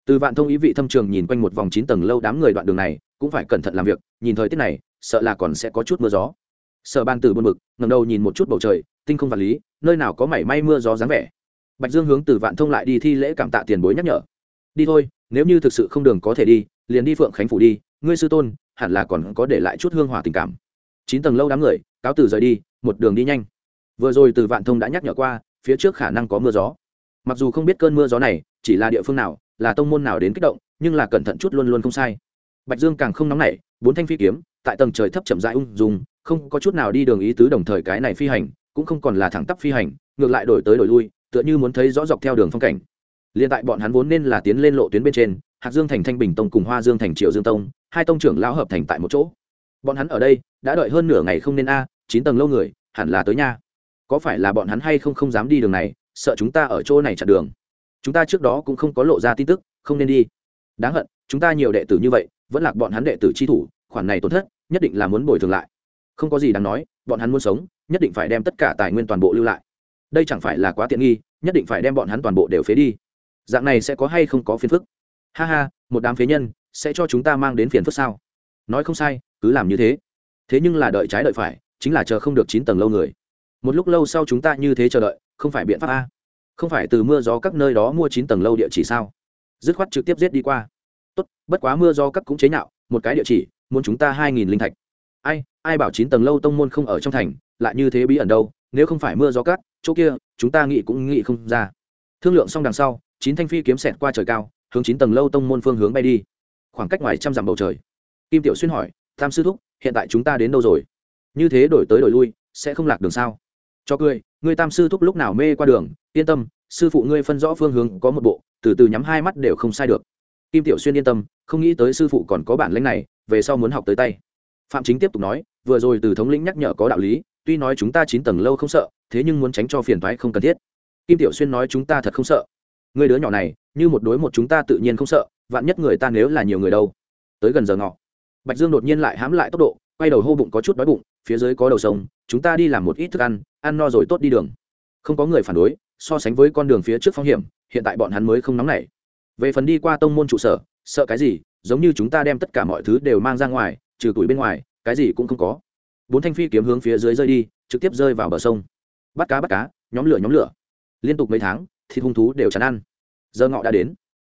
Từ vạn thông ý vị thâm trường nhìn quanh một vòng chín tầng lâu đám người đoạn đường này, cũng phải cẩn thận làm việc, nhìn thời tiết này, sợ là còn sẽ có chút mưa gió. Sở ban tử buồn bực ngầm đầu nhìn một chút bầu trời, tinh không vật lý, nơi nào có mảy may mưa gió dáng vẻ bạch dương hướng từ vạn thông lại đi thi lễ cảm tạ tiền bối nhắc nhở. Đi thôi, nếu như thực sự không đường có thể đi, liền đi phượng khánh phủ đi, ngươi sư tôn, hẳn là còn có để lại chút hương hỏa tình cảm. Chín tầng lâu đám người, cáo từ rời đi, một đường đi nhanh. Vừa rồi từ vạn thông đã nhắc nhở qua, phía trước khả năng có mưa gió. Mặc dù không biết cơn mưa gió này chỉ là địa phương nào, là tông môn nào đến kích động, nhưng là cẩn thận chút luôn luôn không sai. Bạch dương càng không nóng nảy, bốn thanh phi kiếm, tại tầng trời thấp chậm rãi ung dung, không có chút nào đi đường ý tứ đồng thời cái này phi hành, cũng không còn là thẳng tắp phi hành, ngược lại đổi tới đổi lui tựa như muốn thấy rõ dọc theo đường phong cảnh. Liền tại bọn hắn vốn nên là tiến lên lộ tuyến bên trên, hạc dương thành thanh bình tông cùng hoa dương thành triệu dương tông, hai tông trưởng lão hợp thành tại một chỗ. Bọn hắn ở đây, đã đợi hơn nửa ngày không nên a, chín tầng lâu người, hẳn là tới nha. Có phải là bọn hắn hay không không dám đi đường này, sợ chúng ta ở chỗ này chặn đường. Chúng ta trước đó cũng không có lộ ra tin tức, không nên đi. Đáng hận, chúng ta nhiều đệ tử như vậy, vẫn lạc bọn hắn đệ tử chi thủ, khoản này tổn thất, nhất định là muốn bồi thường lại. Không có gì đáng nói, bọn hắn muốn sống, nhất định phải đem tất cả tài nguyên toàn bộ lưu lại đây chẳng phải là quá tiện nghi, nhất định phải đem bọn hắn toàn bộ đều phế đi. Dạng này sẽ có hay không có phiền phức? Ha ha, một đám phế nhân, sẽ cho chúng ta mang đến phiền phức sao? Nói không sai, cứ làm như thế. Thế nhưng là đợi trái đợi phải, chính là chờ không được chín tầng lâu người. Một lúc lâu sau chúng ta như thế chờ đợi, không phải biện pháp a. Không phải từ mưa gió các nơi đó mua chín tầng lâu địa chỉ sao? Dứt khoát trực tiếp giết đi qua. Tốt, bất quá mưa gió các cũng chế nhạo, một cái địa chỉ, muốn chúng ta hai nghìn linh thạch. Ai ai bảo chín tầng lâu tông môn không ở trong thành, lại như thế bí ẩn đâu, nếu không phải mưa gió cát chỗ kia, chúng ta nghĩ cũng nghĩ không ra. Thương lượng xong đằng sau, chín thanh phi kiếm xẹt qua trời cao, hướng chín tầng lâu tông môn phương hướng bay đi. Khoảng cách ngoài trăm dặm bầu trời. Kim tiểu xuyên hỏi tam sư thúc, hiện tại chúng ta đến đâu rồi? Như thế đổi tới đổi lui, sẽ không lạc đường sao? Cho cười ngươi tam sư thúc lúc nào mê qua đường, yên tâm, sư phụ ngươi phân rõ phương hướng có một bộ, từ từ nhắm hai mắt đều không sai được. Kim tiểu xuyên yên tâm, không nghĩ tới sư phụ còn có bản lĩnh này, về sau muốn học tới tay. Phạm chính tiếp tục nói, vừa rồi từ thống lĩnh nhắc nhở có đạo lý tuy nói chúng ta chín tầng lâu không sợ, thế nhưng muốn tránh cho phiền thoái không cần thiết. Kim tiểu xuyên nói chúng ta thật không sợ. Người đứa nhỏ này, như một đối một chúng ta tự nhiên không sợ, vạn nhất người ta nếu là nhiều người đâu. Tới gần giờ ngọ, bạch dương đột nhiên lại hãm lại tốc độ, quay đầu hô bụng có chút đói bụng, phía dưới có đầu sông, chúng ta đi làm một ít thức ăn ăn no rồi tốt đi đường. Không có người phản đối, so sánh với con đường phía trước phong hiểm, hiện tại bọn hắn mới không nóng nảy. Về phần đi qua tông môn trụ sở, sợ cái gì, giống như chúng ta đem tất cả mọi thứ đều mang ra ngoài, trừ tuổi bên ngoài, cái gì cũng không có bốn thanh phi kiếm hướng phía dưới rơi đi, trực tiếp rơi vào bờ sông. Bắt cá bắt cá, nhóm lửa nhóm lửa. Liên tục mấy tháng, thịt hung thú đều chán ăn. Giờ ngọ đã đến.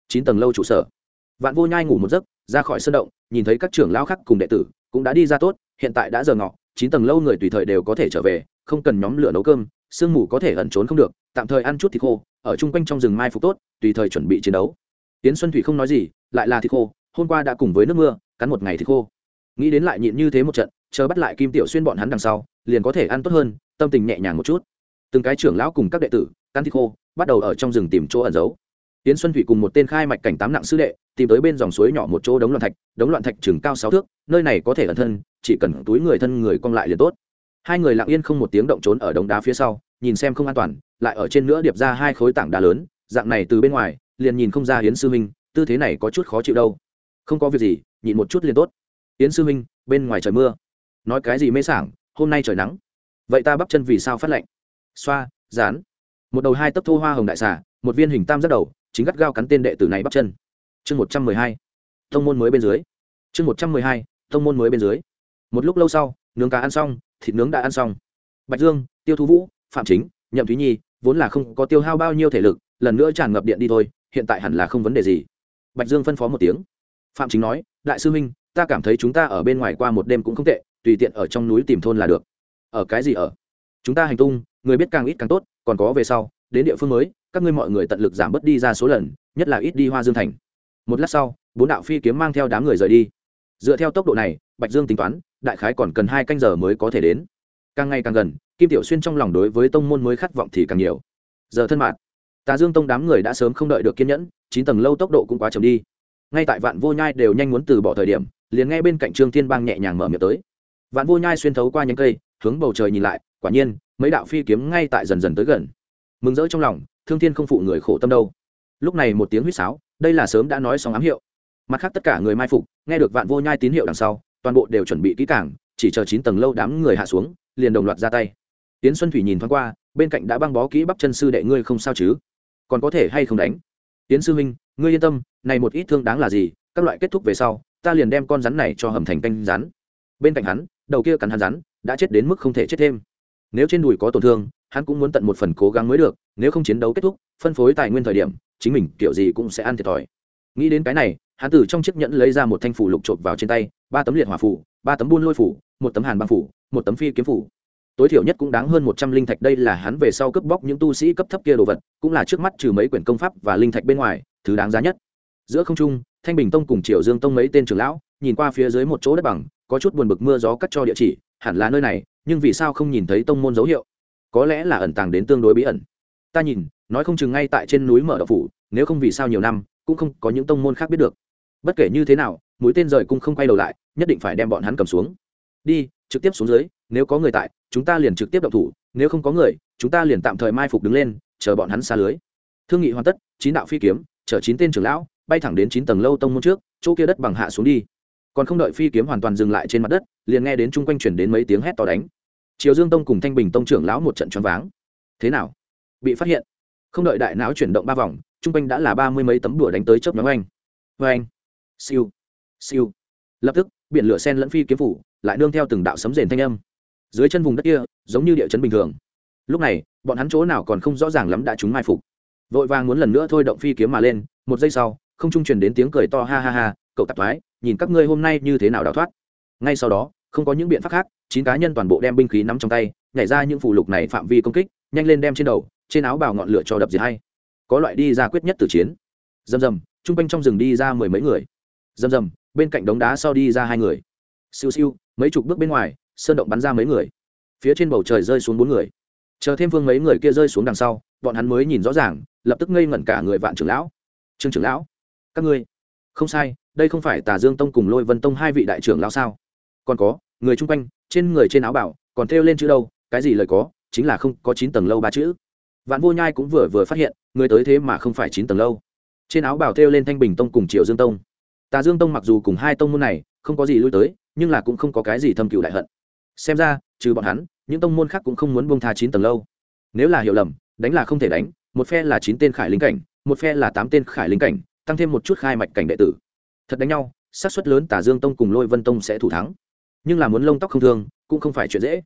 Chín tầng lâu trụ sở. Vạn vô nhai ngủ một giấc, ra khỏi sân động, nhìn thấy các trưởng lao khác cùng đệ tử, cũng đã đi ra tốt, hiện tại đã giờ ngọ, chín tầng lâu người tùy thời đều có thể trở về, không cần nhóm lửa nấu cơm, sương mù có thể ẩn trốn không được, tạm thời ăn chút thịt khô, ở chung quanh trong rừng mai phục tốt, tùy thời chuẩn bị chiến đấu. Tiến xuân thủy không nói gì, lại là thịt khô, hôm qua đã cùng với nước mưa, cắn một ngày thịt khô. Nghĩ đến lại nhịn như thế một trận chờ bắt lại kim tiểu xuyên bọn hắn đằng sau, liền có thể ăn tốt hơn, tâm tình nhẹ nhàng một chút. Từng cái trưởng lão cùng các đệ tử căn thịt khô, bắt đầu ở trong rừng tìm chỗ ẩn giấu. Tiến xuân thủy cùng một tên khai mạch cảnh tám nặng sư đệ, tìm tới bên dòng suối nhỏ một chỗ đống loạn thạch, đống loạn thạch chừng cao sáu thước, nơi này có thể ẩn thân, chỉ cần túi người thân người cong lại liền tốt. Hai người lặng yên không một tiếng động trốn ở đống đá phía sau, nhìn xem không an toàn, lại ở trên nữa điệp ra hai khối tảng đá lớn, dạng này từ bên ngoài, liền nhìn không ra hiến sư minh, tư thế này có chút khó chịu đâu. Không có việc gì, nhịn một chút liền tốt. Yến sư minh, bên ngoài trời mưa nói cái gì mê sảng, hôm nay trời nắng. Vậy ta bắp chân vì sao phát lạnh? Xoa, dán. Một đầu hai tấc thô hoa hồng đại xà, một viên hình tam giác đầu, chính gắt gao cắn tên đệ tử này bắp chân. Chương một trăm mười hai. Thông môn mới bên dưới. Chương một trăm mười hai, thông môn mới bên dưới. Một lúc lâu sau, nướng cá ăn xong, thịt nướng đã ăn xong. Bạch dương, tiêu thú vũ, phạm chính, nhậm thúy nhi, vốn là không có tiêu hao bao nhiêu thể lực, lần nữa tràn ngập điện đi thôi, hiện tại hẳn là không vấn đề gì. Bạch dương phân phó một tiếng. Phạm chính nói, đại sư huynh, ta cảm thấy chúng ta ở bên ngoài qua một đêm cũng không tệ tùy tiện ở trong núi tìm thôn là được. Ở cái gì ở? Chúng ta hành tung, người biết càng ít càng tốt, còn có về sau, đến địa phương mới, các ngươi mọi người tận lực giảm bớt đi ra số lần, nhất là ít đi hoa dương thành. Một lát sau, bốn đạo phi kiếm mang theo đám người rời đi. Dựa theo tốc độ này, bạch dương tính toán, đại khái còn cần hai canh giờ mới có thể đến. Càng ngày càng gần, kim tiểu xuyên trong lòng đối với tông môn mới khát vọng thì càng nhiều. Giờ thân mạng tà dương tông đám người đã sớm không đợi được kiên nhẫn, chín tầng lâu tốc độ cũng quá chậm đi. Ngay tại vạn vô nhai đều nhanh muốn từ bỏ thời điểm, liền nghe bên cạnh trương thiên bang nhẹ nhàng mở miệng tới vạn vô nhai xuyên thấu qua những cây hướng bầu trời nhìn lại quả nhiên mấy đạo phi kiếm ngay tại dần dần tới gần. Mừng rỡ trong lòng thương thiên không phụ người khổ tâm đâu. Lúc này một tiếng huýt sáo đây là sớm đã nói xong ám hiệu. Mặt khác tất cả người mai phục nghe được vạn vô nhai tín hiệu đằng sau toàn bộ đều chuẩn bị kỹ càng, chỉ chờ chín tầng lâu đám người hạ xuống liền đồng loạt ra tay. Tiến xuân thủy nhìn thoáng qua bên cạnh đã băng bó kỹ bắp chân sư đệ ngươi không sao chứ? Còn có thể hay không đánh? Tiến sư huynh ngươi yên tâm này một ít thương đáng là gì các loại kết thúc về sau ta liền đem con rắn này cho hầm thành canh rắn. Bên cạnh hắn đầu kia cắn hắn rắn, đã chết đến mức không thể chết thêm. Nếu trên đùi có tổn thương, hắn cũng muốn tận một phần cố gắng mới được, nếu không chiến đấu kết thúc, phân phối tài nguyên thời điểm, chính mình kiểu gì cũng sẽ ăn thiệt thòi. Nghĩ đến cái này, hắn từ trong chiếc nhẫn lấy ra một thanh phủ lục trộm vào trên tay, ba tấm liệt hỏa phủ, ba tấm buôn lôi phủ, một tấm hàn băng phủ, một tấm phi kiếm phủ. Tối thiểu nhất cũng đáng hơn một trăm linh thạch, đây là hắn về sau cướp bóc những tu sĩ cấp thấp kia đồ vật, cũng là trước mắt trừ mấy quyển công pháp và linh thạch bên ngoài, thứ đáng giá nhất. Giữa không trung, thanh bình tông cùng triều dương tông mấy tên trưởng lão, nhìn qua phía dưới một chỗ đất bằng có chút buồn bực mưa gió cắt cho địa chỉ, hẳn là nơi này, nhưng vì sao không nhìn thấy tông môn dấu hiệu? Có lẽ là ẩn tàng đến tương đối bí ẩn. Ta nhìn, nói không chừng ngay tại trên núi mở đậu phủ, nếu không vì sao nhiều năm, cũng không có những tông môn khác biết được. Bất kể như thế nào, mũi tên rời cũng không quay đầu lại, nhất định phải đem bọn hắn cầm xuống. Đi, trực tiếp xuống dưới, nếu có người tại, chúng ta liền trực tiếp động thủ, nếu không có người, chúng ta liền tạm thời mai phục đứng lên, chờ bọn hắn xa lưới. Thương nghị hoàn tất, chín đạo phi kiếm, chở chín tên trưởng lão, bay thẳng đến chín tầng lâu tông môn trước, chỗ kia đất bằng hạ xuống đi còn không đợi phi kiếm hoàn toàn dừng lại trên mặt đất, liền nghe đến chung quanh chuyển đến mấy tiếng hét to đánh. Triều dương tông cùng thanh bình tông trưởng lão một trận choáng váng. Thế nào? Bị phát hiện. Không đợi đại não chuyển động ba vòng, chung quanh đã là ba mươi mấy tấm đùa đánh tới chớp nhóm anh vê anh siêu. Siêu. Lập tức, biển lửa sen lẫn phi kiếm phủ, lại nương theo từng đạo sấm rền thanh âm. Dưới chân vùng đất kia, giống như địa chấn bình thường. Lúc này, bọn hắn chỗ nào còn không rõ ràng lắm đã chúng mai phục. Vội vàng muốn lần nữa thôi động phi kiếm mà lên, một giây sau, không trung truyền đến tiếng cười to ha ha ha, cậu tạp thoái nhìn các ngươi hôm nay như thế nào đào thoát. Ngay sau đó, không có những biện pháp khác, chín cá nhân toàn bộ đem binh khí nắm trong tay, nhảy ra những phụ lục này phạm vi công kích, nhanh lên đem trên đầu, trên áo bào ngọn lửa cho đập gì hay. Có loại đi ra quyết nhất từ chiến. Rầm rầm g quanh trong rừng đi ra mười mấy người. Rầm rầm, bên cạnh đống đá sau đi ra hai người. Siêu siêu, mấy chục bước bên ngoài, sơn động bắn ra mấy người. Phía trên bầu trời rơi xuống bốn người. Chờ thêm phương mấy người kia rơi xuống đằng sau, bọn hắn mới nhìn rõ ràng, lập tức ngây ngẩn cả người vạn trưởng lão. Trương trưởng lão, các ngươi, không sai đây không phải tà dương tông cùng lôi vân tông hai vị đại trưởng lão sao? Còn có, người chung quanh, trên người trên áo bảo, còn thêu lên chữ đâu? Cái gì lời có? Chính là không có chín tầng lâu ba chữ. Vạn vô nhai cũng vừa vừa phát hiện, người tới thế mà không phải chín tầng lâu. Trên áo bảo thêu lên thanh bình tông cùng triệu dương tông. Tà dương tông mặc dù cùng hai tông môn này, không có gì lui tới, nhưng là cũng không có cái gì thâm cựu đại hận. Xem ra, trừ bọn hắn, những tông môn khác cũng không muốn bông tha chín tầng lâu. Nếu là hiểu lầm, đánh là không thể đánh, một phe là chín tên khải linh cảnh, một phe là tám tên khải linh cảnh, tăng thêm một chút khai mạch cảnh đệ tử thật đánh nhau, xác suất lớn tả dương tông cùng lôi vân tông sẽ thủ thắng. Nhưng là muốn lông tóc không thương, cũng không phải chuyện dễ.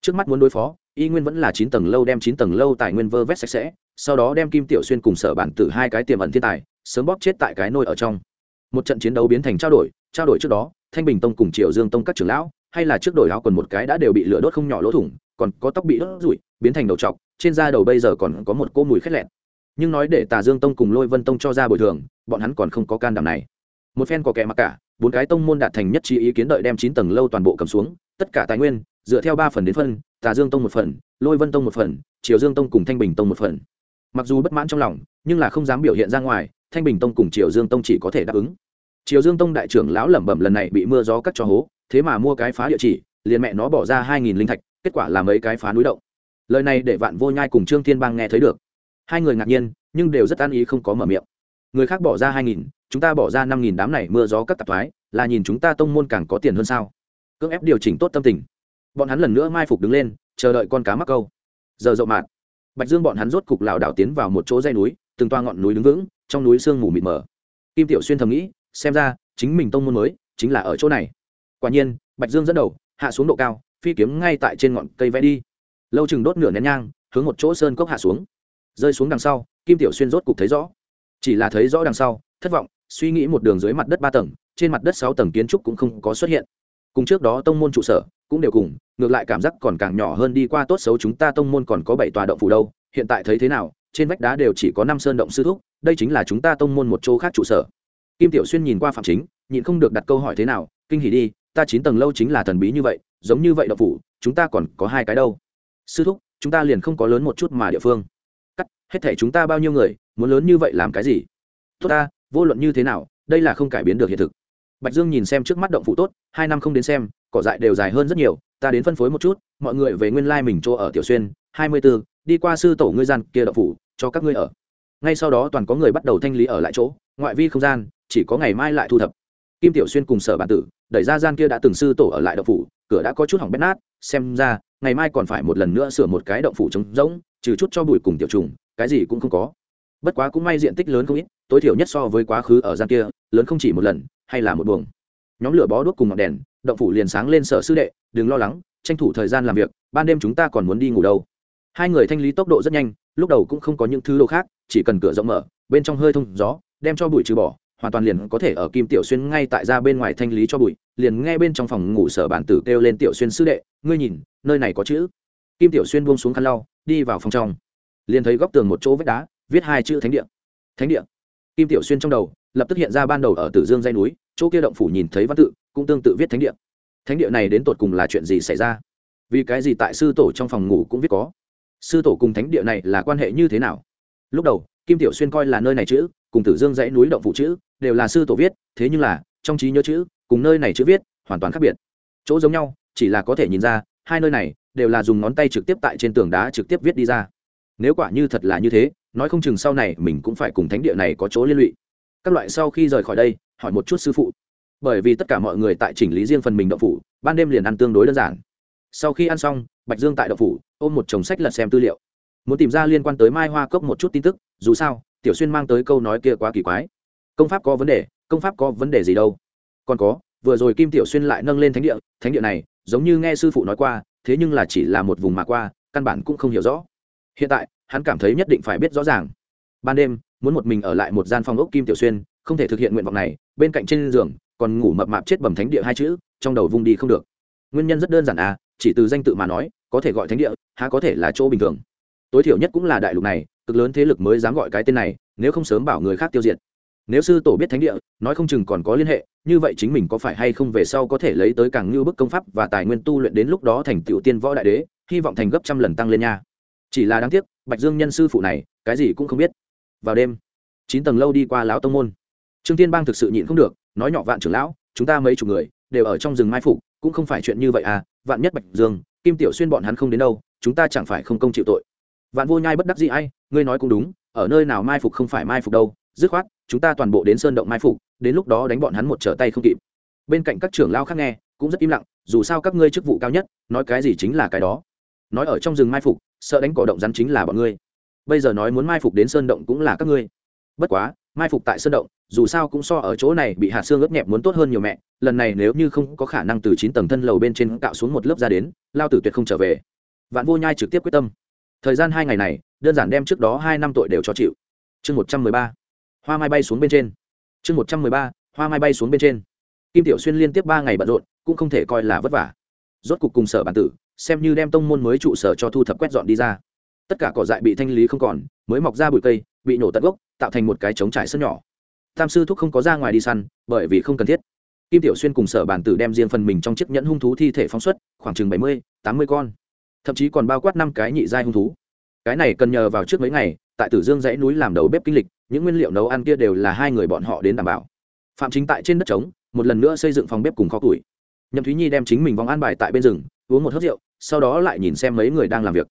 Trước mắt muốn đối phó, y nguyên vẫn là chín tầng lâu đem chín tầng lâu tài nguyên vơ vét sạch sẽ, sau đó đem kim tiểu xuyên cùng sở bản tử hai cái tiềm ẩn thiên tài, sớm bóp chết tại cái nôi ở trong. Một trận chiến đấu biến thành trao đổi trao đổi trước đó, thanh bình tông cùng triều dương tông các trưởng lão, hay là trước đổi áo quần một cái đã đều bị lửa đốt không nhỏ lỗ thủng, còn có tóc bị đốt rủi biến thành đầu trọc, trên da đầu bây giờ còn có một cô mùi khét lẹn nhưng nói để tà dương tông cùng lôi vân tông cho ra bồi thường, bọn hắn còn không có can đảm này một phen có kẻ mặc cả, bốn cái tông môn đạt thành nhất trí ý kiến đợi đem chín tầng lâu toàn bộ cầm xuống, tất cả tài nguyên, dựa theo ba phần đến phân, tà dương tông một phần, lôi vân tông một phần, triều dương tông cùng thanh bình tông một phần. Mặc dù bất mãn trong lòng, nhưng là không dám biểu hiện ra ngoài, thanh bình tông cùng triều dương tông chỉ có thể đáp ứng. Triều dương tông đại trưởng lão lẩm bẩm lần này bị mưa gió cắt cho hố, thế mà mua cái phá địa chỉ, liền mẹ nó bỏ ra hai nghìn linh thạch, kết quả là mấy cái phá núi động. Lời này để vạn vô nhai cùng trương thiên bang nghe thấy được. Hai người ngạc nhiên, nhưng đều rất an ý không có mở miệng. Người khác bỏ ra hai nghìn chúng ta bỏ ra năm nghìn đám này mưa gió các tạp thoái, là nhìn chúng ta tông môn càng có tiền hơn sao? Cưỡng ép điều chỉnh tốt tâm tình. Bọn hắn lần nữa mai phục đứng lên, chờ đợi con cá mắc câu. Giờ rộng mạt. Bạch dương bọn hắn rốt cục lảo đảo tiến vào một chỗ dây núi, từng toa ngọn núi đứng vững, trong núi sương mù mịt mờ. Kim tiểu xuyên thầm nghĩ, xem ra, chính mình tông môn mới, chính là ở chỗ này. Quả nhiên, bạch dương dẫn đầu, hạ xuống độ cao, phi kiếm ngay tại trên ngọn cây vẽ đi. Lâu chừng đốt nửa nén nhang, hướng một chỗ sơn cốc hạ xuống. Rơi xuống đằng sau, kim tiểu xuyên rốt cục thấy rõ. Chỉ là thấy rõ đằng sau, thất vọng suy nghĩ một đường dưới mặt đất ba tầng, trên mặt đất sáu tầng kiến trúc cũng không có xuất hiện. Cùng trước đó tông môn trụ sở cũng đều cùng, ngược lại cảm giác còn càng nhỏ hơn đi qua tốt xấu chúng ta tông môn còn có bảy tòa động phủ đâu, hiện tại thấy thế nào, trên vách đá đều chỉ có năm sơn động sư thúc, đây chính là chúng ta tông môn một chỗ khác trụ sở. Kim tiểu xuyên nhìn qua phạm chính, nhịn không được đặt câu hỏi thế nào, kinh hỉ đi, ta chín tầng lâu chính là thần bí như vậy, giống như vậy động phủ, chúng ta còn có hai cái đâu. Sư thúc, chúng ta liền không có lớn một chút mà địa phương. Cắt, hết thể chúng ta bao nhiêu người, muốn lớn như vậy làm cái gì? Tốt ta vô luận như thế nào, đây là không cải biến được hiện thực. Bạch dương nhìn xem trước mắt động phủ tốt, hai năm không đến xem, cỏ dại đều dài hơn rất nhiều, ta đến phân phối một chút, mọi người về nguyên lai mình chỗ ở tiểu xuyên, hai mươi b ố đi qua sư tổ ngươi gian kia động phủ, cho các ngươi ở. Ngay sau đó toàn có người bắt đầu thanh lý ở lại chỗ, ngoại vi không gian, chỉ có ngày mai lại thu thập. Kim tiểu xuyên cùng sở bản tử, đẩy ra gian kia đã từng sư tổ ở lại động phủ, cửa đã có chút hỏng bét nát, xem ra, ngày mai còn phải một lần nữa sửa một cái động phủ trống rỗng, trừ chút cho bụi cùng tiểu trùng, cái gì cũng không có bất quá cũng may diện tích lớn không ít, tối thiểu nhất so với quá khứ ở gian kia, lớn không chỉ một lần, hay là một buồng. Nhóm lửa bó đuốc cùng ngọn đèn, động phủ liền sáng lên sở sư đệ, đừng lo lắng, tranh thủ thời gian làm việc, ban đêm chúng ta còn muốn đi ngủ đâu. Hai người thanh lý tốc độ rất nhanh, lúc đầu cũng không có những thứ đồ khác, chỉ cần cửa rộng mở, bên trong hơi thông gió, đem cho bụi trừ bỏ, hoàn toàn liền có thể ở kim tiểu xuyên ngay tại ra bên ngoài thanh lý cho bụi, liền nghe bên trong phòng ngủ sở bản tử kêu lên tiểu xuyên sư đệ, ngươi nhìn, nơi này có chữ. Kim tiểu xuyên buông xuống khăn lau, đi vào phòng trong. Liền thấy góc tường một chỗ vách đá viết hai chữ thánh địa. Thánh địa. Kim tiểu xuyên trong đầu, lập tức hiện ra ban đầu ở tử dương dây núi, chỗ kia động phủ nhìn thấy văn tự, cũng tương tự viết thánh địa. Thánh địa này đến tột cùng là chuyện gì xảy ra? Vì cái gì tại sư tổ trong phòng ngủ cũng viết có? Sư tổ cùng thánh địa này là quan hệ như thế nào? Lúc đầu, kim tiểu xuyên coi là nơi này chữ, cùng tử dương dãy núi động phủ chữ, đều là sư tổ viết, thế nhưng là, trong trí nhớ chữ, cùng nơi này chữ viết, hoàn toàn khác biệt. Chỗ giống nhau, chỉ là có thể nhìn ra, hai nơi này, đều là dùng ngón tay trực tiếp tại trên tường đá trực tiếp viết đi ra nếu quả như thật là như thế, nói không chừng sau này mình cũng phải cùng thánh địa này có chỗ liên lụy. Các loại sau khi rời khỏi đây, hỏi một chút sư phụ. Bởi vì tất cả mọi người tại chỉnh lý riêng phần mình đậu phủ, ban đêm liền ăn tương đối đơn giản. Sau khi ăn xong, bạch dương tại đậu phủ, ôm một chồng sách lật xem tư liệu. Muốn tìm ra liên quan tới mai hoa cốc một chút tin tức, dù sao, tiểu xuyên mang tới câu nói kia quá kỳ quái. Công pháp có vấn đề, công pháp có vấn đề gì đâu? Còn có, vừa rồi kim tiểu xuyên lại nâng lên thánh địa thánh địa này, giống như nghe sư phụ nói qua, thế nhưng là chỉ là một vùng mà qua, căn bản cũng không hiểu rõ hiện tại, hắn cảm thấy nhất định phải biết rõ ràng. Ban đêm, muốn một mình ở lại một gian phòng ốc kim tiểu xuyên, không thể thực hiện nguyện vọng này, bên cạnh trên giường, còn ngủ mập mạp chết bầm thánh địa hai chữ, trong đầu vung đi không được. Nguyên nhân rất đơn giản à chỉ từ danh tự mà nói, có thể gọi thánh địa, há có thể là chỗ bình thường. Tối thiểu nhất cũng là đại lục này, cực lớn thế lực mới dám gọi cái tên này, nếu không sớm bảo người khác tiêu diệt. Nếu sư tổ biết thánh địa, nói không chừng còn có liên hệ, như vậy chính mình có phải hay không về sau có thể lấy tới càng ngưu bức công pháp và tài nguyên tu luyện đến lúc đó thành tựu tiên võ đại đế, hy vọng thành gấp trăm lần tăng lên nha chỉ là đáng tiếc, bạch dương nhân sư phụ này, cái gì cũng không biết. Vào đêm, chín tầng lâu đi qua lão tông môn. Trương tiên bang thực sự nhịn không được, nói nhỏ vạn trưởng lão, chúng ta mấy chục người, đều ở trong rừng mai phục, cũng không phải chuyện như vậy à vạn nhất bạch dương, kim tiểu xuyên bọn hắn không đến đâu, chúng ta chẳng phải không công chịu tội. Vạn vô nhai bất đắc gì ai, ngươi nói cũng đúng, ở nơi nào mai phục không phải mai phục đâu, dứt khoát, chúng ta toàn bộ đến sơn động mai phục, đến lúc đó đánh bọn hắn một trở tay không kịp. Bên cạnh các trưởng lao khác nghe, cũng rất im lặng, dù sao các ngươi chức vụ cao nhất, nói cái gì chính là cái đó. Nói ở trong rừng mai phục sợ đánh cỏ động rắn chính là bọn ngươi. Bây giờ nói muốn mai phục đến sơn động cũng là các ngươi. Bất quá, mai phục tại sơn động, dù sao cũng so ở chỗ này bị hạt xương ướt nhẹp muốn tốt hơn nhiều mẹ. Lần này nếu như không có khả năng từ chín tầng thân lầu bên trên cạo xuống một lớp ra đến, lao tử tuyệt không trở về. Vạn vô nhai trực tiếp quyết tâm. Thời gian hai ngày này, đơn giản đem trước đó hai năm tội đều cho chịu. Chương một trăm mười ba. Hoa mai bay xuống bên trên. Chương một trăm mười ba. Hoa mai bay xuống bên trên. Kim tiểu xuyên liên tiếp ba ngày bận rộn, cũng không thể coi là vất vả. Rốt cục cùng sở bản tử xem như đem tông môn mới trụ sở cho thu thập quét dọn đi ra. Tất cả cỏ dại bị thanh lý không còn, mới mọc ra bụi cây, bị nổ tận gốc, tạo thành một cái trống trải sân nhỏ. Tam sư thúc không có ra ngoài đi săn, bởi vì không cần thiết. Kim tiểu xuyên cùng sở bản tử đem riêng phần mình trong chiếc nhẫn hung thú thi thể phóng xuất, khoảng chừng bảy mươi, tám mươi con. Thậm chí còn bao quát năm cái nhị giai hung thú. Cái này cần nhờ vào trước mấy ngày, tại tử dương dãy núi làm đầu bếp kinh lịch, những nguyên liệu nấu ăn kia đều là hai người bọn họ đến đảm bảo. Phạm chính tại trên đất trống, một lần nữa xây dựng phòng bếp cùng kho củi. Nhậm thúy nhi đem chính mình vòng an bài tại bên rừng, uống một hớt rượu sau đó lại nhìn xem mấy người đang làm việc.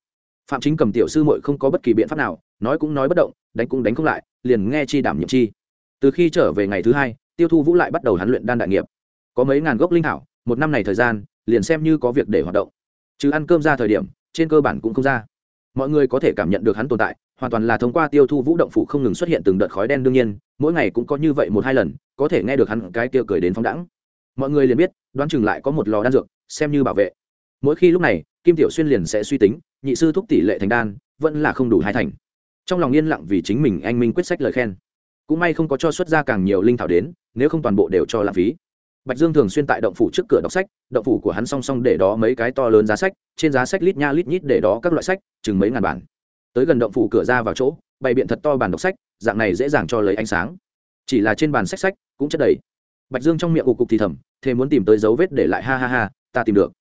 Phạm chính cầm tiểu sư muội không có bất kỳ biện pháp nào, nói cũng nói bất động, đánh cũng đánh không lại, liền nghe chi đảm nhiệm chi. Từ khi trở về ngày thứ hai, tiêu thu vũ lại bắt đầu hắn luyện đan đại nghiệp. Có mấy ngàn gốc linh thảo, một năm này thời gian, liền xem như có việc để hoạt động. Chứ ăn cơm ra thời điểm, trên cơ bản cũng không ra. Mọi người có thể cảm nhận được hắn tồn tại, hoàn toàn là thông qua tiêu thu vũ động phủ không ngừng xuất hiện từng đợt khói đen đương nhiên, mỗi ngày cũng có như vậy một hai lần, có thể nghe được hắn cái kia cười đến phóng đẳng mọi người liền biết, đoán chừng lại có một lò đan dược, xem như bảo vệ mỗi khi lúc này, kim tiểu xuyên liền sẽ suy tính, nhị sư thúc tỷ lệ thành đan vẫn là không đủ hai thành. Trong lòng yên lặng vì chính mình anh minh quyết sách lời khen. Cũng may không có cho xuất ra càng nhiều linh thảo đến, nếu không toàn bộ đều cho lãng phí. Bạch dương thường xuyên tại động phủ trước cửa đọc sách, động phủ của hắn song song để đó mấy cái to lớn giá sách, trên giá sách lít nha lít nhít để đó các loại sách, chừng mấy ngàn bản. Tới gần động phủ cửa ra vào chỗ, bày biện thật to bản đọc sách, dạng này dễ dàng cho lấy ánh sáng. Chỉ là trên bàn sách sách cũng chất đầy. Bạch dương trong miệng ục cục thì thầm, thế muốn tìm tới dấu vết để lại, ha ha ha, ta tìm được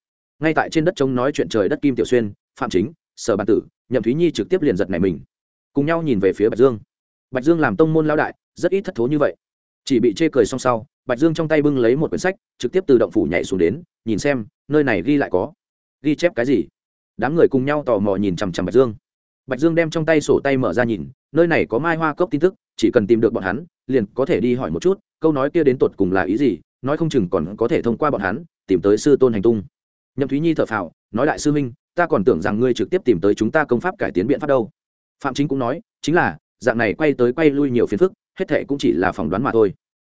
ngay tại trên đất trống nói chuyện trời đất kim tiểu xuyên, phạm chính, sở bàn tử, nhậm thúy nhi trực tiếp liền giật này mình. Cùng nhau nhìn về phía bạch dương. Bạch dương làm tông môn lao đại, rất ít thất thố như vậy. Chỉ bị chê cười xong sau, bạch dương trong tay bưng lấy một quyển sách, trực tiếp từ động phủ nhảy xuống đến, nhìn xem, nơi này ghi lại có. Ghi chép cái gì? Đám người cùng nhau tò mò nhìn chằm chằm bạch dương. Bạch dương đem trong tay sổ tay mở ra nhìn, nơi này có mai hoa cốc tin tức, chỉ cần tìm được bọn hắn, liền có thể đi hỏi một chút, câu nói kia đến tột cùng là ý gì, nói không chừng còn có thể thông qua bọn hắn, tìm tới sư tôn hành tung nhậm thúy nhi thở phào, nói đại sư minh ta còn tưởng rằng ngươi trực tiếp tìm tới chúng ta công pháp cải tiến biện pháp đâu. Phạm chính cũng nói, chính là, dạng này quay tới quay lui nhiều phiền phức, hết thệ cũng chỉ là phỏng đoán mà thôi.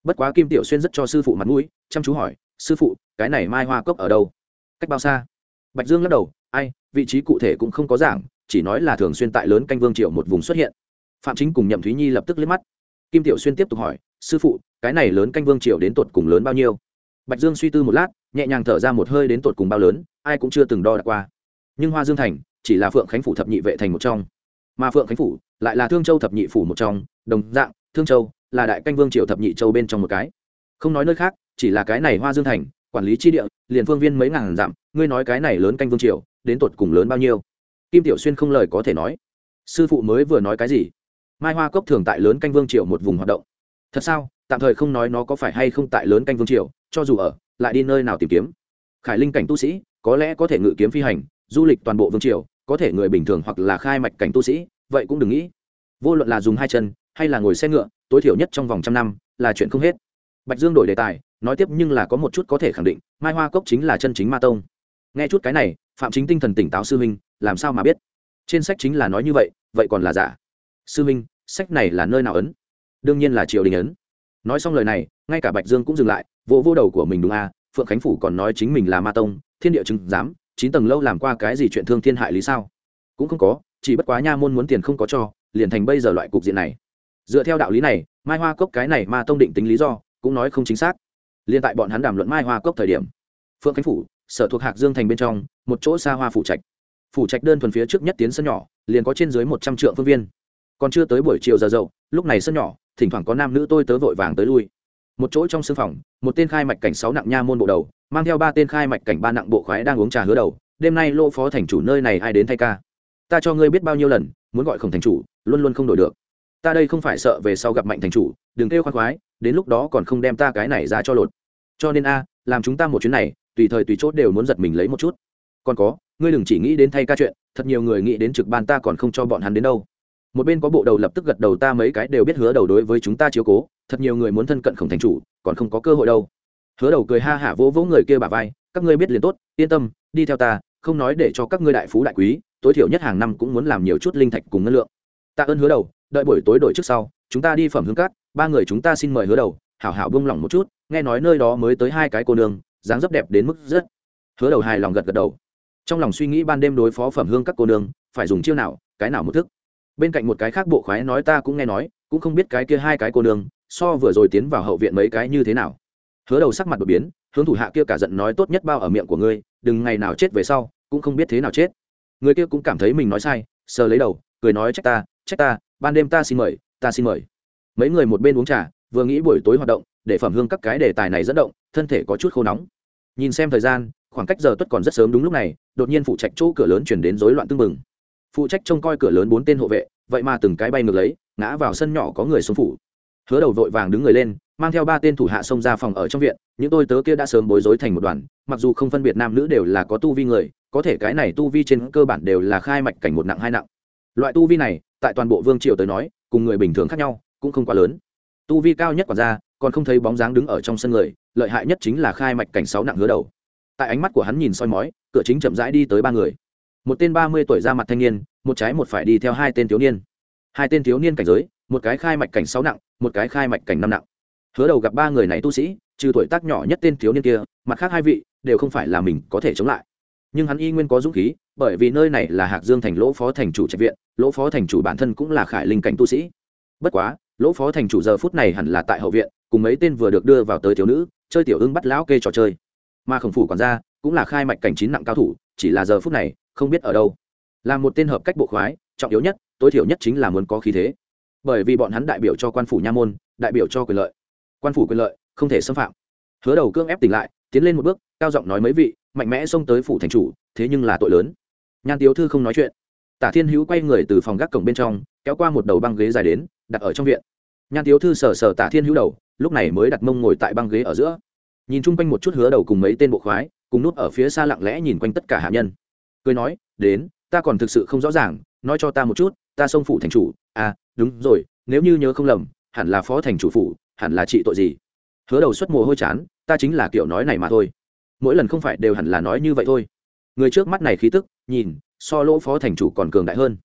Bất quá kim tiểu xuyên rất cho sư phụ mặt mũi, chăm chú hỏi, sư phụ, cái này mai hoa cốc ở đâu? Cách bao xa? Bạch dương lắc đầu, ai, vị trí cụ thể cũng không có giảng chỉ nói là thường xuyên tại lớn canh vương triệu một vùng xuất hiện. Phạm chính cùng nhậm thúy nhi lập tức liếc mắt. Kim tiểu xuyên tiếp tục hỏi, sư phụ, cái này lớn canh vương triệu đến tột cùng lớn bao nhiêu? Bạch dương suy tư một lát, nhẹ nhàng thở ra một hơi đến tột cùng bao lớn, ai cũng chưa từng đo đạc qua. Nhưng hoa dương thành, chỉ là phượng khánh phủ thập nhị vệ thành một trong. Mà phượng khánh phủ lại là thương châu thập nhị phủ một trong, đồng dạng, thương châu là đại canh vương triều thập nhị châu bên trong một cái. Không nói nơi khác, chỉ là cái này hoa dương thành, quản lý chi địa, liền phương viên mấy ngàn dặm, ngươi nói cái này lớn canh vương triều, đến tột cùng lớn bao nhiêu? Kim tiểu xuyên không lời có thể nói. Sư phụ mới vừa nói cái gì? Mai hoa cốc thường tại lớn canh vương triều một vùng hoạt động. Thật sao? Tạm thời không nói nó có phải hay không tại lớn canh vương triều cho dù ở, lại đi nơi nào tìm kiếm. Khải linh cảnh tu sĩ, có lẽ có thể ngự kiếm phi hành, du lịch toàn bộ vương triều, có thể người bình thường hoặc là khai mạch cảnh tu sĩ, vậy cũng đừng nghĩ. Vô luận là dùng hai chân, hay là ngồi xe ngựa, tối thiểu nhất trong vòng trăm năm, là chuyện không hết. Bạch dương đổi đề tài, nói tiếp nhưng là có một chút có thể khẳng định, mai hoa cốc chính là chân chính ma tông. Nghe chút cái này, phạm chính tinh thần tỉnh táo sư huynh, làm sao mà biết? Trên sách chính là nói như vậy vậy còn là giả? Sư huynh, sách này là nơi nào ấn? Đương nhiên là triều đình ấn nói xong lời này, ngay cả bạch dương cũng dừng lại vỗ vô đầu của mình đúng à phượng khánh phủ còn nói chính mình là ma tông, thiên địa chứng giám, chín tầng lâu làm qua cái gì chuyện thương thiên hại lý sao? Cũng không có, chỉ bất quá nha môn muốn tiền không có cho, liền thành bây giờ loại cục diện này. Dựa theo đạo lý này, mai hoa cốc cái này ma tông định tính lý do, cũng nói không chính xác. Liên tại bọn hắn đàm luận mai hoa cốc thời điểm, phượng khánh phủ, sở thuộc hạc dương thành bên trong, một chỗ xa hoa phủ trạch. Phủ trạch đơn thuần phía trước nhất tiến sân nhỏ, liền có trên dưới một trăm triệu phương viên còn chưa tới buổi chiều giờ dậu, lúc này sân nhỏ, thỉnh thoảng có nam nữ tôi tớ vội vàng tới lui. Một chỗ trong sưng phòng, một tên khai mạch cảnh sáu nặng nha môn bộ đầu, mang theo ba tên khai mạch cảnh ba nặng bộ khoái đang uống trà hứa đầu. Đêm nay lô phó thành chủ nơi này ai đến thay ca? Ta cho ngươi biết bao nhiêu lần, muốn gọi khổng thành chủ, luôn luôn không đổi được. Ta đây không phải sợ về sau gặp mạnh thành chủ, đừng kêu khoan khoái, đến lúc đó còn không đem ta cái này ra cho lột. Cho nên a, làm chúng ta một chuyến này, tùy thời tùy chốt đều muốn giật mình lấy một chút. Còn có, ngươi đừng chỉ nghĩ đến thay ca chuyện, thật nhiều người nghĩ đến trực ban ta còn không cho bọn hắn đến đâu một bên có bộ đầu lập tức gật đầu ta mấy cái đều biết hứa đầu đối với chúng ta chiếu cố, thật nhiều người muốn thân cận khổng thành chủ, còn không có cơ hội đâu. Hứa đầu cười ha hả vỗ vỗ người kia bà vai, các ngươi biết liền tốt, yên tâm, đi theo ta, không nói để cho các ngươi đại phú đại quý, tối thiểu nhất hàng năm cũng muốn làm nhiều chút linh thạch cùng ngân lượng. Tạ ơn hứa đầu, đợi buổi tối đổi trước sau, chúng ta đi phẩm hương cát, ba người chúng ta xin mời hứa đầu, hảo hảo bông lỏng một chút, nghe nói nơi đó mới tới hai cái cô nương, dáng dấp đẹp đến mức rất. Hứa đầu hài lòng gật gật đầu. Trong lòng suy nghĩ ban đêm đối phó phẩm hương các cô nương, phải dùng chiêu nào, cái nào một thức bên cạnh một cái khác bộ khoái nói ta cũng nghe nói, cũng không biết cái kia hai cái cô đường so vừa rồi tiến vào hậu viện mấy cái như thế nào. Hứa đầu sắc mặt đột biến, hướng thủ hạ kia cả giận nói tốt nhất bao ở miệng của ngươi, đừng ngày nào chết về sau, cũng không biết thế nào chết. Người kia cũng cảm thấy mình nói sai, sờ lấy đầu, cười nói trách ta trách ta, ban đêm ta xin mời, ta xin mời. Mấy người một bên uống trà, vừa nghĩ buổi tối hoạt động, để phẩm hương các cái đề tài này dẫn động, thân thể có chút khô nóng. Nhìn xem thời gian, khoảng cách giờ tuất còn rất sớm đúng lúc này, đột nhiên phụ trạch chỗ cửa lớn chuyển đến rối loạn tưng bừng phụ trách trông coi cửa lớn bốn tên hộ vệ, vậy mà từng cái bay ngược lấy, ngã vào sân nhỏ có người xuống phủ. Hứa đầu vội vàng đứng người lên, mang theo ba tên thủ hạ xông ra phòng ở trong viện, những tôi tớ kia đã sớm bối rối thành một đoàn, mặc dù không phân biệt nam nữ đều là có tu vi người, có thể cái này tu vi trên cơ bản đều là khai mạch cảnh một nặng hai nặng. Loại tu vi này, tại toàn bộ vương triều tới nói, cùng người bình thường khác nhau, cũng không quá lớn. Tu vi cao nhất còn ra còn không thấy bóng dáng đứng ở trong sân người, lợi hại nhất chính là khai mạch cảnh sáu nặng hứa đầu. Tại ánh mắt của hắn nhìn soi mói, cửa chính chậm rãi đi tới ba người một tên ba mươi tuổi ra mặt thanh niên, một trái một phải đi theo hai tên thiếu niên. Hai tên thiếu niên cảnh giới, một cái khai mạch cảnh sáu nặng, một cái khai mạch cảnh năm nặng. Hứa đầu gặp ba người này tu sĩ, trừ tuổi tác nhỏ nhất tên thiếu niên kia, mặt khác hai vị đều không phải là mình có thể chống lại. Nhưng hắn y nguyên có dũng khí, bởi vì nơi này là hạc dương thành lỗ phó thành chủ trạch viện, lỗ phó thành chủ bản thân cũng là khải linh cảnh tu sĩ. Bất quá, lỗ phó thành chủ giờ phút này hẳn là tại hậu viện, cùng mấy tên vừa được đưa vào tới thiếu nữ, chơi tiểu ưng bắt lão kê trò chơi. Mà khổng phủ còn ra cũng là khai mạch cảnh chín nặng cao thủ, chỉ là giờ phút này không biết ở đâu. Là một tên hợp cách bộ khoái, trọng yếu nhất, tối thiểu nhất chính là muốn có khí thế. Bởi vì bọn hắn đại biểu cho quan phủ nha môn, đại biểu cho quyền lợi. Quan phủ quyền lợi, không thể xâm phạm. Hứa đầu cương ép tỉnh lại, tiến lên một bước, cao giọng nói mấy vị, mạnh mẽ xông tới phủ thành chủ, thế nhưng là tội lớn. Nhan tiếu thư không nói chuyện. Tả thiên hữu quay người từ phòng gác cổng bên trong, kéo qua một đầu băng ghế dài đến, đặt ở trong viện. Nhan tiếu thư sờ sờ tả thiên hữu đầu, lúc này mới đặt mông ngồi tại băng ghế ở giữa. Nhìn chung quanh một chút hứa đầu cùng mấy tên bộ khoái, cùng núp ở phía xa lặng lẽ nhìn quanh tất cả hạ nhân cười nói, đến, ta còn thực sự không rõ ràng, nói cho ta một chút, ta xông phủ thành chủ à đúng rồi, nếu như nhớ không lầm, hẳn là phó thành chủ phủ, hẳn là trị tội gì? Hứa đầu xuất mồ hôi chán, ta chính là kiểu nói này mà thôi. Mỗi lần không phải đều hẳn là nói như vậy thôi. Người trước mắt này khí tức, nhìn, so lỗ phó thành chủ còn cường đại hơn.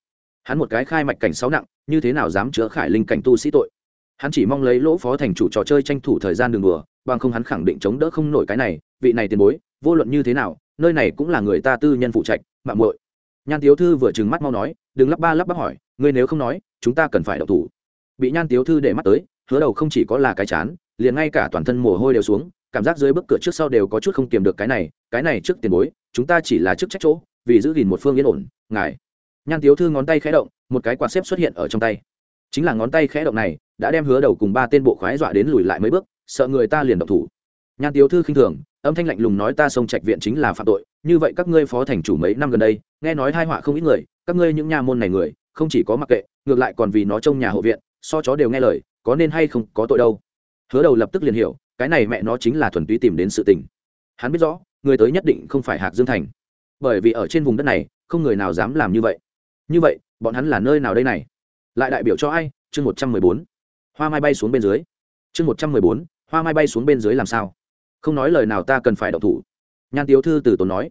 Hắn một cái khai mạch cảnh sáu nặng, như thế nào dám chữa khải linh cảnh tu sĩ tội? Hắn chỉ mong lấy lỗ phó thành chủ trò chơi tranh thủ thời gian đường đùa, bằng không hắn khẳng định chống đỡ không nổi cái này, vị này tiền bối, vô luận như thế nào nơi này cũng là người ta tư nhân phụ trạch mạng muội. Nhan tiếu thư vừa trừng mắt mau nói, đừng lắp ba lắp bắp hỏi, ngươi nếu không nói, chúng ta cần phải đậu thủ. Bị nhan tiếu thư để mắt tới, hứa đầu không chỉ có là cái chán, liền ngay cả toàn thân mồ hôi đều xuống, cảm giác dưới bức cửa trước sau đều có chút không kiềm được cái này cái này trước tiền bối, chúng ta chỉ là chức trách chỗ, vì giữ gìn một phương yên ổn, ngài. Nhan tiếu thư ngón tay khẽ động, một cái quạt xếp xuất hiện ở trong tay. Chính là ngón tay khẽ động này, đã đem hứa đầu cùng ba tên bộ khoái dọa đến lùi lại mấy bước, sợ người ta liền động thủ. Nhan tiếu thư khinh thường âm thanh lạnh lùng nói ta sông trạch viện chính là phạm tội, như vậy các ngươi phó thành chủ mấy năm gần đây, nghe nói hai họa không ít người, các ngươi những nha môn này người, không chỉ có mặc kệ, ngược lại còn vì nó trông nhà hộ viện, so chó đều nghe lời, có nên hay không, có tội đâu. Hứa đầu lập tức liền hiểu, cái này mẹ nó chính là thuần túy tìm đến sự tình. Hắn biết rõ, người tới nhất định không phải hạc dương thành. Bởi vì ở trên vùng đất này, không người nào dám làm như vậy. Như vậy, bọn hắn là nơi nào đây này? Lại đại biểu cho ai? Chương một trăm mười bốn. Hoa mai bay xuống bên dưới. Chương một trăm mười bốn, hoa mai bay xuống bên dưới làm sao? Không nói lời nào ta cần phải đậu thủ. Nhan tiếu thư từ tốn nói.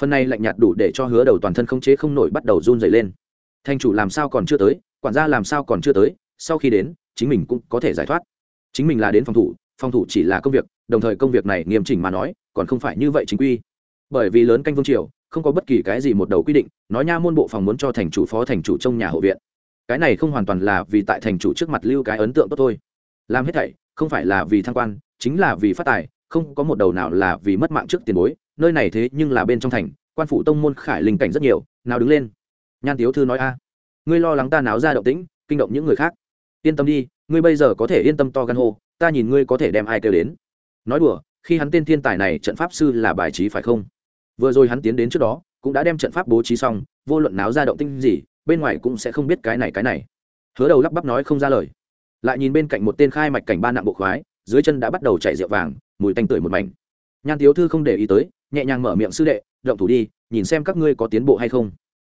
Phần này lạnh nhạt đủ để cho hứa đầu toàn thân không chế không nổi bắt đầu run dày lên. Thanh chủ làm sao còn chưa tới, quản gia làm sao còn chưa tới, sau khi đến, chính mình cũng có thể giải thoát. Chính mình là đến phòng thủ phòng thủ chỉ là công việc, đồng thời công việc này nghiêm chỉnh mà nói, còn không phải như vậy chính quy. Bởi vì lớn canh vương triều, không có bất kỳ cái gì một đầu quy định, nói nha môn bộ phòng muốn cho thành chủ phó thành chủ trong nhà hộ viện. Cái này không hoàn toàn là vì tại thành chủ trước mặt lưu cái ấn tượng tốt thôi. Làm hết thảy, không phải là vì thăng quan, chính là vì phát tài không có một đầu nào là vì mất mạng trước tiền bối, nơi này thế nhưng là bên trong thành, quan phủ tông môn khải linh cảnh rất nhiều, nào đứng lên. Nhan tiếu thư nói a. Ngươi lo lắng ta náo ra động tĩnh, kinh động những người khác. Yên tâm đi, ngươi bây giờ có thể yên tâm to gan hô, ta nhìn ngươi có thể đem ai kêu đến. Nói đùa, khi hắn tên thiên tài này trận pháp sư là bài trí phải không? Vừa rồi hắn tiến đến trước đó, cũng đã đem trận pháp bố trí xong, vô luận náo ra động tinh gì, bên ngoài cũng sẽ không biết cái này cái này. Hứa đầu lắp bắp nói không ra lời. Lại nhìn bên cạnh một tên khai mạch cảnh ba nặng bộ khoái dưới chân đã bắt đầu chảy rượu vàng, mùi tanh tưởi một mảnh. Nhan thiếu thư không để ý tới, nhẹ nhàng mở miệng sư đệ, động thủ đi, nhìn xem các ngươi có tiến bộ hay không.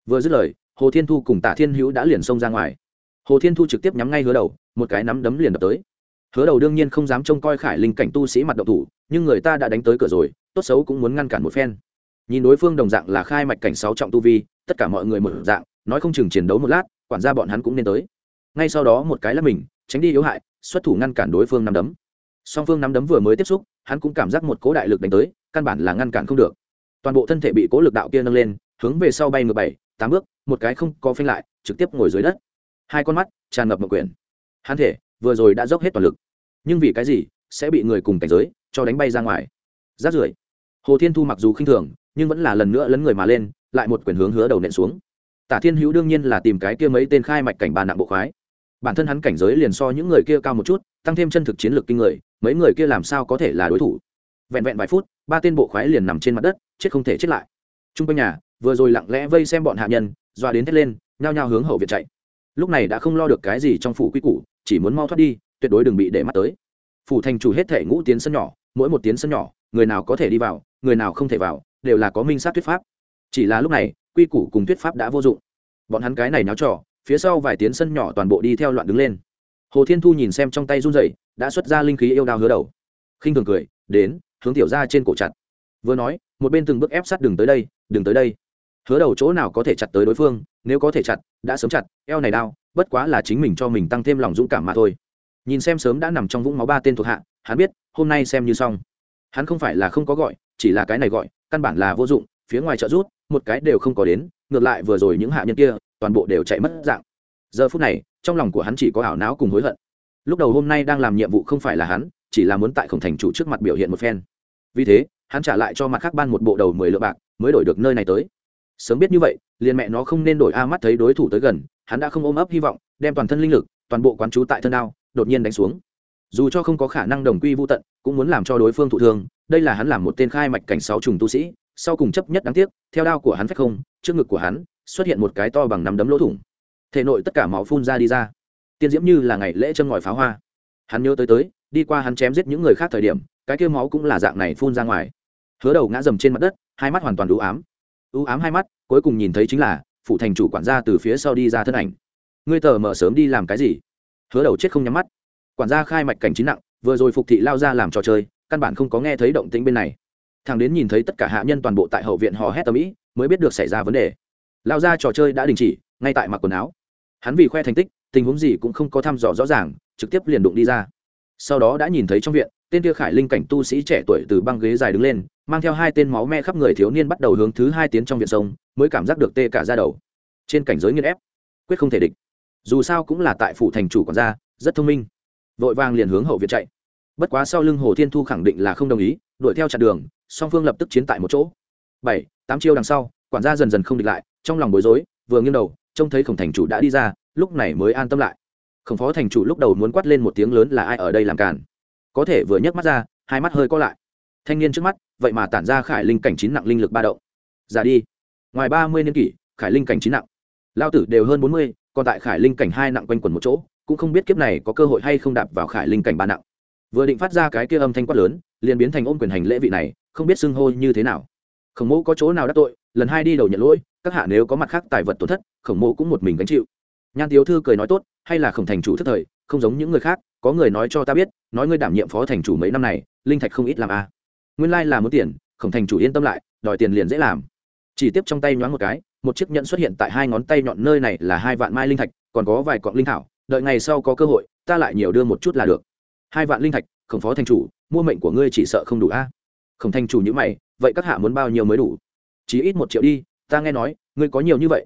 Vừa dứt lời, hồ thiên thu cùng tả thiên hữu đã liền xông ra ngoài. Hồ thiên thu trực tiếp nhắm ngay hứa đầu, một cái nắm đấm liền đập tới. Hứa đầu đương nhiên không dám trông coi khải linh cảnh tu sĩ mặt động thủ, nhưng người ta đã đánh tới cửa rồi, tốt xấu cũng muốn ngăn cản một phen. Nhìn đối phương đồng dạng là khai mạch cảnh sáu trọng tu vi, tất cả mọi người một dạng, nói không chừng chiến đấu một lát, quản gia bọn hắn cũng nên tới. Ngay sau đó một cái là mình, tránh đi yếu hại, xuất thủ ngăn cản đối phương năm đấm song phương nắm đấm vừa mới tiếp xúc, hắn cũng cảm giác một cố đại lực đánh tới, căn bản là ngăn cản không được. Toàn bộ thân thể bị cố lực đạo kia nâng lên, hướng về sau bay ngược bảy, tám bước, một cái không có phanh lại, trực tiếp ngồi dưới đất. Hai con mắt tràn ngập mộng quyển. Hắn thể vừa rồi đã dốc hết toàn lực. Nhưng vì cái gì sẽ bị người cùng cảnh giới cho đánh bay ra ngoài? Rát rưởi. Hồ thiên thu mặc dù khinh thường, nhưng vẫn là lần nữa lấn người mà lên, lại một quyền hướng hứa đầu nện xuống. Tả thiên hữu đương nhiên là tìm cái kia mấy tên khai mạch cảnh bàn nặng bộ khoái. Bản thân hắn cảnh giới liền so những người kia cao một chút, tăng thêm chân thực chiến lược kinh người mấy người kia làm sao có thể là đối thủ? Vẹn vẹn vài phút, ba tên bộ khoái liền nằm trên mặt đất, chết không thể chết lại. T r u n g quanh nhà, vừa rồi lặng lẽ vây xem bọn hạ nhân doa đến thét lên, nhao nhao hướng hậu viện chạy. Lúc này đã không lo được cái gì trong phủ quy củ, chỉ muốn mau thoát đi, tuyệt đối đừng bị để mắt tới. Phủ thành chủ hết thể ngũ tiến sân nhỏ, mỗi một tiến sân nhỏ, người nào có thể đi vào, người nào không thể vào, đều là có minh sát thuyết pháp. Chỉ là lúc này, quy củ cùng thuyết pháp đã vô dụng. Bọn hắn cái này náo trò, phía sau vài tiến sân nhỏ toàn bộ đi theo loạn đứng lên hồ thiên thu nhìn xem trong tay run rẩy, đã xuất ra linh khí yêu đao hứa đầu. Khinh thường cười, đến, hướng tiểu ra trên cổ chặt. Vừa nói, một bên từng bước ép sát đường tới đây đừng tới đây. Hứa đầu chỗ nào có thể chặt tới đối phương, nếu có thể chặt, đã sớm chặt, eo này đau bất quá là chính mình cho mình tăng thêm lòng dũng cảm mà thôi. Nhìn xem sớm đã nằm trong vũng máu ba tên thuộc hạ, hắn biết, hôm nay xem như xong. Hắn không phải là không có gọi, chỉ là cái này gọi, căn bản là vô dụng, phía ngoài trợ rút một cái đều không có đến, ngược lại vừa rồi những hạ nhân kia, toàn bộ đều chạy mất dạng giờ phút này, trong lòng của hắn chỉ có ảo não cùng hối hận. Lúc đầu hôm nay đang làm nhiệm vụ không phải là hắn, chỉ là muốn tại khổng thành chủ trước mặt biểu hiện một phen. Vì thế, hắn trả lại cho mặt khác ban một bộ đầu mười lượng bạc, mới đổi được nơi này tới. Sớm biết như vậy, liền mẹ nó không nên đổi a mắt thấy đối thủ tới gần, hắn đã không ôm ấp hy vọng, đem toàn thân linh lực, toàn bộ quán chú tại thân đao, đột nhiên đánh xuống. Dù cho không có khả năng đồng quy vô tận, cũng muốn làm cho đối phương thụ thương, đây là hắn làm một tên khai mạch cảnh sáu trùng tu sĩ, sau cùng chấp nhất đáng tiếc, theo đao của hắn phách không, trước ngực của hắn xuất hiện một cái to bằng nắm đấm lỗ thủng thể nội tất cả máu phun ra đi ra. Tiên diễm như là ngày lễ châm ngòi pháo hoa. Hắn nhớ tới tới, đi qua hắn chém giết những người khác thời điểm, cái kêu máu cũng là dạng này phun ra ngoài. Hứa đầu ngã dầm trên mặt đất, hai mắt hoàn toàn đủ ám. Ưu ám hai mắt, cuối cùng nhìn thấy chính là phụ thành chủ quản gia từ phía sau đi ra thân ảnh. Ngươi tờ mở sớm đi làm cái gì? Hứa đầu chết không nhắm mắt. Quản gia khai mạch cảnh chính nặng, vừa rồi phục thị lao ra làm trò chơi, căn bản không có nghe thấy động tĩnh bên này. Thằng đến nhìn thấy tất cả hạ nhân toàn bộ tại hậu viện hò hét tầm ĩ, mới biết được xảy ra vấn đề. Lao ra trò chơi đã đình chỉ, ngay tại mặc quần áo hắn vì khoe thành tích, tình huống gì cũng không có thăm dò rõ ràng, trực tiếp liền đụng đi ra. Sau đó đã nhìn thấy trong viện, tên kia khải linh cảnh tu sĩ trẻ tuổi từ băng ghế dài đứng lên, mang theo hai tên máu me khắp người thiếu niên bắt đầu hướng thứ hai tiến trong viện sông, mới cảm giác được tê cả ra đầu. Trên cảnh giới nghiên ép, quyết không thể địch. Dù sao cũng là tại phủ thành chủ quản gia, rất thông minh. Vội vàng liền hướng hậu viện chạy. Bất quá sau lưng hồ thiên thu khẳng định là không đồng ý, đuổi theo chặn đường, song phương lập tức chiến tại một chỗ. Bảy, tám chiêu đằng sau, quản gia dần dần không địch lại, trong lòng bối rối, vừa nghiêng đầu trông thấy khổng thành chủ đã đi ra, lúc này mới an tâm lại. Khổng phó thành chủ lúc đầu muốn quát lên một tiếng lớn là ai ở đây làm càn? Có thể vừa nhấc mắt ra, hai mắt hơi co lại. Thanh niên trước mắt, vậy mà tản ra khải linh cảnh chín nặng linh lực ba động. Ra đi. Ngoài ba mươi niên kỷ, khải linh cảnh chín nặng. Lao tử đều hơn bốn mươi, còn tại khải linh cảnh hai nặng quanh quần một chỗ, cũng không biết kiếp này có cơ hội hay không đạp vào khải linh cảnh ba nặng. Vừa định phát ra cái kia âm thanh quát lớn, liền biến thành ôm quyền hành lễ vị này, không biết xưng hô như thế nào. Khổng mẫu có chỗ nào đắc tội, lần hai đi đầu nhận lỗi các hạ nếu có mặt khác tài vật tổn thất, khổng mẫu cũng một mình gánh chịu. Nhan tiếu thư cười nói tốt, hay là khổng thành chủ thất thời, không giống những người khác, có người nói cho ta biết, nói ngươi đảm nhiệm phó thành chủ mấy năm này, linh thạch không ít làm a à. nguyên lai là muốn tiền, khổng thành chủ yên tâm lại, đòi tiền liền dễ làm. Chỉ tiếp trong tay nhoáng một cái, một chiếc nhẫn xuất hiện tại hai ngón tay nhọn nơi này là hai vạn mai linh thạch, còn có vài cọng linh thảo, đợi ngày sau có cơ hội, ta lại nhiều đưa một chút là được. Hai vạn linh thạch, khổng phó thành chủ, mua mệnh của ngươi chỉ sợ không đủ a. Khổng thành chủ như mày, vậy các hạ muốn bao nhiêu mới đủ? Chỉ ít một triệu đi ta nghe nói, ngươi có nhiều như vậy.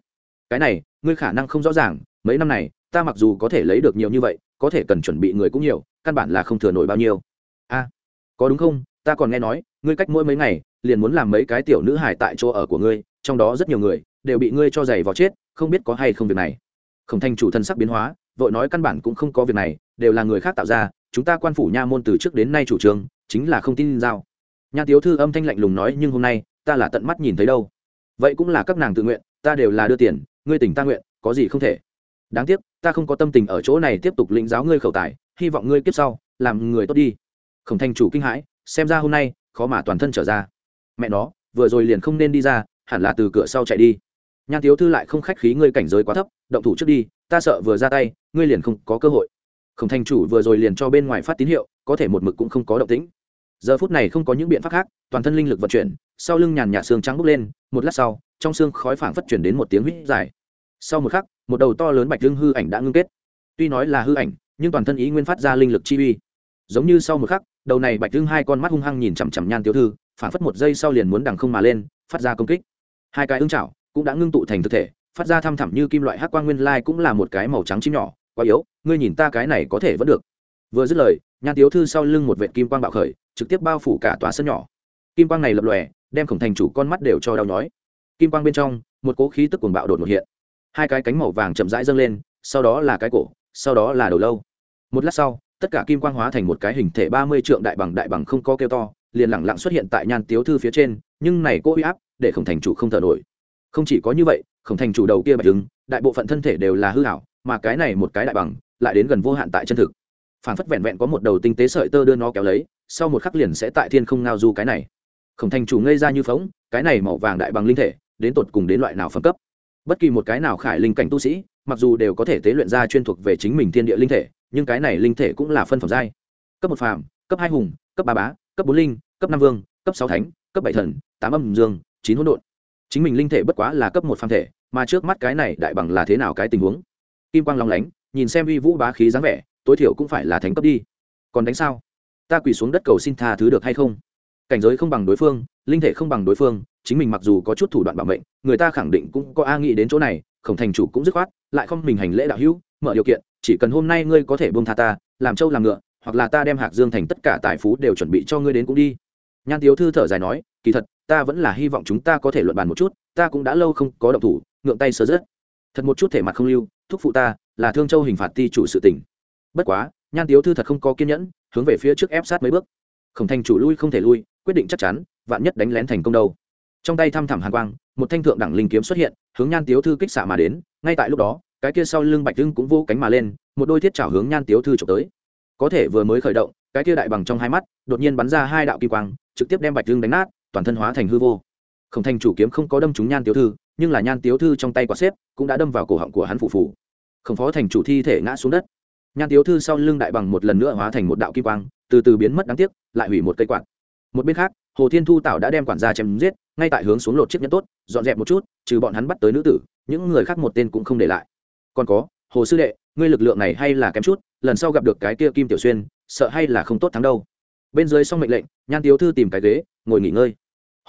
Cái này, ngươi khả năng không rõ ràng, mấy năm này, ta mặc dù có thể lấy được nhiều như vậy, có thể cần chuẩn bị người cũng nhiều, căn bản là không thừa nổi bao nhiêu. A, có đúng không? Ta còn nghe nói, ngươi cách mỗi mấy ngày, liền muốn làm mấy cái tiểu nữ hải tại chỗ ở của ngươi, trong đó rất nhiều người, đều bị ngươi cho giày vào chết, không biết có hay không việc này. Khổng thành chủ thân sắc biến hóa, vội nói căn bản cũng không có việc này, đều là người khác tạo ra, chúng ta quan phủ nha môn từ trước đến nay chủ trương, chính là không tin giao. Nha tiếu thư âm thanh lạnh lùng nói, nhưng hôm nay, ta là tận mắt nhìn thấy đâu vậy cũng là các nàng tự nguyện, ta đều là đưa tiền, ngươi tỉnh ta nguyện, có gì không thể. Đáng tiếc, ta không có tâm tình ở chỗ này tiếp tục lĩnh giáo ngươi khẩu tài, hy vọng ngươi kiếp sau, làm người tốt đi. Khổng thành chủ kinh hãi, xem ra hôm nay, khó mà toàn thân trở ra. Mẹ nó, vừa rồi liền không nên đi ra, hẳn là từ cửa sau chạy đi. Nhan tiếu thư lại không khách khí ngươi cảnh giới quá thấp, động thủ trước đi, ta sợ vừa ra tay, ngươi liền không có cơ hội. Khổng thành chủ vừa rồi liền cho bên ngoài phát tín hiệu, có thể một mực cũng không có động tĩnh. Giờ phút này không có những biện pháp khác, toàn thân linh lực vận chuyển sau lưng nhàn nhạt xương trắng bốc lên, một lát sau, trong xương khói phảng phất chuyển đến một tiếng huýt dài. Sau một khắc, một đầu to lớn bạch lưng hư ảnh đã ngưng kết. Tuy nói là hư ảnh, nhưng toàn thân ý nguyên phát ra linh lực chi uy. Giống như sau một khắc, đầu này bạch lưng hai con mắt hung hăng nhìn chằm chằm nhan tiểu thư, phảng phất một giây sau liền muốn đằng không mà lên, phát ra công kích. Hai cái ưng chảo cũng đã ngưng tụ thành thực thể, phát ra thăm thẳm như kim loại hắc quang nguyên lai cũng là một cái màu trắng chim nhỏ, quá yếu, ngươi nhìn ta cái này có thể vẫn được. Vừa dứt lời, nhan tiếu thư sau lưng một vệ kim quang bạo khởi, trực tiếp bao phủ cả tòa sân nhỏ. Kim quang này lập lòe đem khổng thành chủ con mắt đều cho đau nhói. Kim quang bên trong, một cố khí tức cuồng bạo đột một hiện. Hai cái cánh màu vàng chậm rãi dâng lên, sau đó là cái cổ, sau đó là đầu lâu. Một lát sau, tất cả kim quang hóa thành một cái hình thể ba mươi trượng đại bằng đại bằng không có kêu to, liền lẳng lặng xuất hiện tại nhan tiếu thư phía trên, nhưng này cô uy áp, để khổng thành chủ không thở nổi. Không chỉ có như vậy, khổng thành chủ đầu kia bạch đứng đại bộ phận thân thể đều là hư hảo mà cái này một cái đại bằng, lại đến gần vô hạn tại chân thực. Phản phất vẹn vẹn có một đầu tinh tế sợi tơ đưa nó kéo lấy, sau một khắc liền sẽ tại thiên không ngao du cái này khổng thành chủ ngây ra như phóng, cái này màu vàng đại bằng linh thể, đến tột cùng đến loại nào phẩm cấp? Bất kỳ một cái nào khải linh cảnh tu sĩ, mặc dù đều có thể tế luyện ra chuyên thuộc về chính mình thiên địa linh thể, nhưng cái này linh thể cũng là phân phẩm giai. Cấp một phàm, cấp hai hùng, cấp ba bá, cấp bốn linh, cấp năm vương, cấp sáu thánh, cấp bảy thần, tám âm dương, chín hỗn độn. Chính mình linh thể bất quá là cấp một phàm thể, mà trước mắt cái này đại bằng là thế nào cái tình huống? Kim quang long lánh, nhìn xem uy vũ bá khí dáng vẻ, tối thiểu cũng phải là thánh cấp đi. Còn đánh sao? Ta quỳ xuống đất cầu xin tha thứ được hay không? Cảnh giới không bằng đối phương, linh thể không bằng đối phương, chính mình mặc dù có chút thủ đoạn bảo mệnh, người ta khẳng định cũng có a nghĩ đến chỗ này, khổng thành chủ cũng dứt khoát, lại không mình hành lễ đạo hữu, mở điều kiện, chỉ cần hôm nay ngươi có thể buông tha ta, làm trâu làm ngựa, hoặc là ta đem hạc dương thành tất cả tài phú đều chuẩn bị cho ngươi đến cũng đi. Nhan tiếu thư thở dài nói, kỳ thật, ta vẫn là hy vọng chúng ta có thể luận bàn một chút, ta cũng đã lâu không có động thủ, ngượng tay sơ rớt. Thật một chút thể mặt không lưu, thúc phụ ta, là thương châu hình phạt ti chủ sự tỉnh bất quá, nhan tiếu thư thật không có kiên nhẫn, hướng về phía trước ép sát mấy bước. Khổng thành chủ lui không thể lui quyết định chắc chắn, vạn nhất đánh lén thành công đâu. Trong tay thăm thẳm hàn quang, một thanh thượng đẳng linh kiếm xuất hiện, hướng nhan tiếu thư kích xạ mà đến, ngay tại lúc đó, cái kia sau lưng bạch lưng cũng vô cánh mà lên, một đôi thiết trảo hướng nhan tiếu thư trộm tới. Có thể vừa mới khởi động, cái kia đại bằng trong hai mắt, đột nhiên bắn ra hai đạo kỳ quang, trực tiếp đem bạch lưng đánh nát, toàn thân hóa thành hư vô. Khổng thành chủ kiếm không có đâm trúng nhan tiếu thư, nhưng là nhan tiếu thư trong tay quả xếp cũng đã đâm vào cổ họng của hắn phụ phủ khổng phó thành chủ thi thể ngã xuống đất. Nhan tiếu thư sau lưng đại bằng một lần nữa hóa thành một đạo kim quang, từ từ biến mất đáng tiếc, lại hủy một cây quạt một bên khác, hồ thiên thu tạo đã đem quản gia chém giết, ngay tại hướng xuống lột chiếc nhẫn tốt, dọn dẹp một chút, trừ bọn hắn bắt tới nữ tử, những người khác một tên cũng không để lại. Còn có, hồ sư đệ, ngươi lực lượng này hay là kém chút, lần sau gặp được cái kia kim tiểu xuyên, sợ hay là không tốt thắng đâu. Bên dưới xong mệnh lệnh, nhan tiếu thư tìm cái ghế, ngồi nghỉ ngơi.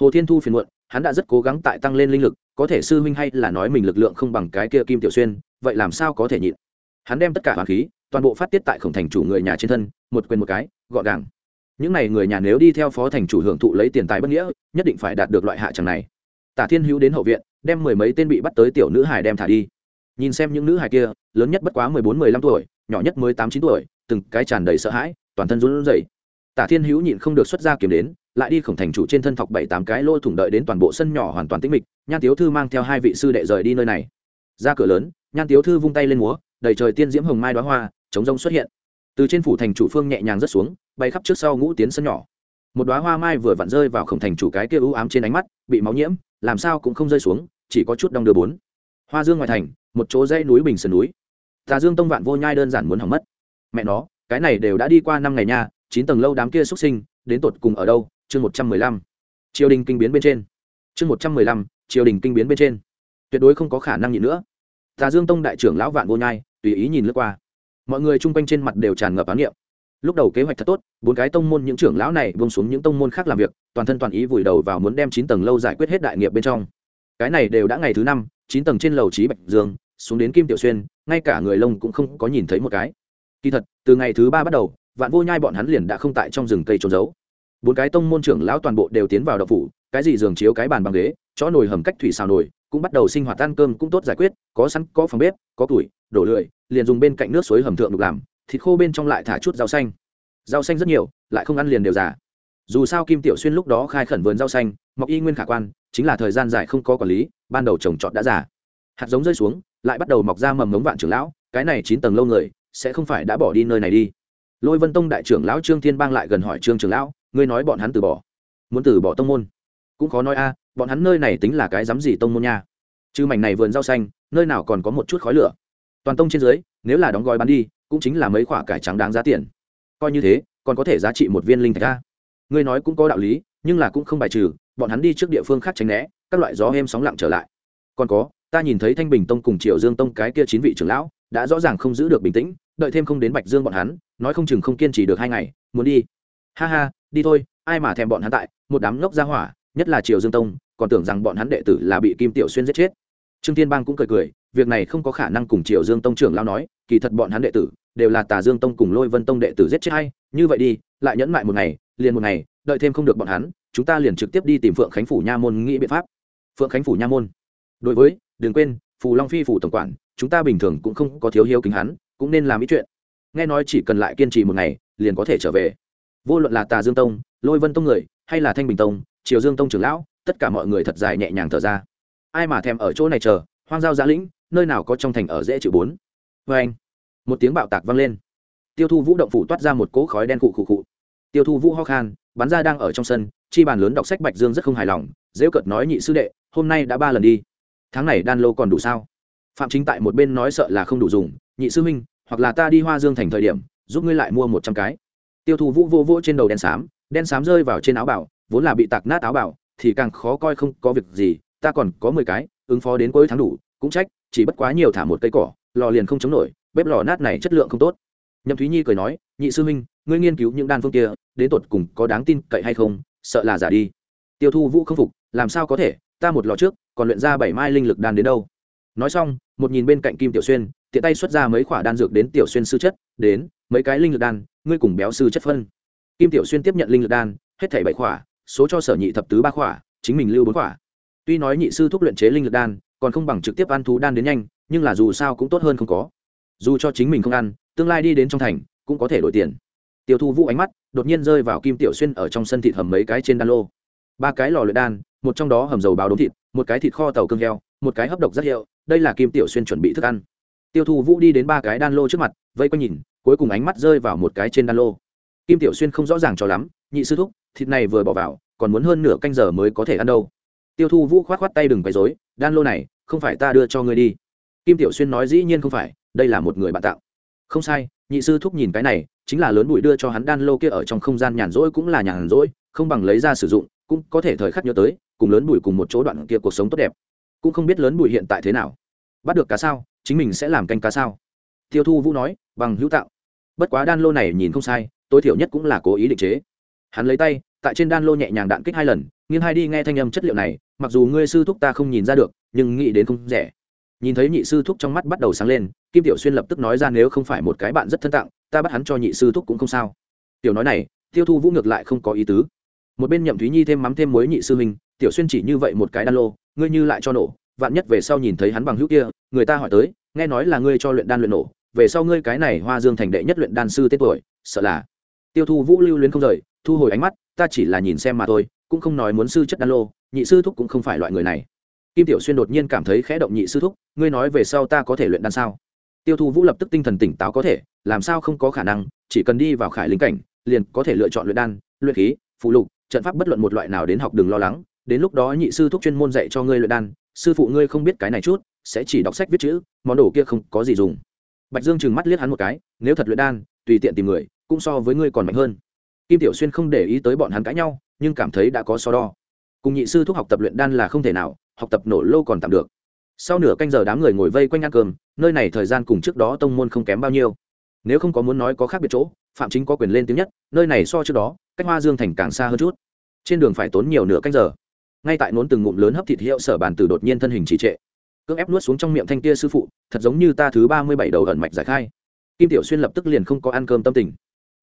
Hồ thiên thu phiền muộn, hắn đã rất cố gắng tại tăng lên linh lực, có thể sư huynh hay là nói mình lực lượng không bằng cái kia kim tiểu xuyên, vậy làm sao có thể nhịn? Hắn đem tất cả hoàng khí, toàn bộ phát tiết tại khổng thành chủ người nhà trên thân, một quên một cái, gọn gàng những n à y người nhà nếu đi theo phó thành chủ hưởng thụ lấy tiền tài bất nghĩa, nhất định phải đạt được loại hạ tràng này. Tả thiên hữu đến hậu viện, đem mười mấy tên bị bắt tới tiểu nữ hải đem thả đi. Nhìn xem những nữ hải kia, lớn nhất bất quá mười bốn, mười lăm tuổi, nhỏ nhất mới tám, chín tuổi, từng cái tràn đầy sợ hãi, toàn thân run rẩy. Tả thiên hữu nhịn không được xuất ra kiếm đến, lại đi khổng thành chủ trên thân thọc bảy, tám cái lô thủng đợi đến toàn bộ sân nhỏ hoàn toàn tĩnh mịch, nhan tiếu thư mang theo hai vị sư đệ rời đi nơi này. Ra cửa lớn, nhan tiếu thư vung tay lên múa, đầy trời tiên diễm hồng mai đoá hoa chống rông xuất hiện từ trên phủ thành chủ phương nhẹ nhàng rớt xuống, bay khắp trước sau ngũ tiến sân nhỏ. Một đoá hoa mai vừa vặn rơi vào khổng thành chủ cái kia ưu ám trên ánh mắt, bị máu nhiễm, làm sao cũng không rơi xuống, chỉ có chút đong đưa bốn. Hoa dương ngoài thành, một chỗ dãy núi bình sườn núi. Tà dương tông vạn vô nhai đơn giản muốn hỏng mất. Mẹ nó, cái này đều đã đi qua năm ngày nha, chín tầng lâu đám kia xuất sinh, đến tột cùng ở đâu? Chương một trăm mười lăm. Triều đình kinh biến bên trên. Chương một trăm mười lăm, triều đình kinh biến bên trên. Tuyệt đối không có khả năng nhịn nữa. Tà dương tông đại trưởng lão vạn vô nhai, tùy ý nhìn lướt qua mọi người chung quanh trên mặt đều tràn ngập án niệm. Lúc đầu kế hoạch thật tốt, bốn cái tông môn những trưởng lão này bông xuống những tông môn khác làm việc, toàn thân toàn ý vùi đầu vào muốn đem chín tầng lâu giải quyết hết đại nghiệp bên trong. Cái này đều đã ngày thứ năm, chín tầng trên lầu trí bạch dương, xuống đến kim tiểu xuyên, ngay cả người lông cũng không có nhìn thấy một cái. Kỳ thật, từ ngày thứ ba bắt đầu, vạn vô nhai bọn hắn liền đã không tại trong rừng cây trốn giấu. Bốn cái tông môn trưởng lão toàn bộ đều tiến vào đậu phủ, cái gì giường chiếu cái bàn bằng ghế, chó nồi hầm cách thủy xào nồi, cũng bắt đầu sinh hoạt ăn cơm cũng tốt giải quyết, có sẵn, có phòng bếp, có tuổi đổ lười liền dùng bên cạnh nước suối hầm thượng đục làm, thịt khô bên trong lại thả chút rau xanh. Rau xanh rất nhiều, lại không ăn liền đều giả dù sao kim tiểu xuyên lúc đó khai khẩn vườn rau xanh mọc y nguyên khả quan, chính là thời gian dài không có quản lý, ban đầu trồng trọt đã giả hạt giống rơi xuống, lại bắt đầu mọc ra mầm ngống vạn trưởng lão, cái này chín tầng lâu người, sẽ không phải đã bỏ đi nơi này đi. Lôi vân tông đại trưởng lão trương thiên bang lại gần hỏi trương trưởng lão, ngươi nói bọn hắn từ bỏ, muốn từ bỏ tông môn? Cũng khó nói a, bọn hắn nơi này tính là cái dám gì tông môn nha? Chứ mảnh này vườn rau xanh, nơi nào còn có một chút khói lửa? Toàn tông trên dưới, nếu là đóng gói bán đi, cũng chính là mấy khoả cải trắng đáng giá tiền. Coi như thế, còn có thể giá trị một viên linh thạch ra ngươi nói cũng có đạo lý, nhưng là cũng không bài trừ, bọn hắn đi trước địa phương khác tránh né, các loại gió êm sóng lặng trở lại. Còn có, ta nhìn thấy thanh bình tông cùng triệu dương tông cái kia chín vị trưởng lão, đã rõ ràng không giữ được bình tĩnh, đợi thêm không đến bạch dương bọn hắn, nói không chừng không kiên trì được hai ngày, muốn đi. Ha ha, đi thôi, ai mà thèm bọn hắn tại, một đám ngốc ra hỏa, nhất là triều dương tông, còn tưởng rằng bọn hắn đệ tử là bị kim tiểu xuyên giết chết. Trương tiên bang cũng cười cười việc này không có khả năng cùng triều dương tông trưởng lao nói, kỳ thật bọn hắn đệ tử đều là tà dương tông cùng lôi vân tông đệ tử giết chết hay, như vậy đi, lại nhẫn mại một ngày, liền một ngày, đợi thêm không được bọn hắn, chúng ta liền trực tiếp đi tìm phượng khánh phủ nha môn nghĩ biện pháp. Phượng khánh phủ nha môn. Đối với, đừng quên, phù long phi phủ tổng quản, chúng ta bình thường cũng không có thiếu hiếu kính hắn, cũng nên làm ý chuyện. Nghe nói chỉ cần lại kiên trì một ngày, liền có thể trở về. Vô luận là tà dương tông, lôi vân tông người, hay là thanh bình tông, triều dương tông trưởng lão, tất cả mọi người thật dài nhẹ nhàng thở ra. Ai mà thèm ở chỗ này chờ, hoang giao giã lĩnh nơi nào có trong thành ở dễ chịu bốn. Vê anh, một tiếng bạo tạc vang lên. Tiêu thu vũ động phủ toát ra một cỗ khói đen cụ khụ khụ. Tiêu thu vũ ho khan, bắn ra đang ở trong sân, chi bàn lớn đọc sách bạch dương rất không hài lòng, dễ cợt nói nhị sư đệ, hôm nay đã ba lần đi. Tháng này đan lô còn đủ sao? Phạm chính tại một bên nói sợ là không đủ dùng, nhị sư minh hoặc là ta đi hoa dương thành thời điểm, giúp ngươi lại mua một trăm cái. Tiêu thụ vũ vô vô trên đầu đen xám đen xám rơi vào trên áo bảo, vốn là bị tạc nát áo bảo, thì càng khó coi không có việc gì, ta còn có mười cái, ứng phó đến cuối tháng đủ cũng trách, chỉ bất quá nhiều thả một cây cỏ, lò liền không chống nổi, bếp lò nát này chất lượng không tốt. Nhậm thúy nhi cười nói, nhị sư huynh, ngươi nghiên cứu những đan phương kia, đến tột cùng có đáng tin cậy hay không? Sợ là giả đi. Tiêu thu vũ không phục, làm sao có thể? Ta một lò trước, còn luyện ra bảy mai linh lực đan đến đâu? Nói xong, một nhìn bên cạnh kim tiểu xuyên, tiện tay xuất ra mấy khoả đan dược đến tiểu xuyên sư chất, đến, mấy cái linh lực đan, ngươi cùng béo sư chất phân. Kim tiểu xuyên tiếp nhận linh lực đan, hết thảy bảy khoả số cho sở nhị thập tứ ba khoả chính mình lưu bốn khoả tuy nói nhị sư thúc luyện chế linh lực đan còn không bằng trực tiếp ăn thú đan đến nhanh, nhưng là dù sao cũng tốt hơn không có. Dù cho chính mình không ăn, tương lai đi đến trong thành, cũng có thể đổi tiền. Tiêu thu vũ ánh mắt đột nhiên rơi vào kim tiểu xuyên ở trong sân thịt hầm mấy cái trên đan lô. Ba cái lò luyện đan, một trong đó hầm dầu báo đống thịt, một cái thịt kho tàu cương heo, một cái hấp độc rất hiệu, đây là kim tiểu xuyên chuẩn bị thức ăn. Tiêu thu vũ đi đến ba cái đan lô trước mặt, vây quanh nhìn, cuối cùng ánh mắt rơi vào một cái trên đan lô. Kim tiểu xuyên không rõ ràng cho lắm, nhị sư thúc, thịt này vừa bỏ vào, còn muốn hơn nửa canh giờ mới có thể ăn đâu. Tiêu thu vũ khoát khoát tay đừng quấy dối đan lô này, không phải ta đưa cho ngươi đi. Kim tiểu xuyên nói dĩ nhiên không phải, đây là một người bạn tạo. Không sai, nhị sư thúc nhìn cái này, chính là lớn bụi đưa cho hắn đan lô kia ở trong không gian nhàn rỗi cũng là nhàn rỗi, không bằng lấy ra sử dụng, cũng có thể thời khắc nhớ tới, cùng lớn bụi cùng một chỗ đoạn kia cuộc sống tốt đẹp. Cũng không biết lớn bụi hiện tại thế nào. Bắt được cá sao, chính mình sẽ làm canh cá sao? Tiêu thu vũ nói, bằng hữu tạo. Bất quá đan lô này nhìn không sai, tối thiểu nhất cũng là cố ý định chế. Hắn lấy tay, tại trên đan lô nhẹ nhàng đạn kích hai lần, nghiêng hai đi nghe thanh âm chất liệu này mặc dù ngươi sư thúc ta không nhìn ra được, nhưng nghĩ đến không rẻ. Nhìn thấy nhị sư thúc trong mắt bắt đầu sáng lên, kim tiểu xuyên lập tức nói ra nếu không phải một cái bạn rất thân tặng, ta bắt hắn cho nhị sư thúc cũng không sao. Tiểu nói này, tiêu thu vũ ngược lại không có ý tứ. Một bên nhậm thúy nhi thêm mắm thêm muối nhị sư huynh, tiểu xuyên chỉ như vậy một cái đan lô, ngươi như lại cho nổ, vạn nhất về sau nhìn thấy hắn bằng hữu kia, người ta hỏi tới, nghe nói là ngươi cho luyện đan luyện nổ, về sau ngươi cái này hoa dương thành đệ nhất luyện đan sư tết tuổi, sợ là. Tiêu thu vũ lưu luyến không rời, thu hồi ánh mắt, ta chỉ là nhìn xem mà thôi, cũng không nói muốn sư chất đan lô nhị sư thúc cũng không phải loại người này. Kim tiểu xuyên đột nhiên cảm thấy khẽ động nhị sư thúc, ngươi nói về sau ta có thể luyện đan sao? Tiêu thu vũ lập tức tinh thần tỉnh táo có thể, làm sao không có khả năng, chỉ cần đi vào khải linh cảnh, liền có thể lựa chọn luyện đan, luyện khí, phụ lục, trận pháp bất luận một loại nào đến học đừng lo lắng, đến lúc đó nhị sư thúc chuyên môn dạy cho ngươi luyện đan, sư phụ ngươi không biết cái này chút, sẽ chỉ đọc sách viết chữ, món đồ kia không có gì dùng. Bạch dương chừng mắt liếc hắn một cái, nếu thật luyện đan, tùy tiện tìm người, cũng so với ngươi còn mạnh hơn. Kim tiểu xuyên không để ý tới bọn hắn cãi nhau, nhưng cảm thấy đã có so đo cùng nhị sư thúc học tập luyện đan là không thể nào, học tập nổ lâu còn tạm được. Sau nửa canh giờ đám người ngồi vây quanh ăn cơm, nơi này thời gian cùng trước đó tông môn không kém bao nhiêu. Nếu không có muốn nói có khác biệt chỗ, phạm chính có quyền lên tiếng nhất, nơi này so trước đó, cách hoa dương thành càng xa hơn chút. Trên đường phải tốn nhiều nửa canh giờ. Ngay tại nốn từng ngụm lớn hấp thịt hiệu sở bàn từ đột nhiên thân hình trì trệ. Cưỡng ép nuốt xuống trong miệng thanh kia sư phụ, thật giống như ta thứ ba mươi bảy đầu ẩn mạch giải khai. Kim tiểu xuyên lập tức liền không có ăn cơm tâm tình.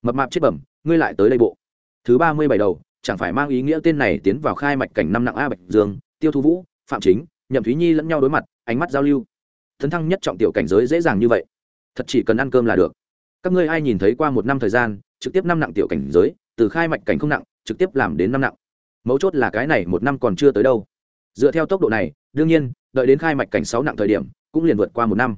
Mập mạp chết bẩm, ngươi lại tới đây bộ. Thứ ba mươi bảy đầu chẳng phải mang ý nghĩa tên này tiến vào khai mạch cảnh năm nặng a bạch dương, tiêu thu vũ, phạm chính, nhậm thúy nhi lẫn nhau đối mặt, ánh mắt giao lưu. Thấn thăng nhất trọng tiểu cảnh giới dễ dàng như vậy, thật chỉ cần ăn cơm là được. Các ngươi ai nhìn thấy qua một năm thời gian, trực tiếp năm nặng tiểu cảnh giới, từ khai mạch cảnh không nặng, trực tiếp làm đến năm nặng. Mấu chốt là cái này một năm còn chưa tới đâu. Dựa theo tốc độ này, đương nhiên, đợi đến khai mạch cảnh sáu nặng thời điểm, cũng liền vượt qua một năm.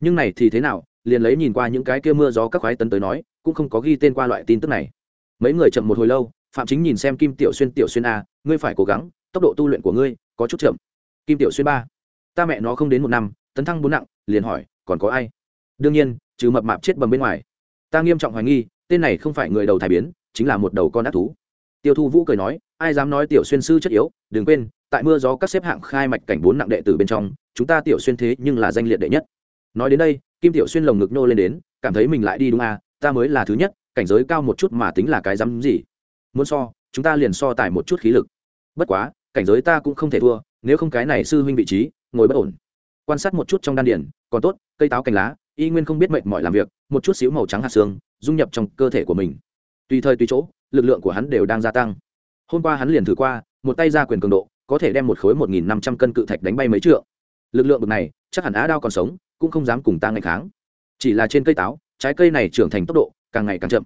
Nhưng này thì thế nào, liền lấy nhìn qua những cái kia mưa gió các khoái tấn tới nói, cũng không có ghi tên qua loại tin tức này. Mấy người chậm một hồi lâu phạm chính nhìn xem kim tiểu xuyên tiểu xuyên a, ngươi phải cố gắng, tốc độ tu luyện của ngươi có chút chậm. Kim tiểu xuyên ba, ta mẹ nó không đến một năm, tấn thăng bốn nặng, liền hỏi, còn có ai? Đương nhiên, trừ mập mạp chết bầm bên ngoài. Ta nghiêm trọng hoài nghi, tên này không phải người đầu thải biến, chính là một đầu con ác thú. Tiêu thu vũ cười nói, ai dám nói tiểu xuyên sư chất yếu, đừng quên, tại mưa gió các xếp hạng khai mạch cảnh bốn nặng đệ tử bên trong, chúng ta tiểu xuyên thế nhưng là danh liệt đệ nhất. Nói đến đây, kim tiểu xuyên lồng ngực nô lên đến, cảm thấy mình lại đi đúng à ta mới là thứ nhất, cảnh giới cao một chút mà tính là cái dám gì? Muốn so, chúng ta liền so tài một chút khí lực. Bất quá, cảnh giới ta cũng không thể thua, nếu không cái này sư huynh vị trí, ngồi bất ổn. Quan sát một chút trong đan điển còn tốt, cây táo cành lá, y nguyên không biết mệnh mọi làm việc, một chút xíu màu trắng hạt xương, dung nhập trong cơ thể của mình. Tùy thời tùy chỗ, lực lượng của hắn đều đang gia tăng. Hôm qua hắn liền thử qua, một tay ra quyền cường độ, có thể đem một khối một nghìn năm trăm cân cự thạch đánh bay mấy trượng. Lực lượng bực này, chắc hẳn á đao còn sống, cũng không dám cùng ta ngày kháng. Chỉ là trên cây táo, trái cây này trưởng thành tốc độ, càng ngày càng chậm.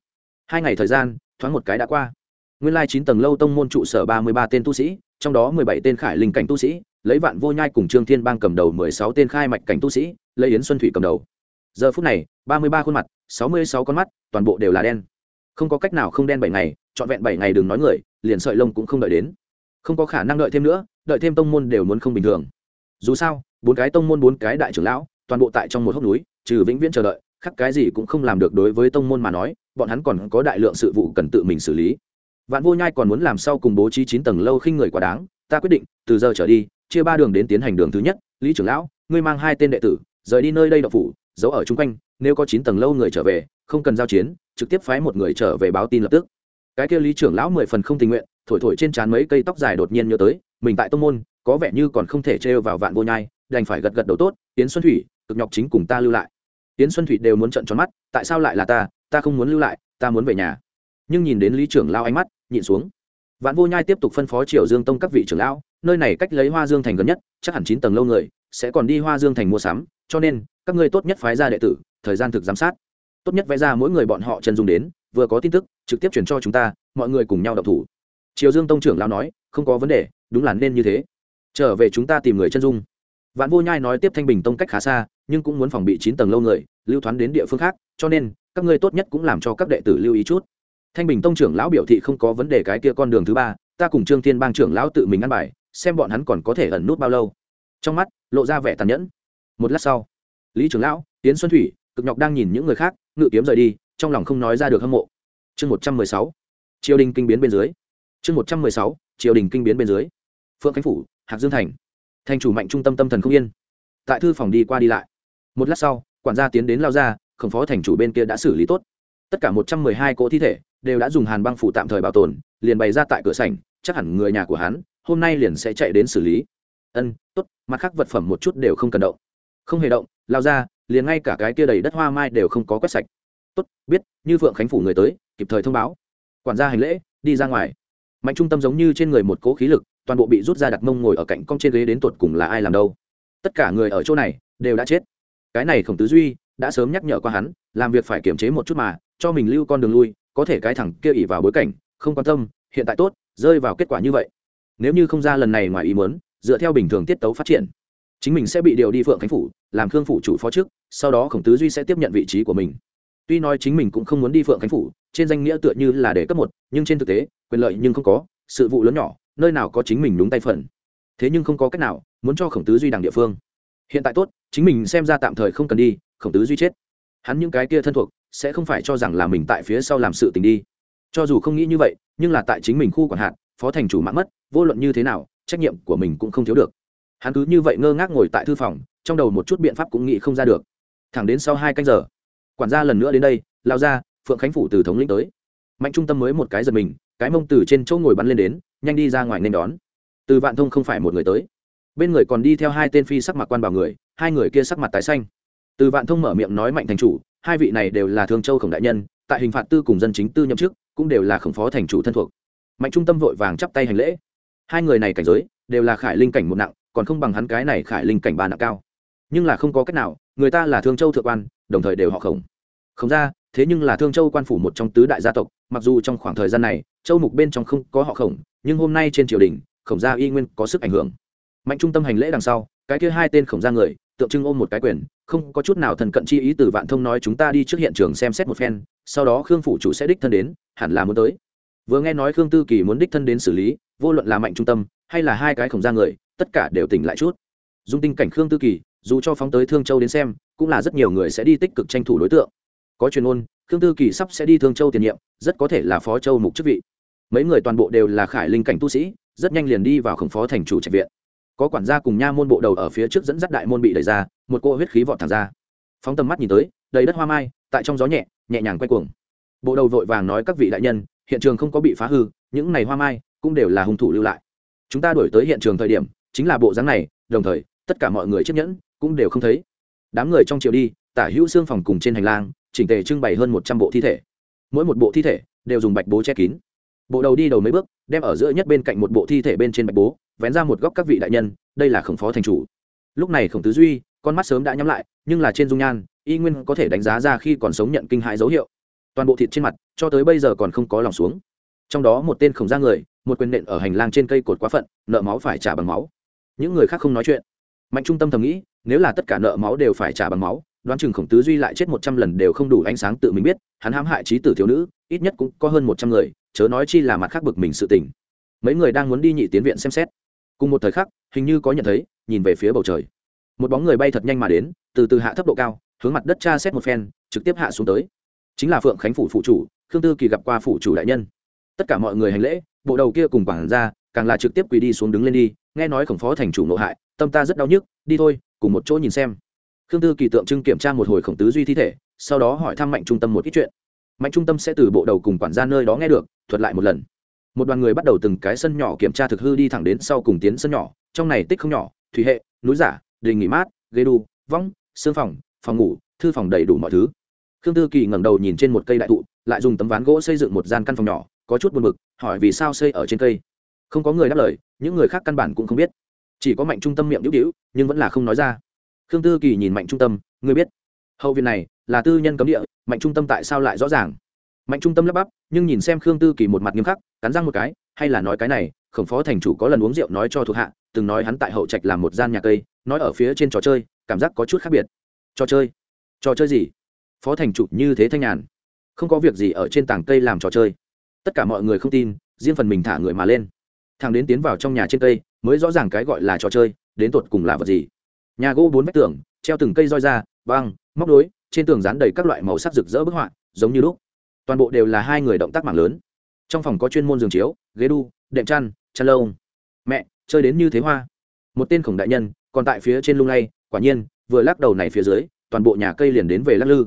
Hai ngày thời gian, thoáng một cái đã qua nguyên lai chín tầng lâu tông môn trụ sở ba mươi ba tên tu sĩ, trong đó mười bảy tên khải linh cảnh tu sĩ, lấy vạn vô nhai cùng trương thiên bang cầm đầu mười sáu tên khai mạch cảnh tu sĩ, lấy yến xuân thủy cầm đầu. Giờ phút này, ba mươi ba khuôn mặt, sáu mươi sáu con mắt, toàn bộ đều là đen. Không có cách nào không đen bảy ngày, trọn vẹn bảy ngày đừng nói người, liền sợi lông cũng không đợi đến. Không có khả năng đợi thêm nữa, đợi thêm tông môn đều muốn không bình thường. Dù sao, bốn cái tông môn bốn cái đại trưởng lão, toàn bộ tại trong một hốc núi, trừ vĩnh viễn chờ đợi, khắc cái gì cũng không làm được đối với tông môn mà nói, bọn hắn còn có đại lượng sự vụ cần tự mình xử lý vạn vô nhai còn muốn làm sau cùng bố trí chín tầng lâu khinh người quá đáng, ta quyết định, từ giờ trở đi, chia ba đường đến tiến hành đường thứ nhất, lý trưởng lão, ngươi mang hai tên đệ tử, rời đi nơi đây đậu phủ, giấu ở chung quanh, nếu có chín tầng lâu người trở về, không cần giao chiến, trực tiếp phái một người trở về báo tin lập tức. Cái kia lý trưởng lão mười phần không tình nguyện, thổi thổi trên trán mấy cây tóc dài đột nhiên nhớ tới, mình tại tông môn, có vẻ như còn không thể trêu vào vạn vô nhai, đành phải gật gật đầu tốt tiến xuân thủy, cực nhọc chính cùng ta lưu lại. Tiến xuân thủy đều muốn trận tròn mắt, tại sao lại là ta? Ta không muốn lưu lại, ta muốn về nhà. Nhưng nhìn đến lý trưởng lao ánh mắt nhịn xuống. Vạn vô nhai tiếp tục phân phó triều dương tông các vị trưởng lão, nơi này cách lấy hoa dương thành gần nhất, chắc hẳn chín tầng lâu người, sẽ còn đi hoa dương thành mua sắm, cho nên, các ngươi tốt nhất phái ra đệ tử, thời gian thực giám sát. Tốt nhất vẽ ra mỗi người bọn họ chân dung đến, vừa có tin tức, trực tiếp chuyển cho chúng ta, mọi người cùng nhau đọc thủ. Triều dương tông trưởng lão nói, không có vấn đề, đúng là nên như thế. Trở về chúng ta tìm người chân dung. Vạn vô nhai nói tiếp thanh bình tông cách khá xa, nhưng cũng muốn phòng bị chín tầng lâu người, lưu thoán đến địa phương khác, cho nên, các ngươi tốt nhất cũng làm cho các đệ tử lưu ý chút thanh bình tông trưởng lão biểu thị không có vấn đề cái kia con đường thứ ba, ta cùng trương thiên bang trưởng lão tự mình ăn bài, xem bọn hắn còn có thể ẩn nút bao lâu. Trong mắt, lộ ra vẻ tàn nhẫn. Một lát sau, lý trưởng lão tiến xuân thủy, cực nhọc đang nhìn những người khác, ngự kiếm rời đi, trong lòng không nói ra được hâm mộ. Chương một trăm mười sáu, triều đình kinh biến bên dưới. Chương một trăm mười sáu, triều đình kinh biến bên dưới. Phượng khánh phủ, hạc dương thành. Thành chủ mạnh trung tâm tâm thần không yên. Tại thư phòng đi qua đi lại. Một lát sau, quản gia tiến đến lao ra, khổng phó thành chủ bên kia đã xử lý tốt tất cả một trăm mười hai cỗ thi thể đều đã dùng hàn băng phủ tạm thời bảo tồn, liền bày ra tại cửa sảnh, chắc hẳn người nhà của hắn, hôm nay liền sẽ chạy đến xử lý. Ân, tốt, mặt khác vật phẩm một chút đều không cần động. Không hề động, lao ra, liền ngay cả cái kia đầy đất hoa mai đều không có quét sạch. Tốt, biết, như phượng khánh phủ người tới, kịp thời thông báo. Quản gia hành lễ, đi ra ngoài. Mạnh trung tâm giống như trên người một cỗ khí lực, toàn bộ bị rút ra đặt mông ngồi ở cạnh cong trên ghế đến tột cùng là ai làm đâu. Tất cả người ở chỗ này đều đã chết. Cái này khổng tứ duy đã sớm nhắc nhở qua hắn, làm việc phải kiềm chế một chút mà cho mình lưu con đường lui, có thể cái thẳng kia ỉ vào bối cảnh, không quan tâm, hiện tại tốt, rơi vào kết quả như vậy. Nếu như không ra lần này ngoài ý muốn, dựa theo bình thường tiết tấu phát triển, chính mình sẽ bị điều đi phượng khánh phủ, làm khương phủ chủ phó trước, sau đó khổng tứ duy sẽ tiếp nhận vị trí của mình. Tuy nói chính mình cũng không muốn đi phượng khánh phủ, trên danh nghĩa tựa như là để cấp một, nhưng trên thực tế, quyền lợi nhưng không có, sự vụ lớn nhỏ, nơi nào có chính mình đúng tay phần. Thế nhưng không có cách nào muốn cho khổng tứ duy đằng địa phương. Hiện tại tốt, chính mình xem ra tạm thời không cần đi, khổng tứ duy chết. Hắn những cái kia thân thuộc sẽ không phải cho rằng là mình tại phía sau làm sự tình đi. Cho dù không nghĩ như vậy, nhưng là tại chính mình khu quản hạt, phó thành chủ mạng mất, vô luận như thế nào, trách nhiệm của mình cũng không thiếu được. Hắn cứ như vậy ngơ ngác ngồi tại thư phòng, trong đầu một chút biện pháp cũng nghĩ không ra được. Thẳng đến sau hai canh giờ, quản gia lần nữa đến đây, lao ra, phượng khánh phủ từ thống lĩnh tới. Mạnh trung tâm mới một cái giật mình, cái mông từ trên chỗ ngồi bắn lên đến, nhanh đi ra ngoài nên đón. Từ vạn thông không phải một người tới. Bên người còn đi theo hai tên phi sắc mặt quan bảo người, hai người kia sắc mặt tái xanh. Từ vạn thông mở miệng nói mạnh thành chủ hai vị này đều là thương châu khổng đại nhân, tại hình phạt tư cùng dân chính tư nhậm chức, cũng đều là khổng phó thành chủ thân thuộc. Mạnh trung tâm vội vàng chắp tay hành lễ. Hai người này cảnh giới, đều là khải linh cảnh một nặng, còn không bằng hắn cái này khải linh cảnh ba nặng cao. Nhưng là không có cách nào, người ta là thương châu thượng quan, đồng thời đều họ khổng. Khổng ra thế nhưng là thương châu quan phủ một trong tứ đại gia tộc, mặc dù trong khoảng thời gian này, châu mục bên trong không có họ khổng, nhưng hôm nay trên triều đình, khổng gia y nguyên có sức ảnh hưởng. Mạnh trung tâm hành lễ đằng sau, cái kia hai tên khổng gia người, tượng trưng ôm một cái quyền không có chút nào thần cận chi ý từ vạn thông nói chúng ta đi trước hiện trường xem xét một phen, sau đó khương phủ chủ sẽ đích thân đến, hẳn là muốn tới. Vừa nghe nói khương tư kỳ muốn đích thân đến xử lý, vô luận là mạnh trung tâm, hay là hai cái khổng ra người, tất cả đều tỉnh lại chút. Dung tinh cảnh khương tư kỳ, dù cho phóng tới thương châu đến xem, cũng là rất nhiều người sẽ đi tích cực tranh thủ đối tượng. Có truyền ôn khương tư kỳ sắp sẽ đi thương châu tiền nhiệm, rất có thể là phó châu mục chức vị. Mấy người toàn bộ đều là khải linh cảnh tu sĩ, rất nhanh liền đi vào khổng phó thành chủ trạch viện có quản gia cùng nha môn bộ đầu ở phía trước dẫn dắt đại môn bị đẩy ra, một cô huyết khí vọt thẳng ra. Phóng tầm mắt nhìn tới, đầy đất hoa mai, tại trong gió nhẹ nhẹ nhàng quay cuồng. Bộ đầu vội vàng nói các vị đại nhân, hiện trường không có bị phá hư, những này hoa mai cũng đều là hung thủ lưu lại. Chúng ta đổi tới hiện trường thời điểm, chính là bộ dáng này, đồng thời, tất cả mọi người chấp nhẫn cũng đều không thấy. Đám người trong chiều đi, tả hữu xương phòng cùng trên hành lang, chỉnh tề trưng bày hơn một trăm bộ thi thể. Mỗi một bộ thi thể đều dùng bạch bố che kín. Bộ đầu đi đầu mấy bước, đem ở giữa nhất bên cạnh một bộ thi thể bên trên bạch bố vén ra một góc các vị đại nhân, đây là khổng phó thành chủ. Lúc này khổng tứ duy, con mắt sớm đã nhắm lại, nhưng là trên dung nhan, y nguyên có thể đánh giá ra khi còn sống nhận kinh hại dấu hiệu. Toàn bộ thịt trên mặt, cho tới bây giờ còn không có lòng xuống. Trong đó một tên khổng ra người, một quyền nện ở hành lang trên cây cột quá phận, nợ máu phải trả bằng máu. Những người khác không nói chuyện. Mạnh trung tâm thầm nghĩ, nếu là tất cả nợ máu đều phải trả bằng máu, đoán chừng khổng tứ duy lại chết một trăm lần đều không đủ ánh sáng tự mình biết, hắn hãm hại trí tử thiếu nữ, ít nhất cũng có hơn một trăm người, chớ nói chi là mặt khác bực mình sự tình. Mấy người đang muốn đi nhị tiến viện xem xét cùng một thời khắc, hình như có nhận thấy, nhìn về phía bầu trời. Một bóng người bay thật nhanh mà đến, từ từ hạ thấp độ cao, hướng mặt đất tra xét một phen, trực tiếp hạ xuống tới. Chính là phượng khánh phủ phụ chủ, khương tư kỳ gặp qua phủ chủ đại nhân. Tất cả mọi người hành lễ, bộ đầu kia cùng quản ra càng là trực tiếp quỳ đi xuống đứng lên đi, nghe nói khổng phó thành chủ nội hại, tâm ta rất đau nhức, đi thôi, cùng một chỗ nhìn xem. Khương tư kỳ tượng trưng kiểm tra một hồi khổng tứ duy thi thể, sau đó hỏi thăm mạnh trung tâm một ít chuyện. Mạnh trung tâm sẽ từ bộ đầu cùng quản gia nơi đó nghe được, thuật lại một lần một đoàn người bắt đầu từng cái sân nhỏ kiểm tra thực hư đi thẳng đến sau cùng tiến sân nhỏ. Trong này tích không nhỏ, thủy hệ, núi giả, đình nghỉ mát, ghế đu vong xương phòng phòng ngủ, thư phòng đầy đủ mọi thứ. Khương tư kỳ ngẩng đầu nhìn trên một cây đại thụ, lại dùng tấm ván gỗ xây dựng một gian căn phòng nhỏ, có chút buồn bực, hỏi vì sao xây ở trên cây. Không có người đáp lời, những người khác căn bản cũng không biết. Chỉ có mạnh trung tâm miệng đĩu đĩu nhưng vẫn là không nói ra. Khương tư kỳ nhìn mạnh trung tâm, ngươi biết, hậu viện này là tư nhân cấm địa, mạnh trung tâm tại sao lại rõ ràng? Mạnh trung tâm lắp bắp, nhưng nhìn xem khương tư kỳ một mặt nghiêm khắc, cắn răng một cái, hay là nói cái này, khổng phó thành chủ có lần uống rượu nói cho thuộc hạ, từng nói hắn tại hậu trạch làm một gian nhà cây, nói ở phía trên trò chơi, cảm giác có chút khác biệt. Trò chơi? Trò chơi gì? Phó thành chủ như thế thanh nhàn. Không có việc gì ở trên tảng cây làm trò chơi. Tất cả mọi người không tin, riêng phần mình thả người mà lên. Thằng đến tiến vào trong nhà trên cây, mới rõ ràng cái gọi là trò chơi, đến tột cùng là vật gì. Nhà gỗ bốn vách tường, treo từng cây roi ra băng móc đối trên tường dán đầy các loại màu sắc rực rỡ bức họa, giống như lúc toàn bộ đều là hai người động tác mạng lớn. Trong phòng có chuyên môn giường chiếu, ghế đu, đệm chăn chăn lâu mẹ, chơi đến như thế hoa. Một tên khổng đại nhân, còn tại phía trên lung lay, quả nhiên, vừa lắc đầu này phía dưới, toàn bộ nhà cây liền đến về lắc lư.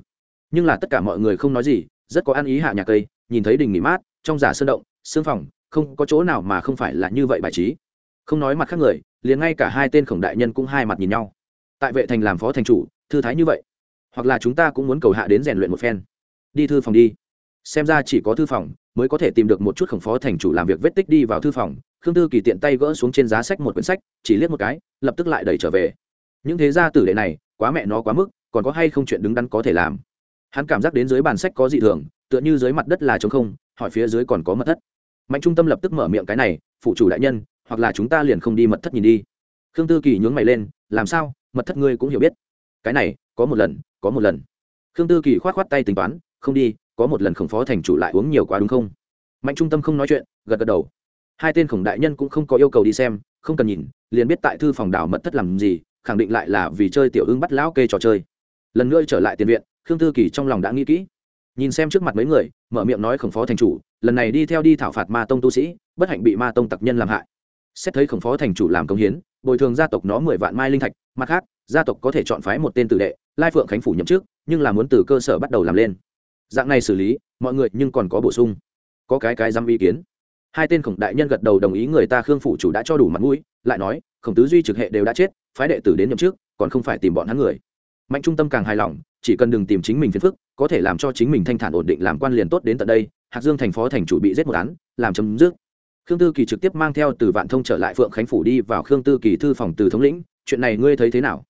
Nhưng là tất cả mọi người không nói gì, rất có ăn ý hạ nhà cây, nhìn thấy đình nghỉ mát, trong giả sơn động xương phòng, không có chỗ nào mà không phải là như vậy bài trí. Không nói mặt khác người, liền ngay cả hai tên khổng đại nhân cũng hai mặt nhìn nhau. Tại vệ thành làm phó thành chủ, thư thái như vậy. Hoặc là chúng ta cũng muốn cầu hạ đến rèn luyện một phen. Đi thư phòng đi xem ra chỉ có thư phòng mới có thể tìm được một chút khổng phó thành chủ làm việc vết tích đi vào thư phòng. Khương tư kỳ tiện tay gỡ xuống trên giá sách một quyển sách, chỉ liếc một cái, lập tức lại đẩy trở về. Những thế gia tử đệ này, quá mẹ nó quá mức, còn có hay không chuyện đứng đắn có thể làm? Hắn cảm giác đến dưới bàn sách có dị thường, tựa như dưới mặt đất là trống không, hỏi phía dưới còn có mật thất. Mạnh trung tâm lập tức mở miệng cái này phụ chủ đại nhân, hoặc là chúng ta liền không đi mật thất nhìn đi. Khương tư kỳ nhướng mày lên, làm sao? Mật thất ngươi cũng hiểu biết. Cái này, có một lần, có một lần. Khương tư kỳ k h o á t k h o á t tay tính toán, không đi có một lần khổng phó thành chủ lại uống nhiều quá đúng không? Mạnh trung tâm không nói chuyện, gật gật đầu. Hai tên khổng đại nhân cũng không có yêu cầu đi xem, không cần nhìn, liền biết tại thư phòng đảo mật thất làm gì, khẳng định lại là vì chơi tiểu ưng bắt lão kê trò chơi. Lần nữa trở lại tiền viện, khương thư kỳ trong lòng đã nghĩ kỹ. Nhìn xem trước mặt mấy người, mở miệng nói khổng phó thành chủ, lần này đi theo đi thảo phạt ma tông tu sĩ, bất hạnh bị ma tông tặc nhân làm hại. Xét thấy khổng phó thành chủ làm công hiến, bồi thường gia tộc nó mười vạn mai linh thạch, mặt khác, gia tộc có thể chọn phái một tên tử đệ, lai phượng khánh phủ nhậm trước nhưng là muốn từ cơ sở bắt đầu làm lên dạng này xử lý, mọi người nhưng còn có bổ sung. Có cái cái dám ý kiến. Hai tên khổng đại nhân gật đầu đồng ý người ta khương phủ chủ đã cho đủ mặt mũi, lại nói, khổng tứ duy trực hệ đều đã chết, phái đệ tử đến nhậm trước còn không phải tìm bọn hắn người. Mạnh trung tâm càng hài lòng, chỉ cần đừng tìm chính mình phiền phức, có thể làm cho chính mình thanh thản ổn định làm quan liền tốt đến tận đây, hạc dương thành phó thành chủ bị giết một án, làm chấm dứt. Khương tư kỳ trực tiếp mang theo từ vạn thông trở lại phượng khánh phủ đi vào khương tư kỳ thư phòng từ thống lĩnh, chuyện này ngươi thấy thế nào?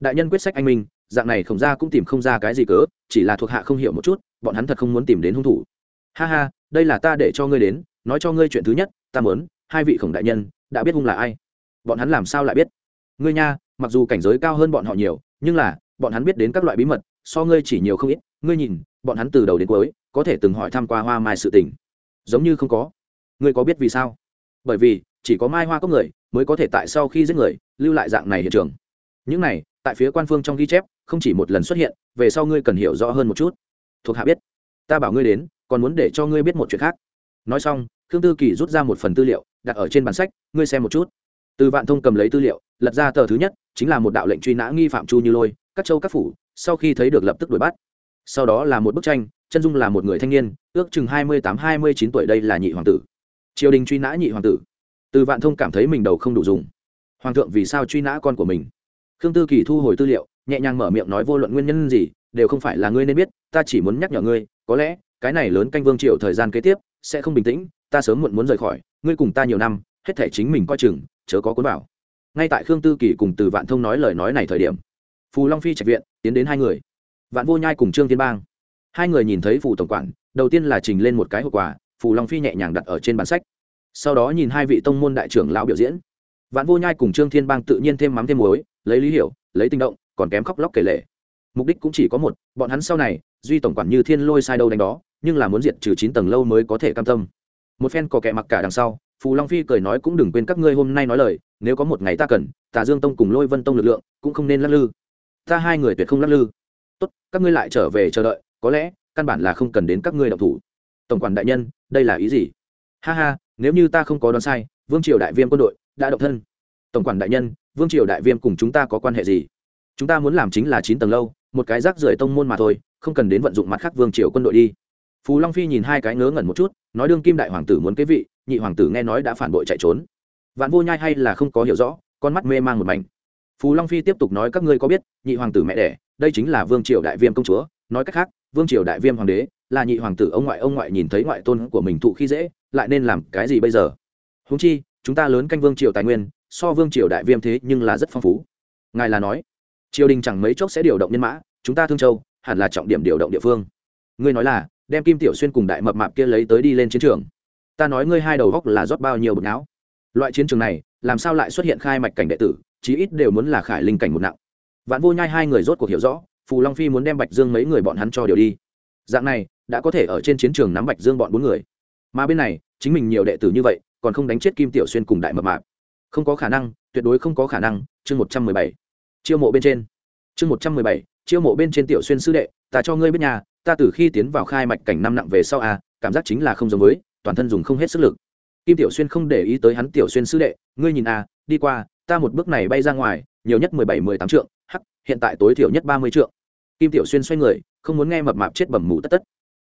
Đại nhân quyết sách anh minh dạng này khổng ra cũng tìm không ra cái gì cớ, chỉ là thuộc hạ không hiểu một chút, bọn hắn thật không muốn tìm đến hung thủ. Ha ha, đây là ta để cho ngươi đến, nói cho ngươi chuyện thứ nhất, ta muốn, hai vị khổng đại nhân, đã biết hung là ai. Bọn hắn làm sao lại biết? Ngươi nha, mặc dù cảnh giới cao hơn bọn họ nhiều, nhưng là, bọn hắn biết đến các loại bí mật, so ngươi chỉ nhiều không ít. Ngươi nhìn, bọn hắn từ đầu đến cuối, có thể từng hỏi tham q u a hoa mai sự tình. Giống như không có. Ngươi có biết vì sao? Bởi vì, chỉ có mai hoa có người, mới có thể tại sau khi giết người, lưu lại dạng này hiện trường. Những này, tại phía quan phương trong ghi chép không chỉ một lần xuất hiện, về sau ngươi cần hiểu rõ hơn một chút. Thuộc hạ biết. Ta bảo ngươi đến, còn muốn để cho ngươi biết một chuyện khác. Nói xong, khương tư kỳ rút ra một phần tư liệu, đặt ở trên bản sách, ngươi xem một chút. Từ vạn thông cầm lấy tư liệu, lật ra tờ thứ nhất, chính là một đạo lệnh truy nã nghi phạm chu như lôi, các châu các phủ, sau khi thấy được lập tức đuổi bắt. Sau đó là một bức tranh, chân dung là một người thanh niên, ước chừng hai mươi tám, hai mươi chín tuổi đây là nhị hoàng tử. Triều đình truy nã nhị hoàng tử. Từ vạn thông cảm thấy mình đầu không đủ dùng. Hoàng thượng vì sao truy nã con của mình? Khương tư kỳ thu hồi tư liệu nhẹ nhàng mở miệng nói vô luận nguyên nhân gì, đều không phải là ngươi nên biết, ta chỉ muốn nhắc nhở ngươi, có lẽ, cái này lớn canh vương triệu thời gian kế tiếp, sẽ không bình tĩnh, ta sớm muộn muốn rời khỏi, ngươi cùng ta nhiều năm, hết thể chính mình coi chừng, chớ có cuốn bảo ngay tại khương tư kỳ cùng từ vạn thông nói lời nói này thời điểm, phù long phi trạch viện, tiến đến hai người. Vạn vô nhai cùng trương thiên bang. Hai người nhìn thấy phù tổng quản, đầu tiên là trình lên một cái hậu quả, phù long phi nhẹ nhàng đặt ở trên bản sách. Sau đó nhìn hai vị tông môn đại trưởng lão biểu diễn. Vạn vô nhai cùng trương thiên bang tự nhiên thêm mắm thêm muối, lấy lý hiểu, lấy tinh động còn kém khóc lóc kể lệ mục đích cũng chỉ có một, bọn hắn sau này, duy tổng quản như thiên lôi sai đâu đánh đó, nhưng là muốn diệt trừ chín tầng lâu mới có thể cam tâm. Một phen có kẻ mặc cả đằng sau, phù long phi cười nói cũng đừng quên các ngươi hôm nay nói lời, nếu có một ngày ta cần, tà dương tông cùng lôi vân tông lực lượng cũng không nên lắc lư. Ta hai người tuyệt không lắc lư. Tốt, các ngươi lại trở về chờ đợi, có lẽ, căn bản là không cần đến các ngươi đọc thủ. Tổng quản đại nhân, đây là ý gì? Ha ha, nếu như ta không có đoán sai, vương triều đại viêm quân đội đã động thân. Tổng quản đại nhân, vương triều đại viêm cùng chúng ta có quan hệ gì? Chúng ta muốn làm chính là chín tầng lâu, một cái rác rưởi tông môn mà thôi, không cần đến vận dụng mặt khác vương triều quân đội đi. Phù long phi nhìn hai cái ngớ ngẩn một chút, nói đương kim đại hoàng tử muốn kế vị, nhị hoàng tử nghe nói đã phản bội chạy trốn. Vạn vô nhai hay là không có hiểu rõ, con mắt mê mang một mảnh. Phù long phi tiếp tục nói, các ngươi có biết, nhị hoàng tử mẹ đẻ, đây chính là vương triều đại viêm công chúa, nói cách khác, vương triều đại viêm hoàng đế, là nhị hoàng tử ông ngoại ông ngoại nhìn thấy ngoại tôn của mình thụ khi dễ, lại nên làm cái gì bây giờ? Húng chi, chúng ta lớn canh vương triều tài nguyên, so vương triều đại viêm thế nhưng là rất phong phú. Ngài là nói triều đình chẳng mấy chốc sẽ điều động nhân mã, chúng ta thương châu hẳn là trọng điểm điều động địa phương. Ngươi nói là, đem kim tiểu xuyên cùng đại mập mạp kia lấy tới đi lên chiến trường. Ta nói ngươi hai đầu góc là rót bao nhiêu bực não. Loại chiến trường này, làm sao lại xuất hiện khai mạch cảnh đệ tử, chí ít đều muốn là khải linh cảnh một nặng. Vạn vô nhai hai người rốt cuộc hiểu rõ, phù long phi muốn đem bạch dương mấy người bọn hắn cho điều đi. Dạng này, đã có thể ở trên chiến trường nắm bạch dương bọn bốn người. Mà bên này, chính mình nhiều đệ tử như vậy, còn không đánh chết kim tiểu xuyên cùng đại mập mạp. Không có khả năng, tuyệt đối không có khả năng, chương một trăm mười bảy chiêu mộ bên trên. Chương một trăm mười bảy, chiêu mộ bên trên tiểu xuyên sư đệ, ta cho ngươi biết nhà, ta từ khi tiến vào khai mạch cảnh năm nặng về sau à cảm giác chính là không giống với, toàn thân dùng không hết sức lực. Kim tiểu xuyên không để ý tới hắn tiểu xuyên sư đệ, ngươi nhìn à đi qua, ta một bước này bay ra ngoài, nhiều nhất mười bảy, mười tám trượng, hắc, hiện tại tối thiểu nhất ba mươi trượng. Kim tiểu xuyên xoay người, không muốn nghe mập mạp chết bẩm mù tất tất.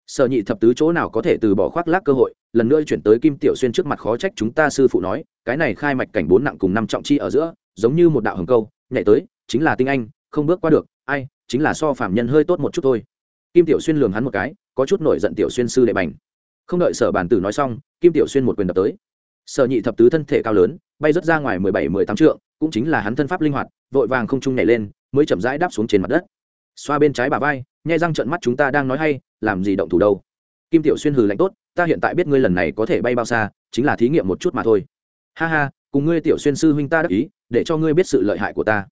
Sở nhị thập tứ chỗ nào có thể từ bỏ khoác lác cơ hội, lần nữa chuyển tới kim tiểu xuyên trước mặt khó trách chúng ta sư phụ nói, cái này khai mạch cảnh bốn nặng cùng năm trọng chi ở giữa, giống như một đạo hầm câu, nhảy tới chính là tinh anh, không bước qua được, ai, chính là so phạm nhân hơi tốt một chút thôi. Kim tiểu xuyên lường hắn một cái, có chút nổi giận tiểu xuyên sư đệ bành. Không đợi sở bản tử nói xong, kim tiểu xuyên một quyền đập tới. Sở nhị thập tứ thân thể cao lớn, bay rớt ra ngoài mười bảy, mười tám trượng, cũng chính là hắn thân pháp linh hoạt, vội vàng không trung nhảy lên, mới chậm rãi đáp xuống trên mặt đất. Xoa bên trái bà vai, nhai răng trận mắt chúng ta đang nói hay, làm gì động thủ đâu. Kim tiểu xuyên hừ lạnh tốt, ta hiện tại biết ngươi lần này có thể bay bao xa, chính là thí nghiệm một chút mà thôi. Ha ha, cùng ngươi tiểu xuyên sư huynh ta đắc ý, để cho ngươi biết sự lợi hại của ta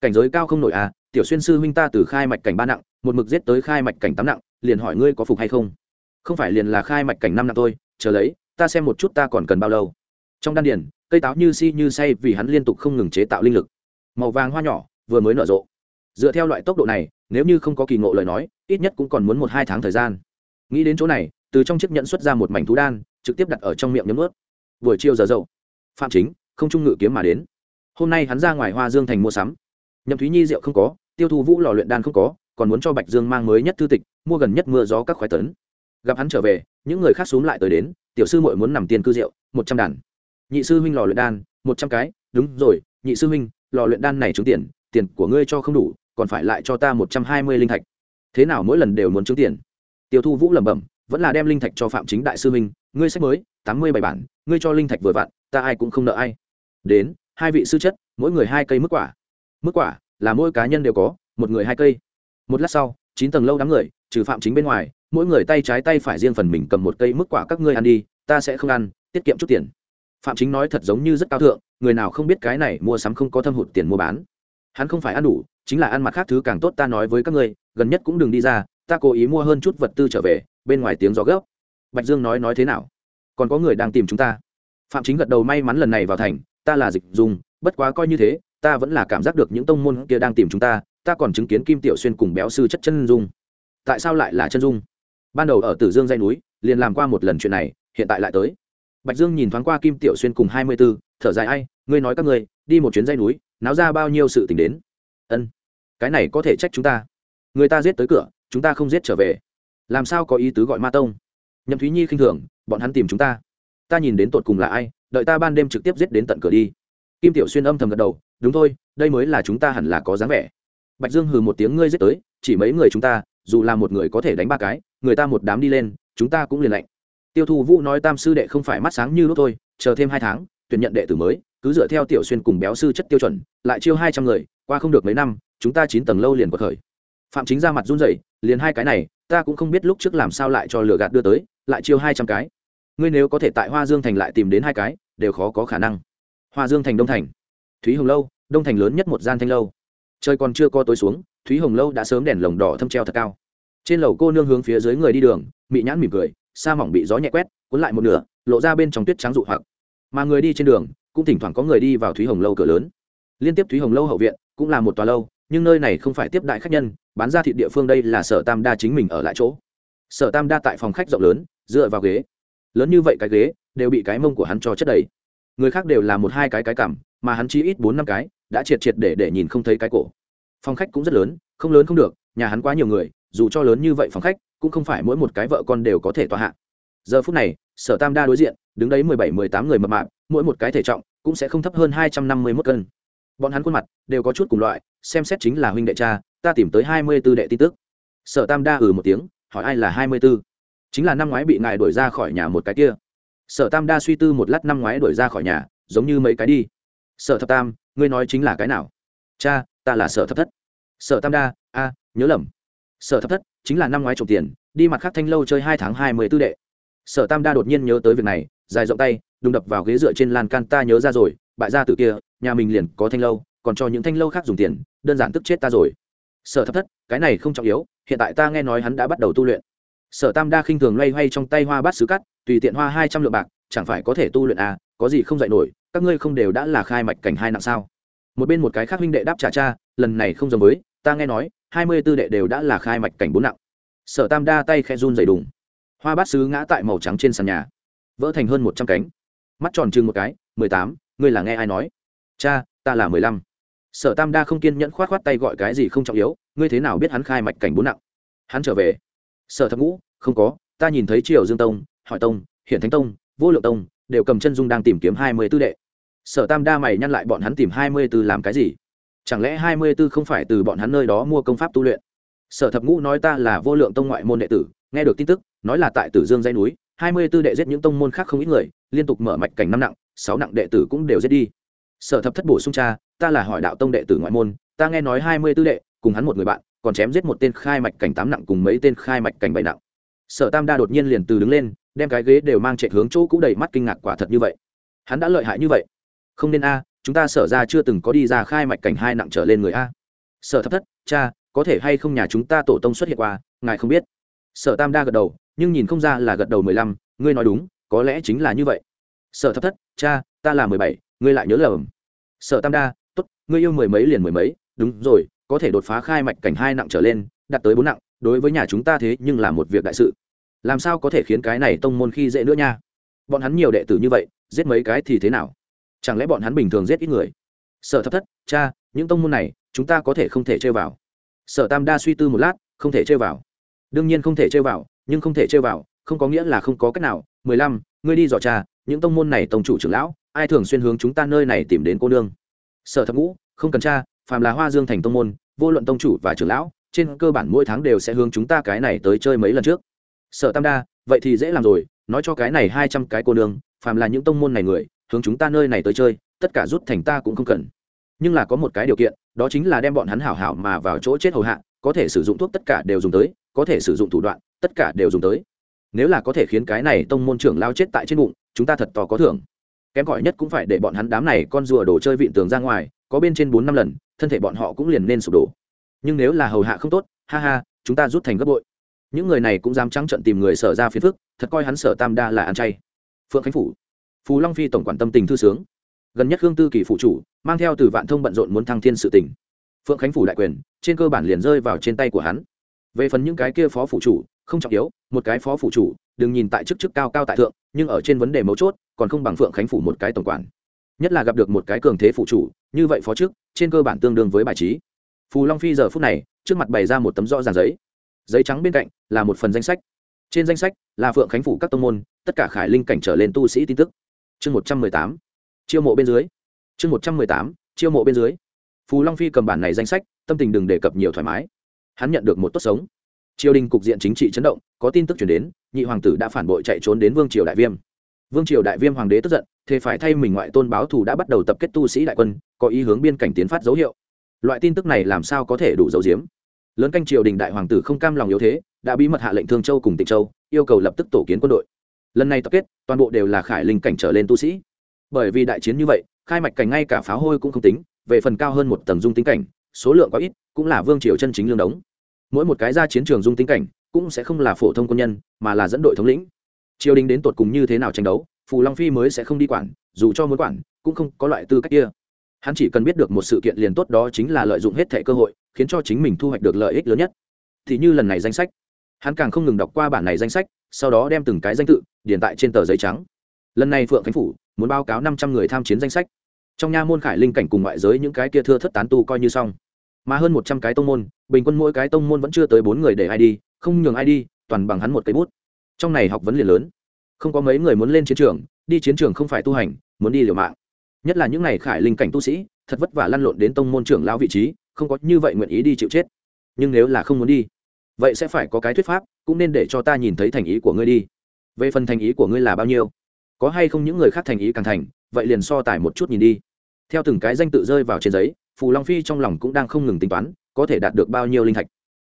cảnh giới cao không nổi à tiểu xuyên sư huynh ta từ khai mạch cảnh ba nặng, một mực giết tới khai mạch cảnh tám nặng, liền hỏi ngươi có phục hay không? Không phải liền là khai mạch cảnh năm nặng thôi, chờ lấy, ta xem một chút ta còn cần bao lâu. Trong đan điền, cây táo như si như say vì hắn liên tục không ngừng chế tạo linh lực. Màu vàng hoa nhỏ, vừa mới nở rộ. Dựa theo loại tốc độ này, nếu như không có kỳ ngộ lời nói, ít nhất cũng còn muốn một hai tháng thời gian. Nghĩ đến chỗ này, từ trong chiếc nhẫn xuất ra một mảnh thú đan, trực tiếp đặt ở trong miệng nhấm ướt buổi chiều giờ dậu, phạm chính, không trung ngự kiếm mà đến. Hôm nay hắn ra ngoài hoa dương thành mua sắm nhậm thúy nhi rượu không có, tiêu thụ vũ lò luyện đan không có, còn muốn cho bạch dương mang mới nhất thư tịch, mua gần nhất mưa gió các khoái tấn. Gặp hắn trở về, những người khác xúm lại tới đến, tiểu sư muội muốn nằm tiền cư rượu, một trăm đàn. Nhị sư huynh lò luyện đan, một trăm cái, đúng rồi, nhị sư huynh, lò luyện đan này trúng tiền tiền của ngươi cho không đủ, còn phải lại cho ta một trăm hai mươi linh thạch. Thế nào mỗi lần đều muốn trúng tiền? Tiêu thu vũ lẩm bẩm, vẫn là đem linh thạch cho phạm chính đại sư huynh, ngươi sách mới, tám mươi bảy bản, ngươi cho linh thạch vừa vặn, ta ai cũng không nợ ai. Đến, hai vị sư chất, mỗi người hai cây mức quả mức quả là mỗi cá nhân đều có, một người hai cây. Một lát sau, chín tầng lâu đám người, trừ phạm chính bên ngoài, mỗi người tay trái tay phải riêng phần mình cầm một cây mức quả các ngươi ăn đi, ta sẽ không ăn, tiết kiệm chút tiền. Phạm chính nói thật giống như rất cao thượng, người nào không biết cái này mua sắm không có thâm hụt tiền mua bán. Hắn không phải ăn đủ, chính là ăn mặt khác thứ càng tốt ta nói với các ngươi, gần nhất cũng đừng đi ra, ta cố ý mua hơn chút vật tư trở về, bên ngoài tiếng gió gấp. Bạch dương nói nói thế nào? Còn có người đang tìm chúng ta. Phạm chính gật đầu may mắn lần này vào thành, ta là dịch dùng, bất quá coi như thế ta vẫn là cảm giác được những tông môn kia đang tìm chúng ta ta còn chứng kiến kim tiểu xuyên cùng béo sư chất chân dung. Tại sao lại là chân dung? Ban đầu ở tử dương dây núi, liền làm qua một lần chuyện này, hiện tại lại tới. Bạch dương nhìn thoáng qua kim tiểu xuyên cùng hai mươi b ố thở dài, ai, ngươi nói các ngươi, đi một chuyến dây núi, náo ra bao nhiêu sự t ì n h đến? Ân, cái này có thể trách chúng ta. Người ta giết tới cửa, chúng ta không giết trở về. Làm sao có ý tứ gọi ma tông? Nhậm thúy nhi khinh thường, bọn hắn tìm chúng ta. Ta nhìn đến tột cùng là ai, đợi ta ban đêm trực tiếp giết đến tận cửa đi kim tiểu xuyên âm thầm gật đầu, đúng thôi, đây mới là chúng ta hẳn là có dáng vẻ. Bạch dương hừ một tiếng, ngươi giết tới, chỉ mấy người chúng ta, dù là một người có thể đánh ba cái, người ta một đám đi lên, chúng ta cũng liền lạnh. Tiêu thụ vũ nói, tam sư đệ không phải mắt sáng như lúc thôi, chờ thêm hai tháng, tuyển nhận đệ tử mới, cứ dựa theo tiểu xuyên cùng béo sư chất tiêu chuẩn, lại chiêu hai trăm người, qua không được mấy năm, chúng ta chín tầng lâu liền có khởi. Phạm chính ra mặt run rẩy, liền hai cái này, ta cũng không biết lúc trước làm sao lại cho lừa gạt đưa tới, lại chiêu hai trăm cái. Ngươi nếu có thể tại hoa dương thành lại tìm đến hai cái, đều khó có khả năng hoa dương thành đông thành. Thúy hồng lâu, đông thành lớn nhất một gian thanh lâu. Trời còn chưa co tối xuống, thúy hồng lâu đã sớm đèn lồng đỏ thâm treo thật cao. Trên lầu cô nương hướng phía dưới người đi đường, mị nhãn mỉm cười, sa mỏng bị gió nhẹ quét, cuốn lại một nửa, lộ ra bên trong tuyết trắng dụ hoặc. Mà người đi trên đường, cũng thỉnh thoảng có người đi vào thúy hồng lâu cửa lớn. Liên tiếp thúy hồng lâu hậu viện, cũng là một tòa lâu, nhưng nơi này không phải tiếp đại khách nhân, bán ra thị địa phương đây là sở tam đa chính mình ở lại chỗ. Sở tam đa tại phòng khách rộng lớn, dựa vào ghế. Lớn như vậy cái ghế, đều bị cái mông của hắn cho chất đầy người khác đều là một hai cái cái cảm, mà hắn chỉ ít bốn năm cái, đã triệt triệt để để nhìn không thấy cái cổ. Phòng khách cũng rất lớn, không lớn không được, nhà hắn quá nhiều người, dù cho lớn như vậy phòng khách, cũng không phải mỗi một cái vợ con đều có thể tòa hạ. Giờ phút này, sở tam đa đối diện, đứng đấy mười bảy, mười tám người mập mạp, mỗi một cái thể trọng cũng sẽ không thấp hơn hai trăm năm mươi mốt cân. Bọn hắn khuôn mặt đều có chút cùng loại, xem xét chính là huynh đệ cha, ta tìm tới hai mươi b ố đệ tin tức. Sở tam đa ừ một tiếng, hỏi ai là hai mươi b ố chính là năm ngoái bị ngài đuổi ra khỏi nhà một cái kia sở tam đa suy tư một lát năm ngoái đuổi ra khỏi nhà, giống như mấy cái đi. Sở thập tam, ngươi nói chính là cái nào? Cha, ta là sở thập thất. Sở tam đa, a, nhớ lầm. Sở thập thất, chính là năm ngoái trộm tiền, đi mặt khác thanh lâu chơi hai tháng hai mươi tư đệ. Sở tam đa đột nhiên nhớ tới việc này, dài rộng tay, đùng đập vào ghế dựa trên lan can, ta nhớ ra rồi, bại gia tử kia, nhà mình liền có thanh lâu, còn cho những thanh lâu khác dùng tiền, đơn giản tức chết ta rồi. Sở Thập thất, cái này không trọng yếu, hiện tại ta nghe nói hắn đã bắt đầu tu luyện. Sở tam đa khinh thường loay hoay trong tay hoa bát sứ cắt tùy tiện hoa hai trăm lượng bạc, chẳng phải có thể tu luyện à có gì không dạy nổi, các ngươi không đều đã là khai mạch cảnh hai nặng sao? Một bên một cái khác huynh đệ đáp trả cha, lần này không giống với, ta nghe nói, hai mươi tư đệ đều đã là khai mạch cảnh bốn nặng. Sở tam đa tay khe run dày đùng. Hoa bát sứ ngã tại màu trắng trên sàn nhà. Vỡ thành hơn một trăm cánh. Mắt tròn chừng một cái, mười tám, ngươi là nghe ai nói? Cha, ta là mười lăm. Sở tam đa không kiên nhẫn k h o á t k h o á t tay gọi cái gì không trọng yếu, ngươi thế nào biết hắn khai mạch cảnh bốn nặng? Hắn trở về. Sở thập ngũ, không có, ta nhìn thấy triều dương tông hỏi tông hiện thánh tông, vô lượng tông, đều cầm chân dung đang tìm kiếm hai mươi tư đệ. Sở tam đa mày nhăn lại bọn hắn tìm hai mươi tư làm cái gì? Chẳng lẽ hai mươi tư không phải từ bọn hắn nơi đó mua công pháp tu luyện? Sở thập ngũ nói ta là vô lượng tông ngoại môn đệ tử, nghe được tin tức, nói là tại tử dương dây núi, hai mươi tư đệ giết những tông môn khác không ít người, liên tục mở mạch cảnh năm nặng, sáu nặng đệ tử cũng đều giết đi. Sở thập thất bổ sung cha, ta là hỏi đạo tông đệ tử ngoại môn, ta nghe nói hai mươi tư đệ, cùng hắn một người bạn, còn chém giết một tên khai mạch cảnh tám nặng cùng mấy tên khai mạch cảnh bảy nặng. Sở tam đa đột nhiên liền từ đứng lên đem cái ghế đều mang chạy hướng chỗ cũ đầy mắt kinh ngạc quả thật như vậy. Hắn đã lợi hại như vậy. Không nên a, chúng ta sở ra chưa từng có đi ra khai mạch cảnh hai nặng trở lên người a. Sở thập thất, cha, có thể hay không nhà chúng ta tổ tông xuất hiện qua, ngài không biết. Sở tam đa gật đầu, nhưng nhìn không ra là gật đầu mười lăm, ngươi nói đúng, có lẽ chính là như vậy. Sở thập thất, cha, ta là mười bảy, ngươi lại nhớ lầm. Sở tam đa t ố t ngươi yêu mười mấy liền mười mấy, đúng rồi, có thể đột phá khai mạch cảnh hai nặng trở lên, đạt tới bốn nặng, đối với nhà chúng ta thế nhưng là một việc đại sự làm sao có thể khiến cái này tông môn khi dễ nữa nha? Bọn hắn nhiều đệ tử như vậy, giết mấy cái thì thế nào? Chẳng lẽ bọn hắn bình thường giết ít người? Sở thập thất, cha, những tông môn này, chúng ta có thể không thể chơi vào. Sở tam đa suy tư một lát, không thể chơi vào. Đương nhiên không thể chơi vào, nhưng không thể chơi vào, không có nghĩa là không có cách nào. Mười lăm, ngươi đi dò cha những tông môn này tông chủ trưởng lão, ai thường xuyên hướng chúng ta nơi này tìm đến cô nương? Sở thập ngũ, không cần cha phàm là hoa dương thành tông môn, vô luận tông chủ và trưởng lão, trên cơ bản mỗi tháng đều sẽ hướng chúng ta cái này tới chơi mấy lần trước sở tam đa, vậy thì dễ làm rồi, nói cho cái này hai trăm cái cô nương, phàm là những tông môn này người, hướng chúng ta nơi này tới chơi, tất cả rút thành ta cũng không cần. Nhưng là có một cái điều kiện, đó chính là đem bọn hắn hảo hảo mà vào chỗ chết hầu hạ, có thể sử dụng thuốc tất cả đều dùng tới, có thể sử dụng thủ đoạn, tất cả đều dùng tới. Nếu là có thể khiến cái này tông môn trưởng lao chết tại trên bụng, chúng ta thật to có thưởng. Kém gọi nhất cũng phải để bọn hắn đám này con rùa đổ chơi vịn tường ra ngoài, có bên trên bốn năm lần, thân thể bọn họ cũng liền nên sụp đổ. Nhưng nếu là hầu hạ không tốt, ha ha, chúng ta rút thành gấp bội những người này cũng dám trắng trận tìm người sở ra phiền phức, thật coi hắn sở tam đa là ăn chay. Phượng khánh phủ. Phù long phi tổng quản tâm tình thư sướng. Gần nhất hương tư kỳ phụ chủ, mang theo từ vạn thông bận rộn muốn thăng thiên sự tỉnh phượng khánh phủ đại quyền, trên cơ bản liền rơi vào trên tay của hắn. Về phần những cái kia phó phụ chủ, không trọng yếu, một cái phó phụ chủ, đừng nhìn tại chức chức cao cao tại thượng, nhưng ở trên vấn đề mấu chốt, còn không bằng phượng khánh phủ một cái tổng quản. Nhất là gặp được một cái cường thế phụ chủ, như vậy phó chức, trên cơ bản tương đương với bài trí. Phù long phi giờ phút này, trước mặt bày ra một tấm rõ ràng giấy giấy trắng bên cạnh là một phần danh sách. Trên danh sách là phượng khánh phủ các tông môn, tất cả khải linh cảnh trở lên tu sĩ tin tức. Chương một trăm mười tám, chiêu mộ bên dưới. Chương một trăm mười tám, chiêu mộ bên dưới. Phù long phi cầm bản này danh sách, tâm tình đừng đề cập nhiều thoải mái. Hắn nhận được một tốt sống. Triều đình cục diện chính trị chấn động, có tin tức chuyển đến, nhị hoàng tử đã phản bội chạy trốn đến vương triều đại viêm. Vương triều đại viêm hoàng đế tức giận, thế phải thay mình ngoại tôn báo thù đã bắt đầu tập kết tu sĩ đại quân, có ý hướng biên cảnh tiến phát dấu hiệu. Loại tin tức này làm sao có thể đủ dấu diếm? Lớn canh triều đình đại hoàng tử không cam lòng yếu thế, đã bí mật hạ lệnh thương châu cùng tịnh châu, yêu cầu lập tức tổ kiến quân đội. Lần này tập kết, toàn bộ đều là khải linh cảnh trở lên tu sĩ. Bởi vì đại chiến như vậy, khai mạch cảnh ngay cả pháo hôi cũng không tính, về phần cao hơn một tầng dung tính cảnh, số lượng có ít, cũng là vương triều chân chính lương đống. Mỗi một cái ra chiến trường dung tính cảnh, cũng sẽ không là phổ thông quân nhân, mà là dẫn đội thống lĩnh. Triều đình đến tột cùng như thế nào tranh đấu, phù long phi mới sẽ không đi quản, dù cho muốn quản, cũng không có loại tư cách kia hắn chỉ cần biết được một sự kiện liền tốt đó chính là lợi dụng hết thẻ cơ hội, khiến cho chính mình thu hoạch được lợi ích lớn nhất. Thì như lần này danh sách. Hắn càng không ngừng đọc qua bản này danh sách, sau đó đem từng cái danh tự điền tại trên tờ giấy trắng. Lần này phượng khánh phủ muốn báo cáo năm trăm người tham chiến danh sách. Trong nha môn khải linh cảnh cùng ngoại giới những cái kia thưa thất tán tu coi như xong. Mà hơn một trăm cái tông môn, bình quân mỗi cái tông môn vẫn chưa tới bốn người để ai đi, không nhường ai đi, toàn bằng hắn một cây bút. Trong này học vấn liền lớn. Không có mấy người muốn lên chiến trường, đi chiến trường không phải tu hành, muốn đi liều mạng nhất là những ngày khải linh cảnh tu sĩ, thật vất vả lăn lộn đến tông môn trưởng lao vị trí, không có như vậy nguyện ý đi chịu chết. Nhưng nếu là không muốn đi, vậy sẽ phải có cái thuyết pháp, cũng nên để cho ta nhìn thấy thành ý của ngươi đi. Về phần thành ý của ngươi là bao nhiêu? Có hay không những người khác thành ý càng thành, vậy liền so tài một chút nhìn đi. Theo từng cái danh tự rơi vào trên giấy, phù long phi trong lòng cũng đang không ngừng tính toán, có thể đạt được bao nhiêu linh thạch.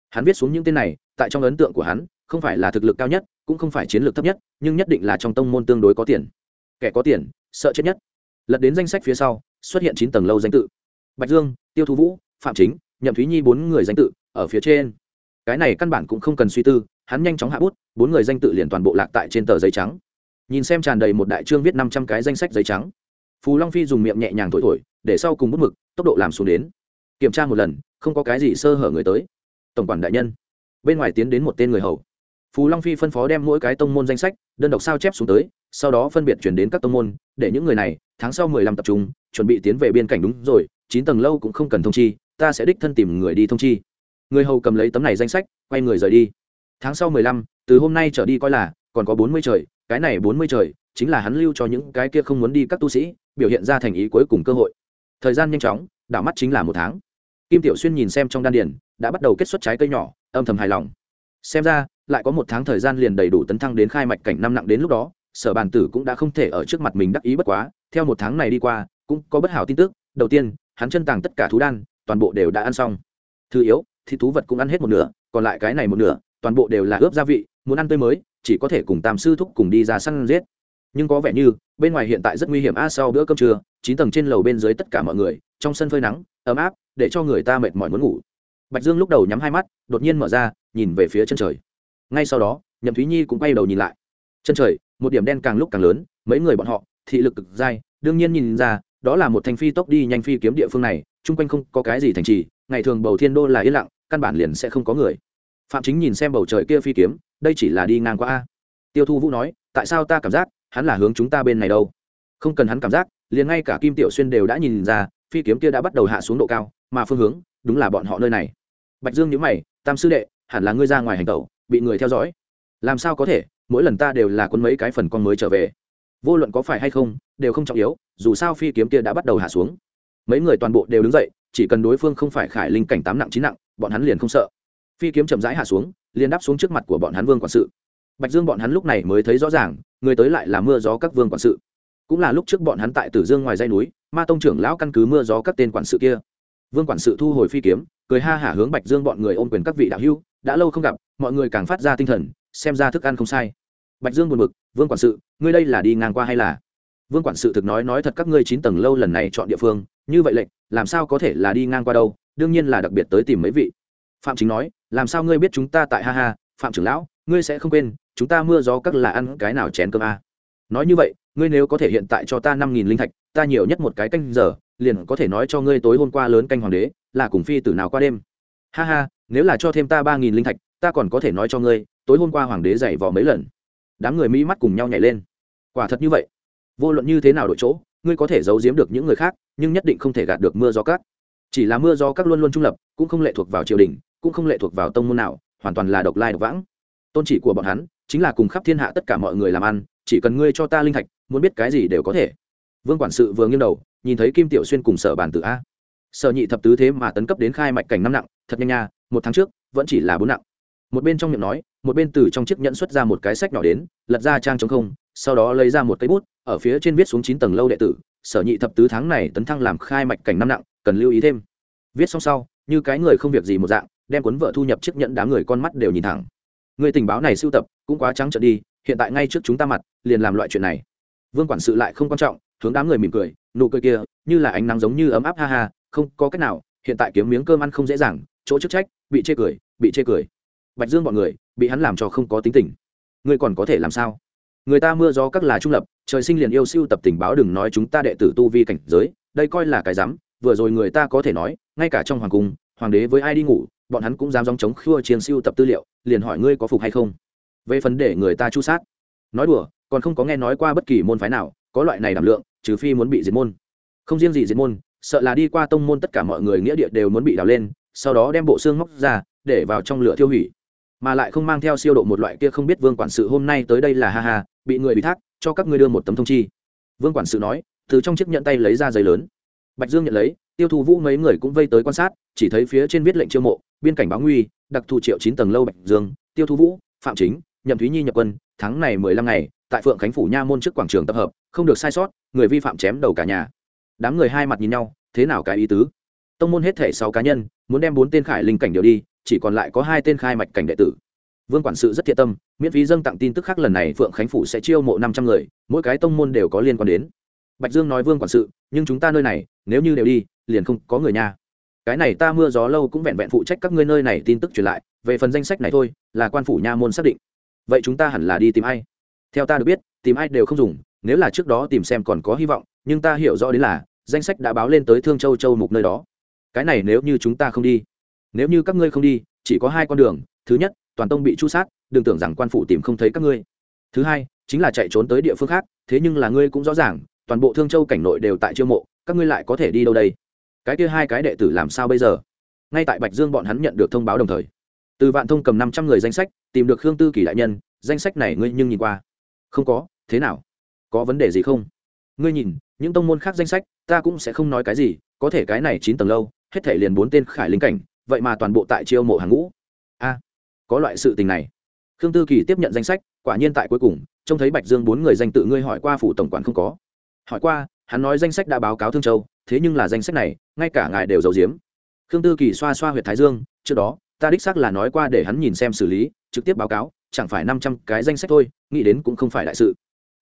Hắn viết xuống những tên này, tại trong ấn tượng của hắn, không phải là thực lực cao nhất, cũng không phải chiến lược thấp nhất, nhưng nhất định là trong tông môn tương đối có tiền. Kẻ có tiền, sợ chết nhất lật đến danh sách phía sau, xuất hiện chín tầng lâu danh tự. Bạch dương, tiêu thu vũ, phạm chính, nhậm thúy nhi bốn người danh tự ở phía trên. Cái này căn bản cũng không cần suy tư, hắn nhanh chóng hạ bút, bốn người danh tự liền toàn bộ lạc tại trên tờ giấy trắng. Nhìn xem tràn đầy một đại trương viết năm trăm cái danh sách giấy trắng. Phù long phi dùng miệng nhẹ nhàng thổi thổi, để sau cùng bút mực, tốc độ làm xuống đến. Kiểm tra một lần, không có cái gì sơ hở người tới. Tổng quản đại nhân. Bên ngoài tiến đến một tên người hầu. Phù long phi phân phó đem mỗi cái tông môn danh sách, đơn độc sao chép xuống tới, sau đó phân biệt chuyển đến các tông môn, để những người này tháng sau mười lăm tập trung, chuẩn bị tiến về biên cảnh đúng rồi, chín tầng lâu cũng không cần thông chi, ta sẽ đích thân tìm người đi thông chi. Người hầu cầm lấy tấm này danh sách, quay người rời đi. Tháng sau mười lăm, từ hôm nay trở đi coi là, còn có bốn mươi trời, cái này bốn mươi trời, chính là hắn lưu cho những cái kia không muốn đi các tu sĩ, biểu hiện ra thành ý cuối cùng cơ hội. Thời gian nhanh chóng, đảo mắt chính là một tháng. Kim tiểu xuyên nhìn xem trong đan điền, đã bắt đầu kết xuất trái cây nhỏ, âm thầm hài lòng. Xem ra, lại có một tháng thời gian liền đầy đủ tấn thăng đến khai mạch cảnh năm nặng đến lúc đó, sở bàn tử cũng đã không thể ở trước mặt mình đắc ý bất quá theo một tháng này đi qua, cũng có bất hảo tin tức. Đầu tiên, hắn chân tàng tất cả thú đan, toàn bộ đều đã ăn xong. Thứ yếu thì thú vật cũng ăn hết một nửa, còn lại cái này một nửa, toàn bộ đều là ướp gia vị, muốn ăn tươi mới, chỉ có thể cùng tam sư thúc cùng đi ra săn giết. Nhưng có vẻ như, bên ngoài hiện tại rất nguy hiểm a, sau bữa cơm trưa, chín tầng trên lầu bên dưới tất cả mọi người, trong sân phơi nắng, ấm áp, để cho người ta mệt mỏi muốn ngủ. Bạch dương lúc đầu nhắm hai mắt, đột nhiên mở ra, nhìn về phía chân trời. Ngay sau đó, nhậm thúy nhi cũng quay đầu nhìn lại. Chân trời, một điểm đen càng lúc càng lớn, mấy người bọn họ thị lực cực dai, đương nhiên nhìn ra, đó là một thành phi tốc đi nhanh phi kiếm địa phương này, chung quanh không có cái gì thành trì, ngày thường bầu thiên đô là yên lặng, căn bản liền sẽ không có người. Phạm chính nhìn xem bầu trời kia phi kiếm, đây chỉ là đi ngang qua a. Tiêu thu vũ nói, tại sao ta cảm giác, hắn là hướng chúng ta bên này đâu? Không cần hắn cảm giác, liền ngay cả kim tiểu xuyên đều đã nhìn ra, phi kiếm kia đã bắt đầu hạ xuống độ cao, mà phương hướng, đúng là bọn họ nơi này. Bạch dương nhớ mày, tam sư đệ, hẳn là ngươi ra ngoài hành tẩu, bị người theo dõi. Làm sao có thể, mỗi lần ta đều là quân mấy cái phần con mới trở về vô luận có phải hay không, đều không trọng yếu, dù sao phi kiếm kia đã bắt đầu hạ xuống. Mấy người toàn bộ đều đứng dậy, chỉ cần đối phương không phải khải linh cảnh tám nặng chín nặng, bọn hắn liền không sợ. Phi kiếm chậm rãi hạ xuống, liền đáp xuống trước mặt của bọn hắn vương quản sự. Bạch dương bọn hắn lúc này mới thấy rõ ràng, người tới lại là mưa gió các vương quản sự. Cũng là lúc trước bọn hắn tại tử dương ngoài dây núi, ma tông trưởng lão căn cứ mưa gió các tên quản sự kia. Vương quản sự thu hồi phi kiếm, cười ha hả hướng bạch dương bọn người ôm quyền các vị đạo hưu. đã lâu không gặp, mọi người càng phát ra tinh thần, xem ra thức ăn không sai bạch dương buồn bực, vương quản sự, ngươi đây là đi ngang qua hay là? Vương quản sự thực nói nói thật các ngươi chín tầng lâu lần này chọn địa phương, như vậy lệnh, làm sao có thể là đi ngang qua đâu, đương nhiên là đặc biệt tới tìm mấy vị. Phạm chính nói, làm sao ngươi biết chúng ta tại ha ha, phạm trưởng lão, ngươi sẽ không quên, chúng ta mưa gió các là ăn cái nào chén cơm a? Nói như vậy, ngươi nếu có thể hiện tại cho ta năm nghìn linh thạch, ta nhiều nhất một cái canh giờ, liền có thể nói cho ngươi tối hôm qua lớn canh hoàng đế, là cùng phi tử nào qua đêm. Ha ha, nếu là cho thêm ta ba nghìn linh thạch, ta còn có thể nói cho ngươi, tối hôm qua hoàng đế dạy vò mấy lần đám người mỹ mắt cùng nhau nhảy lên. Quả thật như vậy. Vô luận như thế nào đổi chỗ, ngươi có thể giấu giếm được những người khác, nhưng nhất định không thể gạt được mưa gió cát. Chỉ là mưa gió cát luôn luôn trung lập, cũng không lệ thuộc vào triều đình, cũng không lệ thuộc vào tông môn nào, hoàn toàn là độc lai, độc vãng. Tôn chỉ của bọn hắn, chính là cùng khắp thiên hạ tất cả mọi người làm ăn, chỉ cần ngươi cho ta linh thạch, muốn biết cái gì đều có thể. Vương quản sự vừa nghiêng đầu, nhìn thấy kim tiểu xuyên cùng sở bàn tử a. Sở nhị thập tứ thế mà tấn cấp đến khai mạch cảnh năm nặng, thật nhanh nha, một tháng trước, vẫn chỉ là bốn nặng một bên trong miệng nói, một bên từ trong chiếc nhẫn xuất ra một cái sách nhỏ đến, lật ra trang chống không, sau đó lấy ra một cây bút, ở phía trên viết xuống chín tầng lâu đệ tử, sở nhị thập tứ tháng này tấn thăng làm khai mạch cảnh năm nặng, cần lưu ý thêm. Viết xong sau, như cái người không việc gì một dạng, đem cuốn vợ thu nhập chiếc nhẫn đám người con mắt đều nhìn thẳng. Người tình báo này sưu tập, cũng quá trắng trợn đi, hiện tại ngay trước chúng ta mặt, liền làm loại chuyện này. Vương quản sự lại không quan trọng, hướng đám người mỉm cười, nụ cười kia, như là ánh nắng giống như ấm áp ha ha, không có cách nào, hiện tại kiếm miếng cơm ăn không dễ dàng, chỗ chức trách, bị chê cười, bị chê cười bạch dương bọn người, bị hắn làm cho không có tính tình. Ngươi còn có thể làm sao? Người ta mưa gió các là trung lập, trời sinh liền yêu siêu tập tình báo đừng nói chúng ta đệ tử tu vi cảnh giới, đây coi là cái dám, vừa rồi người ta có thể nói, ngay cả trong hoàng cung, hoàng đế với ai đi ngủ, bọn hắn cũng dám dòng chống khua chiến siêu tập tư liệu, liền hỏi ngươi có phục hay không? Về phần để người ta chu sát. Nói đùa, còn không có nghe nói qua bất kỳ môn phái nào, có loại này đảm lượng, trừ phi muốn bị diệt môn. Không riêng gì diệt môn, sợ là đi qua tông môn tất cả mọi người nghĩa địa đều muốn bị đào lên, sau đó đem bộ xương móc ra, để vào trong lửa thiêu hủy mà lại không mang theo siêu độ một loại kia không biết vương quản sự hôm nay tới đây là ha ha, bị người bị thác, cho các ngươi đưa một tấm thông chi. Vương quản sự nói, từ trong chiếc nhận tay lấy ra giấy lớn. Bạch dương nhận lấy, tiêu thụ vũ mấy người cũng vây tới quan sát, chỉ thấy phía trên viết lệnh chiêu mộ, biên cảnh báo nguy, đặc thù triệu chín tầng lâu bạch dương, tiêu thu vũ, phạm chính, nhậm thúy nhi nhập quân, tháng này mười lăm ngày, tại phượng khánh phủ nha môn trước quảng trường tập hợp, không được sai sót, người vi phạm chém đầu cả nhà. Đám người hai mặt nhìn nhau, thế nào cái ý tứ? Tông môn hết thể sáu cá nhân, muốn đem bốn tên khải linh cảnh đều đi chỉ còn lại có hai tên khai mạch cảnh đệ tử. Vương quản sự rất thiện tâm, miễn phí dâng tặng tin tức khác lần này phượng khánh phủ sẽ chiêu mộ năm trăm người, mỗi cái tông môn đều có liên quan đến. Bạch dương nói vương quản sự, nhưng chúng ta nơi này, nếu như đều đi, liền không có người nha. Cái này ta mưa gió lâu cũng vẹn vẹn phụ trách các ngươi nơi này tin tức truyền lại, về phần danh sách này thôi, là quan phủ nha môn xác định. Vậy chúng ta hẳn là đi tìm ai? Theo ta được biết, tìm ai đều không dùng, nếu là trước đó tìm xem còn có hy vọng, nhưng ta hiểu rõ đến là, danh sách đã báo lên tới thương châu châu mục nơi đó. Cái này nếu như chúng ta không đi nếu như các ngươi không đi, chỉ có hai con đường, thứ nhất, toàn tông bị chu sát, đừng tưởng rằng quan phủ tìm không thấy các ngươi. Thứ hai, chính là chạy trốn tới địa phương khác, thế nhưng là ngươi cũng rõ ràng, toàn bộ thương châu cảnh nội đều tại chiêu mộ, các ngươi lại có thể đi đâu đây? Cái kia hai cái đệ tử làm sao bây giờ? Ngay tại bạch dương bọn hắn nhận được thông báo đồng thời, từ vạn thông cầm năm trăm người danh sách, tìm được khương tư kỷ đại nhân, danh sách này ngươi nhưng nhìn qua? Không có, thế nào? Có vấn đề gì không? Ngươi nhìn, những tông môn khác danh sách, ta cũng sẽ không nói cái gì, có thể cái này chín tầng lâu, hết thể liền bốn tên khải linh cảnh vậy mà toàn bộ tại chiêu mộ hàng ngũ. A, có loại sự tình này. Khương tư kỳ tiếp nhận danh sách, quả nhiên tại cuối cùng, trông thấy bạch dương bốn người danh tự ngươi hỏi qua phủ tổng quản không có. Hỏi qua, hắn nói danh sách đã báo cáo thương châu, thế nhưng là danh sách này, ngay cả ngài đều giấu giếm. Khương tư kỳ xoa xoa h u y ệ t thái dương, trước đó, ta đích xác là nói qua để hắn nhìn xem xử lý, trực tiếp báo cáo, chẳng phải năm trăm cái danh sách thôi, nghĩ đến cũng không phải đại sự.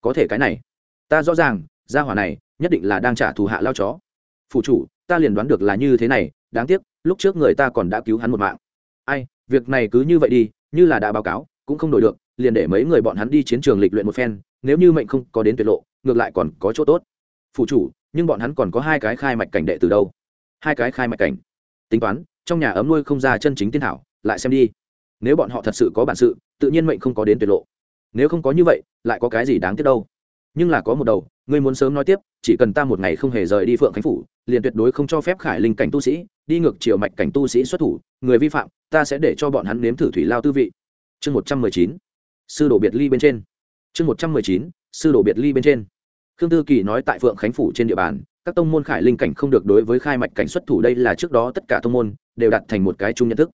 Có thể cái này, ta rõ ràng, gia hỏa này, nhất định là đang trả thù hạ lao chó. Phụ chủ, ta liền đoán được là như thế này đáng tiếc, lúc trước người ta còn đã cứu hắn một mạng. Ai, việc này cứ như vậy đi, như là đã báo cáo, cũng không đổi được, liền để mấy người bọn hắn đi chiến trường lịch luyện một phen, nếu như mệnh không có đến tuyệt lộ, ngược lại còn có chỗ tốt. Phụ chủ, nhưng bọn hắn còn có hai cái khai mạch cảnh đệ từ đâu? Hai cái khai mạch cảnh. Tính toán, trong nhà ấm nuôi không ra chân chính tiên thảo lại xem đi. Nếu bọn họ thật sự có bản sự, tự nhiên mệnh không có đến tuyệt lộ. Nếu không có như vậy, lại có cái gì đáng tiếc đâu? Nhưng là có một đầu ngươi muốn sớm nói tiếp, chỉ cần ta một ngày không hề rời đi phượng khánh phủ, liền tuyệt đối không cho phép khải linh cảnh tu sĩ đi ngược chiều mạch cảnh tu sĩ xuất thủ, người vi phạm, ta sẽ để cho bọn hắn nếm thử thủy lao tư vị. Chương một trăm mười chín, sư đồ biệt ly bên trên. Chương một trăm mười chín, sư đồ biệt ly bên trên. Khương tư kỳ nói tại phượng khánh phủ trên địa bàn, các tông môn khải linh cảnh không được đối với khai mạch cảnh xuất thủ đây là trước đó tất cả tông môn đều đặt thành một cái chung nhận thức.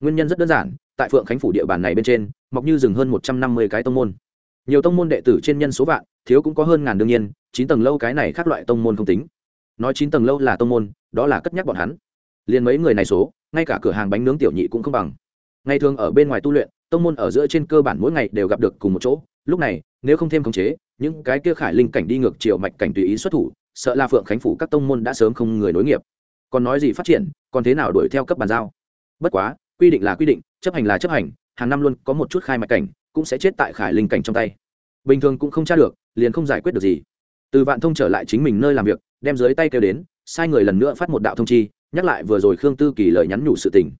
Nguyên nhân rất đơn giản, tại phượng khánh phủ địa bàn này bên trên, mọc như rừng hơn một trăm năm mươi cái tông môn. Nhiều tông môn đệ tử trên nhân số vạn, thiếu cũng có hơn ngàn đương nhiên chín tầng lâu cái này khác loại tông môn không tính. Nói chín tầng lâu là tông môn, đó là cất nhắc bọn hắn. Liền mấy người này số, ngay cả cửa hàng bánh nướng tiểu nhị cũng không bằng. Ngày thường ở bên ngoài tu luyện, tông môn ở giữa trên cơ bản mỗi ngày đều gặp được cùng một chỗ. Lúc này, nếu không thêm khống chế, những cái kia khải linh cảnh đi ngược chiều mạch cảnh tùy ý xuất thủ, sợ là phượng khánh phủ các tông môn đã sớm không người nối nghiệp. Còn nói gì phát triển, còn thế nào đuổi theo cấp bàn giao? Bất quá, quy định là quy định, chấp hành là chấp hành, hàng năm luôn có một chút khai mạch cảnh, cũng sẽ chết tại khải linh cảnh trong tay. Bình thường cũng không tra được, liền không giải quyết được gì từ vạn thông trở lại chính mình nơi làm việc, đem dưới tay kêu đến, sai người lần nữa phát một đạo thông chi, nhắc lại vừa rồi khương tư kỳ lời nhắn nhủ sự tình.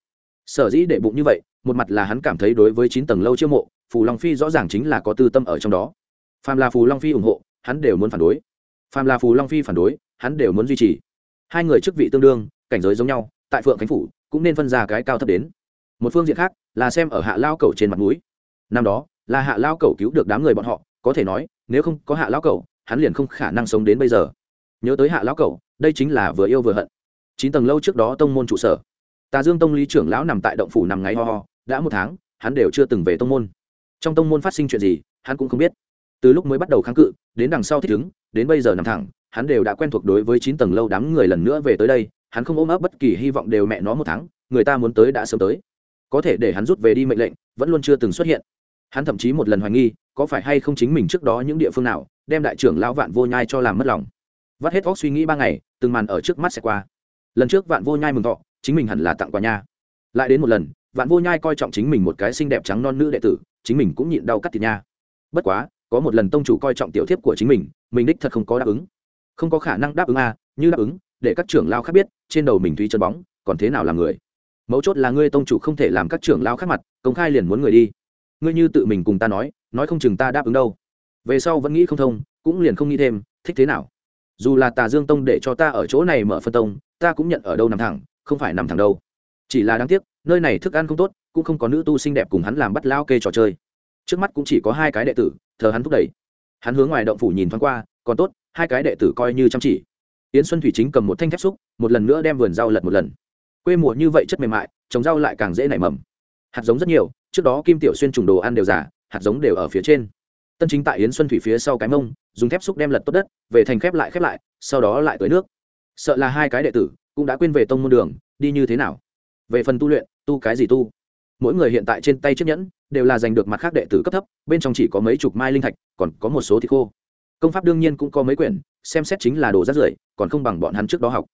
Sở dĩ để bụng như vậy, một mặt là hắn cảm thấy đối với chín tầng lâu chiêu mộ, phù long phi rõ ràng chính là có tư tâm ở trong đó. Phàm là phù long phi ủng hộ, hắn đều muốn phản đối. Phàm là phù long phi phản đối, hắn đều muốn duy trì. Hai người chức vị tương đương, cảnh giới giống nhau, tại phượng khánh phủ cũng nên phân ra cái cao thấp đến. Một phương diện khác là xem ở hạ lao cầu trên mặt núi năm đó, là hạ lao cầu cứu được đám người bọn họ, có thể nói, nếu không có hạ lao cầu hắn liền không khả năng sống đến bây giờ. Nhớ tới hạ lão cậu, đây chính là vừa yêu vừa hận. Chín tầng lâu trước đó tông môn trụ sở. Tà dương tông lý trưởng lão nằm tại động phủ nằm ngáy ho ho đã một tháng hắn đều chưa từng về tông môn. Trong tông môn phát sinh chuyện gì hắn cũng không biết. Từ lúc mới bắt đầu kháng cự đến đằng sau thích ứng đến bây giờ nằm thẳng hắn đều đã quen thuộc đối với chín tầng lâu đám người lần nữa về tới đây hắn không ôm ấp bất kỳ hy vọng đều mẹ nó một tháng người ta muốn tới đã sớm tới. Có thể để hắn rút về đi mệnh lệnh vẫn luôn chưa từng xuất hiện. Hắn thậm chí một lần hoài nghi có phải hay không chính mình trước đó những địa phương nào đem đại trưởng lão vạn vô nhai cho làm mất lòng. Vắt hết óc suy nghĩ ba ngày từng màn ở trước mắt sẽ qua. Lần trước vạn vô nhai mừng thọ chính mình hẳn là tặng quà nha. Lại đến một lần vạn vô nhai coi trọng chính mình một cái xinh đẹp trắng non nữ đệ tử chính mình cũng nhịn đau cắt thịt nha. Bất quá có một lần tông chủ coi trọng tiểu thiếp của chính mình mình đích thật không có đáp ứng. Không có khả năng đáp ứng a à, như đáp ứng để các trưởng lao khác biết trên đầu mình thúy chân bóng còn thế nào làm người. Mấu chốt là ngươi tông chủ không thể làm các trưởng lao khác mặt công khai liền muốn người đi. Ngươi như tự mình cùng ta nói nói không chừng ta đáp ứng đâu về sau vẫn nghĩ không thông, cũng liền không nghĩ thêm, thích thế nào? Dù là tà dương tông để cho ta ở chỗ này mở phân tông, ta cũng nhận ở đâu nằm thẳng, không phải nằm thẳng đâu. Chỉ là đáng tiếc, nơi này thức ăn không tốt, cũng không có nữ tu xinh đẹp cùng hắn làm bắt lao kê trò chơi. Trước mắt cũng chỉ có hai cái đệ tử, thờ hắn thúc đẩy. Hắn hướng ngoài động phủ nhìn thoáng qua, còn tốt, hai cái đệ tử coi như chăm chỉ. Yến xuân thủy chính cầm một thanh thép xúc, một lần nữa đem vườn rau lật một lần. Quê mùa như vậy chất mềm mại, trồng rau lại càng dễ nảy mầm. Hạt giống rất nhiều, trước đó kim tiểu xuyên trùng đồ ăn đều giả, hạt giống đều ở phía trên tân chính tại yến xuân thủy phía sau cái mông, dùng thép xúc đem lật tốt đất, về thành khép lại khép lại, sau đó lại tới nước. Sợ là hai cái đệ tử cũng đã quên về tông môn đường, đi như thế nào? Về phần tu luyện, tu cái gì tu? Mỗi người hiện tại trên tay chiếc nhẫn đều là giành được mặt khác đệ tử cấp thấp, bên trong chỉ có mấy chục mai linh thạch, còn có một số thì khô. Công pháp đương nhiên cũng có mấy quyển, xem xét chính là đồ rác rưởi, còn không bằng bọn hắn trước đó học.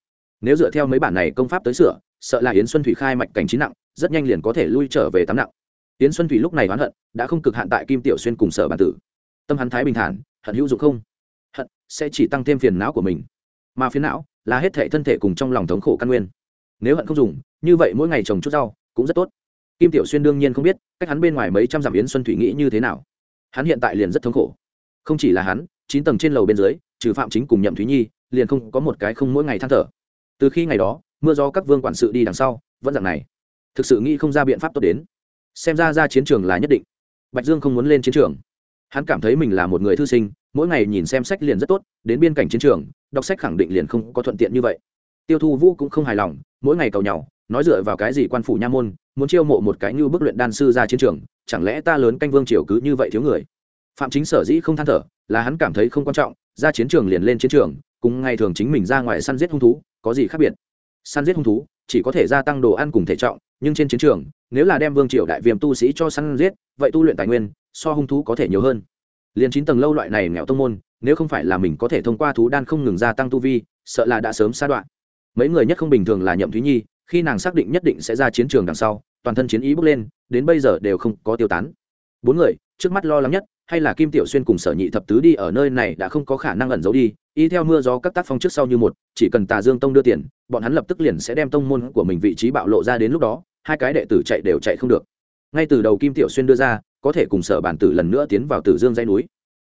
Nếu dựa theo mấy bản này công pháp tới sửa, sợ là yến xuân thủy khai mạch cảnh trí nặng, rất nhanh liền có thể lui trở về tám nặng. Yến xuân thủy lúc này oán hận, đã không cực hạn tại kim tiểu xuyên cùng sở bản tử tâm hắn thái bình thản, hận hữu dụng không? Hận sẽ chỉ tăng thêm phiền não của mình. Mà phiền não là hết thể thân thể cùng trong lòng thống khổ căn nguyên. Nếu hận không dùng, như vậy mỗi ngày trồng chút rau cũng rất tốt. Kim tiểu xuyên đương nhiên không biết cách hắn bên ngoài mấy trăm dặm yến xuân thủy nghĩ như thế nào. Hắn hiện tại liền rất thống khổ. Không chỉ là hắn, chín tầng trên lầu bên dưới, trừ phạm chính cùng nhậm thúy nhi, liền không có một cái không mỗi ngày than thở. Từ khi ngày đó, mưa do các vương quản sự đi đằng sau, vẫn dạng này. Thực sự nghĩ không ra biện pháp tốt đến. Xem ra ra chiến trường là nhất định. Bạch dương không muốn lên chiến trường hắn cảm thấy mình là một người thư sinh, mỗi ngày nhìn xem sách liền rất tốt, đến biên cảnh chiến trường, đọc sách khẳng định liền không có thuận tiện như vậy. Tiêu thu vũ cũng không hài lòng, mỗi ngày cầu nhau, nói dựa vào cái gì quan phủ nha môn, muốn chiêu mộ một cái như bức luyện đan sư ra chiến trường, chẳng lẽ ta lớn canh vương triều cứ như vậy thiếu người? Phạm chính sở dĩ không than thở, là hắn cảm thấy không quan trọng, ra chiến trường liền lên chiến trường, cùng ngày thường chính mình ra ngoài săn giết hung thú, có gì khác biệt? Săn giết hung thú, chỉ có thể gia tăng đồ ăn cùng thể trọng, nhưng trên chiến trường, nếu là đem vương triều đại viêm tu sĩ cho săn giết, vậy tu luyện tài nguyên so hung thú có thể nhiều hơn. Liền chín tầng lâu loại này nghèo tông môn, nếu không phải là mình có thể thông qua thú đan không ngừng gia tăng tu vi, sợ là đã sớm xa đoạn. Mấy người nhất không bình thường là nhậm thúy nhi, khi nàng xác định nhất định sẽ ra chiến trường đằng sau, toàn thân chiến ý bước lên, đến bây giờ đều không có tiêu tán. Bốn người, trước mắt lo lắng nhất, hay là kim tiểu xuyên cùng sở nhị thập tứ đi ở nơi này đã không có khả năng ẩn giấu đi, y theo mưa gió các tác phong trước sau như một, chỉ cần tà dương tông đưa tiền, bọn hắn lập tức liền sẽ đem tông môn của mình vị trí bạo lộ ra đến lúc đó, hai cái đệ tử chạy đều chạy không được. Ngay từ đầu kim tiểu xuyên đưa ra có thể cùng sở bản tử lần nữa tiến vào tử dương dãy núi.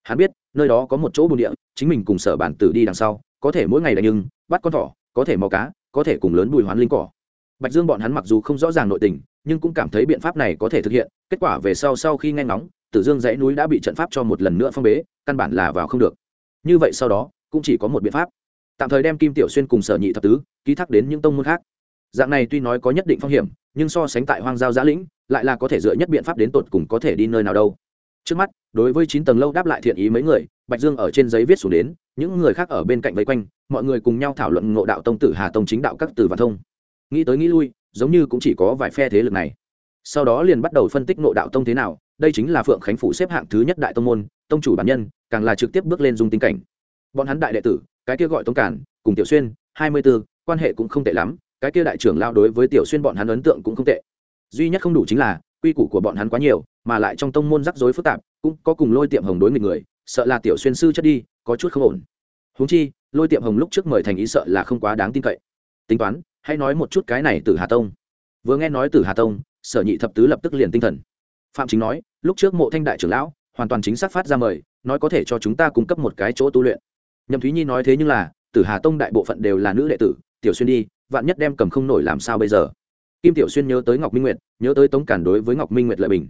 Hắn biết, nơi đó có một chỗ bồn địa, chính mình cùng sở bản tử đi đằng sau, có thể mỗi ngày đánh nhưng, bắt con thỏ, có thể mò cá, có thể cùng lớn bùi hoán linh cỏ. Bạch dương bọn hắn mặc dù không rõ ràng nội tình, nhưng cũng cảm thấy biện pháp này có thể thực hiện, kết quả về sau sau khi nghe ngóng, tử dương dãy núi đã bị trận pháp cho một lần nữa phong bế, căn bản là vào không được. Như vậy sau đó, cũng chỉ có một biện pháp. Tạm thời đem kim tiểu xuyên cùng sở nhị thập tứ, ký thác đến những tông môn khác. Dạng này tuy nói có nhất định phong hiểm, nhưng so sánh tại hoang giao giã lĩnh lại là có thể dựa nhất biện pháp đến tột cùng có thể đi nơi nào đâu. Trước mắt, đối với chín tầng lâu đáp lại thiện ý mấy người, bạch dương ở trên giấy viết xuống đến, những người khác ở bên cạnh vây quanh, mọi người cùng nhau thảo luận ngộ đạo tông tử hà tông chính đạo các từ và thông. Nghĩ tới nghĩ lui, giống như cũng chỉ có vài phe thế lực này. Sau đó liền bắt đầu phân tích ngộ đạo tông thế nào, đây chính là phượng khánh phủ xếp hạng thứ nhất đại tông môn, tông chủ bản nhân, càng là trực tiếp bước lên dung tinh cảnh. Bọn hắn đại đệ tử, cái kia gọi tông cản, cùng tiểu xuyên, hai mươi b ố quan hệ cũng không tệ lắm, cái kia đại trưởng lao đối với tiểu xuyên bọn hắn ấn tượng cũng không tệ duy nhất không đủ chính là, quy củ của bọn hắn quá nhiều, mà lại trong tông môn rắc rối phức tạp, cũng có cùng lôi tiệm hồng đối nghịch người, sợ là tiểu xuyên sư chất đi, có chút không ổn. Húng chi, lôi tiệm hồng lúc trước mời thành ý sợ là không quá đáng tin cậy. Tính toán, hãy nói một chút cái này từ hà tông. Vừa nghe nói từ hà tông, sở nhị thập tứ lập tức liền tinh thần. Phạm chính nói, lúc trước mộ thanh đại trưởng lão, hoàn toàn chính xác phát ra mời, nói có thể cho chúng ta cung cấp một cái chỗ tu luyện. Nhậm thúy nhi nói thế nhưng là, tử hà tông đại bộ phận đều là nữ đệ tử, tiểu xuyên đi, vạn nhất đem cầm không nổi làm sao bây giờ? Kim tiểu xuyên nhớ tới ngọc minh nguyệt, nhớ tới tống cản đối với ngọc minh nguyệt lợi bình.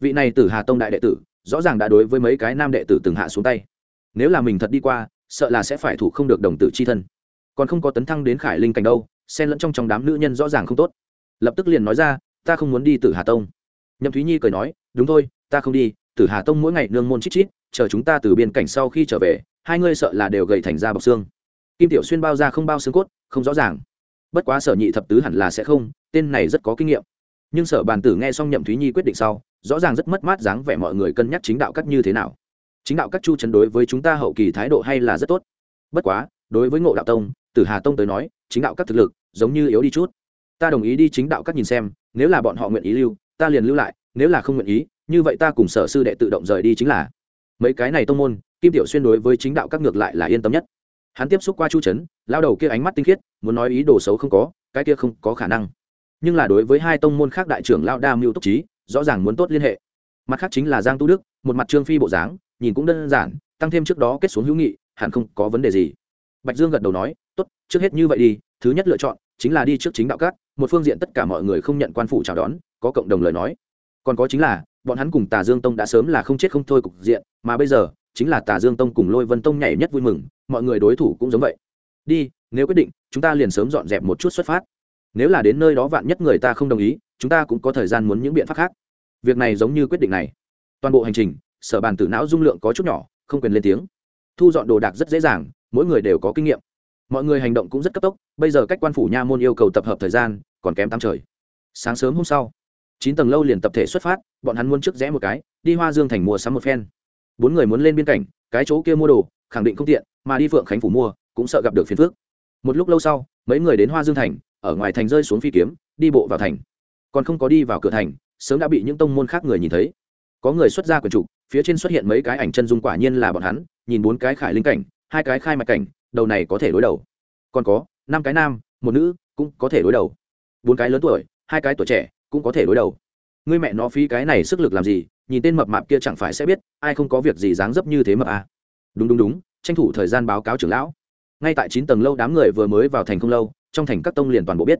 Vị này tử hà tông đại đệ tử, rõ ràng đã đối với mấy cái nam đệ tử từng hạ xuống tay. Nếu là mình thật đi qua, sợ là sẽ phải thủ không được đồng tử c h i thân. Còn không có tấn thăng đến khải linh cảnh đâu, xen lẫn trong trong đám nữ nhân rõ ràng không tốt. Lập tức liền nói ra, ta không muốn đi tử hà tông. Nhậm thúy nhi cười nói, đúng thôi, ta không đi, tử hà tông mỗi ngày nương môn chít chít, chờ chúng ta từ biên cảnh sau khi trở về, hai ngươi sợ là đều gầy thành ra bọc xương. Kim tiểu xuyên bao ra không bao xương cốt, không rõ ràng. Bất quá sở nhị thập tứ hẳn là sẽ không tên này rất có kinh nghiệm. Nhưng sở bàn tử nghe xong nhậm thúy nhi quyết định sau, rõ ràng rất mất mát dáng vẻ mọi người cân nhắc chính đạo các như thế nào. Chính đạo các chu chấn đối với chúng ta hậu kỳ thái độ hay là rất tốt. Bất quá, đối với ngộ đạo tông, tử hà tông tới nói, chính đạo các thực lực giống như yếu đi chút. Ta đồng ý đi chính đạo các nhìn xem, nếu là bọn họ nguyện ý lưu, ta liền lưu lại, nếu là không nguyện ý, như vậy ta cùng sở sư đệ tự động rời đi chính là. Mấy cái này tông môn, kim tiểu xuyên đối với chính đạo các ngược lại là yên tâm nhất. Hắn tiếp xúc qua chu trấn, lao đầu kia ánh mắt tinh khiết, muốn nói ý đồ xấu không có, cái kia không có khả năng nhưng là đối với hai tông môn khác đại trưởng lao đa mưu túc trí, rõ ràng muốn tốt liên hệ. Mặt khác chính là giang tu đức, một mặt trương phi bộ dáng, nhìn cũng đơn giản, tăng thêm trước đó kết xuống hữu nghị, hẳn không có vấn đề gì. Bạch dương gật đầu nói, tốt, trước hết như vậy đi, thứ nhất lựa chọn chính là đi trước chính đạo các, một phương diện tất cả mọi người không nhận quan phủ chào đón, có cộng đồng lời nói. Còn có chính là, bọn hắn cùng tà dương tông đã sớm là không chết không thôi cục diện, mà bây giờ, chính là tà dương tông cùng lôi vân tông nhảy nhất vui mừng, mọi người đối thủ cũng giống vậy. Đi, nếu quyết định, chúng ta liền sớm dọn dẹp một chút xuất phát nếu là đến nơi đó vạn nhất người ta không đồng ý, chúng ta cũng có thời gian muốn những biện pháp khác. Việc này giống như quyết định này. Toàn bộ hành trình, sở bàn tử não dung lượng có chút nhỏ, không quyền lên tiếng. Thu dọn đồ đạc rất dễ dàng, mỗi người đều có kinh nghiệm. Mọi người hành động cũng rất cấp tốc, bây giờ cách quan phủ nha môn yêu cầu tập hợp thời gian, còn kém tám trời. Sáng sớm hôm sau, chín tầng lâu liền tập thể xuất phát, bọn hắn muốn trước rẽ một cái, đi hoa dương thành mua sắm một phen. Bốn người muốn lên biên cảnh, cái chỗ kia mua đồ, khẳng định không tiện, mà đi phượng khánh phủ mua, cũng sợ gặp được phiền phước một lúc lâu sau, mấy người đến hoa dương thành ở ngoài thành rơi xuống phi kiếm, đi bộ vào thành. Còn không có đi vào cửa thành, sớm đã bị những tông môn khác người nhìn thấy. Có người xuất ra quyển trục phía trên xuất hiện mấy cái ảnh chân dung quả nhiên là bọn hắn, nhìn bốn cái khải linh cảnh, hai cái khai mạch cảnh, đầu này có thể đối đầu. Còn có, năm cái nam, một nữ, cũng có thể đối đầu. Bốn cái lớn tuổi, hai cái tuổi trẻ, cũng có thể đối đầu. Ngươi mẹ nó phí cái này sức lực làm gì, nhìn tên mập mạp kia chẳng phải sẽ biết, ai không có việc gì dáng dấp như thế mập à. đúng đúng đúng, tranh thủ thời gian báo cáo trưởng lão. Ngay tại chín tầng lâu đám người vừa mới vào thành không lâu trong thành các tông liền toàn bộ biết.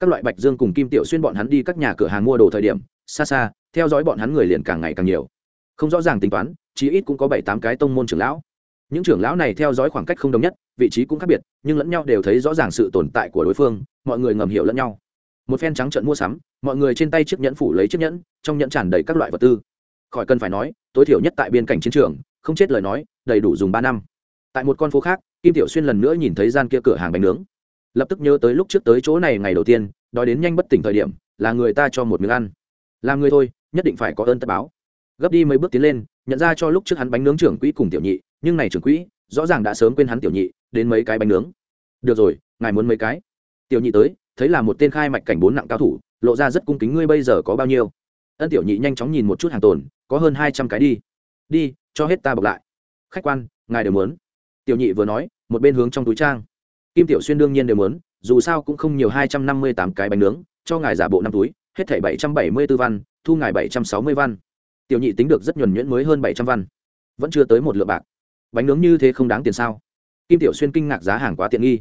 Các loại bạch dương cùng kim tiểu xuyên bọn hắn đi các nhà cửa hàng mua đồ thời điểm, xa xa, theo dõi bọn hắn người liền càng ngày càng nhiều. Không rõ ràng tính toán, chí ít cũng có bảy tám cái tông môn trưởng lão. Những trưởng lão này theo dõi khoảng cách không đồng nhất, vị trí cũng khác biệt, nhưng lẫn nhau đều thấy rõ ràng sự tồn tại của đối phương, mọi người ngầm hiểu lẫn nhau. Một phen trắng trận mua sắm, mọi người trên tay chiếc nhẫn phủ lấy chiếc nhẫn, trong nhẫn tràn đầy các loại vật tư. Khỏi cần phải nói, tối thiểu nhất tại biên cảnh chiến trường, không chết lời nói, đầy đủ dùng ba năm. Tại một con phố khác, kim tiểu xuyên lần nữa nhìn thấy gian kia cửa hàng bánh nướng lập tức nhớ tới lúc trước tới chỗ này ngày đầu tiên, đói đến nhanh bất tỉnh thời điểm, là người ta cho một miếng ăn. Làm người thôi, nhất định phải có ơn tất báo. Gấp đi mấy bước tiến lên, nhận ra cho lúc trước hắn bánh nướng trưởng quỹ cùng tiểu nhị, nhưng này trưởng quỹ, rõ ràng đã sớm quên hắn tiểu nhị, đến mấy cái bánh nướng. Được rồi, ngài muốn mấy cái? Tiểu nhị tới, thấy là một tên khai mạch cảnh bốn nặng cao thủ, lộ ra rất cung kính ngươi bây giờ có bao nhiêu? Ân tiểu nhị nhanh chóng nhìn một chút hàng tồn, có hơn hai trăm cái đi. Đi, cho hết ta bọc lại. Khách quan, ngài đều muốn. Tiểu nhị vừa nói, một bên hướng trong túi trang kim tiểu xuyên đương nhiên đều muốn, dù sao cũng không nhiều hai trăm năm mươi tám cái bánh nướng, cho ngài giả bộ năm túi, hết thảy bảy trăm bảy mươi b ố văn, thu ngài bảy trăm sáu mươi văn. Tiểu nhị tính được rất nhuần nhuyễn mới hơn bảy trăm văn. Vẫn chưa tới một lượng bạc. Bánh nướng như thế không đáng tiền sao? Kim tiểu xuyên kinh ngạc giá hàng quá tiện nghi.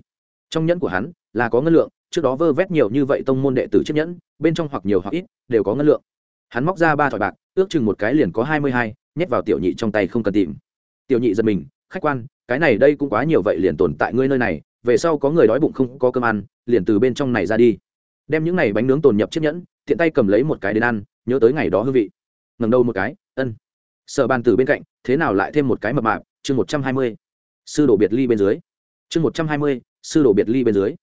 Trong nhẫn của hắn, là có ngân lượng, trước đó vơ vét nhiều như vậy tông môn đệ tử chiếc nhẫn, bên trong hoặc nhiều hoặc ít, đều có ngân lượng. Hắn móc ra ba thỏi bạc, ước chừng một cái liền có hai mươi hai, nhét vào tiểu nhị trong tay không cần tìm. Tiểu nhị giật mình, khách quan, cái này đây cũng quá nhiều vậy liền tồn tại ngươi nơi này về sau có người đói bụng không có cơm ăn, liền từ bên trong này ra đi. Đem những này bánh nướng tồn nhập chiếc nhẫn thiện tay cầm lấy một cái đến ăn, nhớ tới ngày đó hương vị. Ngầm đầu một cái, ân. Sợ bàn từ bên cạnh, thế nào lại thêm một cái mập mạp, chương một trăm hai mươi. Sư đồ biệt ly bên dưới. Chương một trăm hai mươi, sư đồ biệt ly bên dưới.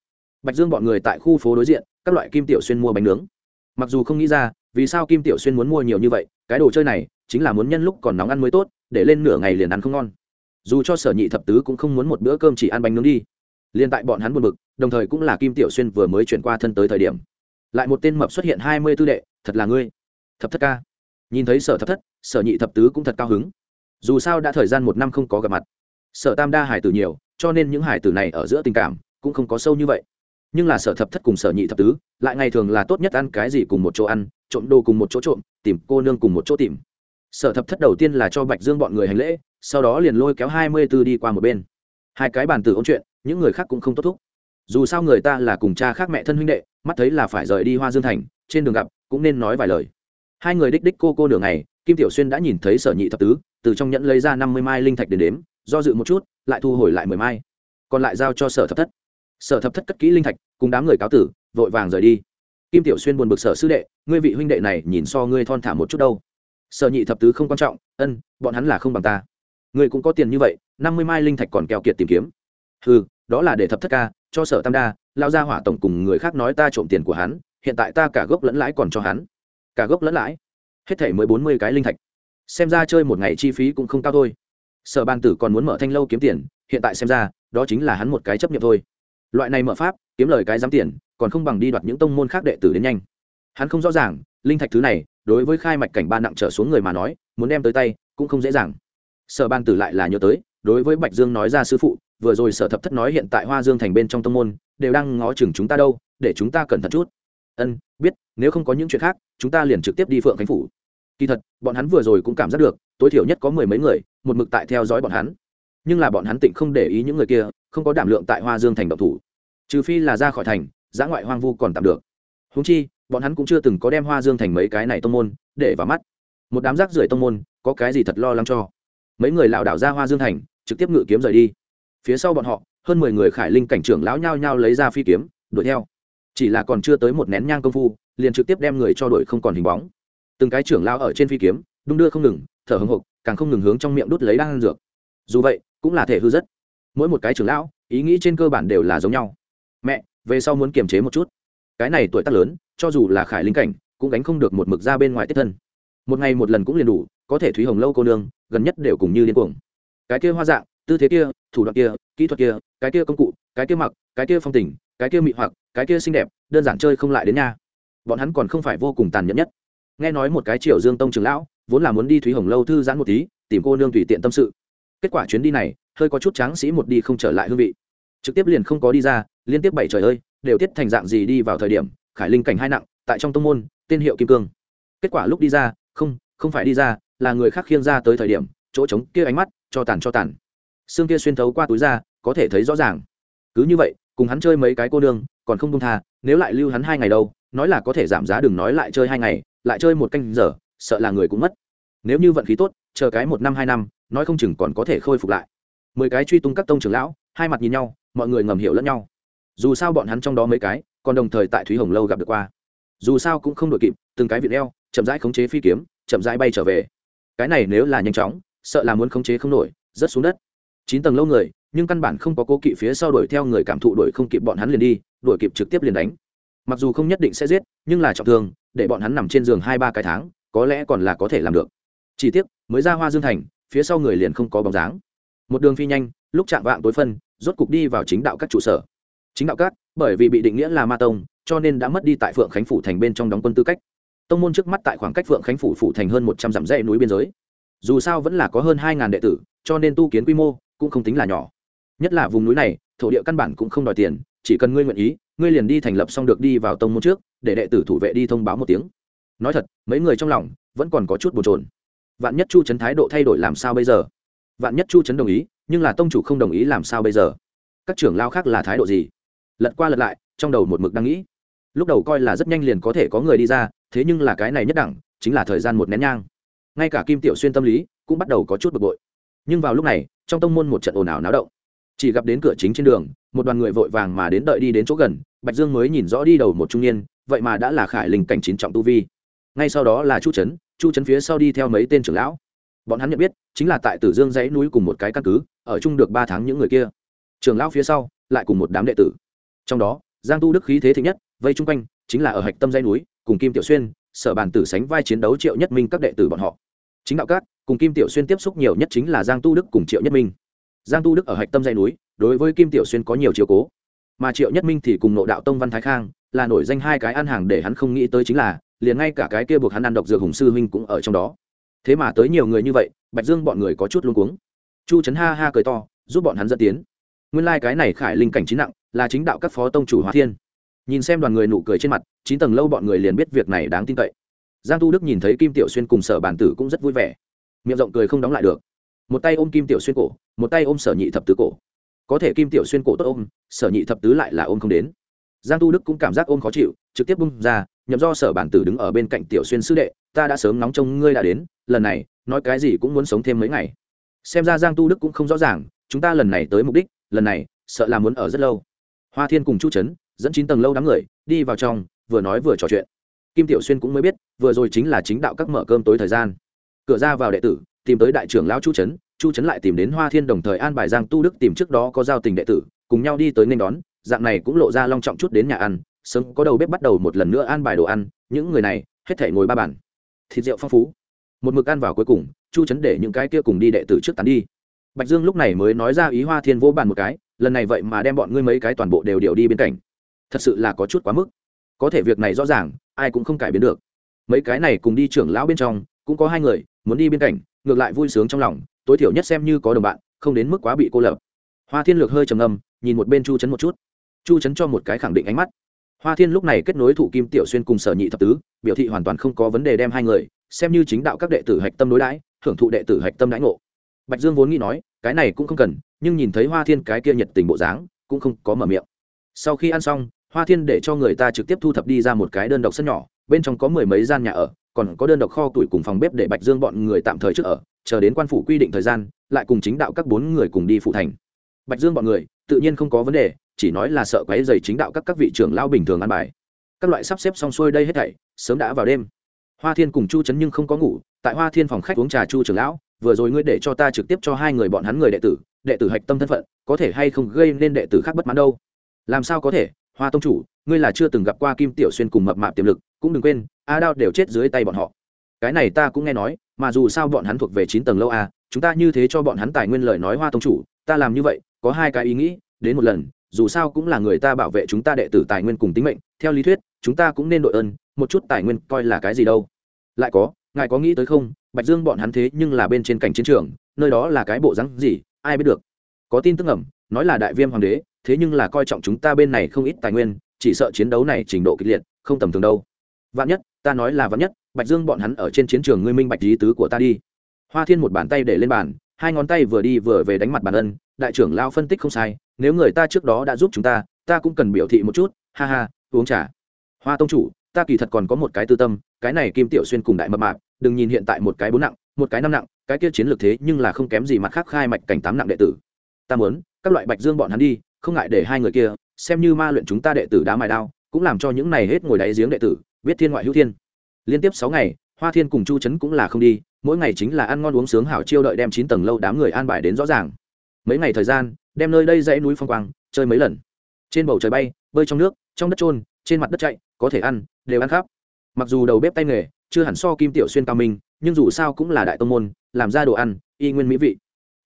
Bạch dương bọn người tại khu phố đối diện, các loại kim tiểu xuyên mua bánh nướng. Mặc dù không nghĩ ra, vì sao kim tiểu xuyên muốn mua nhiều như vậy, cái đồ chơi này, chính là muốn nhân lúc còn nóng ăn mới tốt, để lên nửa ngày liền ăn không ngon. Dù cho sở nhị thập tứ cũng không muốn một bữa cơm chỉ ăn bánh nướng đi liên tại bọn hắn buồn bực, đồng thời cũng là kim tiểu xuyên vừa mới chuyển qua thân tới thời điểm. Lại một tên mập xuất hiện hai mươi tư đệ, thật là ngươi. Thập thất ca. Nhìn thấy sở thập thất, sở nhị thập tứ cũng thật cao hứng. Dù sao đã thời gian một năm không có gặp mặt. Sở tam đa hải tử nhiều, cho nên những hải tử này ở giữa tình cảm cũng không có sâu như vậy. Nhưng là sở thập thất cùng sở nhị thập tứ, lại ngày thường là tốt nhất ăn cái gì cùng một chỗ ăn, trộm đồ cùng một chỗ trộm, tìm cô nương cùng một chỗ tìm. Sở thập thất đầu tiên là cho bạch dương bọn người hành lễ, sau đó liền lôi kéo hai mươi b ố đi qua một bên. Hai cái bàn tử ôn chuyện những người khác cũng không tốt thúc. Dù sao người ta là cùng cha khác mẹ thân huynh đệ, mắt thấy là phải rời đi hoa dương thành, trên đường gặp, cũng nên nói vài lời. Hai người đích đích cô cô nửa ngày, kim tiểu xuyên đã nhìn thấy sở nhị thập tứ, từ trong nhẫn lấy ra năm mươi mai linh thạch đến đếm, do dự một chút, lại thu hồi lại mười mai. Còn lại giao cho sở thập thất. Sở thập thất cất kỹ linh thạch, cùng đám người cáo tử, vội vàng rời đi. Kim tiểu xuyên buồn bực sở sư đệ, ngươi vị huynh đệ này nhìn so ngươi thon thả một chút đâu. Sở nhị thập tứ không quan trọng, ân, bọn hắn là không bằng ta. Ngươi cũng có tiền như vậy, năm mươi mai linh thạch còn keo kiệt tìm kiếm ừ đó là để thập thất ca, cho sở tam đa, lao ra hỏa tổng cùng người khác nói ta trộm tiền của hắn, hiện tại ta cả gốc lẫn lãi còn cho hắn. Cả gốc lẫn lãi? Hết thể mới bốn mươi cái linh thạch. Xem ra chơi một ngày chi phí cũng không cao thôi. Sở ban tử còn muốn mở thanh lâu kiếm tiền, hiện tại xem ra, đó chính là hắn một cái chấp nhận thôi. Loại này mở pháp, kiếm lời cái giám tiền, còn không bằng đi đoạt những tông môn khác đệ tử đến nhanh. Hắn không rõ ràng, linh thạch thứ này, đối với khai mạch cảnh ba nặng trở xuống người mà nói, muốn đem tới tay, cũng không dễ dàng. Sở ban tử lại là nhớ tới đối với bạch dương nói ra sư phụ, vừa rồi sở thập thất nói hiện tại hoa dương thành bên trong tông môn, đều đang ngó chừng chúng ta đâu, để chúng ta cẩn thận chút. Ân, biết, nếu không có những chuyện khác, chúng ta liền trực tiếp đi phượng khánh phủ. Kỳ thật, bọn hắn vừa rồi cũng cảm giác được, tối thiểu nhất có mười mấy người, một mực tại theo dõi bọn hắn. Nhưng là bọn hắn tịnh không để ý những người kia, không có đảm lượng tại hoa dương thành độc thủ. Trừ phi là ra khỏi thành, giã ngoại hoang vu còn tạm được. Húng chi, bọn hắn cũng chưa từng có đem hoa dương thành mấy cái này tông môn để vào mắt. Một đám rác rưởi tông môn, có cái gì thật lo lắng cho? Mấy người lảo đảo ra hoa dương thành trực tiếp ngự kiếm rời đi. Phía sau bọn họ, hơn mười người khải linh cảnh trưởng lão nhao nhao lấy ra phi kiếm, đuổi theo. Chỉ là còn chưa tới một nén nhang công phu, liền trực tiếp đem người cho đuổi không còn hình bóng. Từng cái trưởng lão ở trên phi kiếm, đung đưa không ngừng, thở hưng hục càng không ngừng hướng trong miệng đút lấy đan dược. Dù vậy, cũng là thể hư rất. Mỗi một cái trưởng lão, ý nghĩ trên cơ bản đều là giống nhau. Mẹ, về sau muốn kiềm chế một chút. Cái này tuổi tác lớn, cho dù là khải linh cảnh, cũng gánh không được một mực ra bên ngoài tiết thân. Một ngày một lần cũng liền đủ, có thể thúy hồng lâu cô nương, gần nhất đều cùng như điên cuồng cái kia hoa dạng, tư thế kia, thủ đoạn kia, kỹ thuật kia, cái kia công cụ, cái kia mặc, cái kia phong tình, cái kia mị hoặc, cái kia xinh đẹp, đơn giản chơi không lại đến nha. Bọn hắn còn không phải vô cùng tàn nhẫn nhất. Nghe nói một cái triều dương tông trường lão, vốn là muốn đi thúy hồng lâu thư giãn một tí, tìm cô nương tùy tiện tâm sự. Kết quả chuyến đi này, hơi có chút tráng sĩ một đi không trở lại hương vị. Trực tiếp liền không có đi ra, liên tiếp bảy trời ơi, đều tiết thành dạng gì đi vào thời điểm, khải linh cảnh hai nặng, tại trong tông môn, tên hiệu kim cương. Kết quả lúc đi ra, không không phải đi ra, là người khác khiêng ra tới thời điểm, chỗ trống kia ánh mắt cho tàn cho tàn. Xương kia xuyên thấu qua túi ra, có thể thấy rõ ràng. Cứ như vậy, cùng hắn chơi mấy cái cô đương còn không công tha, nếu lại lưu hắn hai ngày đâu, nói là có thể giảm giá đừng nói lại chơi hai ngày, lại chơi một canh giờ, sợ là người cũng mất. Nếu như vận khí tốt, chờ cái một năm, hai năm, nói không chừng còn có thể khôi phục lại. Mười cái truy tung các tông trưởng lão, hai mặt nhìn nhau, mọi người ngầm hiểu lẫn nhau. Dù sao bọn hắn trong đó mấy cái, còn đồng thời tại thúy hồng lâu gặp được qua. Dù sao cũng không đội kịp, từng cái viện eo, chậm rãi khống chế phi kiếm, chậm rãi bay trở về. Cái này nếu là nhanh chóng sợ là muốn khống chế không nổi rất xuống đất. Chín tầng lâu người, nhưng căn bản không có cố kỵ phía sau đuổi theo người cảm thụ đuổi không kịp bọn hắn liền đi, đuổi kịp trực tiếp liền đánh. Mặc dù không nhất định sẽ giết, nhưng là trọng thương, để bọn hắn nằm trên giường hai ba cái tháng, có lẽ còn là có thể làm được. Chỉ tiếc, mới ra hoa dương thành, phía sau người liền không có bóng dáng. Một đường phi nhanh, lúc chạm vạng tối phân, rốt cục đi vào chính đạo các trụ sở. Chính đạo các, bởi vì bị định nghĩa là ma tông, cho nên đã mất đi tại phượng khánh phủ thành bên trong đóng quân tư cách. Tông môn trước mắt tại khoảng cách phượng khánh phủ phủ thành hơn một trăm dặm dãy núi biên giới dù sao vẫn là có hơn hai ngàn đệ tử, cho nên tu kiến quy mô cũng không tính là nhỏ. Nhất là vùng núi này, thổ địa căn bản cũng không đòi tiền, chỉ cần ngươi nguyện ý, ngươi liền đi thành lập xong được đi vào tông môn trước, để đệ tử thủ vệ đi thông báo một tiếng. Nói thật, mấy người trong lòng vẫn còn có chút bồn trồn vạn nhất chu trấn thái độ thay đổi làm sao bây giờ? Vạn nhất chu trấn đồng ý, nhưng là tông chủ không đồng ý làm sao bây giờ? Các trưởng lao khác là thái độ gì? Lật qua lật lại, trong đầu một mực đang nghĩ. Lúc đầu coi là rất nhanh liền có thể có người đi ra, thế nhưng là cái này nhất đẳng, chính là thời gian một nén nhang ngay cả kim tiểu xuyên tâm lý cũng bắt đầu có chút bực bội. Nhưng vào lúc này, trong tông môn một trận ồn ào náo động. Chỉ gặp đến cửa chính trên đường, một đoàn người vội vàng mà đến đợi đi đến chỗ gần, bạch dương mới nhìn rõ đi đầu một trung niên, vậy mà đã là khải linh cảnh chín trọng tu vi. Ngay sau đó là chu trấn chu trấn phía sau đi theo mấy tên trưởng lão. Bọn hắn nhận biết, chính là tại tử dương dãy núi cùng một cái căn cứ, ở chung được ba tháng những người kia. Trưởng lão phía sau, lại cùng một đám đệ tử. Trong đó, giang tu đức khí thế thịnh nhất, vây chung quanh, chính là ở hạch tâm dãy núi, cùng kim tiểu xuyên, sở bàn tử sánh vai chiến đấu triệu nhất minh các đệ tử bọn họ chính đạo các, cùng kim tiểu xuyên tiếp xúc nhiều nhất chính là giang tu đức cùng triệu nhất minh. Giang tu đức ở hạch tâm dây núi, đối với kim tiểu xuyên có nhiều chiều cố. Mà triệu nhất minh thì cùng nộ đạo tông văn thái khang, là nổi danh hai cái ăn hàng để hắn không nghĩ tới chính là, liền ngay cả cái kia buộc hắn ăn độc dược hùng sư huynh cũng ở trong đó. Thế mà tới nhiều người như vậy, bạch dương bọn người có chút luôn cuống. Chu trấn ha ha cười to, giúp bọn hắn dẫn tiến. Nguyên lai、like、cái này khải linh cảnh chín nặng, là chính đạo các phó tông chủ hóa thiên. Nhìn xem đoàn người nụ cười trên mặt, chín tầng lâu bọn người liền biết việc này đáng tin cậy giang tu đức nhìn thấy kim tiểu xuyên cùng sở bản tử cũng rất vui vẻ. Miệng rộng cười không đóng lại được. Một tay ôm kim tiểu xuyên cổ, một tay ôm sở nhị thập tứ cổ. Có thể kim tiểu xuyên cổ tốt ôm, sở nhị thập tứ lại là ôm không đến. Giang tu đức cũng cảm giác ôm khó chịu, trực tiếp bung ra, nhậm do sở bản tử đứng ở bên cạnh tiểu xuyên sư đệ, ta đã sớm nóng trông ngươi đã đến, lần này, nói cái gì cũng muốn sống thêm mấy ngày. Xem ra giang tu đức cũng không rõ ràng, chúng ta lần này tới mục đích, lần này, sợ là muốn ở rất lâu. Hoa thiên cùng chu trấn dẫn chín tầng lâu đám người, đi vào trong, vừa nói vừa trò chuyện kim tiểu xuyên cũng mới biết, vừa rồi chính là chính đạo các mở cơm tối thời gian. Cửa ra vào đệ tử, tìm tới đại trưởng lão chu trấn chu trấn lại tìm đến hoa thiên đồng thời an bài giang tu đức tìm trước đó có giao tình đệ tử, cùng nhau đi tới nên đón, dạng này cũng lộ ra long trọng chút đến nhà ăn, sớm có đầu bếp bắt đầu một lần nữa an bài đồ ăn, những người này, hết thể ngồi ba bàn. Thịt rượu phong phú. Một mực ăn vào cuối cùng, chu Trấn để những cái kia cùng đi đệ tử trước tán đi. Bạch dương lúc này mới nói ra ý hoa thiên vô bàn một cái, lần này vậy mà đem bọn ngươi mấy cái toàn bộ đều điều đi bên cạnh. Thật sự là có chút quá mức có thể việc này rõ ràng, ai cũng không cải biến được. Mấy cái này cùng đi trưởng lão bên trong, cũng có hai người, muốn đi bên cạnh, ngược lại vui sướng trong lòng, tối thiểu nhất xem như có đồng bạn, không đến mức quá bị cô lập. Hoa thiên lược hơi trầm ngâm, nhìn một bên chu chấn một chút. Chu chấn cho một cái khẳng định ánh mắt. Hoa thiên lúc này kết nối thủ kim tiểu xuyên cùng sở nhị thập tứ, biểu thị hoàn toàn không có vấn đề đem hai người, xem như chính đạo các đệ tử hạch tâm đối đãi hưởng thụ đệ tử hạch tâm đãi ngộ. Bạch dương vốn nghĩ nói, cái này cũng không cần, nhưng nhìn thấy hoa thiên cái kia nhiệt tình bộ dáng, cũng không có mở miệng. Sau khi ăn xong hoa thiên để cho người ta trực tiếp thu thập đi ra một cái đơn độc sân nhỏ, bên trong có mười mấy gian nhà ở, còn có đơn độc kho tuổi cùng phòng bếp để bạch dương bọn người tạm thời trước ở, chờ đến quan phủ quy định thời gian, lại cùng chính đạo các bốn người cùng đi phụ thành. Bạch dương bọn người, tự nhiên không có vấn đề, chỉ nói là sợ quấy dày chính đạo các các vị trưởng lao bình thường ăn bài. Các loại sắp xếp xong xuôi đây hết thảy, sớm đã vào đêm. Hoa thiên cùng chu trấn nhưng không có ngủ, tại hoa thiên phòng khách uống trà chu trưởng lão, vừa rồi ngươi để cho ta trực tiếp cho hai người bọn hắn người đệ tử đệ tử hạch tâm thân phận, có thể hay không gây nên đệ tử khác bất mãn đâu? Làm sao có thể? Hoa tông chủ, ngươi là chưa từng gặp qua kim tiểu xuyên cùng mập mạp tiềm lực, cũng đừng quên, a đao đều chết dưới tay bọn họ. Cái này ta cũng nghe nói, mà dù sao bọn hắn thuộc về chín tầng lâu a, chúng ta như thế cho bọn hắn tài nguyên lời nói hoa tông chủ, ta làm như vậy, có hai cái ý nghĩ, đến một lần, dù sao cũng là người ta bảo vệ chúng ta đệ tử tài nguyên cùng tính mệnh, theo lý thuyết, chúng ta cũng nên đội ơn, một chút tài nguyên coi là cái gì đâu. Lại có, ngài có nghĩ tới không, bạch dương bọn hắn thế nhưng là bên trên cảnh chiến trường, nơi đó là cái bộ rắn gì, ai biết được. Có tin tức ẩm nói là đại viêm hoàng đế, thế nhưng là coi trọng chúng ta bên này không ít tài nguyên, chỉ sợ chiến đấu này trình độ kịch liệt, không tầm thường đâu. Vạn nhất, ta nói là vạn nhất, bạch dương bọn hắn ở trên chiến trường ngươi minh bạch lý tứ của ta đi. Hoa thiên một bàn tay để lên bàn, hai ngón tay vừa đi vừa về đánh mặt bàn ân, đại trưởng lao phân tích không sai, nếu người ta trước đó đã giúp chúng ta ta cũng cần biểu thị một chút, ha ha, uống trà. Hoa tông chủ, ta kỳ thật còn có một cái tư tâm, cái này kim tiểu xuyên cùng đại mập mạp, đừng nhìn hiện tại một cái bốn nặng, một cái năm nặng, cái kia chiến lược thế nhưng là không kém gì mặt khác khai mạch cảnh tám nặng đệ tử. Ta muốn các loại bạch dương bọn hắn đi, không ngại để hai người kia, xem như ma luyện chúng ta đệ tử đá mài đao, cũng làm cho những này hết ngồi đáy giếng đệ tử, biết thiên ngoại hữu thiên. Liên tiếp sáu ngày, hoa thiên cùng chu trấn cũng là không đi, mỗi ngày chính là ăn ngon uống sướng hảo chiêu đợi đem chín tầng lâu đám người an bài đến rõ ràng. Mấy ngày thời gian, đem nơi đây dãy núi phong quang, chơi mấy lần. Trên bầu trời bay, bơi trong nước, trong đất trôn trên mặt đất chạy, có thể ăn, đều ăn khắp. Mặc dù đầu bếp tay nghề, chưa hẳn so kim tiểu xuyên cao minh, nhưng dù sao cũng là đại tông môn, làm ra đồ ăn, y nguyên mỹ vị.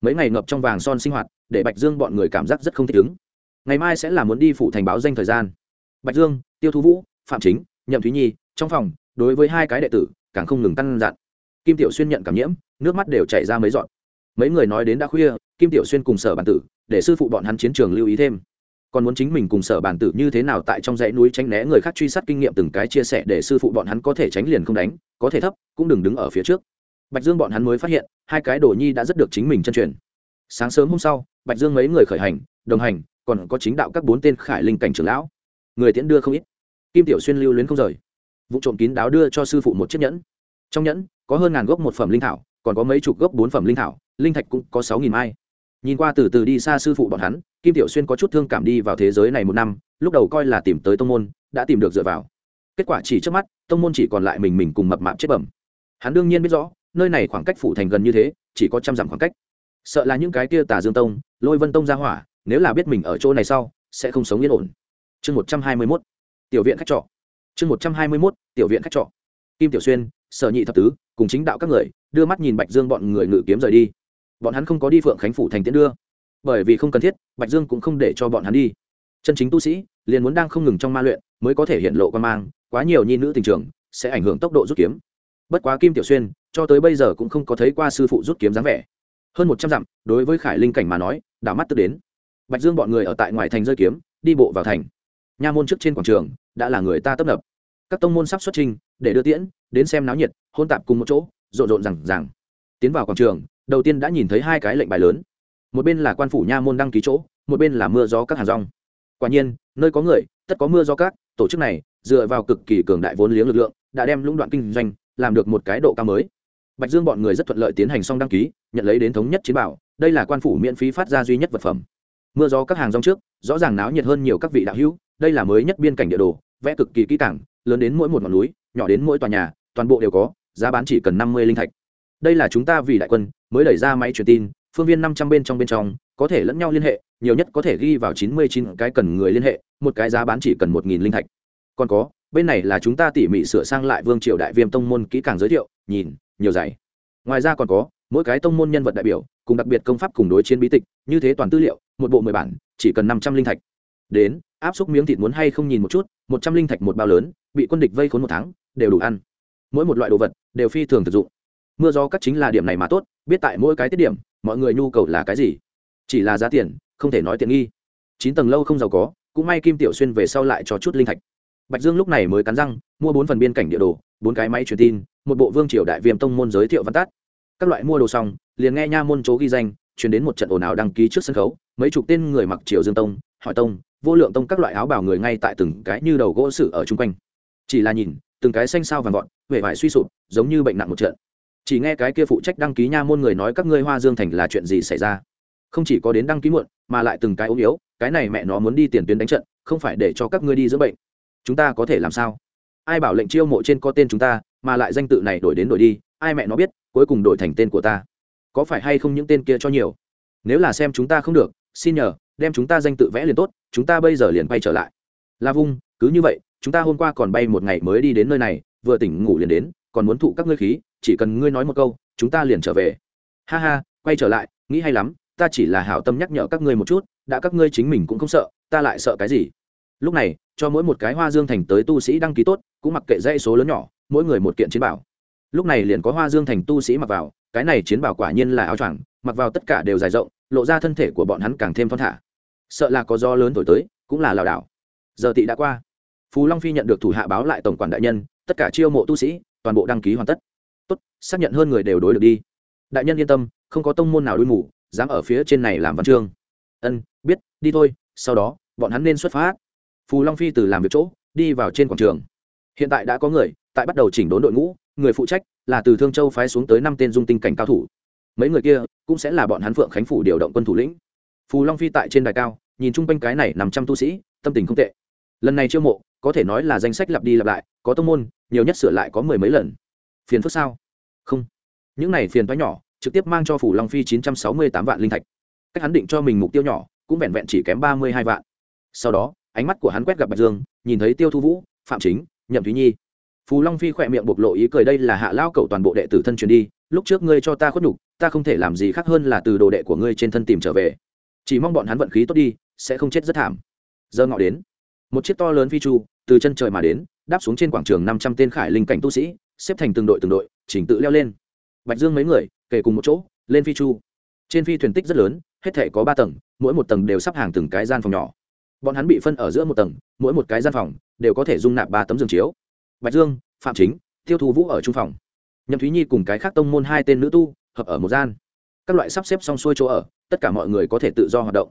Mấy ngày ngập trong vàng son sinh hoạt để bạch dương bọn người cảm giác rất không thích ứng. Ngày mai sẽ là muốn đi phụ thành báo danh thời gian. Bạch dương, tiêu thú vũ, phạm chính, nhậm thúy nhi, trong phòng, đối với hai cái đệ tử, càng không ngừng tăng dặn kim tiểu xuyên nhận cảm nhiễm, nước mắt đều chảy ra mấy dọn mấy người nói đến đã khuya, kim tiểu xuyên cùng sở bản tử, để sư phụ bọn hắn chiến trường lưu ý thêm. Còn muốn chính mình cùng sở bản tử như thế nào tại trong dãy núi tránh né người khác truy sát kinh nghiệm từng cái chia sẻ để sư phụ bọn hắn có thể tránh liền không đánh, có thể thấp, cũng đừng đứng ở phía trước. Bạch dương bọn hắn mới phát hiện, hai cái đồ nhi đã rất được chính mình chân truyền sáng sớm hôm sau, bạch dương mấy người khởi hành, đồng hành, còn có chính đạo các bốn tên khải linh cảnh trưởng lão. Người tiễn đưa không ít. Kim tiểu xuyên lưu luyến không rời. Vụ trộm kín đáo đưa cho sư phụ một chiếc nhẫn. Trong nhẫn, có hơn ngàn gốc một phẩm linh thảo, còn có mấy chục gốc bốn phẩm linh thảo, linh thạch cũng có sáu nghìn mai. Nhìn qua từ từ đi xa sư phụ bọn hắn, kim tiểu xuyên có chút thương cảm đi vào thế giới này một năm, lúc đầu coi là tìm tới tông môn, đã tìm được dựa vào. Kết quả chỉ trước mắt, tông môn chỉ còn lại mình mình cùng mập mạp chết bẩm. Hắn đương nhiên biết rõ, nơi này khoảng cách phủ thành gần như thế, chỉ có trăm dặm khoảng cách sợ là những cái kia tà dương tông, lôi vân tông ra hỏa, nếu là biết mình ở chỗ này sau, sẽ không sống yên ổn. Chương một trăm hai mươi mốt, tiểu viện khách trọ. Chương một trăm hai mươi mốt, tiểu viện khách trọ. Kim tiểu xuyên, sở nhị thập tứ, cùng chính đạo các người, đưa mắt nhìn bạch dương bọn người ngự kiếm rời đi. Bọn hắn không có đi phượng khánh phủ thành tiễn đưa. Bởi vì không cần thiết, bạch dương cũng không để cho bọn hắn đi. Chân chính tu sĩ, liền muốn đang không ngừng trong ma luyện, mới có thể hiện lộ quan mang, quá nhiều nhi nữ tình trường, sẽ ảnh hưởng tốc độ rút kiếm. Bất quá kim tiểu xuyên, cho tới bây giờ cũng không có thấy qua sư phụ rút kiếm dáng vẻ hơn một trăm dặm, đối với khải linh cảnh mà nói, đảo mắt tức đến. Bạch dương bọn người ở tại ngoài thành rơi kiếm, đi bộ vào thành. Nha môn trước trên quảng trường, đã là người ta tấp nập. Các tông môn sắp xuất trình, để đưa tiễn, đến xem náo nhiệt, hôn tạp cùng một chỗ, rộn rộn rằng rằng tiến vào quảng trường, đầu tiên đã nhìn thấy hai cái lệnh bài lớn. Một bên là quan phủ nha môn đăng ký chỗ, một bên là mưa gió các hàng rong. Quả nhiên, nơi có người, tất có mưa gió các, tổ chức này, dựa vào cực kỳ cường đại vốn liếng lực lượng, đã đem lũng đoạn kinh doanh, làm được một cái độ cao mới bạch dương bọn người rất thuận lợi tiến hành xong đăng ký, nhận lấy đến thống nhất chiến bảo. Đây là quan phủ miễn phí phát ra duy nhất vật phẩm. Mưa gió các hàng rong trước, rõ ràng náo nhiệt hơn nhiều các vị đạo hữu. Đây là mới nhất biên cảnh địa đồ, vẽ cực kỳ kỹ càng, lớn đến mỗi một ngọn núi, nhỏ đến mỗi tòa nhà, toàn bộ đều có, giá bán chỉ cần năm mươi linh thạch. Đây là chúng ta vì đại quân, mới đẩy ra máy truyền tin, phương viên năm trăm bên trong bên trong, có thể lẫn nhau liên hệ, nhiều nhất có thể ghi vào chín mươi chín cái cần người liên hệ, một cái giá bán chỉ cần một nghìn linh thạch. Còn có, bên này là chúng ta tỉ mỉ sửa sang lại vương triều đại viêm tông môn kỹ càng giới thiệu, nhìn nhiều giày ngoài ra còn có, mỗi cái tông môn nhân vật đại biểu, cùng đặc biệt công pháp cùng đối chiến bí tịch, như thế toàn tư liệu, một bộ mười bản, chỉ cần năm trăm linh thạch. Đến, áp xúc miếng thịt muốn hay không nhìn một chút, một trăm linh thạch một bao lớn, bị quân địch vây khốn một tháng, đều đủ ăn. Mỗi một loại đồ vật, đều phi thường thực dụng. Mưa gió các chính là điểm này mà tốt, biết tại mỗi cái tiết điểm, mọi người nhu cầu là cái gì. Chỉ là giá tiền, không thể nói tiện nghi. Chín tầng lâu không giàu có, cũng may kim tiểu xuyên về sau lại cho chút linh thạch. Bạch dương lúc này mới cắn răng, mua bốn phần biên cảnh địa đồ, bốn cái máy truyền tin một bộ vương triều đại viêm tông môn giới thiệu văn tát các loại mua đồ xong, liền nghe nha môn chỗ ghi danh chuyển đến một trận ồn ào đăng ký trước sân khấu, mấy chục tên người mặc triều dương tông, hỏi tông, vô lượng tông các loại áo bào người ngay tại từng cái như đầu gỗ sự ở chung quanh. Chỉ là nhìn, từng cái xanh sao vàng gọn vẻ vải suy sụp, giống như bệnh nặng một trận. Chỉ nghe cái kia phụ trách đăng ký nha môn người nói các ngươi hoa dương thành là chuyện gì xảy ra? Không chỉ có đến đăng ký muộn, mà lại từng cái ốm yếu, cái này mẹ nó muốn đi tiền tuyến đánh trận, không phải để cho các ngươi đi dưỡng bệnh. Chúng ta có thể làm sao? Ai bảo lệnh chiêu mộ trên có tên chúng ta mà lại danh tự này đổi đến đổi đi, ai mẹ nó biết, cuối cùng đổi thành tên của ta. Có phải hay không những tên kia cho nhiều? Nếu là xem chúng ta không được, xin nhờ, đem chúng ta danh tự vẽ liền tốt, chúng ta bây giờ liền bay trở lại. La vung, cứ như vậy, chúng ta hôm qua còn bay một ngày mới đi đến nơi này, vừa tỉnh ngủ liền đến, còn muốn thụ các ngươi khí, chỉ cần ngươi nói một câu, chúng ta liền trở về. Ha ha, quay trở lại, nghĩ hay lắm, ta chỉ là hảo tâm nhắc nhở các ngươi một chút, đã các ngươi chính mình cũng không sợ, ta lại sợ cái gì? Lúc này, cho mỗi một cái hoa dương thành tới tu sĩ đăng ký tốt, cũng mặc kệ dãy số lớn nhỏ mỗi người một kiện chiến bảo. Lúc này liền có hoa dương thành tu sĩ mặc vào, cái này chiến bảo quả nhiên là áo choàng, mặc vào tất cả đều dài rộng, lộ ra thân thể của bọn hắn càng thêm thon thả. Sợ là có do lớn thổi tới, cũng là lảo đảo. Giờ tị đã qua. Phú long phi nhận được thủ hạ báo lại tổng quản đại nhân, tất cả chiêu mộ tu sĩ, toàn bộ đăng ký hoàn tất. Tốt, xác nhận hơn người đều đối được đi. Đại nhân yên tâm, không có tông môn nào đuôi mù, dám ở phía trên này làm văn chương. Ân, biết, đi thôi, sau đó, bọn hắn nên xuất phát. Phù long phi từ làm việc chỗ, đi vào trên quảng trường hiện tại đã có người, tại bắt đầu chỉnh đốn đội ngũ, người phụ trách là từ thương châu phái xuống tới năm tên dung tinh cảnh cao thủ. Mấy người kia cũng sẽ là bọn hắn phượng khánh phủ điều động quân thủ lĩnh. Phù long phi tại trên đài cao, nhìn chung quanh cái này nằm trăm tu sĩ, tâm tình không tệ. Lần này chiêu mộ, có thể nói là danh sách lặp đi lặp lại, có tông môn, nhiều nhất sửa lại có mười mấy lần. Phiền phức sao? Không. Những này phiền toái nhỏ, trực tiếp mang cho phủ long phi chín trăm sáu mươi tám vạn linh thạch. Cách hắn định cho mình mục tiêu nhỏ, cũng vẹn vẹn chỉ kém ba mươi hai vạn. Sau đó, ánh mắt của hắn quét gặp bạch dương, nhìn thấy tiêu thu vũ, phạm chính nhậm thúy nhi. Phù long phi khỏe miệng bộc lộ ý cười, đây là hạ lao cầu toàn bộ đệ tử thân truyền đi, lúc trước ngươi cho ta khuất nhục, ta không thể làm gì khác hơn là từ đồ đệ của ngươi trên thân tìm trở về. Chỉ mong bọn hắn vận khí tốt đi, sẽ không chết rất thảm. Giờ ngọ đến, một chiếc to lớn phi chu từ chân trời mà đến, đáp xuống trên quảng trường năm trăm tên khải linh cảnh tu sĩ, xếp thành từng đội từng đội, chỉnh tự leo lên. Bạch dương mấy người kể cùng một chỗ, lên phi chu. Trên phi thuyền tích rất lớn, hết thể có ba tầng, mỗi một tầng đều sắp hàng từng cái gian phòng nhỏ bọn hắn bị phân ở giữa một tầng, mỗi một cái gian phòng đều có thể dung nạp ba tấm giường chiếu. Bạch dương, phạm chính, tiêu thu vũ ở trung phòng. Nhậm thúy nhi cùng cái khác tông môn hai tên nữ tu hợp ở một gian. Các loại sắp xếp xong xuôi chỗ ở, tất cả mọi người có thể tự do hoạt động.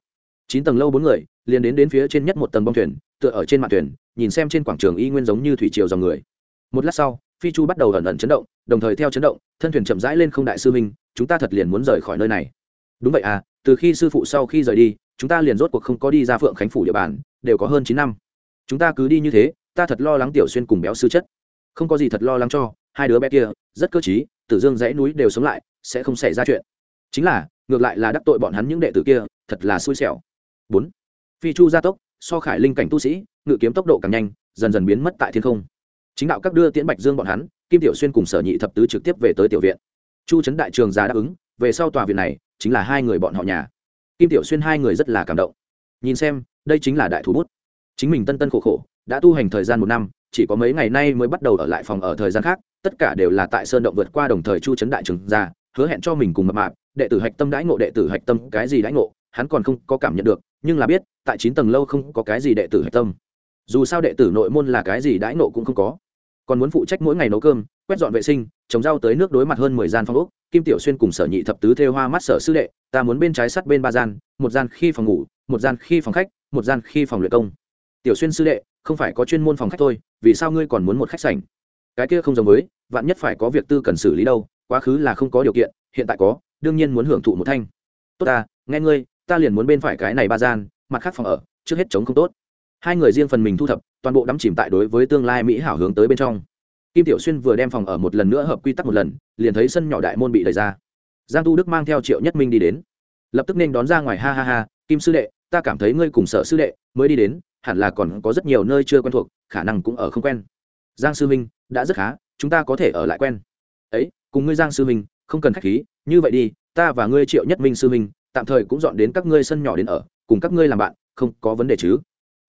Chín tầng lâu bốn người, liền đến đến phía trên nhất một tầng bông thuyền, tựa ở trên mặt thuyền, nhìn xem trên quảng trường y nguyên giống như thủy triều dòng người. Một lát sau, phi chu bắt đầu ẩn ẩn chấn động, đồng thời theo chấn động, thân thuyền chậm rãi lên không đại sư minh chúng ta thật liền muốn rời khỏi nơi này. Đúng vậy à từ khi sư phụ sau khi rời đi chúng ta liền rốt cuộc không có đi ra phượng khánh phủ địa bàn, đều có hơn chín năm. Chúng ta cứ đi như thế, ta thật lo lắng tiểu xuyên cùng béo sư chất. Không có gì thật lo lắng cho, hai đứa bé kia, rất cơ t tử dương dãy núi đều sống lại, sẽ không xảy ra chuyện. Chính là, ngược lại là đắc tội bọn hắn những đệ tử kia, thật là xui xẻo. Bốn. Phi chu gia tốc, so khải linh cảnh tu sĩ, ngự kiếm tốc độ càng nhanh, dần dần biến mất tại thiên không. Chính đạo các đưa tiễn bạch dương bọn hắn, kim tiểu xuyên cùng sở nhị thập tứ trực tiếp về tới tiểu viện. Chu trấn đại trường già đáp ứng, về sau tòa viện này, chính là hai người bọn họ nhà kim tiểu xuyên hai người rất là cảm động. Nhìn xem đây chính là đại thủ bút. Chính mình tân tân khổ khổ đã tu hành thời gian một năm chỉ có mấy ngày nay mới bắt đầu ở lại phòng ở thời gian khác tất cả đều là tại sơn động vượt qua đồng thời chu trấn đại trường gia, hứa hẹn cho mình cùng mập mạp đệ tử hạch tâm đãi ngộ đệ tử hạch tâm cái gì đãi ngộ hắn còn không có cảm nhận được nhưng là biết tại chín tầng lâu không có cái gì đệ tử hạch tâm. Dù sao đệ tử nội môn là cái gì đãi ngộ cũng không có. Còn muốn phụ trách mỗi ngày nấu cơm quét dọn vệ sinh trồng rau tới nước đối mặt hơn mười gian phòng úc kim tiểu xuyên cùng sở nhị thập tứ thêu hoa mắt sở sư đệ, ta muốn bên trái sắt bên ba gian, một gian khi phòng ngủ, một gian khi phòng khách, một gian khi phòng luyện công. Tiểu xuyên sư đệ, không phải có chuyên môn phòng khách thôi, vì sao ngươi còn muốn một khách sảnh? Cái kia không giống với, vạn nhất phải có việc tư cần xử lý đâu, quá khứ là không có điều kiện, hiện tại có, đương nhiên muốn hưởng thụ một thanh. Tốt ta, nghe ngươi, ta liền muốn bên phải cái này ba gian, mặt khác phòng ở, trước hết chống không tốt. Hai người riêng phần mình thu thập, toàn bộ đắm chìm tại đối với tương lai mỹ hảo hướng tới bên trong kim tiểu xuyên vừa đem phòng ở một lần nữa hợp quy tắc một lần, liền thấy sân nhỏ đại môn bị đẩy ra. Giang tu đức mang theo triệu nhất minh đi đến. Lập tức nên đón ra ngoài, ha ha ha, kim sư đệ, ta cảm thấy ngươi cùng sở sư đệ mới đi đến, hẳn là còn có rất nhiều nơi chưa quen thuộc, khả năng cũng ở không quen. Giang sư minh, đã rất khá, chúng ta có thể ở lại quen. Ấy, cùng ngươi giang sư minh, không cần khách khí, như vậy đi, ta và ngươi triệu nhất minh sư minh, tạm thời cũng dọn đến các ngươi sân nhỏ đến ở, cùng các ngươi làm bạn, không có vấn đề chứ.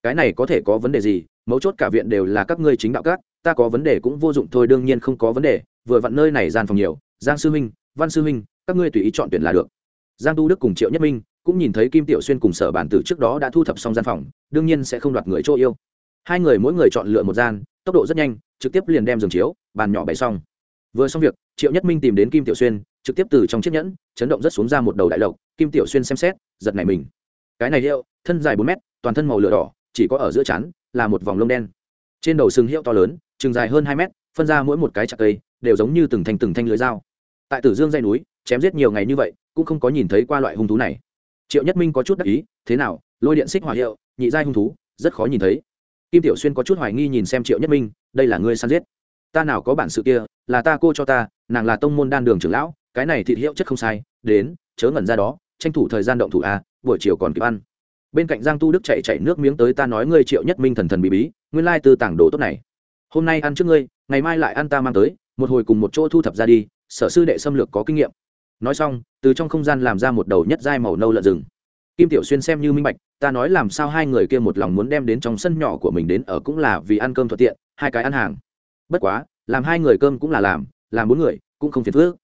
Cái này có thể có vấn đề gì, mấu chốt cả viện đều là các ngươi chính đạo các ta có vấn đề cũng vô dụng thôi, đương nhiên không có vấn đề, vừa vặn nơi này gian phòng nhiều, giang sư minh, văn sư minh, các ngươi tùy ý chọn tuyển là được. Giang tu đức cùng triệu nhất minh cũng nhìn thấy kim tiểu xuyên cùng sở bản tử trước đó đã thu thập xong gian phòng, đương nhiên sẽ không đoạt người chỗ yêu. Hai người mỗi người chọn lựa một gian, tốc độ rất nhanh, trực tiếp liền đem giường chiếu, bàn nhỏ bày xong. Vừa xong việc, triệu nhất minh tìm đến kim tiểu xuyên, trực tiếp từ trong chiếc nhẫn, chấn động rất xuống ra một đầu đại lộc, kim tiểu xuyên xem xét, giật này mình. Cái này hiệu thân dài bốn mét, toàn thân màu lửa đỏ, chỉ có ở giữa chắn là một vòng lông đen. Trên đầu sừng hiệu to lớn chừng dài hơn hai mét, phân ra mỗi một cái chặt cây, đều giống như từng thanh từng thanh lưới dao. Tại tử dương dây núi, chém giết nhiều ngày như vậy, cũng không có nhìn thấy qua loại hung thú này. Triệu nhất minh có chút đắc ý, thế nào, lôi điện xích hỏa hiệu, nhị giai hung thú, rất khó nhìn thấy. Kim tiểu xuyên có chút hoài nghi nhìn xem triệu nhất minh, đây là ngươi săn giết. Ta nào có bản sự kia, là ta cô cho ta, nàng là tông môn đan đường trưởng lão, cái này thịt hiệu chất không sai, đến, chớ ngẩn ra đó, tranh thủ thời gian động thủ a buổi chiều còn kịp ăn. Bên cạnh giang tu đức chạy chạy nước miếng tới, ta nói ngươi triệu nhất minh thần thần bí bí, nguyên lai từ tảng đồ tốt này hôm nay ăn trước ngươi, ngày mai lại ăn ta mang tới, một hồi cùng một chỗ thu thập ra đi, sở sư đệ xâm lược có kinh nghiệm. Nói xong, từ trong không gian làm ra một đầu nhất dai màu nâu lợn rừng. Kim tiểu xuyên xem như minh bạch, ta nói làm sao hai người kia một lòng muốn đem đến trong sân nhỏ của mình đến ở cũng là vì ăn cơm thuận tiện, hai cái ăn hàng. Bất quá, làm hai người cơm cũng là làm làm bốn người cũng không phiền phước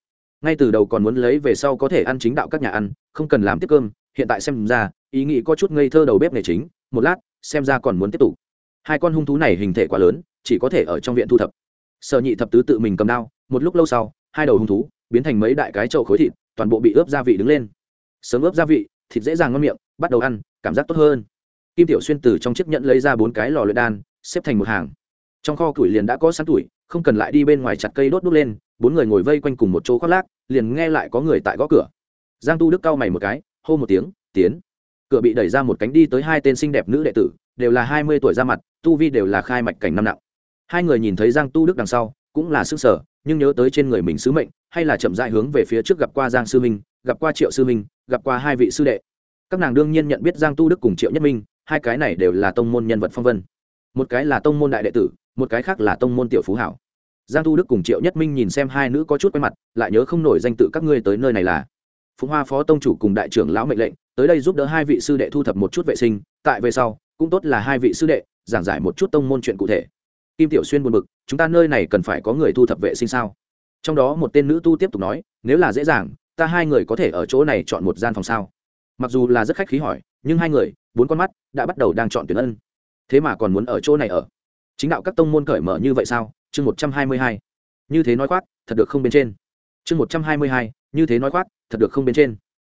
ngay từ đầu còn muốn lấy về sau có thể ăn chính đạo các nhà ăn, không cần làm tiếp cơm, hiện tại xem ra, ý nghĩ có chút ngây thơ đầu bếp nghề chính, một lát, xem ra còn muốn tiếp tục hai con hung thú này hình thể quá lớn, chỉ có thể ở trong viện thu thập. Sở nhị thập tứ tự mình cầm đao, một lúc lâu sau, hai đầu hung thú biến thành mấy đại cái chậu khối thịt, toàn bộ bị ướp gia vị đứng lên. Sớm ướp gia vị, thịt dễ dàng ngon miệng, bắt đầu ăn, cảm giác tốt hơn. Kim tiểu xuyên từ trong chiếc nhẫn lấy ra bốn cái lò luyện đan, xếp thành một hàng. Trong kho củi liền đã có sẵn tuổi, không cần lại đi bên ngoài chặt cây đốt đốt lên, bốn người ngồi vây quanh cùng một chỗ khoác lác, liền nghe lại có người tại gõ cửa. Giang tu đức cau mày một cái, hô một tiếng, tiến. Cửa bị đẩy ra một cánh đi tới hai tên xinh đẹp nữ đệ tử đều là hai mươi tuổi ra mặt, tu vi đều là khai mạch cảnh năm nặng. Hai người nhìn thấy giang tu đức đằng sau, cũng là sức sở nhưng nhớ tới trên người mình sứ mệnh, hay là chậm dại hướng về phía trước gặp qua giang sư minh, gặp qua triệu sư minh, gặp qua hai vị sư đệ. Các nàng đương nhiên nhận biết giang tu đức cùng triệu nhất minh, hai cái này đều là tông môn nhân vật phong vân. Một cái là tông môn đại đệ tử, một cái khác là tông môn tiểu phú hảo. Giang tu đức cùng triệu nhất minh nhìn xem hai nữ có chút quen mặt, lại nhớ không nổi danh tự các ngươi tới nơi này là. Phụng hoa phó tông chủ cùng đại trưởng lão mệnh lệnh, tới đây giúp đỡ hai vị sư đệ thu thập một chút vệ sinh, tại về sau cũng tốt là hai vị sư đệ, giảng giải một chút tông môn chuyện cụ thể. Kim tiểu xuyên buồn bực, chúng ta nơi này cần phải có người thu thập vệ sinh sao? Trong đó một tên nữ tu tiếp tục nói, nếu là dễ dàng, ta hai người có thể ở chỗ này chọn một gian phòng sao? Mặc dù là rất khách khí hỏi, nhưng hai người, bốn con mắt, đã bắt đầu đang chọn tuyển ân. Thế mà còn muốn ở chỗ này ở. Chính đạo các tông môn cởi mở như vậy sao? Chương một trăm hai mươi hai. Như thế nói khoác, thật được không bên trên. Chương một trăm hai mươi hai, như thế nói khoác, thật được không bên trên.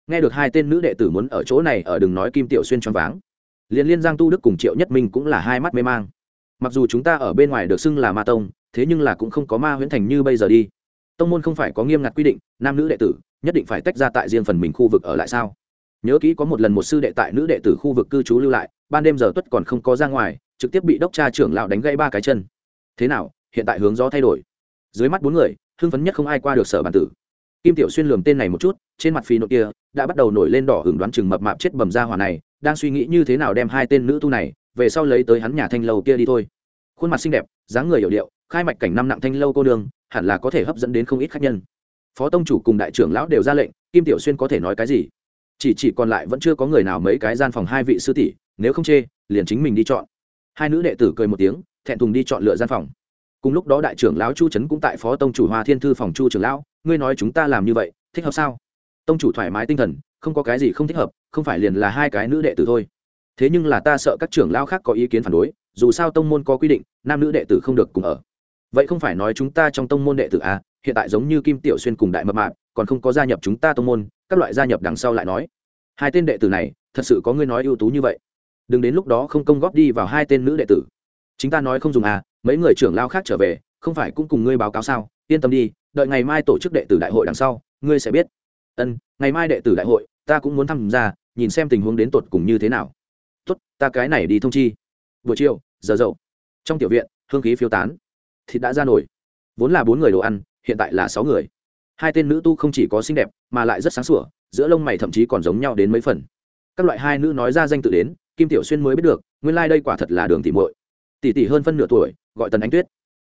Nghe được hai tên nữ đệ tử muốn ở chỗ này ở đừng nói kim tiểu xuyên choáng váng liên liên giang tu đức cùng triệu nhất minh cũng là hai mắt mê mang. Mặc dù chúng ta ở bên ngoài được xưng là ma tông, thế nhưng là cũng không có ma huyễn thành như bây giờ đi. Tông môn không phải có nghiêm ngặt quy định, nam nữ đệ tử, nhất định phải tách ra tại riêng phần mình khu vực ở lại sao? Nhớ kỹ có một lần một sư đệ tại nữ đệ tử khu vực cư trú lưu lại, ban đêm giờ tuất còn không có ra ngoài, trực tiếp bị đốc cha trưởng lão đánh gãy ba cái chân. Thế nào, hiện tại hướng gió thay đổi. Dưới mắt bốn người, hưng phấn nhất không ai qua được sở bản tử kim tiểu xuyên lườm tên này một chút, trên mặt phi nội kia đã bắt đầu nổi lên đỏ hưởng đoán chừng mập mạp chết bầm ra hỏa này, đang suy nghĩ như thế nào đem hai tên nữ tu này về sau lấy tới hắn nhà thanh lâu kia đi thôi. Khuôn mặt xinh đẹp, dáng người hiểu điệu, khai mạch cảnh năm nặng thanh lâu cô đường hẳn là có thể hấp dẫn đến không ít khách nhân. Phó tông chủ cùng đại trưởng lão đều ra lệnh, kim tiểu xuyên có thể nói cái gì? Chỉ chỉ còn lại vẫn chưa có người nào mấy cái gian phòng hai vị sư tỷ, nếu không chê, liền chính mình đi chọn. Hai nữ đệ tử cười một tiếng, thẹn thùng đi chọn lựa gian phòng cùng lúc đó đại trưởng lão chu trấn cũng tại phó tông chủ hoa thiên thư phòng chu trưởng lão, ngươi nói chúng ta làm như vậy, thích hợp sao? Tông chủ thoải mái tinh thần, không có cái gì không thích hợp, không phải liền là hai cái nữ đệ tử thôi. Thế nhưng là ta sợ các trưởng lão khác có ý kiến phản đối, dù sao tông môn có quy định, nam nữ đệ tử không được cùng ở. Vậy không phải nói chúng ta trong tông môn đệ tử à hiện tại giống như kim tiểu xuyên cùng đại mập mạp, còn không có gia nhập chúng ta tông môn, các loại gia nhập đằng sau lại nói. Hai tên đệ tử này, thật sự có ngươi nói ưu tú như vậy. Đừng đến lúc đó không công góp đi vào hai tên nữ đệ tử. Chính ta nói không dùng à mấy người trưởng lao khác trở về, không phải cũng cùng ngươi báo cáo sao? Yên tâm đi, đợi ngày mai tổ chức đệ tử đại hội đằng sau, ngươi sẽ biết. Ân, ngày mai đệ tử đại hội, ta cũng muốn tham gia, nhìn xem tình huống đến tột cùng như thế nào. Tốt, ta cái này đi thông chi. Buổi chiều, giờ dậu, trong tiểu viện, hương khí phiêu tán. Thịt đã ra nổi vốn là bốn người đồ ăn, hiện tại là sáu người. Hai tên nữ tu không chỉ có xinh đẹp, mà lại rất sáng sủa, giữa lông mày thậm chí còn giống nhau đến mấy phần. Các loại hai nữ nói ra danh tự đến, kim tiểu xuyên mới biết được, nguyên lai、like、đây quả thật là đường tìm muội tỷ tỷ hơn phân nửa tuổi, gọi tần ánh tuyết.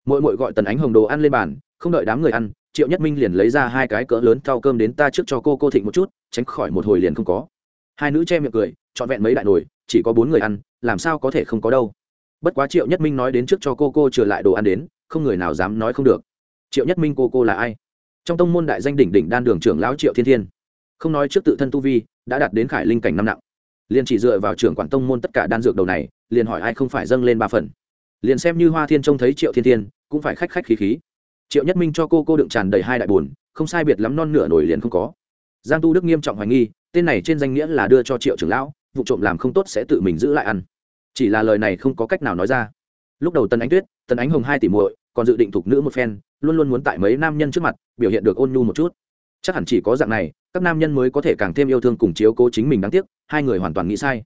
Mỗi mỗi gọi tần ánh hồng đồ ăn lên bàn, không đợi đám người ăn, triệu nhất minh liền lấy ra hai cái cỡ lớn thau cơm đến ta trước cho cô cô thịnh một chút, tránh khỏi một hồi liền không có. Hai nữ che miệng cười, trọn vẹn mấy đại nồi, chỉ có bốn người ăn, làm sao có thể không có đâu. Bất quá triệu nhất minh nói đến trước cho cô cô trở lại đồ ăn đến, không người nào dám nói không được. Triệu nhất minh cô cô là ai? Trong tông môn đại danh đỉnh đỉnh đan đường trưởng lão triệu thiên thiên. Không nói trước tự thân tu vi, đã đạt đến khải linh cảnh năm nặng. Liền chỉ dựa vào trưởng quản tông môn tất cả đan dược đầu này, liền hỏi ai không phải dâng lên ba phần liền xem như hoa thiên trông thấy triệu thiên thiên, cũng phải khách khách khí khí. Triệu nhất minh cho cô cô đựng tràn đầy hai đại bồn không sai biệt lắm non nửa nổi liền không có. Giang tu đức nghiêm trọng hoài nghi, tên này trên danh nghĩa là đưa cho triệu trưởng lão, vụ trộm làm không tốt sẽ tự mình giữ lại ăn. Chỉ là lời này không có cách nào nói ra. Lúc đầu tần ánh tuyết, tần ánh hồng hai tỷ muội, còn dự định thục nữ một phen, luôn luôn muốn tại mấy nam nhân trước mặt biểu hiện được ôn nhu một chút. Chắc hẳn chỉ có dạng này, các nam nhân mới có thể càng thêm yêu thương cùng chiếu cố chính mình đáng tiếc, hai người hoàn toàn nghĩ sai.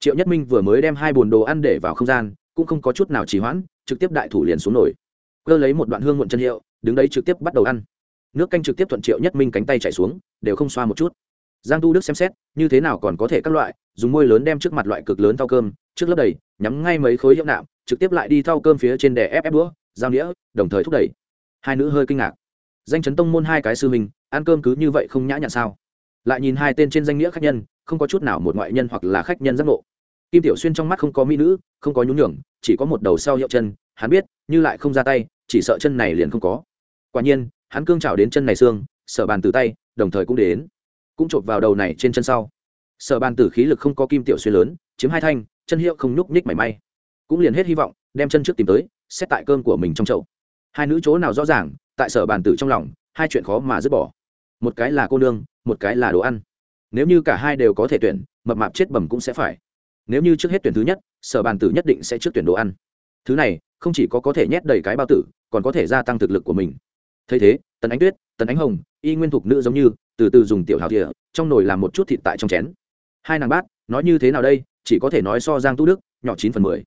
Triệu nhất minh vừa mới đem hai bồn đồ ăn để vào không gian cũng không có chút nào trì hoãn trực tiếp đại thủ liền xuống nổi. Cơ lấy một đoạn hương muộn chân hiệu đứng đấy trực tiếp bắt đầu ăn. Nước canh trực tiếp thuận triệu nhất minh cánh tay chạy xuống đều không xoa một chút. Giang tu đức xem xét như thế nào còn có thể các loại dùng môi lớn đem trước mặt loại cực lớn thau cơm trước lớp đầy nhắm ngay mấy khối hiệu nạm trực tiếp lại đi thau cơm phía trên đè ép ép đũa giao nghĩa, đồng thời thúc đẩy. Hai nữ hơi kinh ngạc. Danh chấn tông môn hai cái sư mình ăn cơm cứ như vậy không nhã nhặn sao? Lại nhìn hai tên trên danh nghĩa khách nhân không có chút nào một ngoại nhân hoặc là khách nhân giác ngộ kim tiểu xuyên trong mắt không có mỹ nữ, không có nhún nhường, chỉ có một đầu sau hiệu chân, hắn biết, như lại không ra tay, chỉ sợ chân này liền không có. Quả nhiên, hắn cương trào đến chân này xương, sở bàn từ tay, đồng thời cũng đến. Cũng chộp vào đầu này trên chân sau. Sở bàn tử khí lực không có kim tiểu xuyên lớn, chiếm hai thanh, chân hiệu không nhúc nhích mảy may. Cũng liền hết hy vọng, đem chân trước tìm tới, xét tại cơm của mình trong chậu. Hai nữ chỗ nào rõ ràng, tại sở bàn tử trong lòng, hai chuyện khó mà dứt bỏ. Một cái là cô nương, một cái là đồ ăn. Nếu như cả hai đều có thể tuyển, mập mạp chết bầm cũng sẽ phải nếu như trước hết tuyển thứ nhất, sở bàn tử nhất định sẽ trước tuyển đồ ăn. Thứ này, không chỉ có có thể nhét đầy cái bao tử, còn có thể gia tăng thực lực của mình. Thấy thế, tần ánh tuyết, tần ánh hồng, y nguyên thục nữ giống như, từ từ dùng tiểu hào thìa, trong nồi làm một chút thịt tại trong chén. Hai nàng bát, nói như thế nào đây, chỉ có thể nói so giang tu đức, nhỏ chín phần mười.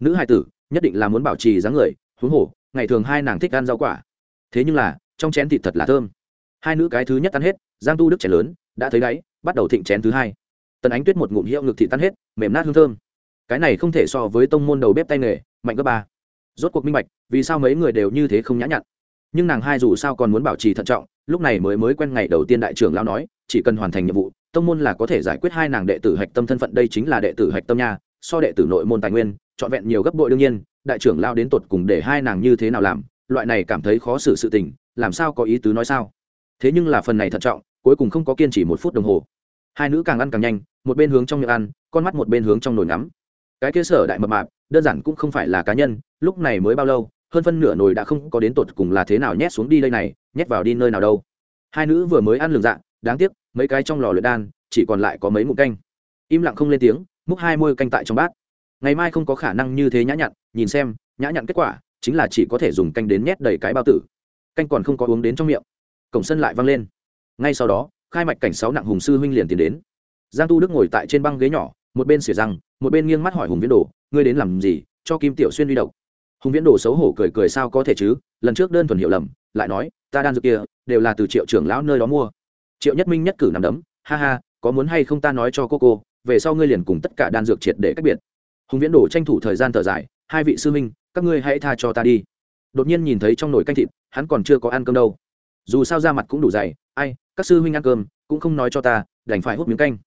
Nữ hai tử, nhất định là muốn bảo trì dáng người, huống hồ, ngày thường hai nàng thích ăn rau quả. Thế nhưng là, trong chén thịt thật là thơm. Hai nữ cái thứ nhất ăn hết, giang tu đức chén lớn, đã thấy đáy, bắt đầu thịnh chén thứ hai tần ánh tuyết một ngụm hiệu ngực thị tan hết, mềm nát hương thơm. Cái này không thể so với tông môn đầu bếp tay nghề, mạnh cấp ba. Rốt cuộc minh bạch, vì sao mấy người đều như thế không nhã nhặn. Nhưng nàng hai dù sao còn muốn bảo trì thận trọng, lúc này mới mới quen ngày đầu tiên đại trưởng lao nói, chỉ cần hoàn thành nhiệm vụ, tông môn là có thể giải quyết hai nàng đệ tử hạch tâm thân phận, đây chính là đệ tử hạch tâm nha, so đệ tử nội môn tài nguyên, trọn vẹn nhiều gấp bội đương nhiên, đại trưởng lao đến tột cùng để hai nàng như thế nào làm, loại này cảm thấy khó xử sự tình, làm sao có ý tứ nói sao? Thế nhưng là phần này thận trọng, cuối cùng không có kiên trì một phút đồng hồ. Hai nữ càng ăn càng nhanh một bên hướng trong miệng ăn, con mắt một bên hướng trong nồi ngắm. Cái kia sở đại mập mạp, đơn giản cũng không phải là cá nhân, lúc này mới bao lâu, hơn phân nửa nồi đã không có đến tột cùng là thế nào nhét xuống đi đây này, nhét vào đi nơi nào đâu. Hai nữ vừa mới ăn lường dạ đáng tiếc, mấy cái trong lò luyện đan, chỉ còn lại có mấy mụn canh. Im lặng không lên tiếng, múc hai môi canh tại trong bát. Ngày mai không có khả năng như thế nhã nhặn, nhìn xem, nhã nhặn kết quả, chính là chỉ có thể dùng canh đến nhét đầy cái bao tử. Canh còn không có uống đến trong miệng. Cổng sân lại văng lên. Ngay sau đó, khai mạch cảnh sáu nặng hùng sư huynh liền tiến đến giang tu đức ngồi tại trên băng ghế nhỏ, một bên xỉa răng, một bên nghiêng mắt hỏi hùng viễn đồ, ngươi đến làm gì? Cho kim tiểu xuyên đi độc. Hùng viễn đồ xấu hổ cười cười, sao có thể chứ? Lần trước đơn thuần hiểu lầm, lại nói, ta đan dược kia, đều là từ triệu trưởng lão nơi đó mua. Triệu nhất minh nhất cử nằm đấm, ha ha, có muốn hay không ta nói cho cô cô, về sau ngươi liền cùng tất cả đan dược triệt để cách biệt. Hùng viễn đồ tranh thủ thời gian thở dài, hai vị sư minh các ngươi hãy tha cho ta đi. Đột nhiên nhìn thấy trong nồi canh thịt, hắn còn chưa có ăn cơm đâu. Dù sao ra mặt cũng đủ dày, ai, các sư huynh ăn cơm, cũng không nói cho ta, đành phải hút miếng canh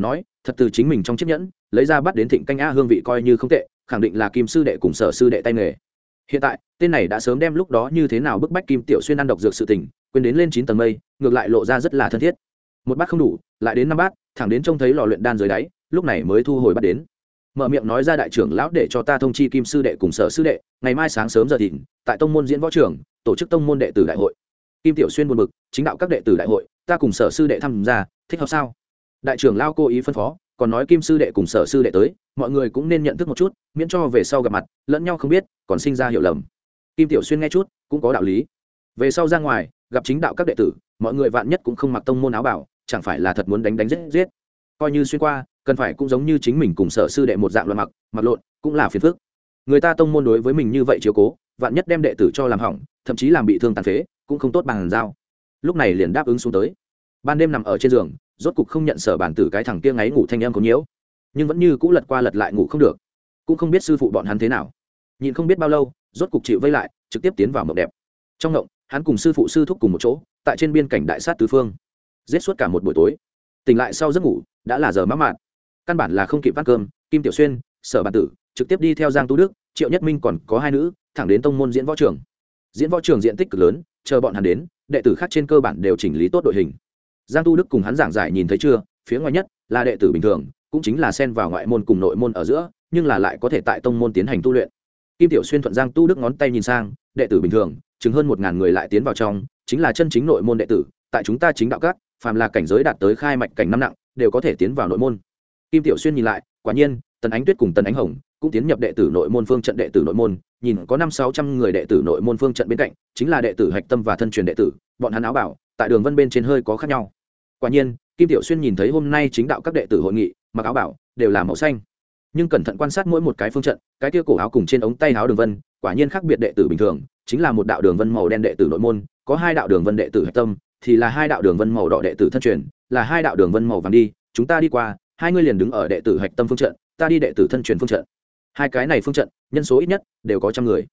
nói, thật từ chính mình trong chiếc nhẫn, lấy ra bắt đến thịnh canh a hương vị coi như không tệ, khẳng định là kim sư đệ cùng sở sư đệ tay nghề. Hiện tại, tên này đã sớm đem lúc đó như thế nào bức bách kim tiểu xuyên ăn độc dược sự tình, quên đến lên chín tầng mây, ngược lại lộ ra rất là thân thiết. Một bát không đủ, lại đến năm bát, thẳng đến trông thấy lò luyện đan dưới đáy, lúc này mới thu hồi bắt đến. Mở miệng nói ra đại trưởng lão để cho ta thông chi kim sư đệ cùng sở sư đệ, ngày mai sáng sớm giờ thìn, tại tông môn diễn võ trường, tổ chức tông môn đệ tử đại hội. Kim tiểu xuyên buồn bực, chính đạo các đệ tử đại hội, ta cùng sở sư đệ tham gia, thích hợp sao? Đại trưởng lao cố ý phân phó, còn nói kim sư đệ cùng sở sư đệ tới, mọi người cũng nên nhận thức một chút, miễn cho về sau gặp mặt, lẫn nhau không biết, còn sinh ra hiểu lầm. Kim tiểu xuyên nghe chút, cũng có đạo lý. Về sau ra ngoài, gặp chính đạo các đệ tử, mọi người vạn nhất cũng không mặc tông môn áo bảo, chẳng phải là thật muốn đánh đánh giết giết. Coi như xuyên qua, cần phải cũng giống như chính mình cùng sở sư đệ một dạng loạn mặc mặc lộn, cũng là phiền phức. Người ta tông môn đối với mình như vậy chiếu cố, vạn nhất đem đệ tử cho làm hỏng, thậm chí làm bị thương tàn phế, cũng không tốt bằng giao. Lúc này liền đáp ứng xuống tới ban đêm nằm ở trên giường, rốt cục không nhận sở bản tử cái thằng kia ngáy ngủ thanh em có nhiễu. Nhưng vẫn như cũ lật qua lật lại ngủ không được. Cũng không biết sư phụ bọn hắn thế nào. Nhìn không biết bao lâu, rốt cục chịu vây lại, trực tiếp tiến vào mộng đẹp. Trong mộng, hắn cùng sư phụ sư thúc cùng một chỗ, tại trên biên cảnh đại sát tứ phương. Giết suốt cả một buổi tối. Tỉnh lại sau giấc ngủ, đã là giờ mắc mạn căn bản là không kịp ăn cơm, kim tiểu xuyên, sở bản tử, trực tiếp đi theo giang tu đức, triệu nhất minh còn có hai nữ, thẳng đến tông môn diễn võ trường. Diễn võ trường diện tích cực lớn, chờ bọn hắn đến, đệ tử khác trên cơ bản đều chỉnh lý tốt đội hình giang tu đức cùng hắn giảng giải nhìn thấy chưa, phía ngoài nhất là đệ tử bình thường, cũng chính là xen vào ngoại môn cùng nội môn ở giữa, nhưng là lại có thể tại tông môn tiến hành tu luyện. Kim tiểu xuyên thuận giang tu đức ngón tay nhìn sang, đệ tử bình thường chứng hơn một ngàn người lại tiến vào trong, chính là chân chính nội môn đệ tử, tại chúng ta chính đạo các, phàm là cảnh giới đạt tới khai mạch cảnh năm nặng, đều có thể tiến vào nội môn. Kim tiểu xuyên nhìn lại, quả nhiên, tần ánh tuyết cùng tần ánh hồng cũng tiến nhập đệ tử nội môn phương trận đệ tử nội môn, nhìn có năm sáu trăm người đệ tử nội môn phương trận bên cạnh, chính là đệ tử hạch tâm và thân truyền đệ tử, bọn hắn áo bảo, tại đường vân bên trên hơi có khác nhau quả nhiên, kim tiểu xuyên nhìn thấy hôm nay chính đạo các đệ tử hội nghị, mặc áo bảo, đều là màu xanh. Nhưng cẩn thận quan sát mỗi một cái phương trận, cái kia cổ áo cùng trên ống tay áo đường vân, quả nhiên khác biệt đệ tử bình thường, chính là một đạo đường vân màu đen đệ tử nội môn, có hai đạo đường vân đệ tử hạch tâm, thì là hai đạo đường vân màu đỏ đệ tử thân truyền, là hai đạo đường vân màu vàng đi, chúng ta đi qua, hai ngươi liền đứng ở đệ tử hạch tâm phương trận, ta đi đệ tử thân truyền phương trận. Hai cái này phương trận, nhân số ít nhất, đều có trăm người.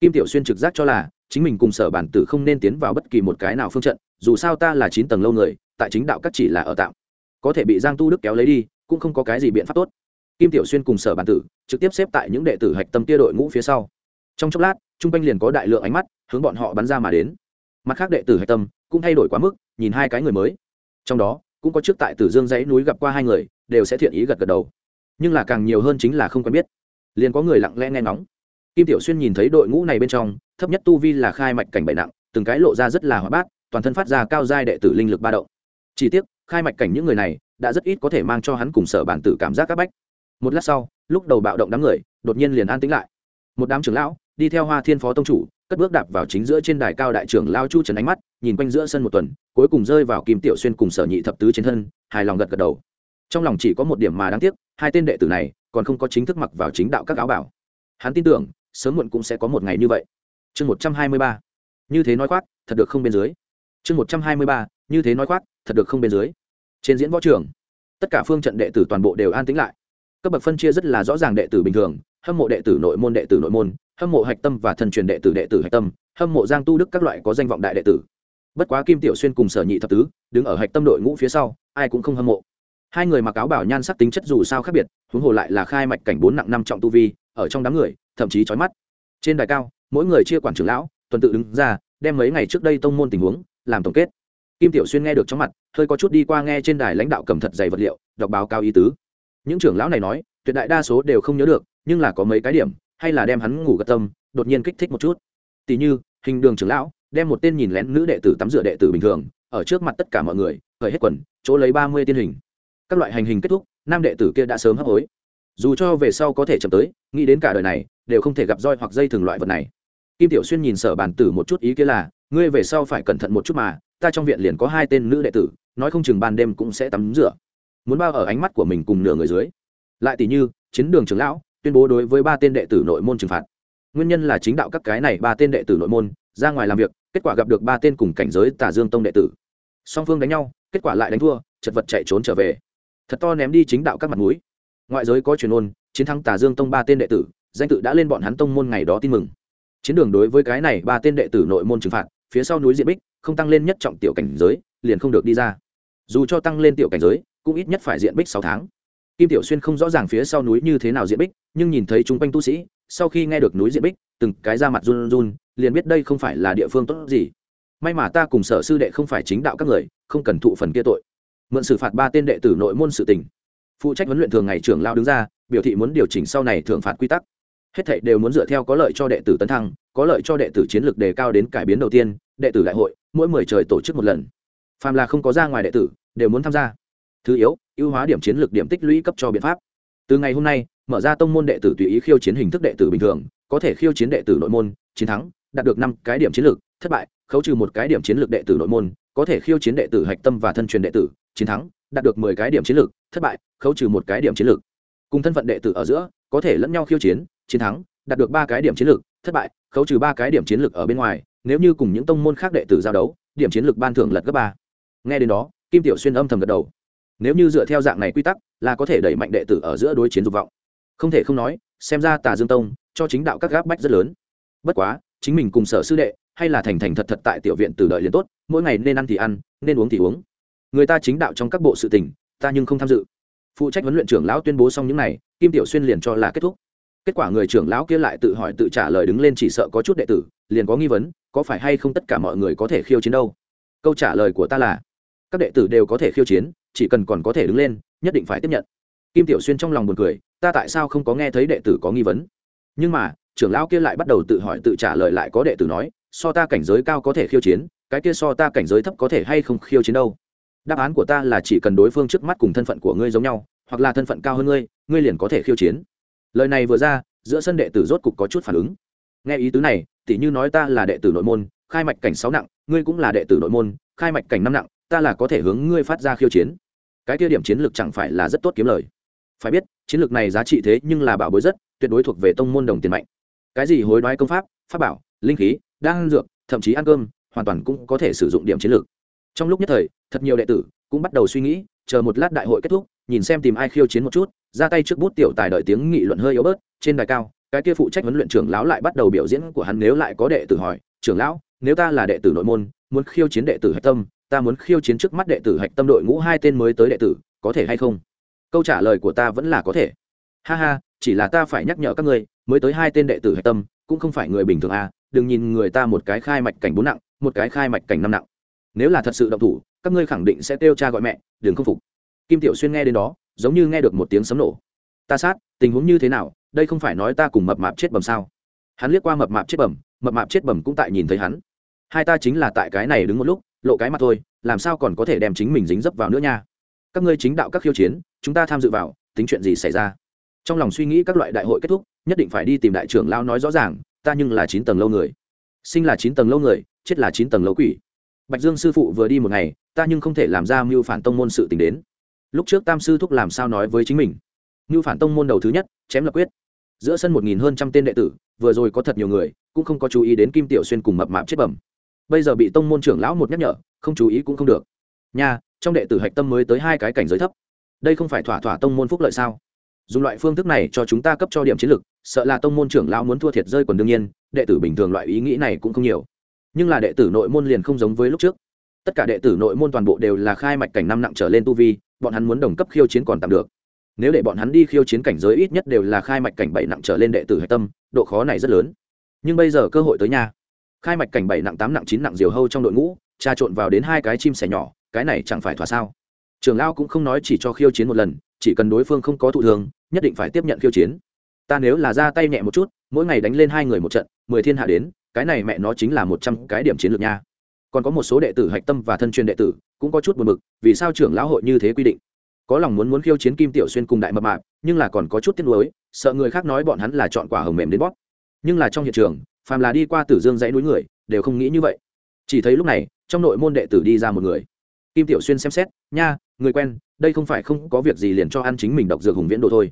Kim tiểu xuyên trực giác cho là, chính mình cùng sở bản tử không nên tiến vào bất kỳ một cái nào phương trận, dù sao ta là chín tầng lâu người tại chính đạo các chỉ là ở tạm. Có thể bị giang tu đức kéo lấy đi, cũng không có cái gì biện pháp tốt. Kim tiểu xuyên cùng sở bản tử trực tiếp xếp tại những đệ tử hạch tâm kia đội ngũ phía sau. Trong chốc lát, trung quanh liền có đại lượng ánh mắt hướng bọn họ bắn ra mà đến. Mặt khác đệ tử hạch tâm cũng thay đổi quá mức, nhìn hai cái người mới. Trong đó, cũng có trước tại tử dương dãy núi gặp qua hai người, đều sẽ thiện ý gật gật đầu. Nhưng là càng nhiều hơn chính là không quen biết. Liền có người lặng lẽ nghe ngóng. Kim tiểu xuyên nhìn thấy đội ngũ này bên trong, thấp nhất tu vi là khai mạch cảnh bệnh nặng, từng cái lộ ra rất là hóa bát, toàn thân phát ra cao giai đệ tử linh lực ba động chỉ tiếc, khai mạch cảnh những người này đã rất ít có thể mang cho hắn cùng sở bản tử cảm giác các bách. Một lát sau, lúc đầu bạo động đám người, đột nhiên liền an tĩnh lại. Một đám trưởng lão đi theo hoa thiên phó tông chủ, cất bước đạp vào chính giữa trên đài cao đại trưởng lao chu trần ánh mắt, nhìn quanh giữa sân một tuần, cuối cùng rơi vào kim tiểu xuyên cùng sở nhị thập tứ trên thân, hài lòng gật gật đầu. Trong lòng chỉ có một điểm mà đáng tiếc, hai tên đệ tử này còn không có chính thức mặc vào chính đạo các áo bảo. Hắn tin tưởng, sớm muộn cũng sẽ có một ngày như vậy. Chương một trăm hai mươi ba. Như thế nói khoác, thật được không bên dưới. Chương một trăm hai mươi ba. Như thế nói khoác thật được không bên dưới. Trên diễn võ trường, tất cả phương trận đệ tử toàn bộ đều an tĩnh lại. Cấp bậc phân chia rất là rõ ràng đệ tử bình thường, hâm mộ đệ tử nội môn đệ tử nội môn, hâm mộ hạch tâm và thần truyền đệ tử đệ tử hạch tâm, hâm mộ giang tu đức các loại có danh vọng đại đệ tử. Bất quá kim tiểu xuyên cùng sở nhị thập tứ, đứng ở hạch tâm đội ngũ phía sau, ai cũng không hâm mộ. Hai người mặc áo bảo nhan sắc tính chất dù sao khác biệt, huống hồ lại là khai mạch cảnh bốn nặng năm trọng tu vi, ở trong đám người, thậm chí trói mắt. Trên đài cao, mỗi người chia quản trưởng lão, tuần tự đứng ra, đem mấy ngày trước đây tông môn tình huống, làm tổng kết kim tiểu xuyên nghe được trong mặt, hơi có chút đi qua nghe trên đài lãnh đạo cầm thật dày vật liệu, đọc báo cao ý tứ. Những trưởng lão này nói, tuyệt đại đa số đều không nhớ được, nhưng là có mấy cái điểm, hay là đem hắn ngủ gật tâm, đột nhiên kích thích một chút. Tỷ như, hình đường trưởng lão, đem một tên nhìn lén nữ đệ tử tắm rửa đệ tử bình thường, ở trước mặt tất cả mọi người khởi hết quần, chỗ lấy ba mươi tiên hình. Các loại hành hình kết thúc, nam đệ tử kia đã sớm hấp hối. Dù cho về sau có thể chậm tới, nghĩ đến cả đời này, đều không thể gặp roi hoặc dây thường loại vật này. Kim tiểu xuyên nhìn sở bàn tử một chút ý kia là ngươi về sau phải cẩn thận một chút mà, ta trong viện liền có hai tên nữ đệ tử, nói không chừng ban đêm cũng sẽ tắm rửa. Muốn bao ở ánh mắt của mình cùng nửa người dưới. Lại tỷ như, chiến đường trưởng lão, tuyên bố đối với ba tên đệ tử nội môn trừng phạt. Nguyên nhân là chính đạo các cái này ba tên đệ tử nội môn, ra ngoài làm việc, kết quả gặp được ba tên cùng cảnh giới tả dương tông đệ tử. Song phương đánh nhau, kết quả lại đánh thua, chật vật chạy trốn trở về. Thật to ném đi chính đạo các mặt mũi. Ngoại giới có truyền ôn, chiến thắng tả dương tông ba tên đệ tử, danh tự đã lên bọn hắn tông môn ngày đó tin mừng. Chiến đường đối với cái này ba tên đệ tử nội môn trừng phạt phía sau núi diện bích, không tăng lên nhất trọng tiểu cảnh giới, liền không được đi ra. Dù cho tăng lên tiểu cảnh giới, cũng ít nhất phải diện bích sáu tháng. Kim tiểu xuyên không rõ ràng phía sau núi như thế nào diện bích, nhưng nhìn thấy chung quanh tu sĩ, sau khi nghe được núi diện bích, từng cái ra mặt run run, liền biết đây không phải là địa phương tốt gì. May mà ta cùng sở sư đệ không phải chính đạo các người, không cần thụ phần kia tội. Mượn xử phạt ba tên đệ tử nội môn sự tình. Phụ trách huấn luyện thường ngày trưởng lao đứng ra, biểu thị muốn điều chỉnh sau này thưởng phạt quy tắc. Hết thảy đều muốn dựa theo có lợi cho đệ tử tấn thăng có lợi cho đệ tử chiến lược đề cao đến cải biến đầu tiên, đệ tử đại hội, mỗi mười trời tổ chức một lần. Phàm là không có ra ngoài đệ tử, đều muốn tham gia. Thứ yếu, ưu hóa điểm chiến lược điểm tích lũy cấp cho biện pháp. Từ ngày hôm nay, mở ra tông môn đệ tử tùy ý khiêu chiến hình thức đệ tử bình thường, có thể khiêu chiến đệ tử nội môn, chiến thắng, đạt được năm cái điểm chiến lược, thất bại, khấu trừ một cái điểm chiến lược đệ tử nội môn, có thể khiêu chiến đệ tử hạch tâm và thân truyền đệ tử, chiến thắng, đạt được mười cái điểm chiến lược, thất bại, khấu trừ một cái điểm chiến lược. Cùng thân phận đệ tử ở giữa, có thể lẫn nhau khiêu chiến chiến thắng, đạt được ba cái điểm chiến lược thất bại, khấu trừ ba cái điểm chiến lược ở bên ngoài, nếu như cùng những tông môn khác đệ tử giao đấu, điểm chiến lược ban thưởng lật gấp ba. Nghe đến đó, kim tiểu xuyên âm thầm gật đầu. Nếu như dựa theo dạng này quy tắc, là có thể đẩy mạnh đệ tử ở giữa đối chiến dục vọng. Không thể không nói, xem ra tà dương tông, cho chính đạo các gáp bách rất lớn. Bất quá, chính mình cùng sở sư đệ, hay là thành thành thật thật tại tiểu viện từ đợi liền tốt, mỗi ngày nên ăn thì ăn, nên uống thì uống. Người ta chính đạo trong các bộ sự tình, ta nhưng không tham dự. Phụ trách huấn luyện trưởng lão tuyên bố xong những này, kim tiểu xuyên liền cho là kết thúc kết quả người trưởng lão kia lại tự hỏi tự trả lời đứng lên chỉ sợ có chút đệ tử, liền có nghi vấn, có phải hay không tất cả mọi người có thể khiêu chiến đâu? Câu trả lời của ta là, các đệ tử đều có thể khiêu chiến, chỉ cần còn có thể đứng lên, nhất định phải tiếp nhận. Kim tiểu xuyên trong lòng buồn cười, ta tại sao không có nghe thấy đệ tử có nghi vấn? Nhưng mà, trưởng lão kia lại bắt đầu tự hỏi tự trả lời lại có đệ tử nói, so ta cảnh giới cao có thể khiêu chiến, cái kia so ta cảnh giới thấp có thể hay không khiêu chiến đâu? Đáp án của ta là chỉ cần đối phương trước mắt cùng thân phận của ngươi giống nhau, hoặc là thân phận cao hơn ngươi ngươi liền có thể khiêu chiến lời này vừa ra, giữa sân đệ tử rốt cục có chút phản ứng. Nghe ý tứ này tỷ như nói ta là đệ tử nội môn, khai mạch cảnh sáu nặng, ngươi cũng là đệ tử nội môn, khai mạch cảnh năm nặng, ta là có thể hướng ngươi phát ra khiêu chiến. Cái kia điểm chiến lược chẳng phải là rất tốt kiếm lời. Phải biết, chiến lược này giá trị thế nhưng là bảo bối rất, tuyệt đối thuộc về tông môn đồng tiền mạnh. Cái gì hối đoái công pháp pháp bảo, linh khí, đan dược, thậm chí ăn cơm, hoàn toàn cũng có thể sử dụng điểm chiến lược. Trong lúc nhất thời, thật nhiều đệ tử cũng bắt đầu suy nghĩ, chờ một lát đại hội kết thúc nhìn xem tìm ai khiêu chiến một chút, ra tay trước bút tiểu tài đợi tiếng nghị luận hơi yếu bớt, trên đài cao, cái kia phụ trách huấn luyện trưởng lão lại bắt đầu biểu diễn của hắn nếu lại có đệ tử hỏi, trưởng lão, nếu ta là đệ tử nội môn, muốn khiêu chiến đệ tử hạch tâm, ta muốn khiêu chiến trước mắt đệ tử hạch tâm đội ngũ hai tên mới tới đệ tử, có thể hay không? Câu trả lời của ta vẫn là có thể. Ha ha, chỉ là ta phải nhắc nhở các ngươi, mới tới hai tên đệ tử hạch tâm, cũng không phải người bình thường à đừng nhìn người ta một cái khai mạch cảnh bốn nặng, một cái khai mạch cảnh năm nặng. Nếu là thật sự động thủ, các ngươi khẳng định sẽ kêu cha gọi mẹ, đừng không phục kim tiểu xuyên nghe đến đó, giống như nghe được một tiếng sấm nổ. Ta sát, tình huống như thế nào? Đây không phải nói ta cùng mập mạp chết bầm sao? Hắn liếc qua mập mạp chết bầm mập mạp chết bầm cũng tại nhìn thấy hắn. Hai ta chính là tại cái này đứng một lúc, lộ cái mặt thôi, làm sao còn có thể đem chính mình dính dấp vào nữa nha? Các ngươi chính đạo các khiêu chiến, chúng ta tham dự vào, tính chuyện gì xảy ra? Trong lòng suy nghĩ các loại đại hội kết thúc, nhất định phải đi tìm đại trưởng lao nói rõ ràng, ta nhưng là chín tầng lâu người. Sinh là chín tầng lâu người, chết là chín tầng lâu quỷ. Bạch dương sư phụ vừa đi một ngày, ta nhưng không thể làm ra mưu phản tông môn sự t ì n h đến lúc trước tam sư thúc làm sao nói với chính mình? Như phản tông môn đầu thứ nhất, chém lập quyết. Giữa sân một nghìn hơn trăm tên đệ tử, vừa rồi có thật nhiều người, cũng không có chú ý đến kim tiểu xuyên cùng mập mạp chết bẩm. Bây giờ bị tông môn trưởng lão một nhắc nhở, không chú ý cũng không được. Nha, trong đệ tử hạch tâm mới tới hai cái cảnh giới thấp. Đây không phải thỏa thỏa tông môn phúc lợi sao? Dùng loại phương thức này cho chúng ta cấp cho điểm chiến lược, sợ là tông môn trưởng lão muốn thua thiệt rơi còn đương nhiên, đệ tử bình thường loại ý nghĩ này cũng không nhiều. Nhưng là đệ tử nội môn liền không giống với lúc trước. Tất cả đệ tử nội môn toàn bộ đều là khai mạch cảnh năm nặng trở lên tu vi bọn hắn muốn đồng cấp khiêu chiến còn tạm được. Nếu để bọn hắn đi khiêu chiến cảnh giới ít nhất đều là khai mạch cảnh bảy nặng trở lên đệ tử hạch tâm, độ khó này rất lớn. Nhưng bây giờ cơ hội tới nha. Khai mạch cảnh bảy nặng, tám nặng, chín nặng diều hâu trong đội ngũ trà trộn vào đến hai cái chim sẻ nhỏ, cái này chẳng phải thỏa sao? Trường lao cũng không nói chỉ cho khiêu chiến một lần, chỉ cần đối phương không có thụ thường nhất định phải tiếp nhận khiêu chiến. Ta nếu là ra tay nhẹ một chút, mỗi ngày đánh lên hai người một trận, mười thiên hạ đến, cái này mẹ nó chính là một trăm cái điểm chiến lược nha còn có một số đệ tử hạch tâm và thân truyền đệ tử cũng có chút buồn bực, vì sao trưởng lão hội như thế quy định? Có lòng muốn muốn khiêu chiến kim tiểu xuyên cùng đại mập mạp, nhưng là còn có chút tiếc nuối, sợ người khác nói bọn hắn là chọn quả hồng mềm đến bóp. Nhưng là trong hiện trường, phàm là đi qua tử dương dãy núi người, đều không nghĩ như vậy. Chỉ thấy lúc này, trong nội môn đệ tử đi ra một người. Kim tiểu xuyên xem xét, nha, người quen, đây không phải không có việc gì liền cho ăn chính mình độc dược hùng viễn đồ thôi.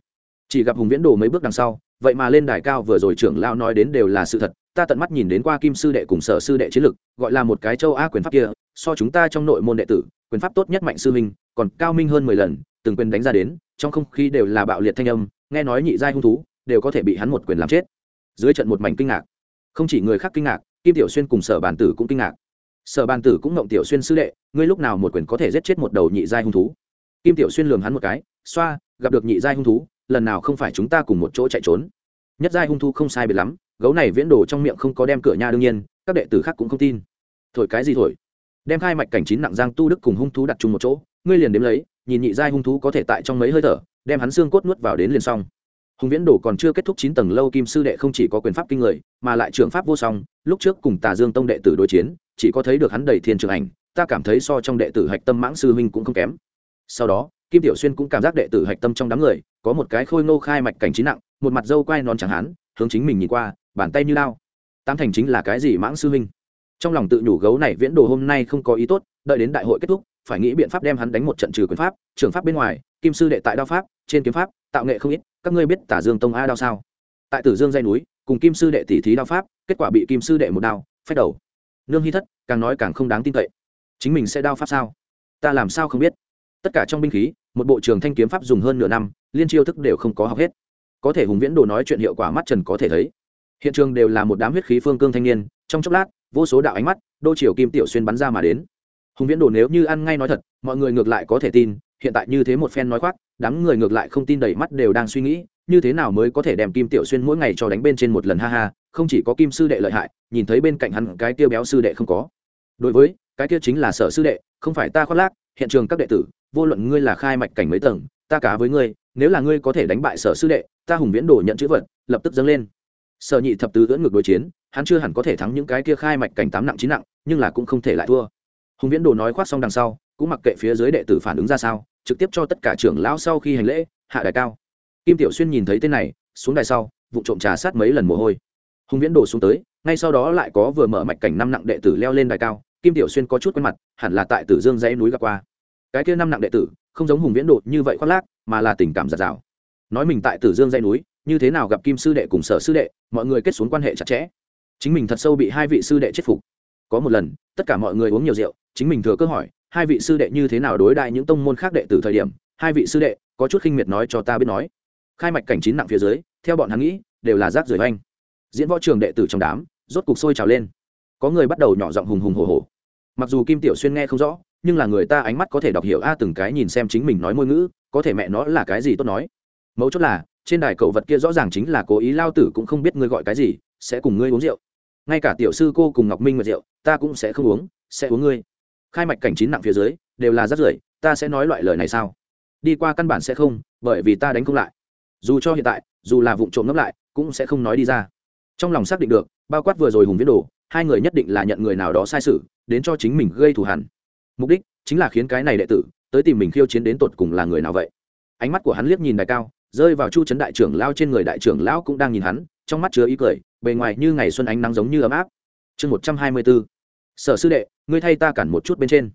Chỉ gặp hùng viễn đồ mấy bước đằng sau, vậy mà lên đài cao vừa rồi trưởng lão nói đến đều là sự thật ta tận mắt nhìn đến qua kim sư đệ cùng sở sư đệ chiến lực, gọi là một cái châu á quyền pháp kia, so chúng ta trong nội môn đệ tử, quyền pháp tốt nhất mạnh sư minh còn cao minh hơn mười lần, từng quyền đánh ra đến, trong không khí đều là bạo liệt thanh âm, nghe nói nhị giai hung thú, đều có thể bị hắn một quyền làm chết. Dưới trận một mảnh kinh ngạc. Không chỉ người khác kinh ngạc, kim tiểu xuyên cùng sở bản tử cũng kinh ngạc. Sở bàn tử cũng mộng tiểu xuyên sư đệ, ngươi lúc nào một quyền có thể giết chết một đầu nhị giai hung thú? Kim tiểu xuyên lường hắn một cái, xoa, gặp được nhị giai hung thú, lần nào không phải chúng ta cùng một chỗ chạy trốn? Nhất giai hung thú không sai biệt lắm gấu này viễn đồ trong miệng không có đem cửa nhà đương nhiên, các đệ tử khác cũng không tin. Thổi cái gì thổi? Đem hai mạch cảnh chín nặng giang tu đức cùng hung thú đặt chung một chỗ, ngươi liền đếm lấy, nhìn nhị giai hung thú có thể tại trong mấy hơi thở, đem hắn xương cốt nuốt vào đến liền xong. Hùng viễn đồ còn chưa kết thúc chín tầng lâu kim sư đệ không chỉ có quyền pháp kinh người, mà lại trường pháp vô song, lúc trước cùng tà dương tông đệ tử đối chiến, chỉ có thấy được hắn đầy thiên trường ảnh, ta cảm thấy so trong đệ tử hạch tâm mãng sư huynh cũng không kém. Sau đó, kim tiểu xuyên cũng cảm giác đệ tử hạch tâm trong đám người, có một cái khôi ngô khai mạch cảnh trí nặng, một mặt dâu quai non chẳng hắn hướng chính mình nhìn qua bàn tay như lao. Tam thành chính là cái gì mãng sư huynh? Trong lòng tự nhủ gấu này viễn đồ hôm nay không có ý tốt, đợi đến đại hội kết thúc, phải nghĩ biện pháp đem hắn đánh một trận trừ quyền pháp, trường pháp bên ngoài, kim sư đệ tại đao pháp, trên kiếm pháp, tạo nghệ không ít, các ngươi biết tả dương tông a đao sao? Tại tử dương dây núi, cùng kim sư đệ tỷ thí đao pháp, kết quả bị kim sư đệ một đao, phách đầu. Nương hy thất, càng nói càng không đáng tin cậy. Chính mình sẽ đao pháp sao? Ta làm sao không biết? Tất cả trong binh khí, một bộ trường thanh kiếm pháp dùng hơn nửa năm, liên chiêu thức đều không có học hết. Có thể hùng viễn đồ nói chuyện hiệu quả mắt trần có thể thấy hiện trường đều là một đám huyết khí phương cương thanh niên, trong chốc lát, vô số đạo ánh mắt, đô triều kim tiểu xuyên bắn ra mà đến. Hùng viễn đồ nếu như ăn ngay nói thật, mọi người ngược lại có thể tin, hiện tại như thế một phen nói khoác, đám người ngược lại không tin đầy mắt đều đang suy nghĩ, như thế nào mới có thể đem kim tiểu xuyên mỗi ngày cho đánh bên trên một lần ha ha, không chỉ có kim sư đệ lợi hại, nhìn thấy bên cạnh hắn cái tiêu béo sư đệ không có. Đối với, cái kia chính là sở sư đệ, không phải ta khoác lác, hiện trường các đệ tử, vô luận ngươi là khai mạch cảnh mấy tầng, ta cá với ngươi, nếu là ngươi có thể đánh bại sở sư đệ, ta hùng viễn đồ nhận chữ vật, lập tức dâng lên sở nhị thập tứ ưỡn ngược đối chiến, hắn chưa hẳn có thể thắng những cái kia khai mạch cảnh tám nặng chín nặng, nhưng là cũng không thể lại thua. Hùng viễn đồ nói khoác xong đằng sau, cũng mặc kệ phía dưới đệ tử phản ứng ra sao, trực tiếp cho tất cả trưởng lão sau khi hành lễ, hạ đài cao. Kim tiểu xuyên nhìn thấy tên này, xuống đài sau vụ trộm trà sát mấy lần mồ hôi. Hùng viễn đồ xuống tới, ngay sau đó lại có vừa mở mạch cảnh năm nặng đệ tử leo lên đài cao, kim tiểu xuyên có chút quen mặt, hẳn là tại tử dương dãy núi gặp qua. Cái kia năm nặng đệ tử, không giống hùng viễn đồ như vậy khoác lác, mà là tình cảm giạt rào. Nói mình tại tử dương dãy núi như thế nào gặp kim sư đệ cùng sở sư đệ, mọi người kết xuống quan hệ chặt chẽ. Chính mình thật sâu bị hai vị sư đệ chết phục. Có một lần, tất cả mọi người uống nhiều rượu, chính mình thừa cơ hỏi, hai vị sư đệ như thế nào đối đại những tông môn khác đệ từ thời điểm, hai vị sư đệ, có chút khinh miệt nói cho ta biết nói. Khai mạch cảnh chín nặng phía dưới, theo bọn hắn nghĩ, đều là rác rưởi oanh diễn võ trường đệ tử trong đám, rốt cục sôi trào lên. Có người bắt đầu nhỏ giọng hùng hùng hổ hổ. Mặc dù kim tiểu xuyên nghe không rõ, nhưng là người ta ánh mắt có thể đọc hiểu a từng cái nhìn xem chính mình nói ngôn ngữ, có thể mẹ nó là cái gì tốt nói. Mấu chốt là trên đài cậu vật kia rõ ràng chính là cố ý lao tử cũng không biết ngươi gọi cái gì, sẽ cùng ngươi uống rượu. Ngay cả tiểu sư cô cùng ngọc minh ngược rượu, ta cũng sẽ không uống, sẽ uống ngươi. Khai mạch cảnh chín nặng phía dưới, đều là rất rưởi, ta sẽ nói loại lời này sao? Đi qua căn bản sẽ không, bởi vì ta đánh không lại. Dù cho hiện tại, dù là vụ trộm ngấp lại, cũng sẽ không nói đi ra. Trong lòng xác định được, bao quát vừa rồi hùng viết đồ, hai người nhất định là nhận người nào đó sai sự, đến cho chính mình gây thù hẳn mục đích chính là khiến cái này đệ tử tới tìm mình khiêu chiến đến tột cùng là người nào vậy? Ánh mắt của hắn liếc nhìn đài cao rơi vào chu trấn đại trưởng lao trên người đại trưởng lão cũng đang nhìn hắn, trong mắt chứa ý cười, bề ngoài như ngày xuân ánh nắng giống như ấm áp. Chương một trăm hai mươi b ố sở sư đệ, ngươi thay ta cản một chút bên trên.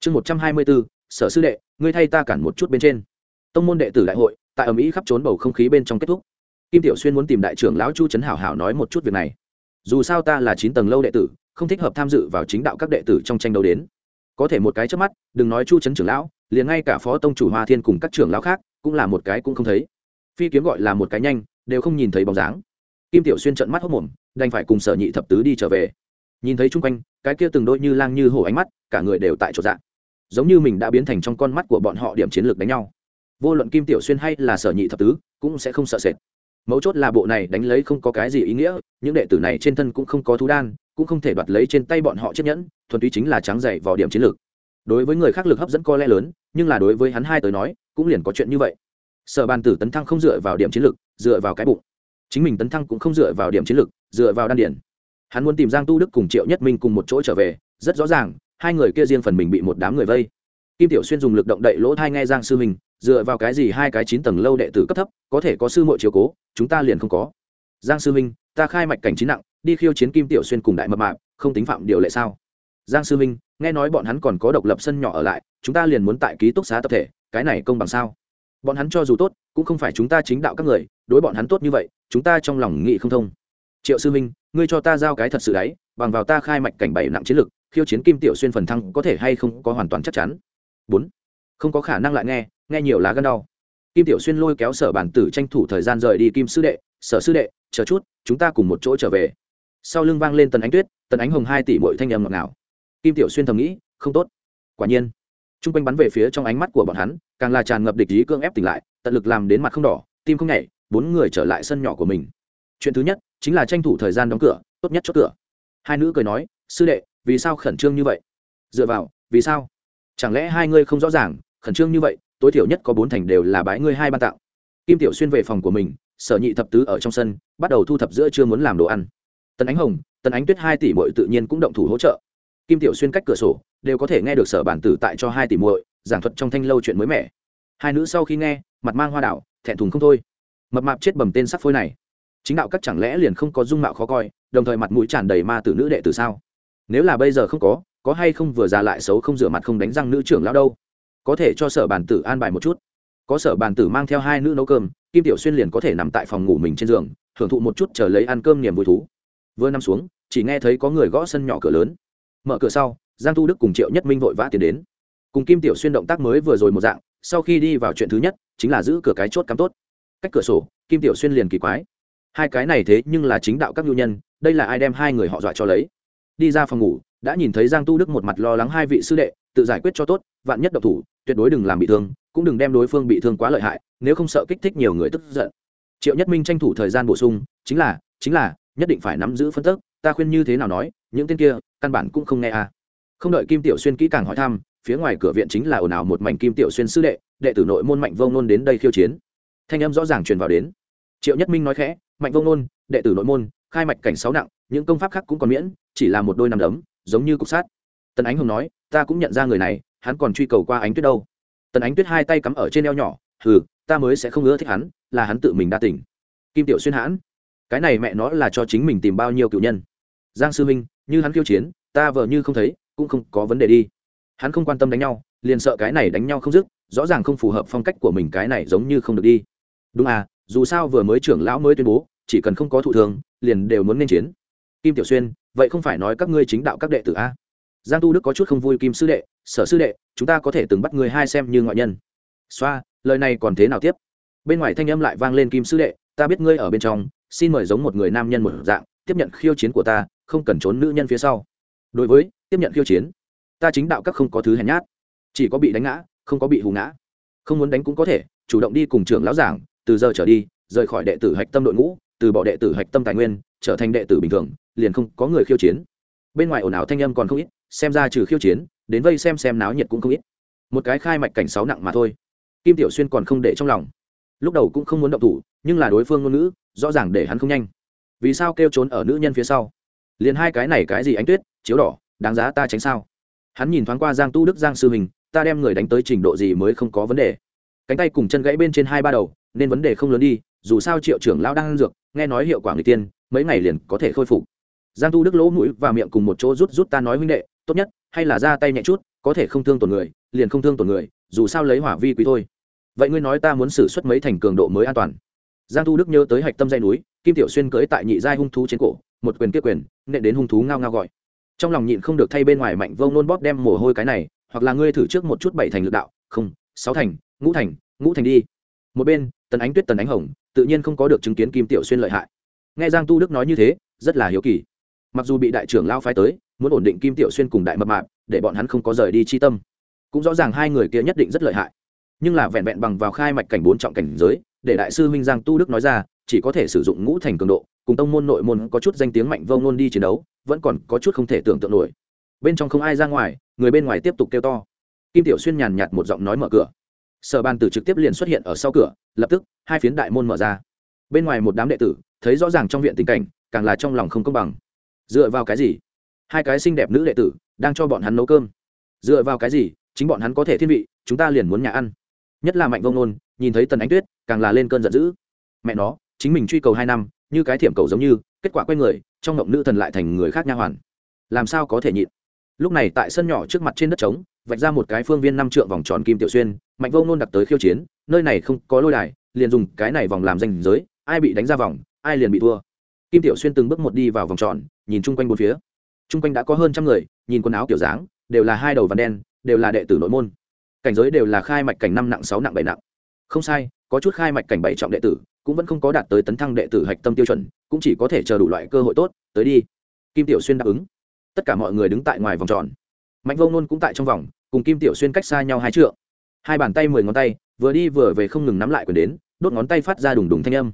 Chương một trăm hai mươi b ố sở sư đệ, ngươi thay ta cản một chút bên trên. Tông môn đệ tử đại hội, tại ở mỹ khắp trốn bầu không khí bên trong kết thúc. Kim tiểu xuyên muốn tìm đại trưởng lão chu trấn hảo hảo nói một chút việc này. Dù sao ta là chín tầng lâu đệ tử, không thích hợp tham dự vào chính đạo các đệ tử trong tranh đấu đến. Có thể một cái trước mắt, đừng nói chu trấn trưởng lão, liền ngay cả phó tông chủ hoa thiên cùng các trưởng lão khác, cũng là một cái cũng không thấy phi kiếm gọi là một cái nhanh, đều không nhìn thấy bóng dáng. Kim tiểu xuyên trận mắt hốc mồm, đành phải cùng sở nhị thập tứ đi trở về. Nhìn thấy chung quanh, cái kia từng đôi như lang như hổ ánh mắt, cả người đều tại chỗ dạng giống như mình đã biến thành trong con mắt của bọn họ điểm chiến lược đánh nhau. Vô luận kim tiểu xuyên hay là sở nhị thập tứ, cũng sẽ không sợ sệt. Mấu chốt là bộ này đánh lấy không có cái gì ý nghĩa, những đệ tử này trên thân cũng không có thú đan, cũng không thể đoạt lấy trên tay bọn họ chiếc nhẫn, thuần túy chính là trắng dày vào điểm chiến lược. Đối với người khác lực hấp dẫn co le lớn, nhưng là đối với hắn hai tới nói, cũng liền có chuyện như vậy sở bàn tử tấn thăng không dựa vào điểm chiến lược, dựa vào cái bụng. Chính mình tấn thăng cũng không dựa vào điểm chiến lược, dựa vào đan điển hắn muốn tìm giang tu đức cùng triệu nhất minh cùng một chỗ trở về, rất rõ ràng, hai người kia riêng phần mình bị một đám người vây. Kim tiểu xuyên dùng lực động đậy lỗ thai nghe giang sư minh, dựa vào cái gì hai cái chín tầng lâu đệ tử cấp thấp, có thể có sư mội chiều cố, chúng ta liền không có. Giang sư minh, ta khai mạch cảnh chín nặng, đi khiêu chiến kim tiểu xuyên cùng đại mập mạp, không tính phạm điều lệ sao? Giang sư minh, nghe nói bọn hắn còn có độc lập sân nhỏ ở lại, chúng ta liền muốn tại ký túc xá tập thể, cái này công bằng sao? Bọn hắn cho dù tốt, cũng không phải chúng ta chính đạo các người, đối bọn hắn tốt như vậy, chúng ta trong lòng nghị không thông. Triệu sư minh ngươi cho ta giao cái thật sự đấy, bằng vào ta khai mạch cảnh bảy nặng chiến lực, khiêu chiến kim tiểu xuyên phần thăng có thể hay không có hoàn toàn chắc chắn? Bốn. Không có khả năng lại nghe nghe nhiều lá gân đau. Kim tiểu xuyên lôi kéo sở bản tử tranh thủ thời gian rời đi kim sư đệ, sở sư đệ, chờ chút, chúng ta cùng một chỗ trở về. Sau lưng vang lên tần ánh tuyết, tần ánh hồng hai tỷ mỗi thanh âm ngọt ngào. Kim tiểu xuyên thầm nghĩ, không tốt. Quả nhiên t r u n g quanh bắn về phía trong ánh mắt của bọn hắn, càng là tràn ngập địch ý cưỡng ép tỉnh lại, tận lực làm đến mặt không đỏ, tim không nhảy, bốn người trở lại sân nhỏ của mình. Chuyện thứ nhất chính là tranh thủ thời gian đóng cửa, tốt nhất chốt cửa. Hai nữ cười nói, sư đệ, vì sao khẩn trương như vậy? Dựa vào, vì sao? Chẳng lẽ hai ngươi không rõ ràng, khẩn trương như vậy, tối thiểu nhất có bốn thành đều là bái ngươi hai ban tạo. Kim tiểu xuyên về phòng của mình, sở nhị thập tứ ở trong sân, bắt đầu thu thập giữa chưa muốn làm đồ ăn. Tần ánh hồng, tần ánh tuyết hai tỷ muội tự nhiên cũng động thủ hỗ trợ kim tiểu xuyên cách cửa sổ, đều có thể nghe được sở bản tử tại cho hai tỷ muội giảng thuật trong thanh lâu chuyện mới mẻ. Hai nữ sau khi nghe, mặt mang hoa đảo, thẹn thùng không thôi. Mập mạp chết bầm tên sắc phôi này. Chính đạo các chẳng lẽ liền không có dung mạo khó coi, đồng thời mặt mũi tràn đầy ma tử nữ đệ tử sao? Nếu là bây giờ không có có hay không vừa già lại xấu không rửa mặt không đánh răng nữ trưởng lão đâu? Có thể cho sở bản tử an bài một chút. Có sở bản tử mang theo hai nữ nấu cơm, kim tiểu xuyên liền có thể nằm tại phòng ngủ mình trên giường hưởng thụ một chút chờ lấy ăn cơm niềm vui thú. Vừa nằm xuống, chỉ nghe thấy có người gõ sân nhỏ cửa lớn mở cửa sau, giang thu đức cùng triệu nhất minh vội vã tiến đến. Cùng kim tiểu xuyên động tác mới vừa rồi một dạng, sau khi đi vào chuyện thứ nhất, chính là giữ cửa cái chốt cắm tốt. Cách cửa sổ, kim tiểu xuyên liền kỳ quái. Hai cái này thế nhưng là chính đạo các nhu nhân, đây là ai đem hai người họ dọa cho lấy? Đi ra phòng ngủ, đã nhìn thấy giang tu đức một mặt lo lắng hai vị sư đệ, tự giải quyết cho tốt, vạn nhất độc thủ, tuyệt đối đừng làm bị thương, cũng đừng đem đối phương bị thương quá lợi hại, nếu không sợ kích thích nhiều người tức giận. Triệu nhất minh tranh thủ thời gian bổ sung, chính là chính là, nhất định phải nắm giữ phân tức, ta khuyên như thế nào nói những tên kia, căn bản cũng không nghe à. Không đợi kim tiểu xuyên kỹ càng hỏi thăm, phía ngoài cửa viện chính là ồn ào một mảnh kim tiểu xuyên sư đệ đệ tử nội môn mạnh vông nôn đến đây khiêu chiến. Thanh âm rõ ràng truyền vào đến. Triệu nhất minh nói khẽ, mạnh vông nôn, đệ tử nội môn, khai mạch cảnh sáu nặng, những công pháp khác cũng còn miễn, chỉ là một đôi nằm đấm, giống như cục sát tần ánh hồng nói, ta cũng nhận ra người này, hắn còn truy cầu qua ánh tuyết đâu. Tần ánh tuyết hai tay cắm ở trên eo nhỏ, hừ, ta mới sẽ không ưa thích hắn, là hắn tự mình đa tỉnh kim tiểu xuyên hãn, cái này mẹ nó là cho chính mình tìm bao nhiêu cựu nhân? Giang sư minh như hắn khiêu chiến, ta vợ như không thấy, cũng không có vấn đề đi. Hắn không quan tâm đánh nhau, liền sợ cái này đánh nhau không dứt, rõ ràng không phù hợp phong cách của mình cái này giống như không được đi. Đúng à dù sao vừa mới trưởng lão mới tuyên bố, chỉ cần không có thụ thường liền đều muốn nên chiến. Kim tiểu xuyên, vậy không phải nói các ngươi chính đạo các đệ tử a? Giang tu đức có chút không vui kim sư đệ, sở sư đệ, chúng ta có thể từng bắt người hai xem như ngoại nhân. Xoa, lời này còn thế nào tiếp? Bên ngoài thanh âm lại vang lên kim sư đệ, ta biết ngươi ở bên trong, xin mời giống một người nam nhân một dạng tiếp nhận khiêu chiến của ta, không cần trốn nữ nhân phía sau. Đối với, tiếp nhận khiêu chiến, ta chính đạo các không có thứ hèn nhát. Chỉ có bị đánh ngã, không có bị hù ngã. Không muốn đánh cũng có thể, chủ động đi cùng trưởng lão giảng, từ giờ trở đi, rời khỏi đệ tử hạch tâm đội ngũ, từ bỏ đệ tử hạch tâm tài nguyên, trở thành đệ tử bình thường, liền không có người khiêu chiến. Bên ngoài ồn ào thanh âm còn không ít, xem ra trừ khiêu chiến, đến vây xem xem náo nhiệt cũng không ít. Một cái khai mạch cảnh sáu nặng mà thôi. Kim tiểu xuyên còn không để trong lòng. Lúc đầu cũng không muốn động thủ, nhưng là đối phương ngôn ngữ, rõ ràng để hắn không nhanh vì sao kêu trốn ở nữ nhân phía sau? Liền hai cái này cái gì ánh tuyết, chiếu đỏ, đáng giá ta tránh sao? Hắn nhìn thoáng qua giang tu đức, giang sư hình, ta đem người đánh tới trình độ gì mới không có vấn đề. Cánh tay cùng chân gãy bên trên hai ba đầu, nên vấn đề không lớn đi, dù sao triệu trưởng lão đang ăn dược, nghe nói hiệu quả người tiên, mấy ngày liền có thể khôi phục. Giang tu đức lỗ mũi và miệng cùng một chỗ rút rút ta nói huynh đệ, tốt nhất, hay là ra tay nhẹ chút, có thể không thương tổn người, liền không thương tổn người, dù sao lấy hỏa vi quý thôi. Vậy ngươi nói ta muốn xử suất mấy thành cường độ mới an toàn? Giang Thu đức nhớ tới hạch tâm dây núi, kim tiểu xuyên cưỡi tại nhị giai hung thú trên cổ, một quyền kia quyền, nện đến hung thú ngao ngao gọi. Trong lòng nhịn không được thay bên ngoài mạnh vông nôn bóp đem mồ hôi cái này, hoặc là ngươi thử trước một chút bảy thành lực đạo, không, sáu thành, ngũ thành ngũ thành đi. Một bên, tần ánh tuyết, tần ánh hồng, tự nhiên không có được chứng kiến kim tiểu xuyên lợi hại. Nghe giang tu đức nói như thế, rất là hiếu kỳ. Mặc dù bị đại trưởng lao phái tới, muốn ổn định kim tiểu xuyên cùng đại mập mạp, để bọn hắn không có rời đi chi tâm. Cũng rõ ràng hai người kia nhất định rất lợi hại. Nhưng là vẹn vẹn bằng vào khai mạch cảnh bốn trọng cảnh giới để đại sư minh giang tu đức nói ra, chỉ có thể sử dụng ngũ thành cường độ, cùng tông môn nội môn có chút danh tiếng mạnh vông nôn đi chiến đấu, vẫn còn có chút không thể tưởng tượng nổi. Bên trong không ai ra ngoài, người bên ngoài tiếp tục kêu to. Kim tiểu xuyên nhàn nhạt một giọng nói mở cửa. Sở ban tử trực tiếp liền xuất hiện ở sau cửa, lập tức, hai phiến đại môn mở ra. Bên ngoài một đám đệ tử, thấy rõ ràng trong viện tình cảnh, càng là trong lòng không công bằng. Dựa vào cái gì? Hai cái xinh đẹp nữ đệ tử, đang cho bọn hắn nấu cơm. Dựa vào cái gì? Chính bọn hắn có thể thiên vị, chúng ta liền muốn nhà ăn. Nhất là mạnh vông nôn nhìn thấy tần ánh tuyết, càng là lên cơn giận dữ. Mẹ nó, chính mình truy cầu hai năm, như cái thiểm cầu giống như, kết quả quay người, trong ngộng nữ thần lại thành người khác nha hoàn. Làm sao có thể nhịn? Lúc này tại sân nhỏ trước mặt trên đất trống, vạch ra một cái phương viên năm trượng vòng tròn kim tiểu xuyên, mạnh vô nôn đặt tới khiêu chiến, nơi này không có lôi đài, liền dùng cái này vòng làm danh giới, ai bị đánh ra vòng, ai liền bị thua. Kim tiểu xuyên từng bước một đi vào vòng tròn, nhìn chung quanh bốn phía. Chung quanh đã có hơn trăm người, nhìn quần áo kiểu dáng, đều là hai đầu vằn đen, đều là đệ tử nội môn. Cảnh giới đều là khai mạch cảnh năm nặng sáu nặng bảy nặng không sai, có chút khai mạch cảnh bảy trọng đệ tử, cũng vẫn không có đạt tới tấn thăng đệ tử hạch tâm tiêu chuẩn, cũng chỉ có thể chờ đủ loại cơ hội tốt, tới đi. Kim tiểu xuyên đáp ứng. Tất cả mọi người đứng tại ngoài vòng tròn. Mạnh vô ngôn cũng tại trong vòng, cùng kim tiểu xuyên cách xa nhau hai trượng. Hai bàn tay mười ngón tay, vừa đi vừa về không ngừng nắm lại quyền đến, đốt ngón tay phát ra đùng đùng thanh âm.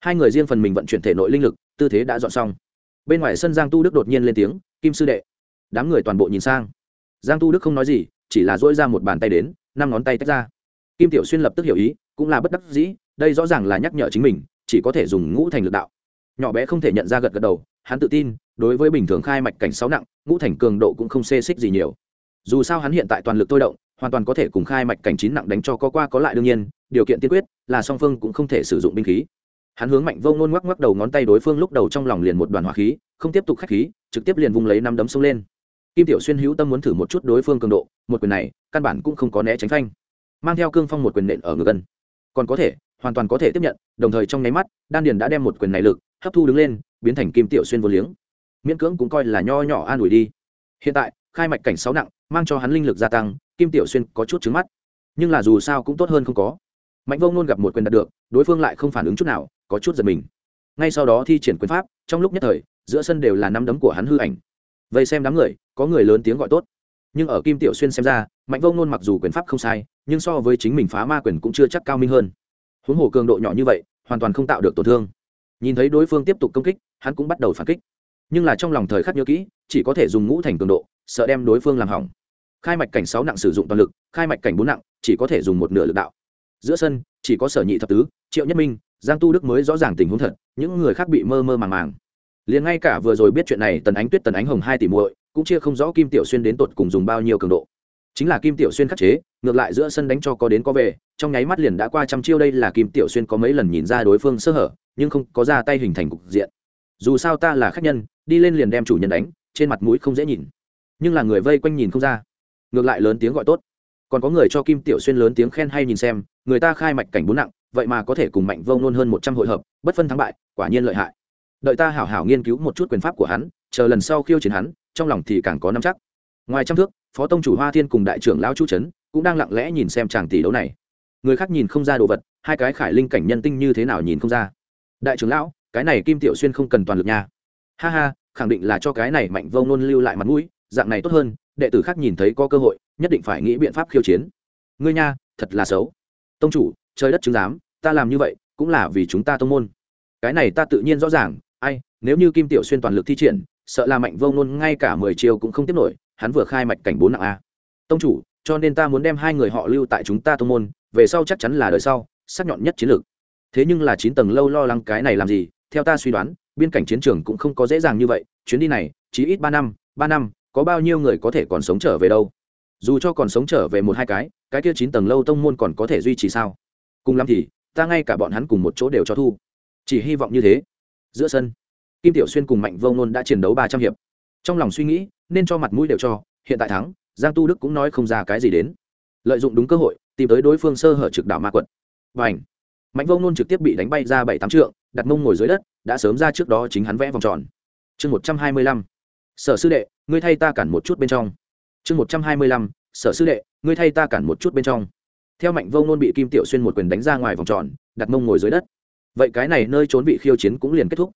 Hai người riêng phần mình vận chuyển thể nội linh lực, tư thế đã dọn xong. Bên ngoài sân giang tu đức đột nhiên lên tiếng, kim sư đệ. Đám người toàn bộ nhìn sang. Giang tu đức không nói gì, chỉ là dỗi ra một bàn tay đến, năm ngón tay tách ra kim tiểu xuyên lập tức hiểu ý, cũng là bất đắc dĩ, đây rõ ràng là nhắc nhở chính mình, chỉ có thể dùng ngũ thành lực đạo. Nhỏ bé không thể nhận ra gật gật đầu, hắn tự tin, đối với bình thường khai mạch cảnh sáu nặng, ngũ thành cường độ cũng không xê xích gì nhiều. Dù sao hắn hiện tại toàn lực thôi động, hoàn toàn có thể cùng khai mạch cảnh chín nặng đánh cho có qua có lại đương nhiên, điều kiện tiên quyết là song phương cũng không thể sử dụng binh khí. Hắn hướng mạnh vô ngôn ngoắc ngoắc đầu ngón tay đối phương lúc đầu trong lòng liền một đoàn hỏa khí, không tiếp tục khách khí, trực tiếp liền vung lấy năm đấm xông lên. Kim tiểu xuyên hữu tâm muốn thử một chút đối phương cường độ, một quyền này, căn bản cũng không có né tránh phanh mang theo cương phong một quyền nện ở ngực gần còn có thể, hoàn toàn có thể tiếp nhận, đồng thời trong nháy mắt, đan điền đã đem một quyền này lực, hấp thu đứng lên, biến thành kim tiểu xuyên vô liếng. Miễn cưỡng cũng coi là nho nhỏ an ủi đi. Hiện tại, khai mạch cảnh sáu nặng, mang cho hắn linh lực gia tăng, kim tiểu xuyên có chút trứng mắt. Nhưng là dù sao cũng tốt hơn không có. Mạnh vông nôn gặp một quyền đạt được, đối phương lại không phản ứng chút nào, có chút giật mình. Ngay sau đó thi triển quyền pháp, trong lúc nhất thời, giữa sân đều là năm đấm của hắn hư ảnh. Vậy xem đám người, có người lớn tiếng gọi tốt. Nhưng ở kim tiểu xuyên xem ra, mạnh vông nôn mặc dù quyền pháp không sai nhưng so với chính mình phá ma quyền cũng chưa chắc cao minh hơn. Huống hồ cường độ nhỏ như vậy, hoàn toàn không tạo được tổn thương. Nhìn thấy đối phương tiếp tục công kích, hắn cũng bắt đầu phản kích. Nhưng là trong lòng thời khắc nhớ kỹ, chỉ có thể dùng ngũ thành cường độ, sợ đem đối phương làm hỏng. Khai mạch cảnh sáu nặng sử dụng toàn lực, khai mạch cảnh bốn nặng, chỉ có thể dùng một nửa lực đạo. Giữa sân, chỉ có sở nhị thập tứ, triệu nhất minh, giang tu đức mới rõ ràng tình huống thật, những người khác bị mơ mơ màng màng. Liền ngay cả vừa rồi biết chuyện này, tần ánh tuyết, tần ánh hồng hai tỷ muội, cũng chia không rõ kim tiểu xuyên đến tột cùng dùng bao nhiêu cường độ chính là kim tiểu xuyên khắc chế, ngược lại giữa sân đánh cho có đến có về, trong nháy mắt liền đã qua trăm chiêu đây là kim tiểu xuyên có mấy lần nhìn ra đối phương sơ hở, nhưng không có ra tay hình thành cục diện. Dù sao ta là khách nhân, đi lên liền đem chủ nhân đánh, trên mặt mũi không dễ nhìn. Nhưng là người vây quanh nhìn không ra. Ngược lại lớn tiếng gọi tốt. Còn có người cho kim tiểu xuyên lớn tiếng khen hay nhìn xem, người ta khai mạch cảnh bốn nặng, vậy mà có thể cùng mạnh vông nôn hơn một trăm hội hợp, bất phân thắng bại, quả nhiên lợi hại. Đợi ta hảo hảo nghiên cứu một chút quyền pháp của hắn, chờ lần sau khiêu chiến hắn, trong lòng thì càng có năm chắc ngoài trăm thước, phó tông chủ hoa thiên cùng đại trưởng lão chu trấn cũng đang lặng lẽ nhìn xem chàng tỷ đấu này. Người khác nhìn không ra đồ vật, hai cái khải linh cảnh nhân tinh như thế nào nhìn không ra. Đại trưởng lão, cái này kim tiểu xuyên không cần toàn lực nha. Ha ha, khẳng định là cho cái này mạnh vông nôn lưu lại mặt mũi, dạng này tốt hơn, đệ tử khác nhìn thấy có cơ hội, nhất định phải nghĩ biện pháp khiêu chiến. Ngươi nha, thật là xấu. Tông chủ, trời đất chứng giám, ta làm như vậy cũng là vì chúng ta tông môn. Cái này ta tự nhiên rõ ràng, ai, nếu như kim tiểu xuyên toàn lực thi triển, sợ là mạnh vông nôn ngay cả mười chiều cũng không tiếp nổi hắn vừa khai mạch cảnh bốn nặng a. Tông chủ, cho nên ta muốn đem hai người họ lưu tại chúng ta tông môn, về sau chắc chắn là đời sau, sắc nhọn nhất chiến lược. Thế nhưng là chín tầng lâu lo lắng cái này làm gì, theo ta suy đoán, biên cảnh chiến trường cũng không có dễ dàng như vậy, chuyến đi này, chỉ ít ba năm ba năm, có bao nhiêu người có thể còn sống trở về đâu? Dù cho còn sống trở về một hai cái cái kia chín tầng lâu tông môn còn có thể duy trì sao? Cùng lắm thì, ta ngay cả bọn hắn cùng một chỗ đều cho thu. Chỉ hy vọng như thế. Giữa sân, kim tiểu xuyên cùng mạnh vông nôn đã chiến đấu ba trăm hiệp. Trong lòng suy nghĩ nên cho mặt mũi đều cho, hiện tại thắng, giang tu đức cũng nói không ra cái gì đến. Lợi dụng đúng cơ hội, tìm tới đối phương sơ hở trực đảo ma quật. Và ảnh mạnh vông nôn trực tiếp bị đánh bay ra bảy tám trượng, đặt mông ngồi dưới đất, đã sớm ra trước đó chính hắn vẽ vòng tròn. Chương một trăm hai mươi lăm. Sở sư đệ, ngươi thay ta cản một chút bên trong. Chương một trăm hai mươi lăm. Sở sư đệ, ngươi thay ta cản một chút bên trong. Theo mạnh vông nôn bị kim tiểu xuyên một quyền đánh ra ngoài vòng tròn, đặt mông ngồi dưới đất. Vậy cái này nơi trốn bị khiêu chiến cũng liền kết thúc.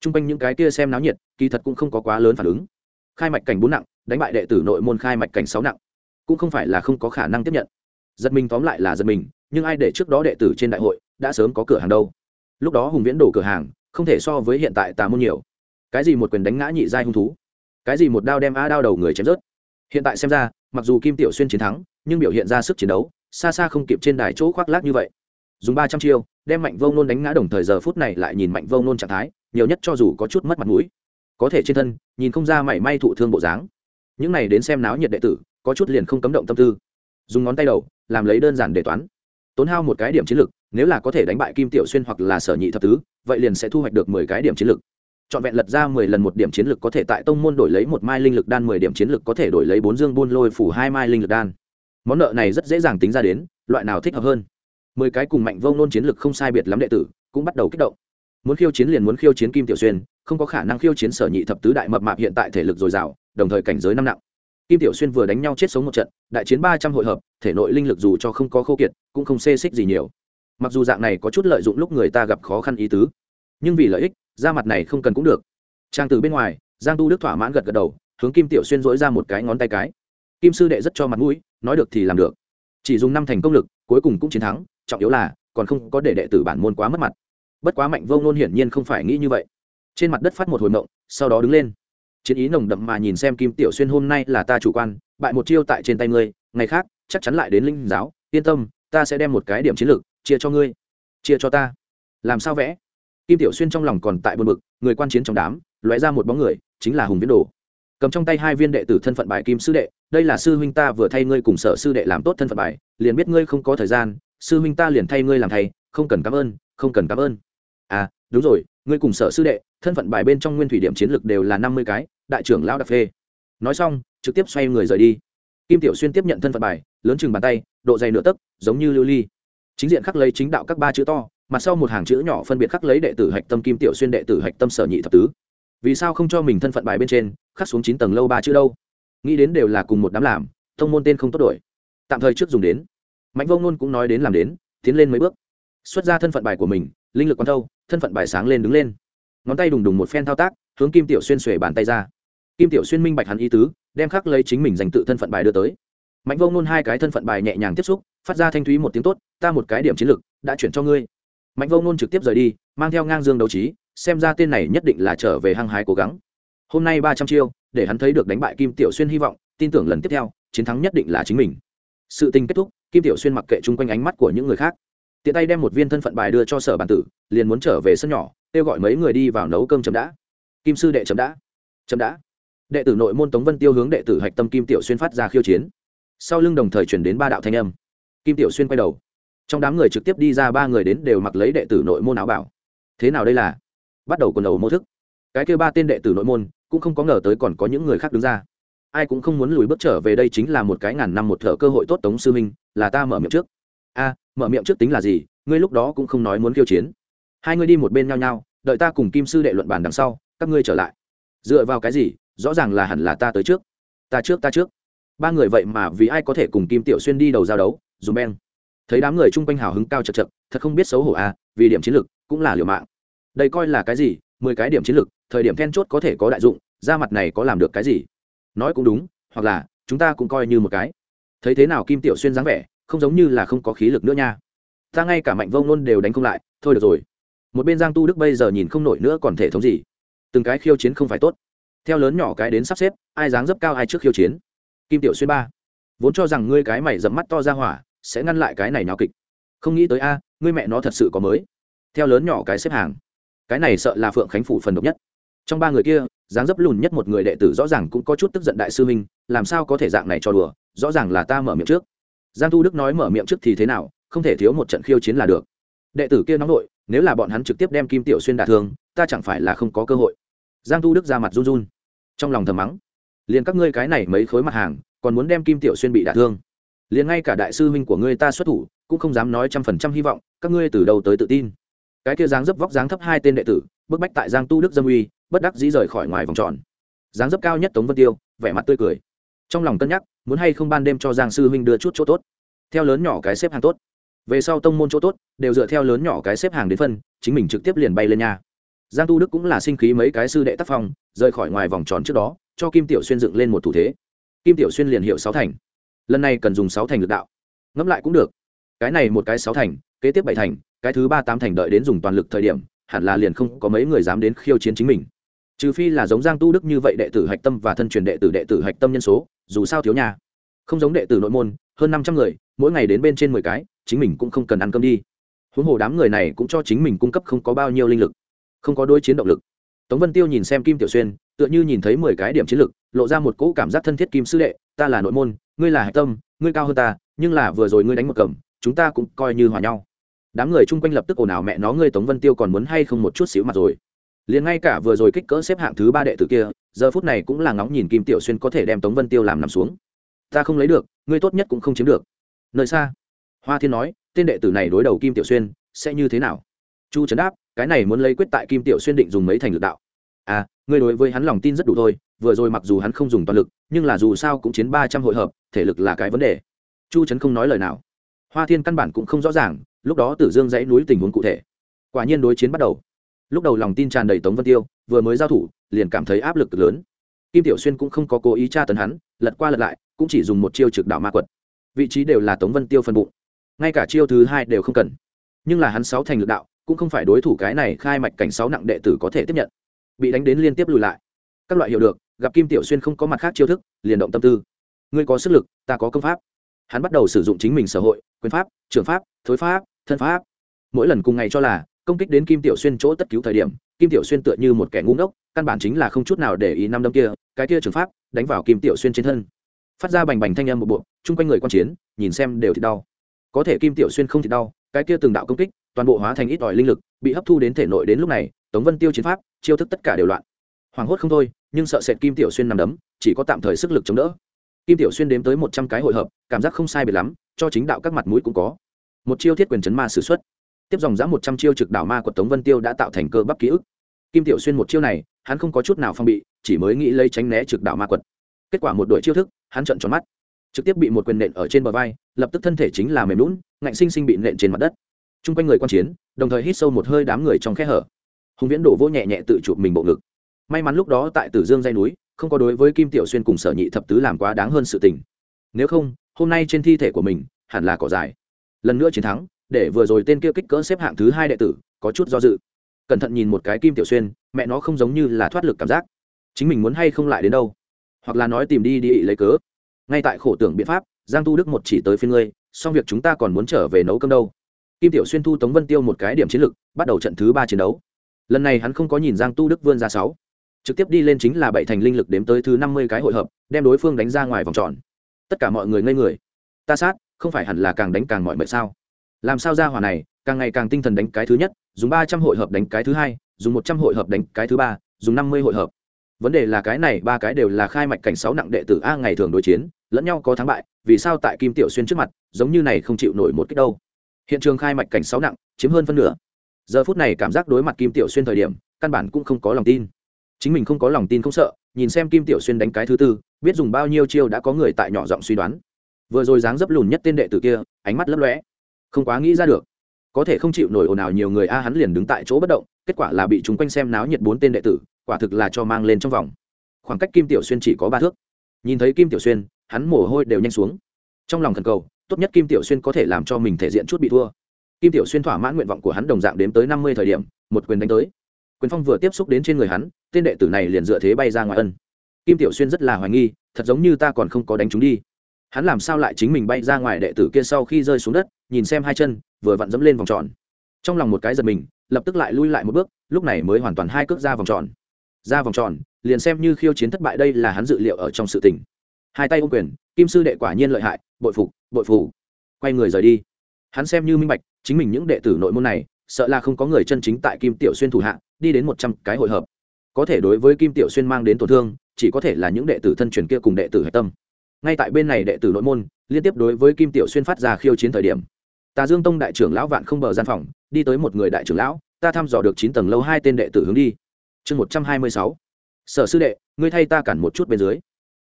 T r u n g quanh những cái kia xem náo nhiệt, kỳ thật cũng không có quá lớn phản ứng khai mạch cảnh bốn nặng, đánh bại đệ tử nội môn khai mạch cảnh sáu nặng. Cũng không phải là không có khả năng tiếp nhận. Giật mình tóm lại là giật mình, nhưng ai để trước đó đệ tử trên đại hội đã sớm có cửa hàng đâu. Lúc đó hùng viễn đổ cửa hàng, không thể so với hiện tại tà môn nhiều. Cái gì một quyền đánh ngã nhị giai hung thú? Cái gì một đao đem a đao đầu người chém rớt? Hiện tại xem ra, mặc dù kim tiểu xuyên chiến thắng, nhưng biểu hiện ra sức chiến đấu, xa xa không kịp trên đài chỗ khoác lác như vậy. Dùng ba trăm chiêu, đem mạnh vông nôn đánh ngã đồng thời giờ phút này lại nhìn mạnh vông nôn trạng thái, nhiều nhất cho dù có chút mất mặt mũi có thể trên thân, nhìn không ra mảy may thụ thương bộ dáng. Những này đến xem náo nhiệt đệ tử, có chút liền không cấm động tâm tư. Dùng ngón tay đầu, làm lấy đơn giản để toán. Tốn hao một cái điểm chiến lược nếu là có thể đánh bại kim tiểu xuyên hoặc là sở nhị thập tứ, vậy liền sẽ thu hoạch được mười cái điểm chiến lược chọn vẹn lật ra mười lần một điểm chiến lược có thể tại tông môn đổi lấy một mai linh lực đan, mười điểm chiến lược có thể đổi lấy bốn dương buôn lôi phủ hai mai linh lực đan. Món nợ này rất dễ dàng tính ra đến, loại nào thích hợp hơn. Mười cái cùng mạnh vông nôn chiến lược không sai biệt lắm đệ tử, cũng bắt đầu kích động. Muốn khiêu chiến liền muốn khiêu chiến kim tiểu xuyên không có khả năng khiêu chiến sở nhị thập tứ đại mập mạp hiện tại thể lực dồi dào, đồng thời cảnh giới năm nặng. Kim tiểu xuyên vừa đánh nhau chết sống một trận, đại chiến ba trăm hội hợp, thể nội linh lực dù cho không có khô kiệt, cũng không xê xích gì nhiều. Mặc dù dạng này có chút lợi dụng lúc người ta gặp khó khăn ý tứ, nhưng vì lợi ích, ra mặt này không cần cũng được. Trang từ bên ngoài, giang tu đức thỏa mãn gật gật đầu, hướng kim tiểu xuyên dỗi ra một cái ngón tay cái. Kim sư đệ rất cho mặt mũi, nói được thì làm được. Chỉ dùng năm thành công lực, cuối cùng cũng chiến thắng, trọng yếu là, còn không có để đệ tử bản môn quá mất mặt. Bất quá mạnh vông nôn hiển nhiên không phải nghĩ như vậy trên mặt đất phát một hồi mộng, sau đó đứng lên. Chiến ý nồng đậm mà nhìn xem kim tiểu xuyên hôm nay là ta chủ quan, bại một chiêu tại trên tay ngươi, ngày khác, chắc chắn lại đến linh giáo, yên tâm, ta sẽ đem một cái điểm chiến lược, chia cho ngươi, chia cho ta. Làm sao vẽ? Kim tiểu xuyên trong lòng còn tại buồn bực, người quan chiến trong đám, lóe ra một bóng người, chính là hùng viễn đồ. Cầm trong tay hai viên đệ tử thân phận bài kim sư đệ, đây là sư huynh ta vừa thay ngươi cùng sở sư đệ làm tốt thân phận bài, liền biết ngươi không có thời gian, sư huynh ta liền thay ngươi làm thầy không cần cảm ơn, không cần cảm ơn. À đúng rồi ngươi cùng sở sư đệ, thân phận bài bên trong nguyên thủy điểm chiến lược đều là năm mươi cái, đại trưởng lão đặc phê. Nói xong, trực tiếp xoay người rời đi. Kim tiểu xuyên tiếp nhận thân phận bài, lớn chừng bàn tay, độ dày nửa tấc, giống như lưu ly. Chính diện khắc lấy chính đạo các ba chữ to, mặt sau một hàng chữ nhỏ phân biệt khắc lấy đệ tử hạch tâm kim tiểu xuyên đệ tử hạch tâm sở nhị thập tứ. Vì sao không cho mình thân phận bài bên trên, khắc xuống chín tầng lâu ba chữ đâu? Nghĩ đến đều là cùng một đám làm, thông môn tên không tốt đổi. Tạm thời trước dùng đến. Mạnh vông nôn cũng nói đến làm đến, tiến lên mấy bước. Xuất ra thân phận bài của mình, linh lực quan thâu thân phận bài sáng lên đứng lên. Ngón tay đùng đùng một phen thao tác, hướng kim tiểu xuyên xuề bàn tay ra. Kim tiểu xuyên minh bạch hắn ý tứ, đem khắc lấy chính mình dành tự thân phận bài đưa tới. Mạnh vông nôn hai cái thân phận bài nhẹ nhàng tiếp xúc, phát ra thanh thúy một tiếng tốt, ta một cái điểm chiến lược, đã chuyển cho ngươi. Mạnh vông nôn trực tiếp rời đi, mang theo ngang dương đấu trí, xem ra tên này nhất định là trở về hăng hái cố gắng. Hôm nay ba trăm chiêu, để hắn thấy được đánh bại kim tiểu xuyên hy vọng, tin tưởng lần tiếp theo, chiến thắng nhất định là chính mình. Sự tình kết thúc, kim tiểu xuyên mặc kệ chung quanh ánh mắt của những người khác tiện tay đem một viên thân phận bài đưa cho sở bản tử, liền muốn trở về sân nhỏ, kêu gọi mấy người đi vào nấu cơm chấm đã. Kim sư đệ chấm đã. Chấm đã. Đệ tử nội môn tống vân tiêu hướng đệ tử hạch tâm kim tiểu xuyên phát ra khiêu chiến. Sau lưng đồng thời chuyển đến ba đạo thanh âm. Kim tiểu xuyên quay đầu. Trong đám người trực tiếp đi ra ba người đến đều mặc lấy đệ tử nội môn áo bảo. Thế nào đây là? Bắt đầu quần đầu mô thức. Cái kêu ba tên đệ tử nội môn, cũng không có ngờ tới còn có những người khác đứng ra. Ai cũng không muốn lùi bước trở về đây chính là một cái ngàn năm một thợ cơ hội tốt tống sư minh, là ta mở miệng trước. A mở miệng trước tính là gì, ngươi lúc đó cũng không nói muốn khiêu chiến. Hai ngươi đi một bên nhau nhau, đợi ta cùng kim sư đệ luận bàn đằng sau, các ngươi trở lại. Dựa vào cái gì? Rõ ràng là hẳn là ta tới trước. Ta trước ta trước. Ba người vậy mà vì ai có thể cùng kim tiểu xuyên đi đầu giao đấu, dùm beng. Thấy đám người chung quanh hào hứng cao chật chật, thật không biết xấu hổ à vì điểm chiến lược cũng là liều mạng. Đây coi là cái gì? Mười cái điểm chiến lược thời điểm then chốt có thể có đại dụng, ra mặt này có làm được cái gì? Nói cũng đúng, hoặc là, chúng ta cũng coi như một cái. Thấy thế nào kim tiểu xuyên dáng vẻ không giống như là không có khí lực nữa nha. Ta ngay cả mạnh vông nôn đều đánh không lại, thôi được rồi. Một bên giang tu đức bây giờ nhìn không nổi nữa còn thể thống gì. Từng cái khiêu chiến không phải tốt. Theo lớn nhỏ cái đến sắp xếp, ai dáng dấp cao ai trước khiêu chiến. Kim tiểu xuyên ba. Vốn cho rằng ngươi cái mày dẫm mắt to ra hỏa, sẽ ngăn lại cái này nào kịch. Không nghĩ tới a, ngươi mẹ nó thật sự có mới. Theo lớn nhỏ cái xếp hàng, cái này sợ là phượng khánh phủ phần độc nhất. Trong ba người kia, dáng dấp lùn nhất một người đệ tử rõ ràng cũng có chút tức giận đại sư minh làm sao có thể dạng này cho đùa, rõ ràng là ta mở miệng trước giang thu đức nói mở miệng trước thì thế nào, không thể thiếu một trận khiêu chiến là được. Đệ tử kia nóng nội, nếu là bọn hắn trực tiếp đem kim tiểu xuyên đả thương, ta chẳng phải là không có cơ hội. Giang thu đức ra mặt run run. Trong lòng thầm mắng, liền các ngươi cái này mấy khối mặt hàng, còn muốn đem kim tiểu xuyên bị đả thương. Liền ngay cả đại sư huynh của ngươi ta xuất thủ, cũng không dám nói trăm phần trăm hy vọng, các ngươi từ đầu tới tự tin. Cái kia dáng dấp vóc dáng thấp hai tên đệ tử, bức bách tại giang tu đức dâm uy, bất đắc dĩ rời khỏi ngoài vòng tròn. Dáng dấp cao nhất tống vân tiêu, vẻ mặt tươi cười trong lòng cân nhắc, muốn hay không ban đêm cho giang sư huynh đưa chút chỗ tốt. Theo lớn nhỏ cái xếp hàng tốt. Về sau tông môn chỗ tốt, đều dựa theo lớn nhỏ cái xếp hàng đến phân, chính mình trực tiếp liền bay lên nhà. Giang tu đức cũng là sinh khí mấy cái sư đệ tác phong, rời khỏi ngoài vòng tròn trước đó, cho kim tiểu xuyên dựng lên một thủ thế. Kim tiểu xuyên liền hiệu sáu thành. Lần này cần dùng sáu thành lực đạo. Ngẫm lại cũng được. Cái này một cái sáu thành, kế tiếp bảy thành, cái thứ ba tám thành đợi đến dùng toàn lực thời điểm, hẳn là liền không có mấy người dám đến khiêu chiến chính mình trừ phi là giống giang tu đức như vậy đệ tử hạch tâm và thân truyền đệ tử đệ tử hạch tâm nhân số, dù sao thiếu nhà. Không giống đệ tử nội môn, hơn năm trăm người, mỗi ngày đến bên trên mười cái, chính mình cũng không cần ăn cơm đi. Huống hồ đám người này cũng cho chính mình cung cấp không có bao nhiêu linh lực, không có đôi chiến động lực. Tống vân tiêu nhìn xem kim tiểu xuyên, tựa như nhìn thấy mười cái điểm chiến lực, lộ ra một cỗ cảm giác thân thiết kim sư đệ, ta là nội môn, ngươi là hạch tâm, ngươi cao hơn ta, nhưng là vừa rồi ngươi đánh một cầm, chúng ta cũng coi như hòa nhau. Đám người chung quanh lập tức ồn ào mẹ nó, ngươi tống vân tiêu còn muốn hay không một chút xíu mặt rồi? Liền ngay cả vừa rồi kích cỡ xếp hạng thứ ba đệ tử kia, giờ phút này cũng là ngóng nhìn kim tiểu xuyên có thể đem tống vân tiêu làm nằm xuống. Ta không lấy được, ngươi tốt nhất cũng không chiếm được. Nơi xa, hoa thiên nói, tên đệ tử này đối đầu kim tiểu xuyên, sẽ như thế nào? Chu trấn đáp, cái này muốn lấy quyết tại kim tiểu xuyên định dùng mấy thành lực đạo. À ngươi đối với hắn lòng tin rất đủ thôi, vừa rồi mặc dù hắn không dùng toàn lực, nhưng là dù sao cũng chiến ba trăm hội hợp, thể lực là cái vấn đề. Chu trấn không nói lời nào. Hoa thiên căn bản cũng không rõ ràng, lúc đó tử dương dãy núi tình huống cụ thể. Quả nhiên đối chiến bắt đầu lúc đầu lòng tin tràn đầy tống vân tiêu, vừa mới giao thủ, liền cảm thấy áp lực cực lớn. Kim tiểu xuyên cũng không có cố ý tra tấn hắn, lật qua lật lại, cũng chỉ dùng một chiêu trực đạo ma quật. Vị trí đều là tống vân tiêu phân bụng. Ngay cả chiêu thứ hai đều không cần. Nhưng là hắn sáu thành lực đạo, cũng không phải đối thủ cái này khai mạch cảnh sáu nặng đệ tử có thể tiếp nhận. Bị đánh đến liên tiếp lùi lại. Các loại hiểu được, gặp kim tiểu xuyên không có mặt khác chiêu thức, liền động tâm tư. Ngươi có sức lực, ta có công pháp. Hắn bắt đầu sử dụng chính mình sở hội, quyền pháp trường pháp, thối pháp, thân pháp. Mỗi lần cùng ngày cho là công kích đến kim tiểu xuyên chỗ tất cứu thời điểm, kim tiểu xuyên tựa như một kẻ ngu ngốc, căn bản chính là không chút nào để ý năm đâm kia, cái kia trường pháp, đánh vào kim tiểu xuyên trên thân. Phát ra bành bành thanh âm một bộ, chung quanh người quan chiến, nhìn xem đều thì đau. Có thể kim tiểu xuyên không thì đau, cái kia từng đạo công kích, toàn bộ hóa thành ít ỏi linh lực, bị hấp thu đến thể nội đến lúc này, tống vân tiêu chiến pháp, chiêu thức tất cả đều loạn. Hoảng hốt không thôi, nhưng sợ sệt kim tiểu xuyên nằm đấm, chỉ có tạm thời sức lực chống đỡ. Kim tiểu xuyên đếm tới một trăm cái hội hợp, cảm giác không sai biệt lắm, cho chính đạo các mặt mũi cũng có. Một chiêu thiết quyền chấn ma s ử x u ấ t tiếp dòng dã một trăm chiêu trực đảo ma của tống vân tiêu đã tạo thành cơ bắp ký ức. Kim tiểu xuyên một chiêu này, hắn không có chút nào phong bị, chỉ mới nghĩ lấy tránh né trực đảo ma quật. Kết quả một đội chiêu thức, hắn trận tròn mắt. Trực tiếp bị một quyền nện ở trên bờ vai, lập tức thân thể chính là mềm lún, ngạnh sinh sinh bị nện trên mặt đất. T r u n g quanh người q u a n chiến, đồng thời hít sâu một hơi đám người trong khe hở. Hùng viễn đổ vô nhẹ nhẹ tự chụp mình bộ ngực. May mắn lúc đó tại tử dương dây núi, không có đối với kim tiểu xuyên cùng sở nhị thập tứ làm quá đáng hơn sự tình. Nếu không, hôm nay trên thi thể của mình hẳn là cỏ dài. Lần nữa chiến thắng để vừa rồi tên kia kích cỡ xếp hạng thứ hai đệ tử, có chút do dự. Cẩn thận nhìn một cái kim tiểu xuyên, mẹ nó không giống như là thoát lực cảm giác. Chính mình muốn hay không lại đến đâu? Hoặc là nói tìm đi đi lấy cớ. Ngay tại khổ tưởng biện pháp, giang tu đức một chỉ tới phiên ngươi, xong việc chúng ta còn muốn trở về nấu cơm đâu. Kim tiểu xuyên thu tống vân tiêu một cái điểm chiến lược bắt đầu trận thứ ba chiến đấu. Lần này hắn không có nhìn giang tu đức vươn ra sáu. Trực tiếp đi lên chính là bảy thành linh lực đếm tới thứ năm mươi cái hội hợp, đem đối phương đánh ra ngoài vòng tròn. Tất cả mọi người ngây người. Ta sát, không phải hẳn là càng đánh càng mọi mệt sao? Làm sao ra hỏa này, càng ngày càng tinh thần đánh cái thứ nhất, dùng ba trăm hội hợp đánh cái thứ hai, dùng một trăm hội hợp đánh cái thứ ba, dùng năm mươi hội hợp. Vấn đề là cái này ba cái đều là khai mạch cảnh sáu nặng đệ tử a ngày thường đối chiến, lẫn nhau có thắng bại, vì sao tại kim tiểu xuyên trước mặt, giống như này không chịu nổi một cách đâu? Hiện trường khai mạch cảnh sáu nặng, chiếm hơn phân nửa. Giờ phút này cảm giác đối mặt kim tiểu xuyên thời điểm, căn bản cũng không có lòng tin. Chính mình không có lòng tin không sợ, nhìn xem kim tiểu xuyên đánh cái thứ tư, biết dùng bao nhiêu chiêu đã có người tại nhỏ giọng suy đoán. Vừa rồi dáng dấp lùn nhất tên đệ tử kia, ánh mắt lấp lóe không quá nghĩ ra được. Có thể không chịu nổi ồn ào nhiều người a hắn liền đứng tại chỗ bất động, kết quả là bị chúng quanh xem náo nhiệt bốn tên đệ tử, quả thực là cho mang lên trong vòng. Khoảng cách kim tiểu xuyên chỉ có ba thước. Nhìn thấy kim tiểu xuyên, hắn mồ hôi đều nhanh xuống. Trong lòng thần cầu, tốt nhất kim tiểu xuyên có thể làm cho mình thể diện chút bị thua. Kim tiểu xuyên thỏa mãn nguyện vọng của hắn đồng dạng đếm tới năm mươi thời điểm, một quyền đánh tới. Quyền phong vừa tiếp xúc đến trên người hắn, tên đệ tử này liền dựa thế bay ra ngoài ân. Kim tiểu xuyên rất là hoài nghi, thật giống như ta còn không có đánh chúng đi hắn làm sao lại chính mình bay ra ngoài đệ tử kia sau khi rơi xuống đất, nhìn xem hai chân, vừa vặn dẫm lên vòng tròn. Trong lòng một cái giật mình, lập tức lại lui lại một bước, lúc này mới hoàn toàn hai cước ra vòng tròn. Ra vòng tròn, liền xem như khiêu chiến thất bại đây là hắn dự liệu ở trong sự tình. Hai tay ô quyền, kim sư đệ quả nhiên lợi hại, bội phục, bội phủ quay người rời đi. Hắn xem như minh bạch, chính mình những đệ tử nội môn này, sợ là không có người chân chính tại kim tiểu xuyên thủ hạ, đi đến một trăm cái hội hợp. Có thể đối với kim tiểu xuyên mang đến tổn thương, chỉ có thể là những đệ tử thân truyền kia cùng đệ tử hạch tâm ngay tại bên này đệ tử nội môn, liên tiếp đối với kim tiểu xuyên phát ra khiêu chiến thời điểm. Tà dương tông đại trưởng lão vạn không bờ gian phòng, đi tới một người đại trưởng lão, ta thăm dò được chín tầng lâu hai tên đệ tử hướng đi. Chương một trăm hai mươi sáu. Sở sư đệ, ngươi thay ta cản một chút bên dưới.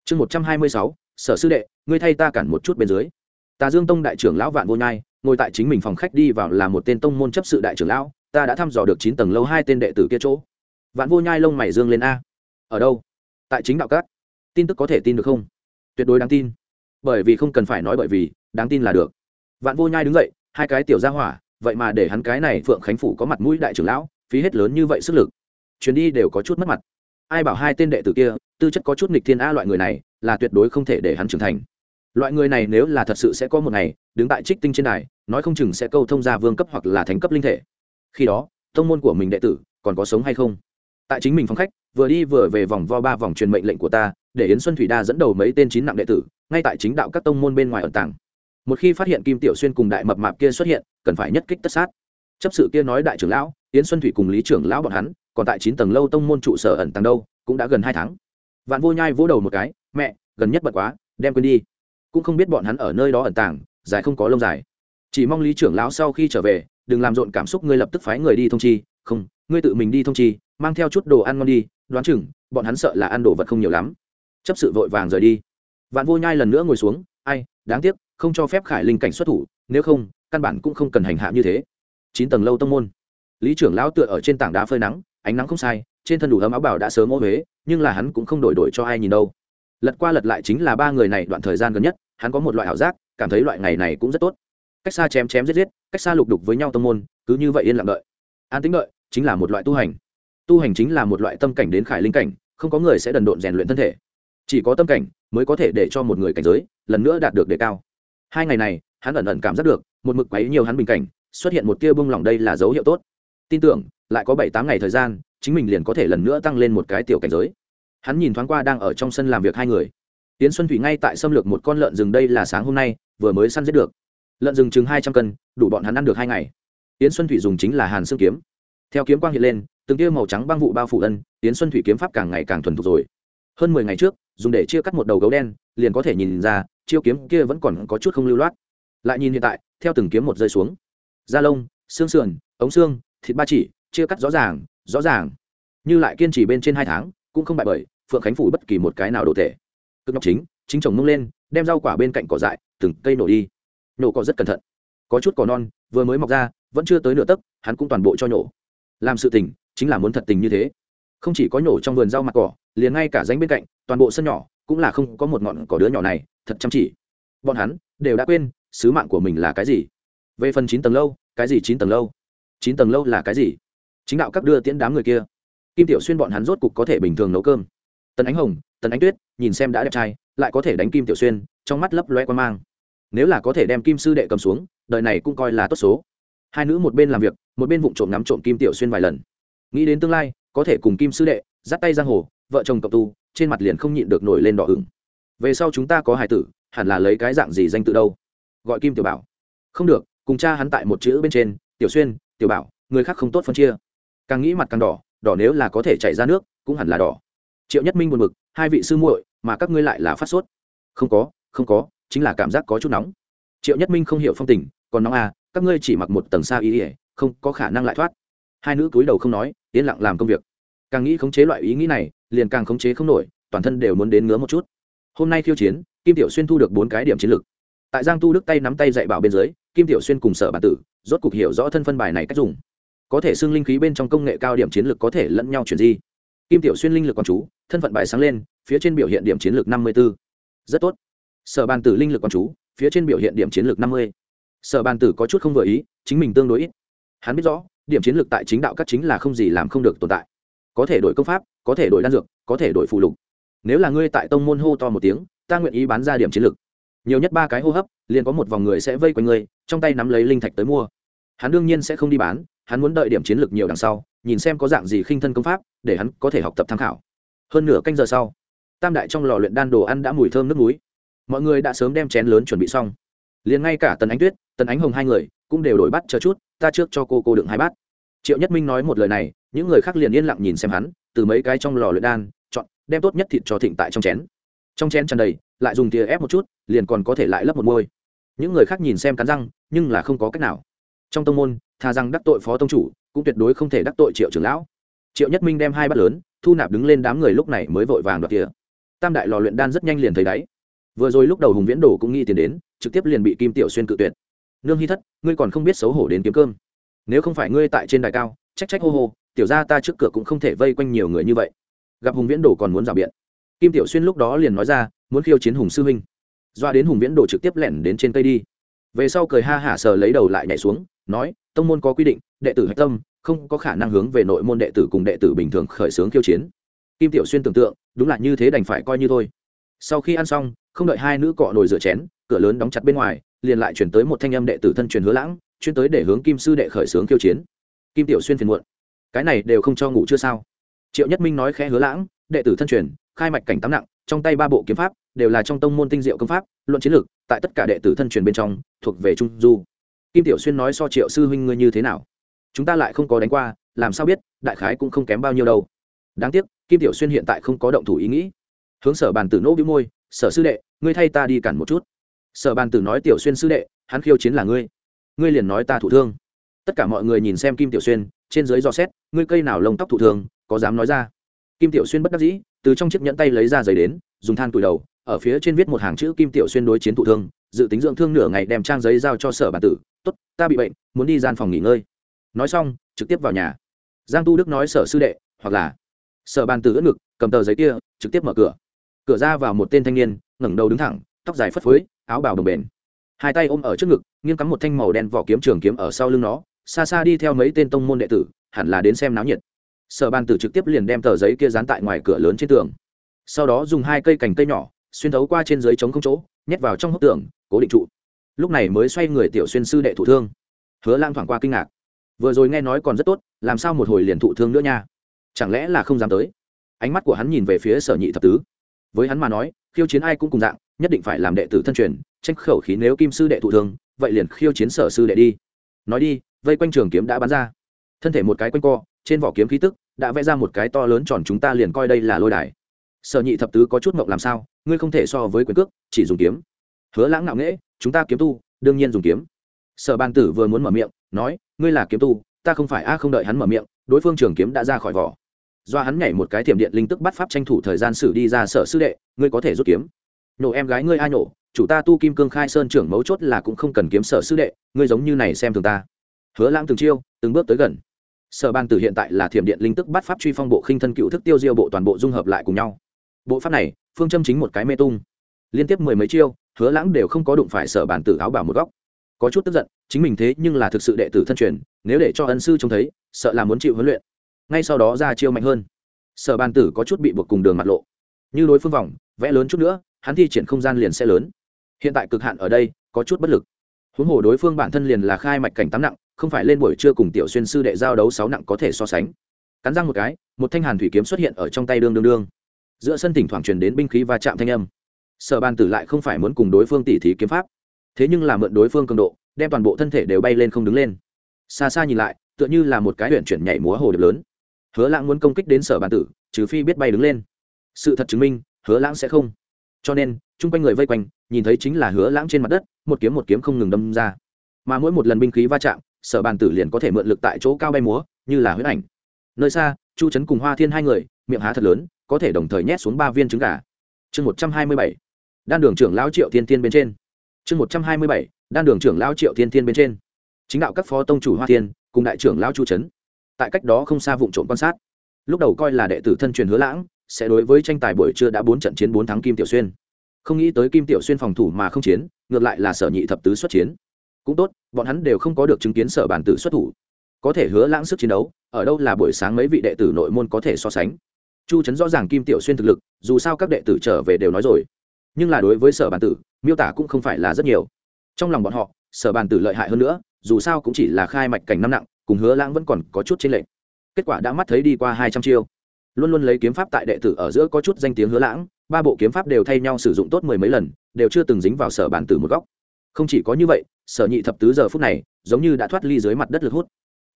Chương một trăm hai mươi sáu. Sở sư đệ, ngươi thay ta cản một chút bên dưới. Tà dương tông đại trưởng lão vạn vô nhai, ngồi tại chính mình phòng khách đi vào là một tên tông môn chấp sự đại trưởng lão, ta đã thăm dò được chín tầng lâu hai tên đệ tử kia chỗ. Vạn vô nhai lông mày dương lên a. Ở đâu? Tại chính đạo cát tin tức có thể tin được không? Tuyệt đối đáng tin. Bởi vì không cần phải nói bởi vì, đáng tin là được. Vạn vô nhai đứng dậy, hai cái tiểu ra hỏa, vậy mà để hắn cái này phượng khánh phủ có mặt mũi đại trưởng lão, phí hết lớn như vậy sức lực. Chuyến đi đều có chút mất mặt. Ai bảo hai tên đệ tử kia, tư chất có chút nghịch thiên a loại người này, là tuyệt đối không thể để hắn trưởng thành. Loại người này nếu là thật sự sẽ có một ngày, đứng tại trích tinh trên đài, nói không chừng sẽ câu thông ra vương cấp hoặc là thánh cấp linh thể. Khi đó thông môn của mình đệ tử, còn có sống hay không? Tại chính mình phòng khách, vừa đi vừa về vòng vo ba vòng truyền mệnh lệnh của ta, để yến xuân thủy đa dẫn đầu mấy tên chín nặng đệ tử, ngay tại chính đạo các tông môn bên ngoài ẩn tàng. Một khi phát hiện kim tiểu xuyên cùng đại mập mạp kia xuất hiện, cần phải nhất kích tất sát. Chấp sự kia nói đại trưởng lão, yến xuân thủy cùng lý trưởng lão bọn hắn, còn tại chín tầng lâu tông môn trụ sở ẩn tàng đâu, cũng đã gần hai tháng. Vạn vô nhai vỗ đầu một cái, mẹ, gần nhất bật quá, đem quên đi. Cũng không biết bọn hắn ở nơi đó ẩn tàng, dài không có lông dài. Chỉ mong lý trưởng lão sau khi trở về, đừng làm rộn cảm xúc, ngươi lập tức phái người đi thông chi, không ngươi tự mình đi thông chi, mang theo chút đồ ăn ngon đi, đoán chừng, bọn hắn sợ là ăn đồ vật không nhiều lắm. Chấp sự vội vàng rời đi. Vạn vô nhai lần nữa ngồi xuống, ai, đáng tiếc, không cho phép khải linh cảnh xuất thủ, nếu không, căn bản cũng không cần hành hạ như thế. Chín tầng lâu tông môn. Lý trưởng lão tựa ở trên tảng đá phơi nắng, ánh nắng không sai, trên thân đủ ấm áo bảo đã sớm ô huế, nhưng là hắn cũng không đổi đổi cho ai nhìn đâu. Lật qua lật lại chính là ba người này đoạn thời gian gần nhất, hắn có một loại ảo giác, cảm thấy loại ngày này cũng rất tốt. Cách xa chém chém giết giết, cách xa lục đục với nhau tông môn, cứ như vậy yên lặng đợi. An tính đợi chính là một loại tu hành. Tu hành chính là một loại tâm cảnh đến khải linh cảnh, không có người sẽ đần độn rèn luyện thân thể. Chỉ có tâm cảnh mới có thể để cho một người cảnh giới lần nữa đạt được đề cao. Hai ngày này, hắn ẩn ẩn cảm giác được, một mực quấy nhiều hắn bình cảnh, xuất hiện một tia bông lỏng đây là dấu hiệu tốt. Tin tưởng, lại có bảy tám ngày thời gian, chính mình liền có thể lần nữa tăng lên một cái tiểu cảnh giới. Hắn nhìn thoáng qua đang ở trong sân làm việc hai người. Tiến xuân thủy ngay tại xâm lược một con lợn rừng đây là sáng hôm nay, vừa mới săn giết được. Lợn rừng chừng hai trăm cân, đủ bọn hắn ăn được hai ngày. Tiến xuân thủy dùng chính là hàn xương kiếm theo kiếm quang hiện lên, từng tia màu trắng băng vụ bao phủ ân tiến xuân thủy kiếm pháp càng ngày càng thuần thục rồi. Hơn mười ngày trước, dùng để chia cắt một đầu gấu đen, liền có thể nhìn ra, chiêu kiếm kia vẫn còn có chút không lưu loát. Lại nhìn hiện tại, theo từng kiếm một rơi xuống. Da lông, xương sườn, ống xương, thịt ba chỉ, chia cắt rõ ràng rõ ràng. Như lại kiên trì bên trên hai tháng, cũng không bại bởi, phượng khánh phủ bất kỳ một cái nào đồ tệ cực ngọc chính chính chồng mông lên, đem rau quả bên cạnh cỏ dại, từng cây nổ đi. Nổ cỏ rất cẩn thận. Có chút cỏ non, vừa mới mọc ra, vẫn chưa tới nửa tấc, hắn cũng toàn bộ cho nhổ làm sự tình, chính là muốn thật tình như thế. Không chỉ có nhổ trong vườn rau mặt cỏ, liền ngay cả ránh bên cạnh, toàn bộ sân nhỏ, cũng là không có một ngọn cỏ đứa nhỏ này, thật chăm chỉ. Bọn hắn, đều đã quên, sứ mạng của mình là cái gì. Về phần chín tầng lâu, cái gì chín tầng lâu? Chín tầng lâu là cái gì? Chính đạo các đưa tiễn đám người kia. Kim tiểu xuyên bọn hắn rốt cục có thể bình thường nấu cơm. Tần ánh hồng, tần ánh tuyết, nhìn xem đã đẹp trai, lại có thể đánh kim tiểu xuyên, trong mắt lấp loe quan mang. Nếu là có thể đem kim sư đệ cầm xuống, đời này cũng coi là tốt số hai nữ một bên làm việc, một bên vụ trộm ngắm trộm kim tiểu xuyên vài lần. Nghĩ đến tương lai, có thể cùng kim sư đệ dắt tay giang hồ, vợ chồng cộng tu, trên mặt liền không nhịn được nổi lên đỏ ửng. Về sau chúng ta có hài tử, hẳn là lấy cái dạng gì danh tự đâu? Gọi kim tiểu bảo. Không được, cùng cha hắn tại một chữ bên trên, tiểu xuyên, tiểu bảo, người khác không tốt phân chia. Càng nghĩ mặt càng đỏ đỏ nếu là có thể chảy ra nước, cũng hẳn là đỏ. Triệu nhất minh buồn bực, hai vị sư muội, mà các ngươi lại là phát sốt. Không có không có, chính là cảm giác có chút nóng. Triệu nhất minh không hiểu phong tình, còn nóng à các ngươi chỉ mặc một tầng xa ý ỉa, không có khả năng lại thoát. Hai nữ cúi đầu không nói, yên lặng làm công việc. Càng nghĩ khống chế loại ý nghĩ này, liền càng khống chế không nổi, toàn thân đều muốn đến ngứa một chút. Hôm nay khiêu chiến, kim tiểu xuyên thu được bốn cái điểm chiến lược. Tại giang tu đức tay nắm tay dạy bảo bên dưới, kim tiểu xuyên cùng sở bản tử rốt cục hiểu rõ thân phân bài này cách dùng. Có thể xưng linh khí bên trong công nghệ cao điểm chiến lược có thể lẫn nhau chuyển di. Kim tiểu xuyên linh lực còn chú, thân phận bài sáng lên, phía trên biểu hiện điểm chiến lược năm mươi b ố rất tốt. Sở bàn tử linh lực còn chú, phía trên biểu hiện điểm chiến lược năm mươi sở bàn tử có chút không vừa ý, chính mình tương đối ít. Hắn biết rõ, điểm chiến lược tại chính đạo các chính là không gì làm không được tồn tại. Có thể đổi công pháp, có thể đổi đan dược, có thể đổi phụ lục. Nếu là ngươi tại tông môn hô to một tiếng, ta nguyện ý bán ra điểm chiến lược. Nhiều nhất ba cái hô hấp, liền có một vòng người sẽ vây quanh ngươi, trong tay nắm lấy linh thạch tới mua. Hắn đương nhiên sẽ không đi bán, hắn muốn đợi điểm chiến lược nhiều đằng sau, nhìn xem có dạng gì khinh thân công pháp, để hắn có thể học tập tham khảo. Hơn nửa canh giờ sau, tam đại trong lò luyện đan đồ ăn đã mùi thơm nước núi mọi người đã sớm đem chén lớn chuẩn bị xong. Liền ngay cả tần ánh tuyết tần ánh hồng hai người cũng đều đổi bắt chờ chút, ta trước cho cô cô đựng hai bát. Triệu nhất minh nói một lời này, những người khác liền yên lặng nhìn xem hắn, từ mấy cái trong lò luyện đan, chọn, đem tốt nhất thịt cho thịnh tại trong chén. Trong chén tràn đầy, lại dùng tia ép một chút, liền còn có thể lại lấp một môi. Những người khác nhìn xem cắn răng, nhưng là không có cách nào. Trong tông môn thà rằng đắc tội phó tông chủ, cũng tuyệt đối không thể đắc tội triệu trưởng lão. Triệu nhất minh đem hai bát lớn, thu nạp đứng lên đám người lúc này mới vội vàng đoạt kia. Tam đại lò luyện đan rất nhanh liền thấy đáy. Vừa rồi lúc đầu hùng viễn đồ cũng nghĩ tiền đến, trực tiếp liền bị kim tiểu xuyên cự tuyệt nương hy thất, ngươi còn không biết xấu hổ đến kiếm cơm. Nếu không phải ngươi tại trên đài cao, trách trách hô hô, tiểu ra ta trước cửa cũng không thể vây quanh nhiều người như vậy. Gặp hùng viễn đồ còn muốn rào biện. Kim tiểu xuyên lúc đó liền nói ra, muốn khiêu chiến hùng sư huynh doa đến hùng viễn đồ trực tiếp lẻn đến trên cây đi. Về sau cười ha hả sờ lấy đầu lại nhảy xuống, nói, tông môn có quy định, đệ tử hạch tâm, không có khả năng hướng về nội môn đệ tử cùng đệ tử bình thường khởi xướng khiêu chiến. Kim tiểu xuyên tưởng tượng, đúng là như thế đành phải coi như thôi. Sau khi ăn xong, không đợi hai nữ cọ nồi rửa chén, cửa lớn đóng chặt bên ngoài liền lại chuyển tới một thanh âm đệ tử thân truyền hứa lãng, chuyên tới để hướng kim sư đệ khởi xướng khiêu chiến. Kim tiểu xuyên phiền muộn. Cái này đều không cho ngủ chưa sao? Triệu nhất minh nói khẽ hứa lãng, đệ tử thân truyền, khai mạch cảnh tám nặng, trong tay ba bộ kiếm pháp, đều là trong tông môn tinh diệu công pháp, luận chiến lược, tại tất cả đệ tử thân truyền bên trong, thuộc về trung du. Kim tiểu xuyên nói so triệu sư huynh ngươi như thế nào? Chúng ta lại không có đánh qua, làm sao biết, đại khái cũng không kém bao nhiêu đâu. Đáng tiếc, kim tiểu xuyên hiện tại không có động thủ ý nghĩ. Hướng sở bàn tử nỗ bĩu môi, sở sư đệ, ngươi thay ta đi cản một chút sở bàn tử nói tiểu xuyên sư đệ, hắn khiêu chiến là ngươi. Ngươi liền nói ta thụ thương. Tất cả mọi người nhìn xem kim tiểu xuyên, trên dưới dò xét, ngươi cây nào lông tóc thụ thương, có dám nói ra. Kim tiểu xuyên bất đắc dĩ, từ trong chiếc nhẫn tay lấy ra giấy đến, dùng than tủi đầu, ở phía trên viết một hàng chữ kim tiểu xuyên đối chiến thụ thương, dự tính dưỡng thương nửa ngày đem trang giấy giao cho sở bản tử. Tốt, ta bị bệnh, muốn đi gian phòng nghỉ ngơi. Nói xong, trực tiếp vào nhà. Giang tu đức nói sở sư đệ hoặc là sở bàn tử ướt ngực, cầm tờ giấy kia, trực tiếp mở cửa. Cửa ra vào một tên thanh niên, ngẩng đầu đứng thẳng, tóc dài phất phới áo bào đồng bền. Hai tay ôm ở trước ngực, nghiêng cắm một thanh màu đen vỏ kiếm trường kiếm ở sau lưng nó, xa xa đi theo mấy tên tông môn đệ tử, hẳn là đến xem náo nhiệt. Sở bàn tử trực tiếp liền đem tờ giấy kia dán tại ngoài cửa lớn trên tường. Sau đó dùng hai cây cành cây nhỏ, xuyên thấu qua trên dưới chống không chỗ, nhét vào trong hốc tường, cố định trụ. Lúc này mới xoay người tiểu xuyên sư đệ thụ thương. Hứa lang thoảng qua kinh ngạc. Vừa rồi nghe nói còn rất tốt, làm sao một hồi liền thụ thương nữa nha? Chẳng lẽ là không dám tới? Ánh mắt của hắn nhìn về phía sở nhị thập tứ. Với hắn mà nói, khiêu chiến ai cũng cùng dạng nhất định phải làm đệ tử thân truyền, tranh khẩu khí nếu kim sư đệ thụ thương, vậy liền khiêu chiến sở sư đệ đi. Nói đi, vây quanh trường kiếm đã bắn ra. Thân thể một cái quanh co, trên vỏ kiếm khí tức đã vẽ ra một cái to lớn tròn chúng ta liền coi đây là lôi đài. Sở nhị thập tứ có chút mộng làm sao, ngươi không thể so với quyền cước, chỉ dùng kiếm. Hứa lãng ngạo nghễ, chúng ta kiếm tu, đương nhiên dùng kiếm. Sở bàn tử vừa muốn mở miệng, nói, ngươi là kiếm tu, ta không phải a, không đợi hắn mở miệng, đối phương trường kiếm đã ra khỏi vỏ. Do hắn nhảy một cái thiểm điện linh tức bắt pháp tranh thủ thời gian xử đi ra sở sư đệ, ngươi có thể rút kiếm nổ em gái ngươi ai nổ, chủ ta tu kim cương khai sơn trưởng mấu chốt là cũng không cần kiếm sở sư đệ, ngươi giống như này xem thường ta. Hứa lãng từng chiêu, từng bước tới gần. Sở ban tử hiện tại là thiểm điện linh tức bắt pháp truy phong bộ khinh thân cựu thức tiêu diêu bộ toàn bộ dung hợp lại cùng nhau. Bộ pháp này, phương châm chính một cái mê tung. Liên tiếp mười mấy chiêu, hứa lãng đều không có đụng phải sở bản tử áo bảo một góc. Có chút tức giận, chính mình thế nhưng là thực sự đệ tử thân truyền, nếu để cho ân sư trông thấy, sợ là muốn chịu huấn luyện. Ngay sau đó ra chiêu mạnh hơn. Sở bàn tử có chút bị buộc cùng đường mặt lộ. Như đối phương vòng vẽ lớn chút nữa, hắn thi triển không gian liền sẽ lớn. Hiện tại cực hạn ở đây, có chút bất lực. Huống hồ đối phương bản thân liền là khai mạch cảnh tám nặng, không phải lên buổi trưa cùng tiểu xuyên sư đệ giao đấu sáu nặng có thể so sánh. Cắn răng một cái, một thanh hàn thủy kiếm xuất hiện ở trong tay đương đương đương. Giữa sân thỉnh thoảng truyền đến binh khí va chạm thanh âm. Sở bàn tử lại không phải muốn cùng đối phương tỉ thí kiếm pháp. Thế nhưng là mượn đối phương cường độ, đem toàn bộ thân thể đều bay lên không đứng lên. Xa xa nhìn lại, tựa như là một cái huyện chuyển nhảy múa hồ điệp lớn. Hứa lãng muốn công kích đến sở bàn tử, trừ phi biết bay đứng lên. Sự thật chứng minh hứa lãng sẽ không. Cho nên, chung quanh người vây quanh, nhìn thấy chính là hứa lãng trên mặt đất, một kiếm một kiếm không ngừng đâm ra. Mà mỗi một lần binh khí va chạm, sở bàn tử liền có thể mượn lực tại chỗ cao bay múa, như là huyết ảnh. Nơi xa, chu trấn cùng hoa thiên hai người, miệng há thật lớn, có thể đồng thời nhét xuống ba viên trứng gà. Chương một trăm hai mươi bảy, đan đường trưởng lão triệu thiên thiên bên trên. Chương một trăm hai mươi bảy, đan đường trưởng lão triệu thiên thiên bên trên. Chính đạo các phó tông chủ hoa thiên, cùng đại trưởng lão chu trấn tại cách đó không xa vụ trộm quan sát. Lúc đầu coi là đệ tử thân truyền hứa lãng sẽ đối với tranh tài buổi trưa đã bốn trận chiến bốn thắng kim tiểu xuyên. Không nghĩ tới kim tiểu xuyên phòng thủ mà không chiến, ngược lại là sở nhị thập tứ xuất chiến. Cũng tốt, bọn hắn đều không có được chứng kiến sở bản tử xuất thủ. Có thể hứa lãng sức chiến đấu, ở đâu là buổi sáng mấy vị đệ tử nội môn có thể so sánh. Chu trấn rõ ràng kim tiểu xuyên thực lực, dù sao các đệ tử trở về đều nói rồi. Nhưng là đối với sở bản tử, miêu tả cũng không phải là rất nhiều. Trong lòng bọn họ, sở bản tử lợi hại hơn nữa, dù sao cũng chỉ là khai mạch cảnh năm nặng, cùng hứa lãng vẫn còn có chút chiến lệnh kết quả đã mắt thấy đi qua hai trăm chiêu luôn luôn lấy kiếm pháp tại đệ tử ở giữa có chút danh tiếng hứa lãng, ba bộ kiếm pháp đều thay nhau sử dụng tốt mười mấy lần, đều chưa từng dính vào sở bản tử một góc. Không chỉ có như vậy, sở nhị thập tứ giờ phút này, giống như đã thoát ly dưới mặt đất lực hút.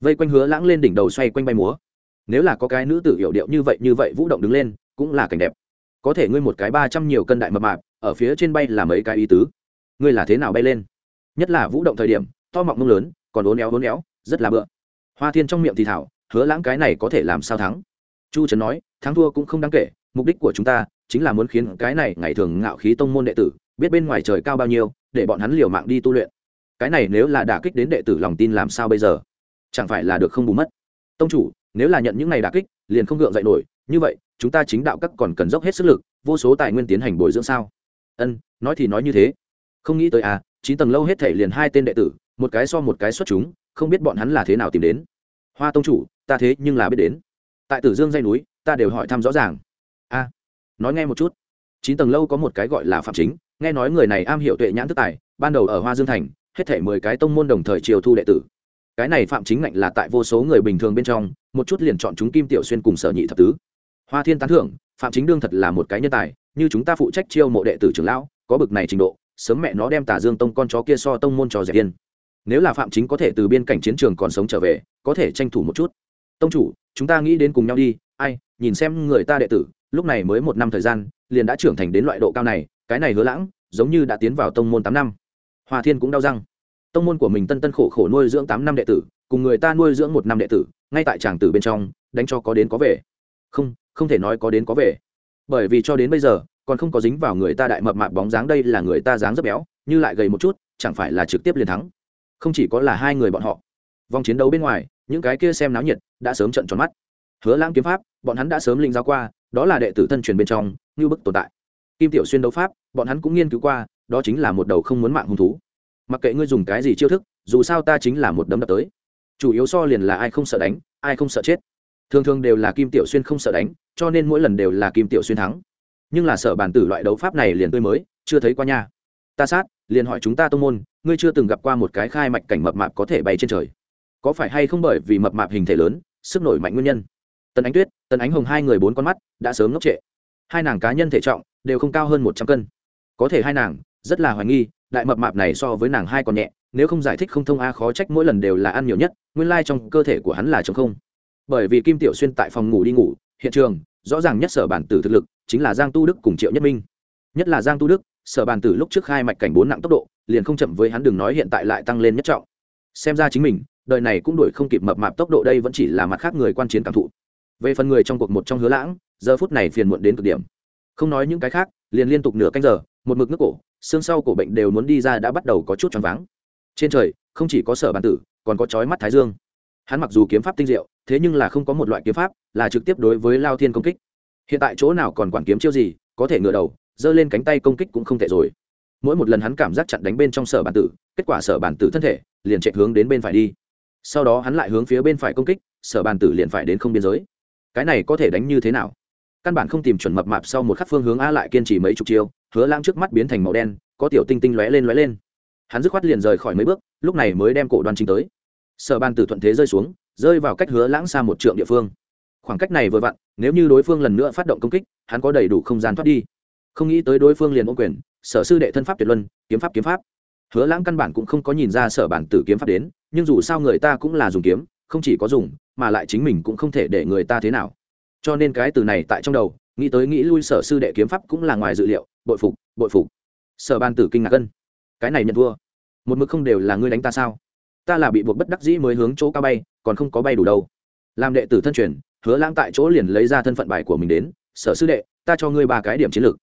Vây quanh hứa lãng lên đỉnh đầu xoay quanh bay múa. Nếu là có cái nữ tử hiểu điệu như vậy như vậy vũ động đứng lên, cũng là cảnh đẹp. Có thể ngươi một cái ba trăm nhiều cân đại mập mạp, ở phía trên bay là mấy cái ý tứ. Ngươi là thế nào bay lên? Nhất là vũ động thời điểm, to mọng mông lớn, còn ốn éo ốn éo, rất là bựa. Hoa thiên trong miệng thì thảo, hứa lãng cái này có thể làm sao thắng? Chu trấn nói, thắng thua cũng không đáng kể, mục đích của chúng ta chính là muốn khiến cái này ngày thường ngạo khí tông môn đệ tử biết bên ngoài trời cao bao nhiêu, để bọn hắn liều mạng đi tu luyện. Cái này nếu là đả kích đến đệ tử lòng tin làm sao bây giờ? Chẳng phải là được không bù mất? Tông chủ, nếu là nhận những này đả kích, liền không gượng dậy nổi. Như vậy, chúng ta chính đạo các còn cần dốc hết sức lực, vô số tài nguyên tiến hành bồi dưỡng sao? Ân, nói thì nói như thế. Không nghĩ tới à chín tầng lâu hết thể liền hai tên đệ tử, một cái so một cái xuất chúng, không biết bọn hắn là thế nào tìm đến. Hoa tông chủ, ta thế nhưng là biết đến tại tử dương dây núi, ta đều hỏi thăm rõ ràng. A, nói nghe một chút. Chín tầng lâu có một cái gọi là phạm chính, nghe nói người này am hiểu tuệ nhãn thức tài, ban đầu ở hoa dương thành, hết thể mười cái tông môn đồng thời triều thu đệ tử. Cái này phạm chính ngạnh là tại vô số người bình thường bên trong, một chút liền chọn chúng kim tiểu xuyên cùng sở nhị thập tứ. Hoa thiên tán thưởng, phạm chính đương thật là một cái nhân tài, như chúng ta phụ trách chiêu mộ đệ tử trưởng lão, có bực này trình độ, sớm mẹ nó đem tả dương tông con chó kia so tông môn trò dẹp yên nếu là phạm chính có thể từ biên cảnh chiến trường còn sống trở về, có thể tranh thủ một chút tông chủ, chúng ta nghĩ đến cùng nhau đi, ai, nhìn xem người ta đệ tử, lúc này mới một năm thời gian, liền đã trưởng thành đến loại độ cao này, cái này hứa lãng, giống như đã tiến vào tông môn tám năm. Hòa thiên cũng đau răng. Tông môn của mình tân tân khổ khổ nuôi dưỡng tám năm đệ tử, cùng người ta nuôi dưỡng một năm đệ tử, ngay tại tràng tử bên trong, đánh cho có đến có về. Không không thể nói có đến có về. Bởi vì cho đến bây giờ, còn không có dính vào người ta đại mập mạp bóng dáng đây là người ta dáng rất béo, như lại gầy một chút, chẳng phải là trực tiếp liền thắng. Không chỉ có là hai người bọn họ. Vòng chiến đấu bên ngoài những cái kia xem náo nhiệt, đã sớm trận tròn mắt. Hứa lãng kiếm pháp, bọn hắn đã sớm linh giáo qua, đó là đệ tử thân truyền bên trong, như bức tồn tại. Kim tiểu xuyên đấu pháp, bọn hắn cũng nghiên cứu qua, đó chính là một đầu không muốn mạng hung thú. Mặc kệ ngươi dùng cái gì chiêu thức, dù sao ta chính là một đấm đập tới. Chủ yếu so liền là ai không sợ đánh, ai không sợ chết. Thường thường đều là kim tiểu xuyên không sợ đánh, cho nên mỗi lần đều là kim tiểu xuyên thắng. Nhưng là sợ bản tử loại đấu pháp này liền tươi mới, chưa thấy qua nha. Ta sát, liền hỏi chúng ta tô môn, ngươi chưa từng gặp qua một cái khai mạch cảnh mập mạp có thể bay trên trời có phải hay không bởi vì mập mạp hình thể lớn, sức nổi mạnh nguyên nhân? Tần ánh tuyết, tần ánh hồng hai người bốn con mắt, đã sớm ngốc trệ. Hai nàng cá nhân thể trọng, đều không cao hơn một trăm cân. Có thể hai nàng, rất là hoài nghi, đại mập mạp này so với nàng hai còn nhẹ, nếu không giải thích không thông a, khó trách mỗi lần đều là ăn nhiều nhất, nguyên lai trong cơ thể của hắn là chống không. Bởi vì kim tiểu xuyên tại phòng ngủ đi ngủ, hiện trường, rõ ràng nhất sở bản tử thực lực, chính là giang tu đức cùng triệu nhất minh. Nhất là giang tu đức, sở bản tử lúc trước khai mạch cảnh bốn nặng tốc độ, liền không chậm với hắn, đừng nói hiện tại lại tăng lên nhất trọng. Xem ra chính mình đời này cũng đuổi không kịp mập mạp tốc độ đây vẫn chỉ là mặt khác người quan chiến cảm thụ. Về phần người trong cuộc một trong hứa lãng, giờ phút này phiền muộn đến cực điểm. Không nói những cái khác, liền liên tục nửa canh giờ, một mực nước cổ, xương sau cổ bệnh đều muốn đi ra đã bắt đầu có chút choáng váng. Trên trời, không chỉ có sở bản tử, còn có chói mắt thái dương. Hắn mặc dù kiếm pháp tinh diệu, thế nhưng là không có một loại kiếm pháp là trực tiếp đối với lao thiên công kích. Hiện tại chỗ nào còn quản kiếm chiêu gì, có thể ngửa đầu, giơ lên cánh tay công kích cũng không thể rồi. Mỗi một lần hắn cảm giác chặn đánh bên trong sở bản tử, kết quả sở bản tử thân thể liền chạy hướng đến bên phải đi sau đó hắn lại hướng phía bên phải công kích, sở bàn tử liền phải đến không biên giới. Cái này có thể đánh như thế nào? Căn bản không tìm chuẩn mập mạp sau một khắc phương hướng a lại kiên trì mấy chục chiêu, hứa lãng trước mắt biến thành màu đen, có tiểu tinh tinh lóe lên lóe lên. Hắn dứt khoát liền rời khỏi mấy bước, lúc này mới đem cổ đoan chính tới. Sở bàn tử thuận thế rơi xuống, rơi vào cách hứa lãng xa một trượng địa phương. Khoảng cách này vừa vặn, nếu như đối phương lần nữa phát động công kích, hắn có đầy đủ không gian thoát đi. Không nghĩ tới đối phương liền ôm quyền, sở sư đệ thân pháp tuyệt luân, kiếm pháp kiếm pháp hứa lãng căn bản cũng không có nhìn ra sở bản tử kiếm pháp đến, nhưng dù sao người ta cũng là dùng kiếm, không chỉ có dùng, mà lại chính mình cũng không thể để người ta thế nào. Cho nên cái từ này tại trong đầu, nghĩ tới nghĩ lui sở sư đệ kiếm pháp cũng là ngoài dự liệu, bội phục bội phục. Sở ban tử kinh ngạc cân cái này nhận thua. Một mực không đều là ngươi đánh ta sao? Ta là bị buộc bất đắc dĩ mới hướng chỗ cao bay, còn không có bay đủ đâu. Làm đệ tử thân truyền, hứa lãng tại chỗ liền lấy ra thân phận bài của mình đến, sở sư đệ, ta cho ngươi ba cái điểm chiến lược.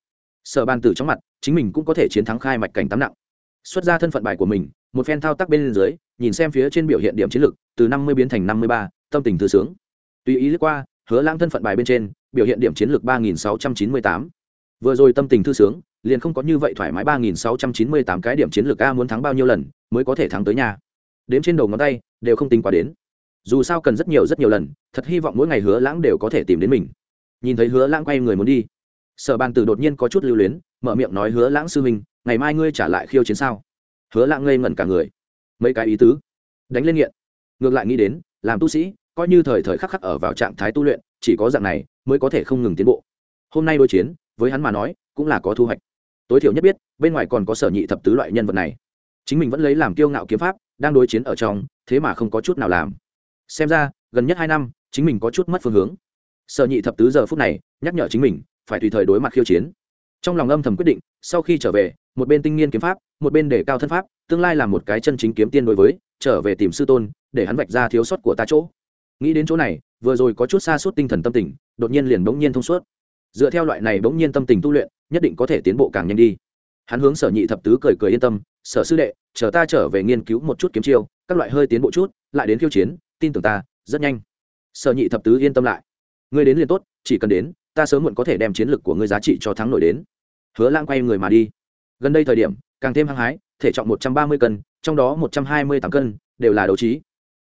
Sở ban tử trong mặt, chính mình cũng có thể chiến thắng khai mạch cảnh tám nặng xuất ra thân phận bài của mình, một phen thao tác bên dưới, nhìn xem phía trên biểu hiện điểm chiến lược, từ năm mươi biến thành năm mươi ba, tâm tình thư sướng. Tùy ý lướt qua, hứa lãng thân phận bài bên trên, biểu hiện điểm chiến lược ba nghìn sáu trăm chín mươi tám. Vừa rồi tâm tình thư sướng, liền không có như vậy thoải mái ba nghìn sáu trăm chín mươi tám cái điểm chiến lược a muốn thắng bao nhiêu lần, mới có thể thắng tới nhà. Đếm trên đầu ngón tay, đều không tính quá đến. Dù sao cần rất nhiều rất nhiều lần, thật hy vọng mỗi ngày hứa lãng đều có thể tìm đến mình. Nhìn thấy hứa lãng quay người muốn đi, sở bàn tử đột nhiên có chút lưu luyến mở miệng nói hứa lãng sư huynh, ngày mai ngươi trả lại khiêu chiến sao? Hứa lãng ngây ngẩn cả người. Mấy cái ý tứ. Đánh lên nghiện. Ngược lại nghĩ đến, làm tu sĩ, coi như thời thời khắc khắc ở vào trạng thái tu luyện, chỉ có dạng này mới có thể không ngừng tiến bộ. Hôm nay đối chiến, với hắn mà nói, cũng là có thu hoạch. Tối thiểu nhất biết, bên ngoài còn có sở nhị thập tứ loại nhân vật này. Chính mình vẫn lấy làm kiêu ngạo kiếm pháp, đang đối chiến ở trong, thế mà không có chút nào làm. Xem ra, gần nhất hai năm, chính mình có chút mất phương hướng. Sở nhị thập tứ giờ phút này, nhắc nhở chính mình, phải tùy thời đối mặt khiêu chiến trong lòng âm thầm quyết định, sau khi trở về, một bên tinh nghiên kiếm pháp, một bên để cao thân pháp, tương lai là một cái chân chính kiếm tiên đối với, trở về tìm sư tôn, để hắn vạch ra thiếu sót của ta chỗ. Nghĩ đến chỗ này, vừa rồi có chút xa suốt tinh thần tâm tình, đột nhiên liền bỗng nhiên thông suốt. Dựa theo loại này bỗng nhiên tâm tình tu luyện, nhất định có thể tiến bộ càng nhanh đi. Hắn hướng sở nhị thập tứ cười cười yên tâm, sở sư đệ, chờ ta trở về nghiên cứu một chút kiếm chiêu, các loại hơi tiến bộ chút, lại đến khiêu chiến, tin tưởng ta, rất nhanh. Sở nhị thập tứ yên tâm lại. Ngươi đến liền tốt, chỉ cần đến ta sớm muộn có thể đem chiến lược của ngươi giá trị cho thắng nổi đến. Hứa lãng quay người mà đi. Gần đây thời điểm, càng thêm hăng hái, thể trọng một trăm ba mươi cân, trong đó một trăm hai mươi tám cân đều là đấu trí.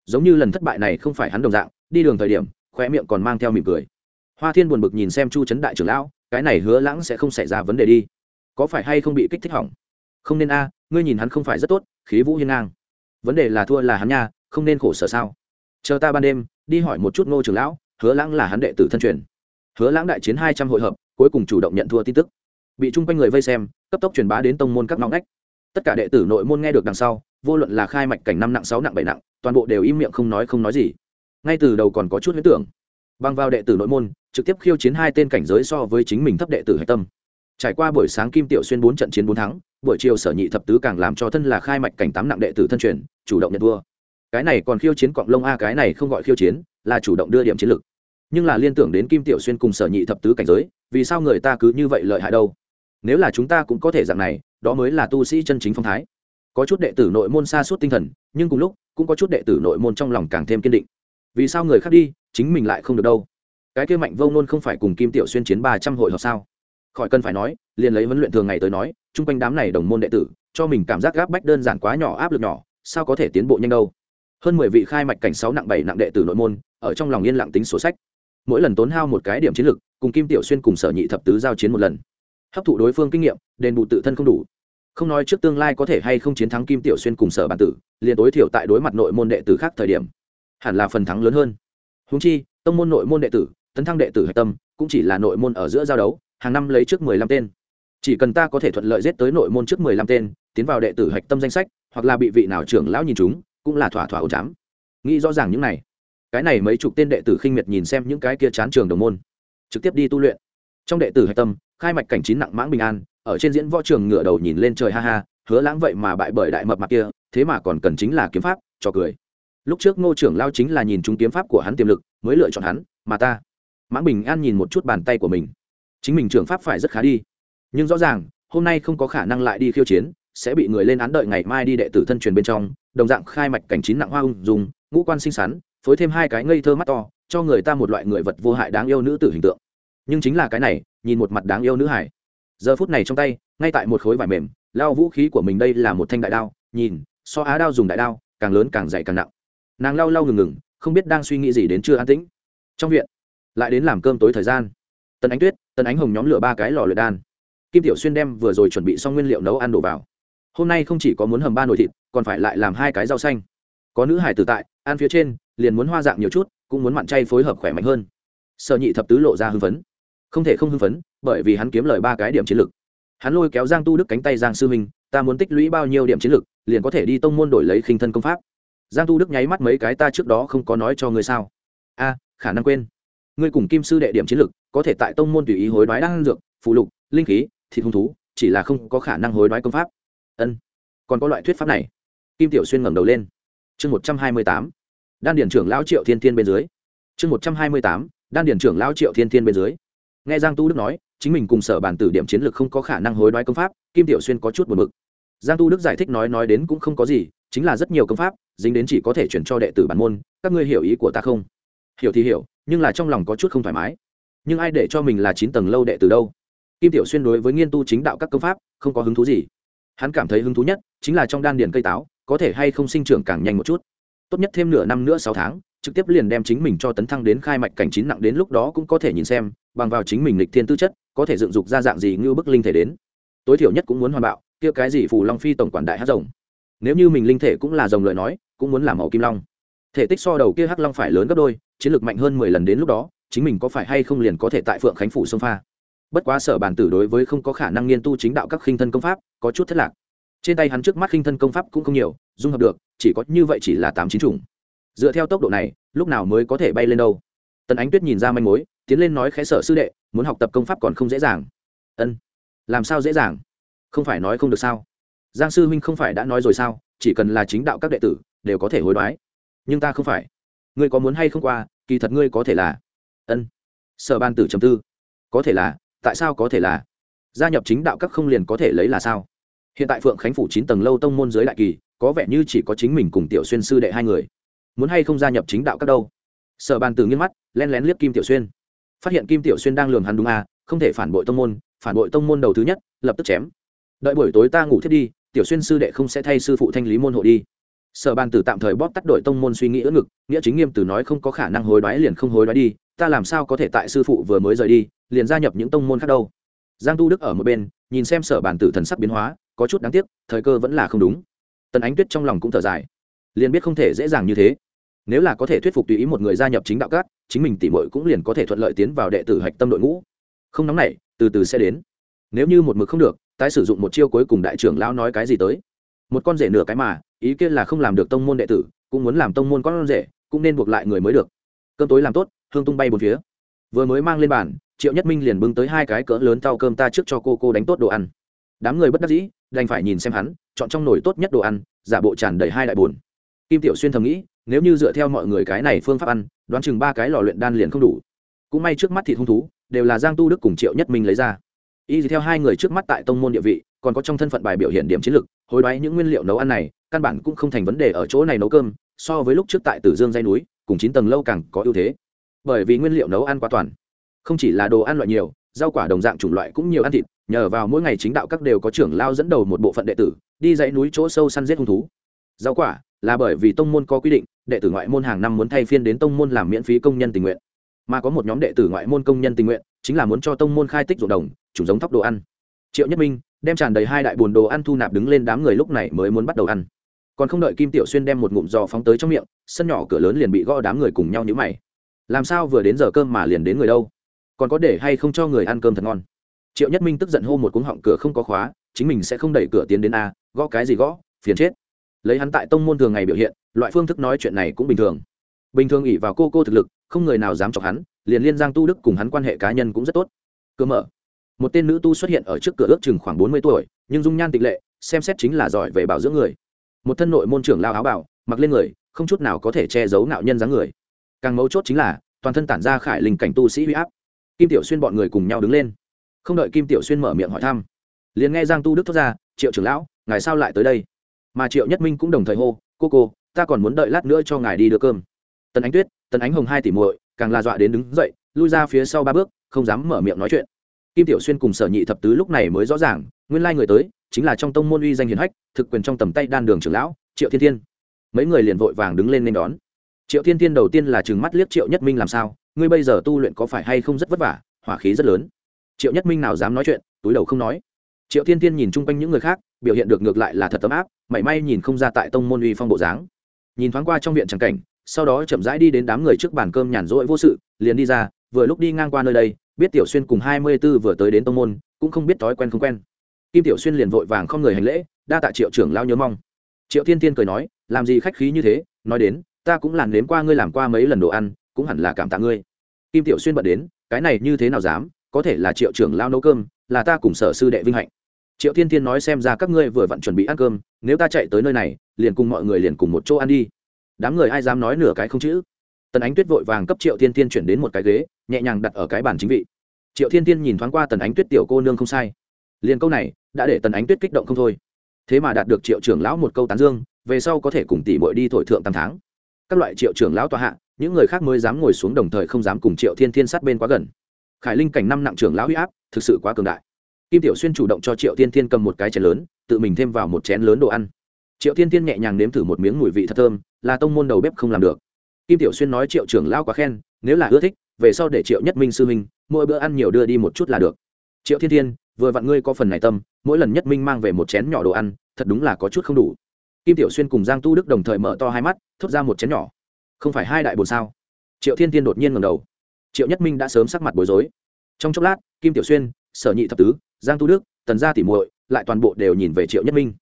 Giống như lần thất bại này không phải hắn đồng dạng, đi đường thời điểm khoe miệng còn mang theo mỉm cười. Hoa thiên buồn bực nhìn xem chu trấn đại trưởng lão, cái này hứa lãng sẽ không xảy ra vấn đề đi. Có phải hay không bị kích thích hỏng? Không nên a, ngươi nhìn hắn không phải rất tốt, khí vũ hiên ngang. Vấn đề là thua là hắn nha, không nên khổ sở sao? Chờ ta ban đêm, đi hỏi một chút ngô trưởng lão, hứa lãng là hắn đệ tử thân truyền hứa lãng đại chiến hai trăm hội hợp, cuối cùng chủ động nhận thua tin tức. Bị chung quanh người vây xem, cấp tốc truyền bá đến tông môn các ngõ ngách. Tất cả đệ tử nội môn nghe được đằng sau, vô luận là khai mạch cảnh năm nặng, sáu nặng, bảy nặng, toàn bộ đều im miệng không nói không nói gì. Ngay từ đầu còn có chút huyết tưởng. Bằng vào đệ tử nội môn, trực tiếp khiêu chiến hai tên cảnh giới so với chính mình thấp đệ tử hạch tâm. Trải qua buổi sáng kim tiểu xuyên bốn trận chiến bốn thắng, buổi chiều sở nhị thập tứ càng làm cho thân là khai mạch cảnh tám nặng đệ tử thân truyền, chủ động nhận thua. Cái này còn khiêu chiến cọng lông a, cái này không gọi khiêu chiến, là chủ động đưa điểm chiến lược nhưng là liên tưởng đến kim tiểu xuyên cùng sở nhị thập tứ cảnh giới, vì sao người ta cứ như vậy lợi hại đâu? Nếu là chúng ta cũng có thể dạng này, đó mới là tu sĩ chân chính phong thái. Có chút đệ tử nội môn xa suốt tinh thần, nhưng cùng lúc, cũng có chút đệ tử nội môn trong lòng càng thêm kiên định. Vì sao người khác đi, chính mình lại không được đâu? Cái kia mạnh vông nôn không phải cùng kim tiểu xuyên chiến ba trăm hội họp sao? Khỏi cần phải nói, liền lấy huấn luyện thường ngày tới nói, chung quanh đám này đồng môn đệ tử, cho mình cảm giác gáp bách đơn giản quá nhỏ áp lực nhỏ, sao có thể tiến bộ nhanh đâu? Hơn mười vị khai mạch cảnh sáu nặng bảy nặng đệ tử nội môn, ở trong lòng yên lặng tính sổ sách mỗi lần tốn hao một cái điểm chiến lược cùng kim tiểu xuyên cùng sở nhị thập tứ giao chiến một lần. Hấp thụ đối phương kinh nghiệm, đền bù tự thân không đủ. Không nói trước tương lai có thể hay không chiến thắng kim tiểu xuyên cùng sở bản tử, liền tối thiểu tại đối mặt nội môn đệ tử khác thời điểm, hẳn là phần thắng lớn hơn. Húng chi, tông môn nội môn đệ tử, tấn thăng đệ tử hạch tâm, cũng chỉ là nội môn ở giữa giao đấu, hàng năm lấy trước mười lăm tên. Chỉ cần ta có thể thuận lợi giết tới nội môn trước mười lăm tên, tiến vào đệ tử hạch tâm danh sách, hoặc là bị vị nào trưởng lão nhìn chúng, cũng là thỏa thỏa ổ chám nghĩ rõ ràng những này cái này mấy chục tên đệ tử khinh miệt nhìn xem những cái kia chán trường đồng môn, trực tiếp đi tu luyện. Trong đệ tử hạch tâm, khai mạch cảnh chín nặng mãng bình an, ở trên diễn võ trường ngựa đầu nhìn lên trời ha ha, hứa lãng vậy mà bại bởi đại mập mặt kia, thế mà còn cần chính là kiếm pháp, cho cười. Lúc trước ngô trưởng lao chính là nhìn chúng kiếm pháp của hắn tiềm lực, mới lựa chọn hắn, mà ta. Mãng bình an nhìn một chút bàn tay của mình. Chính mình trường pháp phải rất khá đi. Nhưng rõ ràng, hôm nay không có khả năng lại đi khiêu chiến, sẽ bị người lên án đợi ngày mai đi đệ tử thân truyền bên trong, đồng dạng khai mạch cảnh chín nặng hoa ung dùng ngũ quan xinh xắn phối thêm hai cái ngây thơ mắt to, cho người ta một loại người vật vô hại đáng yêu nữ tử hình tượng. Nhưng chính là cái này, nhìn một mặt đáng yêu nữ hải giờ phút này trong tay, ngay tại một khối vải mềm, lao vũ khí của mình đây là một thanh đại đao, nhìn, so á đao dùng đại đao, càng lớn càng dày càng nặng. Nàng lao lao ngừng ngừng, không biết đang suy nghĩ gì đến chưa an tĩnh. Trong viện, lại đến làm cơm tối thời gian. Tần ánh tuyết, tần ánh hồng nhóm lửa ba cái lò lửa đan. Kim tiểu xuyên đem vừa rồi chuẩn bị xong nguyên liệu nấu ăn đổ vào. Hôm nay không chỉ có muốn hầm ba nồi thịt, còn phải lại làm hai cái rau xanh. Có nữ hải tử tại ăn phía trên, liền muốn hoa dạng nhiều chút, cũng muốn mặn chay phối hợp khỏe mạnh hơn. Sở nhị thập tứ lộ ra hưng phấn. Không thể không hưng phấn, bởi vì hắn kiếm lời ba cái điểm chiến lược hắn lôi kéo giang tu đức cánh tay giang sư minh, ta muốn tích lũy bao nhiêu điểm chiến lược liền có thể đi tông môn đổi lấy khinh thân công pháp. Giang tu đức nháy mắt mấy cái ta trước đó không có nói cho ngươi sao. A, khả năng quên. Ngươi cùng kim sư đệ điểm chiến lược có thể tại tông môn tùy ý hối đoái đan dược phụ lục, linh khí, thịt hung thú, chỉ là không có khả năng hối đoái công pháp. Ân. Còn có loại thuyết pháp này. Kim tiểu xuyên ngẩng đầu lên chương một trăm hai mươi tám, đan điển trưởng lão triệu thiên thiên bên dưới. Chương một trăm hai mươi tám, đan điển trưởng lão triệu thiên thiên bên dưới. Nghe giang tu đức nói, chính mình cùng sở bản tử điểm chiến lược không có khả năng hối đoái công pháp, kim tiểu xuyên có chút buồn mực. giang tu đức giải thích nói nói đến cũng không có gì, chính là rất nhiều công pháp, dính đến chỉ có thể chuyển cho đệ tử bản môn, các ngươi hiểu ý của ta không? Hiểu thì hiểu, nhưng là trong lòng có chút không thoải mái. Nhưng ai để cho mình là chín tầng lâu đệ tử đâu? Kim tiểu xuyên đối với nghiên tu chính đạo các công pháp, không có hứng thú gì. Hắn cảm thấy hứng thú nhất chính là trong đan điền cây táo có thể hay không sinh trưởng càng nhanh một chút. Tốt nhất thêm nửa năm nữa sáu tháng, trực tiếp liền đem chính mình cho tấn thăng đến khai mạch cảnh chín nặng đến lúc đó cũng có thể nhìn xem, bằng vào chính mình lịch thiên tư chất, có thể dựng dục ra dạng gì như bức linh thể đến. Tối thiểu nhất cũng muốn hoàn bạo, kia cái gì phù long phi tổng quản đại hát rồng. Nếu như mình linh thể cũng là rồng lợi nói, cũng muốn làm màu kim long. Thể tích so đầu kia hắc long phải lớn gấp đôi, chiến lược mạnh hơn mười lần đến lúc đó, chính mình có phải hay không liền có thể tại phượng khánh phủ sông pha. Bất quá sở bản tử đối với không có khả năng nghiên tu chính đạo các khinh thân công pháp, có chút thất lạc trên tay hắn trước mắt khinh thân công pháp cũng không nhiều, dung hợp được, chỉ có như vậy chỉ là tám chín chủng. Dựa theo tốc độ này, lúc nào mới có thể bay lên đâu? Tần ánh tuyết nhìn ra manh mối, tiến lên nói khẽ sở sư đệ, muốn học tập công pháp còn không dễ dàng. Ân. Làm sao dễ dàng? Không phải nói không được sao? Giang sư huynh không phải đã nói rồi sao? Chỉ cần là chính đạo các đệ tử, đều có thể hối đoái. Nhưng ta không phải. Ngươi có muốn hay không qua, kỳ thật ngươi có thể là. Ân. Sở ban tử trầm tư. Có thể là, tại sao có thể là? Gia nhập chính đạo các không liền có thể lấy là sao? Hiện tại phượng khánh phủ chín tầng lâu tông môn giới đại kỳ, có vẻ như chỉ có chính mình cùng tiểu xuyên sư đệ hai người. Muốn hay không gia nhập chính đạo các đâu? Sở bàn từ nghiêng mắt, len lén liếc kim tiểu xuyên. Phát hiện kim tiểu xuyên đang lường hắn đúng à không thể phản bội tông môn, phản bội tông môn đầu thứ nhất, lập tức chém. Đợi buổi tối ta ngủ thiết đi, tiểu xuyên sư đệ không sẽ thay sư phụ thanh lý môn hộ đi. Sở bàn tử tạm thời bóp tắt đội tông môn suy nghĩ ưỡn ngực, nghĩa chính nghiêm từ nói không có khả năng hối đoái liền không hối đoái đi, ta làm sao có thể tại sư phụ vừa mới rời đi, liền gia nhập những tông môn khác đâu. Giang tu đức ở một bên, nhìn xem sở bàn tử thần sắc biến hóa có chút đáng tiếc, thời cơ vẫn là không đúng. Tần ánh tuyết trong lòng cũng thở dài. Liền biết không thể dễ dàng như thế. Nếu là có thể thuyết phục tùy ý một người gia nhập chính đạo cát chính mình tỉ mội cũng liền có thể thuận lợi tiến vào đệ tử hạch tâm đội ngũ. Không nóng này từ từ sẽ đến. Nếu như một mực không được, tái sử dụng một chiêu cuối cùng đại trưởng lão nói cái gì tới? Một con rể nửa cái mà, ý kiến là không làm được tông môn đệ tử, cũng muốn làm tông môn con rể, cũng nên buộc lại người mới được. Cơm tối làm tốt, hương tung bay bốn phía. Vừa mới mang lên bàn, triệu nhất minh liền bưng tới hai cái cỡ lớn tao cơm ta trước cho cô cô đánh tốt đồ ăn. Đám người bất đắc dĩ đành phải nhìn xem hắn, chọn trong nồi tốt nhất đồ ăn, giả bộ tràn đầy hai đại bồn kim tiểu xuyên thầm nghĩ, nếu như dựa theo mọi người cái này phương pháp ăn, đoán chừng ba cái lò luyện đan liền không đủ. Cũng may trước mắt thịt hung thú, đều là giang tu đức cùng triệu nhất minh lấy ra. Y theo hai người trước mắt tại tông môn địa vị, còn có trong thân phận bài biểu hiện điểm chiến lược, hối đoái những nguyên liệu nấu ăn này, căn bản cũng không thành vấn đề ở chỗ này nấu cơm, so với lúc trước tại tử dương dây núi, cùng chín tầng lâu càng có ưu thế. Bởi vì nguyên liệu nấu ăn quá toàn, không chỉ là đồ ăn loại nhiều rau quả đồng dạng chủng loại cũng nhiều ăn thịt, nhờ vào mỗi ngày chính đạo các đều có trưởng lao dẫn đầu một bộ phận đệ tử, đi dãy núi chỗ sâu săn giết hung thú. Rau quả là bởi vì tông môn có quy định, đệ tử ngoại môn hàng năm muốn thay phiên đến tông môn làm miễn phí công nhân tình nguyện. Mà có một nhóm đệ tử ngoại môn công nhân tình nguyện, chính là muốn cho tông môn khai tích ruộng đồng chủ giống thóc đồ ăn. Triệu nhất minh đem tràn đầy hai đại bồn đồ ăn thu nạp đứng lên đám người lúc này mới muốn bắt đầu ăn. Còn không đợi kim tiểu xuyên đem một ngụm giò phóng tới trong miệng, sân nhỏ cửa lớn liền bị gõ đám người cùng nhau nhữ mày. Làm sao vừa đến giờ cơm mà liền đến người đâu? Còn có để hay không cho người ăn cơm thật ngon. Triệu nhất minh tức giận hô một cuống họng cửa không có khóa, chính mình sẽ không đẩy cửa tiến đến a, gõ cái gì gõ, phiền chết. Lấy hắn tại tông môn thường ngày biểu hiện, loại phương thức nói chuyện này cũng bình thường. Bình thường ỉ vào cô cô thực lực, không người nào dám chọc hắn, liền liên giang tu đức cùng hắn quan hệ cá nhân cũng rất tốt. Cơ mở. Một tên nữ tu xuất hiện ở trước cửa ước chừng khoảng bốn mươi tuổi, nhưng dung nhan tịch lệ, xem xét chính là giỏi về bảo dưỡng người. Một thân nội môn trưởng lao áo bảo mặc lên người, không chút nào có thể che giấu ngạo nhân dáng người. Càng mấu chốt chính là, toàn thân tản ra khải linh cảnh tu sĩ huy áp kim tiểu xuyên bọn người cùng nhau đứng lên. Không đợi kim tiểu xuyên mở miệng hỏi thăm, liền nghe giang tu đức thốt ra, triệu trưởng lão, ngài sao lại tới đây? Mà triệu nhất minh cũng đồng thời hô, cô cô, ta còn muốn đợi lát nữa cho ngài đi đưa cơm. Tần ánh tuyết, tần ánh hồng hai tỷ muội, càng là dọa đến đứng dậy, lui ra phía sau ba bước, không dám mở miệng nói chuyện. Kim tiểu xuyên cùng sở nhị thập tứ lúc này mới rõ ràng, nguyên lai người tới chính là trong tông môn uy danh hiền hách, thực quyền trong tầm tay đan đường trưởng lão, triệu thiên thiên. Mấy người liền vội vàng đứng lên nên đón triệu thiên thiên đầu tiên là chừng mắt liếc triệu nhất minh làm sao, ngươi bây giờ tu luyện có phải hay không rất vất vả, hỏa khí rất lớn. Triệu nhất minh nào dám nói chuyện, túi đầu không nói. Triệu thiên thiên nhìn chung quanh những người khác, biểu hiện được ngược lại là thật tấm áp, mảy may nhìn không ra tại tông môn uy phong bộ dáng. Nhìn thoáng qua trong viện tràng cảnh, sau đó chậm rãi đi đến đám người trước bàn cơm nhàn rỗi vô sự, liền đi ra, vừa lúc đi ngang qua nơi đây, biết tiểu xuyên cùng hai mươi b ố vừa tới đến tông môn, cũng không biết thói quen không quen. Kim tiểu xuyên liền vội vàng không người hành lễ, đa tạ triệu trưởng lao nhớ mong. Triệu thiên tiên cười nói, làm gì khách khí như thế, nói đến ta cũng làm nếm qua ngươi làm qua mấy lần đồ ăn, cũng hẳn là cảm tạ ngươi. Kim tiểu xuyên bận đến, cái này như thế nào dám, có thể là triệu trưởng lao nấu cơm, là ta cùng sở sư đệ vinh hạnh. Triệu thiên Thiên nói xem ra các ngươi vừa vặn chuẩn bị ăn cơm, nếu ta chạy tới nơi này, liền cùng mọi người liền cùng một chỗ ăn đi. Đám người ai dám nói nửa cái không chữ. Tần ánh tuyết vội vàng cấp triệu thiên Thiên chuyển đến một cái ghế, nhẹ nhàng đặt ở cái bàn chính vị. Triệu thiên Thiên nhìn thoáng qua tần ánh tuyết tiểu cô nương không sai. Liền câu này, đã để tần ánh tuyết kích động không thôi. Thế mà đạt được triệu trưởng lão một câu tán dương, về sau có thể cùng tỷ bội đi thổi thượng tam tháng các loại triệu trưởng lão tòa hạ, những người khác mới dám ngồi xuống đồng thời không dám cùng triệu thiên thiên sát bên quá gần. Khải linh cảnh năm nặng trưởng lão huy áp, thực sự quá cường đại. Kim tiểu xuyên chủ động cho triệu thiên thiên cầm một cái chén lớn, tự mình thêm vào một chén lớn đồ ăn. Triệu thiên thiên nhẹ nhàng nếm thử một miếng mùi vị thật thơm, là tông môn đầu bếp không làm được. Kim tiểu xuyên nói triệu trưởng lão quá khen, nếu là ưa thích, về sau để triệu nhất minh sư minh mỗi bữa ăn nhiều đưa đi một chút là được. Triệu thiên thiên, vừa vặn ngươi có phần này tâm, mỗi lần nhất minh mang về một chén nhỏ đồ ăn, thật đúng là có chút không đủ kim tiểu xuyên cùng giang tu đức đồng thời mở to hai mắt, thốt ra một chén nhỏ. Không phải hai đại bồn sao? Triệu thiên tiên đột nhiên ngầm đầu. Triệu nhất minh đã sớm sắc mặt bối rối. Trong chốc lát, kim tiểu xuyên, sở nhị thập tứ, giang tu đức, tần gia tỉ muội lại toàn bộ đều nhìn về triệu nhất minh.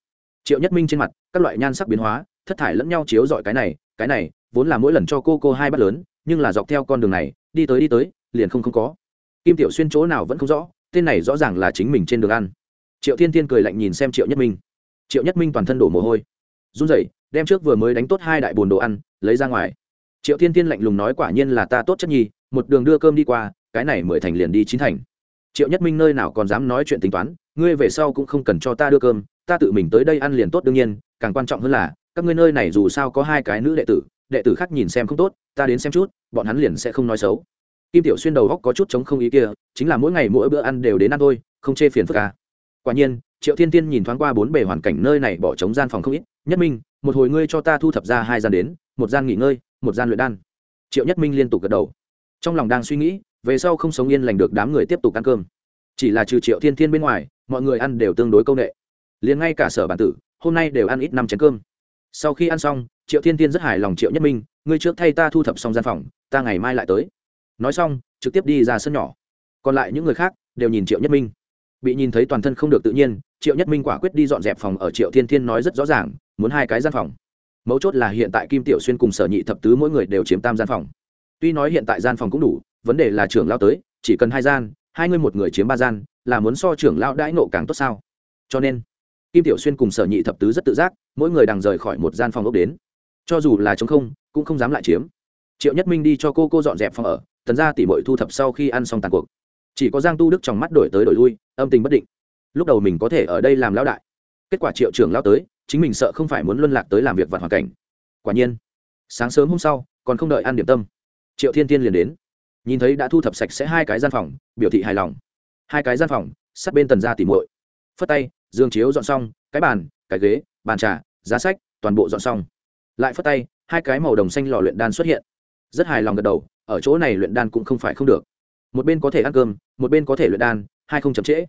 Triệu nhất minh trên mặt, các loại nhan sắc biến hóa, thất thải lẫn nhau chiếu dọi cái này cái này, vốn là mỗi lần cho cô cô hai bắt lớn, nhưng là dọc theo con đường này, đi tới đi tới, liền không không có. Kim tiểu xuyên chỗ nào vẫn không rõ, tên này rõ ràng là chính mình trên đường ăn. Triệu thiên thiên cười lạnh nhìn xem triệu nhất minh. Triệu nhất minh toàn thân đổ mồ hôi run rẩy, đem trước vừa mới đánh tốt hai đại bồn đồ ăn, lấy ra ngoài. Triệu thiên thiên lạnh lùng nói, quả nhiên là ta tốt chất nhi, một đường đưa cơm đi qua, cái này mười thành liền đi chín thành. Triệu nhất minh nơi nào còn dám nói chuyện tính toán, ngươi về sau cũng không cần cho ta đưa cơm, ta tự mình tới đây ăn liền tốt đương nhiên, càng quan trọng hơn là, các ngươi nơi này dù sao có hai cái nữ đệ tử đệ tử khác nhìn xem không tốt, ta đến xem chút, bọn hắn liền sẽ không nói xấu. Kim tiểu xuyên đầu góc có chút chống không ý kia, chính là mỗi ngày mỗi bữa ăn đều đến ăn thôi, không chê phiền phức à. quả nhiên, triệu thiên tiên nhìn thoáng qua bốn bề hoàn cảnh nơi này bỏ trống gian phòng không ít nhất minh, một hồi ngươi cho ta thu thập ra hai gian đến, một gian nghỉ ngơi, một gian luyện đan. Triệu nhất minh liên tục gật đầu. Trong lòng đang suy nghĩ, về sau không sống yên lành được đám người tiếp tục ăn cơm. Chỉ là trừ triệu thiên thiên bên ngoài, mọi người ăn đều tương đối công ệ liền ngay cả sở bản tử, hôm nay đều ăn ít năm chén cơm. Sau khi ăn xong, triệu thiên thiên rất hài lòng triệu nhất minh, ngươi trước thay ta thu thập xong gian phòng, ta ngày mai lại tới. Nói xong, trực tiếp đi ra sân nhỏ. Còn lại những người khác đều nhìn triệu nhất minh. Bị nhìn thấy toàn thân không được tự nhiên, triệu nhất minh quả quyết đi dọn dẹp phòng ở triệu thiên thiên nói rất rõ ràng muốn hai cái gian phòng. Mấu chốt là hiện tại kim tiểu xuyên cùng sở nhị thập tứ mỗi người đều chiếm tam gian phòng. Tuy nói hiện tại gian phòng cũng đủ, vấn đề là trưởng lao tới, chỉ cần hai gian, hai người một người chiếm ba gian, là muốn so trưởng lao đãi nộ càng tốt sao? Cho nên, kim tiểu xuyên cùng sở nhị thập tứ rất tự giác, mỗi người đang rời khỏi một gian phòng ốc đến. Cho dù là chống không, cũng không dám lại chiếm. Triệu nhất minh đi cho cô cô dọn dẹp phòng ở, tần ra tỉ mội thu thập sau khi ăn xong tàn cuộc. Chỉ có giang tu đức trong mắt đổi tới đổi lui, âm tình bất định. Lúc đầu mình có thể ở đây làm lão đại. Kết quả triệu trưởng lao tới chính mình sợ không phải muốn luân lạc tới làm việc vặt hoàn cảnh. Quả nhiên, sáng sớm hôm sau, còn không đợi ăn điểm tâm, triệu thiên tiên liền đến. Nhìn thấy đã thu thập sạch sẽ hai cái gian phòng, biểu thị hài lòng. Hai cái gian phòng, sát bên tần ra tìm muội. Phất tay, dương chiếu dọn xong, cái bàn, cái ghế, bàn trà, giá sách, toàn bộ dọn xong. Lại phất tay, hai cái màu đồng xanh lò luyện đan xuất hiện. Rất hài lòng gật đầu, ở chỗ này luyện đan cũng không phải không được. Một bên có thể ăn cơm, một bên có thể luyện đan, hai không chậm trễ.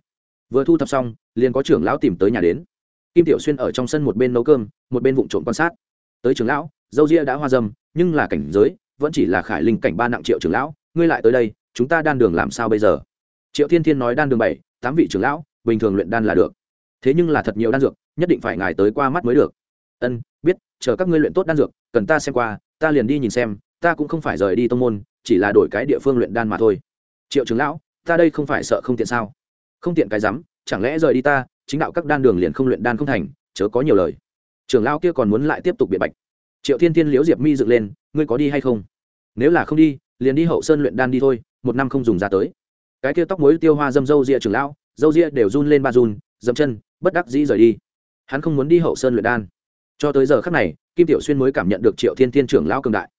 Vừa thu thập xong, liền có trưởng lão tìm tới nhà đến kim tiểu xuyên ở trong sân một bên nấu cơm, một bên vụn trộm quan sát. Tới trưởng lão, dâu ria đã hoa dâm, nhưng là cảnh giới, vẫn chỉ là khải linh cảnh ba nặng triệu trưởng lão, ngươi lại tới đây, chúng ta đan đường làm sao bây giờ? Triệu thiên thiên nói đan đường bảy, tám vị trưởng lão, bình thường luyện đan là được. Thế nhưng là thật nhiều đan dược, nhất định phải ngài tới qua mắt mới được. Ân, biết, chờ các ngươi luyện tốt đan dược, cần ta xem qua, ta liền đi nhìn xem, ta cũng không phải rời đi tông môn, chỉ là đổi cái địa phương luyện đan mà thôi. Triệu trưởng lão, ta đây không phải sợ không tiện sao? Không tiện cái rắm, chẳng lẽ rời đi ta chính đạo các đan đường liền không luyện đan không thành, chớ có nhiều lời. Trưởng lão kia còn muốn lại tiếp tục biện bạch. Triệu thiên thiên, liễu diệp mi dựng lên, ngươi có đi hay không? Nếu là không đi, liền đi hậu sơn luyện đan đi thôi, một năm không dùng ra tới. Cái kia tóc mối tiêu hoa dâm dâu rịa trưởng lão, dâu rịa đều run lên ba run dâm chân, bất đắc dĩ rời đi. Hắn không muốn đi hậu sơn luyện đan. Cho tới giờ khắc này, kim tiểu xuyên mới cảm nhận được triệu thiên thiên trưởng lão cường đại.